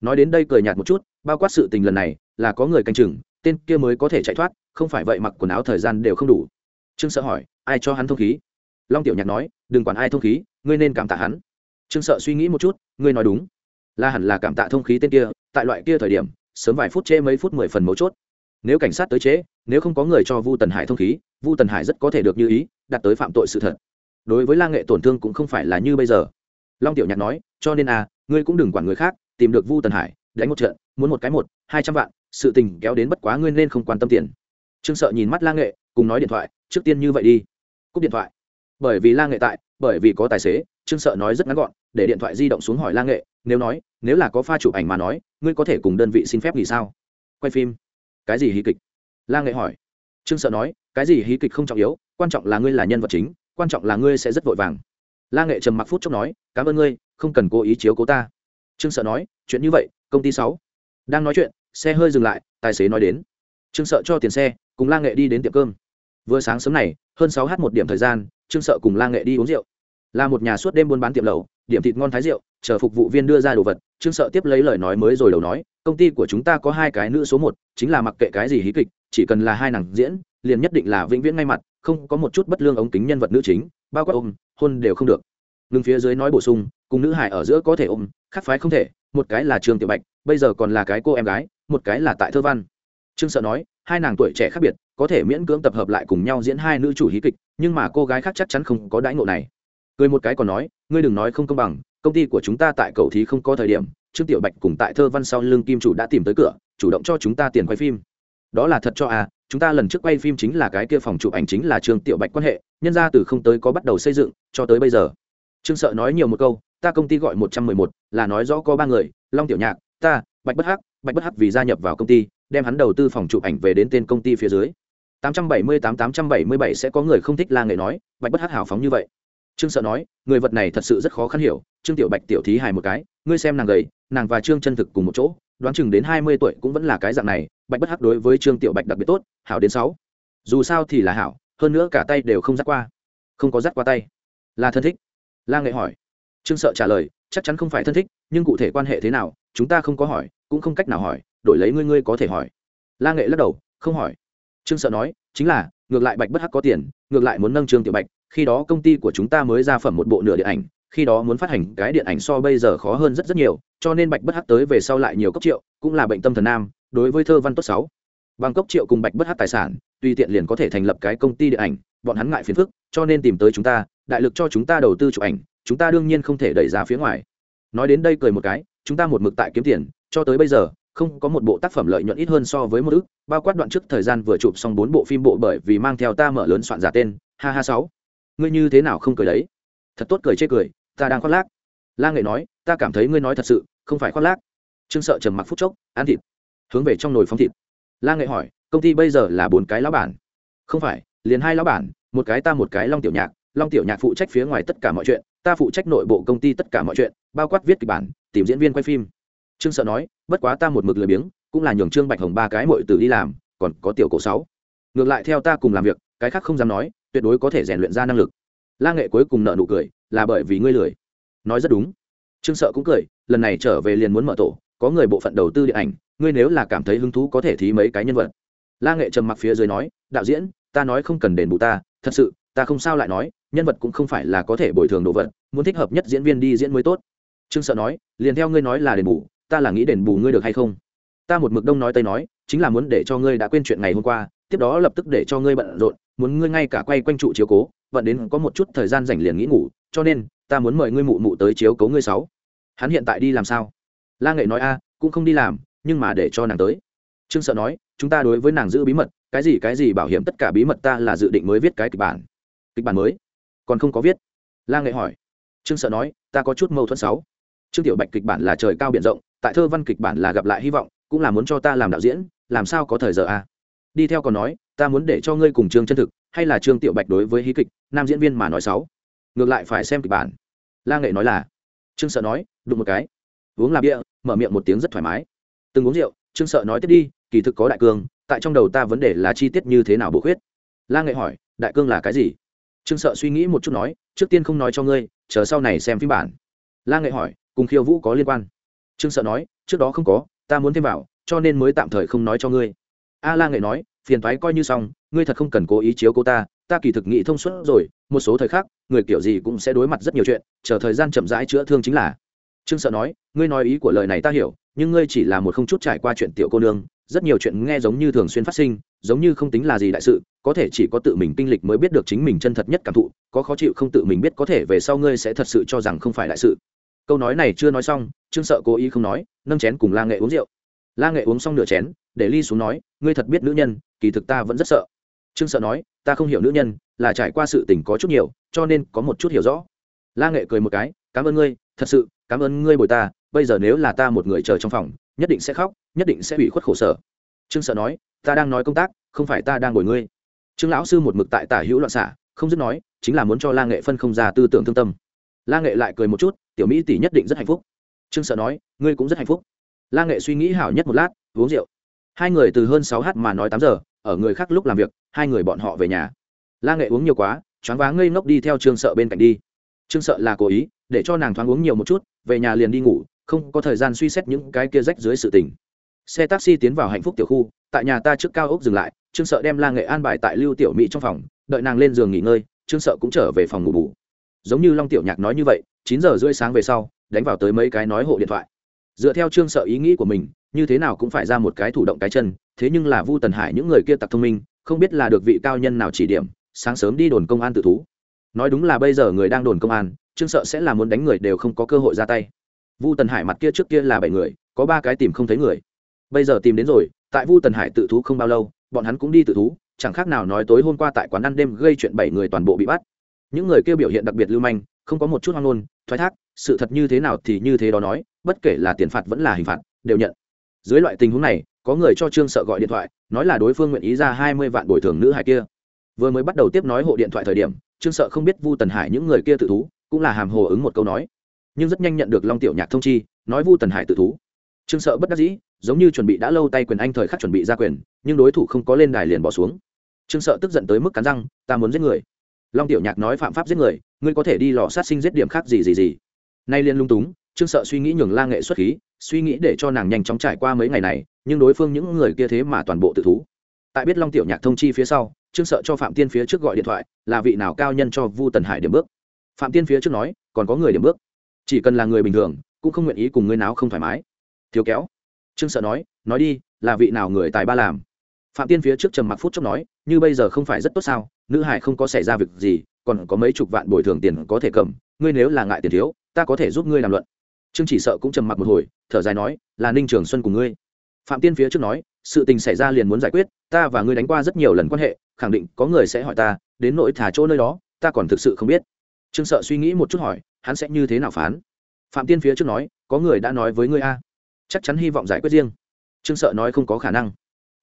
Nói đến đây cười nhạt một chút, bao quát sự tình lần này là có người canh chừng tên kia mới có thể chạy thoát không phải vậy mặc quần áo thời gian đều không đủ. Trương sợ hỏi ai cho hắn thông khí? Long tiểu nhạc nói đừng quản ai thông khí ngươi nên cảm tạ hắn. Trương sợ suy nghĩ một chút ngươi nói đúng. Là hẳn là cảm tạ thông khí tên kia tại loại kia thời điểm sớm vài phút trễ mấy phút mười phần mấu chốt. Nếu cảnh sát tới chế, nếu không có người cho vu tần hải thông khí vu tần hải rất có thể được như ý đặt tới phạm tội sự thật. Đối với la nghệ tổn thương cũng không phải là như bây giờ. Long tiểu nhạc nói cho nên à ngươi cũng đừng quản người khác tìm được vu tần hải đánh một trận, muốn một cái một, hai trăm vạn, sự tình kéo đến bất quá ngươi nên không quan tâm tiền. Trương sợ nhìn mắt la nghệ, cùng nói điện thoại, trước tiên như vậy đi. Cúp điện thoại. Bởi vì la nghệ tại, bởi vì có tài xế, trương sợ nói rất ngắn gọn, để điện thoại di động xuống hỏi la nghệ, nếu nói, nếu là có pha chụp ảnh mà nói, ngươi có thể cùng đơn vị xin phép nghỉ sao? Quay phim. Cái gì hí kịch? La nghệ hỏi. Trương sợ nói, cái gì hí kịch không trọng yếu, quan trọng là ngươi là nhân vật chính, quan trọng là ngươi sẽ rất vội vàng. La nghệ trầm mặc phút chốc nói, cảm ơn ngươi, không cần cố ý chiếu cố ta. Trương sợ nói, chuyện như vậy công ty sáu. Đang nói chuyện, xe hơi dừng lại, tài xế nói đến. Trương sợ cho tiền xe, cùng la nghệ đi đến tiệm cơm. Vừa sáng sớm này, hơn sáu h một điểm thời gian, trương sợ cùng la nghệ đi uống rượu. Là một nhà suốt đêm buôn bán tiệm lầu điểm thịt ngon thái rượu, chờ phục vụ viên đưa ra đồ vật, trương sợ tiếp lấy lời nói mới rồi đầu nói, công ty của chúng ta có hai cái nữ số một, chính là mặc kệ cái gì hí kịch, chỉ cần là hai nàng diễn, liền nhất định là vĩnh viễn ngay mặt, không có một chút bất lương ống kính nhân vật nữ chính, bao quát ôm, hôn đều không được. Ngừng phía dưới nói bổ sung, cùng nữ hải ở giữa có thể ôm khắc phái không thể một cái là trương tiểu bạch, bây giờ còn là cái cô em gái, một cái là tại thơ văn. Trương sợ nói, hai nàng tuổi trẻ khác biệt, có thể miễn cưỡng tập hợp lại cùng nhau diễn hai nữ chủ hí kịch, nhưng mà cô gái khác chắc chắn không có đãi ngộ này. Cười một cái còn nói, ngươi đừng nói không công bằng, công ty của chúng ta tại cầu thí không có thời điểm, trương tiểu bạch cùng tại thơ văn sau lưng kim chủ đã tìm tới cửa, chủ động cho chúng ta tiền quay phim. Đó là thật cho à chúng ta lần trước quay phim chính là cái kia phòng chụp ảnh chính là trương tiểu bạch quan hệ, nhân ra từ không tới có bắt đầu xây dựng, cho tới bây giờ. Trương sợ nói nhiều một câu ta công ty gọi một trăm mười một, là nói rõ có ba người, long tiểu nhạc, ta, bạch bất hắc, bạch bất hắc vì gia nhập vào công ty, đem hắn đầu tư phòng chụp ảnh về đến tên công ty phía dưới. tám trăm bảy mươi tám tám trăm bảy mươi bảy sẽ có người không thích la nghệ nói, bạch bất hắc hào phóng như vậy. Trương sợ nói, người vật này thật sự rất khó khăn hiểu, trương tiểu bạch tiểu thí hài một cái, ngươi xem nàng gầy, nàng và trương chân thực cùng một chỗ, đoán chừng đến hai mươi tuổi cũng vẫn là cái dạng này, bạch bất hắc đối với trương tiểu bạch đặc biệt tốt, hảo đến sáu. Dù sao thì là hảo, hơn nữa cả tay đều không dắt qua, không có dắt qua tay. Là thân thích. La nghệ hỏi trương sợ trả lời, chắc chắn không phải thân thích, nhưng cụ thể quan hệ thế nào, chúng ta không có hỏi, cũng không cách nào hỏi, đổi lấy ngươi ngươi có thể hỏi. La nghệ lắc đầu, không hỏi. Trương sợ nói, chính là, ngược lại bạch bất hắc có tiền, ngược lại muốn nâng trương tiểu bạch, khi đó công ty của chúng ta mới ra phẩm một bộ nửa điện ảnh, khi đó muốn phát hành cái điện ảnh so bây giờ khó hơn rất rất nhiều, cho nên bạch bất hắc tới về sau lại nhiều cốc triệu, cũng là bệnh tâm thần nam, đối với thơ văn tốt sáu. Bằng cốc triệu cùng bạch bất hắc tài sản, tùy tiện liền có thể thành lập cái công ty điện ảnh, bọn hắn ngại phiền phức, cho nên tìm tới chúng ta, đại lực cho chúng ta đầu tư chụp ảnh chúng ta đương nhiên không thể đẩy ra phía ngoài. Nói đến đây cười một cái, chúng ta một mực tại kiếm tiền, cho tới bây giờ, không có một bộ tác phẩm lợi nhuận ít hơn so với một ước, bao quát đoạn trước thời gian vừa chụp xong bốn bộ phim bộ bởi vì mang theo ta mở lớn soạn giả tên, ha ha sáu. Ngươi như thế nào không cười đấy? Thật tốt cười chê cười, ta đang khoác lác. La nghệ nói, ta cảm thấy ngươi nói thật sự, không phải khoác lác. Trương sợ trầm mặc phút chốc, ăn thịt. Hướng về trong nồi phong thịt. La nghệ hỏi, công ty bây giờ là bốn cái lão bản? Không phải, liền hai lão bản, một cái ta một cái long tiểu nhạc long tiểu nhạc phụ trách phía ngoài tất cả mọi chuyện, ta phụ trách nội bộ công ty tất cả mọi chuyện, bao quát viết kịch bản, tìm diễn viên quay phim. Trương sợ nói, bất quá ta một mực lười biếng, cũng là nhường trương bạch hồng ba cái mội từ đi làm, còn có tiểu cổ sáu. Ngược lại theo ta cùng làm việc, cái khác không dám nói, tuyệt đối có thể rèn luyện ra năng lực. La nghệ cuối cùng nợ nụ cười, là bởi vì ngươi lười. Nói rất đúng. Trương sợ cũng cười, lần này trở về liền muốn mở tổ, có người bộ phận đầu tư điện ảnh, ngươi nếu là cảm thấy hứng thú có thể thí mấy cái nhân vật. La nghệ trầm mặc phía dưới nói, đạo diễn, ta nói không cần đền bù ta, thật sự ta không sao lại nói, nhân vật cũng không phải là có thể bồi thường đồ vật, muốn thích hợp nhất diễn viên đi diễn mới tốt. Trương sợ nói, liền theo ngươi nói là đền bù, ta là nghĩ đền bù ngươi được hay không? Ta một mực đông nói tây nói, chính là muốn để cho ngươi đã quên chuyện ngày hôm qua, tiếp đó lập tức để cho ngươi bận rộn, muốn ngươi ngay cả quay quanh trụ chiếu cố vận đến có một chút thời gian rảnh liền nghĩ ngủ, cho nên, ta muốn mời ngươi mụ mụ tới chiếu cố ngươi sáu. Hắn hiện tại đi làm sao? La nghệ nói a, cũng không đi làm, nhưng mà để cho nàng tới. Trương sợ nói, chúng ta đối với nàng giữ bí mật, cái gì cái gì bảo hiểm tất cả bí mật ta là dự định mới viết cái kịch bản kịch bản mới. Còn không có viết. La nghệ hỏi. Trương sợ nói, ta có chút mâu thuẫn sáu. Trương tiểu bạch kịch bản là trời cao biển rộng, tại thơ văn kịch bản là gặp lại hy vọng, cũng là muốn cho ta làm đạo diễn, làm sao có thời giờ a đi theo còn nói, ta muốn để cho ngươi cùng trương chân thực, hay là trương tiểu bạch đối với hí kịch, nam diễn viên mà nói sáu. Ngược lại phải xem kịch bản. La nghệ nói là. Trương sợ nói, đụng một cái. Uống là bia, mở miệng một tiếng rất thoải mái. Từng uống rượu, trương sợ nói tiếp đi, kỳ thực có đại cương, tại trong đầu ta vấn đề là chi tiết như thế nào bổ khuyết. La nghệ hỏi, đại cương là cái gì? Trương sợ suy nghĩ một chút nói, trước tiên không nói cho ngươi, chờ sau này xem phim bản. La nghệ hỏi, cùng khiêu vũ có liên quan? Trương sợ nói, trước đó không có, ta muốn thêm vào, cho nên mới tạm thời không nói cho ngươi. A la nghệ nói, phiền thoái coi như xong, ngươi thật không cần cố ý chiếu cô ta ta kỳ thực nghĩ thông suốt rồi, một số thời khắc, người kiểu gì cũng sẽ đối mặt rất nhiều chuyện, chờ thời gian chậm rãi chữa thương chính là. Trương sợ nói, ngươi nói ý của lời này ta hiểu, nhưng ngươi chỉ là một không chút trải qua chuyện tiểu cô nương, rất nhiều chuyện nghe giống như thường xuyên phát sinh giống như không tính là gì đại sự, có thể chỉ có tự mình kinh lịch mới biết được chính mình chân thật nhất cảm thụ, có khó chịu không tự mình biết có thể về sau ngươi sẽ thật sự cho rằng không phải đại sự. Câu nói này chưa nói xong, trương sợ cố ý không nói, nâng chén cùng la nghệ uống rượu. La nghệ uống xong nửa chén, để ly xuống nói, ngươi thật biết nữ nhân, kỳ thực ta vẫn rất sợ. Trương sợ nói, ta không hiểu nữ nhân, là trải qua sự tình có chút nhiều, cho nên có một chút hiểu rõ. La nghệ cười một cái, cảm ơn ngươi, thật sự, cảm ơn ngươi bồi ta, bây giờ nếu là ta một người chờ trong phòng, nhất định sẽ khóc, nhất định sẽ bị khuất khổ sở. Trương sợ nói ta đang nói công tác, không phải ta đang ngồi ngươi. Trương lão sư một mực tại tả hữu loạn xạ, không dứt nói, chính là muốn cho la nghệ phân không ra tư tưởng thương tâm. La nghệ lại cười một chút, tiểu mỹ tỷ nhất định rất hạnh phúc. Trương sợ nói, ngươi cũng rất hạnh phúc. La nghệ suy nghĩ hảo nhất một lát, uống rượu. Hai người từ hơn sáu h mà nói tám giờ, ở người khác lúc làm việc, hai người bọn họ về nhà. La nghệ uống nhiều quá, choáng váng ngây ngốc đi theo trương sợ bên cạnh đi. Trương sợ là cố ý, để cho nàng thoáng uống nhiều một chút, về nhà liền đi ngủ, không có thời gian suy xét những cái kia rách dưới sự tình. Xe taxi tiến vào hạnh phúc tiểu khu tại nhà ta trước cao ốc dừng lại, trương sợ đem la nghệ an bài tại lưu tiểu mỹ trong phòng, đợi nàng lên giường nghỉ ngơi, trương sợ cũng trở về phòng ngủ bù. Giống như long tiểu nhạc nói như vậy, chín giờ rưỡi sáng về sau, đánh vào tới mấy cái nói hộ điện thoại. Dựa theo trương sợ ý nghĩ của mình, như thế nào cũng phải ra một cái thủ động cái chân, thế nhưng là vu tần hải những người kia tặc thông minh, không biết là được vị cao nhân nào chỉ điểm, sáng sớm đi đồn công an tự thú. Nói đúng là bây giờ người đang đồn công an, trương sợ sẽ là muốn đánh người đều không có cơ hội ra tay. Vu tần hải mặt kia trước kia là bảy người, có ba cái tìm không thấy người. Bây giờ tìm đến rồi tại vu tần hải tự thú không bao lâu, bọn hắn cũng đi tự thú, chẳng khác nào nói tối hôm qua tại quán ăn đêm gây chuyện bảy người toàn bộ bị bắt. Những người kia biểu hiện đặc biệt lưu manh, không có một chút hoang ngôn, thoái thác, sự thật như thế nào thì như thế đó nói, bất kể là tiền phạt vẫn là hình phạt, đều nhận. Dưới loại tình huống này, có người cho trương sợ gọi điện thoại, nói là đối phương nguyện ý ra hai mươi vạn bồi thường nữ hải kia. Vừa mới bắt đầu tiếp nói hộ điện thoại thời điểm, trương sợ không biết vu tần hải những người kia tự thú, cũng là hàm hồ ứng một câu nói. Nhưng rất nhanh nhận được long tiểu nhạc thông chi, nói vu tần hải tự thú. Trương sợ bất đắc dĩ giống như chuẩn bị đã lâu tay quyền anh thời khắc chuẩn bị ra quyền, nhưng đối thủ không có lên đài liền bỏ xuống. Trương sợ tức giận tới mức cắn răng, ta muốn giết người. Long tiểu nhạc nói phạm pháp giết người, ngươi có thể đi lò sát sinh giết điểm khác gì gì gì. Nay liên lung túng, trương sợ suy nghĩ nhường la nghệ xuất khí, suy nghĩ để cho nàng nhanh chóng trải qua mấy ngày này, nhưng đối phương những người kia thế mà toàn bộ tự thú. Tại biết long tiểu nhạc thông chi phía sau, trương sợ cho phạm tiên phía trước gọi điện thoại, là vị nào cao nhân cho vu tần hải điểm bước? Phạm tiên phía trước nói, còn có người điểm bước. Chỉ cần là người bình thường, cũng không nguyện ý cùng ngươi nào không thoải mái. Thiếu kéo trương sợ nói nói đi, là vị nào người tài ba làm? Phạm tiên phía trước trầm mặc phút chốc nói, như bây giờ không phải rất tốt sao? Nữ hải không có xảy ra việc gì, còn có mấy chục vạn bồi thường tiền có thể cầm, ngươi nếu là ngại tiền thiếu, ta có thể giúp ngươi làm luận. Trương chỉ sợ cũng trầm mặc một hồi, thở dài nói, là ninh trường xuân cùng ngươi. Phạm tiên phía trước nói, sự tình xảy ra liền muốn giải quyết, ta và ngươi đánh qua rất nhiều lần quan hệ, khẳng định có người sẽ hỏi ta, đến nỗi thả chỗ nơi đó, ta còn thực sự không biết. Trương sợ suy nghĩ một chút hỏi, hắn sẽ như thế nào phán? Phạm tiên phía trước nói, có người đã nói với ngươi a chắc chắn hy vọng giải quyết riêng. Trương sợ nói không có khả năng.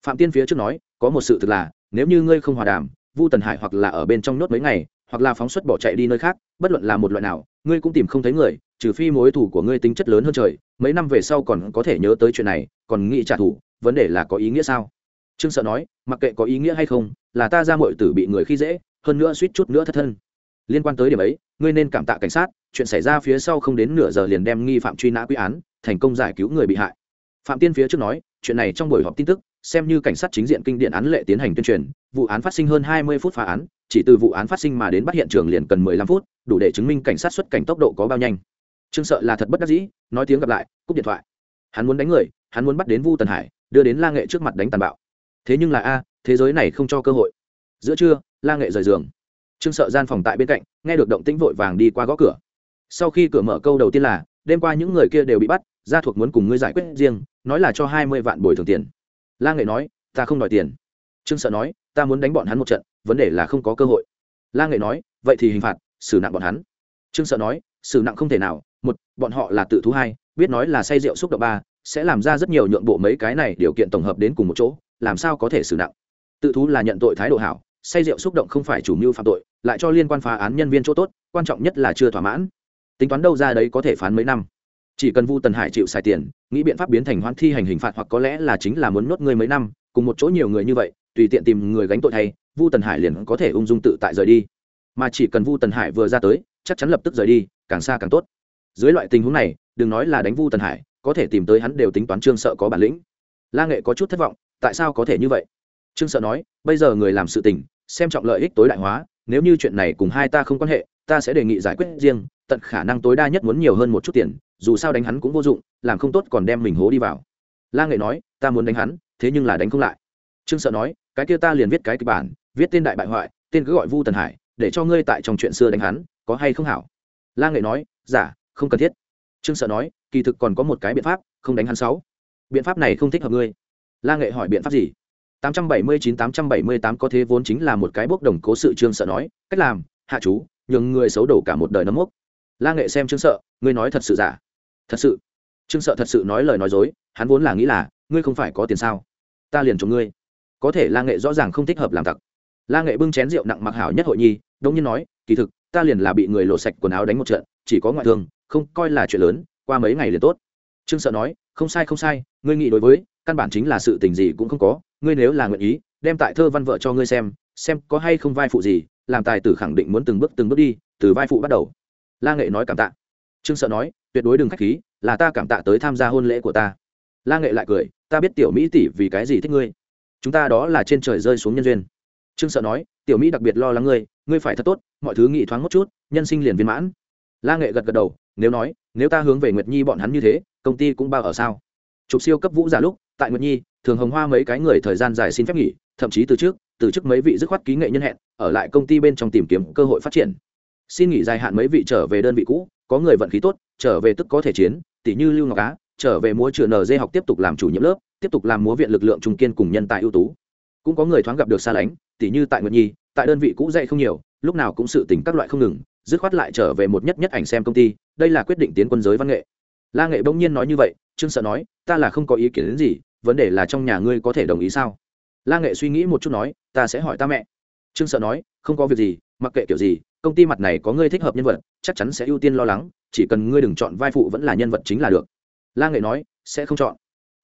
Phạm tiên phía trước nói, có một sự thực là, nếu như ngươi không hòa đàm, vu tần hải hoặc là ở bên trong nốt mấy ngày, hoặc là phóng xuất bỏ chạy đi nơi khác, bất luận là một loại nào, ngươi cũng tìm không thấy người, trừ phi mối thủ của ngươi tính chất lớn hơn trời, mấy năm về sau còn có thể nhớ tới chuyện này, còn nghĩ trả thù, vấn đề là có ý nghĩa sao? Trương sợ nói, mặc kệ có ý nghĩa hay không, là ta ra mọi tử bị người khi dễ, hơn nữa suýt chút nữa thất thân liên quan tới điểm ấy, ngươi nên cảm tạ cảnh sát, chuyện xảy ra phía sau không đến nửa giờ liền đem nghi phạm truy nã quy án, thành công giải cứu người bị hại. Phạm tiên phía trước nói, chuyện này trong buổi họp tin tức, xem như cảnh sát chính diện kinh điện án lệ tiến hành tuyên truyền, vụ án phát sinh hơn hai mươi phút phá án, chỉ từ vụ án phát sinh mà đến bắt hiện trường liền cần mười lăm phút, đủ để chứng minh cảnh sát xuất cảnh tốc độ có bao nhanh. Trương sợ là thật bất đắc dĩ, nói tiếng gặp lại, cúp điện thoại. Hắn muốn đánh người, hắn muốn bắt đến vu tần hải, đưa đến la nghệ trước mặt đánh tàn bạo. Thế nhưng là a, thế giới này không cho cơ hội. Giữa trưa, la nghệ rời giường trương sợ gian phòng tại bên cạnh, nghe được động tĩnh vội vàng đi qua gõ cửa. Sau khi cửa mở câu đầu tiên là, đêm qua những người kia đều bị bắt, gia thuộc muốn cùng ngươi giải quyết riêng, nói là cho hai mươi vạn bồi thường tiền. La nghệ nói, ta không đòi tiền. Trương sợ nói, ta muốn đánh bọn hắn một trận, vấn đề là không có cơ hội. La nghệ nói, vậy thì hình phạt, xử nặng bọn hắn. Trương sợ nói, xử nặng không thể nào, một, bọn họ là tự thú hai, biết nói là say rượu xúc động ba, sẽ làm ra rất nhiều nhượng bộ mấy cái này điều kiện tổng hợp đến cùng một chỗ, làm sao có thể xử nặng. Tự thú là nhận tội thái độ hảo, say rượu xúc động không phải chủ mưu phạm tội lại cho liên quan phá án nhân viên chỗ tốt, quan trọng nhất là chưa thỏa mãn. Tính toán đâu ra đấy có thể phán mấy năm. Chỉ cần vu tần hải chịu xài tiền, nghĩ biện pháp biến thành hoãn thi hành hình phạt hoặc có lẽ là chính là muốn nhốt người mấy năm, cùng một chỗ nhiều người như vậy, tùy tiện tìm người gánh tội thay, vu tần hải liền có thể ung dung tự tại rời đi. Mà chỉ cần vu tần hải vừa ra tới, chắc chắn lập tức rời đi, càng xa càng tốt. Dưới loại tình huống này, đừng nói là đánh vu tần hải, có thể tìm tới hắn đều tính toán trương sợ có bản lĩnh. La nghệ có chút thất vọng, tại sao có thể như vậy? Trương sợ nói, bây giờ người làm sự tình, xem trọng lợi ích tối đại hóa nếu như chuyện này cùng hai ta không quan hệ, ta sẽ đề nghị giải quyết riêng, tận khả năng tối đa nhất muốn nhiều hơn một chút tiền, dù sao đánh hắn cũng vô dụng, làm không tốt còn đem mình hố đi vào. La nghệ nói, ta muốn đánh hắn, thế nhưng là đánh không lại. Trương sợ nói, cái kia ta liền viết cái kịch bản, viết tên đại bại hoại, tên cứ gọi vu tần hải, để cho ngươi tại trong chuyện xưa đánh hắn, có hay không hảo? La nghệ nói giả không cần thiết. Trương sợ nói, kỳ thực còn có một cái biện pháp, không đánh hắn sáu. Biện pháp này không thích hợp ngươi. La nghệ hỏi, biện pháp gì? 879-878 có thế vốn chính là một cái bốc đồng cố sự trương sợ nói, cách làm, hạ chú, nhường người xấu đổ cả một đời nấm mốc. La nghệ xem trương sợ, ngươi nói thật sự giả? Thật sự. Trương sợ thật sự nói lời nói dối, hắn vốn là nghĩ là, ngươi không phải có tiền sao? Ta liền chống ngươi. Có thể la nghệ rõ ràng không thích hợp làm tặc. La nghệ bưng chén rượu nặng mặc hảo nhất hội nhi đông nhiên nói, kỳ thực, ta liền là bị người lộ sạch quần áo đánh một trận, chỉ có ngoại thương, không coi là chuyện lớn, qua mấy ngày liền tốt. Trương sợ nói, không sai không sai, ngươi nghĩ đối với, căn bản chính là sự tình gì cũng không có ngươi nếu là nguyện ý, đem tại thơ văn vợ cho ngươi xem xem có hay không vai phụ gì, làm tài tử khẳng định muốn từng bước từng bước đi, từ vai phụ bắt đầu. La nghệ nói cảm tạ. Trương sợ nói, tuyệt đối đừng k h á c h khí, là ta cảm tạ tới tham gia hôn lễ của ta. La nghệ lại cười, ta biết tiểu mỹ tỷ vì cái gì thích ngươi. Chúng ta đó là trên trời rơi xuống nhân duyên. Trương sợ nói, tiểu mỹ đặc biệt lo lắng ngươi ngươi phải thật tốt, mọi thứ nghĩ thoáng một chút, nhân sinh liền viên mãn. La nghệ gật gật đầu, nếu nói, nếu ta hướng về nguyệt nhi bọn hắn như thế, công ty cũng bao ở sao? Chụp siêu cấp vũ giả lúc, tại nguyệt nhi thường hồng hoa mấy cái người thời gian dài xin phép nghỉ, thậm chí từ trước, từ chức mấy vị dứt khoát ký nghệ nhân hẹn, ở lại công ty bên trong tìm kiếm cơ hội phát triển. Xin nghỉ dài hạn mấy vị trở về đơn vị cũ, có người vận khí tốt, trở về tức có thể chiến tỷ như lưu ngọc á, trở về múa chữa nd học tiếp tục làm chủ nhiệm lớp, tiếp tục làm múa viện lực lượng trung kiên cùng nhân tài ưu tú. Cũng có người thoáng gặp được xa lánh tỷ như tại nguyệt nhi, tại đơn vị cũ dạy không nhiều, lúc nào cũng sự tỉnh các loại không ngừng, dứt khoát lại trở về một nhất nhất ảnh xem công ty, đây là quyết định tiến quân giới văn nghệ. La nghệ bỗng nhiên nói như vậy, trương sợ nói, ta là không có ý kiến đến gì vấn đề là trong nhà ngươi có thể đồng ý sao? La nghệ suy nghĩ một chút nói, ta sẽ hỏi ta mẹ. Trương sợ nói, không có việc gì, mặc kệ kiểu gì, công ty mặt này có ngươi thích hợp nhân vật, chắc chắn sẽ ưu tiên lo lắng, chỉ cần ngươi đừng chọn vai phụ vẫn là nhân vật chính là được. La nghệ nói, sẽ không chọn.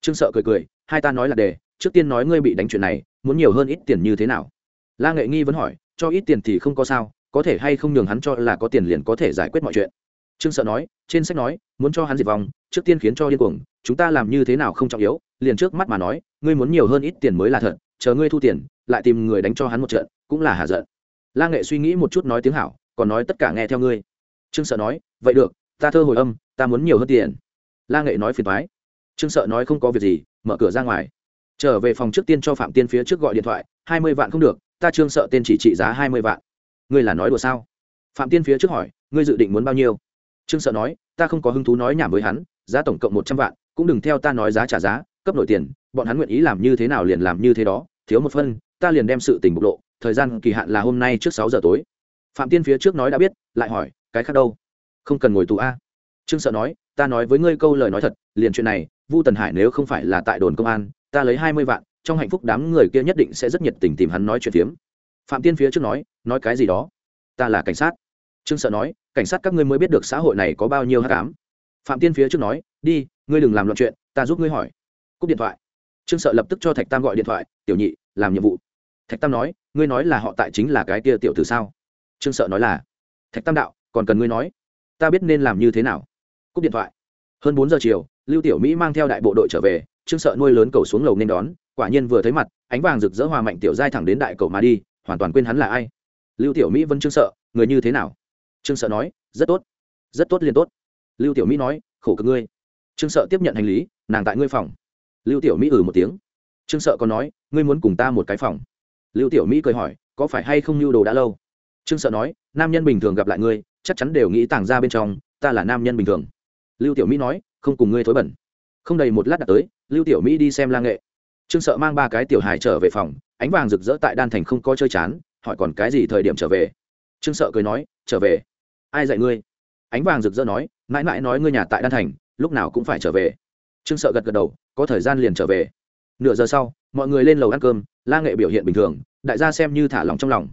Trương sợ cười cười, hai ta nói là đề trước tiên nói ngươi bị đánh chuyện này, muốn nhiều hơn ít tiền như thế nào? La nghệ nghi vẫn hỏi, cho ít tiền thì không có sao, có thể hay không nhường hắn cho là có tiền liền có thể giải quyết mọi chuyện. Trương sợ nói, trên sách nói, muốn cho hắn diệt vong, trước tiên khiến cho điên cuồng chúng ta làm như thế nào không trọng yếu, liền trước mắt mà nói, ngươi muốn nhiều hơn ít tiền mới là thật, chờ ngươi thu tiền, lại tìm người đánh cho hắn một trận, cũng là hạ giận. La nghệ suy nghĩ một chút nói tiếng hảo, còn nói tất cả nghe theo ngươi. Trương sợ nói, vậy được, ta thơ hồi âm, ta muốn nhiều hơn tiền. La nghệ nói phiền thoái trương sợ nói không có việc gì, mở cửa ra ngoài. Trở về phòng trước tiên cho phạm tiên phía trước gọi điện thoại, hai mươi vạn không được, ta trương sợ tên chỉ trị giá hai mươi vạn. Ngươi là nói đùa sao? Phạm tiên phía trước hỏi, ngươi dự định muốn bao nhiêu? Trương sợ nói, ta không có hứng thú nói nhảm với hắn, giá tổng cộng một trăm vạn cũng đừng theo ta nói giá trả giá, cấp nội tiền, bọn hắn nguyện ý làm như thế nào liền làm như thế đó, thiếu một phân, ta liền đem sự tình bộc lộ, thời gian kỳ hạn là hôm nay trước sáu giờ tối. Phạm tiên phía trước nói đã biết, lại hỏi, cái khác đâu? Không cần ngồi tù a. Trương sợ nói, ta nói với ngươi câu lời nói thật, liền chuyện này, vu tần hải nếu không phải là tại đồn công an, ta lấy hai mươi vạn, trong hạnh phúc đám người kia nhất định sẽ rất nhiệt tình tìm hắn nói chuyện phiếm. Phạm tiên phía trước nói nói cái gì đó? Ta là cảnh sát. Trương sợ nói, cảnh sát các ngươi mới biết được xã hội này có bao nhiêu hát cám phạm tiên phía trước nói, đi, ngươi đừng làm loạn chuyện, ta giúp ngươi hỏi. Cúp điện thoại. Trương sợ lập tức cho thạch tam gọi điện thoại, tiểu nhị, làm nhiệm vụ. Thạch tam nói, ngươi nói là họ tại chính là cái kia tiểu từ sao? Trương sợ nói là, thạch tam đạo, còn cần ngươi nói. Ta biết nên làm như thế nào. Cúp điện thoại. Hơn bốn giờ chiều, lưu tiểu mỹ mang theo đại bộ đội trở về, trương sợ nuôi lớn cầu xuống lầu nên đón, quả nhiên vừa thấy mặt, ánh vàng rực rỡ hòa mạnh tiểu giai thẳng đến đại cầu mà đi, hoàn toàn quên hắn là ai. Lưu tiểu mỹ vẫn trương sợ, người như thế nào? Trương sợ nói, rất tốt rất tốt liền tốt lưu tiểu mỹ nói, khổ cực ngươi. Trương sợ tiếp nhận hành lý, nàng tại ngươi phòng. Lưu tiểu mỹ ừ một tiếng. Trương sợ còn nói, ngươi muốn cùng ta một cái phòng. Lưu tiểu mỹ cười hỏi, có phải hay không nhu đồ đã lâu? Trương sợ nói, nam nhân bình thường gặp lại ngươi, chắc chắn đều nghĩ tàng ra bên trong, ta là nam nhân bình thường. Lưu tiểu mỹ nói, không cùng ngươi thối bẩn. Không đầy một lát đã tới, lưu tiểu mỹ đi xem la nghệ. Trương sợ mang ba cái tiểu hài trở về phòng, ánh vàng rực rỡ tại đan thành không có chơi chán, hỏi còn cái gì thời điểm trở về. Trương sợ cười nói, trở về. Ai dạy ngươi? Ánh vàng rực rỡ nói mãi mãi nói ngươi nhà tại đan thành, lúc nào cũng phải trở về. Trương sợ gật gật đầu, có thời gian liền trở về. Nửa giờ sau, mọi người lên lầu ăn cơm, la nghệ biểu hiện bình thường, đại gia xem như thả lòng trong lòng.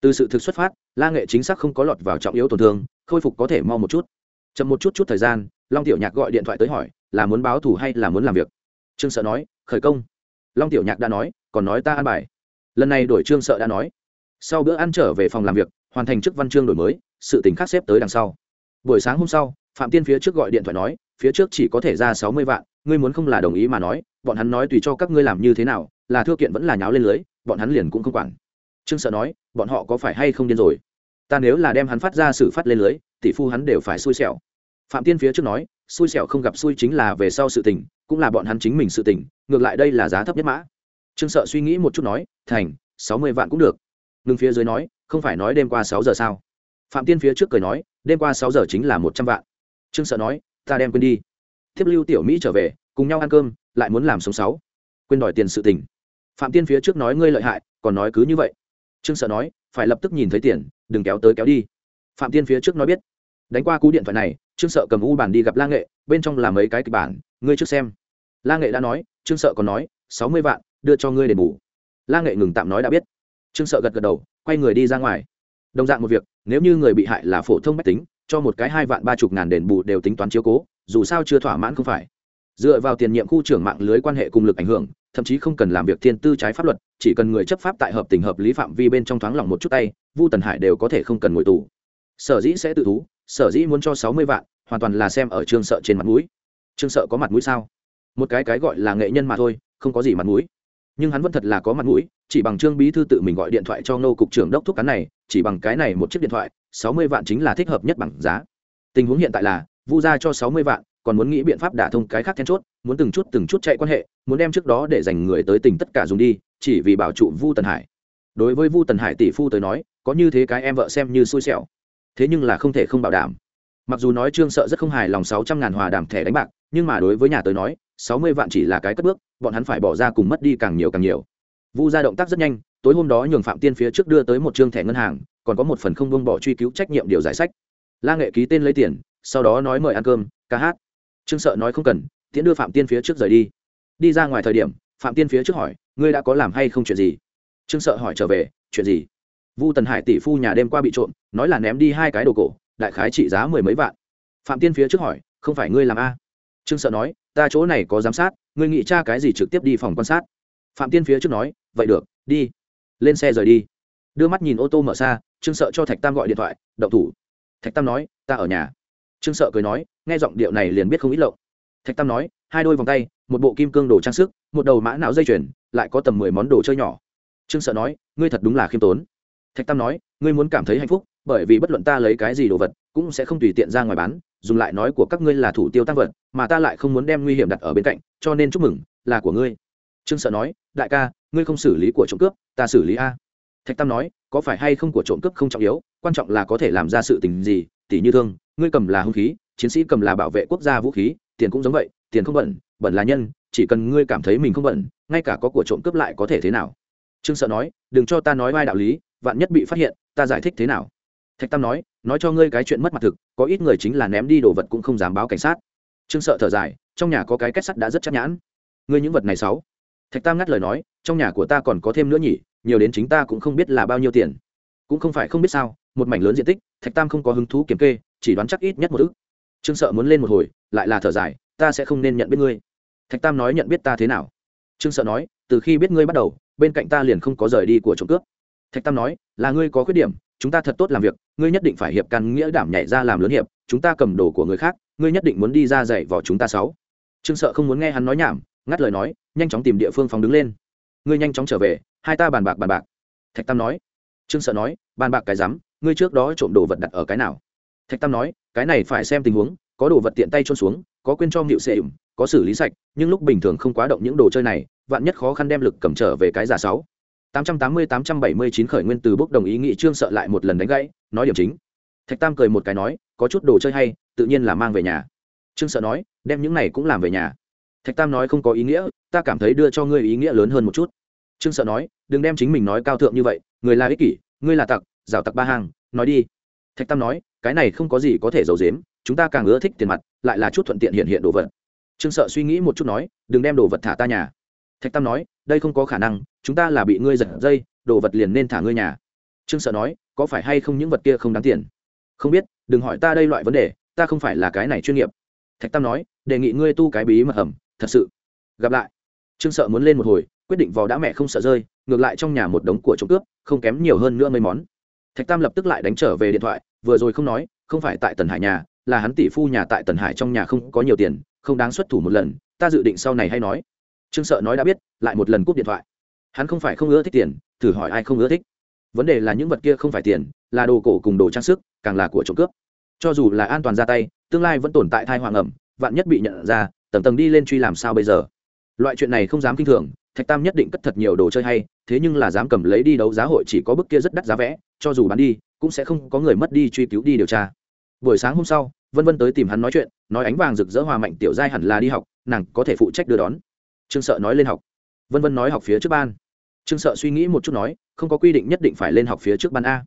Từ sự thực xuất phát, la nghệ chính xác không có lọt vào trọng yếu tổn thương, khôi phục có thể mau một chút. Chậm một chút chút thời gian, long tiểu nhạc gọi điện thoại tới hỏi, là muốn báo thù hay là muốn làm việc? Trương sợ nói, khởi công. Long tiểu nhạc đã nói, còn nói ta ăn bài. Lần này đổi trương sợ đã nói. Sau bữa ăn trở về phòng làm việc, hoàn thành chức văn chương đổi mới, sự tình khác xếp tới đằng sau. Buổi sáng hôm sau phạm tiên phía trước gọi điện thoại nói, phía trước chỉ có thể ra sáu mươi vạn, ngươi muốn không là đồng ý mà nói, bọn hắn nói tùy cho các ngươi làm như thế nào, là thưa kiện vẫn là nháo lên lưới, bọn hắn liền cũng không quản. Trương sợ nói, bọn họ có phải hay không điên rồi? Ta nếu là đem hắn phát ra xử phát lên lưới, tỷ phu hắn đều phải xui xẻo. Phạm tiên phía trước nói, xui xẻo không gặp xui chính là về sau sự tình, cũng là bọn hắn chính mình sự tình, ngược lại đây là giá thấp nhất mã. Trương sợ suy nghĩ một chút nói, thành, sáu mươi vạn cũng được. Ngừng phía dưới nói, không phải nói đêm qua sáu giờ sao? Phạm tiên phía trước cười nói, đêm qua sáu giờ chính là một trăm vạn trương sợ nói, ta đem quên đi. Tiếp lưu tiểu mỹ trở về, cùng nhau ăn cơm, lại muốn làm sống sáu. Quên đòi tiền sự tình. Phạm tiên phía trước nói ngươi lợi hại, còn nói cứ như vậy. Trương sợ nói, phải lập tức nhìn thấy tiền, đừng kéo tới kéo đi. Phạm tiên phía trước nói biết. Đánh qua cú điện thoại này, trương sợ cầm u bản đi gặp la nghệ, bên trong là mấy cái kịch bản, ngươi trước xem. La nghệ đã nói, trương sợ còn nói, sáu mươi vạn, đưa cho ngươi đền bù. La nghệ ngừng tạm nói đã biết. Trương sợ gật gật đầu, quay người đi ra ngoài. Đồng dạng một việc, nếu như người bị hại là phổ thông mách tính cho một cái hai vạn ba chục ngàn đền bù đều tính toán chiếu cố, dù sao chưa thỏa mãn không phải. Dựa vào tiền nhiệm khu trưởng mạng lưới quan hệ cùng lực ảnh hưởng, thậm chí không cần làm việc thiên tư trái pháp luật, chỉ cần người chấp pháp tại hợp tình hợp lý phạm vi bên trong thoáng lòng một chút tay, vu tần hải đều có thể không cần ngồi tù. Sở dĩ sẽ tự thú, sở dĩ muốn cho sáu mươi vạn, hoàn toàn là xem ở trương sợ trên mặt mũi. Trương sợ có mặt mũi sao? Một cái cái gọi là nghệ nhân mà thôi, không có gì mặt mũi. Nhưng hắn vẫn thật là có mặt mũi, chỉ bằng trương bí thư tự mình gọi điện thoại cho nô cục trưởng đốc thúc cán này, chỉ bằng cái này một chiếc điện thoại sáu mươi vạn chính là thích hợp nhất bằng giá. Tình huống hiện tại là, vu gia cho sáu mươi vạn, còn muốn nghĩ biện pháp đả thông cái khác then chốt, muốn từng chút từng chút chạy quan hệ, muốn đem trước đó để dành người tới tỉnh tất cả dùng đi, chỉ vì bảo trụ vu tần hải. Đối với vu tần hải tỷ phu tới nói, có như thế cái em vợ xem như xui xẻo. Thế nhưng là không thể không bảo đảm. Mặc dù nói trương sợ rất không hài lòng sáu trăm ngàn hòa đàm thẻ đánh bạc, nhưng mà đối với nhà tới nói, sáu mươi vạn chỉ là cái cất bước, bọn hắn phải bỏ ra cùng mất đi càng nhiều càng nhiều. Vu ra động tác rất nhanh, tối hôm đó nhường phạm tiên phía trước đưa tới một trương thẻ ngân hàng còn có một phần không buông bỏ truy cứu trách nhiệm điều giải sách. La nghệ ký tên lấy tiền, sau đó nói mời ăn cơm, ca hát. Trương sợ nói không cần, tiễn đưa phạm tiên phía trước rời đi. Đi ra ngoài thời điểm, phạm tiên phía trước hỏi, ngươi đã có làm hay không chuyện gì? Trương sợ hỏi trở về, chuyện gì? Vu tần hải tỷ phu nhà đêm qua bị trộm, nói là ném đi hai cái đồ cổ, đại khái trị giá mười mấy vạn. Phạm tiên phía trước hỏi, không phải ngươi làm a? Trương sợ nói, ta chỗ này có giám sát, ngươi nghĩ tra cái gì trực tiếp đi phòng quan sát. Phạm tiên phía trước nói, vậy được, đi, lên xe rời đi. Đưa mắt nhìn ô tô mở xa trương sợ cho thạch tam gọi điện thoại đậu thủ. Thạch tam nói, ta ở nhà. Trương sợ cười nói, nghe giọng điệu này liền biết không ít lộng. Thạch tam nói, hai đôi vòng tay, một bộ kim cương đồ trang sức, một đầu mã não dây chuyền, lại có tầm mười món đồ chơi nhỏ. Trương sợ nói, ngươi thật đúng là khiêm tốn. Thạch tam nói, ngươi muốn cảm thấy hạnh phúc, bởi vì bất luận ta lấy cái gì đồ vật, cũng sẽ không tùy tiện ra ngoài bán, dùng lại nói của các ngươi là thủ tiêu tăng vật, mà ta lại không muốn đem nguy hiểm đặt ở bên cạnh, cho nên chúc mừng, là của ngươi. Trương sợ nói, đại ca, ngươi không xử lý của trộm cướp, ta xử lý a thạch tam nói, có phải hay không của trộm cướp không trọng yếu, quan trọng là có thể làm ra sự tình gì, tỷ như thương, ngươi cầm là hung khí, chiến sĩ cầm là bảo vệ quốc gia vũ khí, tiền cũng giống vậy, tiền không bẩn bẩn là nhân, chỉ cần ngươi cảm thấy mình không bẩn, ngay cả có của trộm cướp lại có thể thế nào. Trương sợ nói, đừng cho ta nói vai đạo lý, vạn nhất bị phát hiện, ta giải thích thế nào? Thạch tam nói nói cho ngươi cái chuyện mất mặt thực, có ít người chính là ném đi đồ vật cũng không dám báo cảnh sát. Trương sợ thở dài, trong nhà có cái kết sắt đã rất chắc nhãn. Ngươi những vật này sáu thạch tam ngắt lời nói, trong nhà của ta còn có thêm nữa nhỉ nhiều đến chính ta cũng không biết là bao nhiêu tiền. Cũng không phải không biết sao, một mảnh lớn diện tích, thạch tam không có hứng thú kiểm kê, chỉ đoán chắc ít nhất một ức. Trương sợ muốn lên một hồi, lại là thở dài, ta sẽ không nên nhận biết ngươi. Thạch tam nói nhận biết ta thế nào? Trương sợ nói, từ khi biết ngươi bắt đầu, bên cạnh ta liền không có rời đi của trộm cướp. Thạch tam nói, là ngươi có khuyết điểm, chúng ta thật tốt làm việc, ngươi nhất định phải hiệp căn nghĩa đảm nhảy ra làm lớn hiệp, chúng ta cầm đồ của người khác, ngươi nhất định muốn đi ra dạy vào chúng ta sáu. Trương sợ không muốn nghe hắn nói nhảm, ngắt lời nói, nhanh chóng tìm địa phương phóng đứng lên ngươi nhanh chóng trở về, hai ta bàn bạc bàn bạc. Thạch tam nói. Trương sợ nói, bàn bạc cái rắm, ngươi trước đó trộm đồ vật đặt ở cái nào? Thạch tam nói, cái này phải xem tình huống, có đồ vật tiện tay trôn xuống, có quên cho nghịu xệ ủng có xử lý sạch, nhưng lúc bình thường không quá động những đồ chơi này, vạn nhất khó khăn đem lực cầm trở về cái giả sáu. Tám trăm tám mươi tám trăm bảy mươi chín khởi nguyên từ bốc đồng ý nghị trương sợ lại một lần đánh gãy, nói điểm chính. Thạch tam cười một cái nói, có chút đồ chơi hay, tự nhiên là mang về nhà. Trương sợ nói, đem những này cũng làm về nhà. Thạch tam nói không có ý nghĩa, ta cảm thấy đưa cho ngươi ý nghĩa lớn hơn một chút trương sợ nói, đừng đem chính mình nói cao thượng như vậy, người là ích kỷ, ngươi là tặc rào tặc ba hàng, nói đi. Thạch tam nói, cái này không có gì có thể giấu dếm chúng ta càng ưa thích tiền mặt, lại là chút thuận tiện hiện hiện đồ vật. Trương sợ suy nghĩ một chút nói, đừng đem đồ vật thả ta nhà. Thạch tam nói, đây không có khả năng, chúng ta là bị ngươi giật dây, đồ vật liền nên thả ngươi nhà. Trương sợ nói, có phải hay không những vật kia không đáng tiền? Không biết, đừng hỏi ta đây loại vấn đề, ta không phải là cái này chuyên nghiệp. Thạch tam nói, đề nghị ngươi tu cái bí mật hầm, thật sự. Gặp lại, trương sợ muốn lên một hồi quyết định vào đã mẹ không sợ rơi, ngược lại trong nhà một đống của trộm cướp, không kém nhiều hơn nữa mấy món. Thạch tam lập tức lại đánh trở về điện thoại, vừa rồi không nói, không phải tại tần hải nhà, là hắn tỷ phu nhà tại tần hải trong nhà không có nhiều tiền, không đáng xuất thủ một lần, ta dự định sau này hay nói. Trương sợ nói đã biết, lại một lần cúp điện thoại. Hắn không phải không ưa thích tiền, thử hỏi ai không ưa thích. Vấn đề là những vật kia không phải tiền, là đồ cổ cùng đồ trang sức, càng là của trộm cướp. Cho dù là an toàn ra tay, tương lai vẫn tồn tại thai hoàng ẩm, vạn nhất bị nhận ra, tầng tầng đi lên truy làm sao bây giờ? Loại chuyện này không dám kinh thường thạch tam nhất định cất thật nhiều đồ chơi hay, thế nhưng là dám cầm lấy đi đấu giá hội chỉ có bức kia rất đắt giá vẽ, cho dù bán đi, cũng sẽ không có người mất đi truy cứu đi điều tra. Buổi sáng hôm sau, vân vân tới tìm hắn nói chuyện, nói ánh vàng rực rỡ hòa mạnh tiểu giai hẳn là đi học, nàng có thể phụ trách đưa đón. Trương sợ nói lên học. Vân vân nói học phía trước ban. Trương sợ suy nghĩ một chút nói, không có quy định nhất định phải lên học phía trước ban a.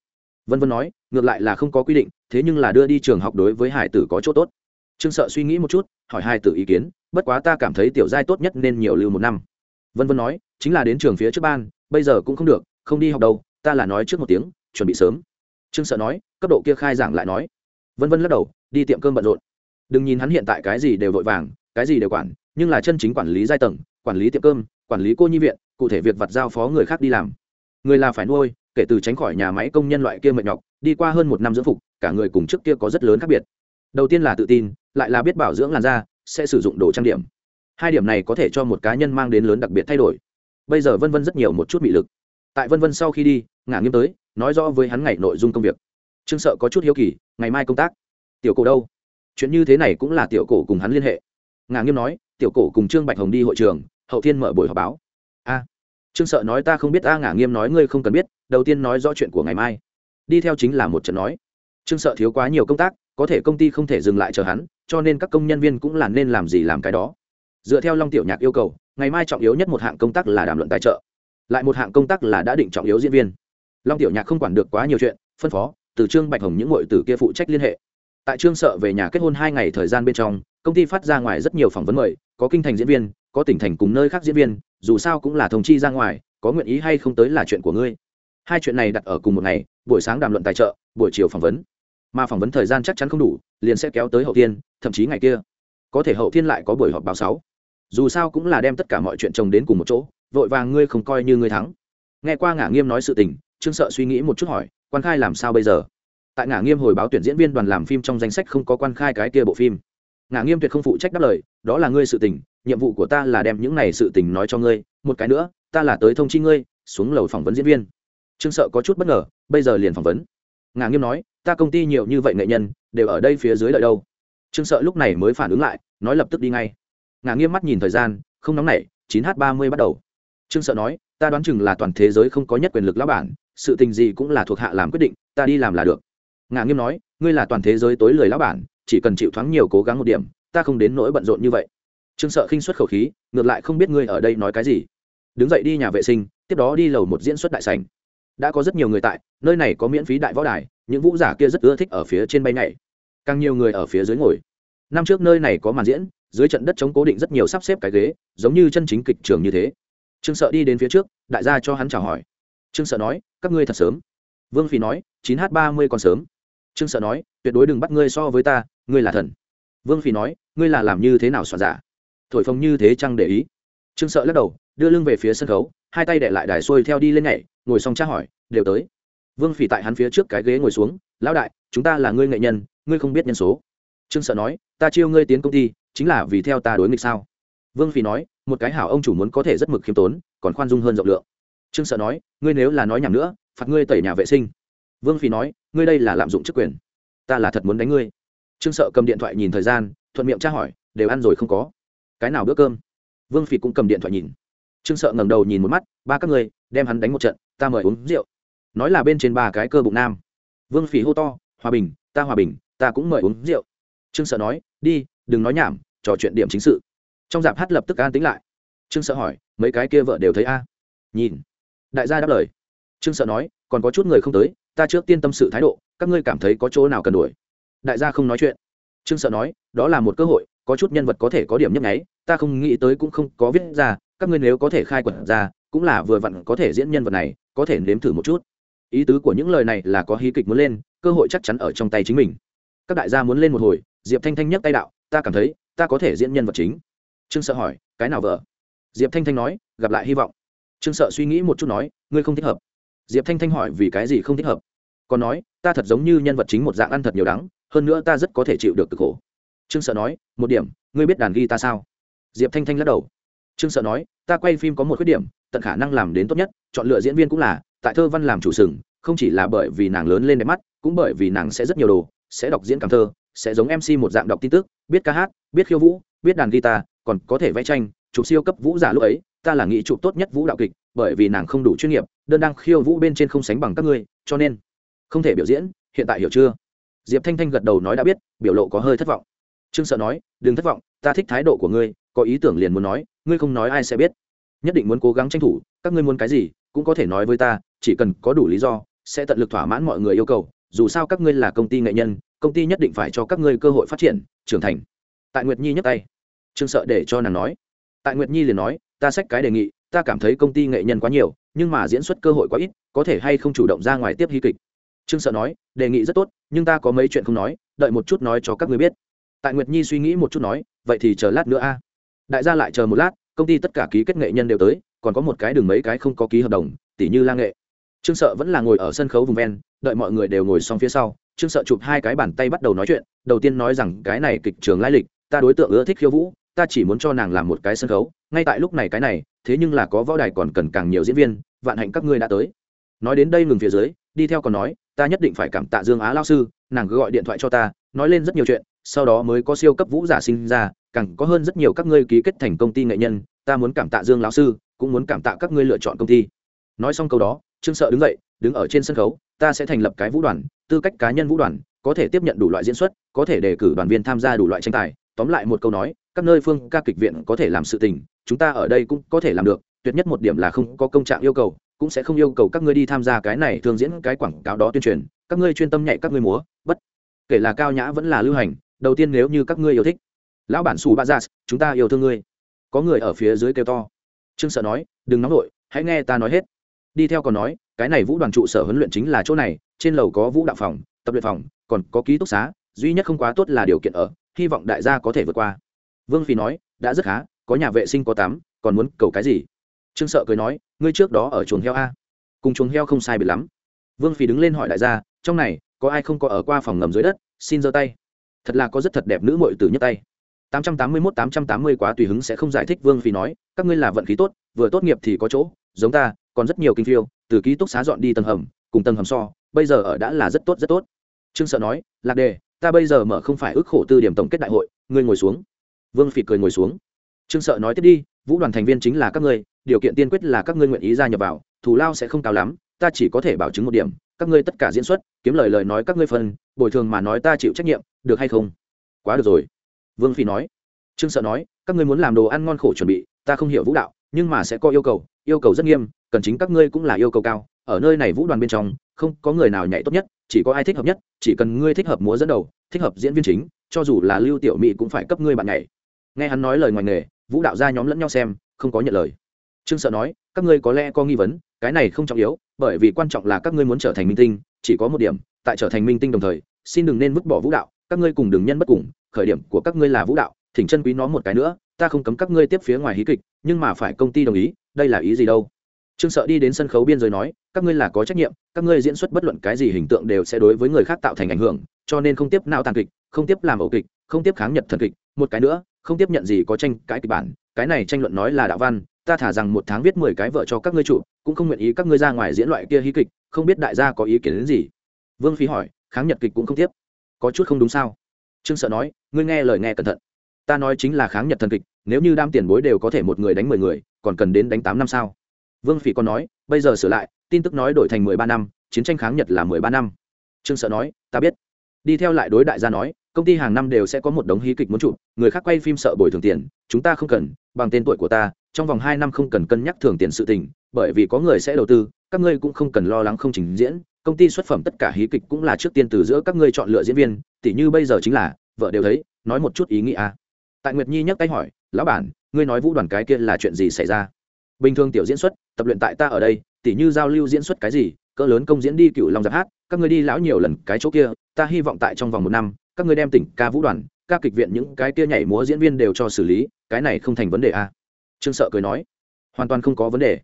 Vân vân nói, ngược lại là không có quy định, thế nhưng là đưa đi trường học đối với hải tử có chỗ tốt. Trương sợ suy nghĩ một chút, hỏi hai tử ý kiến, bất quá ta cảm thấy tiểu giai tốt nhất nên nhiều lưu một năm vân vân nói, chính là đến trường phía trước ban, bây giờ cũng không được, không đi học đâu, ta là nói trước một tiếng, chuẩn bị sớm. Trương sợ nói, cấp độ kia khai giảng lại nói. Vân vân lắc đầu, đi tiệm cơm bận rộn. Đừng nhìn hắn hiện tại cái gì đều vội vàng, cái gì đều quản, nhưng là chân chính quản lý giai tầng, quản lý tiệm cơm, quản lý cô nhi viện, cụ thể việc vặt giao phó người khác đi làm. Người là phải nuôi, kể từ tránh khỏi nhà máy công nhân loại kia mệt nhọc, đi qua hơn một năm dưỡng phục, cả người cùng trước kia có rất lớn khác biệt. Đầu tiên là tự tin, lại là biết bảo dưỡng làn da, sẽ sử dụng đồ trang điểm hai điểm này có thể cho một cá nhân mang đến lớn đặc biệt thay đổi. Bây giờ vân vân rất nhiều một chút bị lực. Tại vân vân sau khi đi, ngả nghiêm tới, nói rõ với hắn ngày nội dung công việc. Trương sợ có chút hiếu kỳ, ngày mai công tác. Tiểu cổ đâu? Chuyện như thế này cũng là tiểu cổ cùng hắn liên hệ. Ngả nghiêm nói, tiểu cổ cùng trương bạch hồng đi hội trường, hậu thiên mở buổi họp báo. A. Trương sợ nói ta không biết, a ngả nghiêm nói ngươi không cần biết, đầu tiên nói rõ chuyện của ngày mai. Đi theo chính là một trận nói. Trương sợ thiếu quá nhiều công tác, có thể công ty không thể dừng lại chờ hắn, cho nên các công nhân viên cũng là nên làm gì làm cái đó dựa theo long tiểu nhạc yêu cầu, ngày mai trọng yếu nhất một hạng công tác là đàm luận tài trợ. Lại một hạng công tác là đã định trọng yếu diễn viên. Long tiểu nhạc không quản được quá nhiều chuyện, phân phó, từ trương bạch hồng những ngội tử kia phụ trách liên hệ. Tại trương sợ về nhà kết hôn hai ngày thời gian bên trong, công ty phát ra ngoài rất nhiều phỏng vấn mời, có kinh thành diễn viên, có tỉnh thành cùng nơi khác diễn viên, dù sao cũng là thông chi ra ngoài, có nguyện ý hay không tới là chuyện của ngươi. Hai chuyện này đặt ở cùng một ngày, buổi sáng đàm luận tài trợ, buổi chiều phỏng vấn. Mà phỏng vấn thời gian chắc chắn không đủ, liền sẽ kéo tới hậu tiên thậm chí ngày kia. Có thể hậu thiên lại có buổi họp báo sáu dù sao cũng là đem tất cả mọi chuyện chồng đến cùng một chỗ, vội vàng ngươi không coi như ngươi thắng. Nghe qua ngả nghiêm nói sự tình, trương sợ suy nghĩ một chút hỏi, quan khai làm sao bây giờ? Tại ngả nghiêm hồi báo tuyển diễn viên đoàn làm phim trong danh sách không có quan khai cái kia bộ phim. Ngả nghiêm tuyệt không phụ trách đáp lời, đó là ngươi sự tình, nhiệm vụ của ta là đem những này sự tình nói cho ngươi, một cái nữa, ta là tới thông chi ngươi, xuống lầu phỏng vấn diễn viên. Trương sợ có chút bất ngờ, bây giờ liền phỏng vấn. Ngả nghiêm nói, ta công ty nhiều như vậy nghệ nhân, đều ở đây phía dưới đợi đâu? Trương sợ lúc này mới phản ứng lại, nói lập tức đi ngay ngả nghiêm mắt nhìn thời gian, không nóng nảy, chín h ba mươi bắt đầu. Trương sợ nói, ta đoán chừng là toàn thế giới không có nhất quyền lực lão bản, sự tình gì cũng là thuộc hạ làm quyết định, ta đi làm là được. Ngả nghiêm nói, ngươi là toàn thế giới tối lười lão bản, chỉ cần chịu thoáng nhiều cố gắng một điểm, ta không đến nỗi bận rộn như vậy. Trương sợ khinh xuất khẩu khí, ngược lại không biết ngươi ở đây nói cái gì. Đứng dậy đi nhà vệ sinh, tiếp đó đi lầu một diễn xuất đại sành đã có rất nhiều người tại, nơi này có miễn phí đại võ đài, những vũ giả kia rất ưa thích ở phía trên bay nhảy. Càng nhiều người ở phía dưới ngồi. Năm trước nơi này có màn diễn dưới trận đất chống cố định rất nhiều sắp xếp cái ghế, giống như chân chính kịch trường như thế. Trương sợ đi đến phía trước, đại gia cho hắn chào hỏi. Trương sợ nói, các ngươi thật sớm. Vương phi nói, chín h ba mươi còn sớm. Trương sợ nói, tuyệt đối đừng bắt ngươi so với ta, ngươi là thần. Vương phi nói, ngươi là làm như thế nào soạn giả? Thổi phồng như thế chăng để ý? Trương sợ lắc đầu, đưa lưng về phía sân khấu, hai tay đệ lại đài xuôi theo đi lên nhảy, ngồi xong tra hỏi, đều tới. Vương phỉ tại hắn phía trước cái ghế ngồi xuống, lão đại, chúng ta là ngươi nghệ nhân, ngươi không biết nhân số. Trương sợ nói, ta chiêu ngươi tiến công ty chính là vì theo ta đối nghịch sao? Vương Phi nói, một cái hảo ông chủ muốn có thể rất mực khiêm tốn, còn khoan dung hơn rộng lượng. Trương sợ nói, ngươi nếu là nói nhảm nữa, phạt ngươi tẩy nhà vệ sinh. Vương Phi nói, ngươi đây là lạm dụng chức quyền. Ta là thật muốn đánh ngươi. Trương sợ cầm điện thoại nhìn thời gian, thuận miệng tra hỏi, đều ăn rồi không có. Cái nào bữa cơm? Vương Phi cũng cầm điện thoại nhìn. Trương sợ ngẩng đầu nhìn một mắt, ba các ngươi, đem hắn đánh một trận, ta mời uống rượu. Nói là bên trên ba cái cơ bụng nam. Vương phỉ hô to, hòa bình, ta hòa bình, ta cũng mời uống rượu. Trương sợ nói, đi, đừng nói nhảm trò chuyện điểm chính sự. Trong dạp hát lập tức an tính lại. Trương sợ hỏi, mấy cái kia vợ đều thấy a? Nhìn. Đại gia đáp lời. Trương sợ nói, còn có chút người không tới, ta trước tiên tâm sự thái độ, các ngươi cảm thấy có chỗ nào cần đuổi? Đại gia không nói chuyện. Trương sợ nói, đó là một cơ hội, có chút nhân vật có thể có điểm nhấp nháy, ta không nghĩ tới cũng không có viết ra, các ngươi nếu có thể khai quật ra, cũng là vừa vặn có thể diễn nhân vật này, có thể nếm thử một chút. Ý tứ của những lời này là có hí kịch muốn lên, cơ hội chắc chắn ở trong tay chính mình. Các đại gia muốn lên một hồi, diệp thanh thanh nhấc tay đạo ta cảm thấy, ta có thể diễn nhân vật chính. Trương sợ hỏi, cái nào vợ? Diệp thanh thanh nói, gặp lại hy vọng. Trương sợ suy nghĩ một chút nói, ngươi không thích hợp. Diệp thanh thanh hỏi, vì cái gì không thích hợp? Còn nói, ta thật giống như nhân vật chính một dạng ăn thật nhiều đắng, hơn nữa ta rất có thể chịu được cực khổ. Trương sợ nói, một điểm, ngươi biết đàn ghi ta sao? Diệp thanh thanh lắc đầu. Trương sợ nói, ta quay phim có một khuyết điểm, tận khả năng làm đến tốt nhất, chọn lựa diễn viên cũng là, tại thơ văn làm chủ sừng, không chỉ là bởi vì nàng lớn lên đẹp mắt, cũng bởi vì nàng sẽ rất nhiều đồ, sẽ đọc diễn cảm thơ sẽ giống mc một dạng đọc tin tức, biết ca hát, biết khiêu vũ, biết đàn guitar, còn có thể vẽ tranh, chụp siêu cấp vũ giả lúc ấy, ta là nghĩ chụp tốt nhất vũ đạo kịch, bởi vì nàng không đủ chuyên nghiệp, đơn đang khiêu vũ bên trên không sánh bằng các ngươi, cho nên không thể biểu diễn, hiện tại hiểu chưa? Diệp thanh thanh gật đầu nói đã biết, biểu lộ có hơi thất vọng. Trương sợ nói, đừng thất vọng, ta thích thái độ của ngươi, có ý tưởng liền muốn nói, ngươi không nói ai sẽ biết. Nhất định muốn cố gắng tranh thủ, các ngươi muốn cái gì, cũng có thể nói với ta, chỉ cần có đủ lý do, sẽ tận lực thỏa mãn mọi người yêu cầu, dù sao các ngươi là công ty nghệ nhân công ty nhất định phải cho các ngươi cơ hội phát triển, trưởng thành. Tại nguyệt nhi nhấc tay. Trương sợ để cho nàng nói. Tại nguyệt nhi liền nói, ta xách cái đề nghị, ta cảm thấy công ty nghệ nhân quá nhiều, nhưng mà diễn xuất cơ hội quá ít, có thể hay không chủ động ra ngoài tiếp hy kịch? Trương sợ nói, đề nghị rất tốt, nhưng ta có mấy chuyện không nói, đợi một chút nói cho các ngươi biết. Tại nguyệt nhi suy nghĩ một chút nói, vậy thì chờ lát nữa a. Đại gia lại chờ một lát, công ty tất cả ký kết nghệ nhân đều tới, còn có một cái đường mấy cái không có ký hợp đồng tỷ như la nghệ. Trương sợ vẫn là ngồi ở sân khấu vùng ven, đợi mọi người đều ngồi xong phía sau trương sợ chụp hai cái bàn tay bắt đầu nói chuyện, đầu tiên nói rằng, cái này kịch trường lai lịch, ta đối tượng ưa thích khiêu vũ, ta chỉ muốn cho nàng làm một cái sân khấu, ngay tại lúc này cái này, thế nhưng là có võ đài còn cần càng nhiều diễn viên, vạn hạnh các ngươi đã tới. Nói đến đây ngừng phía dưới, đi theo còn nói, ta nhất định phải cảm tạ dương á lao sư, nàng cứ gọi điện thoại cho ta, nói lên rất nhiều chuyện, sau đó mới có siêu cấp vũ giả sinh ra, càng có hơn rất nhiều các ngươi ký kết thành công ty nghệ nhân, ta muốn cảm tạ dương lão sư, cũng muốn cảm tạ các ngươi lựa chọn công ty. Nói xong câu đó, trương sợ đứng dậy, đứng ở trên sân khấu ta sẽ thành lập cái vũ đoàn, tư cách cá nhân vũ đoàn, có thể tiếp nhận đủ loại diễn xuất, có thể đề cử đoàn viên tham gia đủ loại tranh tài. Tóm lại một câu nói, các nơi phương ca kịch viện có thể làm sự tình, chúng ta ở đây cũng có thể làm được, tuyệt nhất một điểm là không có công trạng yêu cầu, cũng sẽ không yêu cầu các ngươi đi tham gia cái này thường diễn cái quảng cáo đó tuyên truyền, các ngươi chuyên tâm nhạy các ngươi múa, bất kể là cao nhã vẫn là lưu hành, đầu tiên nếu như các ngươi yêu thích, lão bản xù ba gia chúng ta yêu thương ngươi. Có người ở phía dưới kêu to. Trương sợ nói, đừng nóng nổi, hãy nghe ta nói hết. Đi theo còn nói cái này vũ đoàn trụ sở huấn luyện chính là chỗ này trên lầu có vũ đạo phòng tập luyện phòng còn có ký túc xá duy nhất không quá tốt là điều kiện ở hy vọng đại gia có thể vượt qua. Vương phi nói đã rất khá có nhà vệ sinh có tắm còn muốn cầu cái gì? Trương sợ cười nói ngươi trước đó ở chuồng heo a. Cùng chuồng heo không sai bị lắm. Vương phi đứng lên hỏi đại gia trong này có ai không có ở qua phòng ngầm dưới đất? Xin giơ tay. Thật là có rất thật đẹp nữ mội từ nhấc tay. 881 880 quá tùy hứng sẽ không giải thích Vương Phi nói, các ngươi là vận khí tốt, vừa tốt nghiệp thì có chỗ, giống ta, còn rất nhiều kinh phiêu, từ ký túc xá dọn đi tầng hầm, cùng tầng hầm so, bây giờ ở đã là rất tốt rất tốt. Trương Sợ nói, Lạc Đề, ta bây giờ mở không phải ước khổ tư điểm tổng kết đại hội, ngươi ngồi xuống. Vương Phỉ cười ngồi xuống. Trương Sợ nói tiếp đi, vũ đoàn thành viên chính là các ngươi, điều kiện tiên quyết là các ngươi nguyện ý gia nhập vào, thù lao sẽ không cao lắm, ta chỉ có thể bảo chứng một điểm, các ngươi tất cả diễn xuất, kiếm lời lời nói các ngươi phần, bồi thường mà nói ta chịu trách nhiệm, được hay không? Quá được rồi vương phi nói trương sợ nói các ngươi muốn làm đồ ăn ngon khổ chuẩn bị ta không hiểu vũ đạo nhưng mà sẽ có yêu cầu yêu cầu rất nghiêm, cần chính các ngươi cũng là yêu cầu cao. Ở nơi này vũ đoàn bên trong, không có người nào nhảy tốt nhất, chỉ có ai thích hợp nhất, chỉ cần ngươi thích hợp múa dẫn đầu, thích hợp diễn viên chính, cho dù là lưu tiểu mỹ cũng phải cấp ngươi bạn nhảy. Nghe hắn nói lời ngoài nghề, vũ đạo gia nhóm lẫn nhau xem, không có nhận lời. Trương sợ nói, các ngươi có lẽ có nghi vấn, cái này không trọng yếu, bởi vì quan trọng là các ngươi muốn trở thành minh tinh, chỉ có một điểm, tại trở thành minh tinh đồng thời, xin đừng nên vứt bỏ vũ đạo, các ngươi cùng đừng nhân bất cùng, khởi điểm của các ngươi là vũ đạo, thỉnh chân quý nó một cái nữa ta không cấm các ngươi tiếp phía ngoài hí kịch, nhưng mà phải công ty đồng ý, đây là ý gì đâu? Trương sợ đi đến sân khấu biên giới nói, các ngươi là có trách nhiệm, các ngươi diễn xuất bất luận cái gì hình tượng đều sẽ đối với người khác tạo thành ảnh hưởng, cho nên không tiếp nào tàn kịch, không tiếp làm ẩu kịch, không tiếp kháng nhật thần kịch, một cái nữa, không tiếp nhận gì có tranh cái kịch bản, cái này tranh luận nói là đạo văn, ta thả rằng một tháng viết mười cái vợ cho các ngươi chủ, cũng không nguyện ý các ngươi ra ngoài diễn loại kia hí kịch, không biết đại gia có ý kiến đến gì. Vương phí hỏi, kháng nhật kịch cũng không tiếp, có chút không đúng sao? Trương sợ nói, ngươi nghe lời nghe cẩn thận ta nói chính là kháng nhật thần kịch, nếu như đam tiền bối đều có thể một người đánh mười người, còn cần đến đánh tám năm sao? Vương phỉ còn nói, bây giờ sửa lại, tin tức nói đổi thành mười ba năm, chiến tranh kháng nhật là mười ba năm. Trương sợ nói, ta biết. Đi theo lại đối đại gia nói, công ty hàng năm đều sẽ có một đống hí kịch muốn chụp, người khác quay phim sợ bồi thường tiền, chúng ta không cần, bằng tên tuổi của ta, trong vòng hai năm không cần cân nhắc thường tiền sự tình, bởi vì có người sẽ đầu tư, các ngươi cũng không cần lo lắng không trình diễn, công ty xuất phẩm tất cả hí kịch cũng là trước tiên từ giữa các ngươi chọn lựa diễn viên tỷ như bây giờ chính là, vợ đều thấy, nói một chút ý nghĩa à tại nguyệt nhi nhắc tay hỏi, lão bản, ngươi nói vũ đoàn cái kia là chuyện gì xảy ra? Bình thường tiểu diễn xuất, tập luyện tại ta ở đây tỷ như giao lưu diễn xuất cái gì, cỡ lớn công diễn đi cựu long giáp hát, các ngươi đi lão nhiều lần cái chỗ kia, ta hy vọng tại trong vòng một năm, các ngươi đem tỉnh ca vũ đoàn, ca kịch viện những cái kia nhảy múa diễn viên đều cho xử lý, cái này không thành vấn đề à. trương sợ cười nói. Hoàn toàn không có vấn đề.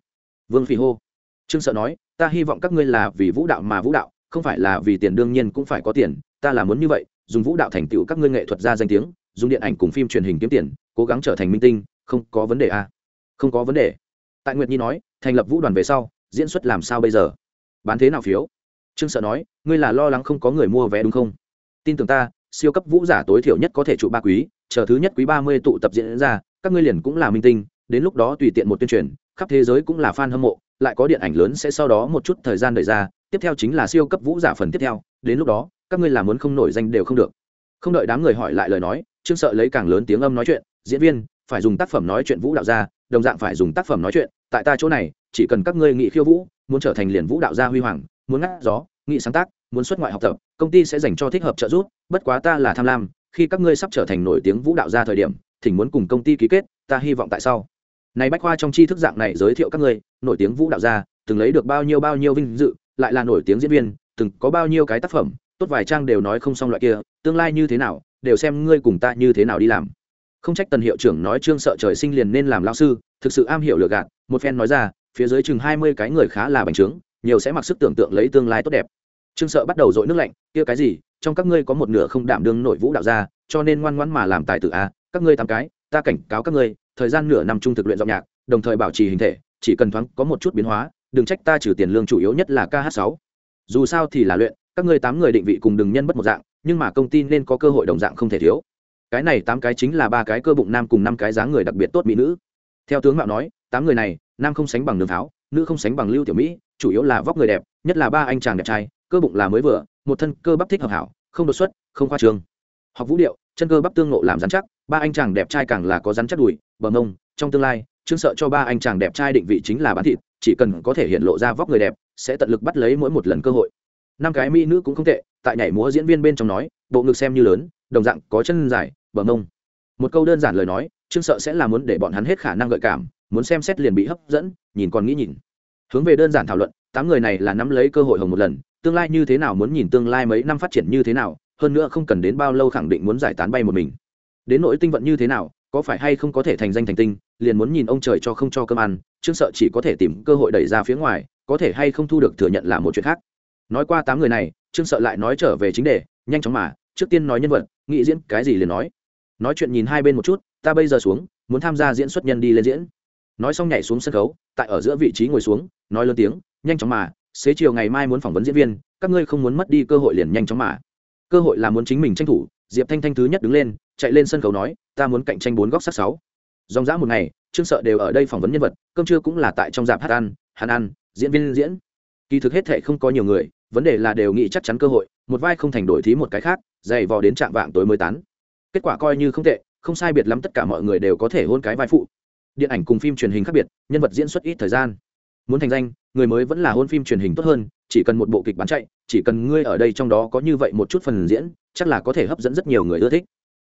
Vương phi hô. Trương sợ nói, ta hy vọng các ngươi là vì vũ đạo mà vũ đạo, không phải là vì tiền đương nhiên cũng phải có tiền, ta là muốn như vậy, dùng vũ đạo thành tựu các ngươi nghệ thuật ra danh tiếng dùng điện ảnh cùng phim truyền hình kiếm tiền, cố gắng trở thành minh tinh, không có vấn đề à. không có vấn đề. Tại nguyệt nhi nói, thành lập vũ đoàn về sau, diễn xuất làm sao bây giờ? Bán thế nào phiếu? Trương sợ nói, ngươi là lo lắng không có người mua vé đúng không? Tin tưởng ta, siêu cấp vũ giả tối thiểu nhất có thể trụ ba quý, chờ thứ nhất quý ba mươi tụ tập diễn ra, các ngươi liền cũng là minh tinh, đến lúc đó tùy tiện một tuyên truyền, khắp thế giới cũng là fan hâm mộ, lại có điện ảnh lớn sẽ sau đó một chút thời gian đợi ra, tiếp theo chính là siêu cấp vũ giả phần tiếp theo, đến lúc đó, các ngươi làm muốn không nổi danh đều không được. Không đợi đám người hỏi lại lời nói trương sợ lấy càng lớn tiếng âm nói chuyện, diễn viên, phải dùng tác phẩm nói chuyện vũ đạo gia, đồng dạng phải dùng tác phẩm nói chuyện, tại ta chỗ này, chỉ cần các ngươi nghị khiêu vũ, muốn trở thành liền vũ đạo gia huy hoàng, muốn ngắt gió, nghị sáng tác, muốn xuất ngoại học tập, công ty sẽ dành cho thích hợp trợ giúp, bất quá ta là tham lam, khi các ngươi sắp trở thành nổi tiếng vũ đạo gia thời điểm, thỉnh muốn cùng công ty ký kết, ta hy vọng tại sau. Này bách khoa trong tri thức dạng này giới thiệu các ngươi, nổi tiếng vũ đạo gia, từng lấy được bao nhiêu bao nhiêu vinh dự, lại là nổi tiếng diễn viên, từng có bao nhiêu cái tác phẩm, tốt vài trang đều nói không xong loại kia, tương lai như thế nào đều xem ngươi cùng ta như thế nào đi làm. Không trách tần hiệu trưởng nói trương sợ trời sinh liền nên làm lao sư, thực sự am hiểu lừa gạt, một phen nói ra, phía dưới chừng hai mươi cái người khá là bành trướng, nhiều sẽ mặc sức tưởng tượng lấy tương lai tốt đẹp. Trương sợ bắt đầu dội nước lạnh, kia cái gì, trong các ngươi có một nửa không đảm đương nội vũ đạo gia, cho nên ngoan ngoãn mà làm tài tử a, các ngươi tám cái, ta cảnh cáo các ngươi, thời gian nửa năm trung thực luyện giọng nhạc, đồng thời bảo trì hình thể, chỉ cần thoáng có một chút biến hóa, đừng trách ta trừ tiền lương chủ yếu nhất là kh sáu. Dù sao thì là luyện, các ngươi tám người định vị cùng đừng nhân bất một dạng nhưng mà công ty nên có cơ hội đồng dạng không thể thiếu. Cái này tám cái chính là ba cái cơ bụng nam cùng năm cái dáng người đặc biệt tốt mỹ nữ. Theo tướng mạo nói, tám người này, nam không sánh bằng đường tháo, nữ không sánh bằng lưu tiểu mỹ, chủ yếu là vóc người đẹp, nhất là ba anh chàng đẹp trai, cơ bụng là mới vừa, một thân cơ bắp thích hợp hảo, không đột xuất, không khoa trương. Học vũ điệu, chân cơ bắp tương ngộ làm rắn chắc, ba anh chàng đẹp trai càng là có rắn chắc đùi, bờ mông, trong tương lai trương sợ cho ba anh chàng đẹp trai định vị chính là bán thịt, chỉ cần có thể hiện lộ ra vóc người đẹp, sẽ tận lực bắt lấy mỗi một lần cơ hội năm cái mỹ nữ cũng không tệ, tại nhảy múa diễn viên bên trong nói, bộ ngực xem như lớn, đồng dạng có chân dài, bờ mông. Một câu đơn giản lời nói, trương sợ sẽ là muốn để bọn hắn hết khả năng gợi cảm, muốn xem xét liền bị hấp dẫn, nhìn còn nghĩ nhìn. Hướng về đơn giản thảo luận, tám người này là nắm lấy cơ hội hồng một lần, tương lai như thế nào muốn nhìn tương lai mấy năm phát triển như thế nào, hơn nữa không cần đến bao lâu khẳng định muốn giải tán bay một mình. Đến nỗi tinh vận như thế nào, có phải hay không có thể thành danh thành tinh, liền muốn nhìn ông trời cho không cho cơm ăn, trương sợ chỉ có thể tìm cơ hội đẩy ra phía ngoài, có thể hay không thu được thừa nhận là một chuyện khác nói qua tám người này, trương sợ lại nói trở về chính đề, nhanh chóng mà, trước tiên nói nhân vật, nghị diễn cái gì liền nói. Nói chuyện nhìn hai bên một chút, ta bây giờ xuống, muốn tham gia diễn xuất nhân đi lên diễn. Nói xong nhảy xuống sân khấu, tại ở giữa vị trí ngồi xuống, nói lớn tiếng, nhanh chóng mà, xế chiều ngày mai muốn phỏng vấn diễn viên, các ngươi không muốn mất đi cơ hội liền nhanh chóng mà. Cơ hội là muốn chính mình tranh thủ, diệp thanh thanh thứ nhất đứng lên, chạy lên sân khấu nói, ta muốn cạnh tranh bốn góc sắc sáu. Dòng dã một ngày, trương sợ đều ở đây phỏng vấn nhân vật, cơm trưa cũng là tại trong dạp hát ăn, hắn ăn, diễn viên diễn. Kỳ thực hết thệ không có nhiều người vấn đề là đều nghĩ chắc chắn cơ hội, một vai không thành đổi thí một cái khác, dày vò đến trạm vạng tối mới tán. Kết quả coi như không tệ, không sai biệt lắm tất cả mọi người đều có thể hôn cái vai phụ. Điện ảnh cùng phim truyền hình khác biệt, nhân vật diễn xuất ít thời gian. Muốn thành danh, người mới vẫn là hôn phim truyền hình tốt hơn, chỉ cần một bộ kịch bán chạy, chỉ cần ngươi ở đây trong đó có như vậy một chút phần diễn, chắc là có thể hấp dẫn rất nhiều người ưa thích.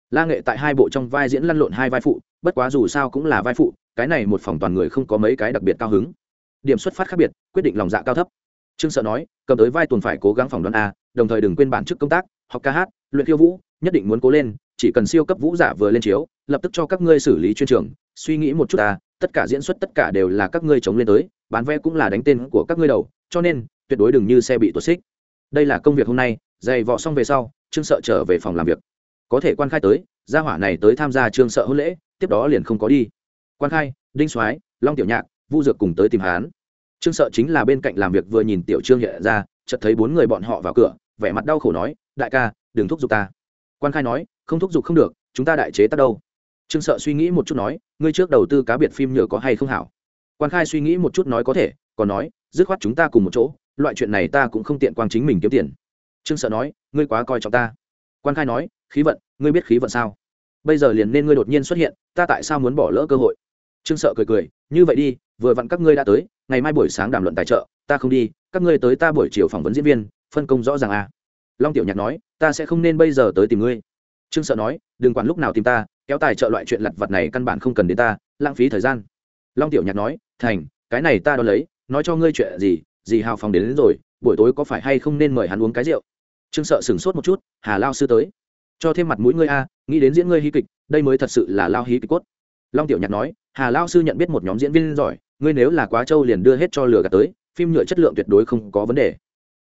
La nghệ tại hai bộ trong vai diễn lăn lộn hai vai phụ, bất quá dù sao cũng là vai phụ, cái này một phòng toàn người không có mấy cái đặc biệt cao hứng. Điểm xuất phát khác biệt, quyết định lòng dạ cao thấp. Trương sợ nói cầm tới vai tuần phải cố gắng phòng đoán a, đồng thời đừng quên bản chức công tác, học ca hát, luyện khiêu vũ, nhất định muốn cố lên, chỉ cần siêu cấp vũ giả vừa lên chiếu, lập tức cho các ngươi xử lý chuyên trường. Suy nghĩ một chút ta, tất cả diễn xuất tất cả đều là các ngươi chống lên tới, bán vé cũng là đánh tên của các ngươi đầu, cho nên, tuyệt đối đừng như xe bị tuột xích. Đây là công việc hôm nay dày vọ xong về sau, trương sợ trở về phòng làm việc. Có thể quan khai tới, gia hỏa này tới tham gia trương sợ hôn lễ, tiếp đó liền không có đi. Quan khai, đinh soái, long tiểu nhạc, vu dược cùng tới tìm hán trương sợ chính là bên cạnh làm việc vừa nhìn tiểu trương hiện ra, chợt thấy bốn người bọn họ vào cửa, vẻ mặt đau khổ nói, đại ca, đừng thúc giục ta. Quan khai nói, không thúc giục không được, chúng ta đại chế tắt đâu? Trương sợ suy nghĩ một chút nói, ngươi trước đầu tư cá biệt phim nhựa có hay không hảo? Quan khai suy nghĩ một chút nói, có thể, còn nói, dứt khoát chúng ta cùng một chỗ, loại chuyện này ta cũng không tiện quang chính mình kiếm tiền. Trương sợ nói, ngươi quá coi trọng ta. Quan khai nói, khí vận, ngươi biết khí vận sao? Bây giờ liền nên ngươi đột nhiên xuất hiện, ta tại sao muốn bỏ lỡ cơ hội? Trương sợ cười cười, như vậy đi, vừa vặn các ngươi đã tới ngày mai buổi sáng đàm luận tài trợ ta không đi các ngươi tới ta buổi chiều phỏng vấn diễn viên phân công rõ ràng à. long tiểu nhạc nói ta sẽ không nên bây giờ tới tìm ngươi. Trương sợ nói đừng quản lúc nào tìm ta kéo tài trợ loại chuyện lặt vặt này căn bản không cần đến ta lãng phí thời gian. Long tiểu nhạc nói thành cái này ta đo lấy nói cho ngươi chuyện gì gì hào Phòng đến, đến rồi buổi tối có phải hay không nên mời hắn uống cái rượu? Trương sợ sửng sốt một chút hà lao sư tới. Cho thêm mặt mũi ngươi a nghĩ đến diễn ngươi hí kịch đây mới thật sự là lao hí kịch cốt. Long tiểu nhạc nói hà lao sư nhận biết một nhóm diễn viên giỏi ngươi nếu là quá trâu liền đưa hết cho lừa gạt tới, phim nhựa chất lượng tuyệt đối không có vấn đề.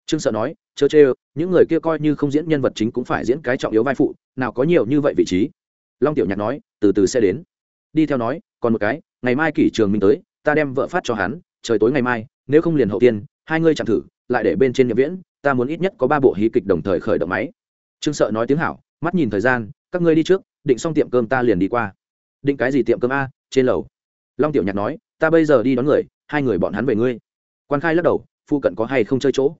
Trương sợ nói, chớ chê những người kia coi như không diễn nhân vật chính cũng phải diễn cái trọng yếu vai phụ, nào có nhiều như vậy vị trí. Long tiểu nhạc nói, từ từ sẽ đến. Đi theo nói, còn một cái, ngày mai kỷ trường minh tới, ta đem vợ phát cho hắn, trời tối ngày mai, nếu không liền hậu tiên, hai ngươi chẳng thử, lại để bên trên nhập viễn, ta muốn ít nhất có ba bộ hí kịch đồng thời khởi động máy. Trương sợ nói tiếng hảo, mắt nhìn thời gian, các ngươi đi trước, định xong tiệm cơm ta liền đi qua. Định cái gì tiệm cơm a, trên lầu. Long tiểu nhạc nói ta bây giờ đi đón người, hai người bọn hắn về ngươi. Quan khai lắc đầu phụ cận có hay không chơi chỗ?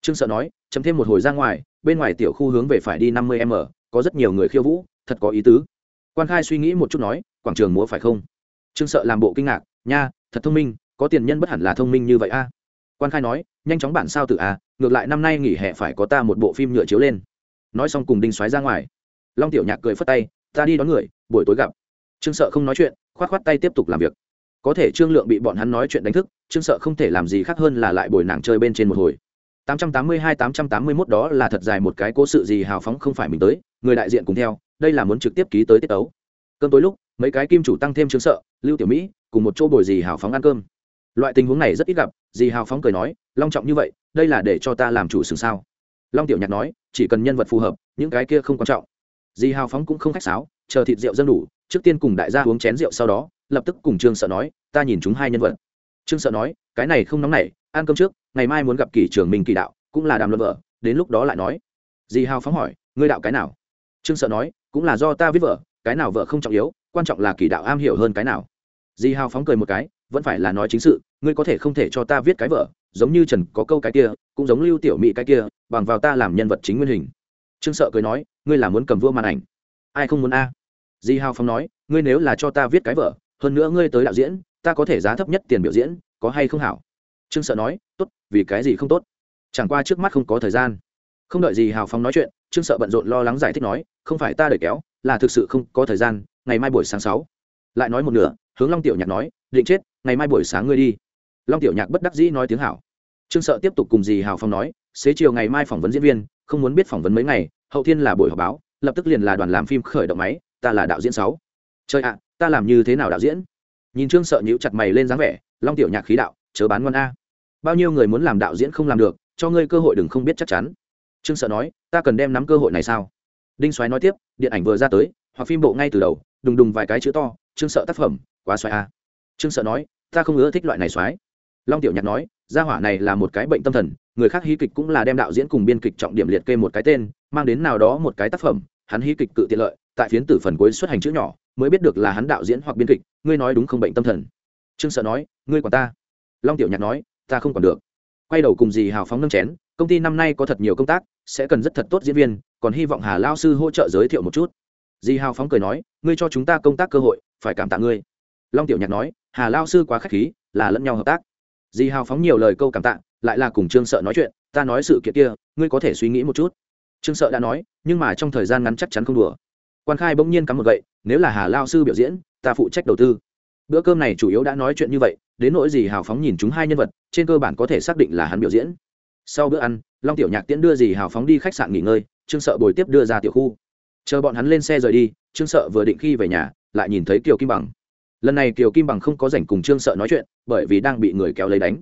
Trương sợ nói chấm thêm một hồi ra ngoài, bên ngoài tiểu khu hướng về phải đi năm mươi m có rất nhiều người khiêu vũ, thật có ý tứ. Quan khai suy nghĩ một chút nói, quảng trường múa phải không? Trương sợ làm bộ kinh ngạc, nha, thật thông minh, có tiền nhân bất hẳn là thông minh như vậy a. Quan khai nói, nhanh chóng bản sao tự a, ngược lại năm nay nghỉ hè phải có ta một bộ phim nhựa chiếu lên. Nói xong cùng đinh xoáy ra ngoài. Long tiểu nhạc cười phất tay, ta đi đón người, buổi tối gặp. Trương sợ không nói chuyện, khoát khoát tay tiếp tục làm việc có thể trương lượng bị bọn hắn nói chuyện đánh thức, trương sợ không thể làm gì khác hơn là lại bồi nàng chơi bên trên một hồi. 882-881 đó là thật dài một cái cố sự gì hào phóng không phải mình tới, người đại diện cùng theo, đây là muốn trực tiếp ký tới tiết tấu. Cơm tối lúc, mấy cái kim chủ tăng thêm trương sợ, lưu tiểu mỹ, cùng một chỗ bồi gì hào phóng ăn cơm. Loại tình huống này rất ít gặp dì hào phóng cười nói, long trọng như vậy, đây là để cho ta làm chủ sừng sao? Long tiểu nhạc nói, chỉ cần nhân vật phù hợp, những cái kia không quan trọng. Dì hào phóng cũng không khách sáo, chờ thịt rượu dân đủ, trước tiên cùng đại gia uống chén rượu sau đó lập tức cùng trương sợ nói, ta nhìn chúng hai nhân vật. Trương sợ nói, cái này không nóng nảy, ăn cơm trước, ngày mai muốn gặp kỷ trường minh kỳ đạo, cũng là đàm luận vợ. Đến lúc đó lại nói, dì hào phóng hỏi, ngươi đạo cái nào? Trương sợ nói, cũng là do ta viết vợ, cái nào vợ không trọng yếu, quan trọng là kỳ đạo am hiểu hơn cái nào. Dì hào phóng cười một cái, vẫn phải là nói chính sự, ngươi có thể không thể cho ta viết cái vợ, giống như trần có câu cái kia, cũng giống lưu tiểu mỹ cái kia, bằng vào ta làm nhân vật chính nguyên hình. Trương sợ cười nói, ngươi là muốn cầm vua màn ảnh. Ai không muốn a? Di hào phong nói, ngươi nếu là cho ta viết cái vợ hơn nữa ngươi tới đạo diễn, ta có thể giá thấp nhất tiền biểu diễn, có hay không hảo? Trương sợ nói, tốt, vì cái gì không tốt? Chẳng qua trước mắt không có thời gian. Không đợi gì hào phong nói chuyện, trương sợ bận rộn lo lắng giải thích nói, không phải ta đợi kéo, là thực sự không có thời gian, ngày mai buổi sáng sáu. Lại nói một nửa, hướng long tiểu nhạc nói, định chết, ngày mai buổi sáng ngươi đi. Long tiểu nhạc bất đắc dĩ nói tiếng hảo. Trương sợ tiếp tục cùng dì hào phong nói, xế chiều ngày mai phỏng vấn diễn viên, không muốn biết phỏng vấn mấy ngày, hậu thiên là buổi họp báo, lập tức liền là đoàn làm phim khởi động máy, ta là đạo diễn sáu trời ạ, ta làm như thế nào đạo diễn? Nhìn trương sợ nhíu chặt mày lên dáng vẻ, long tiểu nhạc khí đạo, chớ bán ngon a. Bao nhiêu người muốn làm đạo diễn không làm được, cho ngươi cơ hội đừng không biết chắc chắn. Trương sợ nói, ta cần đem nắm cơ hội này sao? Đinh soái nói tiếp, điện ảnh vừa ra tới, hoặc phim bộ ngay từ đầu, đùng đùng vài cái chữ to, trương sợ tác phẩm, quá xoáy a. Trương sợ nói, ta không ưa thích loại này xoáy. long tiểu nhạc nói, gia hỏa này là một cái bệnh tâm thần, người khác hí kịch cũng là đem đạo diễn cùng biên kịch trọng điểm liệt kê một cái tên, mang đến nào đó một cái tác phẩm, hắn hí kịch cự tiện lợi, tại phiến tử phần cuối xuất hành chữ nhỏ mới biết được là hắn đạo diễn hoặc biên kịch, ngươi nói đúng không bệnh tâm thần? Trương sợ nói, ngươi còn ta. Long tiểu nhạc nói, ta không còn được. Quay đầu cùng dì hào phóng nâng chén, công ty năm nay có thật nhiều công tác, sẽ cần rất thật tốt diễn viên, còn hy vọng hà lao sư hỗ trợ giới thiệu một chút. Dì hào phóng cười nói, ngươi cho chúng ta công tác cơ hội, phải cảm tạ ngươi. Long tiểu nhạc nói, hà lao sư quá k h á c h khí, là lẫn nhau hợp tác. Dì hào phóng nhiều lời câu cảm tạ, lại là cùng trương sợ nói chuyện, ta nói sự kiện kia, ngươi có thể suy nghĩ một chút. Trương sợ đã nói, nhưng mà trong thời gian ngắn chắc chắn không đùa quan khai bỗng nhiên cắm một gậy, nếu là hà lao sư biểu diễn, ta phụ trách đầu tư. Bữa cơm này chủ yếu đã nói chuyện như vậy, đến nỗi gì hào phóng nhìn chúng hai nhân vật, trên cơ bản có thể xác định là hắn biểu diễn. Sau bữa ăn, long tiểu nhạc tiễn đưa gì hào phóng đi khách sạn nghỉ ngơi, trương sợ bồi tiếp đưa ra tiểu khu. Chờ bọn hắn lên xe rời đi, trương sợ vừa định khi về nhà, lại nhìn thấy kiều kim bằng. Lần này kiều kim bằng không có rảnh cùng trương sợ nói chuyện, bởi vì đang bị người kéo lấy đánh.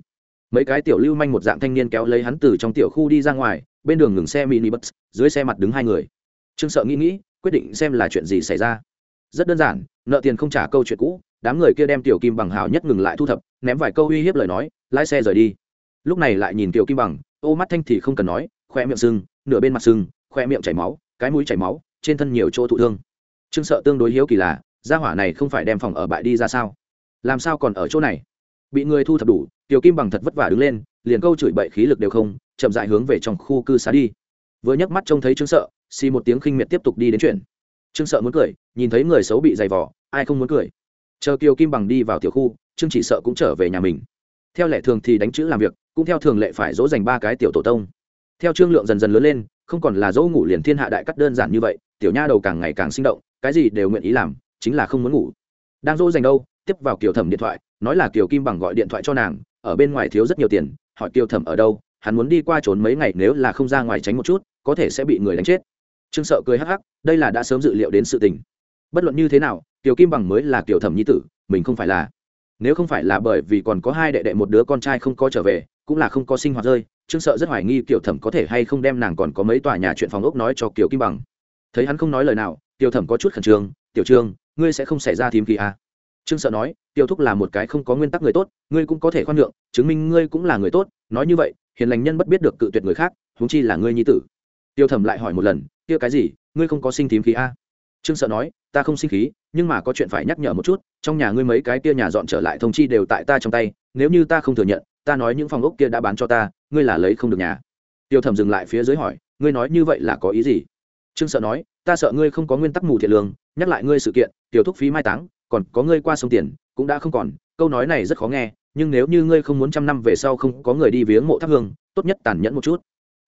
Mấy cái tiểu lưu manh một dạng thanh niên kéo lấy hắn từ trong tiểu khu đi ra ngoài, bên đường ngừng xe mini bus dưới xe mặt đứng hai người. Trương sợ nghĩ nghĩ quyết định xem là chuyện gì xảy ra. Rất đơn giản, nợ tiền không trả câu chuyện cũ, đám người kia đem tiểu kim bằng hào nhất ngừng lại thu thập, ném vài câu uy hiếp lời nói, lái xe rời đi. Lúc này lại nhìn tiểu kim bằng, ô mắt thanh thì không cần nói khoe miệng sưng, nửa bên mặt sưng khoe miệng chảy máu, cái mũi chảy máu, trên thân nhiều chỗ thụ thương. Trương sợ tương đối hiếu kỳ là, gia hỏa này không phải đem phòng ở bại đi ra sao? Làm sao còn ở chỗ này? Bị người thu thập đủ, tiểu kim bằng thật vất vả đứng lên, liền câu chửi bậy khí lực đều không, chậm dại hướng về trong khu cư xá đi. Vừa nhấc mắt trông thấy trương sợ xì một tiếng khinh miệt tiếp tục đi đến chuyện. Trương sợ muốn cười, nhìn thấy người xấu bị dày vỏ ai không muốn cười? Chờ kiều kim bằng đi vào tiểu khu, trương chỉ sợ cũng trở về nhà mình. Theo lệ thường thì đánh chữ làm việc, cũng theo thường lệ phải dỗ dành ba cái tiểu tổ tông. Theo trương lượng dần dần lớn lên, không còn là dỗ ngủ liền thiên hạ đại cắt đơn giản như vậy, tiểu nha đầu càng ngày càng sinh động, cái gì đều nguyện ý làm, chính là không muốn ngủ. Đang dỗ dành đâu, tiếp vào kiều thẩm điện thoại, nói là kiều kim bằng gọi điện thoại cho nàng, ở bên ngoài thiếu rất nhiều tiền, hỏi kiều thẩm ở đâu, hắn muốn đi qua trốn mấy ngày, nếu là không ra ngoài tránh một chút, có thể sẽ bị người đánh chết trương sợ cười hắc hắc, đây là đã sớm dự liệu đến sự tình. Bất luận như thế nào tiểu kim bằng mới là tiểu thẩm nhi tử, mình không phải là. Nếu không phải là bởi vì còn có hai đệ đệ một đứa con trai không có trở về, cũng là không có sinh hoạt rơi, trương sợ rất hoài nghi tiểu thẩm có thể hay không đem nàng còn có mấy tòa nhà chuyện phòng ốc nói cho kiều kim bằng. Thấy hắn không nói lời nào tiểu thẩm có chút khẩn trương, tiểu trương, ngươi sẽ không xảy ra thím kỳ à. trương sợ nói tiểu thúc là một cái không có nguyên tắc người tốt, ngươi cũng có thể khoan nhượng, chứng minh ngươi cũng là người tốt, nói như vậy, hiền lành nhân bất biết được cự tuyệt người khác, huống chi là ngươi nhi tử tiêu thẩm lại hỏi một lần, kia cái gì? Ngươi không có sinh thím khí a à? trương sợ nói, ta không sinh khí, nhưng mà có chuyện phải nhắc nhở một chút, trong nhà ngươi mấy cái kia nhà dọn trở lại thông chi đều tại ta trong tay, nếu như ta không thừa nhận, ta nói những phòng ốc kia đã bán cho ta, ngươi là lấy không được nhà. Tiêu thẩm dừng lại phía dưới hỏi, ngươi nói như vậy là có ý gì? Trương sợ nói, ta sợ ngươi không có nguyên tắc mù thiện lương, nhắc lại ngươi sự kiện, tiểu thúc phí mai táng, còn có ngươi qua sông tiền, cũng đã không còn, câu nói này rất khó nghe, nhưng nếu như ngươi không muốn trăm năm về sau không có người đi viếng mộ thắp hương, tốt nhất tàn nhẫn một chút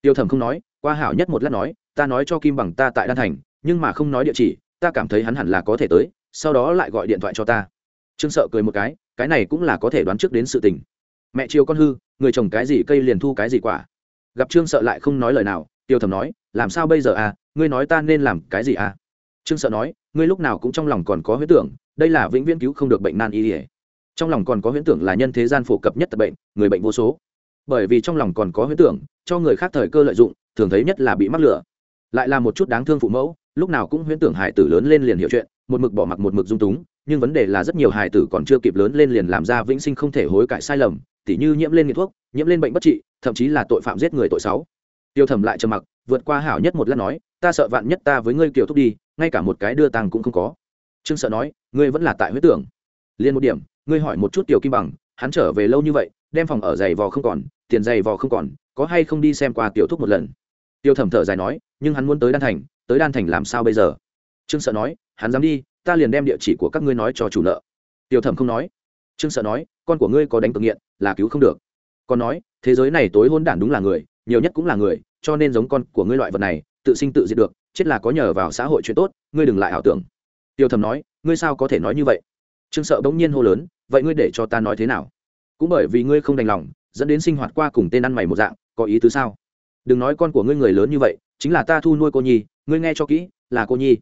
tiêu thẩm không nói, qua hảo nhất một lát nói, ta nói cho kim bằng ta tại đan thành, nhưng mà không nói địa chỉ, ta cảm thấy hắn hẳn là có thể tới, sau đó lại gọi điện thoại cho ta. Trương sợ cười một cái cái này cũng là có thể đoán trước đến sự tình. Mẹ chiều con hư, người trồng cái gì cây liền thu cái gì quả. Gặp trương sợ lại không nói lời nào, tiêu Thẩm nói, làm sao bây giờ à ngươi nói ta nên làm cái gì à? Trương sợ nói, ngươi lúc nào cũng trong lòng còn có huyễn tưởng, đây là vĩnh viễn cứu không được bệnh nan y ỉa trong lòng còn có huyễn tưởng là nhân thế gian phổ cập nhất tập bệnh, người bệnh vô số bởi vì trong lòng còn có huyễn tưởng, cho người khác thời cơ lợi dụng, thường thấy nhất là bị mắc lửa. Lại là một chút đáng thương phụ mẫu, lúc nào cũng huyễn tưởng hải tử lớn lên liền hiểu chuyện, một mực bỏ mặc một mực dung túng, nhưng vấn đề là rất nhiều hải tử còn chưa kịp lớn lên liền làm ra vĩnh sinh không thể hối cải sai lầm, tỉ như nhiễm lên nghiện thuốc, nhiễm lên bệnh bất trị, thậm chí là tội phạm giết người tội sáu tiêu thẩm lại trầm mặc, vượt qua hảo nhất một lát nói, ta sợ vạn nhất ta với ngươi kiều thúc đi, ngay cả một cái đưa tăng cũng không có. Trương sợ nói, ngươi vẫn là tại huyết tưởng. Liên một điểm, ngươi hỏi một chút tiểu kim bằng, hắn trở về lâu như vậy, đem phòng ở giày vò không còn tiền dày vò không còn, có hay không đi xem qua tiểu thúc một lần? Tiêu thẩm thở dài nói, nhưng hắn muốn tới đan thành, tới đan thành làm sao bây giờ? Trương sợ nói, hắn dám đi, ta liền đem địa chỉ của các ngươi nói cho chủ nợ. Tiêu thẩm không nói. Trương sợ nói, con của ngươi có đánh cực nghiện, là cứu không được. Còn nói, thế giới này tối hôn đản đúng là người, nhiều nhất cũng là người, cho nên giống con của ngươi loại vật này, tự sinh tự diệt được, chết là có nhờ vào xã hội chuyện tốt, ngươi đừng lại ảo tưởng. Tiêu thẩm nói, ngươi sao có thể nói như vậy? Trương sợ bỗng nhiên hô lớn, vậy ngươi để cho ta nói thế nào? Cũng bởi vì ngươi không đành lòng dẫn đến sinh hoạt qua cùng tên ăn mày một dạng, có ý tứ sao? Đừng nói con của ngươi người lớn như vậy, chính là ta thu nuôi cô nhi, ngươi nghe cho kỹ, là cô nhi.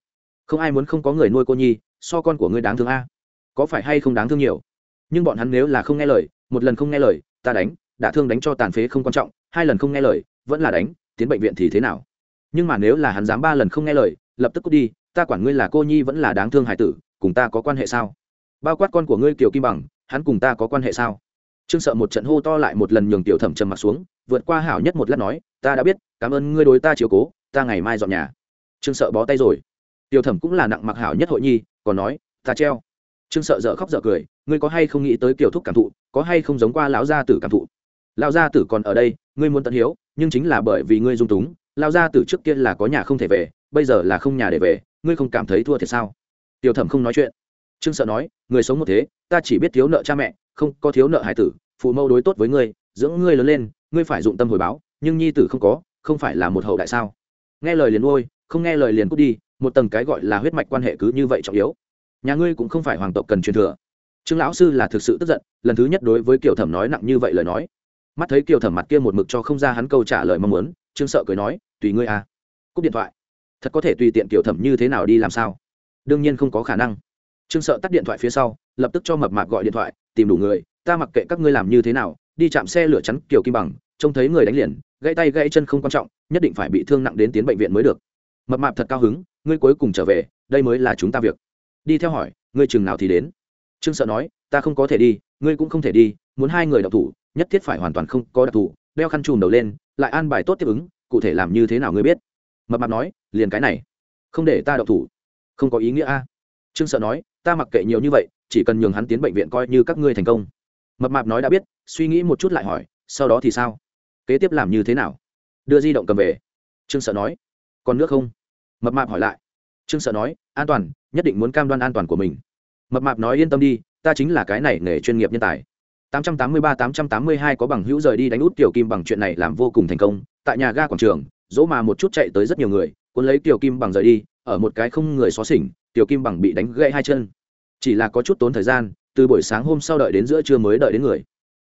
Không ai muốn không có người nuôi cô nhi, so con của ngươi đáng thương a. Có phải hay không đáng thương nhiều? Nhưng bọn hắn nếu là không nghe lời, một lần không nghe lời, ta đánh đã thương đánh cho tàn phế không quan trọng, hai lần không nghe lời, vẫn là đánh, tiến bệnh viện thì thế nào? Nhưng mà nếu là hắn dám ba lần không nghe lời, lập tức cút đi, ta quản ngươi là cô nhi vẫn là đáng thương hải tử, cùng ta có quan hệ sao? Bao quát con của ngươi kiều kim bằng, hắn cùng ta có quan hệ sao? Trương sợ một trận hô to lại một lần nhường tiểu thẩm trầm mặt xuống, vượt qua hảo nhất một lát nói, ta đã biết, cảm ơn ngươi đối ta chiều cố, ta ngày mai dọn nhà. Trương sợ bó tay rồi. Tiểu thẩm cũng là nặng mặc hảo nhất hội nhi, còn nói, ta treo. Trương sợ dở khóc dở cười, ngươi có hay không nghĩ tới kiểu thúc cảm thụ, có hay không giống qua lão gia tử cảm thụ? Lão gia tử còn ở đây, ngươi muốn tận hiếu, nhưng chính là bởi vì ngươi dung túng, lão gia tử trước kia là có nhà không thể về, bây giờ là không nhà để về, ngươi không cảm thấy thua thiệt sao? Tiểu thẩm không nói chuyện. Trương sợ nói, người sống một thế, ta chỉ biết thiếu nợ cha mẹ không có thiếu nợ hải tử, phụ mẫu đối tốt với ngươi, dưỡng ngươi lớn lên, ngươi phải dụng tâm hồi báo, nhưng nhi tử không có, không phải là một hậu đại sao? Nghe lời liền nuôi, không nghe lời liền cút đi, một tầng cái gọi là huyết mạch quan hệ cứ như vậy trọng yếu. Nhà ngươi cũng không phải hoàng tộc cần truyền thừa. Trương lão sư là thực sự tức giận, lần thứ nhất đối với kiều thẩm nói nặng như vậy lời nói. Mắt thấy kiều thẩm mặt kia một mực cho không ra hắn câu trả lời mong muốn, trương sợ cười nói, tùy ngươi à cúp điện thoại. Thật có thể tùy tiện kiều thẩm như thế nào đi làm sao? Đương nhiên không có khả năng. Trương sợ tắt điện thoại phía sau, lập tức cho mập mạp gọi điện thoại tìm đủ người, ta mặc kệ các ngươi làm như thế nào, đi chạm xe lửa chắn kiểu kim bằng, trông thấy người đánh liền, gãy tay gãy chân không quan trọng, nhất định phải bị thương nặng đến tiến bệnh viện mới được. Mập mạp thật cao hứng, ngươi cuối cùng trở về, đây mới là chúng ta việc. Đi theo hỏi, ngươi chừng nào thì đến? Trương sợ nói, ta không có thể đi, ngươi cũng không thể đi, muốn hai người đọc thủ, nhất thiết phải hoàn toàn không có đặc thủ đeo khăn chùm đầu lên, lại an bài tốt tiếp ứng, cụ thể làm như thế nào ngươi biết? Mập mạp nói, liền cái này, không để ta đọc thủ. Không có ý nghĩa a trương sợ nói, ta mặc kệ nhiều như vậy, chỉ cần nhường hắn tiến bệnh viện coi như các ngươi thành công. Mập mạp nói đã biết, suy nghĩ một chút lại hỏi, sau đó thì sao? Kế tiếp làm như thế nào? Đưa di động cầm về. Trương sợ nói, còn nước không? Mập mạp hỏi lại. Trương sợ nói, an toàn, nhất định muốn cam đoan an toàn của mình. Mập mạp nói, yên tâm đi, ta chính là cái này nghề chuyên nghiệp nhân tài. 883-882 có bằng hữu rời đi đánh út tiểu kim bằng chuyện này làm vô cùng thành công. Tại nhà ga quảng trường, dỗ mà một chút chạy tới rất nhiều người, cuốn lấy tiểu kim bằng rời đi, ở một cái không người xó xỉnh tiểu kim bằng bị đánh gãy hai chân. Chỉ là có chút tốn thời gian, từ buổi sáng hôm sau đợi đến giữa trưa mới đợi đến người.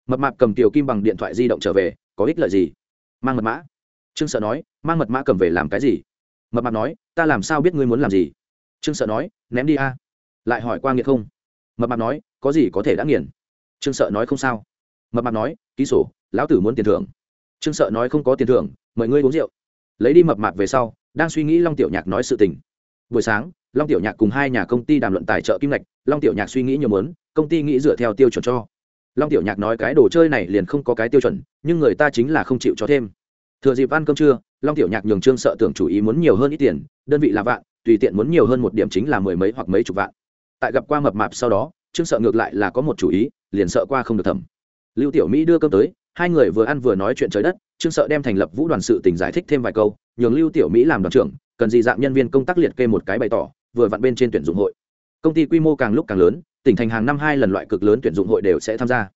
Mập mạp cầm tiểu kim bằng điện thoại di động trở về, có ích lợi gì? Mang mật mã. Trương sợ nói, mang mật mã cầm về làm cái gì? Mập mạp nói, ta làm sao biết ngươi muốn làm gì? Trương sợ nói, ném đi a. Lại hỏi qua nghiện không? Mập mạp nói, có gì có thể đã nghiền trương sợ nói, không sao. Mập mạp nói, ký sổ, lão tử muốn tiền thưởng. Trương sợ nói, không có tiền thưởng, mời ngươi uống rượu. Lấy đi mập mạp về sau, đang suy nghĩ long tiểu nhạc nói sự tình buổi sáng, long tiểu nhạc cùng hai nhà công ty đàm luận tài trợ kim ngạch, long tiểu nhạc suy nghĩ nhiều mớn công ty nghĩ dựa theo tiêu chuẩn cho. Long tiểu nhạc nói cái đồ chơi này liền không có cái tiêu chuẩn, nhưng người ta chính là không chịu cho thêm. Thừa dịp ăn cơm trưa, long tiểu nhạc nhường trương sợ tưởng chủ ý muốn nhiều hơn ít tiền, đơn vị là vạn, tùy tiện muốn nhiều hơn một điểm chính là mười mấy hoặc mấy chục vạn. Tại gặp qua mập mạp sau đó, trương sợ ngược lại là có một chủ ý, liền sợ qua không được thẩm. Lưu tiểu mỹ đưa cơm tới, hai người vừa ăn vừa nói chuyện trời đất, trương sợ đem thành lập vũ đoàn sự tình giải thích thêm vài câu, nhường lưu tiểu mỹ làm đoàn trưởng cần gì dạng nhân viên công tác liệt kê một cái bày tỏ, vừa vặn bên trên tuyển dụng hội. Công ty quy mô càng lúc càng lớn, tỉnh thành hàng năm hai lần loại cực lớn tuyển dụng hội đều sẽ tham gia.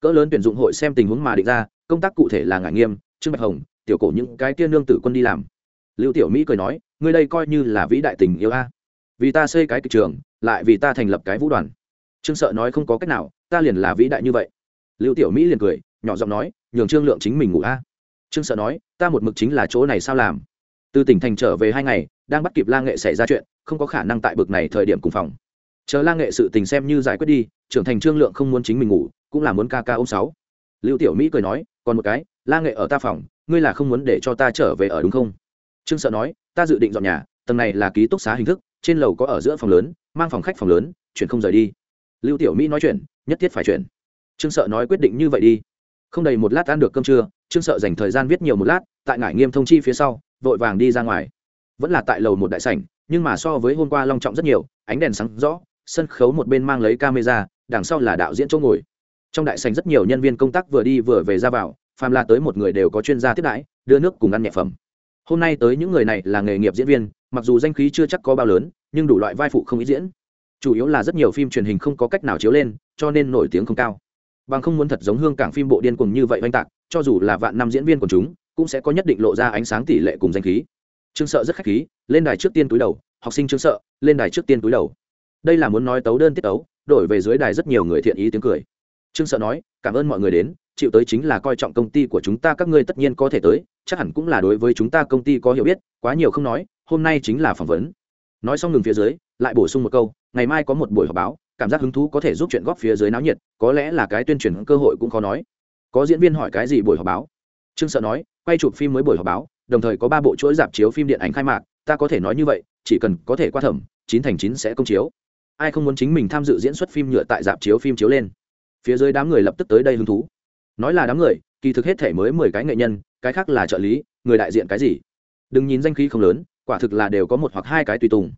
Cỡ lớn tuyển dụng hội xem tình huống mà định ra, công tác cụ thể là ngải nghiêm, trương bạch hồng, tiểu cổ những cái kia nương tử quân đi làm. Lưu tiểu mỹ cười nói, ngươi đây coi như là vĩ đại tình yêu a. Vì ta xây cái kịch trường, lại vì ta thành lập cái vũ đoàn. Trương sợ nói không có cách nào, ta liền là vĩ đại như vậy. Lưu tiểu mỹ liền cười, nhỏ giọng nói, nhường trương lượng chính mình ngủ a. Trương sợ nói, ta một mực chính là chỗ này sao làm? Từ tỉnh thành trở về hai ngày, đang bắt kịp la nghệ xảy ra chuyện, không có khả năng tại bực này thời điểm cùng phòng. Chờ la nghệ sự tình xem như giải quyết đi, trưởng thành trương lượng không muốn chính mình ngủ, cũng là muốn ca ca ôm sáu. Lưu tiểu mỹ cười nói, còn một cái, la nghệ ở ta phòng, ngươi là không muốn để cho ta trở về ở đúng không? Trương sợ nói, ta dự định dọn nhà, tầng này là ký túc xá hình thức, trên lầu có ở giữa phòng lớn, mang phòng khách phòng lớn, chuyển không rời đi. Lưu tiểu mỹ nói chuyện, nhất thiết phải chuyển. Trương sợ nói quyết định như vậy đi. Không đầy một lát ăn được cơm trưa, trương sợ dành thời gian viết nhiều một lát, tại ngải nghiêm thông chi phía sau vội vàng đi ra ngoài. Vẫn là tại lầu một đại sảnh, nhưng mà so với hôm qua long trọng rất nhiều, ánh đèn sáng rõ, sân khấu một bên mang lấy camera, đằng sau là đạo diễn chỗ ngồi. Trong đại sảnh rất nhiều nhân viên công tác vừa đi vừa về ra vào, phàm là tới một người đều có chuyên gia tiếp đãi, đưa nước cùng ăn nhẹ phẩm. Hôm nay tới những người này là nghề nghiệp diễn viên, mặc dù danh khí chưa chắc có bao lớn, nhưng đủ loại vai phụ không ít diễn. Chủ yếu là rất nhiều phim truyền hình không có cách nào chiếu lên, cho nên nổi tiếng không cao. Bằng không muốn thật giống hương cảng phim bộ điên cuồng như vậy oanh tạc, cho dù là vạn năm diễn viên của chúng cũng sẽ có nhất định lộ ra ánh sáng tỷ lệ cùng danh khí. Trương sợ rất khách khí, lên đài trước tiên túi đầu, học sinh trương sợ, lên đài trước tiên túi đầu. Đây là muốn nói tấu đơn tiết tấu, đổi về dưới đài rất nhiều người thiện ý tiếng cười. Trương sợ nói, cảm ơn mọi người đến, chịu tới chính là coi trọng công ty của chúng ta, các ngươi tất nhiên có thể tới, chắc hẳn cũng là đối với chúng ta công ty có hiểu biết, quá nhiều không nói, hôm nay chính là phỏng vấn. Nói xong ngừng phía dưới, lại bổ sung một câu, ngày mai có một buổi họp báo, cảm giác hứng thú có thể giúp chuyện góp phía dưới náo nhiệt, có lẽ là cái tuyên truyền cơ hội cũng khó nói. Có diễn viên hỏi cái gì buổi họp báo? Trương sợ nói, quay chụp phim mới buổi họp báo, đồng thời có ba bộ chuỗi dạp chiếu phim điện ảnh khai mạc, ta có thể nói như vậy, chỉ cần có thể qua thẩm, chín thành chín sẽ công chiếu. Ai không muốn chính mình tham dự diễn xuất phim nhựa tại dạp chiếu phim chiếu lên? Phía dưới đám người lập tức tới đây hứng thú. Nói là đám người, kỳ thực hết thể mới mười cái nghệ nhân, cái khác là trợ lý, người đại diện cái gì? Đừng nhìn danh khí không lớn, quả thực là đều có một hoặc hai cái tùy tùng.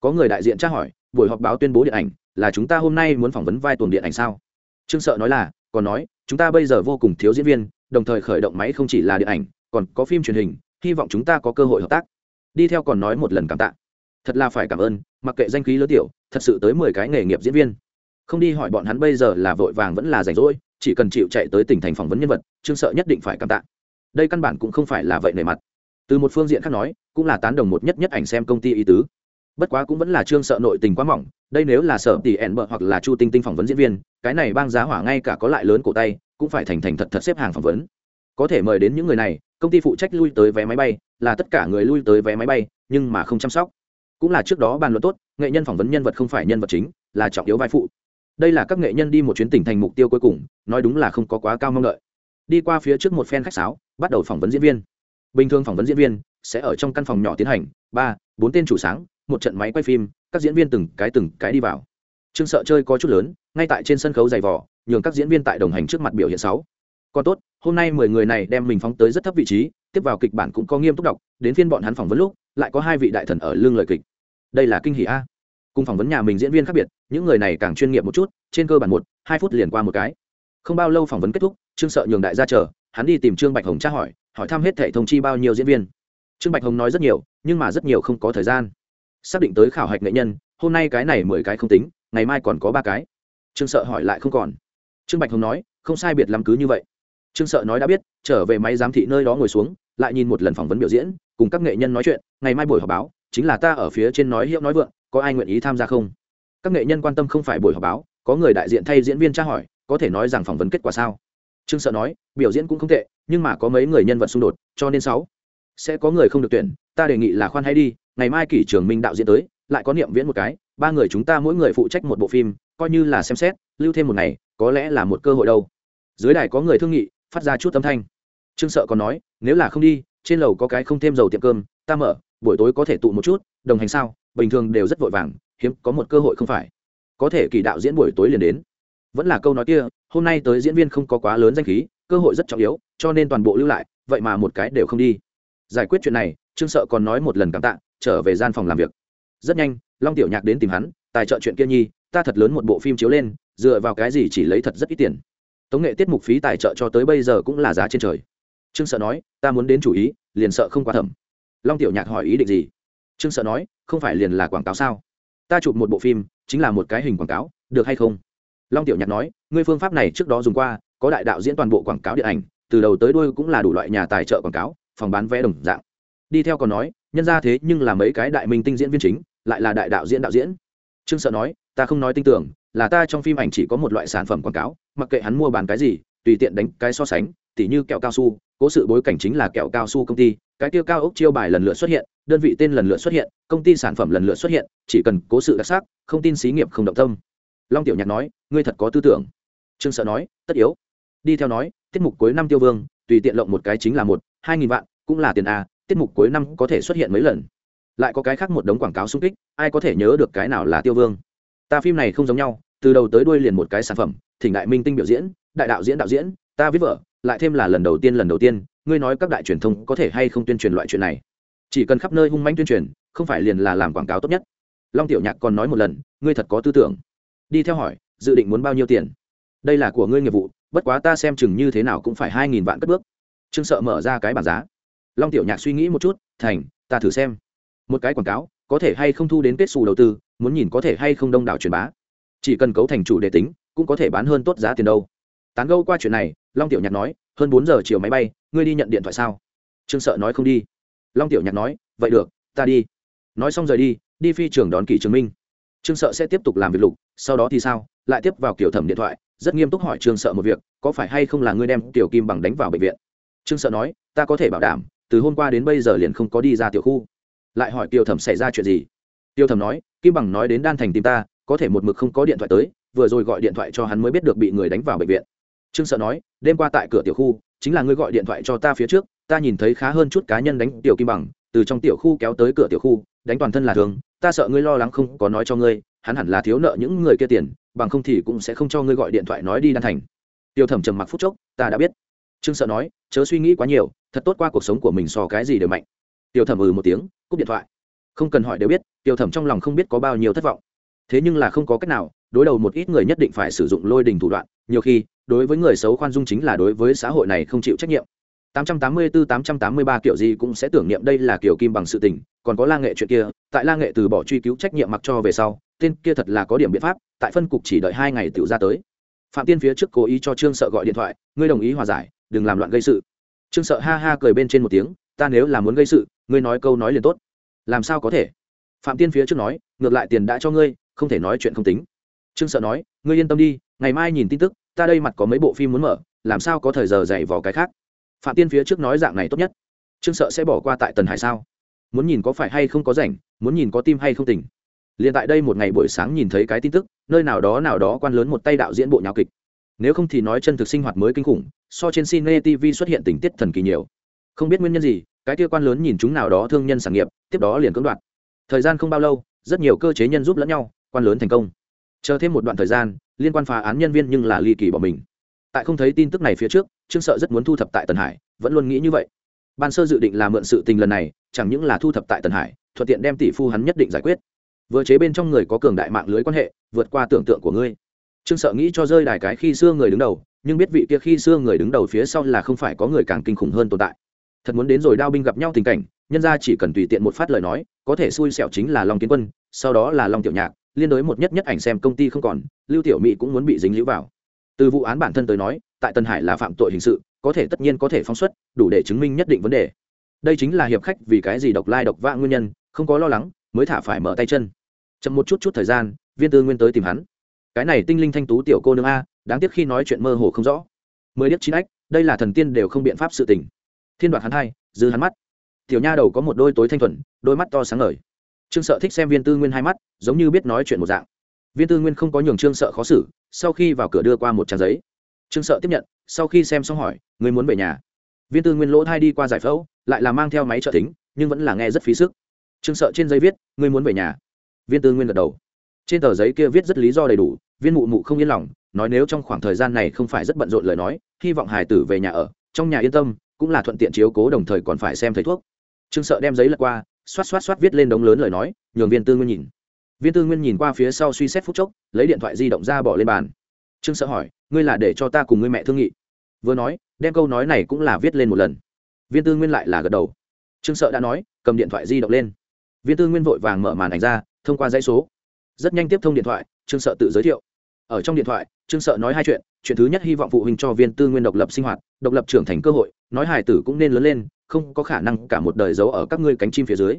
Có người đại diện tra hỏi, buổi họp báo tuyên bố điện ảnh, là chúng ta hôm nay muốn phỏng vấn vai tuồng điện ảnh sao? Trương sợ nói là, còn nói, chúng ta bây giờ vô cùng thiếu diễn viên đồng thời khởi động máy không chỉ là điện ảnh, còn có phim truyền hình, hy vọng chúng ta có cơ hội hợp tác. Đi theo còn nói một lần cảm tạ. Thật là phải cảm ơn, mặc kệ danh khí lớn tiểu, thật sự tới mười cái nghề nghiệp diễn viên. Không đi hỏi bọn hắn bây giờ là vội vàng vẫn là rảnh rỗi, chỉ cần chịu chạy tới tỉnh thành phỏng vấn nhân vật, trương sợ nhất định phải cảm tạ. Đây căn bản cũng không phải là vậy nề mặt. Từ một phương diện khác nói, cũng là tán đồng một nhất nhất ảnh xem công ty ý tứ. Bất quá cũng vẫn là trương sợ nội tình quá mỏng, đây nếu là sở tỷ ẻn bợ hoặc là chu tinh tinh phỏng vấn diễn viên, cái này bang giá hỏa ngay cả có lại lớn cổ tay cũng phải thành thành thật thật xếp hàng phỏng vấn. Có thể mời đến những người này, công ty phụ trách lui tới vé máy bay, là tất cả người lui tới vé máy bay, nhưng mà không chăm sóc. Cũng là trước đó bàn luận tốt, nghệ nhân phỏng vấn nhân vật không phải nhân vật chính, là trọng yếu vai phụ. Đây là các nghệ nhân đi một chuyến tỉnh thành mục tiêu cuối cùng, nói đúng là không có quá cao mong đợi. Đi qua phía trước một phen khách sáo, bắt đầu phỏng vấn diễn viên. Bình thường phỏng vấn diễn viên sẽ ở trong căn phòng nhỏ tiến hành, ba, bốn tên chủ sáng, một trận máy quay phim, các diễn viên từng cái từng cái đi vào trương sợ chơi có chút lớn ngay tại trên sân khấu dày vò, nhường các diễn viên tại đồng hành trước mặt biểu hiện sáu còn tốt hôm nay mười người này đem mình phóng tới rất thấp vị trí tiếp vào kịch bản cũng có nghiêm túc đọc đến phiên bọn hắn phỏng vấn lúc lại có hai vị đại thần ở lưng lời kịch. Đây là kinh hỉ a. Cùng phỏng vấn nhà mình diễn viên khác biệt những người này càng chuyên nghiệp một chút trên cơ bản một hai phút liền qua một cái. Không bao lâu phỏng vấn kết thúc trương sợ nhường đại gia chờ hắn đi tìm trương bạch hồng tra hỏi hỏi thăm hết thảy thông chi bao nhiêu diễn viên. Trương bạch hồng nói rất nhiều nhưng mà rất nhiều không có thời gian. Xác định tới khảo hạch nghệ nhân hôm nay cái này mười cái không tính ngày mai còn có ba cái. Trương sợ hỏi lại không còn. Trương bạch hồng nói, không sai biệt lắm cứ như vậy. Trương sợ nói đã biết, trở về máy giám thị nơi đó ngồi xuống, lại nhìn một lần phỏng vấn biểu diễn, cùng các nghệ nhân nói chuyện, ngày mai buổi họp báo, chính là ta ở phía trên nói hiệu nói vượng, có ai nguyện ý tham gia không? Các nghệ nhân quan tâm không phải buổi họp báo, có người đại diện thay diễn viên tra hỏi, có thể nói rằng phỏng vấn kết quả sao? Trương sợ nói, biểu diễn cũng không tệ, nhưng mà có mấy người nhân vật xung đột, cho nên sáu. Sẽ có người không được tuyển, ta đề nghị là khoan hay đi, ngày mai kỷ trường minh đạo diễn tới lại có niệm viễn một cái, ba người chúng ta mỗi người phụ trách một bộ phim, coi như là xem xét, lưu thêm một ngày, có lẽ là một cơ hội đâu. Dưới đài có người thương nghị, phát ra chút âm thanh. Trương sợ còn nói, nếu là không đi, trên lầu có cái không thêm dầu tiệm cơm, ta mở, buổi tối có thể tụ một chút, đồng hành sao, bình thường đều rất vội vàng, hiếm có một cơ hội không phải. Có thể kỳ đạo diễn buổi tối liền đến. Vẫn là câu nói kia, hôm nay tới diễn viên không có quá lớn danh khí, cơ hội rất trọng yếu, cho nên toàn bộ lưu lại, vậy mà một cái đều không đi. Giải quyết chuyện này, trương sợ còn nói một lần cảm tạ, trở về gian phòng làm việc rất nhanh, long tiểu nhạc đến tìm hắn, tài trợ chuyện kia nhi, ta thật lớn một bộ phim chiếu lên, dựa vào cái gì chỉ lấy thật rất ít tiền? Tống nghệ tiết mục phí tài trợ cho tới bây giờ cũng là giá trên trời. Trương sợ nói, ta muốn đến chủ ý, liền sợ không quá thẩm. Long tiểu nhạc hỏi ý định gì? Trương sợ nói, không phải liền là quảng cáo sao? Ta chụp một bộ phim, chính là một cái hình quảng cáo, được hay không? Long tiểu nhạc nói, ngươi phương pháp này trước đó dùng qua, có đại đạo diễn toàn bộ quảng cáo điện ảnh, từ đầu tới đuôi cũng là đủ loại nhà tài trợ quảng cáo, phòng bán vé đồng dạng. Đi theo còn nói, nhân ra thế nhưng là mấy cái đại minh tinh diễn viên chính lại là đại đạo diễn đạo diễn. Trương sợ nói, ta không nói tin tưởng, là ta trong phim ảnh chỉ có một loại sản phẩm quảng cáo, mặc kệ hắn mua bán cái gì, tùy tiện đánh cái so sánh, tỉ như kẹo cao su, cố sự bối cảnh chính là kẹo cao su công ty, cái tiêu cao ốc chiêu bài lần lượt xuất hiện, đơn vị tên lần lượt xuất hiện, công ty sản phẩm lần lượt xuất hiện, chỉ cần cố sự đặc sắc, không tin xí nghiệp không động tâm. Long tiểu nhạc nói, ngươi thật có tư tưởng. Trương sợ nói, tất yếu. Đi theo nói, tiết mục cuối năm tiêu vương, tùy tiện lộng một cái chính là một, hai nghìn vạn, cũng là tiền a, tiết mục cuối năm có thể xuất hiện mấy lần? Lại có cái khác một đống quảng cáo xung kích, ai có thể nhớ được cái nào là tiêu vương? Ta phim này không giống nhau, từ đầu tới đuôi liền một cái sản phẩm, thỉnh đại minh tinh biểu diễn, đại đạo diễn đạo diễn, ta viết vợ lại thêm là lần đầu tiên lần đầu tiên, ngươi nói các đại truyền thông có thể hay không tuyên truyền loại chuyện này? Chỉ cần khắp nơi hung manh tuyên truyền, không phải liền là làm quảng cáo tốt nhất. Long tiểu nhạc còn nói một lần, ngươi thật có tư tưởng. Đi theo hỏi, dự định muốn bao nhiêu tiền? Đây là của ngươi nghiệp vụ, bất quá ta xem chừng như thế nào cũng phải hai nghìn vạn cất bước. Trương sợ mở ra cái bảng giá. Long tiểu nhạc suy nghĩ một chút, thành, ta thử xem một cái quảng cáo, có thể hay không thu đến kết xù đầu tư, muốn nhìn có thể hay không đông đảo truyền bá. Chỉ cần cấu thành chủ đề tính, cũng có thể bán hơn tốt giá tiền đâu. Tán gâu qua chuyện này, long tiểu nhạc nói, hơn bốn giờ chiều máy bay, ngươi đi nhận điện thoại sao? Trương sợ nói, không đi. Long tiểu nhạc nói, vậy được, ta đi. Nói xong rời đi đi phi trường đón kỷ chứng minh. Trương sợ sẽ tiếp tục làm việc lục, sau đó thì sao? Lại tiếp vào kiểu thẩm điện thoại, rất nghiêm túc hỏi trương sợ một việc, có phải hay không là ngươi đem tiểu kim bằng đánh vào bệnh viện? Trương sợ nói, ta có thể bảo đảm, từ hôm qua đến bây giờ liền không có đi ra tiểu khu lại hỏi tiêu thẩm xảy ra chuyện gì. Tiêu thẩm nói, kim bằng nói đến đan thành tìm ta, có thể một mực không có điện thoại tới, vừa rồi gọi điện thoại cho hắn mới biết được bị người đánh vào bệnh viện. Trương sợ nói, đêm qua tại cửa tiểu khu, chính là ngươi gọi điện thoại cho ta phía trước, ta nhìn thấy khá hơn chút cá nhân đánh tiểu kim bằng, từ trong tiểu khu kéo tới cửa tiểu khu, đánh toàn thân là thường, ta sợ ngươi lo lắng không có nói cho ngươi, hắn hẳn là thiếu nợ những người kia tiền, bằng không thì cũng sẽ không cho ngươi gọi điện thoại nói đi đan thành. Tiêu thẩm trầm mặc phút chốc, ta đã biết. Trương sợ nói, chớ suy nghĩ quá nhiều, thật tốt qua cuộc sống của mình so cái gì đều mạnh tiêu thẩm ừ một tiếng, cúp điện thoại. Không cần hỏi đều biết, tiêu thẩm trong lòng không biết có bao nhiêu thất vọng. Thế nhưng là không có cách nào, đối đầu một ít người nhất định phải sử dụng lôi đình thủ đoạn, nhiều khi, đối với người xấu khoan dung chính là đối với xã hội này không chịu trách nhiệm. 884-883 kiểu gì cũng sẽ tưởng niệm đây là kiểu kim bằng sự tình, còn có la nghệ chuyện kia, tại la nghệ từ bỏ truy cứu trách nhiệm mặc cho về sau, tên kia thật là có điểm biện pháp, tại phân cục chỉ đợi hai ngày tiểu ra tới. Phạm tiên phía trước cố ý cho trương sợ gọi điện thoại, ngươi đồng ý hòa giải, đừng làm loạn gây sự. Trương sợ ha ha cười bên trên một tiếng ta nếu là muốn gây sự, ngươi nói câu nói liền tốt. Làm sao có thể? Phạm tiên phía trước nói, ngược lại tiền đã cho ngươi, không thể nói chuyện không tính. Trương sợ nói, ngươi yên tâm đi, ngày mai nhìn tin tức, ta đây mặt có mấy bộ phim muốn mở, làm sao có thời giờ dạy vào cái khác? Phạm tiên phía trước nói dạng này tốt nhất. Trương sợ sẽ bỏ qua tại tần hải sao? Muốn nhìn có phải hay không có rảnh, muốn nhìn có tim hay không tỉnh. Liền tại đây một ngày buổi sáng nhìn thấy cái tin tức, nơi nào đó nào đó quan lớn một tay đạo diễn bộ nhào kịch. Nếu không thì nói chân thực sinh hoạt mới kinh khủng, so trên cine tv xuất hiện tình tiết thần kỳ nhiều không biết nguyên nhân gì, cái kia quan lớn nhìn chúng nào đó thương nhân sản nghiệp, tiếp đó liền cưỡng đoạt. Thời gian không bao lâu, rất nhiều cơ chế nhân giúp lẫn nhau, quan lớn thành công. Chờ thêm một đoạn thời gian, liên quan phá án nhân viên nhưng là ly kỳ bỏ mình. Tại không thấy tin tức này phía trước, trương sợ rất muốn thu thập tại tần hải, vẫn luôn nghĩ như vậy. Ban sơ dự định là mượn sự tình lần này, chẳng những là thu thập tại tần hải, thuận tiện đem tỷ phu hắn nhất định giải quyết. Vừa chế bên trong người có cường đại mạng lưới quan hệ, vượt qua tưởng tượng của ngươi. Trương sợ nghĩ cho rơi đài cái khi xưa người đứng đầu, nhưng biết vị kia khi xưa người đứng đầu phía sau là không phải có người càng kinh khủng hơn tồn tại thật muốn đến rồi đao binh gặp nhau tình cảnh, nhân ra chỉ cần tùy tiện một phát lời nói, có thể xui xẻo chính là long kiến quân, sau đó là long tiểu nhạc, liên đối một nhất nhất ảnh xem công ty không còn, lưu tiểu mỹ cũng muốn bị dính lũ vào. Từ vụ án bản thân tới nói, tại tân hải là phạm tội hình sự, có thể tất nhiên có thể phóng xuất, đủ để chứng minh nhất định vấn đề. Đây chính là hiệp khách vì cái gì độc lai độc vã nguyên nhân, không có lo lắng, mới thả phải mở tay chân. Chậm một chút chút thời gian, viên tư nguyên tới tìm hắn. Cái này tinh linh thanh tú tiểu cô nương a, đáng tiếc khi nói chuyện mơ hồ không rõ. Mới điếc chín ách, đây là thần tiên đều không biện pháp sự tình thiên đoạt hắn hai dư hắn mắt. Tiểu nha đầu có một đôi tối thanh thuần, đôi mắt to sáng ngời. Trương sợ thích xem viên tư nguyên hai mắt, giống như biết nói chuyện một dạng. Viên tư nguyên không có nhường trương sợ khó xử, sau khi vào cửa đưa qua một trang giấy. Trương sợ tiếp nhận, sau khi xem xong hỏi người muốn về nhà? Viên tư nguyên lỗ thai đi qua giải phẫu, lại là mang theo máy trợ tính nhưng vẫn là nghe rất phí sức. Trương sợ trên giấy viết người muốn về nhà? Viên tư nguyên gật đầu. Trên tờ giấy kia viết rất lý do đầy đủ, viên mụ mụ không yên lòng, nói nếu trong khoảng thời gian này không phải rất bận rộn lời nói, hy vọng hải tử về nhà ở, trong nhà yên tâm cũng là thuận tiện chiếu cố, đồng thời còn phải xem thấy thuốc. Trương sợ đem giấy lật qua, xoát xoát xoát viết lên đống lớn lời nói, nhường viên tư nguyên nhìn. Viên tư nguyên nhìn qua phía sau suy xét phút chốc, lấy điện thoại di động ra bỏ lên bàn. Trương sợ hỏi, ngươi là để cho ta cùng ngươi mẹ thương nghị? Vừa nói, đem câu nói này cũng là viết lên một lần. Viên tư nguyên lại là gật đầu. Trương sợ đã nói, cầm điện thoại di động lên. Viên tư nguyên vội vàng mở màn ảnh ra, thông qua dãy số. Rất nhanh tiếp thông điện thoại, trương sợ tự giới thiệu ở trong điện thoại, trương sợ nói hai chuyện chuyện thứ nhất hy vọng phụ huynh cho viên tư nguyên độc lập sinh hoạt, độc lập trưởng thành cơ hội, nói hài tử cũng nên lớn lên, không có khả năng cả một đời giấu ở các ngươi cánh chim phía dưới.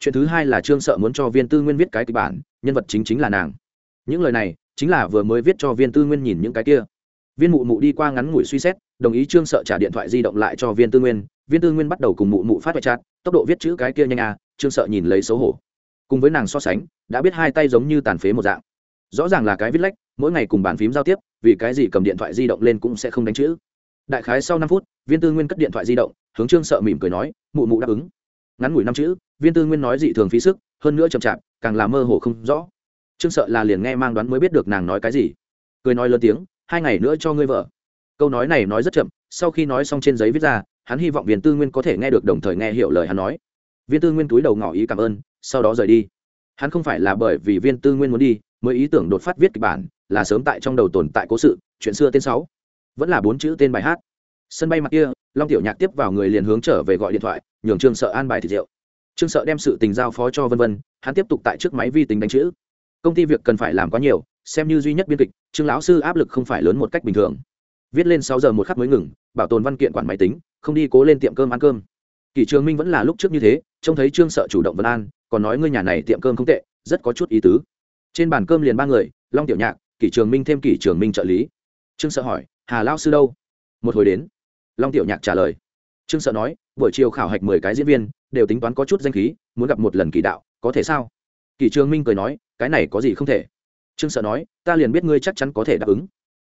Chuyện thứ hai là trương sợ muốn cho viên tư nguyên viết cái kịch bản, nhân vật chính chính là nàng. Những lời này, chính là vừa mới viết cho viên tư nguyên nhìn những cái kia. Viên mụ mụ đi qua ngắn ngủi suy xét, đồng ý trương sợ trả điện thoại di động lại cho viên tư nguyên. Viên tư nguyên bắt đầu cùng mụ mụ phát bài chặt tốc độ viết chữ cái kia nhanh à trương sợ nhìn lấy xấu hổ. Cùng với nàng so sánh, đã biết hai tay giống như tàn phế một dạng rõ ràng là cái viết lách, mỗi ngày cùng bàn phím giao tiếp, vì cái gì cầm điện thoại di động lên cũng sẽ không đánh chữ. Đại khái sau năm phút, viên tư nguyên cất điện thoại di động, hướng trương sợ mỉm cười nói, mụ mụ đáp ứng. Ngắn ngủi năm chữ, viên tư nguyên nói dị thường phí sức, hơn nữa chậm chạp, càng làm mơ hồ không rõ. Trương sợ là liền nghe mang đoán mới biết được nàng nói cái gì. Cười nói lớn tiếng, hai ngày nữa cho ngươi vợ. Câu nói này nói rất chậm, sau khi nói xong trên giấy viết ra, hắn hy vọng viên tư nguyên có thể nghe được đồng thời nghe hiểu lời hắn nói. Viên tư nguyên túi đầu ngỏ ý cảm ơn, sau đó rời đi. Hắn không phải là bởi vì viên tư nguyên muốn đi mới ý tưởng đột phát viết kịch bản, là sớm tại trong đầu tồn tại cố sự, chuyện xưa tên sáu. Vẫn là bốn chữ tên bài hát. Sân bay mặt kia, long tiểu nhạc tiếp vào người liền hướng trở về gọi điện thoại, nhường trương sợ an bài thịt rượu. Trương sợ đem sự tình giao phó cho vân vân, hắn tiếp tục tại trước máy vi tính đánh chữ. Công ty việc cần phải làm quá nhiều, xem như duy nhất biên kịch, trương lão sư áp lực không phải lớn một cách bình thường. Viết lên sáu giờ một khắc mới ngừng, bảo tồn văn kiện quản máy tính, không đi cố lên tiệm cơm ăn cơm. Kỷ trường minh vẫn là lúc trước như thế, trông thấy trương sợ chủ động vân an, còn nói ngươi nhà này tiệm cơm không tệ, rất có chút ý tứ trên bàn cơm liền ba người, long tiểu nhạc, kỷ trường minh thêm kỷ trường minh trợ lý. Trương sợ hỏi, hà lao sư đâu? Một hồi đến, long tiểu nhạc trả lời. Trương sợ nói, buổi chiều khảo hạch mười cái diễn viên, đều tính toán có chút danh khí, muốn gặp một lần kỳ đạo, có thể sao? Kỷ trường minh cười nói, cái này có gì không thể? Trương sợ nói, ta liền biết ngươi chắc chắn có thể đáp ứng.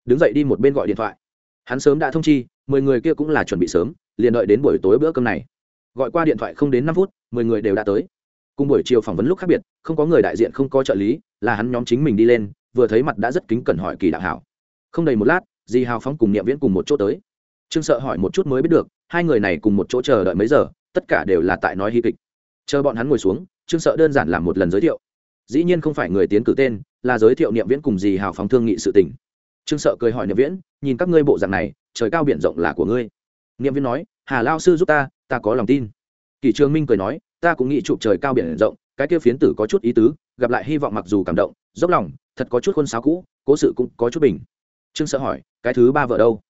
Đứng dậy đi một bên gọi điện thoại. Hắn sớm đã thông chi, mười người kia cũng là chuẩn bị sớm, liền đợi đến buổi tối bữa cơm này. Gọi qua điện thoại không đến năm phút, mười người đều đã tới cùng buổi chiều phỏng vấn lúc khác biệt, không có người đại diện không có trợ lý, là hắn nhóm chính mình đi lên, vừa thấy mặt đã rất kính cẩn hỏi kỳ đạo hảo. Không đầy một lát, di hào phóng cùng niệm viễn cùng một chỗ tới. Trương sợ hỏi một chút mới biết được, hai người này cùng một chỗ chờ đợi mấy giờ, tất cả đều là tại nói hy kịch. Chờ bọn hắn ngồi xuống, trương sợ đơn giản làm một lần giới thiệu. Dĩ nhiên không phải người tiến cử tên, là giới thiệu niệm viễn cùng dì hào phóng thương nghị sự tình. Trương sợ cười hỏi niệm viễn, nhìn các ngươi bộ dạng này, trời cao biển rộng là của ngươi. Niệm viễn nói, hà lao sư giúp ta ta có lòng tin. Kỷ trường minh cười nói ta cũng nghĩ chụp trời cao biển rộng, cái kia phiến tử có chút ý tứ, gặp lại hy vọng mặc dù cảm động, dốc lòng, thật có chút khuôn sáo cũ, cố sự cũng có chút bình. Trương sợ hỏi, cái thứ ba vợ đâu?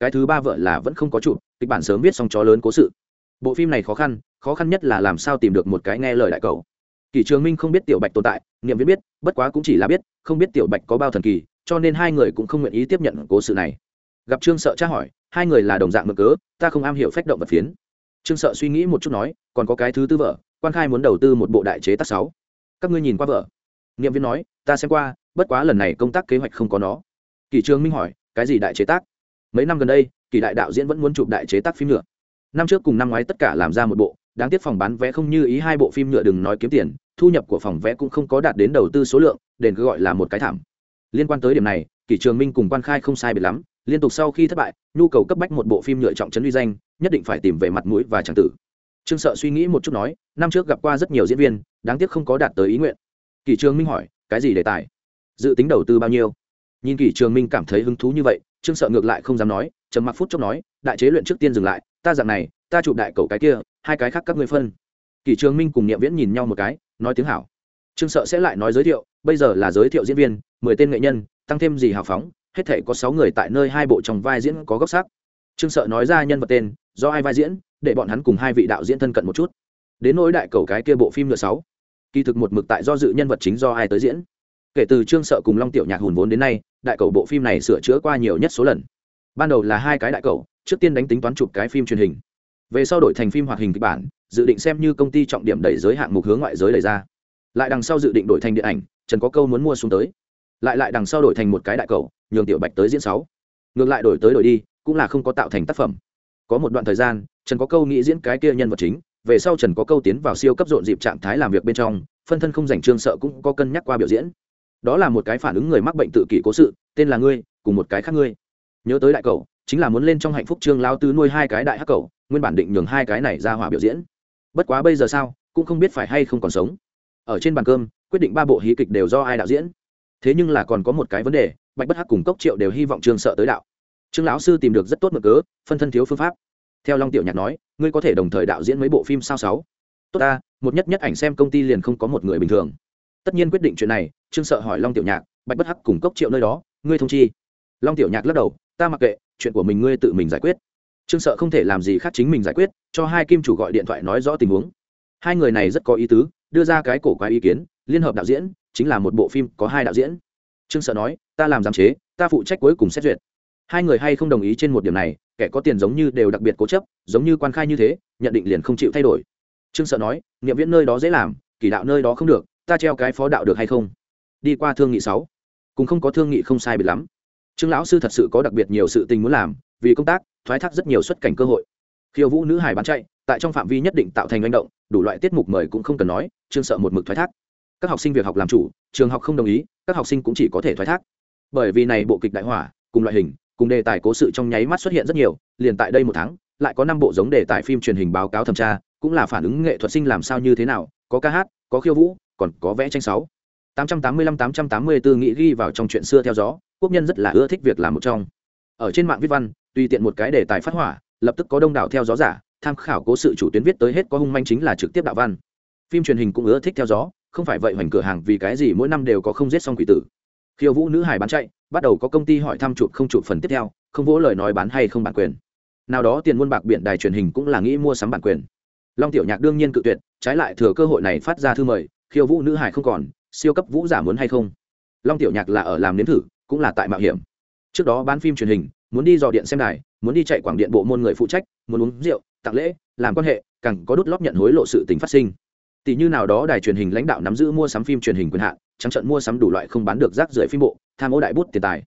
Cái thứ ba vợ là vẫn không có chụp, kịch bản sớm viết xong chó lớn cố sự. Bộ phim này khó khăn khó khăn nhất là làm sao tìm được một cái nghe lời đại cầu. Kỷ trường minh không biết tiểu bạch tồn tại, niệm viết biết, bất quá cũng chỉ là biết, không biết tiểu bạch có bao thần kỳ, cho nên hai người cũng không nguyện ý tiếp nhận cố sự này. Gặp trương sợ tra hỏi, hai người là đồng dạng mực cớ, ta không am hiểu phách động vật phiến trương sợ suy nghĩ một chút nói, còn có cái thứ tư vợ, quan khai muốn đầu tư một bộ đại chế tác sáu. Các ngươi nhìn qua vợ. Niệm viên nói, ta xem qua, bất quá lần này công tác kế hoạch không có nó. Kỷ trường minh hỏi, cái gì đại chế tác? Mấy năm gần đây kỳ đại đạo diễn vẫn muốn chụp đại chế tác phim nhựa. Năm trước cùng năm ngoái tất cả làm ra một bộ, đáng tiếc phòng bán vé không như ý hai bộ phim nhựa đừng nói kiếm tiền, thu nhập của phòng vé cũng không có đạt đến đầu tư số lượng, đền cứ gọi là một cái thảm. Liên quan tới điểm này, kỷ trường minh cùng quan khai không sai biệt lắm liên tục sau khi thất bại, nhu cầu cấp bách một bộ phim nhựa trọng trấn uy danh, nhất định phải tìm về mặt mũi và tràng tử. Trương sợ suy nghĩ một chút nói, năm trước gặp qua rất nhiều diễn viên, đáng tiếc không có đạt tới ý nguyện. Kỷ trường minh hỏi, cái gì đề tài? Dự tính đầu tư bao nhiêu? Nhìn kỷ trường minh cảm thấy hứng thú như vậy, trương sợ ngược lại không dám nói, trầm mặc phút chốc nói, đại chế luyện trước tiên dừng lại, ta dạng này, ta chụp đại cầu cái kia, hai cái khác các ngươi phân. Kỷ trường minh cùng niệm viễn nhìn nhau một cái, nói tiếng hảo. Trương sợ sẽ lại nói giới thiệu, bây giờ là giới thiệu diễn viên, mười tên nghệ nhân, tăng thêm gì hào phóng hết thể có sáu người tại nơi hai bộ trong vai diễn có góc sắc. Trương sợ nói ra nhân vật tên, do ai vai diễn, để bọn hắn cùng hai vị đạo diễn thân cận một chút. Đến nỗi đại cầu cái kia bộ phim nữa sáu. Kỳ thực một mực tại do dự nhân vật chính do ai tới diễn. Kể từ trương sợ cùng long tiểu nhạc hùn vốn đến nay, đại cầu bộ phim này sửa chữa qua nhiều nhất số lần. Ban đầu là hai cái đại cầu, trước tiên đánh tính toán chụp cái phim truyền hình. Về sau đổi thành phim hoạt hình kịch bản, dự định xem như công ty trọng điểm đẩy giới hạng mục hướng ngoại giới đẩy ra. Lại đằng sau dự định đổi thành điện ảnh, trần có câu muốn mua xuống tới lại lại đằng sau đổi thành một cái đại cầu, nhường tiểu bạch tới diễn sáu. Ngược lại đổi tới đổi đi, cũng là không có tạo thành tác phẩm. Có một đoạn thời gian, trần có câu nghĩ diễn cái kia nhân vật chính, về sau trần có câu tiến vào siêu cấp rộn dịp trạng thái làm việc bên trong, phân thân không dành trương sợ cũng có cân nhắc qua biểu diễn. Đó là một cái phản ứng người mắc bệnh tự kỷ cố sự, tên là ngươi, cùng một cái khác ngươi. Nhớ tới đại cầu, chính là muốn lên trong hạnh phúc trương lao tứ nuôi hai cái đại hắc cầu, nguyên bản định nhường hai cái này ra hỏa biểu diễn. Bất quá bây giờ sao, cũng không biết phải hay không còn sống. Ở trên bàn cơm, quyết định ba bộ hí kịch đều do ai đạo diễn thế nhưng là còn có một cái vấn đề, bạch bất hắc cùng cốc triệu đều hy vọng trương sợ tới đạo. Trương lão sư tìm được rất tốt mở cớ, phân thân thiếu phương pháp. Theo long tiểu nhạc nói, ngươi có thể đồng thời đạo diễn mấy bộ phim sao sáu. Tốt ta, một nhất nhất ảnh xem công ty liền không có một người bình thường. Tất nhiên quyết định chuyện này, trương sợ hỏi long tiểu nhạc, bạch bất hắc cùng cốc triệu nơi đó, ngươi thông chi? Long tiểu nhạc lắc đầu, ta mặc kệ, chuyện của mình ngươi tự mình giải quyết. Trương sợ không thể làm gì khác chính mình giải quyết, cho hai kim chủ gọi điện thoại nói rõ tình huống. Hai người này rất có ý tứ, đưa ra cái cổ quái ý kiến, liên hợp đạo diễn chính là một bộ phim có hai đạo diễn. Trương sợ nói, ta làm giám chế, ta phụ trách cuối cùng xét duyệt. Hai người hay không đồng ý trên một điểm này, kẻ có tiền giống như đều đặc biệt cố chấp, giống như quan khai như thế, nhận định liền không chịu thay đổi. Trương sợ nói nghiệm viễn nơi đó dễ làm, kỳ đạo nơi đó không được, ta treo cái phó đạo được hay không? Đi qua thương nghị sáu cũng không có thương nghị không sai biệt lắm. Trương lão sư thật sự có đặc biệt nhiều sự tình muốn làm, vì công tác, thoái thác rất nhiều xuất cảnh cơ hội. Khiêu vũ nữ hải bán chạy, tại trong phạm vi nhất định tạo thành manh động, đủ loại tiết mục mời cũng không cần nói, trương sợ một mực thoái thác các học sinh việc học làm chủ, trường học không đồng ý, các học sinh cũng chỉ có thể thoái thác. Bởi vì này bộ kịch đại hỏa, cùng loại hình, cùng đề tài cố sự trong nháy mắt xuất hiện rất nhiều, liền tại đây một tháng, lại có năm bộ giống đề tài phim truyền hình báo cáo thẩm tra, cũng là phản ứng nghệ thuật sinh làm sao như thế nào, có ca hát, có khiêu vũ, còn có vẽ tranh sáu. 885-884 nghĩ ghi vào trong chuyện xưa theo gió, quốc nhân rất là ưa thích việc làm một trong. Ở trên mạng viết văn, tùy tiện một cái đề tài phát hỏa, lập tức có đông đảo theo gió giả, tham khảo cố sự chủ tuyến viết tới hết có hung manh chính là trực tiếp đạo văn. Phim truyền hình cũng ưa thích theo gió không phải vậy hoành cửa hàng vì cái gì mỗi năm đều có không giết xong quỷ tử. Khiêu vũ nữ hải bán chạy, bắt đầu có công ty hỏi thăm chụp không chụp phần tiếp theo, không vỗ lời nói bán hay không bản quyền. Nào đó tiền muôn bạc biển đài truyền hình cũng là nghĩ mua sắm bản quyền. Long tiểu nhạc đương nhiên cự tuyệt, trái lại thừa cơ hội này phát ra thư mời, khiêu vũ nữ hải không còn, siêu cấp vũ giả muốn hay không? Long tiểu nhạc là ở làm nếm thử, cũng là tại mạo hiểm. Trước đó bán phim truyền hình, muốn đi dò điện xem đài, muốn đi chạy quảng điện bộ môn người phụ trách, muốn uống rượu, tặng lễ, làm quan hệ, càng có đút lót nhận hối lộ sự tình phát sinh tỷ như nào đó đài truyền hình lãnh đạo nắm giữ mua sắm phim truyền hình quyền hạn, trắng trận mua sắm đủ loại không bán được rác rưởi phim bộ, tham ô đại bút tiền tài.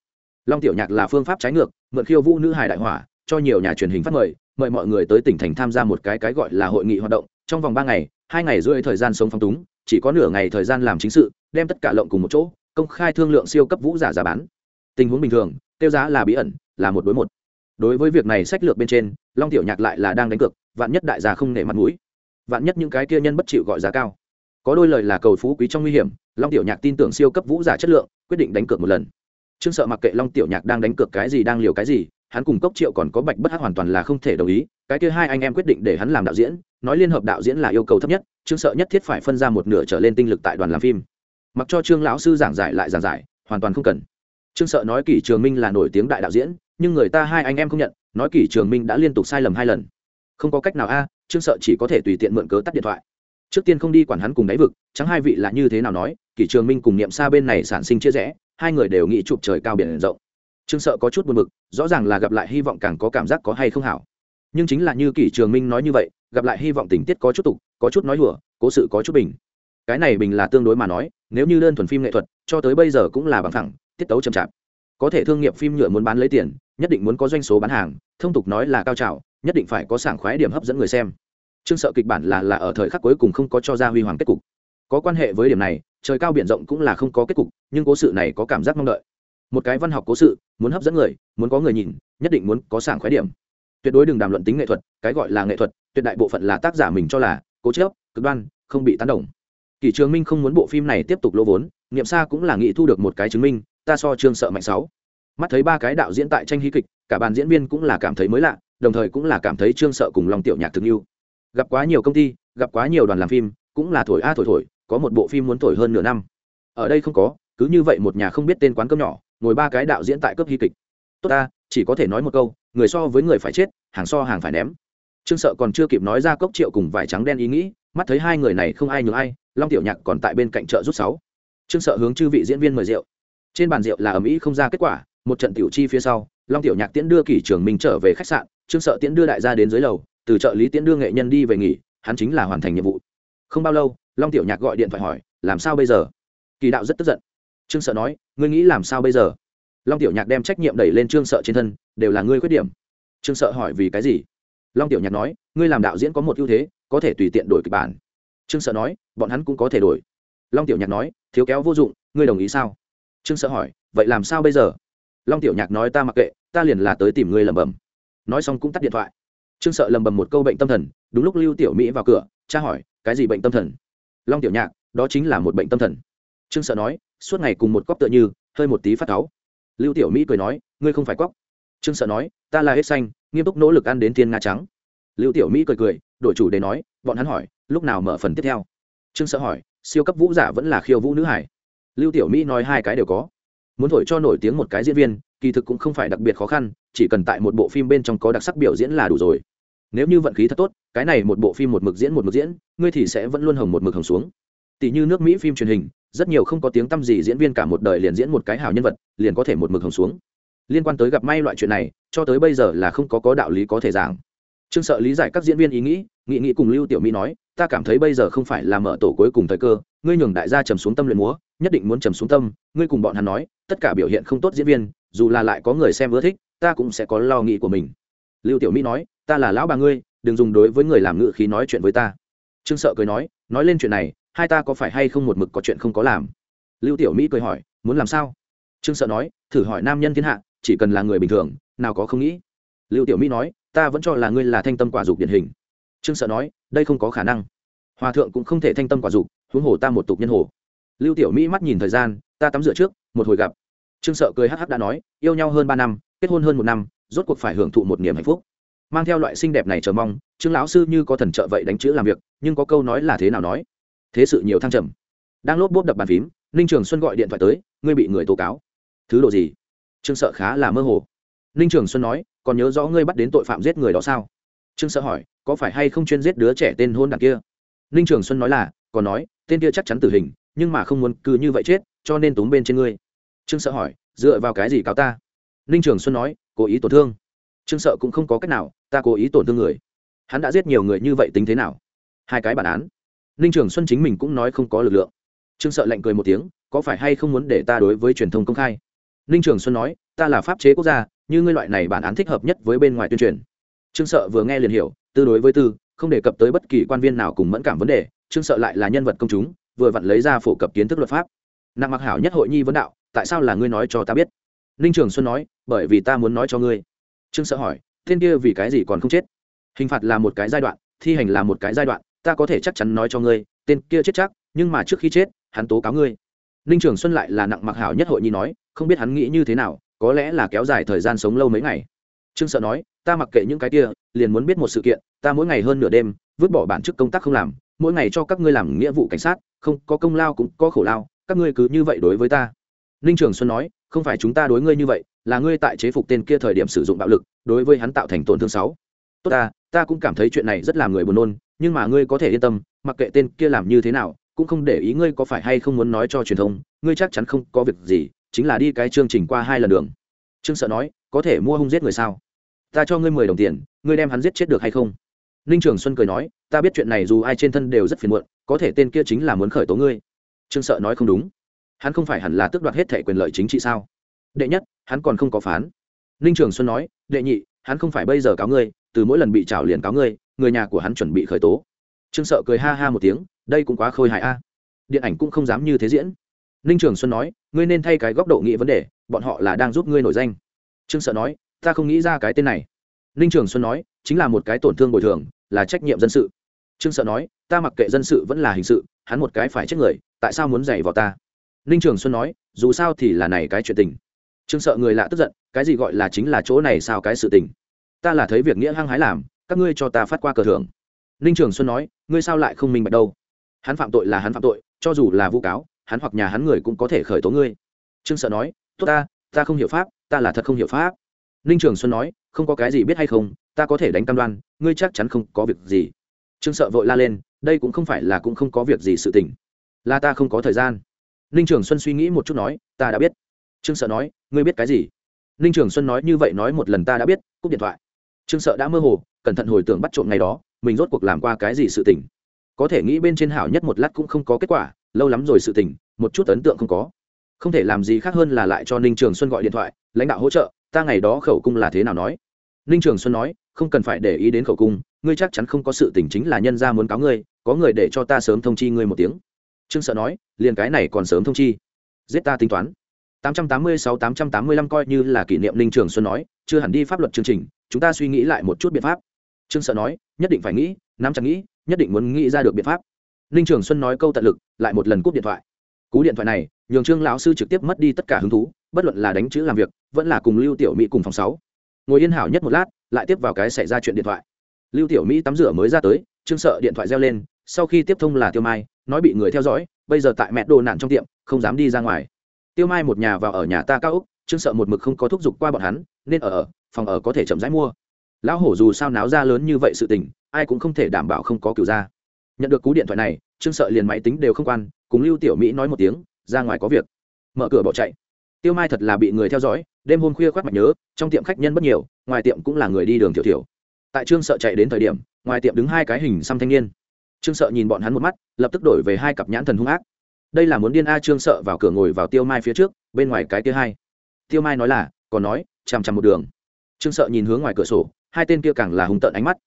Long tiểu nhạc là phương pháp trái ngược, mượn khiêu vũ nữ hài đại hỏa, cho nhiều nhà truyền hình phát mời mời mọi người tới tỉnh thành tham gia một cái cái gọi là hội nghị hoạt động, trong vòng ba ngày, hai ngày rưỡi thời gian sống phong túng, chỉ có nửa ngày thời gian làm chính sự, đem tất cả lộng cùng một chỗ, công khai thương lượng siêu cấp vũ giả giá bán. Tình huống bình thường, tiêu giá là bí ẩn, là một đối một. Đối với việc này sách lược bên trên, long tiểu nhạc lại là đang đánh cược, vạn nhất đại gia không nể mặt mũi vạn nhất những cái kia nhân bất chịu gọi giá cao. Có đôi lời là cầu phú quý trong nguy hiểm, long tiểu nhạc tin tưởng siêu cấp vũ giả chất lượng, quyết định đánh cược một lần. Trương sợ mặc kệ long tiểu nhạc đang đánh cược cái gì, đang liều cái gì, hắn cùng cốc triệu còn có bạch bất hắc hoàn toàn là không thể đồng ý, cái kia hai anh em quyết định để hắn làm đạo diễn, nói liên hợp đạo diễn là yêu cầu thấp nhất, trương sợ nhất thiết phải phân ra một nửa trở lên tinh lực tại đoàn làm phim. Mặc cho trương lão sư giảng giải lại giảng giải, hoàn toàn không cần. Trương sợ nói kỷ trường minh là nổi tiếng đại đạo diễn, nhưng người ta hai anh em không nhận, nói kỷ trường minh đã liên tục sai lầm hai lần. Không có cách nào a trương sợ chỉ có thể tùy tiện mượn cớ tắt điện thoại. Trước tiên không đi quản hắn cùng đáy vực, chẳng hai vị là như thế nào nói, kỷ trường minh cùng niệm xa bên này sản sinh chia rẽ, hai người đều nghĩ chụp trời cao biển rộng. Trương sợ có chút buồn bực, rõ ràng là gặp lại hy vọng càng có cảm giác có hay không hảo. Nhưng chính là như kỷ trường minh nói như vậy, gặp lại hy vọng tình tiết có chút tục, có chút nói hùa cố sự có chút bình. Cái này bình là tương đối mà nói, nếu như đơn thuần phim nghệ thuật, cho tới bây giờ cũng là bằng thẳng tiết tấu chậm chạp. Có thể thương nghiệp phim nhựa muốn bán lấy tiền, nhất định muốn có doanh số bán hàng, thông tục nói là cao trào nhất định phải có sảng khoái điểm hấp dẫn người xem. Chương sợ kịch bản là là ở thời khắc cuối cùng không có cho ra huy hoàng kết cục. Có quan hệ với điểm này, trời cao biển rộng cũng là không có kết cục, nhưng cố sự này có cảm giác mong đợi. Một cái văn học cố sự, muốn hấp dẫn người, muốn có người nhìn, nhất định muốn có sảng khoái điểm. Tuyệt đối đừng đàm luận tính nghệ thuật, cái gọi là nghệ thuật, tuyệt đại bộ phận là tác giả mình cho là, cố chớp, cực đoan, không bị tán đồng. Kỷ trường minh không muốn bộ phim này tiếp tục lỗ vốn, niệm xa cũng là nghĩ thu được một cái chứng minh, ta so trương sợ mạnh sáu. Mắt thấy ba cái đạo diễn tại tranh hí kịch, cả bàn diễn viên cũng là cảm thấy mới lạ đồng thời cũng là cảm thấy trương sợ cùng lòng tiểu nhạc thực yêu. Gặp quá nhiều công ty, gặp quá nhiều đoàn làm phim, cũng là thổi a thổi thổi, có một bộ phim muốn thổi hơn nửa năm. Ở đây không có, cứ như vậy một nhà không biết tên quán cơm nhỏ, ngồi ba cái đạo diễn tại cấp hy kịch. Tốt ta, chỉ có thể nói một câu, người so với người phải chết, hàng so hàng phải ném. Trương sợ còn chưa kịp nói ra cốc triệu cùng vải trắng đen ý nghĩ, mắt thấy hai người này không ai nhường ai, long tiểu nhạc còn tại bên cạnh chợ rút sáu. Trương sợ hướng chư vị diễn viên mời rượu. Trên bàn rượu là ầm ĩ không ra kết quả, một trận tiểu chi phía sau, long tiểu nhạc tiễn đưa kỷ trường minh trở về khách sạn trương sợ tiễn đưa đại gia đến dưới lầu, từ trợ lý tiễn đưa nghệ nhân đi về nghỉ, hắn chính là hoàn thành nhiệm vụ. Không bao lâu, long tiểu nhạc gọi điện thoại hỏi, làm sao bây giờ? Kỳ đạo rất tức giận. Trương sợ nói, ngươi nghĩ làm sao bây giờ? Long tiểu nhạc đem trách nhiệm đẩy lên trương sợ trên thân, đều là ngươi khuyết điểm. Trương sợ hỏi, vì cái gì? Long tiểu nhạc nói, ngươi làm đạo diễn có một ưu thế, có thể tùy tiện đổi kịch bản. Trương sợ nói, bọn hắn cũng có thể đổi. Long tiểu nhạc nói, thiếu kéo vô dụng, ngươi đồng ý sao? Trương sợ hỏi, vậy làm sao bây giờ? Long tiểu nhạc nói, ta mặc kệ, ta liền là tới tìm ngươi lẩm bẩm nói xong cũng tắt điện thoại. Trương sợ lầm bầm một câu bệnh tâm thần, đúng lúc lưu tiểu mỹ vào cửa, cha hỏi, cái gì bệnh tâm thần? Long tiểu nhạc, đó chính là một bệnh tâm thần. Trương sợ nói, suốt ngày cùng một cóc tựa như, hơi một tí phát cáu. Lưu tiểu mỹ cười nói, ngươi không phải cóc. Trương sợ nói, ta là hết xanh, nghiêm túc nỗ lực ăn đến thiên nga trắng. Lưu tiểu mỹ cười cười đội chủ đề nói, bọn hắn hỏi, lúc nào mở phần tiếp theo? Trương sợ hỏi, siêu cấp vũ giả vẫn là khiêu vũ nữ hải. Lưu tiểu mỹ nói hai cái đều có muốn thổi cho nổi tiếng một cái diễn viên, kỳ thực cũng không phải đặc biệt khó khăn, chỉ cần tại một bộ phim bên trong có đặc sắc biểu diễn là đủ rồi. Nếu như vận khí thật tốt, cái này một bộ phim một mực diễn một mực diễn, ngươi thì sẽ vẫn luôn hồng một mực hồng xuống. Tỷ như nước mỹ phim truyền hình, rất nhiều không có tiếng tăm gì diễn viên cả một đời liền diễn một cái hảo nhân vật, liền có thể một mực hồng xuống. Liên quan tới gặp may loại chuyện này, cho tới bây giờ là không có có đạo lý có thể giảng. Trương sợ lý giải các diễn viên ý nghĩ, nghị nghị cùng lưu tiểu mỹ nói, ta cảm thấy bây giờ không phải là mở tổ cuối cùng thời cơ, ngươi nhường đại gia trầm xuống tâm luyện múa nhất định muốn trầm xuống tâm, ngươi cùng bọn hắn nói, tất cả biểu hiện không tốt diễn viên, dù là lại có người xem ưa thích, ta cũng sẽ có lo nghĩ của mình. Lưu tiểu mỹ nói, ta là lão bà ngươi, đừng dùng đối với người làm ngự khí nói chuyện với ta. Trương sợ cười nói nói lên chuyện này, hai ta có phải hay không một mực có chuyện không có làm? Lưu tiểu mỹ cười hỏi, muốn làm sao? Trương sợ nói, thử hỏi nam nhân thiên hạ, chỉ cần là người bình thường, nào có không nghĩ. Lưu tiểu mỹ nói, ta vẫn cho là ngươi là thanh tâm quả dục điển hình. Trương sợ nói, đây không có khả năng. Hòa thượng cũng không thể thanh tâm quả dục, huống hồ ta một tục nhân hồ lưu tiểu mỹ mắt nhìn thời gian, ta tắm rửa trước, một hồi gặp. Trương sợ cười hắc hắc đã nói, yêu nhau hơn ba năm, kết hôn hơn một năm, rốt cuộc phải hưởng thụ một niềm hạnh phúc. Mang theo loại xinh đẹp này chờ mong, trương lão sư như có thần trợ vậy đánh chữ làm việc, nhưng có câu nói là thế nào nói? Thế sự nhiều thăng trầm. Đang lốp bốp đập bàn phím, ninh trường xuân gọi điện thoại tới, ngươi bị người tố cáo. Thứ độ gì? Trương sợ khá là mơ hồ. Ninh trường xuân nói, còn nhớ rõ ngươi bắt đến tội phạm giết người đó sao? Trương sợ hỏi, có phải hay không chuyên giết đứa trẻ tên hôn đằng kia? Ninh trường xuân nói là, còn nói, tên kia chắc chắn tử hình nhưng mà không muốn cứ như vậy chết, cho nên túm bên trên ngươi. Trương sợ hỏi, dựa vào cái gì cáo ta? Ninh trường xuân nói, cố ý tổn thương. Trương sợ cũng không có cách nào, ta cố ý tổn thương người. Hắn đã giết nhiều người như vậy tính thế nào? Hai cái bản án. Ninh trường xuân chính mình cũng nói không có lực lượng. Trương sợ lạnh cười một tiếng, có phải hay không muốn để ta đối với truyền thông công khai? Ninh trường xuân nói, ta là pháp chế quốc gia, như ngươi loại này bản án thích hợp nhất với bên ngoài tuyên truyền. Trương sợ vừa nghe liền hiểu, tư đối với tư, không đề cập tới bất kỳ quan viên nào cùng mẫn cảm vấn đề, trương sợ lại là nhân vật công chúng vừa vặn lấy ra phổ cập kiến thức luật pháp. Nặng mặc hảo nhất hội nhi vấn đạo, tại sao là ngươi nói cho ta biết? Ninh trường xuân nói, bởi vì ta muốn nói cho ngươi. Trương sợ hỏi tên kia vì cái gì còn không chết? Hình phạt là một cái giai đoạn, thi hành là một cái giai đoạn, ta có thể chắc chắn nói cho ngươi, tên kia chết chắc, nhưng mà trước khi chết, hắn tố cáo ngươi. Ninh trường xuân lại là nặng mặc hảo nhất hội nhi nói, không biết hắn nghĩ như thế nào, có lẽ là kéo dài thời gian sống lâu mấy ngày. Trương sợ nói, ta mặc kệ những cái kia, liền muốn biết một sự kiện, ta mỗi ngày hơn nửa đêm, vứt bỏ bản chức công tác không làm mỗi ngày cho các ngươi làm nghĩa vụ cảnh sát, không có công lao cũng có khổ lao, các ngươi cứ như vậy đối với ta. Ninh trường xuân nói, không phải chúng ta đối ngươi như vậy, là ngươi tại chế phục tên kia thời điểm sử dụng bạo lực, đối với hắn tạo thành tổn thương sáu tốt ta ta cũng cảm thấy chuyện này rất làm người buồn nôn, nhưng mà ngươi có thể yên tâm, mặc kệ tên kia làm như thế nào, cũng không để ý ngươi có phải hay không muốn nói cho truyền thông, ngươi chắc chắn không có việc gì, chính là đi cái chương trình qua hai lần đường. Trương sợ nói, có thể mua hung giết người sao? Ta cho ngươi mười đồng tiền, ngươi đem hắn giết chết được hay không? Ninh trường xuân cười nói, ta biết chuyện này dù ai trên thân đều rất phiền muộn, có thể tên kia chính là muốn khởi tố ngươi. Trương sợ nói không đúng. Hắn không phải hẳn là tước đoạt hết thẻ quyền lợi chính trị sao? Đệ nhất, hắn còn không có phán. Ninh trường xuân nói, đệ nhị, hắn không phải bây giờ cáo ngươi, từ mỗi lần bị trào liền cáo ngươi, người nhà của hắn chuẩn bị khởi tố. Trương sợ cười ha ha một tiếng, đây cũng quá khôi hài a. Điện ảnh cũng không dám như thế diễn. Ninh trường xuân nói, ngươi nên thay cái góc độ nghĩ vấn đề, bọn họ là đang giúp ngươi nổi danh. Trương sợ nói, ta không nghĩ ra cái tên này. Ninh trường xuân nói, chính là một cái tổn thương bồi thường là trách nhiệm dân sự. Trương sợ nói, ta mặc kệ dân sự vẫn là hình sự, hắn một cái phải chết người, tại sao muốn dạy vào ta? Ninh trường xuân nói, dù sao thì là này cái chuyện tình. Trương sợ người lạ tức giận, cái gì gọi là chính là chỗ này sao cái sự tình? Ta là thấy việc nghĩa hăng hái làm, các ngươi cho ta phát qua cờ thưởng. Ninh trường xuân nói, ngươi sao lại không minh bạch đâu? Hắn phạm tội là hắn phạm tội, cho dù là vu cáo, hắn hoặc nhà hắn người cũng có thể khởi tố ngươi. Trương sợ nói, tốt ta ta không hiểu pháp, ta là thật không hiểu pháp. Ninh trường xuân nói không có cái gì biết hay không, ta có thể đánh cam đoan, ngươi chắc chắn không có việc gì. Trương sợ vội la lên, đây cũng không phải là cũng không có việc gì sự tình. Là ta không có thời gian. Ninh trường xuân suy nghĩ một chút nói, ta đã biết. Trương sợ nói, ngươi biết cái gì? Ninh trường xuân nói như vậy nói một lần ta đã biết, cúp điện thoại. Trương sợ đã mơ hồ, cẩn thận hồi tưởng bắt trộm ngày đó, mình rốt cuộc làm qua cái gì sự tình. Có thể nghĩ bên trên hảo nhất một lát cũng không có kết quả, lâu lắm rồi sự tình, một chút ấn tượng không có. Không thể làm gì khác hơn là lại cho ninh trường xuân gọi điện thoại, lãnh đạo hỗ trợ, ta ngày đó khẩu cung là thế nào nói? Ninh trường xuân nói, không cần phải để ý đến khẩu cung, ngươi chắc chắn không có sự tình chính là nhân ra muốn cáo ngươi, có người để cho ta sớm thông chi ngươi một tiếng. Trương sợ nói, liền cái này còn sớm thông chi? Giết ta tính toán. 886-885 coi như là kỷ niệm ninh trường xuân nói, chưa hẳn đi pháp luật chương trình, chúng ta suy nghĩ lại một chút biện pháp. Trương sợ nói, nhất định phải nghĩ, nắm chặt nghĩ, nhất định muốn nghĩ ra được biện pháp. Ninh trường xuân nói câu tận lực, lại một lần cúp điện thoại. Cú điện thoại này, nhường trương lão sư trực tiếp mất đi tất cả hứng thú, bất luận là đánh chữ làm việc, vẫn là cùng lưu tiểu mỹ cùng phòng sáu ngồi yên hảo nhất một lát, lại tiếp vào cái xảy ra chuyện điện thoại. Lưu tiểu mỹ tắm rửa mới ra tới, trương sợ điện thoại reo lên, sau khi tiếp thông là tiêu mai, nói bị người theo dõi, bây giờ tại mẹ đồ nạn trong tiệm, không dám đi ra ngoài. Tiêu mai một nhà vào ở nhà ta cao úc trương sợ một mực không có thúc giục qua bọn hắn, nên ở ở, phòng ở có thể chậm rãi mua. Lão hổ dù sao náo ra lớn như vậy sự tình, ai cũng không thể đảm bảo không có cửu ra. Nhận được cú điện thoại này, trương sợ liền máy tính đều không quan, cùng lưu tiểu mỹ nói một tiếng, ra ngoài có việc. Mở cửa bỏ chạy. Tiêu mai thật là bị người theo dõi đêm hôm khuya khoác mạch nhớ, trong tiệm khách nhân bất nhiều, ngoài tiệm cũng là người đi đường thiểu thiểu tại trương sợ chạy đến thời điểm, ngoài tiệm đứng hai cái hình xăm thanh niên. Trương sợ nhìn bọn hắn một mắt, lập tức đổi về hai cặp nhãn thần hung ác. Đây là muốn điên a trương sợ vào cửa ngồi vào tiêu mai phía trước, bên ngoài cái kia hai. Tiêu mai nói là, còn nói, chằm chằm một đường. Trương sợ nhìn hướng ngoài cửa sổ, hai tên kia càng là hung tợn ánh mắt.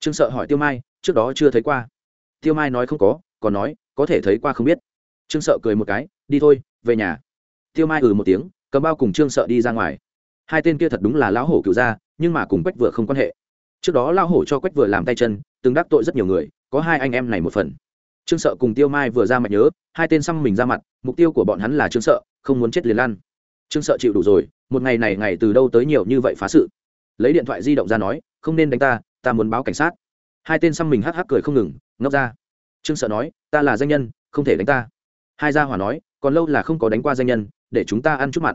Trương sợ hỏi tiêu mai, trước đó chưa thấy qua? Tiêu mai nói, không có, còn nói, có thể thấy qua không biết. Trương sợ cười một cái, đi thôi, về nhà. Tiêu mai ừ một tiếng cầm bao cùng trương sợ đi ra ngoài. Hai tên kia thật đúng là lão hổ cựu ra nhưng mà cùng quách vừa không quan hệ. Trước đó lão hổ cho quách vừa làm tay chân, từng đắc tội rất nhiều người, có hai anh em này một phần. Trương sợ cùng tiêu mai vừa ra mặt nhớ, hai tên xăm mình ra mặt, mục tiêu của bọn hắn là trương sợ, không muốn chết liền lan trương sợ chịu đủ rồi, một ngày này ngày từ đâu tới nhiều như vậy phá sự. Lấy điện thoại di động ra nói, không nên đánh ta ta muốn báo cảnh sát. Hai tên xăm mình hắc hắc cười không ngừng, ngốc ra. Trương sợ nói, ta là danh nhân, không thể đánh ta. Hai gia hỏa nói, còn lâu là không có đánh qua danh nhân để chúng ta ăn chút mặn.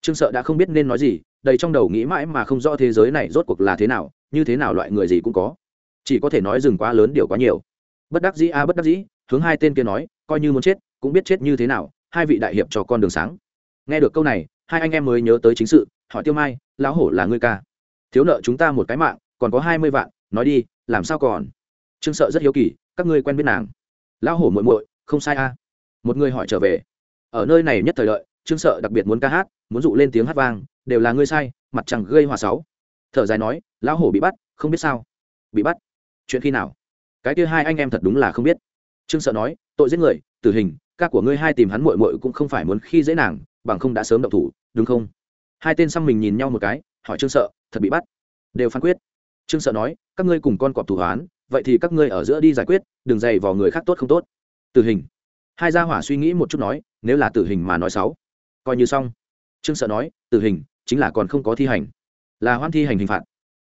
trương sợ đã không biết nên nói gì, đầy trong đầu nghĩ mãi mà không rõ thế giới này rốt cuộc là thế nào, như thế nào loại người gì cũng có. Chỉ có thể nói rừng quá lớn điều quá nhiều. Bất đắc dĩ a, bất đắc dĩ, hướng hai tên kia nói, coi như muốn chết, cũng biết chết như thế nào, hai vị đại hiệp cho con đường sáng. Nghe được câu này, hai anh em mới nhớ tới chính sự, hỏi tiêu mai, lão hổ là ngươi ca? Thiếu nợ chúng ta một cái mạng, còn có hai mươi vạn, nói đi, làm sao còn? Trương sợ rất hiếu kỳ, các ngươi quen biết nàng? Lão hổ muội muội, không sai a. Một người hỏi trở về, ở nơi này nhất thời đợi trương sợ đặc biệt muốn ca hát, muốn dụ lên tiếng hát vang, đều là ngươi sai, mặt chẳng gây hòa sáu. Thở dài nói, lão hổ bị bắt, không biết sao. Bị bắt? Chuyện khi nào? Cái kia hai anh em thật đúng là không biết. Trương sợ nói, tội giết người, tử hình, ca của ngươi hai tìm hắn muội muội cũng không phải muốn khi dễ nàng, bằng không đã sớm động thủ, đúng không? Hai tên xăm mình nhìn nhau một cái, hỏi trương sợ, thật bị bắt? Đều phán quyết. Trương sợ nói, các ngươi cùng con cọp thủ hoán, vậy thì các ngươi ở giữa đi giải quyết, đừng dày vào người khác tốt không tốt. Tử hình. Hai gia hỏa suy nghĩ một chút nói, nếu là tử hình mà nói sáu coi như xong. Trương sợ nói, tử hình, chính là còn không có thi hành. Là hoan thi hành hình phạt.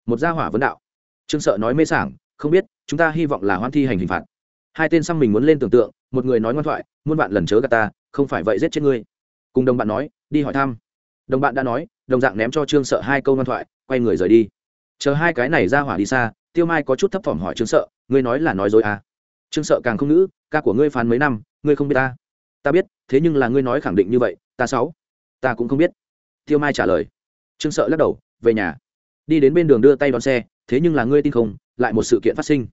Một gia hỏa vấn đạo. Trương sợ nói mê sảng, không biết, chúng ta hy vọng là hoan thi hành hình phạt. Hai tên xăm mình muốn lên tưởng tượng, một người nói ngoan thoại, muôn vạn lần chớ gà ta, không phải vậy giết chết ngươi. Cùng đồng bạn nói, đi hỏi thăm. Đồng bạn đã nói, đồng dạng ném cho trương sợ hai câu ngoan thoại, quay người rời đi. Chờ hai cái này ra hỏa đi xa, tiêu mai có chút thấp thỏm hỏi trương sợ, ngươi nói là nói dối à? Trương sợ càng không nữ ca của ngươi phán mấy năm, ngươi không biết ta ta biết, thế nhưng là ngươi nói khẳng định như vậy, ta sáu, ta cũng không biết. Tiêu mai trả lời. Trương sợ lắc đầu, về nhà. Đi đến bên đường đưa tay đón xe, thế nhưng là ngươi tin không, lại một sự kiện phát sinh.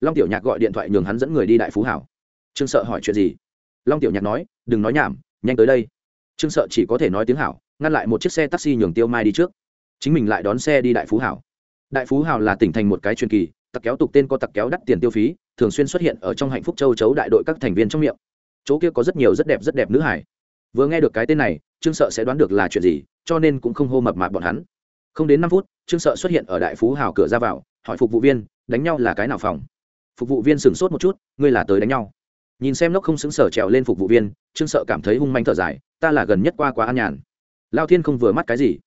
Long tiểu nhạc gọi điện thoại nhường hắn dẫn người đi đại phú hảo. Trương sợ hỏi chuyện gì? Long tiểu nhạc nói, đừng nói nhảm, nhanh tới đây. Trương sợ chỉ có thể nói tiếng hảo, ngăn lại một chiếc xe taxi nhường tiêu mai đi trước. Chính mình lại đón xe đi đại phú hảo. Đại phú hảo là tỉnh thành một cái truyền kỳ, tặc kéo tục tên có tặc kéo đắt tiền tiêu phí, thường xuyên xuất hiện ở trong hạnh phúc châu chấu đại đội các thành viên trong miệng chỗ kia có rất nhiều rất đẹp rất đẹp nữ hải. Vừa nghe được cái tên này, trương sợ sẽ đoán được là chuyện gì, cho nên cũng không hô mập mạp bọn hắn. Không đến năm phút, trương sợ xuất hiện ở đại phú hào cửa ra vào, hỏi phục vụ viên, đánh nhau là cái nào phòng? Phục vụ viên sửng sốt một chút, ngươi là tới đánh nhau. Nhìn xem lốc không xứng sở trèo lên phục vụ viên, trương sợ cảm thấy hung manh thở dài, ta là gần nhất qua quá an nhàn. Lao thiên không vừa mắt cái gì,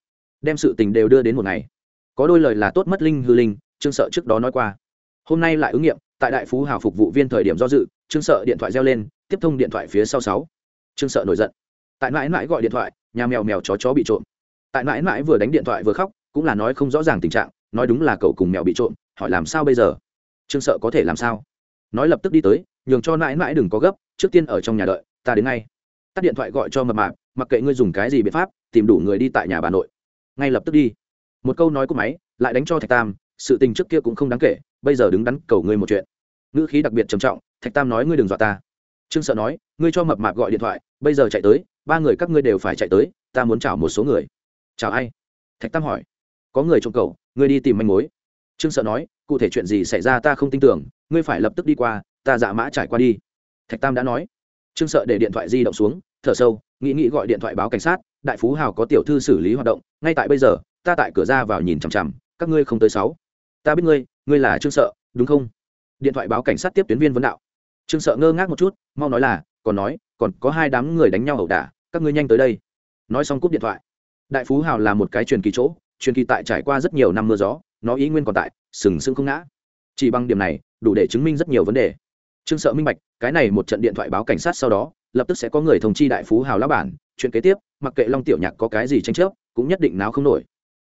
đem sự tình đều đưa đến một ngày. Có đôi lời là tốt mất linh hư linh, trương sợ trước đó nói qua. Hôm nay lại ứng nghiệm, tại đại phú hào phục vụ viên thời điểm do dự trương sợ điện thoại reo lên, tiếp thông điện thoại phía sau sáu. Trương sợ nổi giận. Tại mãi mãi gọi điện thoại, nhà mèo mèo chó chó bị trộm. Tại mãi mãi vừa đánh điện thoại vừa khóc, cũng là nói không rõ ràng tình trạng, nói đúng là cậu cùng mèo bị trộm, hỏi làm sao bây giờ? Trương sợ có thể làm sao? Nói lập tức đi tới, nhường cho mãi mãi đừng có gấp, trước tiên ở trong nhà đợi, ta đến ngay. Tắt điện thoại gọi cho mập mạp, mặc kệ ngươi dùng cái gì biện pháp, tìm đủ người đi tại nhà bà nội. Ngay lập tức đi. Một câu nói của máy, lại đánh cho thạch tam, sự tình trước kia cũng không đáng kể, bây giờ đứng đắn cầu ngươi một chuyện ngữ khí đặc biệt trầm trọng, thạch tam nói ngươi đừng dọa ta. Trương sợ nói, ngươi cho mập mạp gọi điện thoại, bây giờ chạy tới, ba người các ngươi đều phải chạy tới, ta muốn chào một số người. Chào ai? Thạch tam hỏi. Có người trộm cầu ngươi đi tìm manh mối. Trương sợ nói, cụ thể chuyện gì xảy ra ta không tin tưởng, ngươi phải lập tức đi qua, ta dạ mã trải qua đi. Thạch tam đã nói. Trương sợ để điện thoại di động xuống, thở sâu, nghĩ nghĩ gọi điện thoại báo cảnh sát, đại phú hào có tiểu thư xử lý hoạt động, ngay tại bây giờ, ta tại cửa ra vào nhìn chằm chằm, các ngươi không tới sáu. Ta biết ngươi ngươi là trương sợ, đúng không? Điện thoại báo cảnh sát tiếp tuyến viên vấn đạo. Trương sợ ngơ ngác một chút, mau nói là, còn nói, còn có hai đám người đánh nhau ẩu đả, các ngươi nhanh tới đây. Nói xong cúp điện thoại. Đại phú hào là một cái truyền kỳ chỗ, truyền kỳ tại trải qua rất nhiều năm mưa gió, nó ý nguyên còn tại, sừng sững không ngã. Chỉ bằng điểm này, đủ để chứng minh rất nhiều vấn đề. Trương sợ minh bạch, cái này một trận điện thoại báo cảnh sát sau đó, lập tức sẽ có người thông chi đại phú hào lão bản, chuyện kế tiếp, mặc kệ long tiểu nhạc có cái gì tranh chấp, cũng nhất định nào không nổi.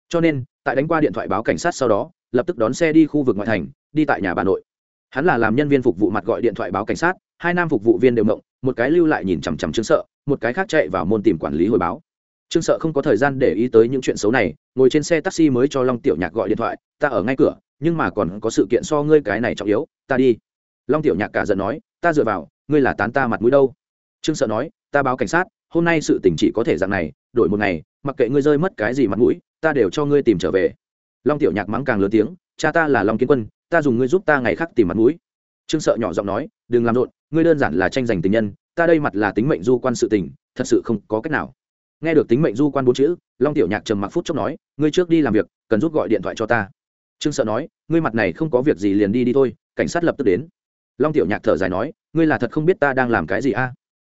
Cho nên, tại đánh qua điện thoại báo cảnh sát sau đó, lập tức đón xe đi khu vực ngoại thành, đi tại nhà bà nội hắn là làm nhân viên phục vụ mặt gọi điện thoại báo cảnh sát, hai nam phục vụ viên đều mộng một cái lưu lại nhìn chằm chằm trương sợ, một cái khác chạy vào môn tìm quản lý hồi báo. Trương sợ không có thời gian để ý tới những chuyện xấu này, ngồi trên xe taxi mới cho long tiểu nhạc gọi điện thoại, ta ở ngay cửa, nhưng mà còn có sự kiện so ngươi cái này trọng yếu, ta đi. Long tiểu nhạc cả giận nói, ta dựa vào, ngươi là tán ta mặt mũi đâu? Trương sợ nói, ta báo cảnh sát, hôm nay sự tình chỉ có thể dạng này, đổi một ngày, mặc kệ ngươi rơi mất cái gì mặt mũi, ta đều cho ngươi tìm trở về. Long tiểu nhạc mắng càng lớn tiếng, cha ta là long kiến quân ta dùng ngươi giúp ta ngày khác tìm mặt mũi. Trương sợ nhỏ giọng nói, đừng làm rộn, ngươi đơn giản là tranh giành tình nhân, ta đây mặt là tính mệnh du quan sự tình, thật sự không có cách nào. Nghe được tính mệnh du quan bốn chữ, long tiểu nhạc trầm mặc phút chốc nói, ngươi trước đi làm việc, cần rút gọi điện thoại cho ta. Trương sợ nói, ngươi mặt này không có việc gì liền đi đi thôi, cảnh sát lập tức đến. Long tiểu nhạc thở dài nói, ngươi là thật không biết ta đang làm cái gì a?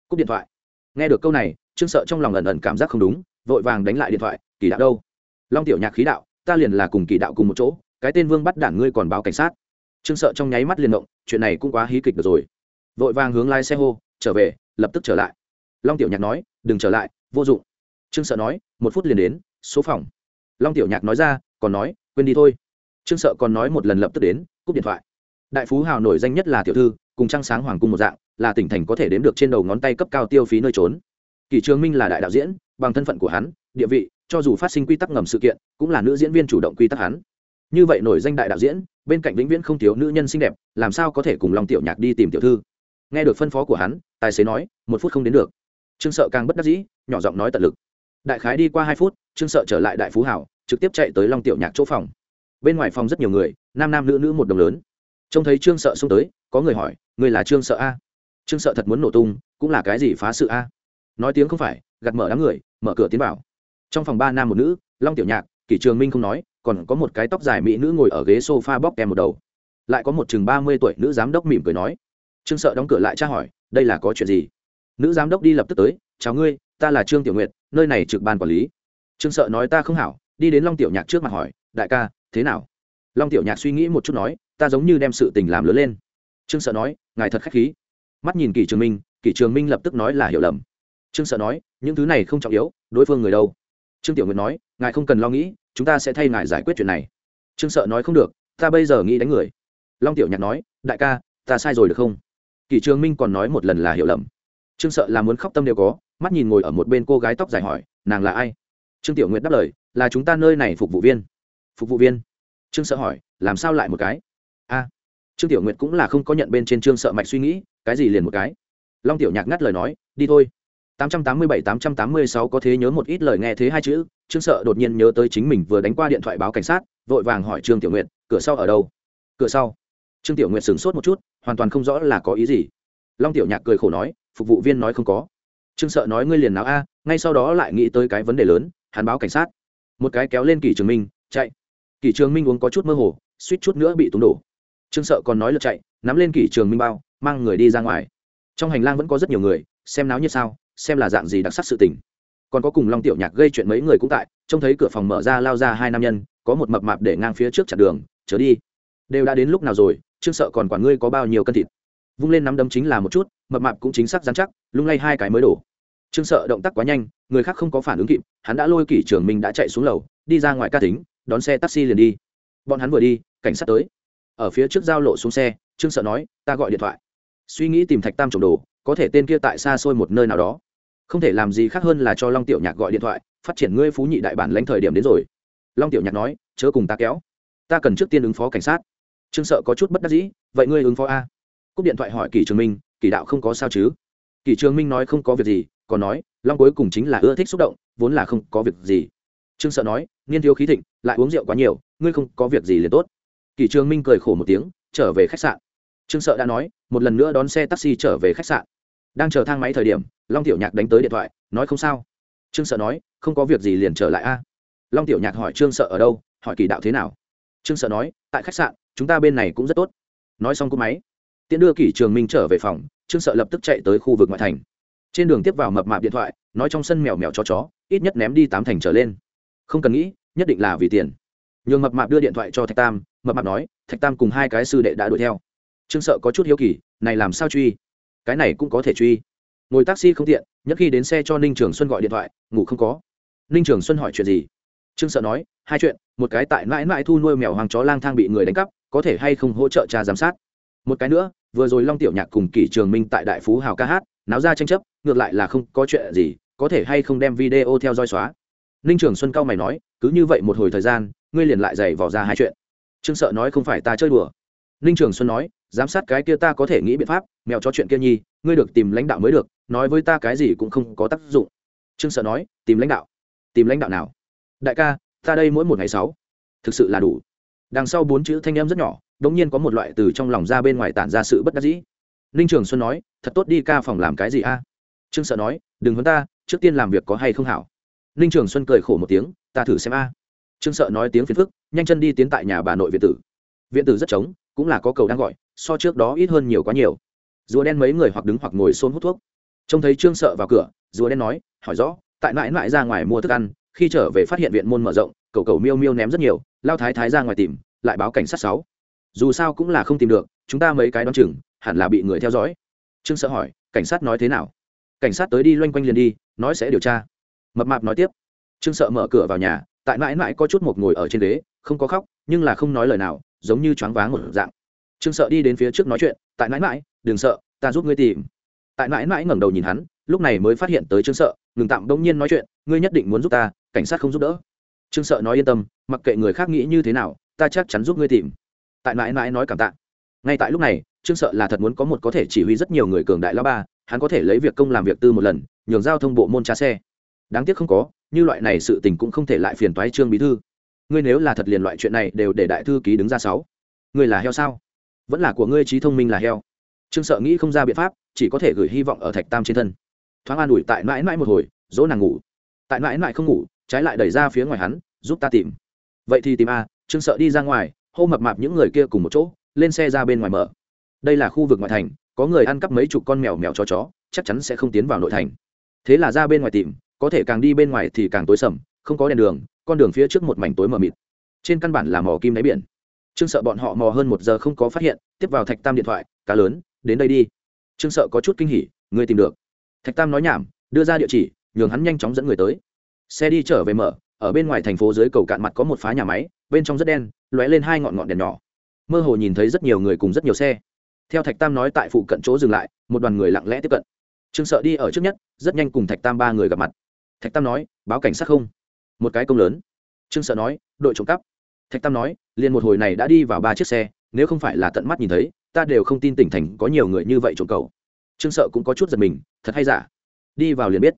Cúp điện thoại. Nghe được câu này, trương sợ trong lòng ẩn ẩn cảm giác không đúng, vội vàng đánh lại điện thoại, kỳ đạo đâu? Long tiểu nhạc khí đạo, ta liền là cùng kỳ đạo cùng một chỗ cái tên vương bắt đản ngươi còn báo cảnh sát. Trương sợ trong nháy mắt liền động, chuyện này cũng quá hí kịch được rồi. Vội vàng hướng lái xe hô, trở về, lập tức trở lại. Long tiểu nhạc nói, đừng trở lại, vô dụng. Trương sợ nói, một phút liền đến, số phòng. Long tiểu nhạc nói ra, còn nói, quên đi thôi. Trương sợ còn nói một lần lập tức đến, cúp điện thoại. Đại phú hào nổi danh nhất là tiểu thư, cùng trăng sáng hoàng cung một dạng, là tỉnh thành có thể đếm được trên đầu ngón tay cấp cao tiêu phí nơi trốn. Kỷ trường minh là đại đạo diễn, bằng thân phận của hắn, địa vị, cho dù phát sinh quy tắc ngầm sự kiện, cũng là nữ diễn viên chủ động quy tắc hắn như vậy nổi danh đại đạo diễn, bên cạnh vĩnh viễn không thiếu nữ nhân xinh đẹp, làm sao có thể cùng lòng tiểu nhạc đi tìm tiểu thư? Nghe được phân phó của hắn, tài xế nói, một phút không đến được. Trương sợ càng bất đắc dĩ, nhỏ giọng nói tận lực. Đại khái đi qua hai phút, trương sợ trở lại đại phú hảo, trực tiếp chạy tới long tiểu nhạc chỗ phòng. Bên ngoài phòng rất nhiều người, nam nam nữ nữ một đồng lớn. Trông thấy trương sợ xông tới, có người hỏi người là trương sợ a? Trương sợ thật muốn nổ tung, cũng là cái gì phá sự a? Nói tiếng không phải gặt mở đám người, mở cửa tiến vào. Trong phòng ba nam một nữ, long tiểu nhạc, kỷ trường minh không nói còn có một cái tóc dài mỹ nữ ngồi ở ghế sofa bóc kèm một đầu. Lại có một chừng ba mươi tuổi nữ giám đốc mỉm cười nói. Trương sợ đóng cửa lại tra hỏi, đây là có chuyện gì? Nữ giám đốc đi lập tức tới, chào ngươi, ta là trương tiểu nguyệt, nơi này trực ban quản lý. Trương sợ nói, ta không hảo. Đi đến long tiểu nhạc trước mặt hỏi, đại ca, thế nào? Long tiểu nhạc suy nghĩ một chút nói, ta giống như đem sự tình làm lớn lên. Trương sợ nói, ngài thật khách khí. Mắt nhìn kỷ trường minh, kỷ trường minh lập tức nói là hiểu lầm. Trương sợ nói, những thứ này không trọng yếu, đối phương người đâu? Trương tiểu nguyệt nói, ngài không cần lo nghĩ chúng ta sẽ thay ngài giải quyết chuyện này. Trương sợ nói không được, ta bây giờ nghĩ đánh người. Long tiểu nhạc nói, đại ca, ta sai rồi được không? Kỷ trường minh còn nói một lần là hiểu lầm. Trương sợ là muốn khóc tâm đều có, mắt nhìn ngồi ở một bên cô gái tóc dài hỏi, nàng là ai? Trương tiểu nguyệt đáp lời, là chúng ta nơi này phục vụ viên. Phục vụ viên? Trương sợ hỏi, làm sao lại một cái? A. Trương tiểu nguyệt cũng là không có nhận bên trên trương sợ mạch suy nghĩ, cái gì liền một cái. Long tiểu nhạc ngắt lời nói, đi thôi. 887-886 có thế nhớ một ít lời nghe thế hai chữ, trương sợ đột nhiên nhớ tới chính mình vừa đánh qua điện thoại báo cảnh sát, vội vàng hỏi trương tiểu nguyệt, cửa sau ở đâu? Cửa sau. Trương tiểu nguyệt sửng sốt một chút, hoàn toàn không rõ là có ý gì. Long tiểu nhạc cười khổ nói, phục vụ viên nói không có. Trương sợ nói, ngươi liền nào a, ngay sau đó lại nghĩ tới cái vấn đề lớn, hắn báo cảnh sát. Một cái kéo lên kỷ trường minh, chạy. Kỷ trường minh uống có chút mơ hồ, suýt chút nữa bị túng đổ. Trương sợ còn nói lượt chạy, nắm lên kỷ trường minh bao, mang người đi ra ngoài. Trong hành lang vẫn có rất nhiều người, xem náo như sao? Xem là dạng gì đặc sắc sự tình. Còn có cùng long tiểu nhạc gây chuyện mấy người cũng tại, trông thấy cửa phòng mở ra lao ra hai nam nhân, có một mập mạp để ngang phía trước chặn đường, trở đi. Đều đã đến lúc nào rồi? Trương sợ còn quản ngươi có bao nhiêu cân thịt? Vung lên nắm đấm chính là một chút, mập mạp cũng chính xác dán chắc, lung lay hai cái mới đổ. Trương sợ động tác quá nhanh, người khác không có phản ứng kịp, hắn đã lôi kỷ trưởng minh đã chạy xuống lầu, đi ra ngoài ca tính, đón xe taxi liền đi. Bọn hắn vừa đi, cảnh sát tới. Ở phía trước giao lộ xuống xe, trương sợ nói, ta gọi điện thoại. Suy nghĩ tìm thạch tam trồng đồ có thể tên kia tại xa xôi một nơi nào đó. Không thể làm gì khác hơn là cho long tiểu nhạc gọi điện thoại, phát triển ngươi phú nhị đại bản lãnh thời điểm đến rồi. Long tiểu nhạc nói, chớ cùng ta kéo. Ta cần trước tiên ứng phó cảnh sát. Trương sợ có chút bất đắc dĩ, vậy ngươi ứng phó a. Cúp điện thoại hỏi kỷ trường minh kỷ đạo không có sao chứ? Kỷ trường minh nói không có việc gì, còn nói, long cuối cùng chính là ưa thích xúc động, vốn là không có việc gì. Trương sợ nói, niên thiếu khí thịnh, lại uống rượu quá nhiều, ngươi không có việc gì liền tốt. Kỷ trường minh cười khổ một tiếng, trở về khách sạn. Trương sợ đã nói, một lần nữa đón xe taxi trở về khách sạn đang chờ thang máy thời điểm, long tiểu nhạc đánh tới điện thoại, nói không sao. Trương sợ nói, không có việc gì liền trở lại a. Long tiểu nhạc hỏi trương sợ ở đâu, hỏi kỳ đạo thế nào. Trương sợ nói, tại khách sạn, chúng ta bên này cũng rất tốt. Nói xong cú máy, tiễn đưa kỷ trường minh trở về phòng, trương sợ lập tức chạy tới khu vực ngoại thành. Trên đường tiếp vào mập mạp điện thoại, nói trong sân mèo mèo cho chó, ít nhất ném đi tám thành trở lên. Không cần nghĩ, nhất định là vì tiền. Nhường mập mạp đưa điện thoại cho thạch tam, mập mạp nói, thạch tam cùng hai cái sư đệ đã đuổi theo. Trương sợ có chút hiếu kỳ, này làm sao truy? Cái này cũng có thể truy. Ngồi taxi không tiện, nhất khi đến xe cho ninh trường xuân gọi điện thoại, ngủ không có. Ninh trường xuân hỏi chuyện gì? Trương sợ nói, hai chuyện, một cái tại mãi mãi thu nuôi mèo hoàng chó lang thang bị người đánh cắp, có thể hay không hỗ trợ cha giám sát. Một cái nữa, vừa rồi long tiểu nhạc cùng kỷ trường minh tại đại phú hào ca hát, náo ra tranh chấp, ngược lại là không có chuyện gì, có thể hay không đem video theo dõi xóa. Ninh trường xuân cao mày nói, cứ như vậy một hồi thời gian, ngươi liền lại giày vò ra hai chuyện. Trương sợ nói không phải ta chơi đùa. Ninh trường xuân nói giám sát cái kia ta có thể nghĩ biện pháp, mèo cho chuyện kia nhi, ngươi được tìm lãnh đạo mới được, nói với ta cái gì cũng không có tác dụng. Trương sợ nói, tìm lãnh đạo. Tìm lãnh đạo nào? Đại ca, ta đây mỗi một ngày sáu. Thực sự là đủ. Đằng sau bốn chữ thanh em rất nhỏ đ ỗ n g nhiên có một loại từ trong lòng ra bên ngoài tản ra sự bất đắc dĩ. Ninh trường xuân nói, thật tốt đi ca phòng làm cái gì a? Trương sợ nói, đừng hơn ta, trước tiên làm việc có hay không hảo. Ninh trường xuân cười khổ một tiếng, ta thử xem a. Trương sợ nói tiếng phiền phức, nhanh chân đi tiến tại nhà bà nội viện tử. Viện tử rất trống cũng là có cầu đang gọi, so trước đó ít hơn nhiều quá nhiều. Rùa đen mấy người hoặc đứng hoặc ngồi xôn hút thuốc. Trông thấy trương sợ vào cửa, rùa đen nói, hỏi rõ, tại mãi mãi ra ngoài mua thức ăn, khi trở về phát hiện viện môn mở rộng cầu cầu miêu miêu ném rất nhiều, lao thái thái ra ngoài tìm, lại báo cảnh sát sáu. Dù sao cũng là không tìm được, chúng ta mấy cái đón chừng, hẳn là bị người theo dõi. Trương sợ hỏi, cảnh sát nói thế nào? Cảnh sát tới đi loanh quanh liền đi, nói sẽ điều tra. Mập mạp nói tiếp. Trương sợ mở cửa vào nhà, tại mãi mãi có chút một ngồi ở trên ghế không có khóc, nhưng là không nói lời nào, giống như choáng váng một dạng. Trương sợ đi đến phía trước nói chuyện, tại mãi mãi, đừng sợ, ta giúp ngươi tìm. Tại mãi mãi ngẩng đầu nhìn hắn, lúc này mới phát hiện tới trương sợ, ngừng tạm đông nhiên nói chuyện, ngươi nhất định muốn giúp ta, cảnh sát không giúp đỡ. Trương sợ nói yên tâm, mặc kệ người khác nghĩ như thế nào, ta chắc chắn giúp ngươi tìm. Tại mãi mãi nói cảm tạ. Ngay tại lúc này, trương sợ là thật muốn có một có thể chỉ huy rất nhiều người cường đại lao ba, hắn có thể lấy việc công làm việc tư một lần, nhường giao thông bộ môn trá xe. Đáng tiếc không có, như loại này sự tình cũng không thể lại phiền toái trương bí thư ngươi nếu là thật liền loại chuyện này đều để đại thư ký đứng ra sáu. Ngươi là heo sao? Vẫn là của ngươi trí thông minh là heo. Trương sợ nghĩ không ra biện pháp, chỉ có thể gửi hy vọng ở thạch tam trên thân. Thoáng an ủi tại mãi mãi một hồi, dỗ nàng ngủ. Tại mãi mãi không ngủ, trái lại đẩy ra phía ngoài hắn, giúp ta tìm. Vậy thì tìm a, trương sợ đi ra ngoài, hô mập mạp những người kia cùng một chỗ, lên xe ra bên ngoài mở. Đây là khu vực ngoại thành, có người ăn cắp mấy chục con mèo mèo chó chó, chắc chắn sẽ không tiến vào nội thành. Thế là ra bên ngoài tìm, có thể càng đi bên ngoài thì càng tối sầm, không có đèn đường con đường phía trước một mảnh tối mờ mịt. Trên căn bản là mò kim đáy biển. Trương sợ bọn họ mò hơn một giờ không có phát hiện, tiếp vào thạch tam điện thoại, cá lớn, đến đây đi. Trương sợ có chút kinh hỉ người tìm được. Thạch tam nói nhảm, đưa ra địa chỉ, nhường hắn nhanh chóng dẫn người tới. Xe đi trở về mở, ở bên ngoài thành phố dưới cầu cạn mặt có một phá nhà máy, bên trong rất đen, lóe lên hai ngọn ngọn đèn nhỏ. Mơ hồ nhìn thấy rất nhiều người cùng rất nhiều xe. Theo thạch tam nói tại phụ cận chỗ dừng lại, một đoàn người lặng lẽ tiếp cận. Trương sợ đi ở trước nhất, rất nhanh cùng thạch tam ba người gặp mặt. Thạch tam nói, báo cảnh sát không? Một cái công lớn. Trương sợ nói, đội trộm cắp. Thạch tam nói liền một hồi này đã đi vào ba chiếc xe, nếu không phải là tận mắt nhìn thấy, ta đều không tin tỉnh thành có nhiều người như vậy trộm cầu. Trương sợ cũng có chút giật mình, thật hay giả? Đi vào liền biết.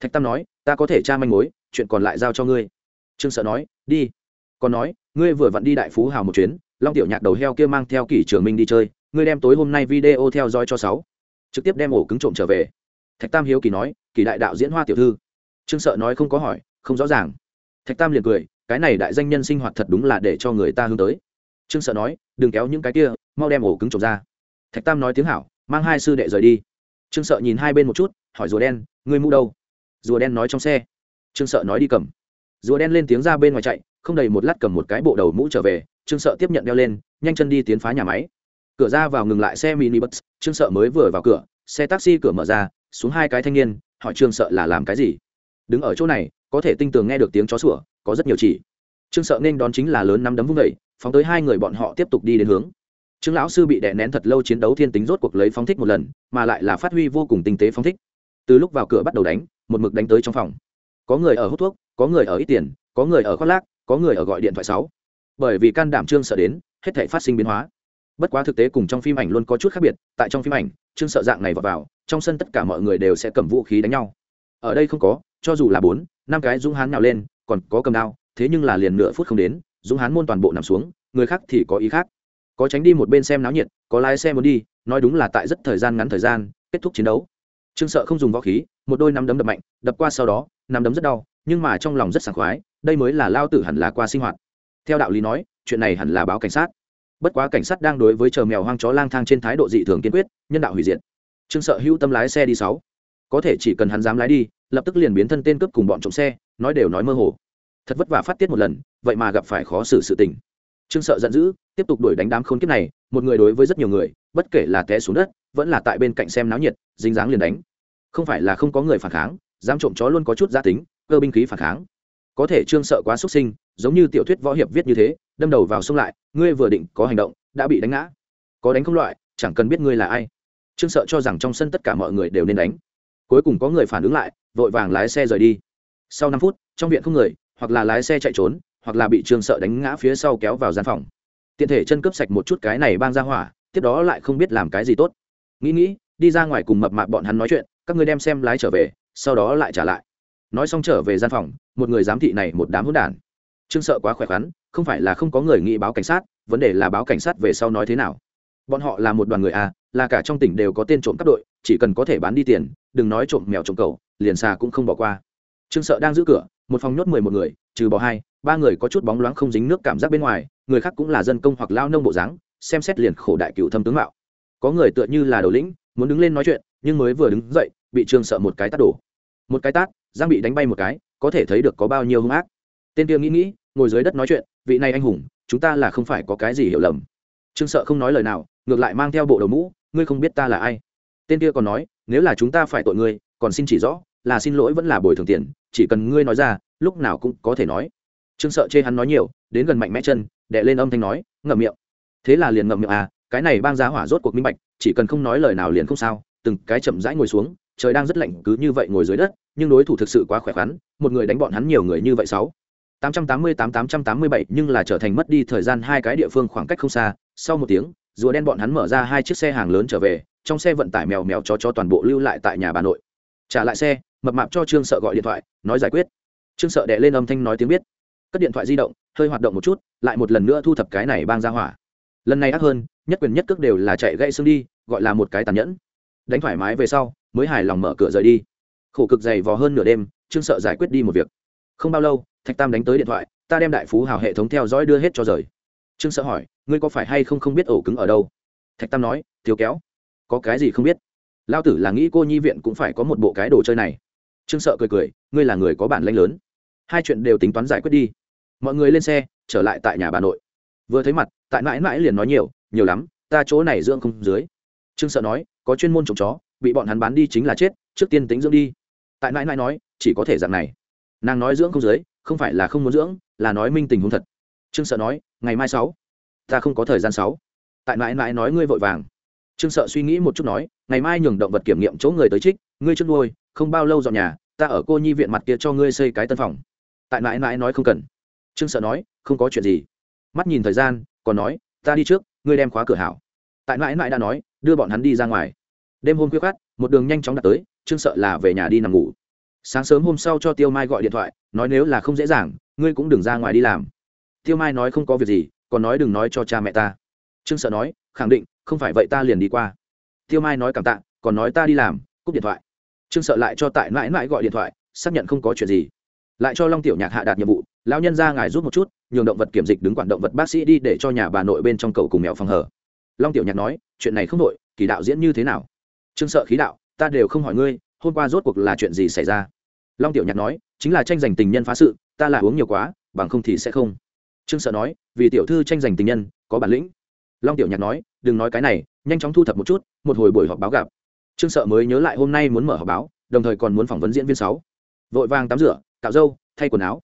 Thạch tam nói, ta có thể tra manh mối, chuyện còn lại giao cho ngươi. Trương sợ nói, đi. Còn nói, ngươi vừa vặn đi đại phú hào một chuyến, long tiểu nhạc đầu heo kia mang theo kỷ trường minh đi chơi, ngươi đem tối hôm nay video theo dõi cho sáu. Trực tiếp đem ổ cứng trộm trở về. Thạch tam hiếu kỳ nói kỳ đại đạo diễn hoa tiểu thư. Trương sợ nói không có hỏi không rõ ràng. Thạch tam liền cười, cái này đại danh nhân sinh hoạt thật đúng là để cho người ta hướng tới. Trương sợ nói, đừng kéo những cái kia, mau đem ổ cứng trộm ra. Thạch tam nói tiếng hảo, mang hai sư đệ rời đi. Trương sợ nhìn hai bên một chút, hỏi rùa đen, ngươi mũ đâu? Rùa đen nói trong xe. Trương sợ nói đi cầm. Rùa đen lên tiếng ra bên ngoài chạy, không đầy một lát cầm một cái bộ đầu mũ trở về, trương sợ tiếp nhận đeo lên, nhanh chân đi tiến phá nhà máy. Cửa ra vào ngừng lại xe mini bus trương sợ mới vừa vào cửa, xe taxi cửa mở ra, xuống hai cái thanh niên, hỏi trương sợ là làm cái gì? Đứng ở chỗ này có thể tinh tường nghe được tiếng chó sủa có rất nhiều chỉ. Trương sợ nên đón chính là lớn năm đấm vung vẩy phóng tới hai người bọn họ tiếp tục đi đến hướng. Trương lão sư bị đè nén thật lâu chiến đấu thiên tính rốt cuộc lấy phóng thích một lần mà lại là phát huy vô cùng tinh tế phóng thích. Từ lúc vào cửa bắt đầu đánh một mực đánh tới trong phòng. Có người ở hút thuốc có người ở ít tiền có người ở khoác lác có người ở gọi điện thoại sáu. Bởi vì can đảm trương sợ đến hết thể phát sinh biến hóa. Bất quá thực tế cùng trong phim ảnh luôn có chút khác biệt tại trong phim ảnh trương sợ dạng này vào, vào trong sân tất cả mọi người đều sẽ cầm vũ khí đánh nhau. Ở đây không có cho dù là bốn, năm cái dũng hán nào lên, còn có cầm đao, thế nhưng là liền nửa phút không đến, dũng hán môn toàn bộ nằm xuống, người khác thì có ý khác. Có tránh đi một bên xem náo nhiệt, có lái xe muốn đi, nói đúng là tại rất thời gian ngắn thời gian, kết thúc chiến đấu. Trương sợ không dùng võ khí, một đôi nắm đấm đập mạnh, đập qua sau đó, nắm đấm rất đau, nhưng mà trong lòng rất sảng khoái, đây mới là lao tử hẳn là qua sinh hoạt. Theo đạo lý nói, chuyện này hẳn là báo cảnh sát. Bất quá cảnh sát đang đối với chờ mèo hoang chó lang thang trên thái độ dị thường kiên quyết, nhân đạo hủy diệt. Trương sợ hữu tâm lái xe đi sáu. Có thể chỉ cần hắn dám lái đi lập tức liền biến thân tên cướp cùng bọn trộm xe, nói đều nói mơ hồ. Thật vất vả phát tiết một lần, vậy mà gặp phải khó xử sự tình. Trương sợ giận dữ, tiếp tục đuổi đánh đám khốn kiếp này, một người đối với rất nhiều người, bất kể là té xuống đất, vẫn là tại bên cạnh xem náo nhiệt, dính dáng liền đánh. Không phải là không có người phản kháng, dám trộm chó luôn có chút gia tính, cơ binh khí phản kháng. Có thể trương sợ quá xuất sinh, giống như tiểu thuyết võ hiệp viết như thế, đâm đầu vào sông lại, ngươi vừa định có hành động, đã bị đánh ngã. Có đánh không loại, chẳng cần biết ngươi là ai. Trương sợ cho rằng trong sân tất cả mọi người đều nên đánh cuối cùng có người phản ứng lại, vội vàng lái xe rời đi. Sau năm phút, trong viện không người, hoặc là lái xe chạy trốn, hoặc là bị trương sợ đánh ngã phía sau kéo vào gian phòng. Tiện thể chân cướp sạch một chút cái này bang ra hỏa, tiếp đó lại không biết làm cái gì tốt. Nghĩ nghĩ, đi ra ngoài cùng mập mạp bọn hắn nói chuyện, các ngươi đem xem lái trở về, sau đó lại trả lại. Nói xong trở về gian phòng, một người giám thị này một đám hỗn đản. Trương sợ quá khỏe khoắn, không phải là không có người nghĩ báo cảnh sát, vấn đề là báo cảnh sát về sau nói thế nào. Bọn họ là một đoàn người à là cả trong tỉnh đều có tên trộm cắp đội, chỉ cần có thể bán đi tiền đừng nói trộm mèo trộm cầu liền xà cũng không bỏ qua. Trương sợ đang giữ cửa, một phòng nhốt mười một người, trừ bỏ hai, ba người có chút bóng loáng không dính nước cảm giác bên ngoài, người khác cũng là dân công hoặc lao nông bộ dáng, xem xét liền khổ đại cựu thâm tướng mạo. Có người tựa như là đầu lĩnh, muốn đứng lên nói chuyện, nhưng mới vừa đứng dậy, bị trương sợ một cái tát đổ. Một cái tát giang bị đánh bay một cái, có thể thấy được có bao nhiêu hung ác. Tên kia nghĩ nghĩ, ngồi dưới đất nói chuyện, vị này anh hùng, chúng ta là không phải có cái gì hiểu lầm. Trương sợ không nói lời nào, ngược lại mang theo bộ đầu mũ, ngươi không biết ta là ai. Tên kia còn nói nếu là chúng ta phải tội ngươi, còn xin chỉ rõ, là xin lỗi vẫn là bồi thường tiền, chỉ cần ngươi nói ra, lúc nào cũng có thể nói. Trương sợ chê hắn nói nhiều, đến gần mạnh mẽ chân đệ lên âm thanh nói, ngậm miệng. Thế là liền ngậm miệng à cái này bang giá hỏa rốt cuộc minh bạch, chỉ cần không nói lời nào liền không sao, từng cái chậm rãi ngồi xuống, trời đang rất lạnh, cứ như vậy ngồi dưới đất, nhưng đối thủ thực sự quá khỏe khoắn, một người đánh bọn hắn nhiều người như vậy sáu. 888-887 nhưng là trở thành mất đi thời gian hai cái địa phương khoảng cách không xa, sau một tiếng, rùa đen bọn hắn mở ra hai chiếc xe hàng lớn trở về trong xe vận tải mèo mèo cho cho toàn bộ lưu lại tại nhà bà nội. Trả lại xe, mập mạp cho trương sợ gọi điện thoại, nói giải quyết. Trương sợ đệ lên âm thanh nói tiếng biết. Cất điện thoại di động, hơi hoạt động một chút, lại một lần nữa thu thập cái này bang ra hỏa. Lần này ác hơn, nhất quyền nhất cước đều là chạy gãy xương đi, gọi là một cái tàn nhẫn. Đánh thoải mái về sau, mới hài lòng mở cửa rời đi. Khổ cực dày vò hơn nửa đêm, trương sợ giải quyết đi một việc. Không bao lâu, thạch tam đánh tới điện thoại, ta đem đại phú hào hệ thống theo dõi đưa hết cho rời. Trương sợ hỏi, ngươi có phải hay không không biết ổ cứng ở đâu? Thạch tam nói, thiếu kéo có cái gì không biết. Lao tử là nghĩ cô nhi viện cũng phải có một bộ cái đồ chơi này. Trương sợ cười cười, ngươi là người có bản lanh lớn. Hai chuyện đều tính toán giải quyết đi. Mọi người lên xe, trở lại tại nhà bà nội. Vừa thấy mặt, tại mãi mãi liền nói nhiều nhiều lắm, ta chỗ này dưỡng không dưới. Trương sợ nói, có chuyên môn trồng chó, bị bọn hắn bán đi chính là chết, trước tiên tính dưỡng đi. Tại mãi mãi nói, chỉ có thể dạng này. Nàng nói dưỡng không dưới, không phải là không muốn dưỡng, là nói minh tình huống thật. Trương sợ nói, ngày mai sáu. Ta không có thời gian sáu. Tại mãi mãi nói ngươi vội vàng trương sợ suy nghĩ một chút nói, ngày mai nhường động vật kiểm nghiệm chỗ người tới trích, ngươi trước nuôi, không bao lâu dọn nhà, ta ở cô nhi viện mặt kia cho ngươi xây cái tân phòng. Tại mãi mãi nói không cần. Trương sợ nói, không có chuyện gì. Mắt nhìn thời gian, còn nói, ta đi trước, ngươi đem khóa cửa hảo. Tại mãi mãi đã nói, đưa bọn hắn đi ra ngoài. Đêm hôm khuya khát một đường nhanh chóng đặt tới, trương sợ là về nhà đi nằm ngủ. Sáng sớm hôm sau cho tiêu mai gọi điện thoại, nói nếu là không dễ dàng, ngươi cũng đừng ra ngoài đi làm. Tiêu mai nói không có việc gì, còn nói đừng nói cho cha mẹ ta. Trương sợ nói, khẳng định không phải vậy ta liền đi qua. Tiêu mai nói cảm tạ, còn nói ta đi làm, cúp điện thoại. Trương sợ lại cho tại mãi mãi gọi điện thoại, xác nhận không có chuyện gì. Lại cho long tiểu nhạc hạ đạt nhiệm vụ, lão nhân ra ngài rút một chút, nhường động vật kiểm dịch đứng quản động vật bác sĩ đi để cho nhà bà nội bên trong cầu cùng mèo phòng hở. Long tiểu nhạc nói, chuyện này không nội kỳ đạo diễn như thế nào? Trương sợ khí đạo, ta đều không hỏi ngươi, hôm qua rốt cuộc là chuyện gì xảy ra? Long tiểu nhạc nói, chính là tranh giành tình nhân phá sự, ta là uống nhiều quá, bằng không thì sẽ không. Trương sợ nói, vì tiểu thư tranh giành tình nhân, có bản lĩnh long tiểu nhạc nói, đừng nói cái này, nhanh chóng thu thập một chút, một hồi buổi họp báo gặp. Trương sợ mới nhớ lại hôm nay muốn mở họp báo, đồng thời còn muốn phỏng vấn diễn viên sáu. Vội vàng tắm rửa, cạo râu, thay quần áo.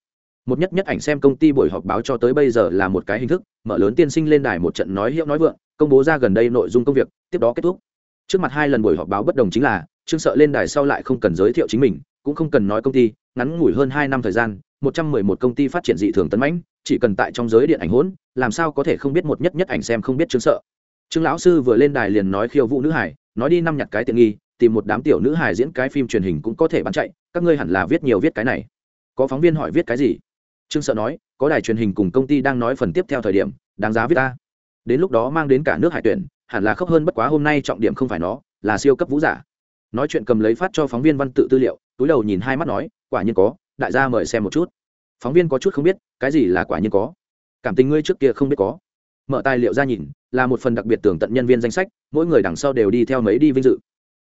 Một nhất nhất ảnh xem công ty buổi họp báo cho tới bây giờ là một cái hình thức, mở lớn tiên sinh lên đài một trận nói hiệu nói vượng, công bố ra gần đây nội dung công việc, tiếp đó kết thúc. Trước mặt hai lần buổi họp báo bất đồng chính là, trương sợ lên đài sau lại không cần giới thiệu chính mình, cũng không cần nói công ty, ngắn ngủi hơn hai năm thời gian một trăm mười một công ty phát triển dị thường tấn mãnh, chỉ cần tại trong giới điện ảnh hỗn, làm sao có thể không biết một nhất nhất ảnh xem không biết chứng sợ. Trương lão sư vừa lên đài liền nói khiêu vũ nữ hải, nói đi năm nhặt cái tiện nghi, tìm một đám tiểu nữ hải diễn cái phim truyền hình cũng có thể bán chạy, các ngươi hẳn là viết nhiều viết cái này. Có phóng viên hỏi viết cái gì? Trương sợ nói, có đài truyền hình cùng công ty đang nói phần tiếp theo thời điểm, đáng giá viết ta. Đến lúc đó mang đến cả nước hải tuyển, hẳn là khốc hơn bất quá hôm nay trọng điểm không phải nó, là siêu cấp vũ giả. Nói chuyện cầm lấy phát cho phóng viên văn tự tư liệu, túi đầu nhìn hai mắt nói, quả nhiên có đại gia mời xem một chút. Phóng viên có chút không biết, cái gì là quả nhiên có? Cảm tình ngươi trước kia không biết có. Mở tài liệu ra nhìn, là một phần đặc biệt tưởng tận nhân viên danh sách, mỗi người đằng sau đều đi theo mấy đi vinh dự.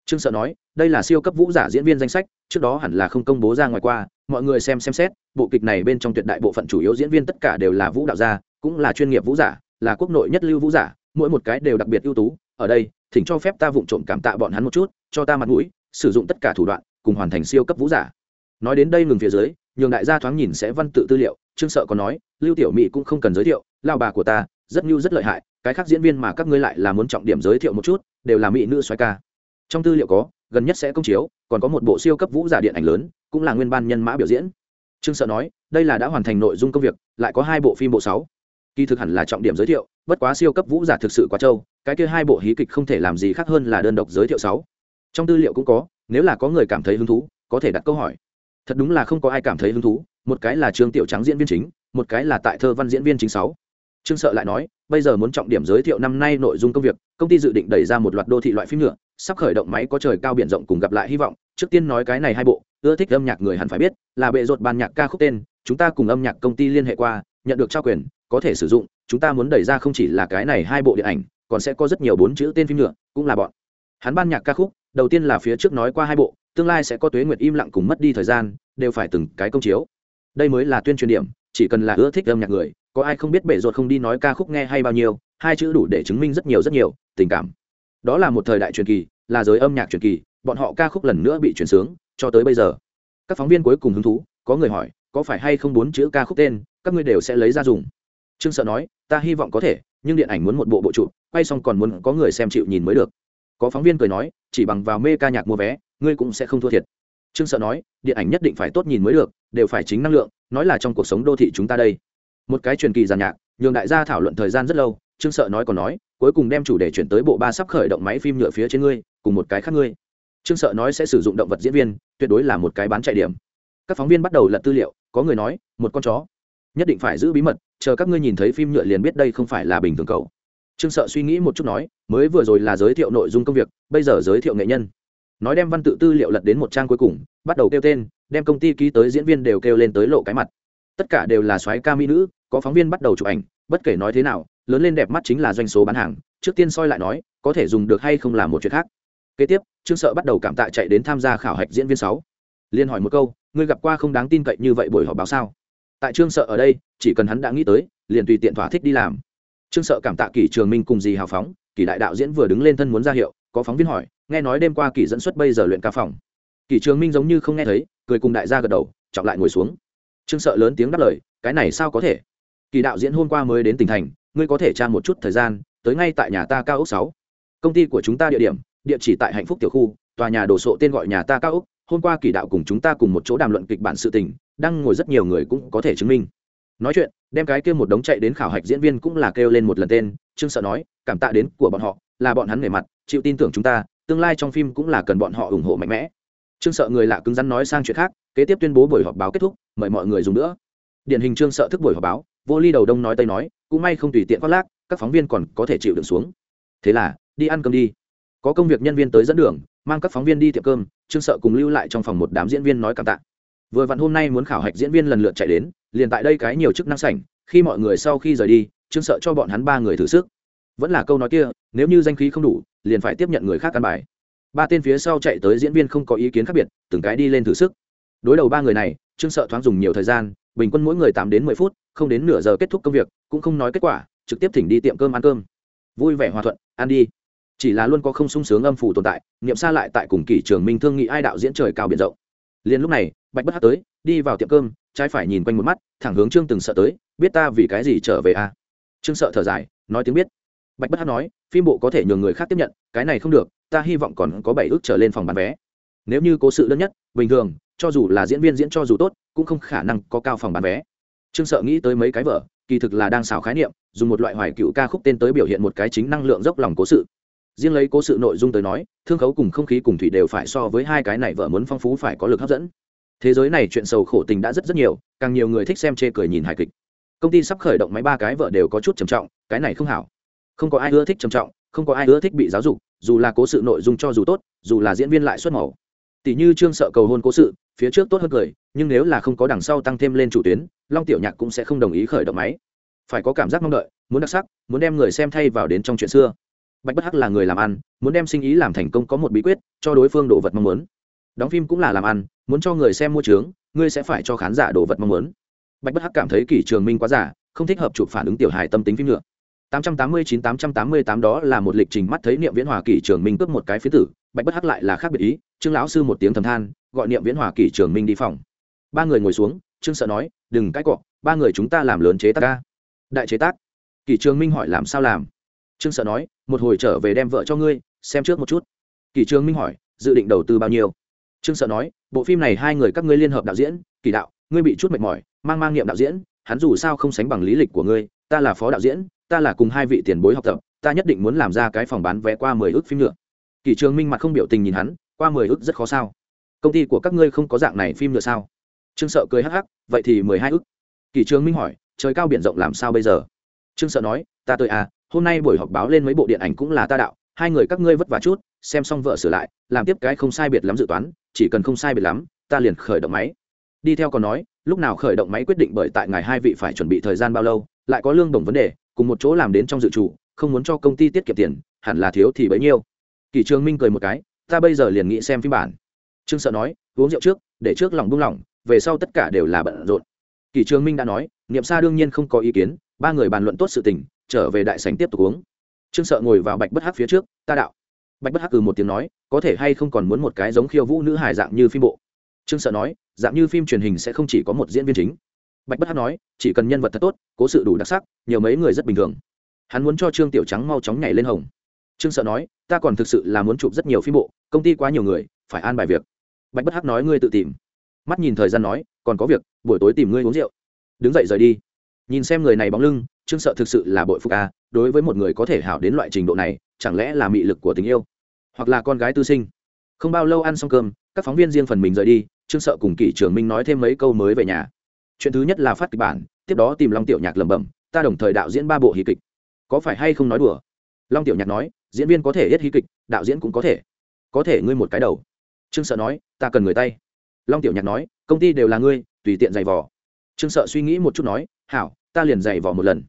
Trương sợ nói, đây là siêu cấp vũ giả diễn viên danh sách, trước đó hẳn là không công bố ra ngoài qua, mọi người xem xem xét, bộ kịch này bên trong tuyệt đại bộ phận chủ yếu diễn viên tất cả đều là vũ đạo gia, cũng là chuyên nghiệp vũ giả, là quốc nội nhất lưu vũ giả, mỗi một cái đều đặc biệt ưu tú, ở đây, thỉnh cho phép ta vụng trộm cảm tạ bọn hắn một chút, cho ta mặt mũi, sử dụng tất cả thủ đoạn, cùng hoàn thành siêu cấp vũ giả nói đến đây ngừng phía dưới, nhường đại gia thoáng nhìn sẽ văn tự tư liệu, trương sợ còn nói, lưu tiểu mỹ cũng không cần giới thiệu lao bà của ta, rất nhu, rất lợi hại, cái khác diễn viên mà các ngươi lại là muốn trọng điểm giới thiệu một chút, đều là mỹ nữ xoái ca. Trong tư liệu có, gần nhất sẽ công chiếu, còn có một bộ siêu cấp vũ giả điện ảnh lớn, cũng là nguyên ban nhân mã biểu diễn. Trương sợ nói, đây là đã hoàn thành nội dung công việc, lại có hai bộ phim bộ sáu. Kỳ thực hẳn là trọng điểm giới thiệu, bất quá siêu cấp vũ giả thực sự quá trâu, cái kia hai bộ hí kịch không thể làm gì khác hơn là đơn độc giới thiệu sáu. Trong tư liệu cũng có, nếu là có người cảm thấy hứng thú, có thể đặt câu hỏi thật đúng là không có ai cảm thấy hứng thú, một cái là trương tiểu trắng diễn viên chính, một cái là tại thơ văn diễn viên chính sáu. Trương sợ lại nói, bây giờ muốn trọng điểm giới thiệu năm nay nội dung công việc, công ty dự định đẩy ra một loạt đô thị loại phim nhựa sắp khởi động máy có trời cao biển rộng cùng gặp lại hy vọng, trước tiên nói cái này hai bộ, ưa thích âm nhạc người hẳn phải biết, là bệ rột ban nhạc ca khúc tên, chúng ta cùng âm nhạc công ty liên hệ qua, nhận được trao quyền, có thể sử dụng, chúng ta muốn đẩy ra không chỉ là cái này hai bộ điện ảnh, còn sẽ có rất nhiều bốn chữ tên phim nữa, cũng là bọn. Hắn ban nhạc ca khúc, đầu tiên là phía trước nói qua hai bộ tương lai sẽ có tuế nguyệt im lặng cùng mất đi thời gian, đều phải từng cái công chiếu. Đây mới là tuyên truyền điểm, chỉ cần là ưa thích âm nhạc người, có ai không biết bể ruột không đi nói ca khúc nghe hay bao nhiêu, hai chữ đủ để chứng minh rất nhiều rất nhiều, tình cảm. Đó là một thời đại truyền kỳ, là giới âm nhạc truyền kỳ, bọn họ ca khúc lần nữa bị chuyển sướng, cho tới bây giờ. Các phóng viên cuối cùng hứng thú, có người hỏi, có phải hay không bốn chữ ca khúc tên, các ngươi đều sẽ lấy ra dùng. Trương sợ nói, ta hy vọng có thể, nhưng điện ảnh muốn một bộ bộ trụ, quay xong còn muốn có người xem chịu nhìn mới được. Có phóng viên cười nói, chỉ bằng vào mê ca nhạc mua vé ngươi cũng sẽ không thua thiệt. Trương sợ nói, điện ảnh nhất định phải tốt nhìn mới được, đều phải chính năng lượng, nói là trong cuộc sống đô thị chúng ta đây. Một cái truyền kỳ giàn nhạc, nhường đại gia thảo luận thời gian rất lâu, trương sợ nói còn nói, cuối cùng đem chủ đề chuyển tới bộ ba sắp khởi động máy phim nhựa phía trên ngươi, cùng một cái khác ngươi. Trương sợ nói sẽ sử dụng động vật diễn viên, tuyệt đối là một cái bán chạy điểm. Các phóng viên bắt đầu lật tư liệu, có người nói, một con chó. Nhất định phải giữ bí mật, chờ các ngươi nhìn thấy phim nhựa liền biết đây không phải là bình thường cầu trương sợ suy nghĩ một chút nói, mới vừa rồi là giới thiệu nội dung công việc, bây giờ giới thiệu nghệ nhân nói đem văn tự tư liệu lật đến một trang cuối cùng, bắt đầu kêu tên, đem công ty ký tới diễn viên đều kêu lên tới lộ cái mặt. Tất cả đều là soái ca mỹ nữ, có phóng viên bắt đầu chụp ảnh, bất kể nói thế nào, lớn lên đẹp mắt chính là doanh số bán hàng, trước tiên soi lại nói, có thể dùng được hay không là một chuyện khác. Kế tiếp, trương sợ bắt đầu cảm tạ chạy đến tham gia khảo hạch diễn viên sáu. Liên hỏi một câu, ngươi gặp qua không đáng tin cậy như vậy buổi họp báo sao? Tại trương sợ ở đây, chỉ cần hắn đã nghĩ tới, liền tùy tiện thỏa thích đi làm. Trương sợ cảm tạ kỷ trường minh cùng dì hào phóng, kỷ đại đạo diễn vừa đứng lên thân muốn ra hiệu có phóng viên hỏi, nghe nói đêm qua kỳ dẫn xuất bây giờ luyện ca phòng. Kỳ trường minh giống như không nghe thấy, cười cùng đại gia gật đầu, chọc lại ngồi xuống. Trương sợ lớn tiếng đáp lời, cái này sao có thể? Kỳ đạo diễn hôm qua mới đến tỉnh thành, ngươi có thể tra một chút thời gian, tới ngay tại nhà ta cao ốc sáu. Công ty của chúng ta địa điểm, địa chỉ tại hạnh phúc tiểu khu, tòa nhà đồ sộ tên gọi nhà ta cao ốc, hôm qua kỳ đạo cùng chúng ta cùng một chỗ đàm luận kịch bản sự tình, đang ngồi rất nhiều người cũng có thể chứng minh. Nói chuyện, đem cái kia một đống chạy đến khảo hạch diễn viên cũng là kêu lên một lần tên, trương sợ nói, cảm tạ đến của bọn họ, là bọn hắn nể mặt chịu tin tưởng chúng ta, tương lai trong phim cũng là cần bọn họ ủng hộ mạnh mẽ. Trương sợ người lạ cứng rắn nói sang chuyện khác, kế tiếp tuyên bố buổi họp báo kết thúc, mời mọi người dùng nữa. Điển hình trương sợ thức buổi họp báo, vô ly đầu đông nói tây nói, cũng may không tùy tiện khoác lác, các phóng viên còn có thể chịu đựng xuống. Thế là, đi ăn cơm đi. Có công việc nhân viên tới dẫn đường, mang các phóng viên đi tiệm cơm, trương sợ cùng lưu lại trong phòng một đám diễn viên nói cảm tạ. Vừa vặn hôm nay muốn khảo hạch diễn viên lần lượt chạy đến, liền tại đây cái nhiều chức năng sảnh, khi mọi người sau khi rời đi, trương sợ cho bọn hắn ba người thử sức vẫn là câu nói kia, nếu như danh khí không đủ, liền phải tiếp nhận người khác căn bài. Ba tên phía sau chạy tới diễn viên không có ý kiến khác biệt, từng cái đi lên thử sức. Đối đầu ba người này, trương sợ thoáng dùng nhiều thời gian, bình quân mỗi người tám đến mười phút, không đến nửa giờ kết thúc công việc, cũng không nói kết quả, trực tiếp thỉnh đi tiệm cơm ăn cơm. Vui vẻ hòa thuận, ăn đi. Chỉ là luôn có không sung sướng âm phủ tồn tại nghiệm xa lại tại cùng kỷ trường minh thương nghị ai đạo diễn trời cao biển rộng. Liền lúc này, bạch bất hát tới, đi vào tiệm cơm, trái phải nhìn quanh một mắt, thẳng hướng trương từng sợ tới, biết ta vì cái gì trở về a à? trương sợ thở dài, nói tiếng biết bạch bất hát nói, phim bộ có thể nhường người khác tiếp nhận, cái này không được, ta hy vọng còn có bảy ước trở lên phòng bán vé. Nếu như cố sự đơn nhất, bình thường, cho dù là diễn viên diễn cho dù tốt, cũng không khả năng có cao phòng bán vé. Trương sợ nghĩ tới mấy cái vở, kỳ thực là đang xào khái niệm, dùng một loại hoài cựu ca khúc tên tới biểu hiện một cái chính năng lượng dốc lòng cố sự. Riêng lấy cố sự nội dung tới nói, thương khấu cùng không khí cùng thủy đều phải so với hai cái này vợ muốn phong phú phải có lực hấp dẫn. Thế giới này chuyện sầu khổ tình đã rất rất nhiều, càng nhiều người thích xem chê cười nhìn hài kịch. Công ty sắp khởi động máy ba cái vợ đều có chút trầm trọng, cái này không hảo không có ai ưa thích trầm trọng, không có ai ưa thích bị giáo dục, dù là cố sự nội dung cho dù tốt, dù là diễn viên lại xuất màu. Tỷ như trương sợ cầu hôn cố sự, phía trước tốt hơn cười, nhưng nếu là không có đằng sau tăng thêm lên chủ tuyến, long tiểu nhạc cũng sẽ không đồng ý khởi động máy. Phải có cảm giác mong đợi, muốn đặc sắc, muốn đem người xem thay vào đến trong chuyện xưa. Bạch bất hắc là người làm ăn, muốn đem sinh ý làm thành công có một bí quyết, cho đối phương đồ vật mong muốn. Đóng phim cũng là làm ăn, muốn cho người xem mua trướng, ngươi sẽ phải cho khán giả đồ vật mong muốn. Bạch bất hắc cảm thấy kỷ trường minh quá giả, không thích hợp chụp phản ứng tiểu hài tâm tính phim nữa. 889-888 đó là một lịch trình mắt thấy niệm viễn hòa kỷ trường minh cướp một cái phía tử, bạch bất hắc lại là khác biệt ý, trương lão sư một tiếng thầm than, gọi niệm viễn hòa kỷ trường minh đi phòng. Ba người ngồi xuống, trương sợ nói, đừng cãi cọ, ba người chúng ta làm lớn chế tác ca đại chế tác? Kỷ trường minh hỏi, làm sao làm? Trương sợ nói, một hồi trở về đem vợ cho ngươi, xem trước một chút. Kỷ trường minh hỏi, dự định đầu tư bao nhiêu? Trương sợ nói, bộ phim này hai người các ngươi liên hợp đạo diễn kỳ đạo, ngươi bị chút mệt mỏi, mang mang niệm đạo diễn, hắn dù sao không sánh bằng lý lịch của ngươi ta là phó đạo diễn, ta là cùng hai vị tiền bối học tập, ta nhất định muốn làm ra cái phòng bán vé qua mười ước phim nữa. Kỷ trường minh mặt không biểu tình nhìn hắn, qua mười ước rất khó sao? Công ty của các ngươi không có dạng này phim nữa sao? Trương sợ cười hắc hắc, vậy thì mười hai ước. Kỷ trường minh hỏi, trời cao biển rộng làm sao bây giờ? Trương sợ nói, ta tới à hôm nay buổi họp báo lên mấy bộ điện ảnh cũng là ta đạo, hai người các ngươi vất vả chút, xem xong vợ sửa lại, làm tiếp cái không sai biệt lắm dự toán, chỉ cần không sai biệt lắm, ta liền khởi động máy. Đi theo còn nói lúc nào khởi động máy quyết định bởi tại ngày hai vị phải chuẩn bị thời gian bao lâu, lại có lương đồng vấn đề, cùng một chỗ làm đến trong dự trù, không muốn cho công ty tiết kiệm tiền, hẳn là thiếu thì bấy nhiêu. Kỷ trường minh cười một cái, ta bây giờ liền nghĩ xem phim bản. Trương sợ nói, uống rượu trước, để trước lòng buông lỏng, về sau tất cả đều là bận rộn. Kỷ trường minh đã nói, niệm xa đương nhiên không có ý kiến, ba người bàn luận tốt sự tình, trở về đại sành tiếp tục uống. Trương sợ ngồi vào bạch bất hắc phía trước, ta đạo. Bạch bất hắc cừ một tiếng nói, có thể hay không còn muốn một cái giống khiêu vũ nữ hài dạng như phim bộ? Trương sợ nói, dạng như phim truyền hình sẽ không chỉ có một diễn viên chính. Bạch bất hắc nói, chỉ cần nhân vật thật tốt, cố sự đủ đặc sắc, nhiều mấy người rất bình thường. Hắn muốn cho trương tiểu trắng mau chóng nhảy lên hồng. Trương sợ nói, ta còn thực sự là muốn chụp rất nhiều phim bộ, công ty quá nhiều người, phải an bài việc. Bạch bất hắc nói, ngươi tự tìm. Mắt nhìn thời gian nói, còn có việc, buổi tối tìm ngươi uống rượu. Đứng dậy rời đi. Nhìn xem người này bóng lưng, trương sợ thực sự là bội phục a, đối với một người có thể hảo đến loại trình độ này, chẳng lẽ là mị lực của tình yêu? Hoặc là con gái tư sinh? Không bao lâu ăn xong cơm, các phóng viên riêng phần mình rời đi trương sợ cùng kỷ trưởng minh nói thêm mấy câu mới về nhà. Chuyện thứ nhất là phát kịch bản, tiếp đó tìm long tiểu nhạc lẩm bẩm, ta đồng thời đạo diễn ba bộ hí kịch. Có phải hay không nói đùa? Long tiểu nhạc nói, diễn viên có thể hết hí kịch, đạo diễn cũng có thể. Có thể ngươi một cái đầu. Trương sợ nói, ta cần người tay. Long tiểu nhạc nói, công ty đều là ngươi, tùy tiện giày vò. Trương sợ suy nghĩ một chút nói, hảo, ta liền giày vò một lần.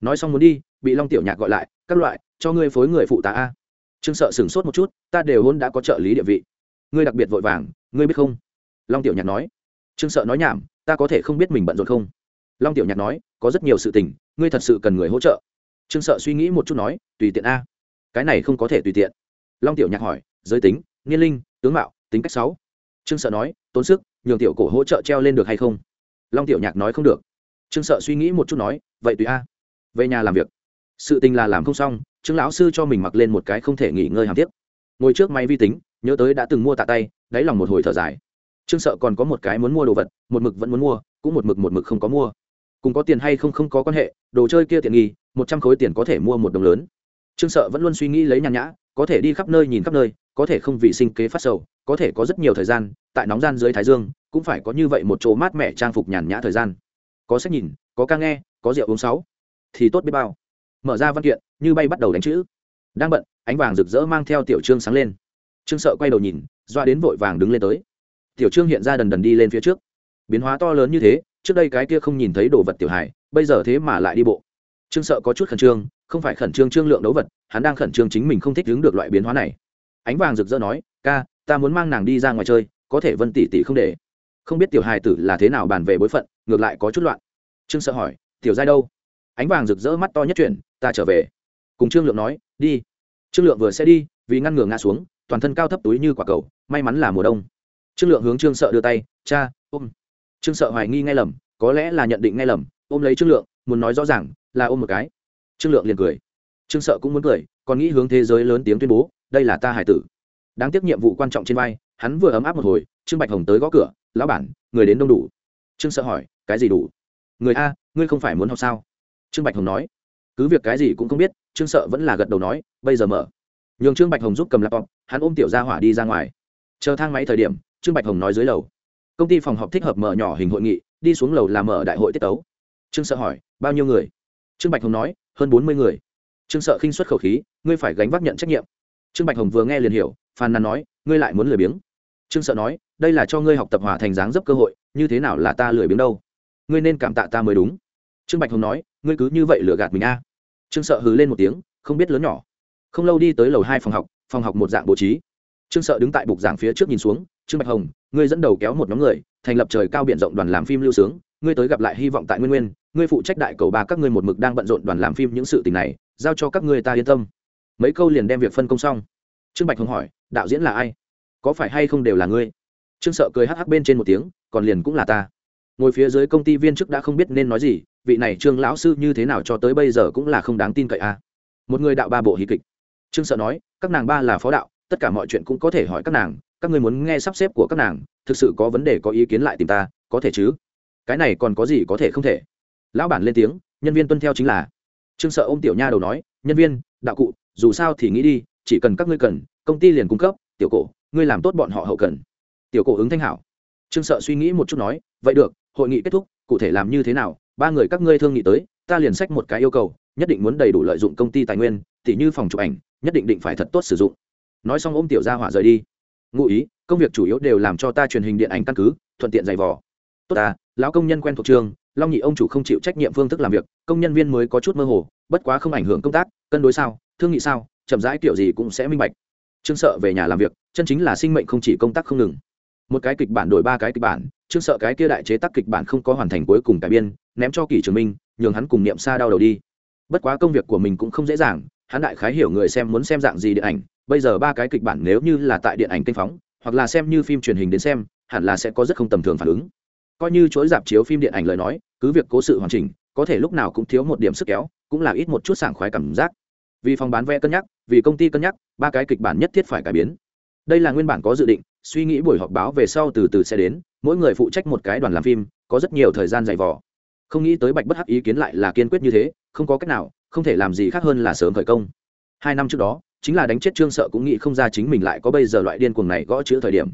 Nói xong muốn đi, bị long tiểu nhạc gọi lại, các loại, cho ngươi phối người phụ tá a. Trương sợ sửng sốt một chút, ta đều hôn đã có trợ lý địa vị. Ngươi đặc biệt vội vàng, ngươi biết không? Long tiểu nhạc nói, trương sợ nói nhảm, ta có thể không biết mình bận rộn không? Long tiểu nhạc nói, có rất nhiều sự tình, ngươi thật sự cần người hỗ trợ. Trương sợ suy nghĩ một chút nói, tùy tiện a. Cái này không có thể tùy tiện. Long tiểu nhạc hỏi, giới tính, niên linh, tướng mạo, tính cách sáu? Trương sợ nói, tốn sức, nhường tiểu cổ hỗ trợ treo lên được hay không? Long tiểu nhạc nói, không được. Trương sợ suy nghĩ một chút nói, vậy tùy a. Về nhà làm việc. Sự tình là làm không xong, trương lão sư cho mình mặc lên một cái không thể nghỉ ngơi hàm tiếp. Ngồi trước máy vi tính, nhớ tới đã từng mua tạ tay, đáy lòng một hồi thở dài trương sợ còn có một cái muốn mua đồ vật, một mực vẫn muốn mua, cũng một mực một mực không có mua. Cùng có tiền hay không không có quan hệ, đồ chơi kia tiện nghi, một trăm khối tiền có thể mua một đồng lớn. Trương sợ vẫn luôn suy nghĩ lấy nhàn nhã, có thể đi khắp nơi nhìn khắp nơi, có thể không vì sinh kế phát sầu, có thể có rất nhiều thời gian, tại nóng gian dưới thái dương, cũng phải có như vậy một chỗ mát mẻ trang phục nhàn nhã thời gian. Có sách nhìn, có ca nghe, có rượu uống sáu, thì tốt biết bao. Mở ra văn kiện, như bay bắt đầu đánh chữ. Đang bận, ánh vàng rực rỡ mang theo tiểu trương sáng lên. Trương sợ quay đầu nhìn, doa đến vội vàng đứng lên tới tiểu trương hiện ra đần đần đi lên phía trước. Biến hóa to lớn như thế, trước đây cái kia không nhìn thấy đồ vật tiểu hải bây giờ thế mà lại đi bộ. Trương sợ có chút khẩn trương, không phải khẩn trương trương lượng đấu vật, hắn đang khẩn trương chính mình không thích đứng được loại biến hóa này. Ánh vàng rực rỡ nói, ca, ta muốn mang nàng đi ra ngoài chơi, có thể vân tỷ tỷ không để. Không biết tiểu hài tử là thế nào bàn về bối phận, ngược lại có chút loạn. Trương sợ hỏi, tiểu giai đâu? Ánh vàng rực rỡ mắt to nhất chuyển, ta trở về. Cùng trương lượng nói, đi. Trương lượng vừa sẽ đi, vì ngăn ngừa ngã xuống, toàn thân cao thấp túi như quả cầu, may mắn là mùa đông trương lượng hướng trương sợ đưa tay, cha, ôm. Trương sợ hoài nghi ngay lầm, có lẽ là nhận định ngay lầm, ôm lấy trương lượng, muốn nói rõ ràng, là ôm một cái. Trương lượng liền cười. Trương sợ cũng muốn cười, còn nghĩ hướng thế giới lớn tiếng tuyên bố, đây là ta hải tử. Đáng tiếc nhiệm vụ quan trọng trên vai, hắn vừa ấm áp một hồi, trương bạch hồng tới gõ cửa, lão bản, người đến đông đủ. Trương sợ hỏi, cái gì đủ? Người a, ngươi không phải muốn học sao? Trương bạch hồng nói, cứ việc cái gì cũng không biết, trương sợ vẫn là gật đầu nói, bây giờ mở. Nhường trương bạch hồng giúp cầm laptop, hắn ôm tiểu ra hỏa đi ra ngoài. Chờ thang máy thời điểm trương bạch hồng nói dưới lầu. Công ty phòng họp thích hợp mở nhỏ hình hội nghị, đi xuống lầu làm mở đại hội tiết tấu. Trương sợ hỏi, bao nhiêu người? Trương bạch hồng nói, hơn bốn mươi người. Trương sợ khinh xuất khẩu khí, ngươi phải gánh vác nhận trách nhiệm. Trương bạch hồng vừa nghe liền hiểu, phàn nàn nói, ngươi lại muốn lười biếng. Trương sợ nói, đây là cho ngươi học tập hòa thành dáng dấp cơ hội, như thế nào là ta lười biếng đâu? Ngươi nên cảm tạ ta mới đúng. Trương bạch hồng nói, ngươi cứ như vậy lừa gạt mình a. Trương sợ hứ lên một tiếng, không biết lớn nhỏ. Không lâu đi tới lầu hai phòng học phòng học một dạng bố trí. Trương sợ đứng tại bục giảng phía trước nhìn xuống trương bạch hồng, ngươi dẫn đầu kéo một nhóm người, thành lập trời cao b i ể n rộng đoàn làm phim lưu sướng, ngươi tới gặp lại hy vọng tại nguyên nguyên, ngươi phụ trách đại cầu ba các ngươi một mực đang bận rộn đoàn làm phim những sự tình này, giao cho các ngươi ta yên tâm. Mấy câu liền đem việc phân công xong. Trương bạch hồng hỏi, đạo diễn là ai? Có phải hay không đều là ngươi? Trương sợ cười hắc hắc bên trên một tiếng, còn liền cũng là ta. Ngồi phía dưới công ty viên chức đã không biết nên nói gì, vị này trương lão sư như thế nào cho tới bây giờ cũng là không đáng tin cậy a. Một người đạo ba bộ hí kịch. Trương sợ nói, các nàng ba là phó đạo, tất cả mọi chuyện cũng có thể hỏi các nàng các ngươi muốn nghe sắp xếp của các nàng, thực sự có vấn đề có ý kiến lại tìm ta, có thể chứ? Cái này còn có gì có thể không thể? Lão bản lên tiếng, nhân viên tuân theo chính là. Trương sợ ôm tiểu nha đầu nói, nhân viên, đạo cụ, dù sao thì nghĩ đi, chỉ cần các ngươi cần, công ty liền cung cấp, tiểu cổ, ngươi làm tốt bọn họ hậu cần. Tiểu cổ ứng thanh hảo. Trương sợ suy nghĩ một chút nói, vậy được, hội nghị kết thúc, cụ thể làm như thế nào, ba người các ngươi thương nghị tới, ta liền sách một cái yêu cầu, nhất định muốn đầy đủ lợi dụng công ty tài nguyên, tỉ như phòng chụp ảnh, nhất định định phải thật tốt sử dụng. Nói xong ôm tiểu ra hỏa rời đi ngụ ý, công việc chủ yếu đều làm cho ta truyền hình điện ảnh căn cứ, thuận tiện giày vò. Tốt ta, lão công nhân quen thuộc trường, long nhị ông chủ không chịu trách nhiệm phương thức làm việc, công nhân viên mới có chút mơ hồ, bất quá không ảnh hưởng công tác, cân đối sao, thương nghị sao, chậm rãi kiểu gì cũng sẽ minh bạch. Trương sợ về nhà làm việc, chân chính là sinh mệnh không chỉ công tác không ngừng. Một cái kịch bản đổi ba cái kịch bản, trương sợ cái kia đại chế tác kịch bản không có hoàn thành cuối cùng cải biên, ném cho kỷ trường minh, nhường hắn cùng niệm xa đau đầu đi. Bất quá công việc của mình cũng không dễ dàng, hắn đại khái hiểu người xem muốn xem dạng gì điện ảnh bây giờ ba cái kịch bản nếu như là tại điện ảnh kênh phóng, hoặc là xem như phim truyền hình đến xem, hẳn là sẽ có rất không tầm thường phản ứng. Coi như chuỗi dạp chiếu phim điện ảnh lời nói, cứ việc cố sự hoàn chỉnh, có thể lúc nào cũng thiếu một điểm sức kéo, cũng là ít một chút sảng khoái cảm giác. Vì phòng bán vé cân nhắc, vì công ty cân nhắc, ba cái kịch bản nhất thiết phải cải biến. Đây là nguyên bản có dự định, suy nghĩ buổi họp báo về sau từ từ sẽ đến, mỗi người phụ trách một cái đoàn làm phim, có rất nhiều thời gian dày vò. Không nghĩ tới bạch bất hắc ý kiến lại là kiên quyết như thế, không có cách nào, không thể làm gì khác hơn là sớm khởi công. Hai năm trước đó chính là đánh chết trương sợ cũng nghĩ không ra chính mình lại có bây giờ loại điên cuồng này gõ chữ thời điểm.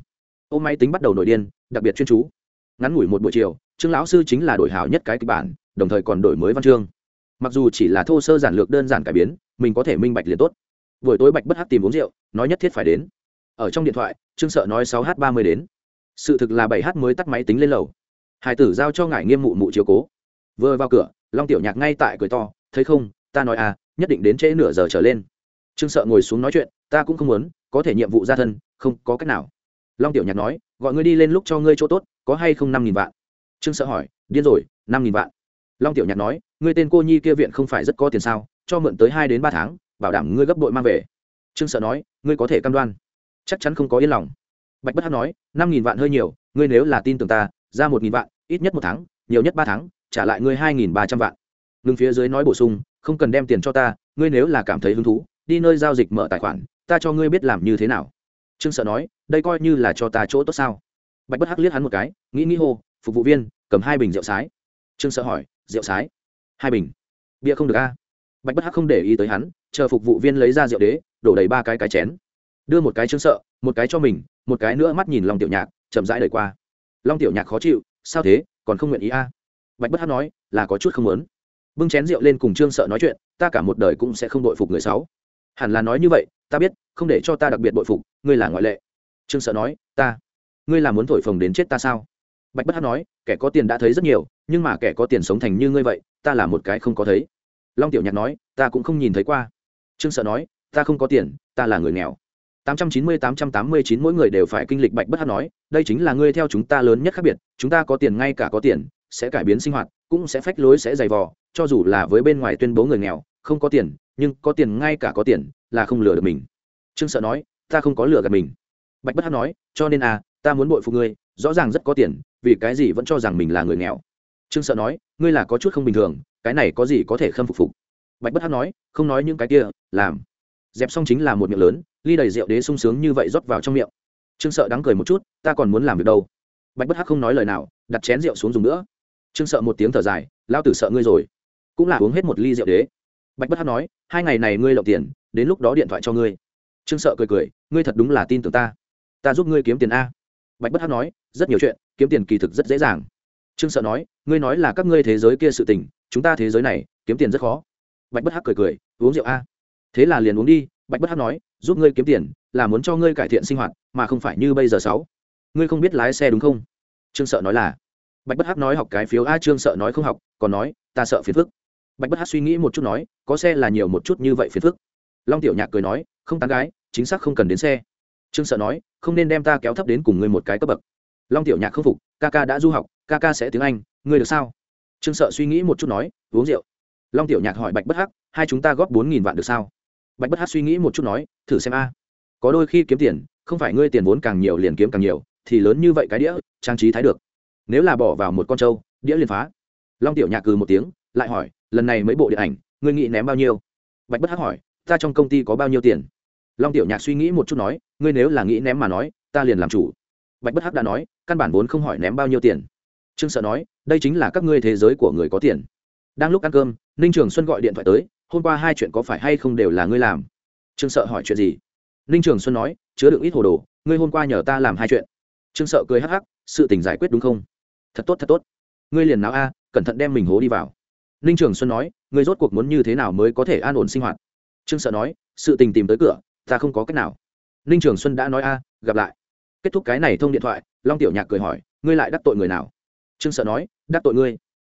Ô máy tính bắt đầu nổi điên, đặc biệt chuyên chú. Ngắn ngủi một buổi chiều, trương lão sư chính là đổi hảo nhất cái kịch bản, đồng thời còn đổi mới văn chương. Mặc dù chỉ là thô sơ giản lược đơn giản cải biến, mình có thể minh bạch liền tốt. Buổi tối bạch bất hắc tìm uống rượu, nói nhất thiết phải đến. Ở trong điện thoại, trương sợ nói sáu h ba mươi đến. Sự thực là bảy h mới tắt máy tính lên lầu. Hải tử giao cho ngài nghiêm mụ mụ chiếu cố. Vừa vào cửa, long tiểu nhạc ngay tại cười to, thấy không, ta nói à nhất định đến trễ nửa giờ trở lên trương sợ ngồi xuống nói chuyện, ta cũng không muốn, có thể nhiệm vụ ra thân, không có cách nào. Long tiểu nhạc nói, gọi ngươi đi lên lúc cho ngươi chỗ tốt, có hay không năm nghìn vạn? Trương sợ hỏi, điên rồi, năm nghìn vạn. Long tiểu nhạc nói, ngươi tên cô nhi kia viện không phải rất có tiền sao, cho mượn tới hai đến ba tháng, bảo đảm ngươi gấp đội mang về. Trương sợ nói, ngươi có thể cam đoan. Chắc chắn không có yên lòng. Bạch bất hát nói, năm nghìn vạn hơi nhiều, ngươi nếu là tin tưởng ta, ra một nghìn vạn, ít nhất một tháng, nhiều nhất ba tháng, trả lại ngươi hai nghìn ba trăm vạn. Ngừng phía dưới nói bổ sung, không cần đem tiền cho ta, ngươi nếu là cảm thấy hứng thú đi nơi giao dịch mở tài khoản, ta cho ngươi biết làm như thế nào. Trương sợ nói, đây coi như là cho ta chỗ tốt sao? Bạch bất hắc liếc hắn một cái, nghĩ nghĩ hô, phục vụ viên, cầm hai bình rượu sái. Trương sợ hỏi, rượu sái? Hai bình. Bia không được a. Bạch bất hắc không để ý tới hắn, chờ phục vụ viên lấy ra rượu đế, đổ đầy ba cái cái chén. Đưa một cái trương sợ, một cái cho mình, một cái nữa mắt nhìn long tiểu nhạc, chậm rãi đời qua. Long tiểu nhạc khó chịu, sao thế, còn không nguyện ý a? Bạch bất hắc nói, là có chút không muốn. Bưng chén rượu lên cùng trương sợ nói chuyện, ta cả một đời cũng sẽ không đội phục người sáu hẳn là nói như vậy, ta biết, không để cho ta đặc biệt bội phục, ngươi là ngoại lệ. Trương sợ nói, ta, ngươi là muốn thổi phồng đến chết ta sao? Bạch bất hát nói, kẻ có tiền đã thấy rất nhiều, nhưng mà kẻ có tiền sống thành như ngươi vậy, ta là một cái không có thấy. Long tiểu nhạc nói, ta cũng không nhìn thấy qua. Trương sợ nói, ta không có tiền, ta là người nghèo. 890-889 mỗi người đều phải kinh lịch, bạch bất hát nói, đây chính là ngươi theo chúng ta lớn nhất khác biệt, chúng ta có tiền ngay cả có tiền, sẽ cải biến sinh hoạt, cũng sẽ phách lối, sẽ dày vò, cho dù là với bên ngoài tuyên bố người nghèo, không có tiền nhưng có tiền ngay cả có tiền là không lừa được mình. Trương sợ nói, ta không có lừa gạt mình. Bạch bất hát nói, cho nên à ta muốn bội phụ ngươi, rõ ràng rất có tiền, vì cái gì vẫn cho rằng mình là người nghèo. Trương sợ nói, ngươi là có chút không bình thường, cái này có gì có thể khâm phục phục? Bạch bất hát nói, không nói những cái kia, làm. Dẹp xong chính là một miệng lớn, ly đầy rượu đế sung sướng như vậy rót vào trong miệng. Trương sợ đắng cười một chút, ta còn muốn làm việc đâu? Bạch bất hắc không nói lời nào, đặt chén rượu xuống dùng nữa. Trương sợ một tiếng thở dài lao tử sợ ngươi rồi. Cũng là uống hết một ly rượu đế bạch bất hắc nói, hai ngày này ngươi lộng tiền, đến lúc đó điện thoại cho ngươi. Trương sợ cười cười, ngươi thật đúng là tin tưởng ta. Ta giúp ngươi kiếm tiền a. Bạch bất hắc nói, rất nhiều chuyện, kiếm tiền kỳ thực rất dễ dàng. Trương sợ nói, ngươi nói là các ngươi thế giới kia sự tình, chúng ta thế giới này, kiếm tiền rất khó. Bạch bất hắc cười cười, uống rượu a. Thế là liền uống đi. Bạch bất hắc nói, giúp ngươi kiếm tiền, là muốn cho ngươi cải thiện sinh hoạt, mà không phải như bây giờ sáu. Ngươi không biết lái xe đúng không? Trương sợ nói là. Bạch bất hắc nói, học cái phiếu a. Trương sợ nói, không học. Còn nói, ta sợ phiền phức bạch bất hắc suy nghĩ một chút nói, có xe là nhiều một chút như vậy phiền phức. Long tiểu nhạc cười nói, không tán gái, chính xác không cần đến xe. Trương sợ nói, không nên đem ta kéo thấp đến cùng ngươi một cái cấp bậc. Long tiểu nhạc không phục, ca ca đã du học, ca ca sẽ tiếng anh, ngươi được sao? Trương sợ suy nghĩ một chút nói, uống rượu. Long tiểu nhạc hỏi bạch bất hắc, hai chúng ta góp bốn nghìn vạn được sao? Bạch bất hắc suy nghĩ một chút nói, thử xem a. Có đôi khi kiếm tiền, không phải ngươi tiền vốn càng nhiều liền kiếm càng nhiều, thì lớn như vậy cái đĩa, trang trí thái được. Nếu là bỏ vào một con trâu, đĩa liền phá. Long tiểu nhạc cừ một tiếng lại hỏi, lần này mấy bộ điện ảnh, ngươi nghĩ ném bao nhiêu? Bạch bất hắc hỏi, ta trong công ty có bao nhiêu tiền? Long tiểu nhạc suy nghĩ một chút nói, ngươi nếu là nghĩ ném mà nói, ta liền làm chủ. Bạch bất hắc đã nói, căn bản vốn không hỏi ném bao nhiêu tiền. Trương sợ nói, đây chính là các ngươi thế giới của người có tiền. Đang lúc ăn cơm, ninh trường xuân gọi điện thoại tới, hôm qua hai chuyện có phải hay không đều là ngươi làm? Trương sợ hỏi chuyện gì? Ninh trường xuân nói, chứa đựng ít hồ đồ, ngươi hôm qua nhờ ta làm hai chuyện. Trương sợ cười hắc hắc, sự tình giải quyết đúng không? Thật tốt thật tốt. Ngươi liền nào a, cẩn thận đem mình hố đi vào ninh trường xuân nói, ngươi rốt cuộc muốn như thế nào mới có thể an ổn sinh hoạt? Trương sợ nói, sự tình tìm tới cửa, ta không có cách nào. Ninh trường xuân đã nói, a, gặp lại. Kết thúc cái này thông điện thoại, long tiểu nhạc cười hỏi, ngươi lại đắc tội người nào? Trương sợ nói, đắc tội ngươi.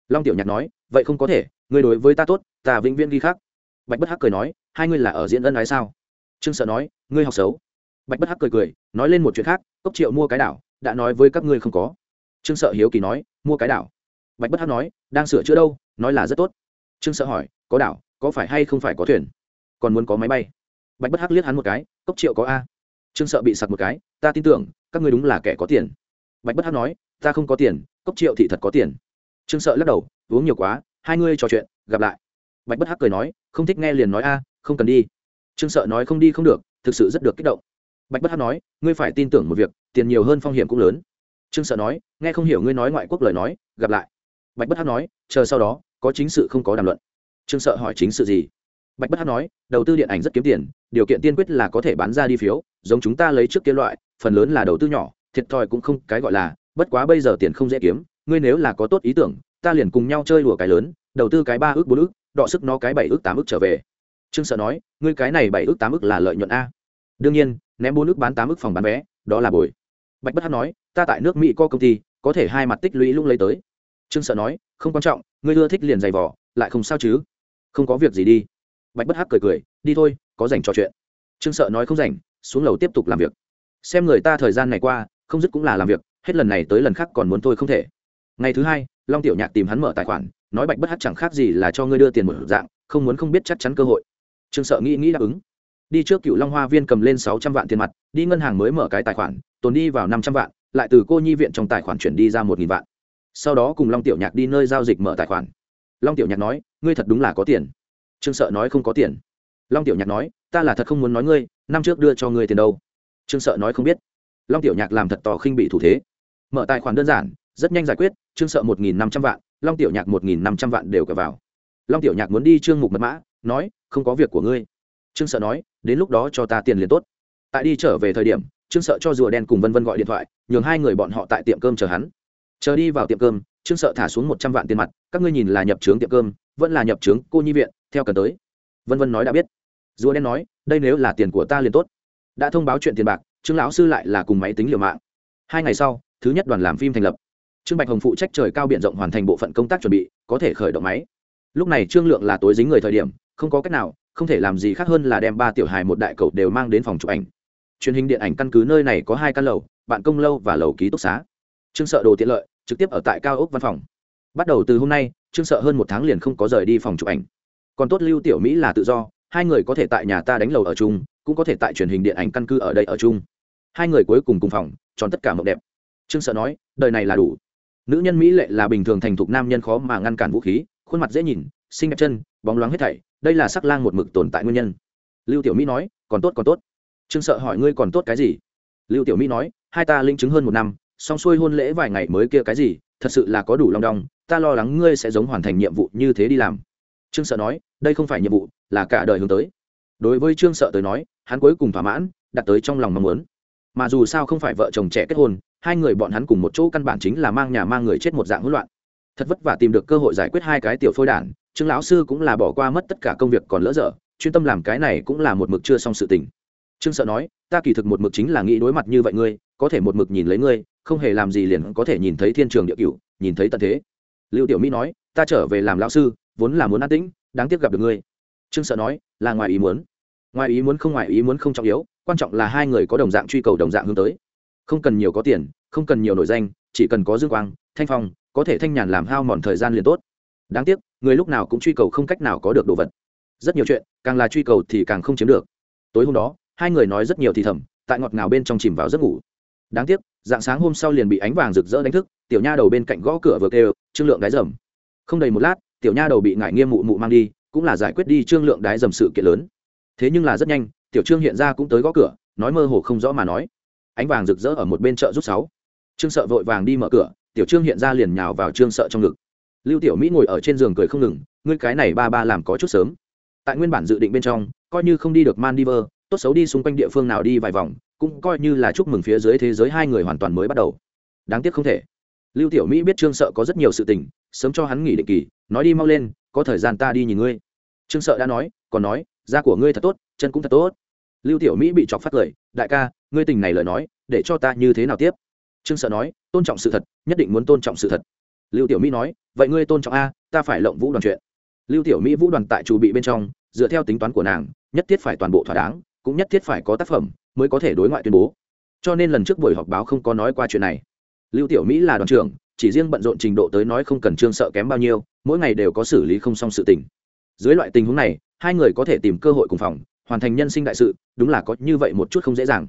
Long tiểu nhạc nói, vậy không có thể, ngươi đối với ta tốt, ta vĩnh viễn ghi khác bạch bất hắc cười nói, hai ngươi là ở diễn ân ái sao? Trương sợ nói, ngươi học xấu. Bạch bất hắc cười cười, nói lên một chuyện khác, cốc triệu mua cái đảo, đã nói với các ngươi không có. Trương sợ hiếu kỳ nói, mua cái đảo? Bạch bất hắc nói, đang sửa chữa đâu? Nói là rất tốt. Trương sợ hỏi, có đảo, có phải hay không phải có thuyền? Còn muốn có máy bay? Bạch bất hắc liếc hắn một cái, cốc triệu có a. Trương sợ bị sặc một cái, ta tin tưởng, các ngươi đúng là kẻ có tiền. Bạch bất hắc nói, ta không có tiền, cốc triệu thị thật có tiền. Trương sợ lắc đầu, uống nhiều quá, hai ngươi trò chuyện, gặp lại. Bạch bất hắc cười nói, không thích nghe liền nói a, không cần đi. Trương sợ nói, không đi không được, thực sự rất được kích động. Bạch bất hắc nói, ngươi phải tin tưởng một việc, tiền nhiều hơn phong hiểm cũng lớn. Trương sợ nói, nghe không hiểu ngươi nói ngoại quốc lời nói, gặp lại bạch bất hắc nói, chờ sau đó, có chính sự không có đàm luận. Trương sợ hỏi, chính sự gì? Bạch bất hắc nói, đầu tư điện ảnh rất kiếm tiền, điều kiện tiên quyết là có thể bán ra đi phiếu, giống chúng ta lấy trước kia loại, phần lớn là đầu tư nhỏ, thiệt thòi cũng không cái gọi là, bất quá bây giờ tiền không dễ kiếm, ngươi nếu là có tốt ý tưởng, ta liền cùng nhau chơi đùa cái lớn, đầu tư cái ba ước bốn ước, đọ sức nó cái bảy ước tám ước trở về. Trương sợ nói, ngươi cái này bảy ước tám ước là lợi nhuận a. Đương nhiên, ném bốn ước bán tám ước phòng bán vé, đó là bồi. Bạch bất hát nói, ta tại nước mỹ có công ty, có thể hai mặt tích lũy lung lấy tới trương sợ nói, không quan trọng, ngươi ưa thích liền giày vỏ lại không sao chứ? Không có việc gì đi. Bạch bất hắc cười cười, đi thôi, có dành trò chuyện. Trương sợ nói không dành xuống lầu tiếp tục làm việc. Xem người ta thời gian này qua, không dứt cũng là làm việc, hết lần này tới lần khác còn muốn thôi không thể. Ngày thứ hai, long tiểu nhạc tìm hắn mở tài khoản, nói bạch bất hắc chẳng khác gì là cho ngươi đưa tiền một dạng, không muốn không biết chắc chắn cơ hội. Trương sợ nghĩ nghĩ đáp ứng. Đi trước cựu long hoa viên cầm lên sáu trăm vạn tiền mặt, đi ngân hàng mới mở cái tài khoản, tồn đi vào năm trăm vạn, lại từ cô nhi viện trong tài khoản chuyển đi ra một nghìn vạn sau đó cùng long tiểu nhạc đi nơi giao dịch mở tài khoản. Long tiểu nhạc nói, ngươi thật đúng là có tiền. Trương sợ nói, không có tiền. Long tiểu nhạc nói, ta là thật không muốn nói ngươi, năm trước đưa cho ngươi tiền đâu. Trương sợ nói, không biết. Long tiểu nhạc làm thật tỏ khinh bị thủ thế. Mở tài khoản đơn giản, rất nhanh giải quyết, trương sợ một nghìn năm trăm vạn, long tiểu nhạc một nghìn năm trăm vạn đều cờ vào. Long tiểu nhạc muốn đi trương mục mật mã, nói, không có việc của ngươi. Trương sợ nói, đến lúc đó cho ta tiền liền tốt. Tại đi trở về thời điểm, trương sợ cho rùa đen cùng vân vân gọi điện thoại, nhường hai người bọn họ tại tiệm cơm chờ hắn chờ đi vào tiệm cơm, trương sợ thả xuống một trăm vạn tiền mặt, các ngươi nhìn là nhập trướng tiệm cơm, vẫn là nhập trướng cô nhi viện, theo cần tới. Vân vân nói đã biết. Rùa đen nói, đây nếu là tiền của ta liền tốt. Đã thông báo chuyện tiền bạc, trương lão sư lại là cùng máy tính liều mạng. Hai ngày sau, thứ nhất đoàn làm phim thành lập. Trương bạch hồng phụ trách trời cao b i ể n rộng hoàn thành bộ phận công tác chuẩn bị, có thể khởi động máy. Lúc này trương lượng là tối dính người thời điểm, không có cách nào, không thể làm gì khác hơn là đem ba tiểu hài một đại cậu đều mang đến phòng chụp ảnh. Truyền hình điện ảnh căn cứ nơi này có hai căn lầu, bạn công lâu và lầu ký túc xá trương sợ đồ tiện lợi, trực tiếp ở tại cao ốc văn phòng. Bắt đầu từ hôm nay, trương sợ hơn một tháng liền không có rời đi phòng chụp ảnh. Còn tốt lưu tiểu mỹ là tự do, hai người có thể tại nhà ta đánh lầu ở chung, cũng có thể tại truyền hình điện ảnh căn cứ ở đây ở chung. Hai người cuối cùng cùng phòng, tròn tất cả mộng đẹp. Trương sợ nói, đời này là đủ. Nữ nhân mỹ lệ là bình thường thành thục nam nhân khó mà ngăn cản vũ khí, khuôn mặt dễ nhìn, xinh đẹp chân, bóng loáng hết thảy, đây là sắc lang một mực tồn tại nguyên nhân. Lưu tiểu mỹ nói, còn tốt còn tốt. Trương sợ hỏi, ngươi còn tốt cái gì? Lưu tiểu mỹ nói, hai ta linh chứng hơn một năm xong xuôi hôn lễ vài ngày mới kia cái gì, thật sự là có đủ long đong, ta lo lắng ngươi sẽ giống hoàn thành nhiệm vụ như thế đi làm. Trương sợ nói, đây không phải nhiệm vụ, là cả đời hướng tới. Đối với trương sợ tới nói, hắn cuối cùng thỏa mãn, đặt tới trong lòng mong muốn. Mà dù sao không phải vợ chồng trẻ kết hôn, hai người bọn hắn cùng một chỗ căn bản chính là mang nhà mang người chết một dạng hỗn loạn. Thật vất vả tìm được cơ hội giải quyết hai cái tiểu phôi đản, trương lão sư cũng là bỏ qua mất tất cả công việc còn lỡ dở, chuyên tâm làm cái này cũng là một mực chưa xong sự tình. Trương sợ nói, ta kỳ thực một mực chính là nghĩ đối mặt như vậy ngươi, có thể một mực nhìn lấy ngươi không hề làm gì liền có thể nhìn thấy thiên trường địa cửu, nhìn thấy tận thế. Lưu tiểu mỹ nói, ta trở về làm lão sư, vốn là muốn an tĩnh, đáng tiếc gặp được ngươi. Trương sợ nói, là ngoài ý muốn. Ngoài ý muốn không ngoài ý muốn không trọng yếu, quan trọng là hai người có đồng dạng truy cầu đồng dạng hướng tới. Không cần nhiều có tiền, không cần nhiều nổi danh, chỉ cần có dương quang, thanh phong, có thể thanh nhàn làm hao mòn thời gian liền tốt. Đáng tiếc, người lúc nào cũng truy cầu không cách nào có được đồ vật. Rất nhiều chuyện, càng là truy cầu thì càng không chiếm được. Tối hôm đó, hai người nói rất nhiều thì thầm, tại ngọt ngào bên trong chìm vào giấc ngủ đáng tiếc, dạng sáng hôm sau liền bị ánh vàng rực rỡ đánh thức, tiểu nha đầu bên cạnh gõ cửa vừa kêu, trương lượng đái dầm. Không đầy một lát, tiểu nha đầu bị ngải nghiêm mụ mụ mang đi, cũng là giải quyết đi trương lượng đái dầm sự kiện lớn. Thế nhưng là rất nhanh, tiểu trương hiện ra cũng tới gõ cửa, nói mơ hồ không rõ mà nói. Ánh vàng rực rỡ ở một bên chợ rút sáu. Trương sợ vội vàng đi mở cửa, tiểu trương hiện ra liền nhào vào trương sợ trong ngực. Lưu tiểu mỹ ngồi ở trên giường cười không ngừng, ngươi cái này ba ba làm có chút sớm. Tại nguyên bản dự định bên trong, coi như không đi được maldives, tốt xấu đi xung quanh địa phương nào đi vài vòng cũng coi như là chúc mừng phía dưới thế giới hai người hoàn toàn mới bắt đầu. Đáng tiếc không thể. Lưu tiểu mỹ biết trương sợ có rất nhiều sự tình, sớm cho hắn nghỉ định kỳ, nói đi mau lên, có thời gian ta đi nhìn ngươi. Trương sợ đã nói, còn nói, da của ngươi thật tốt, chân cũng thật tốt. Lưu tiểu mỹ bị chọc phát cười đại ca, ngươi tình này lời nói, để cho ta như thế nào tiếp? Trương sợ nói, tôn trọng sự thật, nhất định muốn tôn trọng sự thật. Lưu tiểu mỹ nói, vậy ngươi tôn trọng a, ta phải lộng vũ đoàn chuyện. Lưu tiểu mỹ vũ đoàn tại chủ bị bên trong, dựa theo tính toán của nàng, nhất thiết phải toàn bộ thỏa đáng, cũng nhất thiết phải có tác phẩm mới có thể đối ngoại tuyên bố. Cho nên lần trước buổi họp báo không có nói qua chuyện này. Lưu tiểu mỹ là đoàn trưởng chỉ riêng bận rộn trình độ tới nói không cần trương sợ kém bao nhiêu mỗi ngày đều có xử lý không xong sự tình. Dưới loại tình huống này hai người có thể tìm cơ hội cùng phòng hoàn thành nhân sinh đại sự đúng là có như vậy một chút không dễ dàng.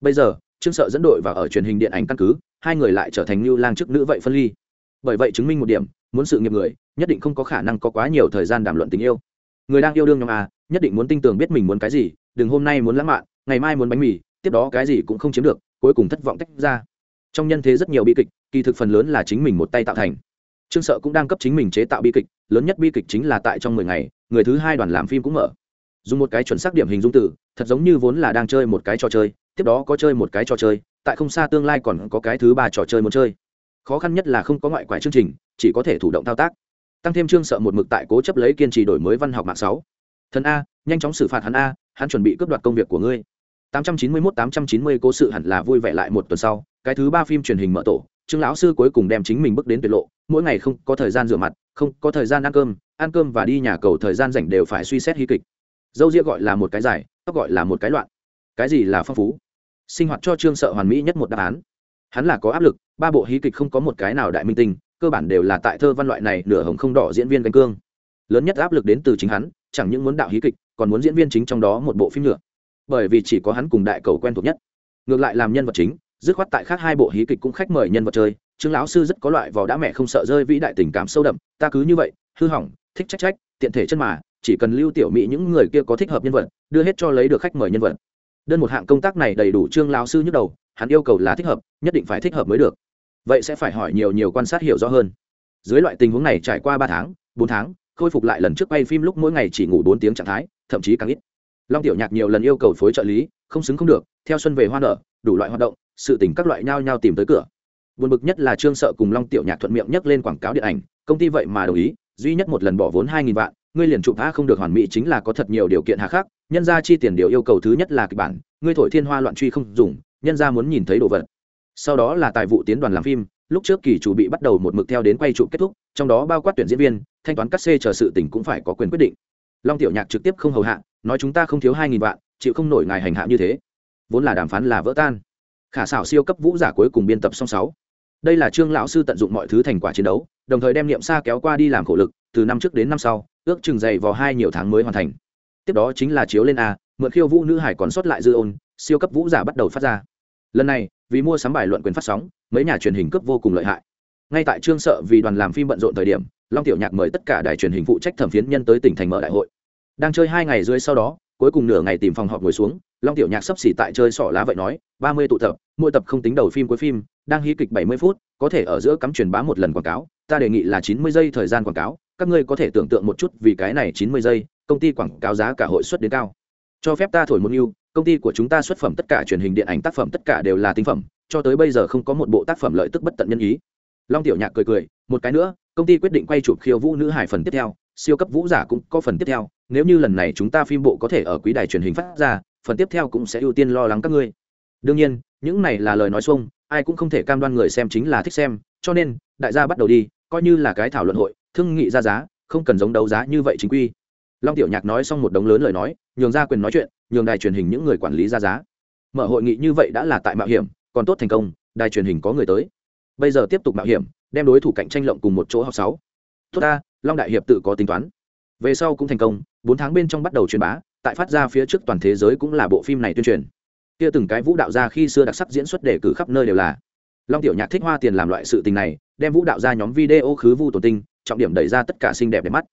Bây giờ trương sợ dẫn đội và ở truyền hình điện ảnh căn cứ hai người lại trở thành lưu lang chức nữ vậy phân ly. Bởi vậy chứng minh một điểm muốn sự nghiệp người nhất định không có khả năng có quá nhiều thời gian đàm luận tình yêu. Người đang yêu đương nhóm à, nhất định muốn tin tưởng biết mình muốn cái gì đừng hôm nay muốn lãng mạn ngày mai muốn bánh mì, tiếp đó cái gì cũng không chiếm được, cuối cùng thất vọng tách ra. Trong nhân thế rất nhiều bi kịch, kỳ thực phần lớn là chính mình một tay tạo thành. Trương sợ cũng đang cấp chính mình chế tạo bi kịch, lớn nhất bi kịch chính là tại trong mười ngày, người thứ hai đoàn làm phim cũng mở. Dùng một cái chuẩn xác điểm hình dung từ, thật giống như vốn là đang chơi một cái trò chơi, tiếp đó có chơi một cái trò chơi, tại không xa tương lai còn có cái thứ ba trò chơi muốn chơi. Khó khăn nhất là không có ngoại quả chương trình, chỉ có thể thủ động thao tác. Tăng thêm trương sợ một mực tại cố chấp lấy kiên trì đổi mới văn học mạng sáu. Thần a, nhanh chóng xử phạt hắn a, hắn chuẩn bị cướp đoạt công việc của ngươi. 891-890 cố sự hẳn là vui vẻ lại một tuần sau, cái thứ ba phim truyền hình mở tổ, trương lão sư cuối cùng đem chính mình bước đến tuyệt lộ, mỗi ngày không có thời gian rửa mặt, không có thời gian ăn cơm ăn cơm và đi nhà cầu thời gian rảnh đều phải suy xét hí kịch. Dâu ria gọi là một cái dài tóc gọi là một cái loạn. Cái gì là phong phú? Sinh hoạt cho trương sợ hoàn mỹ nhất một đáp án. Hắn là có áp lực, ba bộ hí kịch không có một cái nào đại minh tinh, cơ bản đều là tại thơ văn loại này nửa hồng không đỏ diễn viên cánh cương. Lớn nhất áp lực đến từ chính hắn, chẳng những muốn đạo hí kịch, còn muốn diễn viên chính trong đó một bộ phim nữa bởi vì chỉ có hắn cùng đại cầu quen thuộc nhất. Ngược lại làm nhân vật chính, dứt khoát tại khác hai bộ hí kịch cũng khách mời nhân vật chơi, trương lão sư rất có loại vò đã mẹ không sợ rơi vĩ đại tình cảm sâu đậm, ta cứ như vậy, hư hỏng, thích trách trách, tiện thể chân mà, chỉ cần lưu tiểu mỹ những người kia có thích hợp nhân vật, đưa hết cho lấy được khách mời nhân vật. Đơn một hạng công tác này đầy đủ trương lão sư nhức đầu, hắn yêu cầu là thích hợp, nhất định phải thích hợp mới được. Vậy sẽ phải hỏi nhiều nhiều quan sát hiểu rõ hơn. Dưới loại tình huống này trải qua ba tháng, bốn tháng, khôi phục lại lần trước quay phim lúc mỗi ngày chỉ ngủ bốn tiếng trạng thái, thậm chí càng ít long tiểu nhạc nhiều lần yêu cầu phối trợ lý, không xứng không được, theo xuân về hoa nở, đủ loại hoạt động, sự tình các loại nhao nhao tìm tới cửa. Buồn bực nhất là trương sợ cùng long tiểu nhạc thuận miệng nhắc lên quảng cáo điện ảnh, công ty vậy mà đồng ý, duy nhất một lần bỏ vốn hai nghìn vạn, ngươi liền chụp tha không được hoàn mỹ chính là có thật nhiều điều kiện hạ khắc, nhân ra chi tiền điều yêu cầu thứ nhất là kịch bản, ngươi thổi thiên hoa loạn truy không dùng, nhân ra muốn nhìn thấy đồ vật. Sau đó là tài vụ tiến đoàn làm phim, lúc trước kỳ chủ bị bắt đầu một mực theo đến quay trụ kết thúc, trong đó bao quát tuyển diễn viên, thanh toán cắt xê chờ sự tỉnh cũng phải có quyền quyết định. Long tiểu nhạc trực tiếp không hầu hạ nói chúng ta không thiếu hai nghìn vạn, chịu không nổi ngài hành hạ như thế. Vốn là đàm phán là vỡ tan. Khả xảo siêu cấp vũ giả cuối cùng biên tập song sáu. Đây là trương lão sư tận dụng mọi thứ thành quả chiến đấu, đồng thời đem niệm xa kéo qua đi làm khổ lực, từ năm trước đến năm sau, ước chừng dày vào hai nhiều tháng mới hoàn thành. Tiếp đó chính là chiếu lên a, mượn khiêu vũ nữ hải còn sót lại dư ôn, siêu cấp vũ giả bắt đầu phát ra. Lần này, vì mua sắm bài luận quyền phát sóng, mấy nhà truyền hình cấp vô cùng lợi hại. Ngay tại trương sợ vì đoàn làm phim bận rộn thời điểm, long tiểu nhạc mời tất cả đài truyền hình phụ trách thẩm phiến nhân tới tỉnh thành mở đại hội đang chơi hai ngày dưới sau đó, cuối cùng nửa ngày tìm phòng họp ngồi xuống, long tiểu nhạc sắp xỉ tại chơi sỏ lá vậy nói, ba mươi tụ tập, mỗi tập không tính đầu phim cuối phim, đang hí kịch bảy mươi phút, có thể ở giữa cắm truyền bá một lần quảng cáo, ta đề nghị là chín mươi giây thời gian quảng cáo, các ngươi có thể tưởng tượng một chút vì cái này chín mươi giây, công ty quảng cáo giá cả hội suất đến cao. Cho phép ta thổi một mưu công ty của chúng ta xuất phẩm tất cả truyền hình điện ảnh tác phẩm tất cả đều là tinh phẩm, cho tới bây giờ không có một bộ tác phẩm lợi tức bất tận nhân ý. Long tiểu nhạc cười cười, một cái nữa, công ty quyết định quay chụp khiêu vũ nữ hải phần tiếp theo, siêu cấp vũ giả cũng có phần tiếp theo nếu như lần này chúng ta phim bộ có thể ở quý đài truyền hình phát ra, phần tiếp theo cũng sẽ ưu tiên lo lắng các ngươi. Đương nhiên, những này là lời nói xuông, ai cũng không thể cam đoan người xem chính là thích xem, cho nên, đại gia bắt đầu đi, coi như là cái thảo luận hội, thương nghị ra giá, không cần giống đấu giá như vậy chính quy. Long tiểu nhạc nói xong một đống lớn lời nói, nhường ra quyền nói chuyện, nhường đài truyền hình những người quản lý ra giá. Mở hội nghị như vậy đã là tại mạo hiểm, còn tốt thành công, đài truyền hình có người tới. Bây giờ tiếp tục mạo hiểm, đem đối thủ cạnh tranh lộng cùng một chỗ học sáu. Tốt ta, long đại hiệp tự có tính toán. Về sau cũng thành công bốn tháng bên trong bắt đầu truyền bá, tại phát ra phía trước toàn thế giới cũng là bộ phim này tuyên truyền. Kia từng cái vũ đạo gia khi xưa đặc sắc diễn xuất để cử khắp nơi đều là. Long tiểu nhạc thích hoa tiền làm loại sự tình này, đem vũ đạo ra nhóm video khứ vu tổ tinh, trọng điểm đẩy ra tất cả xinh đẹp đẹp mắt.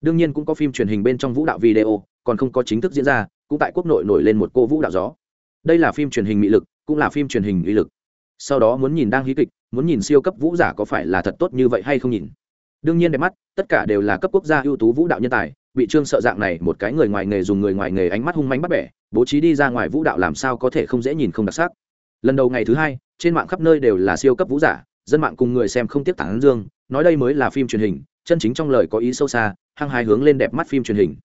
Đương nhiên cũng có phim truyền hình bên trong vũ đạo video, còn không có chính thức diễn ra, cũng tại quốc nội nổi lên một cô vũ đạo gió. Đây là phim truyền hình mỹ lực, cũng là phim truyền hình uy lực. Sau đó muốn nhìn đang hí kịch, muốn nhìn siêu cấp vũ giả có phải là thật tốt như vậy hay không nhìn. Đương nhiên đẹp mắt, tất cả đều là cấp quốc gia ưu tú vũ đạo nhân tài bị trương sợ dạng này một cái người ngoài nghề dùng người ngoài nghề ánh mắt hung mánh bắt bẻ, bố trí đi ra ngoài vũ đạo làm sao có thể không dễ nhìn không đặc sắc. Lần đầu ngày thứ hai, trên mạng khắp nơi đều là siêu cấp vũ giả, dân mạng cùng người xem không tiếp tản dương, nói đây mới là phim truyền hình, chân chính trong lời có ý sâu xa, hăng hai hướng lên đẹp mắt phim truyền hình.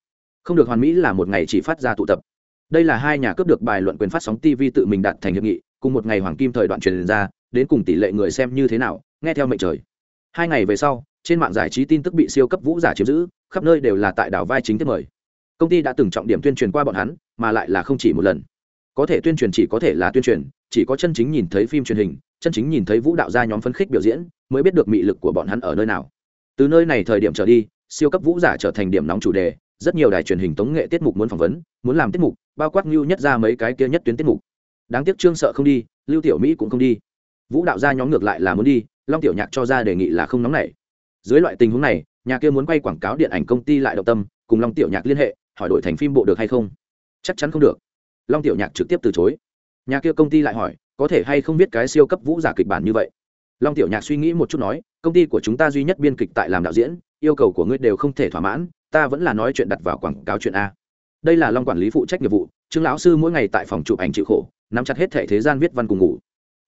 Không được hoàn mỹ là một ngày chỉ phát ra tụ tập. Đây là hai nhà cướp được bài luận quyền phát sóng tv tự mình đặt thành hiệp nghị, cùng một ngày hoàng kim thời đoạn truyền ra, đến cùng tỷ lệ người xem như thế nào, nghe theo mệnh trời. Hai ngày về sau trên mạng giải trí tin tức bị siêu cấp vũ giả chiếm giữ, khắp nơi đều là tại đảo vai chính tiếp mời. Công ty đã từng trọng điểm tuyên truyền qua bọn hắn, mà lại là không chỉ một lần. Có thể tuyên truyền chỉ có thể là tuyên truyền, chỉ có chân chính nhìn thấy phim truyền hình, chân chính nhìn thấy vũ đạo gia nhóm phấn khích biểu diễn, mới biết được mị lực của bọn hắn ở nơi nào. Từ nơi này thời điểm trở đi, siêu cấp vũ giả trở thành điểm nóng chủ đề, rất nhiều đài truyền hình tống nghệ tiết mục muốn phỏng vấn, muốn làm tiết mục, bao quát ngưu nhất ra mấy cái kia nhất tuyến tiết mục. Đáng tiếc trương sợ không đi, lưu tiểu mỹ cũng không đi. Vũ đạo gia nhóm ngược lại là muốn đi, long tiểu nhạc cho ra đề nghị là không nóng nảy dưới loại tình huống này, nhà kia muốn quay quảng cáo điện ảnh công ty lại động tâm, cùng long tiểu nhạc liên hệ, hỏi đổi thành phim bộ được hay không? Chắc chắn không được. Long tiểu nhạc trực tiếp từ chối. Nhà kia công ty lại hỏi, có thể hay không biết cái siêu cấp vũ giả kịch bản như vậy? Long tiểu nhạc suy nghĩ một chút nói, công ty của chúng ta duy nhất biên kịch tại làm đạo diễn, yêu cầu của ngươi đều không thể thỏa mãn, ta vẫn là nói chuyện đặt vào quảng cáo chuyện a. Đây là long quản lý phụ trách nghiệp vụ, trương lão sư mỗi ngày tại phòng chụp ảnh chịu khổ, nắm chặt hết thể thế gian viết văn cùng ngủ.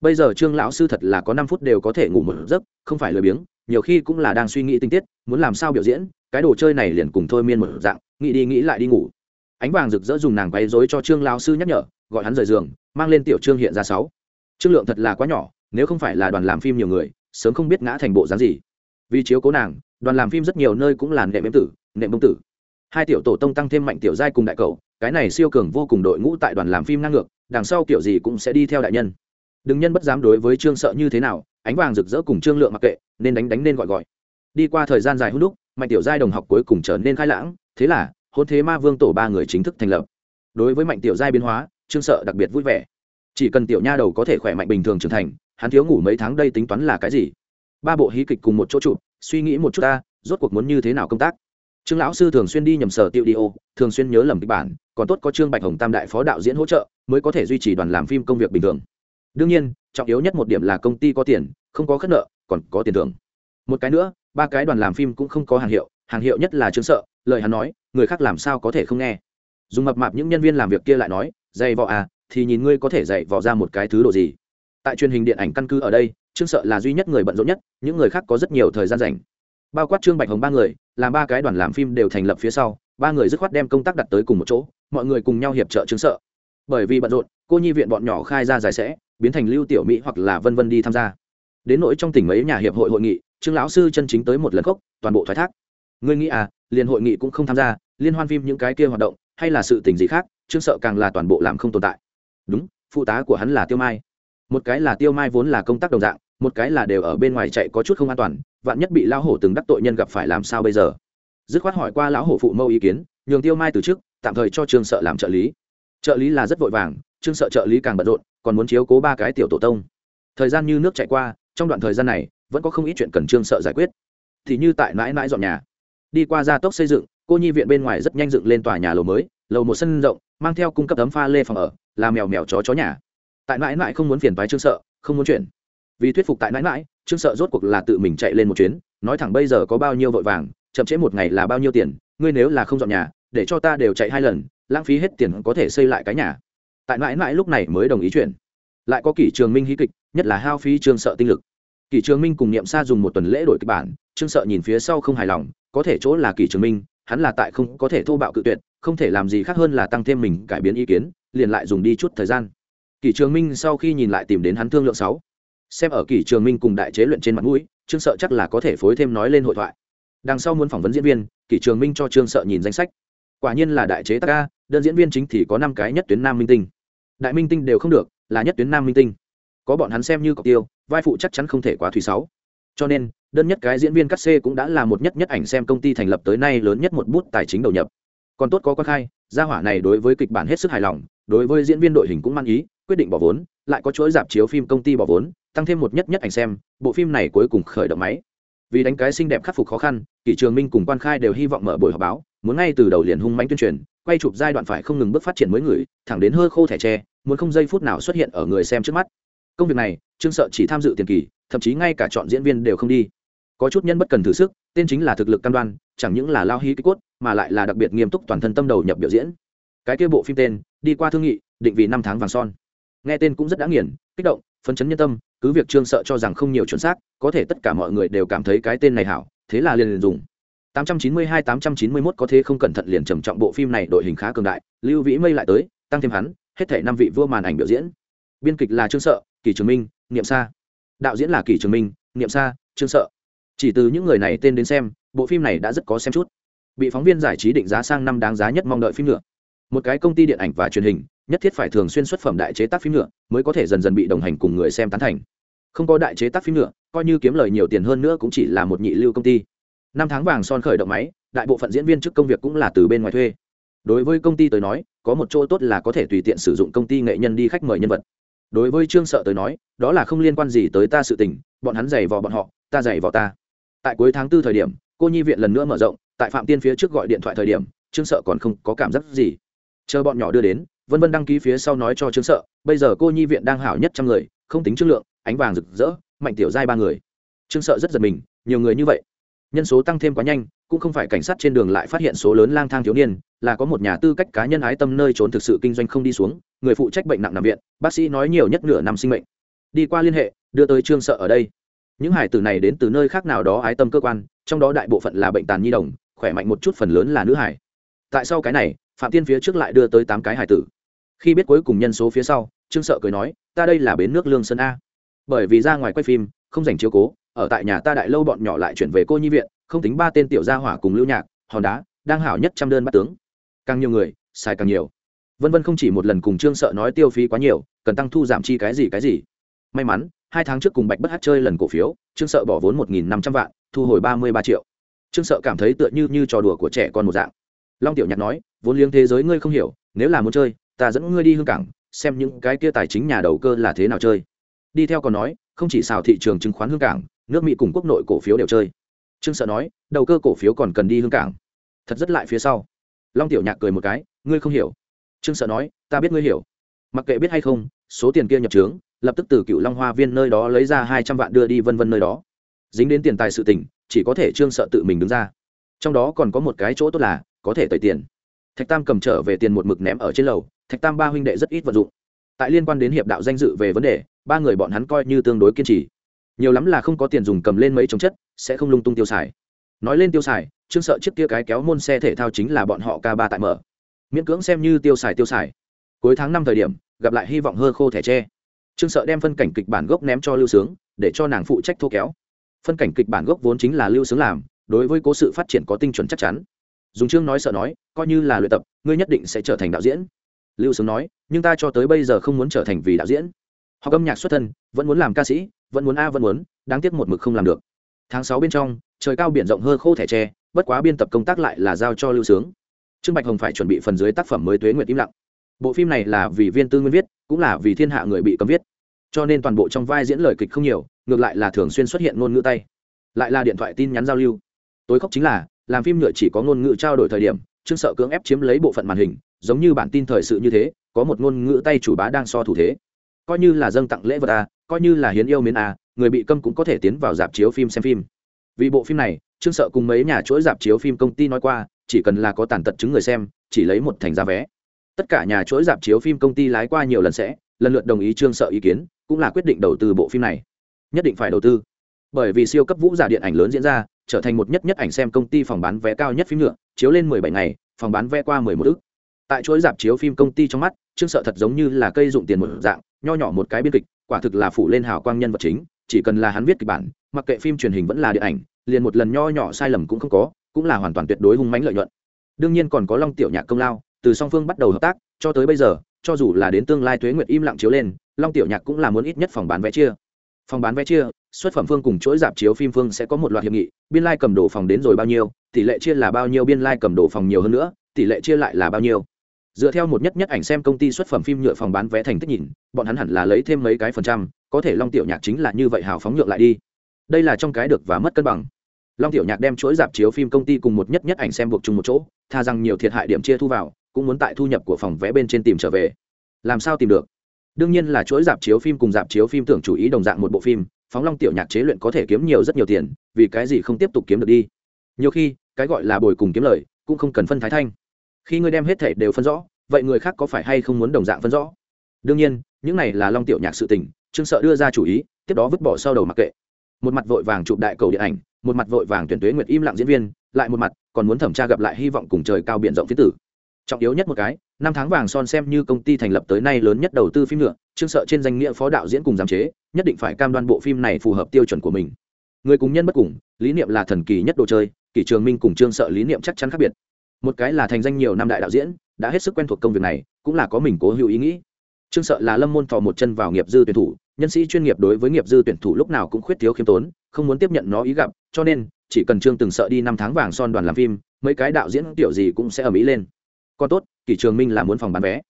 Bây giờ trương lão sư thật là có năm phút đều có thể ngủ một giấc, không phải lười biếng nhiều khi cũng là đang suy nghĩ tinh tiết, muốn làm sao biểu diễn, cái đồ chơi này liền cùng thôi miên một dạng, nghĩ đi nghĩ lại đi ngủ. Ánh vàng rực rỡ dùng nàng quấy dối cho trương lao sư nhắc nhở, gọi hắn rời giường, mang lên tiểu trương hiện ra sáu. Trương lượng thật là quá nhỏ, nếu không phải là đoàn làm phim nhiều người, sớm không biết ngã thành bộ dáng gì. Vì chiếu cố nàng, đoàn làm phim rất nhiều nơi cũng là nệm em tử, nệm bông tử. Hai tiểu tổ tông tăng thêm mạnh tiểu giai cùng đại cầu, cái này siêu cường vô cùng đội ngũ tại đoàn làm phim năng ngược, đằng sau kiểu gì cũng sẽ đi theo đại nhân. Đừng nhân bất dám đối với trương sợ như thế nào ánh vàng rực rỡ cùng trương lượng mặc kệ, nên đánh đánh nên gọi gọi. Đi qua thời gian dài hút lúc mạnh tiểu giai đồng học cuối cùng trở nên khai lãng, thế là, hôn thế ma vương tổ ba người chính thức thành lập. Đối với mạnh tiểu giai biến hóa, trương sợ đặc biệt vui vẻ. Chỉ cần tiểu nha đầu có thể khỏe mạnh bình thường trưởng thành, hắn thiếu ngủ mấy tháng đây tính toán là cái gì? Ba bộ hí kịch cùng một chỗ chụp, suy nghĩ một chút ta, rốt cuộc muốn như thế nào công tác? Trương lão sư thường xuyên đi nhầm sở tiêu đi ô, thường xuyên nhớ lầm kịch bản, còn tốt có trương bạch hồng tam đại phó đạo diễn hỗ trợ, mới có thể duy trì đoàn làm phim công việc bình thường đương nhiên, trọng yếu nhất một điểm là công ty có tiền, không có khất nợ, còn có tiền thưởng. Một cái nữa, ba cái đoàn làm phim cũng không có hàng hiệu hàng hiệu nhất là chứng sợ, lời hắn nói, người khác làm sao có thể không nghe. Dùng mập mạp những nhân viên làm việc kia lại nói dày vò à thì nhìn ngươi có thể dạy vò ra một cái thứ đồ gì. Tại truyền hình điện ảnh căn cứ ở đây, trương sợ là duy nhất người bận rộn nhất, những người khác có rất nhiều thời gian rảnh. Bao quát trương bạch hồng ba người, làm ba cái đoàn làm phim đều thành lập phía sau, ba người dứt khoát đem công tác đặt tới cùng một chỗ, mọi người cùng nhau hiệp trợ trương sợ. Bởi vì bận rộn, cô nhi viện bọn nhỏ khai ra giải sẽ biến thành lưu tiểu mỹ hoặc là vân vân đi tham gia. Đến nỗi trong tỉnh mấy nhà hiệp hội hội nghị, trương lão sư chân chính tới một lần khốc, toàn bộ thoái thác. Ngươi nghĩ à liền hội nghị cũng không tham gia, liên hoan phim những cái kia hoạt động, hay là sự tình gì khác, trương sợ càng là toàn bộ làm không tồn tại. Đúng, phụ tá của hắn là tiêu mai. Một cái là tiêu mai vốn là công tác đồng dạng, một cái là đều ở bên ngoài chạy có chút không an toàn, vạn nhất bị lão hổ từng đắc tội nhân gặp phải làm sao bây giờ? Dứt khoát hỏi qua lão hổ phụ mâu ý kiến, nhường tiêu mai từ trước tạm thời cho trương sợ làm trợ lý. Trợ lý là rất vội vàng trương sợ trợ lý càng bận rộn, còn muốn chiếu cố ba cái tiểu tổ tông. Thời gian như nước chạy qua, trong đoạn thời gian này, vẫn có không ít chuyện cần trương sợ giải quyết. Thì như tại mãi mãi dọn nhà. Đi qua gia tốc xây dựng, cô nhi viện bên ngoài rất nhanh dựng lên tòa nhà lầu mới, lầu một sân rộng, mang theo cung cấp tấm pha lê phòng ở, là mèo mèo chó chó nhà. Tại mãi mãi không muốn phiền toái trương sợ, không muốn chuyển vì thuyết phục tại mãi mãi, trương sợ rốt cuộc là tự mình chạy lên một chuyến, nói thẳng bây giờ có bao nhiêu vội vàng, chậm trễ một ngày là bao nhiêu tiền, ngươi nếu là không dọn nhà, để cho ta đều chạy hai lần, lãng phí hết tiền có thể xây lại cái nhà tại mãi mãi lúc này mới đồng ý chuyển. Lại có kỷ trường minh hí kịch, nhất là hao phí trương sợ tinh lực. Kỷ trường minh cùng niệm sa dùng một tuần lễ đổi kịch bản trương sợ nhìn phía sau không hài lòng, có thể chỗ là kỷ trường minh, hắn là tại không có thể thô bạo cự tuyệt, không thể làm gì khác hơn là tăng thêm mình, cải biến ý kiến, liền lại dùng đi chút thời gian. Kỷ trường minh sau khi nhìn lại tìm đến hắn thương lượng sáu. Xem ở kỷ trường minh cùng đại chế luyện trên mặt mũi trương sợ chắc là có thể phối thêm nói lên hội thoại. Đằng sau muốn phỏng vấn diễn viên, kỷ trường minh cho trương sợ nhìn danh sách. Quả nhiên là đại chế ta ca đơn diễn viên chính thì có năm cái nhất tuyến nam minh tinh đại minh tinh đều không được, là nhất tuyến nam minh tinh. Có bọn hắn xem như cọc tiêu, vai phụ chắc chắn không thể quá thủy sáu. Cho nên, đơn nhất cái diễn viên cắt xê cũng đã là một nhất nhất ảnh xem công ty thành lập tới nay lớn nhất một bút tài chính đầu nhập. Còn tốt có quan khai, gia hỏa này đối với kịch bản hết sức hài lòng, đối với diễn viên đội hình cũng mang ý, quyết định bỏ vốn, lại có chuỗi dạp chiếu phim công ty bỏ vốn, tăng thêm một nhất nhất ảnh xem, bộ phim này cuối cùng khởi động máy. Vì đánh cái xinh đẹp khắc phục khó khăn, kỷ trường minh cùng quan khai đều hy vọng mở buổi họp báo muốn ngay từ đầu liền hung manh tuyên truyền, quay chụp giai đoạn phải không ngừng bước phát triển mới người, thẳng đến hơi khô thẻ tre, muốn không giây phút nào xuất hiện ở người xem trước mắt. Công việc này, trương sợ chỉ tham dự tiền kỳ, thậm chí ngay cả chọn diễn viên đều không đi. Có chút nhân bất cần thử sức, tên chính là thực lực cam đoan, chẳng những là lao hí kích cốt, mà lại là đặc biệt nghiêm túc toàn thân tâm đầu nhập biểu diễn. Cái kia bộ phim tên, đi qua thương nghị, định vì năm tháng vàng son. Nghe tên cũng rất đã nghiền, kích động, phấn chấn nhân tâm, cứ việc trương sợ cho rằng không nhiều chuẩn xác, có thể tất cả mọi người đều cảm thấy cái tên này hảo, thế là liền liền dùng. 892-891 có thế không cẩn thận liền trầm trọng bộ phim này đội hình khá cường đại, lưu vĩ mây lại tới, tăng thêm hắn, hết thảy năm vị vua màn ảnh biểu diễn. Biên kịch là trương sợ kỳ trường minh, niệm sa. Đạo diễn là kỳ trường minh, niệm sa, trương sợ. Chỉ từ những người này tên đến xem, bộ phim này đã rất có xem chút. Bị phóng viên giải trí định giá sang năm đáng giá nhất mong đợi phim nữa. Một cái công ty điện ảnh và truyền hình, nhất thiết phải thường xuyên xuất phẩm đại chế tác phim nữa, mới có thể dần dần bị đồng hành cùng người xem tán thành. Không có đại chế tác phim nữa, coi như kiếm lời nhiều tiền hơn nữa cũng chỉ là một nhị lưu công ty năm tháng vàng son khởi động máy, đại bộ phận diễn viên trước công việc cũng là từ bên ngoài thuê. Đối với công ty tới nói, có một chỗ tốt là có thể tùy tiện sử dụng công ty nghệ nhân đi khách mời nhân vật. Đối với trương sợ tới nói, đó là không liên quan gì tới ta sự tình, bọn hắn giày vò bọn họ, ta giày vò ta. Tại cuối tháng tư thời điểm, cô nhi viện lần nữa mở rộng, tại phạm tiên phía trước gọi điện thoại thời điểm, trương sợ còn không có cảm giác gì. Chờ bọn nhỏ đưa đến, vân vân đăng ký phía sau nói cho trương sợ, bây giờ cô nhi viện đang hảo nhất trăm người, không tính chất lượng, ánh vàng rực rỡ, mạnh tiểu giai ba người. Trương sợ rất giật mình, nhiều người như vậy nhân số tăng thêm quá nhanh, cũng không phải cảnh sát trên đường lại phát hiện số lớn lang thang thiếu niên, là có một nhà tư cách cá nhân ái tâm nơi trốn thực sự kinh doanh không đi xuống, người phụ trách bệnh nặng nằm viện, bác sĩ nói nhiều nhất nửa năm sinh mệnh. Đi qua liên hệ, đưa tới trương sợ ở đây. Những hải tử này đến từ nơi khác nào đó ái tâm cơ quan, trong đó đại bộ phận là bệnh tàn nhi đồng, khỏe mạnh một chút phần lớn là nữ hải. Tại sao cái này, phạm tiên phía trước lại đưa tới tám cái hải tử. Khi biết cuối cùng nhân số phía sau, trương sợ cười nói, ta đây là bến nước lương sơn a. Bởi vì ra ngoài quay phim, không dành chiếu cố ở tại nhà ta đại lâu bọn nhỏ lại chuyển về cô nhi viện, không tính ba tên tiểu gia hỏa cùng lưu nhạc, hòn đá, đang hảo nhất trăm đơn bắt tướng. Càng nhiều người xài càng nhiều. Vân vân không chỉ một lần cùng trương sợ nói tiêu phí quá nhiều, cần tăng thu giảm chi cái gì cái gì. May mắn, hai tháng trước cùng bạch bất hát chơi lần cổ phiếu, trương sợ bỏ vốn một nghìn năm trăm vạn, thu hồi ba mươi ba triệu. Trương sợ cảm thấy tựa như như trò đùa của trẻ con một dạng. Long tiểu nhạc nói, vốn liếng thế giới ngươi không hiểu, nếu là muốn chơi, ta dẫn ngươi đi hương cảng, xem những cái kia tài chính nhà đầu cơ là thế nào chơi. Đi theo còn nói, không chỉ xào thị trường chứng khoán hương cảng nước mỹ cùng quốc nội cổ phiếu đều chơi trương sợ nói đầu cơ cổ phiếu còn cần đi hương cảng thật rất lại phía sau long tiểu nhạc cười một cái ngươi không hiểu trương sợ nói ta biết ngươi hiểu mặc kệ biết hay không số tiền kia nhập trướng lập tức từ cựu long hoa viên nơi đó lấy ra hai trăm vạn đưa đi vân vân nơi đó dính đến tiền tài sự tỉnh chỉ có thể trương sợ tự mình đứng ra trong đó còn có một cái chỗ tốt là có thể tẩy tiền thạch tam cầm trở về tiền một mực ném ở trên lầu thạch tam ba huynh đệ rất ít vận dụng tại liên quan đến hiệp đạo danh dự về vấn đề ba người bọn hắn coi như tương đối kiên trì nhiều lắm là không có tiền dùng cầm lên mấy chống chất, sẽ không lung tung tiêu xài. Nói lên tiêu xài, trương sợ chiếc kia cái kéo môn xe thể thao chính là bọn họ ca ba tại mở. Miễn cưỡng xem như tiêu xài tiêu xài. Cuối tháng năm thời điểm, gặp lại hy vọng hơ khô thẻ tre. Trương sợ đem phân cảnh kịch bản gốc ném cho lưu sướng, để cho nàng phụ trách thô kéo. Phân cảnh kịch bản gốc vốn chính là lưu sướng làm, đối với cố sự phát triển có tinh chuẩn chắc chắn. Dùng chương nói sợ nói, coi như là luyện tập, ngươi nhất định sẽ trở thành đạo diễn. Lưu sướng nói, nhưng ta cho tới bây giờ không muốn trở thành vì đạo diễn. Học âm nhạc xuất thân, vẫn muốn làm ca sĩ vẫn muốn a vẫn muốn, đáng tiếc một mực không làm được. Tháng sáu bên trong, trời cao biển rộng hơ khô thẻ tre, bất quá biên tập công tác lại là giao cho lưu sướng. Trương bạch hồng phải chuẩn bị phần dưới tác phẩm mới tuế nguyệt im lặng. Bộ phim này là vì viên tư nguyên viết, cũng là vì thiên hạ người bị cấm viết. Cho nên toàn bộ trong vai diễn lời kịch không nhiều, ngược lại là thường xuyên xuất hiện ngôn ngữ tay. Lại là điện thoại tin nhắn giao lưu. Tối khóc chính là, làm phim nhựa chỉ có ngôn ngữ trao đổi thời điểm, trương sợ cưỡng ép chiếm lấy bộ phận màn hình, giống như bản tin thời sự như thế, có một ngôn ngữ tay chủ bá đang so thủ thế. Coi như là dâng tặng lễ vật a coi như là hiến yêu miến a, người bị câm cũng có thể tiến vào dạp chiếu phim xem phim. Vì bộ phim này, trương sợ cùng mấy nhà chuỗi dạp chiếu phim công ty nói qua, chỉ cần là có tàn tật chứng người xem, chỉ lấy một thành giá vé. Tất cả nhà chuỗi dạp chiếu phim công ty lái qua nhiều lần sẽ, lần lượt đồng ý trương sợ ý kiến, cũng là quyết định đầu tư bộ phim này. Nhất định phải đầu tư. Bởi vì siêu cấp vũ giả điện ảnh lớn diễn ra, trở thành một nhất nhất ảnh xem công ty phòng bán vé cao nhất phim nhựa chiếu lên mười bảy ngày, phòng bán vé qua mười một ức. Tại chuỗi dạp chiếu phim công ty trong mắt, trương sợ thật giống như là cây dụng tiền một dạng, nho nhỏ một cái biên kịch quả thực là phủ lên hào quang nhân vật chính, chỉ cần là hắn viết kịch bản, mặc kệ phim truyền hình vẫn là điện ảnh, liền một lần nho nhỏ sai lầm cũng không có, cũng là hoàn toàn tuyệt đối hung mãnh lợi nhuận. Đương nhiên còn có long tiểu nhạc công lao, từ song phương bắt đầu hợp tác, cho tới bây giờ, cho dù là đến tương lai thuế nguyệt im lặng chiếu lên, long tiểu nhạc cũng là muốn ít nhất phòng bán vé chia. Phòng bán vé chia, xuất phẩm phương cùng chuỗi dạp chiếu phim phương sẽ có một loạt hiệp nghị, biên lai cầm đồ phòng đến rồi bao nhiêu, tỷ lệ chia là bao nhiêu, biên lai cầm đồ phòng nhiều hơn nữa, tỷ lệ chia lại là bao nhiêu dựa theo một nhất nhất ảnh xem công ty xuất phẩm phim nhựa phòng bán vé thành tích nhìn, bọn hắn hẳn là lấy thêm mấy cái phần trăm, có thể long tiểu nhạc chính là như vậy hào phóng nhượng lại đi. Đây là trong cái được và mất cân bằng. Long tiểu nhạc đem chuỗi dạp chiếu phim công ty cùng một nhất nhất ảnh xem buộc chung một chỗ, tha rằng nhiều thiệt hại điểm chia thu vào, cũng muốn tại thu nhập của phòng vé bên trên tìm trở về. Làm sao tìm được? Đương nhiên là chuỗi dạp chiếu phim cùng dạp chiếu phim tưởng chủ ý đồng dạng một bộ phim, phóng long tiểu nhạc chế luyện có thể kiếm nhiều rất nhiều tiền, vì cái gì không tiếp tục kiếm được đi? Nhiều khi, cái gọi là bồi cùng kiếm lời, cũng không cần phân thái thanh. Khi ngươi đem hết thể đều phân rõ vậy người khác có phải hay không muốn đồng dạng phân rõ? Đương nhiên, những này là long tiểu nhạc sự tình, trương sợ đưa ra chủ ý, tiếp đó vứt bỏ sau đầu mặc kệ. Một mặt vội vàng chụp đại cầu điện ảnh, một mặt vội vàng tuyển tuế nguyệt im lặng diễn viên, lại một mặt còn muốn thẩm tra gặp lại hy vọng cùng trời cao biển rộng phía tử. Trọng yếu nhất một cái, năm tháng vàng son xem như công ty thành lập tới nay lớn nhất đầu tư phim nữa, trương sợ trên danh nghĩa phó đạo diễn cùng giám chế, nhất định phải cam đoan bộ phim này phù hợp tiêu chuẩn của mình. Người cùng nhân bất cùng, lý niệm là thần kỳ nhất đồ chơi, kỷ trường minh cùng trương sợ lý niệm chắc chắn khác biệt. Một cái là thành danh nhiều năm đại đạo diễn đã hết sức quen thuộc công việc này, cũng là có mình cố hữu ý nghĩ. Trương sợ là lâm môn thò một chân vào nghiệp dư tuyển thủ, nhân sĩ chuyên nghiệp đối với nghiệp dư tuyển thủ lúc nào cũng khuyết thiếu khiêm tốn, không muốn tiếp nhận nó ý gặp, cho nên, chỉ cần trương từng sợ đi năm tháng vàng son đoàn làm phim, mấy cái đạo diễn tiểu gì cũng sẽ ở mỹ lên. Còn tốt, kỷ trường minh là muốn phòng bán vé.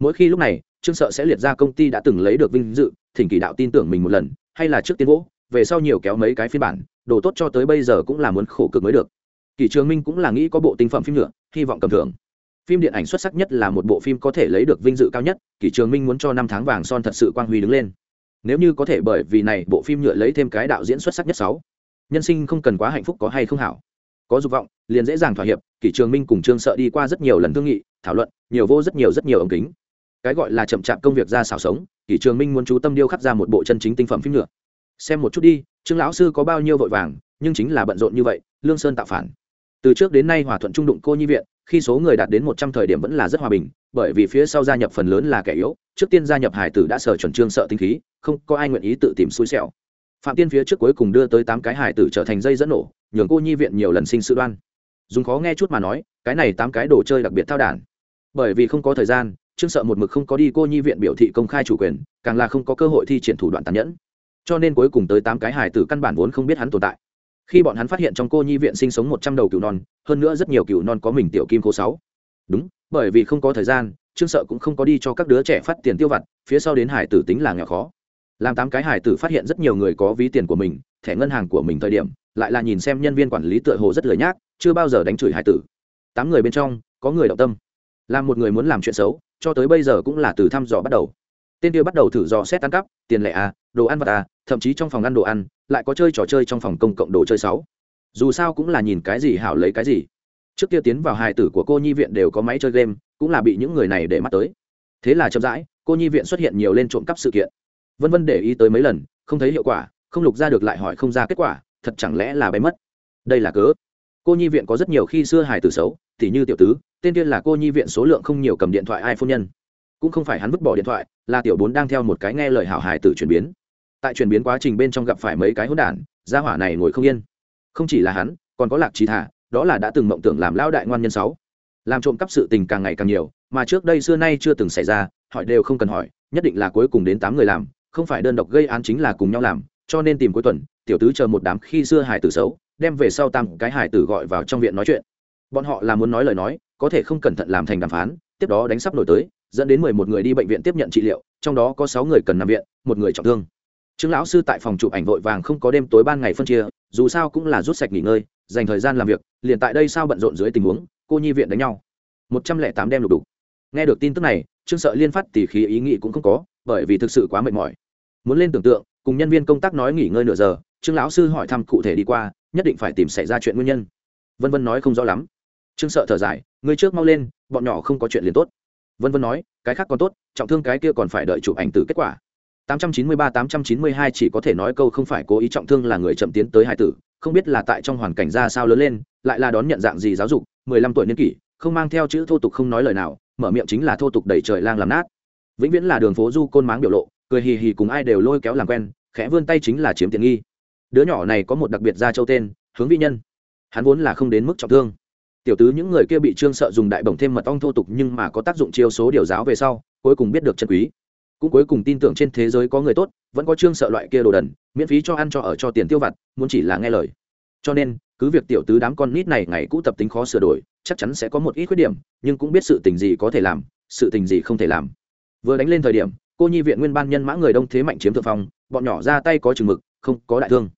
Mỗi khi lúc này, trương sợ sẽ liệt ra công ty đã từng lấy được vinh dự, thỉnh kỷ đạo tin tưởng mình một lần, hay là trước tiên vỗ, về sau nhiều kéo mấy cái phiên bản, đồ tốt cho tới bây giờ cũng là muốn khổ cực mới được. Kỷ trường minh cũng là nghĩ có bộ tinh phẩm phim nữa, hy vọng cầm thưởng phim điện ảnh xuất sắc nhất là một bộ phim có thể lấy được vinh dự cao nhất, kỷ trường minh muốn cho năm tháng vàng son thật sự quang huy đứng lên. Nếu như có thể bởi vì này, bộ phim nhựa lấy thêm cái đạo diễn xuất sắc nhất sáu. Nhân sinh không cần quá hạnh phúc có hay không hảo. Có dục vọng, liền dễ dàng thỏa hiệp, kỷ trường minh cùng trương sợ đi qua rất nhiều lần thương nghị, thảo luận, nhiều vô rất nhiều rất nhiều ống kính. Cái gọi là chậm chạp công việc ra xảo sống, kỷ trường minh muốn chú tâm điêu khắc ra một bộ chân chính tinh phẩm phim nhựa. Xem một chút đi, trương lão sư có bao nhiêu vội vàng, nhưng chính là bận rộn như vậy, lương sơn tạo phản từ trước đến nay hòa thuận trung đụng cô nhi viện, khi số người đạt đến một trăm thời điểm vẫn là rất hòa bình, bởi vì phía sau gia nhập phần lớn là kẻ yếu, trước tiên gia nhập hải tử đã sở chuẩn trương sợ tinh khí, không có ai nguyện ý tự tìm xui xẻo. Phạm tiên phía trước cuối cùng đưa tới tám cái hải tử trở thành dây dẫn nổ, nhường cô nhi viện nhiều lần sinh sự đoan. Dùng khó nghe chút mà nói, cái này tám cái đồ chơi đặc biệt thao đản. Bởi vì không có thời gian, trương sợ một mực không có đi cô nhi viện biểu thị công khai chủ quyền, càng là không có cơ hội thi triển thủ đoạn tàn nhẫn. Cho nên cuối cùng tới tám cái hải tử căn bản vốn không biết hắn tồn tại khi bọn hắn phát hiện trong cô nhi viện sinh sống một trăm đầu cừu non, hơn nữa rất nhiều cừu non có mình tiểu kim cô sáu. Đúng, bởi vì không có thời gian, trương sợ cũng không có đi cho các đứa trẻ phát tiền tiêu vặt, phía sau đến hải tử tính là nghèo khó. Làm tám cái hải tử phát hiện rất nhiều người có ví tiền của mình, thẻ ngân hàng của mình thời điểm, lại là nhìn xem nhân viên quản lý tựa hồ rất lười nhác, chưa bao giờ đánh chửi hải tử. Tám người bên trong, có người động tâm. Làm một người muốn làm chuyện xấu, cho tới bây giờ cũng là từ thăm dò bắt đầu tên kia bắt đầu thử dò xét ăn cắp, tiền lệ à đồ ăn vật à thậm chí trong phòng ăn đồ ăn, lại có chơi trò chơi trong phòng công cộng đồ chơi sáu. Dù sao cũng là nhìn cái gì hảo lấy cái gì. Trước kia tiến vào hài tử của cô nhi viện đều có máy chơi game, cũng là bị những người này để mắt tới. Thế là chậm rãi, cô nhi viện xuất hiện nhiều lên trộm cắp sự kiện. Vân vân để ý tới mấy lần, không thấy hiệu quả, không lục ra được lại hỏi không ra kết quả, thật chẳng lẽ là bay mất. Đây là cớ. Cô nhi viện có rất nhiều khi xưa hài tử xấu thì như tiểu tứ, tên tiên là cô nhi viện số lượng không nhiều cầm điện thoại iphone nhân cũng không phải hắn vứt bỏ điện thoại, là tiểu bốn đang theo một cái nghe lời hảo hài tử chuyển biến. Tại chuyển biến quá trình bên trong gặp phải mấy cái hỗn đản, gia hỏa này ngồi không yên. Không chỉ là hắn, còn có lạc trí thả, đó là đã từng mộng tưởng làm lao đại ngoan nhân sáu. Làm trộm cắp sự tình càng ngày càng nhiều, mà trước đây xưa nay chưa từng xảy ra, hỏi đều không cần hỏi, nhất định là cuối cùng đến tám người làm, không phải đơn độc gây án chính là cùng nhau làm, cho nên tìm cuối tuần, tiểu tứ chờ một đám khi xưa hải tử xấu, đem về sau tam cái hải tử gọi vào trong viện nói chuyện. Bọn họ là muốn nói lời nói, có thể không cẩn thận làm thành đàm phán, tiếp đó đánh sắp nổi tới dẫn đến mười một người đi bệnh viện tiếp nhận trị liệu, trong đó có sáu người cần nằm viện, một người trọng thương. Trương lão sư tại phòng chụp ảnh vội vàng không có đêm tối ban ngày phân chia, dù sao cũng là rút sạch nghỉ ngơi, dành thời gian làm việc, liền tại đây sao bận rộn dưới tình huống, cô nhi viện đánh nhau. Một trăm lẻ tám đêm lục đủ nghe được tin tức này, trương sợ liên phát tỉ khí ý nghĩ cũng không có, bởi vì thực sự quá mệt mỏi. Muốn lên tưởng tượng, cùng nhân viên công tác nói nghỉ ngơi nửa giờ, trương lão sư hỏi thăm cụ thể đi qua, nhất định phải tìm xảy ra chuyện nguyên nhân. Vân vân nói không rõ lắm. Trương sợ thở dài người trước mau lên, bọn nhỏ không có chuyện liền tốt vân vân nói, cái khác còn tốt, trọng thương cái kia còn phải đợi chụp ảnh từ kết quả. 893-892 chỉ có thể nói câu không phải cố ý trọng thương là người chậm tiến tới hai tử, không biết là tại trong hoàn cảnh ra sao lớn lên, lại là đón nhận dạng gì giáo dục 15 tuổi niên kỷ, không mang theo chữ thô tục không nói lời nào, mở miệng chính là thô tục đẩy trời lang làm nát. Vĩnh viễn là đường phố du côn máng biểu lộ, cười hì hì cùng ai đều lôi kéo làm quen, khẽ vươn tay chính là chiếm tiện nghi. Đứa nhỏ này có một đặc biệt ra châu tên, hướng vi nhân. Hắn vốn là không đến mức trọng thương tiểu tứ những người kia bị trương sợ dùng đại bổng thêm mật ong thô tục nhưng mà có tác dụng chiêu số điều giáo về sau, cuối cùng biết được chân quý. Cũng cuối cùng tin tưởng trên thế giới có người tốt, vẫn có trương sợ loại kia đồ đần, miễn phí cho ăn cho ở cho tiền tiêu vặt, muốn chỉ là nghe lời. Cho nên, cứ việc tiểu tứ đám con nít này ngày cũ tập tính khó sửa đổi, chắc chắn sẽ có một ít khuyết điểm, nhưng cũng biết sự tình gì có thể làm, sự tình gì không thể làm. Vừa đánh lên thời điểm, cô nhi viện nguyên ban nhân mã người đông thế mạnh chiếm thượng phong, bọn nhỏ ra tay có chừng mực, không có đại thương.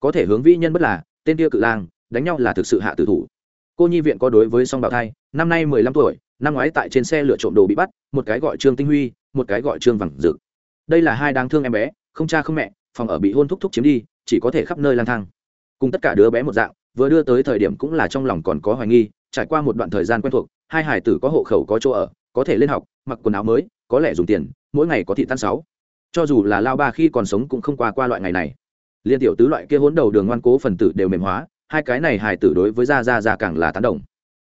Có thể hướng vĩ nhân bất là, tên kia cự lang, đánh nhau là thực sự hạ tử thủ cô nhi viện có đối với song bảo thai, năm nay mười lăm tuổi, năm ngoái tại trên xe lựa trộm đồ bị bắt, một cái gọi trương tinh huy, một cái gọi trương vẳng dực đây là hai đáng thương em bé, không cha không mẹ, phòng ở bị hôn thúc thúc chiếm đi, chỉ có thể khắp nơi lang thang. Cùng tất cả đứa bé một dạng, vừa đưa tới thời điểm cũng là trong lòng còn có hoài nghi, trải qua một đoạn thời gian quen thuộc, hai hải tử có hộ khẩu có chỗ ở, có thể lên học, mặc quần áo mới, có lẽ dùng tiền, mỗi ngày có thị tan sáu. Cho dù là lao ba khi còn sống cũng không qua qua loại ngày này. Liên tiểu tứ loại kia hốn đầu đường ngoan cố phần tử đều mềm hóa hai cái này hài tử đối với gia gia gia càng là tán đồng.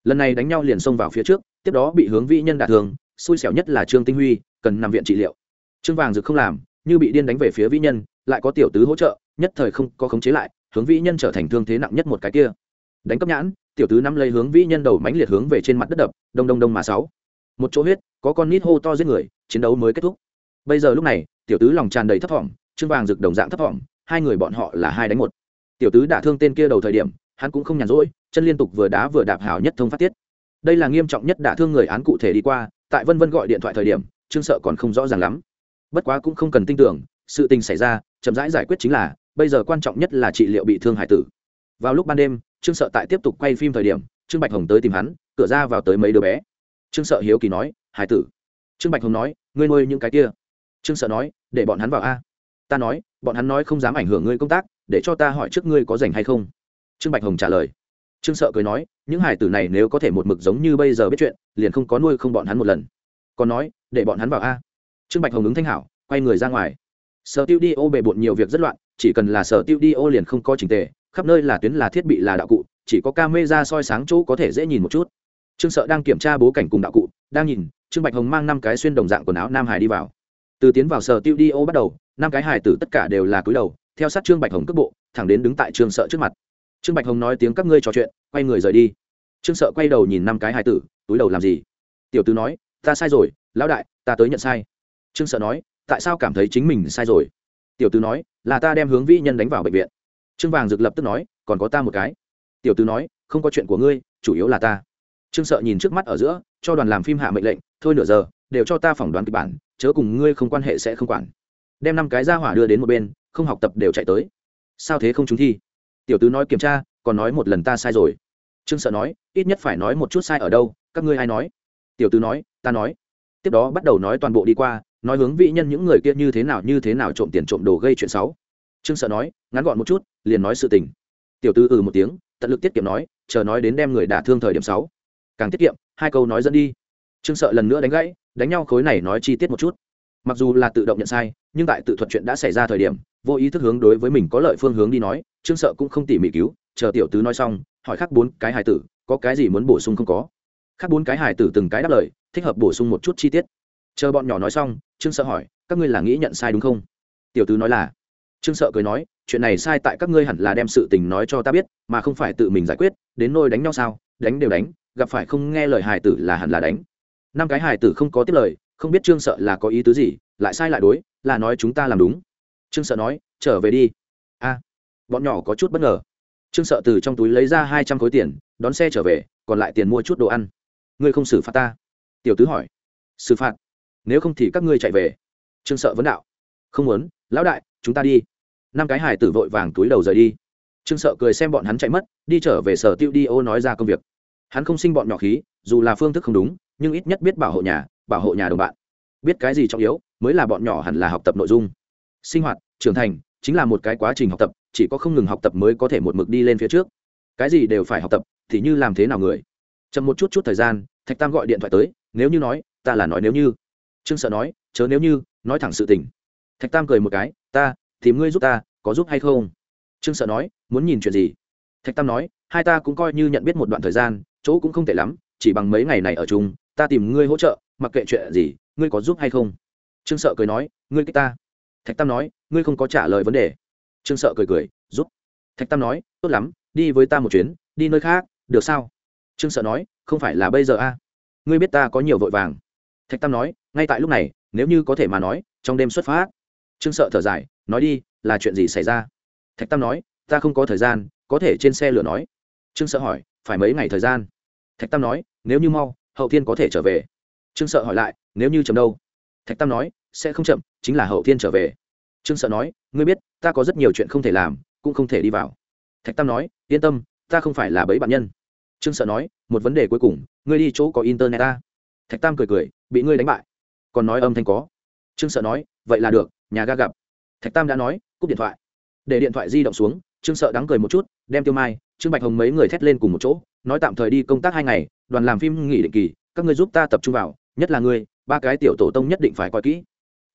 Lần này đánh nhau liền xông vào phía trước, tiếp đó bị hướng vĩ nhân đả thương, xui xẻo nhất là trương tinh huy, cần nằm viện trị liệu. Trương vàng dực không làm, như bị điên đánh về phía vĩ nhân, lại có tiểu tứ hỗ trợ, nhất thời không có khống chế lại, hướng vĩ nhân trở thành thương thế nặng nhất một cái kia. Đánh cấp nhãn, tiểu tứ nắm lấy hướng vĩ nhân đầu mánh liệt hướng về trên mặt đất đập, đông đông đông mà sáu. Một chỗ huyết, có con nít hô to giết người, chiến đấu mới kết thúc. Bây giờ lúc này, tiểu tứ lòng tràn đầy thấp thỏm, trương vàng rực đồng dạng thấp thỏm, hai người bọn họ là hai đánh một tiểu tứ đả thương tên kia đầu thời điểm, hắn cũng không nhàn rỗi, chân liên tục vừa đá vừa đạp hào nhất thông phát tiết. Đây là nghiêm trọng nhất đả thương người án cụ thể đi qua, tại vân vân gọi điện thoại thời điểm, trương sợ còn không rõ ràng lắm. Bất quá cũng không cần tin tưởng, sự tình xảy ra, chậm rãi giải quyết chính là, bây giờ quan trọng nhất là trị liệu bị thương hải tử. Vào lúc ban đêm, trương sợ tại tiếp tục quay phim thời điểm, trương bạch hồng tới tìm hắn, cửa ra vào tới mấy đứa bé. Trương sợ hiếu kỳ nói, hải tử. Trương bạch hồng nói, ngươi nuôi những cái kia. Trương sợ nói, để bọn hắn vào a. Ta nói, bọn hắn nói không dám ảnh hưởng ngươi công tác để cho ta hỏi trước ngươi có rảnh hay không? Trương bạch hồng trả lời. Trương sợ cười nói, những hải tử này nếu có thể một mực giống như bây giờ biết chuyện, liền không có nuôi không bọn hắn một lần. Còn nói, để bọn hắn vào a. Trương bạch hồng ứng thanh hảo, quay người ra ngoài. Sở tiêu đi ô bề bộn nhiều việc rất loạn, chỉ cần là sở tiêu đi ô liền không có trình tề, khắp nơi là tuyến là thiết bị là đạo cụ, chỉ có ca mê ra soi sáng chỗ có thể dễ nhìn một chút. Trương sợ đang kiểm tra bố cảnh cùng đạo cụ, đang nhìn, trương bạch hồng mang năm cái xuyên đồng dạng quần áo nam hải đi vào. Từ tiến vào sở tiêu đi ô bắt đầu, năm cái hải tử tất cả đều là cúi đầu theo sát trương bạch hồng cước bộ, thẳng đến đứng tại trương sợ trước mặt. Trương bạch hồng nói tiếng các ngươi trò chuyện, quay người rời đi. Trương sợ quay đầu nhìn năm cái hải tử, túi đầu làm gì? Tiểu tứ nói, ta sai rồi, lão đại, ta tới nhận sai. Trương sợ nói, tại sao cảm thấy chính mình sai rồi? Tiểu tứ nói, là ta đem hướng vĩ nhân đánh vào bệnh viện. Trương vàng dực lập tức nói, còn có ta một cái. Tiểu tứ nói, không có chuyện của ngươi, chủ yếu là ta. Trương sợ nhìn trước mắt ở giữa, cho đoàn làm phim hạ mệnh lệnh, thôi nửa giờ, đều cho ta phỏng đoán kịch bản, chớ cùng ngươi không quan hệ sẽ không quản. Đem năm cái ra hỏa đưa đến một bên không học tập đều chạy tới. Sao thế không trúng thi? Tiểu tứ nói kiểm tra, còn nói một lần ta sai rồi. Trương sợ nói, ít nhất phải nói một chút sai ở đâu, các ngươi ai nói? Tiểu tứ nói, ta nói. Tiếp đó bắt đầu nói toàn bộ đi qua, nói hướng vị nhân những người kia như thế nào, như thế nào trộm tiền trộm đồ gây chuyện xấu. Trương sợ nói, ngắn gọn một chút, liền nói sự tình. Tiểu tư ừ một tiếng, tận lực tiết kiệm nói, chờ nói đến đem người đả thương thời điểm sáu càng tiết kiệm, hai câu nói dẫn đi. Trương sợ lần nữa đánh gãy, đánh nhau khối này nói chi tiết một chút mặc dù là tự động nhận sai, nhưng tại tự thuật chuyện đã xảy ra thời điểm, vô ý thức hướng đối với mình có lợi phương hướng đi nói, trương sợ cũng không tỉ mỉ cứu, chờ tiểu tứ nói xong, hỏi khác bốn cái hài tử, có cái gì muốn bổ sung không có? Khác bốn cái hài tử từng cái đáp lời, thích hợp bổ sung một chút chi tiết. Chờ bọn nhỏ nói xong, trương sợ hỏi, các ngươi là nghĩ nhận sai đúng không? Tiểu tứ nói là. Trương sợ cười nói, chuyện này sai tại các ngươi hẳn là đem sự tình nói cho ta biết, mà không phải tự mình giải quyết, đến nôi đánh nhau sao? Đánh đều đánh, gặp phải không nghe lời hài tử là hẳn là đánh. Năm cái hài tử không có tiếp lời không biết trương sợ là có ý tứ gì, lại sai lại đối, là nói chúng ta làm đúng. Trương sợ nói, trở về đi. A, bọn nhỏ có chút bất ngờ. Trương sợ từ trong túi lấy ra hai trăm khối tiền, đón xe trở về, còn lại tiền mua chút đồ ăn. Ngươi không xử phạt ta? Tiểu tứ hỏi. Xử phạt? Nếu không thì các ngươi chạy về. Trương sợ vấn đạo. Không muốn, lão đại, chúng ta đi. Năm cái hải tử vội vàng túi đầu rời đi. Trương sợ cười xem bọn hắn chạy mất, đi trở về sở tiêu đi ô nói ra công việc. Hắn không sinh bọn nhỏ khí, dù là phương thức không đúng, nhưng ít nhất biết bảo hộ nhà bảo hộ nhà đồng bạn. Biết cái gì trọng yếu, mới là bọn nhỏ hẳn là học tập nội dung. Sinh hoạt, trưởng thành, chính là một cái quá trình học tập, chỉ có không ngừng học tập mới có thể một mực đi lên phía trước. Cái gì đều phải học tập, thì như làm thế nào người? Chậm một chút chút thời gian, thạch tam gọi điện thoại tới, nếu như nói, ta là nói nếu như. Trương sợ nói, chớ nếu như, nói thẳng sự tình. Thạch tam cười một cái, ta, tìm ngươi giúp ta, có giúp hay không? Trương sợ nói, muốn nhìn chuyện gì? Thạch tam nói, hai ta cũng coi như nhận biết một đoạn thời gian, chỗ cũng không tệ lắm, chỉ bằng mấy ngày này ở chung, ta tìm ngươi hỗ trợ mặc kệ chuyện gì, ngươi có giúp hay không? Trương sợ cười nói, ngươi kích ta. Thạch tam nói, ngươi không có trả lời vấn đề. Trương sợ cười cười, giúp. Thạch tam nói, tốt lắm, đi với ta một chuyến, đi nơi khác, được sao? Trương sợ nói, không phải là bây giờ a ngươi biết ta có nhiều vội vàng. Thạch tam nói, ngay tại lúc này, nếu như có thể mà nói, trong đêm xuất phát. Trương sợ thở dài, nói đi, là chuyện gì xảy ra? Thạch tam nói, ta không có thời gian, có thể trên xe lửa nói. Trương sợ hỏi, phải mấy ngày thời gian? Thạch tam nói, nếu như mau, hậu thiên có thể trở về trương sợ hỏi lại, nếu như chậm đâu? Thạch tam nói, sẽ không chậm, chính là hậu thiên trở về. Trương sợ nói, ngươi biết, ta có rất nhiều chuyện không thể làm, cũng không thể đi vào. Thạch tam nói, yên tâm, ta không phải là bẫy bạn nhân. Trương sợ nói, một vấn đề cuối cùng, ngươi đi chỗ có internet ta. Thạch tam cười cười, bị ngươi đánh bại. Còn nói âm thanh có. Trương sợ nói, vậy là được, nhà ga gặp. Thạch tam đã nói, cúp điện thoại. Để điện thoại di động xuống, trương sợ đắng cười một chút, đem tiêu mai, trương bạch hồng mấy người thét lên cùng một chỗ, nói tạm thời đi công tác hai ngày, đoàn làm phim nghỉ định kỳ, các ngươi giúp ta tập trung vào nhất là ngươi, ba cái tiểu tổ tông nhất định phải coi kỹ.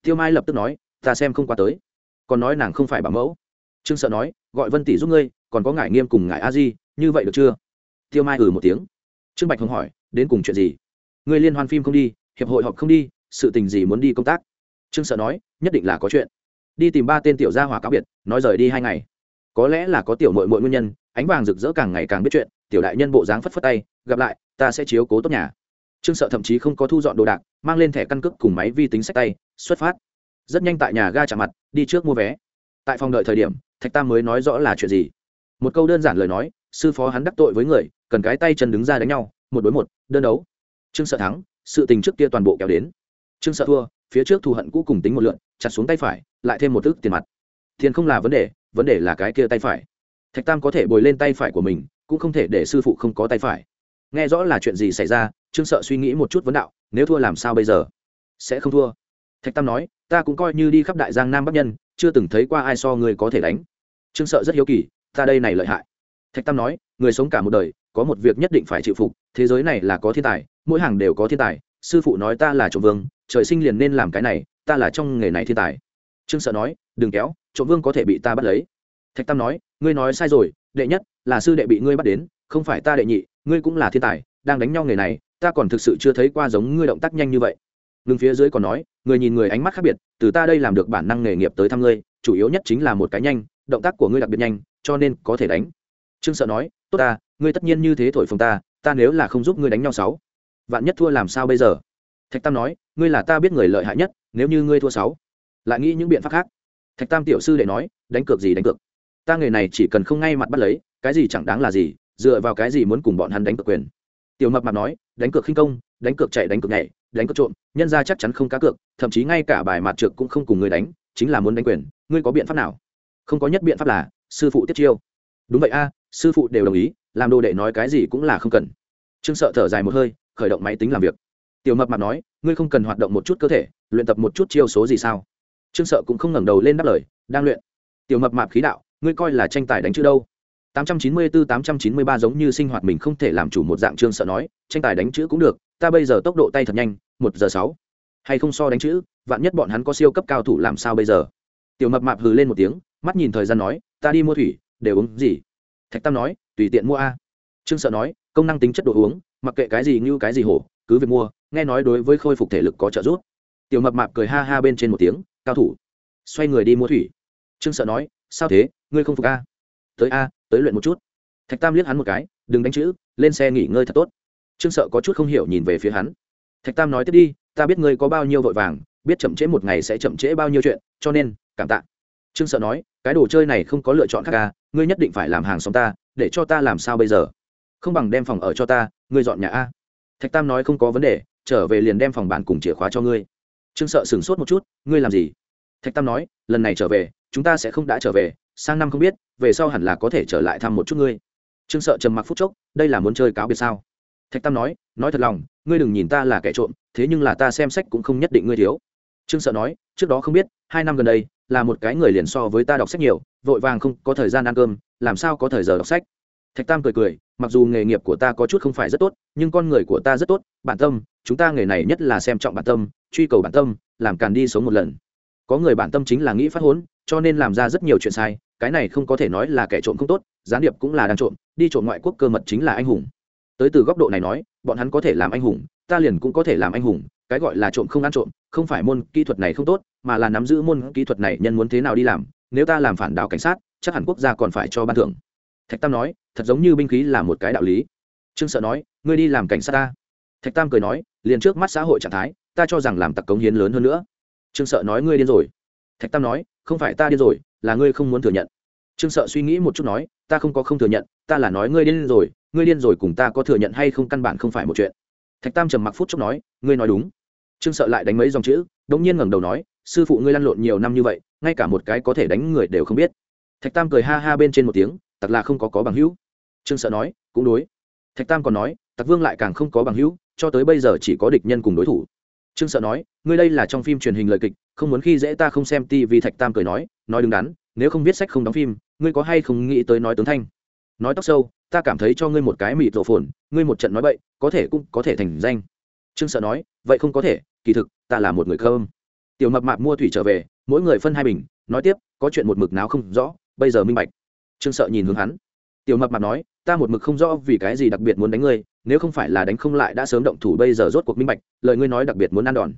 Tiêu mai lập tức nói, ta xem không qua tới. Còn nói nàng không phải bảo mẫu. Trương sợ nói, gọi vân tỷ giúp ngươi, còn có ngải nghiêm cùng ngải a di, như vậy được chưa? Tiêu mai ừ một tiếng. Trương bạch hồng hỏi, đến cùng chuyện gì? Ngươi liên hoan phim không đi, hiệp hội họp không đi, sự tình gì muốn đi công tác? Trương sợ nói, nhất định là có chuyện. Đi tìm ba tên tiểu gia hỏa cáo biệt, nói rời đi hai ngày. Có lẽ là có tiểu mội mội nguyên nhân, ánh vàng rực rỡ càng ngày càng biết chuyện, tiểu đại nhân bộ dáng phất phất tay, gặp lại, ta sẽ chiếu cố tốt nhà trương sợ thậm chí không có thu dọn đồ đạc, mang lên thẻ căn cước cùng máy vi tính sách tay, xuất phát. Rất nhanh tại nhà ga chạm mặt, đi trước mua vé. Tại phòng đợi thời điểm, thạch tam mới nói rõ là chuyện gì. Một câu đơn giản lời nói, sư phó hắn đắc tội với người, cần cái tay chân đứng ra đánh nhau, một đối một, đơn đấu. Trương sợ thắng, sự tình trước kia toàn bộ kéo đến. Trương sợ thua, phía trước thù hận cũ cùng tính một lượn, chặt xuống tay phải, lại thêm một ước tiền mặt. Tiền không là vấn đề vấn đề là cái kia tay phải. Thạch tam có thể bồi lên tay phải của mình, cũng không thể để sư phụ không có tay phải. Nghe rõ là chuyện gì xảy ra trương sợ suy nghĩ một chút vấn đạo, nếu thua làm sao bây giờ? Sẽ không thua. Thạch tam nói, ta cũng coi như đi khắp đại giang nam bắc nhân, chưa từng thấy qua ai so người có thể đánh. Trương sợ rất hiếu kỳ, ta đây này lợi hại. Thạch tam nói, người sống cả một đời, có một việc nhất định phải chịu phục, thế giới này là có thiên tài, mỗi hàng đều có thiên tài, sư phụ nói ta là trộm vương, trời sinh liền nên làm cái này, ta là trong nghề này thiên tài. Trương sợ nói, đừng kéo, trộm vương có thể bị ta bắt lấy. Thạch tam nói, ngươi nói sai rồi, đệ nhất là sư đệ bị ngươi bắt đến, không phải ta đệ nhị, ngươi cũng là thiên tài, đang đánh nhau nghề này ta còn thực sự chưa thấy qua giống ngươi động tác nhanh như vậy. Ngưng phía dưới còn nói, người nhìn người ánh mắt khác biệt, từ ta đây làm được bản năng nghề nghiệp tới thăm ngươi, chủ yếu nhất chính là một cái nhanh, động tác của ngươi đặc biệt nhanh, cho nên có thể đánh. Trương sợ nói, tốt ta, ngươi tất nhiên như thế thổi phồng ta ta nếu là không giúp ngươi đánh nhau sáu. Vạn nhất thua làm sao bây giờ? Thạch tam nói, ngươi là ta biết người lợi hại nhất, nếu như ngươi thua sáu. Lại nghĩ những biện pháp khác. Thạch tam tiểu sư để nói, đánh cược gì đánh cược? Ta nghề này chỉ cần không ngay mặt bắt lấy, cái gì chẳng đáng là gì, dựa vào cái gì muốn cùng bọn hắn đánh cược quyền? Tiểu mập mạp nói đánh cược khinh công, đánh cược chạy đánh cược nhảy, đánh cược trộm, nhân ra chắc chắn không cá cược, thậm chí ngay cả bài mặt trượt cũng không cùng người đánh, chính là muốn đánh quyền, ngươi có biện pháp nào? Không có nhất biện pháp là, sư phụ tiết chiêu. Đúng vậy a, sư phụ đều đồng ý, làm đồ đệ nói cái gì cũng là không cần. Trương sợ thở dài một hơi, khởi động máy tính làm việc. Tiểu mập mạp nói, ngươi không cần hoạt động một chút cơ thể, luyện tập một chút chiêu số gì sao? Trương sợ cũng không ngẩng đầu lên đáp lời, đang luyện. Tiểu mập mạp khí đạo, ngươi coi là tranh tài đánh chữ đâu? 894-893 giống như sinh hoạt mình không thể làm chủ một dạng trương sợ nói, tranh tài đánh chữ cũng được, ta bây giờ tốc độ tay thật nhanh, một giờ sáu. Hay không so đánh chữ, vạn nhất bọn hắn có siêu cấp cao thủ làm sao bây giờ? Tiểu mập mạp hừ lên một tiếng, mắt nhìn thời gian nói, ta đi mua thủy đều uống gì? Thạch tam nói, tùy tiện mua a. Trương sợ nói, công năng tính chất đồ uống, mặc kệ cái gì như cái gì hổ, cứ việc mua, nghe nói đối với khôi phục thể lực có trợ giúp. Tiểu mập mạp cười ha ha bên trên một tiếng, cao thủ. Xoay người đi mua thủy. Trương sợ nói, sao thế, ngươi không phục a? Tới a tới luyện một chút. Thạch tam liếc hắn một cái, đừng đánh chữ, lên xe nghỉ ngơi thật tốt. Trương sợ có chút không hiểu nhìn về phía hắn. Thạch tam nói, tiếp đi, ta biết ngươi có bao nhiêu vội vàng, biết chậm trễ một ngày sẽ chậm trễ bao nhiêu chuyện, cho nên, cảm tạ. Trương sợ nói, cái đồ chơi này không có lựa chọn khác ca ngươi nhất định phải làm hàng xóm ta, để cho ta làm sao bây giờ? Không bằng đem phòng ở cho ta, ngươi dọn nhà a. Thạch tam nói, không có vấn đề, trở về liền đem phòng bạn cùng chìa khóa cho ngươi. Trương sợ sửng sốt một chút, ngươi làm gì? Thạch tam nói, lần này trở về, chúng ta sẽ không đã trở về sang năm không biết, về sau hẳn là có thể trở lại thăm một chút ngươi. Trương sợ trầm mặc phút chốc, đây là muốn chơi cáo biệt sao? Thạch tam nói nói thật lòng, ngươi đừng nhìn ta là kẻ trộm, thế nhưng là ta xem sách cũng không nhất định ngươi thiếu. Trương sợ nói, trước đó không biết, hai năm gần đây, là một cái người liền so với ta đọc sách nhiều, vội vàng không có thời gian ăn cơm, làm sao có thời giờ đọc sách? Thạch tam cười cười, mặc dù nghề nghiệp của ta có chút không phải rất tốt, nhưng con người của ta rất tốt, bản tâm, chúng ta nghề này nhất là xem trọng bản tâm, truy cầu bản tâm, làm càn đi sống một lần. Có người bản tâm chính là nghĩ phát hốn cho nên làm ra rất nhiều chuyện sai, cái này không có thể nói là kẻ trộm không tốt, gián điệp cũng là đang trộm, đi trộm ngoại quốc cơ mật chính là anh hùng. Tới từ góc độ này nói, bọn hắn có thể làm anh hùng, ta liền cũng có thể làm anh hùng, cái gọi là trộm không ăn trộm, không phải môn kỹ thuật này không tốt, mà là nắm giữ môn kỹ thuật này nhân muốn thế nào đi làm, nếu ta làm phản đạo cảnh sát, chắc hẳn quốc gia còn phải cho ban thưởng. Thạch tam nói, thật giống như binh khí là một cái đạo lý. Trương sợ nói, ngươi đi làm cảnh sát ta. Thạch tam cười nói, liền trước mắt xã hội trạng thái, ta cho rằng làm tặc cống hiến lớn hơn nữa. Trương sợ nói, ngươi điên rồi. Thạch tam nói không phải ta điên rồi, là ngươi không muốn thừa nhận. Trương sợ suy nghĩ một chút nói, ta không có không thừa nhận, ta là nói ngươi điên rồi, ngươi điên rồi cùng ta có thừa nhận hay không căn bản không phải một chuyện. Thạch tam trầm mặc phút chốc nói, ngươi nói đúng. Trương sợ lại đánh mấy dòng chữ đ ỗ n g nhiên ngẩng đầu nói, sư phụ ngươi lăn lộn nhiều năm như vậy, ngay cả một cái có thể đánh người đều không biết. Thạch tam cười ha ha bên trên một tiếng, tặc là không có có bằng hữu. Trương sợ nói, cũng đối. Thạch tam còn nói, tặc vương lại càng không có bằng hữu, cho tới bây giờ chỉ có địch nhân cùng đối thủ trương sợ nói, ngươi đây là trong phim truyền hình lời kịch, không muốn khi dễ ta không xem ti vì thạch tam cười nói nói đứng đắn, nếu không viết sách không đóng phim, ngươi có hay không nghĩ tới nói tướng thanh? Nói tóc sâu, ta cảm thấy cho ngươi một cái mịt rộ phồn, ngươi một trận nói bậy, có thể cũng có thể thành danh. Trương sợ nói, vậy không có thể, kỳ thực, ta là một người cơm tiểu mập mạp mua thủy trở về, mỗi người phân hai bình, nói tiếp, có chuyện một mực nào không rõ, bây giờ minh bạch. Trương sợ nhìn hướng hắn. Tiểu mập mạp nói ta một mực không rõ vì cái gì đặc biệt muốn đánh ngươi, nếu không phải là đánh không lại đã sớm động thủ bây giờ rốt cuộc minh bạch, lời ngươi nói đặc biệt muốn ăn đòn.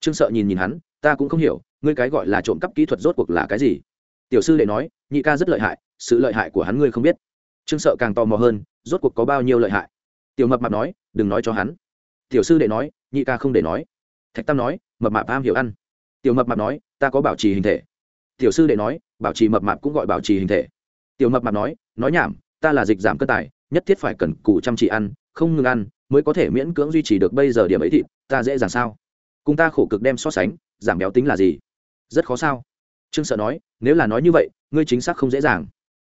Trương sợ nhìn nhìn hắn, ta cũng không hiểu, ngươi cái gọi là trộm cắp kỹ thuật rốt cuộc là cái gì? Tiểu sư đệ nói, nhị ca rất lợi hại, sự lợi hại của hắn ngươi không biết. Trương sợ càng tò mò hơn, rốt cuộc có bao nhiêu lợi hại? Tiểu mập mạp nói, đừng nói cho hắn. Tiểu sư đệ nói, nhị ca không để nói. Thạch tam nói, mập mạp am hiểu ăn. Tiểu mập mạp nói, ta có bảo trì hình thể. Tiểu sư đệ nói, bảo trì mập mạp cũng gọi bảo trì hình thể. Tiểu mập mạp nói nói nhảm ta là dịch giảm cân tài, nhất thiết phải cần cù chăm chỉ ăn, không ngừng ăn, mới có thể miễn cưỡng duy trì được bây giờ điểm ấy thịt, ta dễ dàng sao? Cùng ta khổ cực đem so sánh, giảm béo tính là gì? Rất khó sao? Trương sợ nói, nếu là nói như vậy, ngươi chính xác không dễ dàng.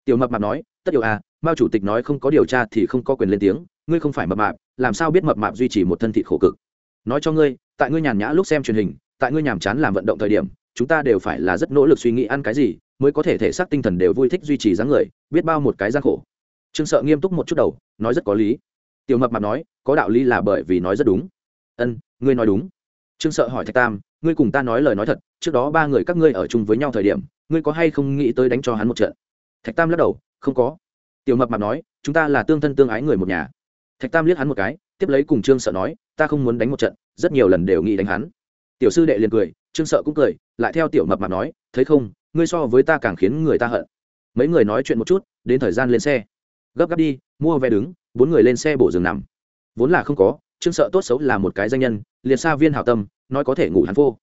Tiểu mập mạp nói, tất yếu à mao chủ tịch nói không có điều tra thì không có quyền lên tiếng, ngươi không phải mập mạp, làm sao biết mập mạp duy trì một thân thịt khổ cực? Nói cho ngươi, tại ngươi nhàn nhã lúc xem truyền hình, tại ngươi nhàm chán làm vận động thời điểm, chúng ta đều phải là rất nỗ lực suy nghĩ ăn cái gì, mới có thể thể xác tinh thần đều vui thích duy trì dáng người, biết bao một cái gian khổ trương sợ nghiêm túc một chút đầu, nói rất có lý. Tiểu mập mạp nói, có đạo lý là bởi vì nói rất đúng. Ân, ngươi nói đúng. Trương sợ hỏi thạch tam, ngươi cùng ta nói lời nói thật, trước đó ba người các ngươi ở chung với nhau thời điểm, ngươi có hay không nghĩ tới đánh cho hắn một trận? Thạch tam lắc đầu, không có. Tiểu mập mạp nói, chúng ta là tương thân tương ái người một nhà. Thạch tam liếc hắn một cái, tiếp lấy cùng trương sợ nói, ta không muốn đánh một trận, rất nhiều lần đều nghĩ đánh hắn. Tiểu sư đệ liền cười, trương sợ cũng cười, lại theo tiểu mập mạp nói, thấy không, ngươi so với ta càng khiến người ta hận. Mấy người nói chuyện một chút, đến thời gian lên xe gấp gáp đi, mua vé đứng, bốn người lên xe bổ giường nằm. Vốn là không có, trương sợ tốt xấu là một cái danh nhân, liệt xa viên hảo tâm, nói có thể ngủ hắn vô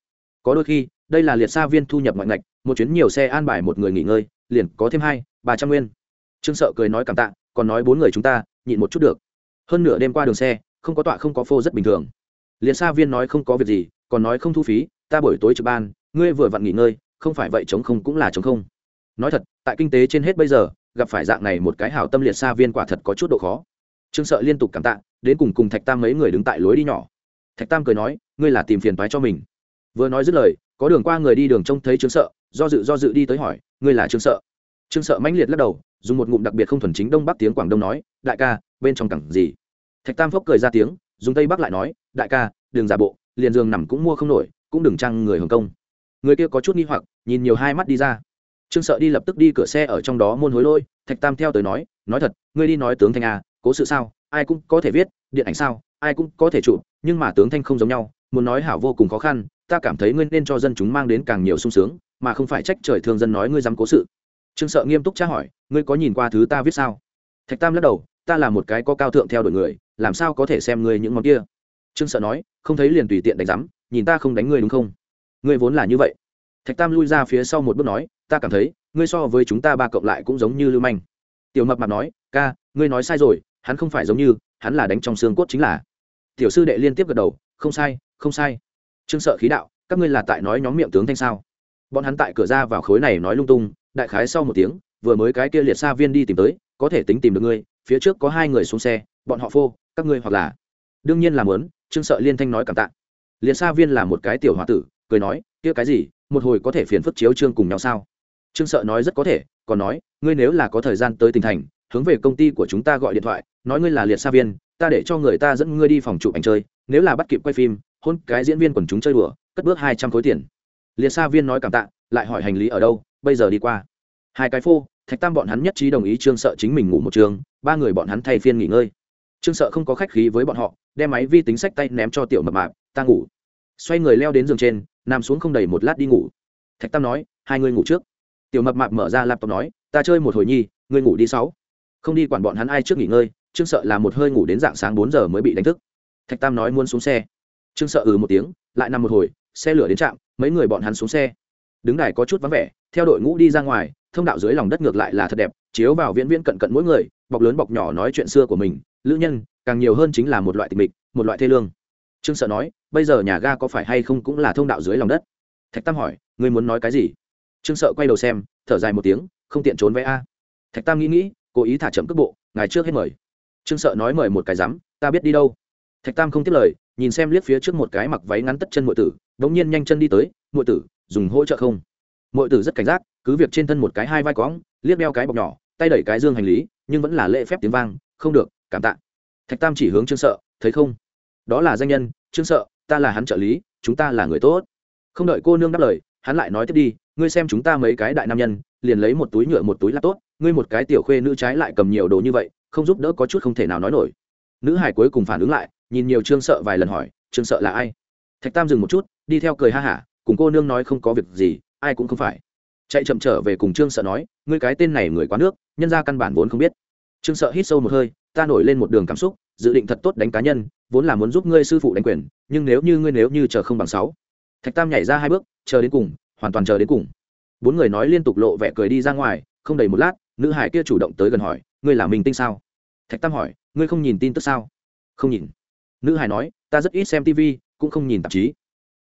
có đôi khi, đây là liệt xa viên thu nhập ngoại ngạch, một chuyến nhiều xe an bài một người nghỉ ngơi, liền có thêm hai, ba trăm nguyên. Trương sợ cười nói cảm tạ, còn nói bốn người chúng ta, nhịn một chút được. Hơn nửa đêm qua đường xe, không có tọa không có phô rất bình thường. Liệt xa viên nói không có việc gì, còn nói không thu phí, ta buổi tối trực ban, ngươi vừa vặn nghỉ ngơi, không phải vậy chống không cũng là chống không. Nói thật, tại kinh tế trên hết bây giờ gặp phải dạng này một cái hảo tâm liệt xa viên quả thật có chút độ khó. Trương sợ liên tục cảm tạ, đến cùng cùng thạch tam mấy người đứng tại lối đi nhỏ. Thạch tam cười nói, ngươi là tìm phiền toái cho mình. Vừa nói dứt lời, có đường qua người đi đường trông thấy trương sợ, do dự do dự đi tới hỏi, ngươi là trương sợ? Trương sợ mãnh liệt lắc đầu, dùng một ngụm đặc biệt không thuần chính đông bắc tiếng quảng đông nói, đại ca, bên trong cẳng gì? Thạch tam phốc cười ra tiếng, dùng tây bắc lại nói, đại ca đường giả bộ, liền giường nằm cũng mua không nổi, cũng đừng trăng người hồng công. Người kia có chút nghi hoặc, nhìn nhiều hai mắt đi ra trương sợ đi lập tức đi cửa xe ở trong đó môn hối lôi thạch tam theo tới nói nói thật ngươi đi nói tướng thanh à, cố sự sao ai cũng có thể viết điện ảnh sao ai cũng có thể chụp nhưng mà tướng thanh không giống nhau muốn nói hảo vô cùng khó khăn ta cảm thấy ngươi nên cho dân chúng mang đến càng nhiều sung sướng mà không phải trách trời thương dân nói ngươi dám cố sự. Trương sợ nghiêm túc tra hỏi ngươi có nhìn qua thứ ta viết sao? Thạch tam lắc đầu ta là một cái có cao thượng theo đuổi người làm sao có thể xem ngươi những món kia? Trương sợ nói không thấy liền tùy tiện đánh rắm nhìn ta không đánh ngươi đúng không? Ngươi vốn là như vậy thạch tam lui ra phía sau một bước nói, ta cảm thấy, ngươi so với chúng ta ba cộng lại cũng giống như lưu manh. Tiểu mập mạp nói, ca, ngươi nói sai rồi, hắn không phải giống như, hắn là đánh trong xương cốt chính là. Tiểu sư đệ liên tiếp gật đầu, không sai không sai. Trương sợ khí đạo, các ngươi là tại nói nhóm miệng tướng thanh sao? Bọn hắn tại cửa ra vào khối này nói lung tung, đại khái sau một tiếng, vừa mới cái kia liệt xa viên đi tìm tới, có thể tính tìm được ngươi, phía trước có hai người xuống xe, bọn họ phô, các ngươi hoặc là. Đương nhiên là muốn, trương sợ liên thanh nói cảm tạ. Liệt xa viên là một cái tiểu h o a tử, cười nói, kia cái gì một hồi có thể phiền phức chiếu trương cùng nhau sao? Trương sợ nói rất có thể, còn nói, ngươi nếu là có thời gian tới tỉnh thành, hướng về công ty của chúng ta gọi điện thoại, nói ngươi là liệt xa viên, ta để cho người ta dẫn ngươi đi phòng chụp ảnh chơi, nếu là bắt kịp quay phim, hôn cái diễn viên quần chúng chơi đùa, cất bước hai trăm khối tiền. Liệt xa viên nói cảm tạ, lại hỏi hành lý ở đâu, bây giờ đi qua. Hai cái phô, thạch tam bọn hắn nhất trí đồng ý trương sợ chính mình ngủ một trường, ba người bọn hắn thay phiên nghỉ ngơi. Trương sợ không có khách khí với bọn họ, đem máy vi tính sách tay ném cho tiểu mập mạp, ta ngủ xoay người leo đến giường trên, nằm xuống không đầy một lát đi ngủ. Thạch tam nói, hai người ngủ trước. Tiểu mập mạp mở ra laptop nói, ta chơi một hồi nhi, ngươi ngủ đi sáu. Không đi quản bọn hắn ai trước nghỉ ngơi, trương sợ là một hơi ngủ đến dạng sáng bốn giờ mới bị đánh thức. Thạch tam nói muốn xuống xe. Trương sợ ừ một tiếng, lại nằm một hồi, xe lửa đến trạm, mấy người bọn hắn xuống xe. Đứng đài có chút vắng vẻ, theo đội ngũ đi ra ngoài, thông đạo dưới lòng đất ngược lại là thật đẹp, chiếu vào viễn viễn cận cận mỗi người, bọc lớn bọc nhỏ nói chuyện xưa của mình, lữ nhân, càng nhiều hơn chính là một loại tịch mịch, một loại thê lương trương sợ nói, bây giờ nhà ga có phải hay không cũng là thông đạo dưới lòng đất? Thạch tam hỏi, ngươi muốn nói cái gì? Trương sợ quay đầu xem, thở dài một tiếng, không tiện trốn vé a. Thạch tam nghĩ nghĩ, cố ý thả chậm cước bộ ngày trước hết mời. Trương sợ nói mời một cái rắm ta biết đi đâu. Thạch tam không tiếp lời, nhìn xem liếc phía trước một cái mặc váy ngắn tất chân m tử đ ỗ n g nhiên nhanh chân đi tới m tử, dùng hỗ trợ không? M tử rất cảnh giác, cứ việc trên thân một cái hai vai cóng liếc đeo cái bọc nhỏ, tay đẩy cái dương hành lý, nhưng vẫn là lễ phép tiếng vang, không được, cảm tạ. Thạch tam chỉ hướng trương sợ, thấy không? Đó là danh nhân, trương sợ, ta là hắn trợ lý, chúng ta là người tốt. Không đợi cô nương đáp lời, hắn lại nói tiếp đi, ngươi xem chúng ta mấy cái đại nam nhân, liền lấy một túi nhựa, một túi là tốt ngươi một cái tiểu khuê nữ trái lại cầm nhiều đồ như vậy, không giúp đỡ có chút không thể nào nói nổi. Nữ hải cuối cùng phản ứng lại, nhìn nhiều trương sợ vài lần hỏi, trương sợ là ai? Thạch tam dừng một chút, đi theo cười ha hả, cùng cô nương nói không có việc gì, ai cũng không phải. Chạy chậm trở về cùng trương sợ nói, ngươi cái tên này người quá nước, nhân ra căn bản vốn không biết. Trương sợ hít sâu một hơi, ta nổi lên một đường cảm xúc, dự định thật tốt đánh cá nhân vốn là muốn giúp ngươi sư phụ đánh quyền, nhưng nếu như ngươi nếu như chờ không bằng sáu. Thạch tam nhảy ra hai bước, chờ đến cùng, hoàn toàn chờ đến cùng. Bốn người nói liên tục lộ vẻ cười đi ra ngoài, không đầy một lát, nữ hải kia chủ động tới gần hỏi, ngươi là minh tinh sao? Thạch tam hỏi, ngươi không nhìn tin tức sao? Không nhìn. Nữ hải nói, ta rất ít xem tv cũng không nhìn tạp chí.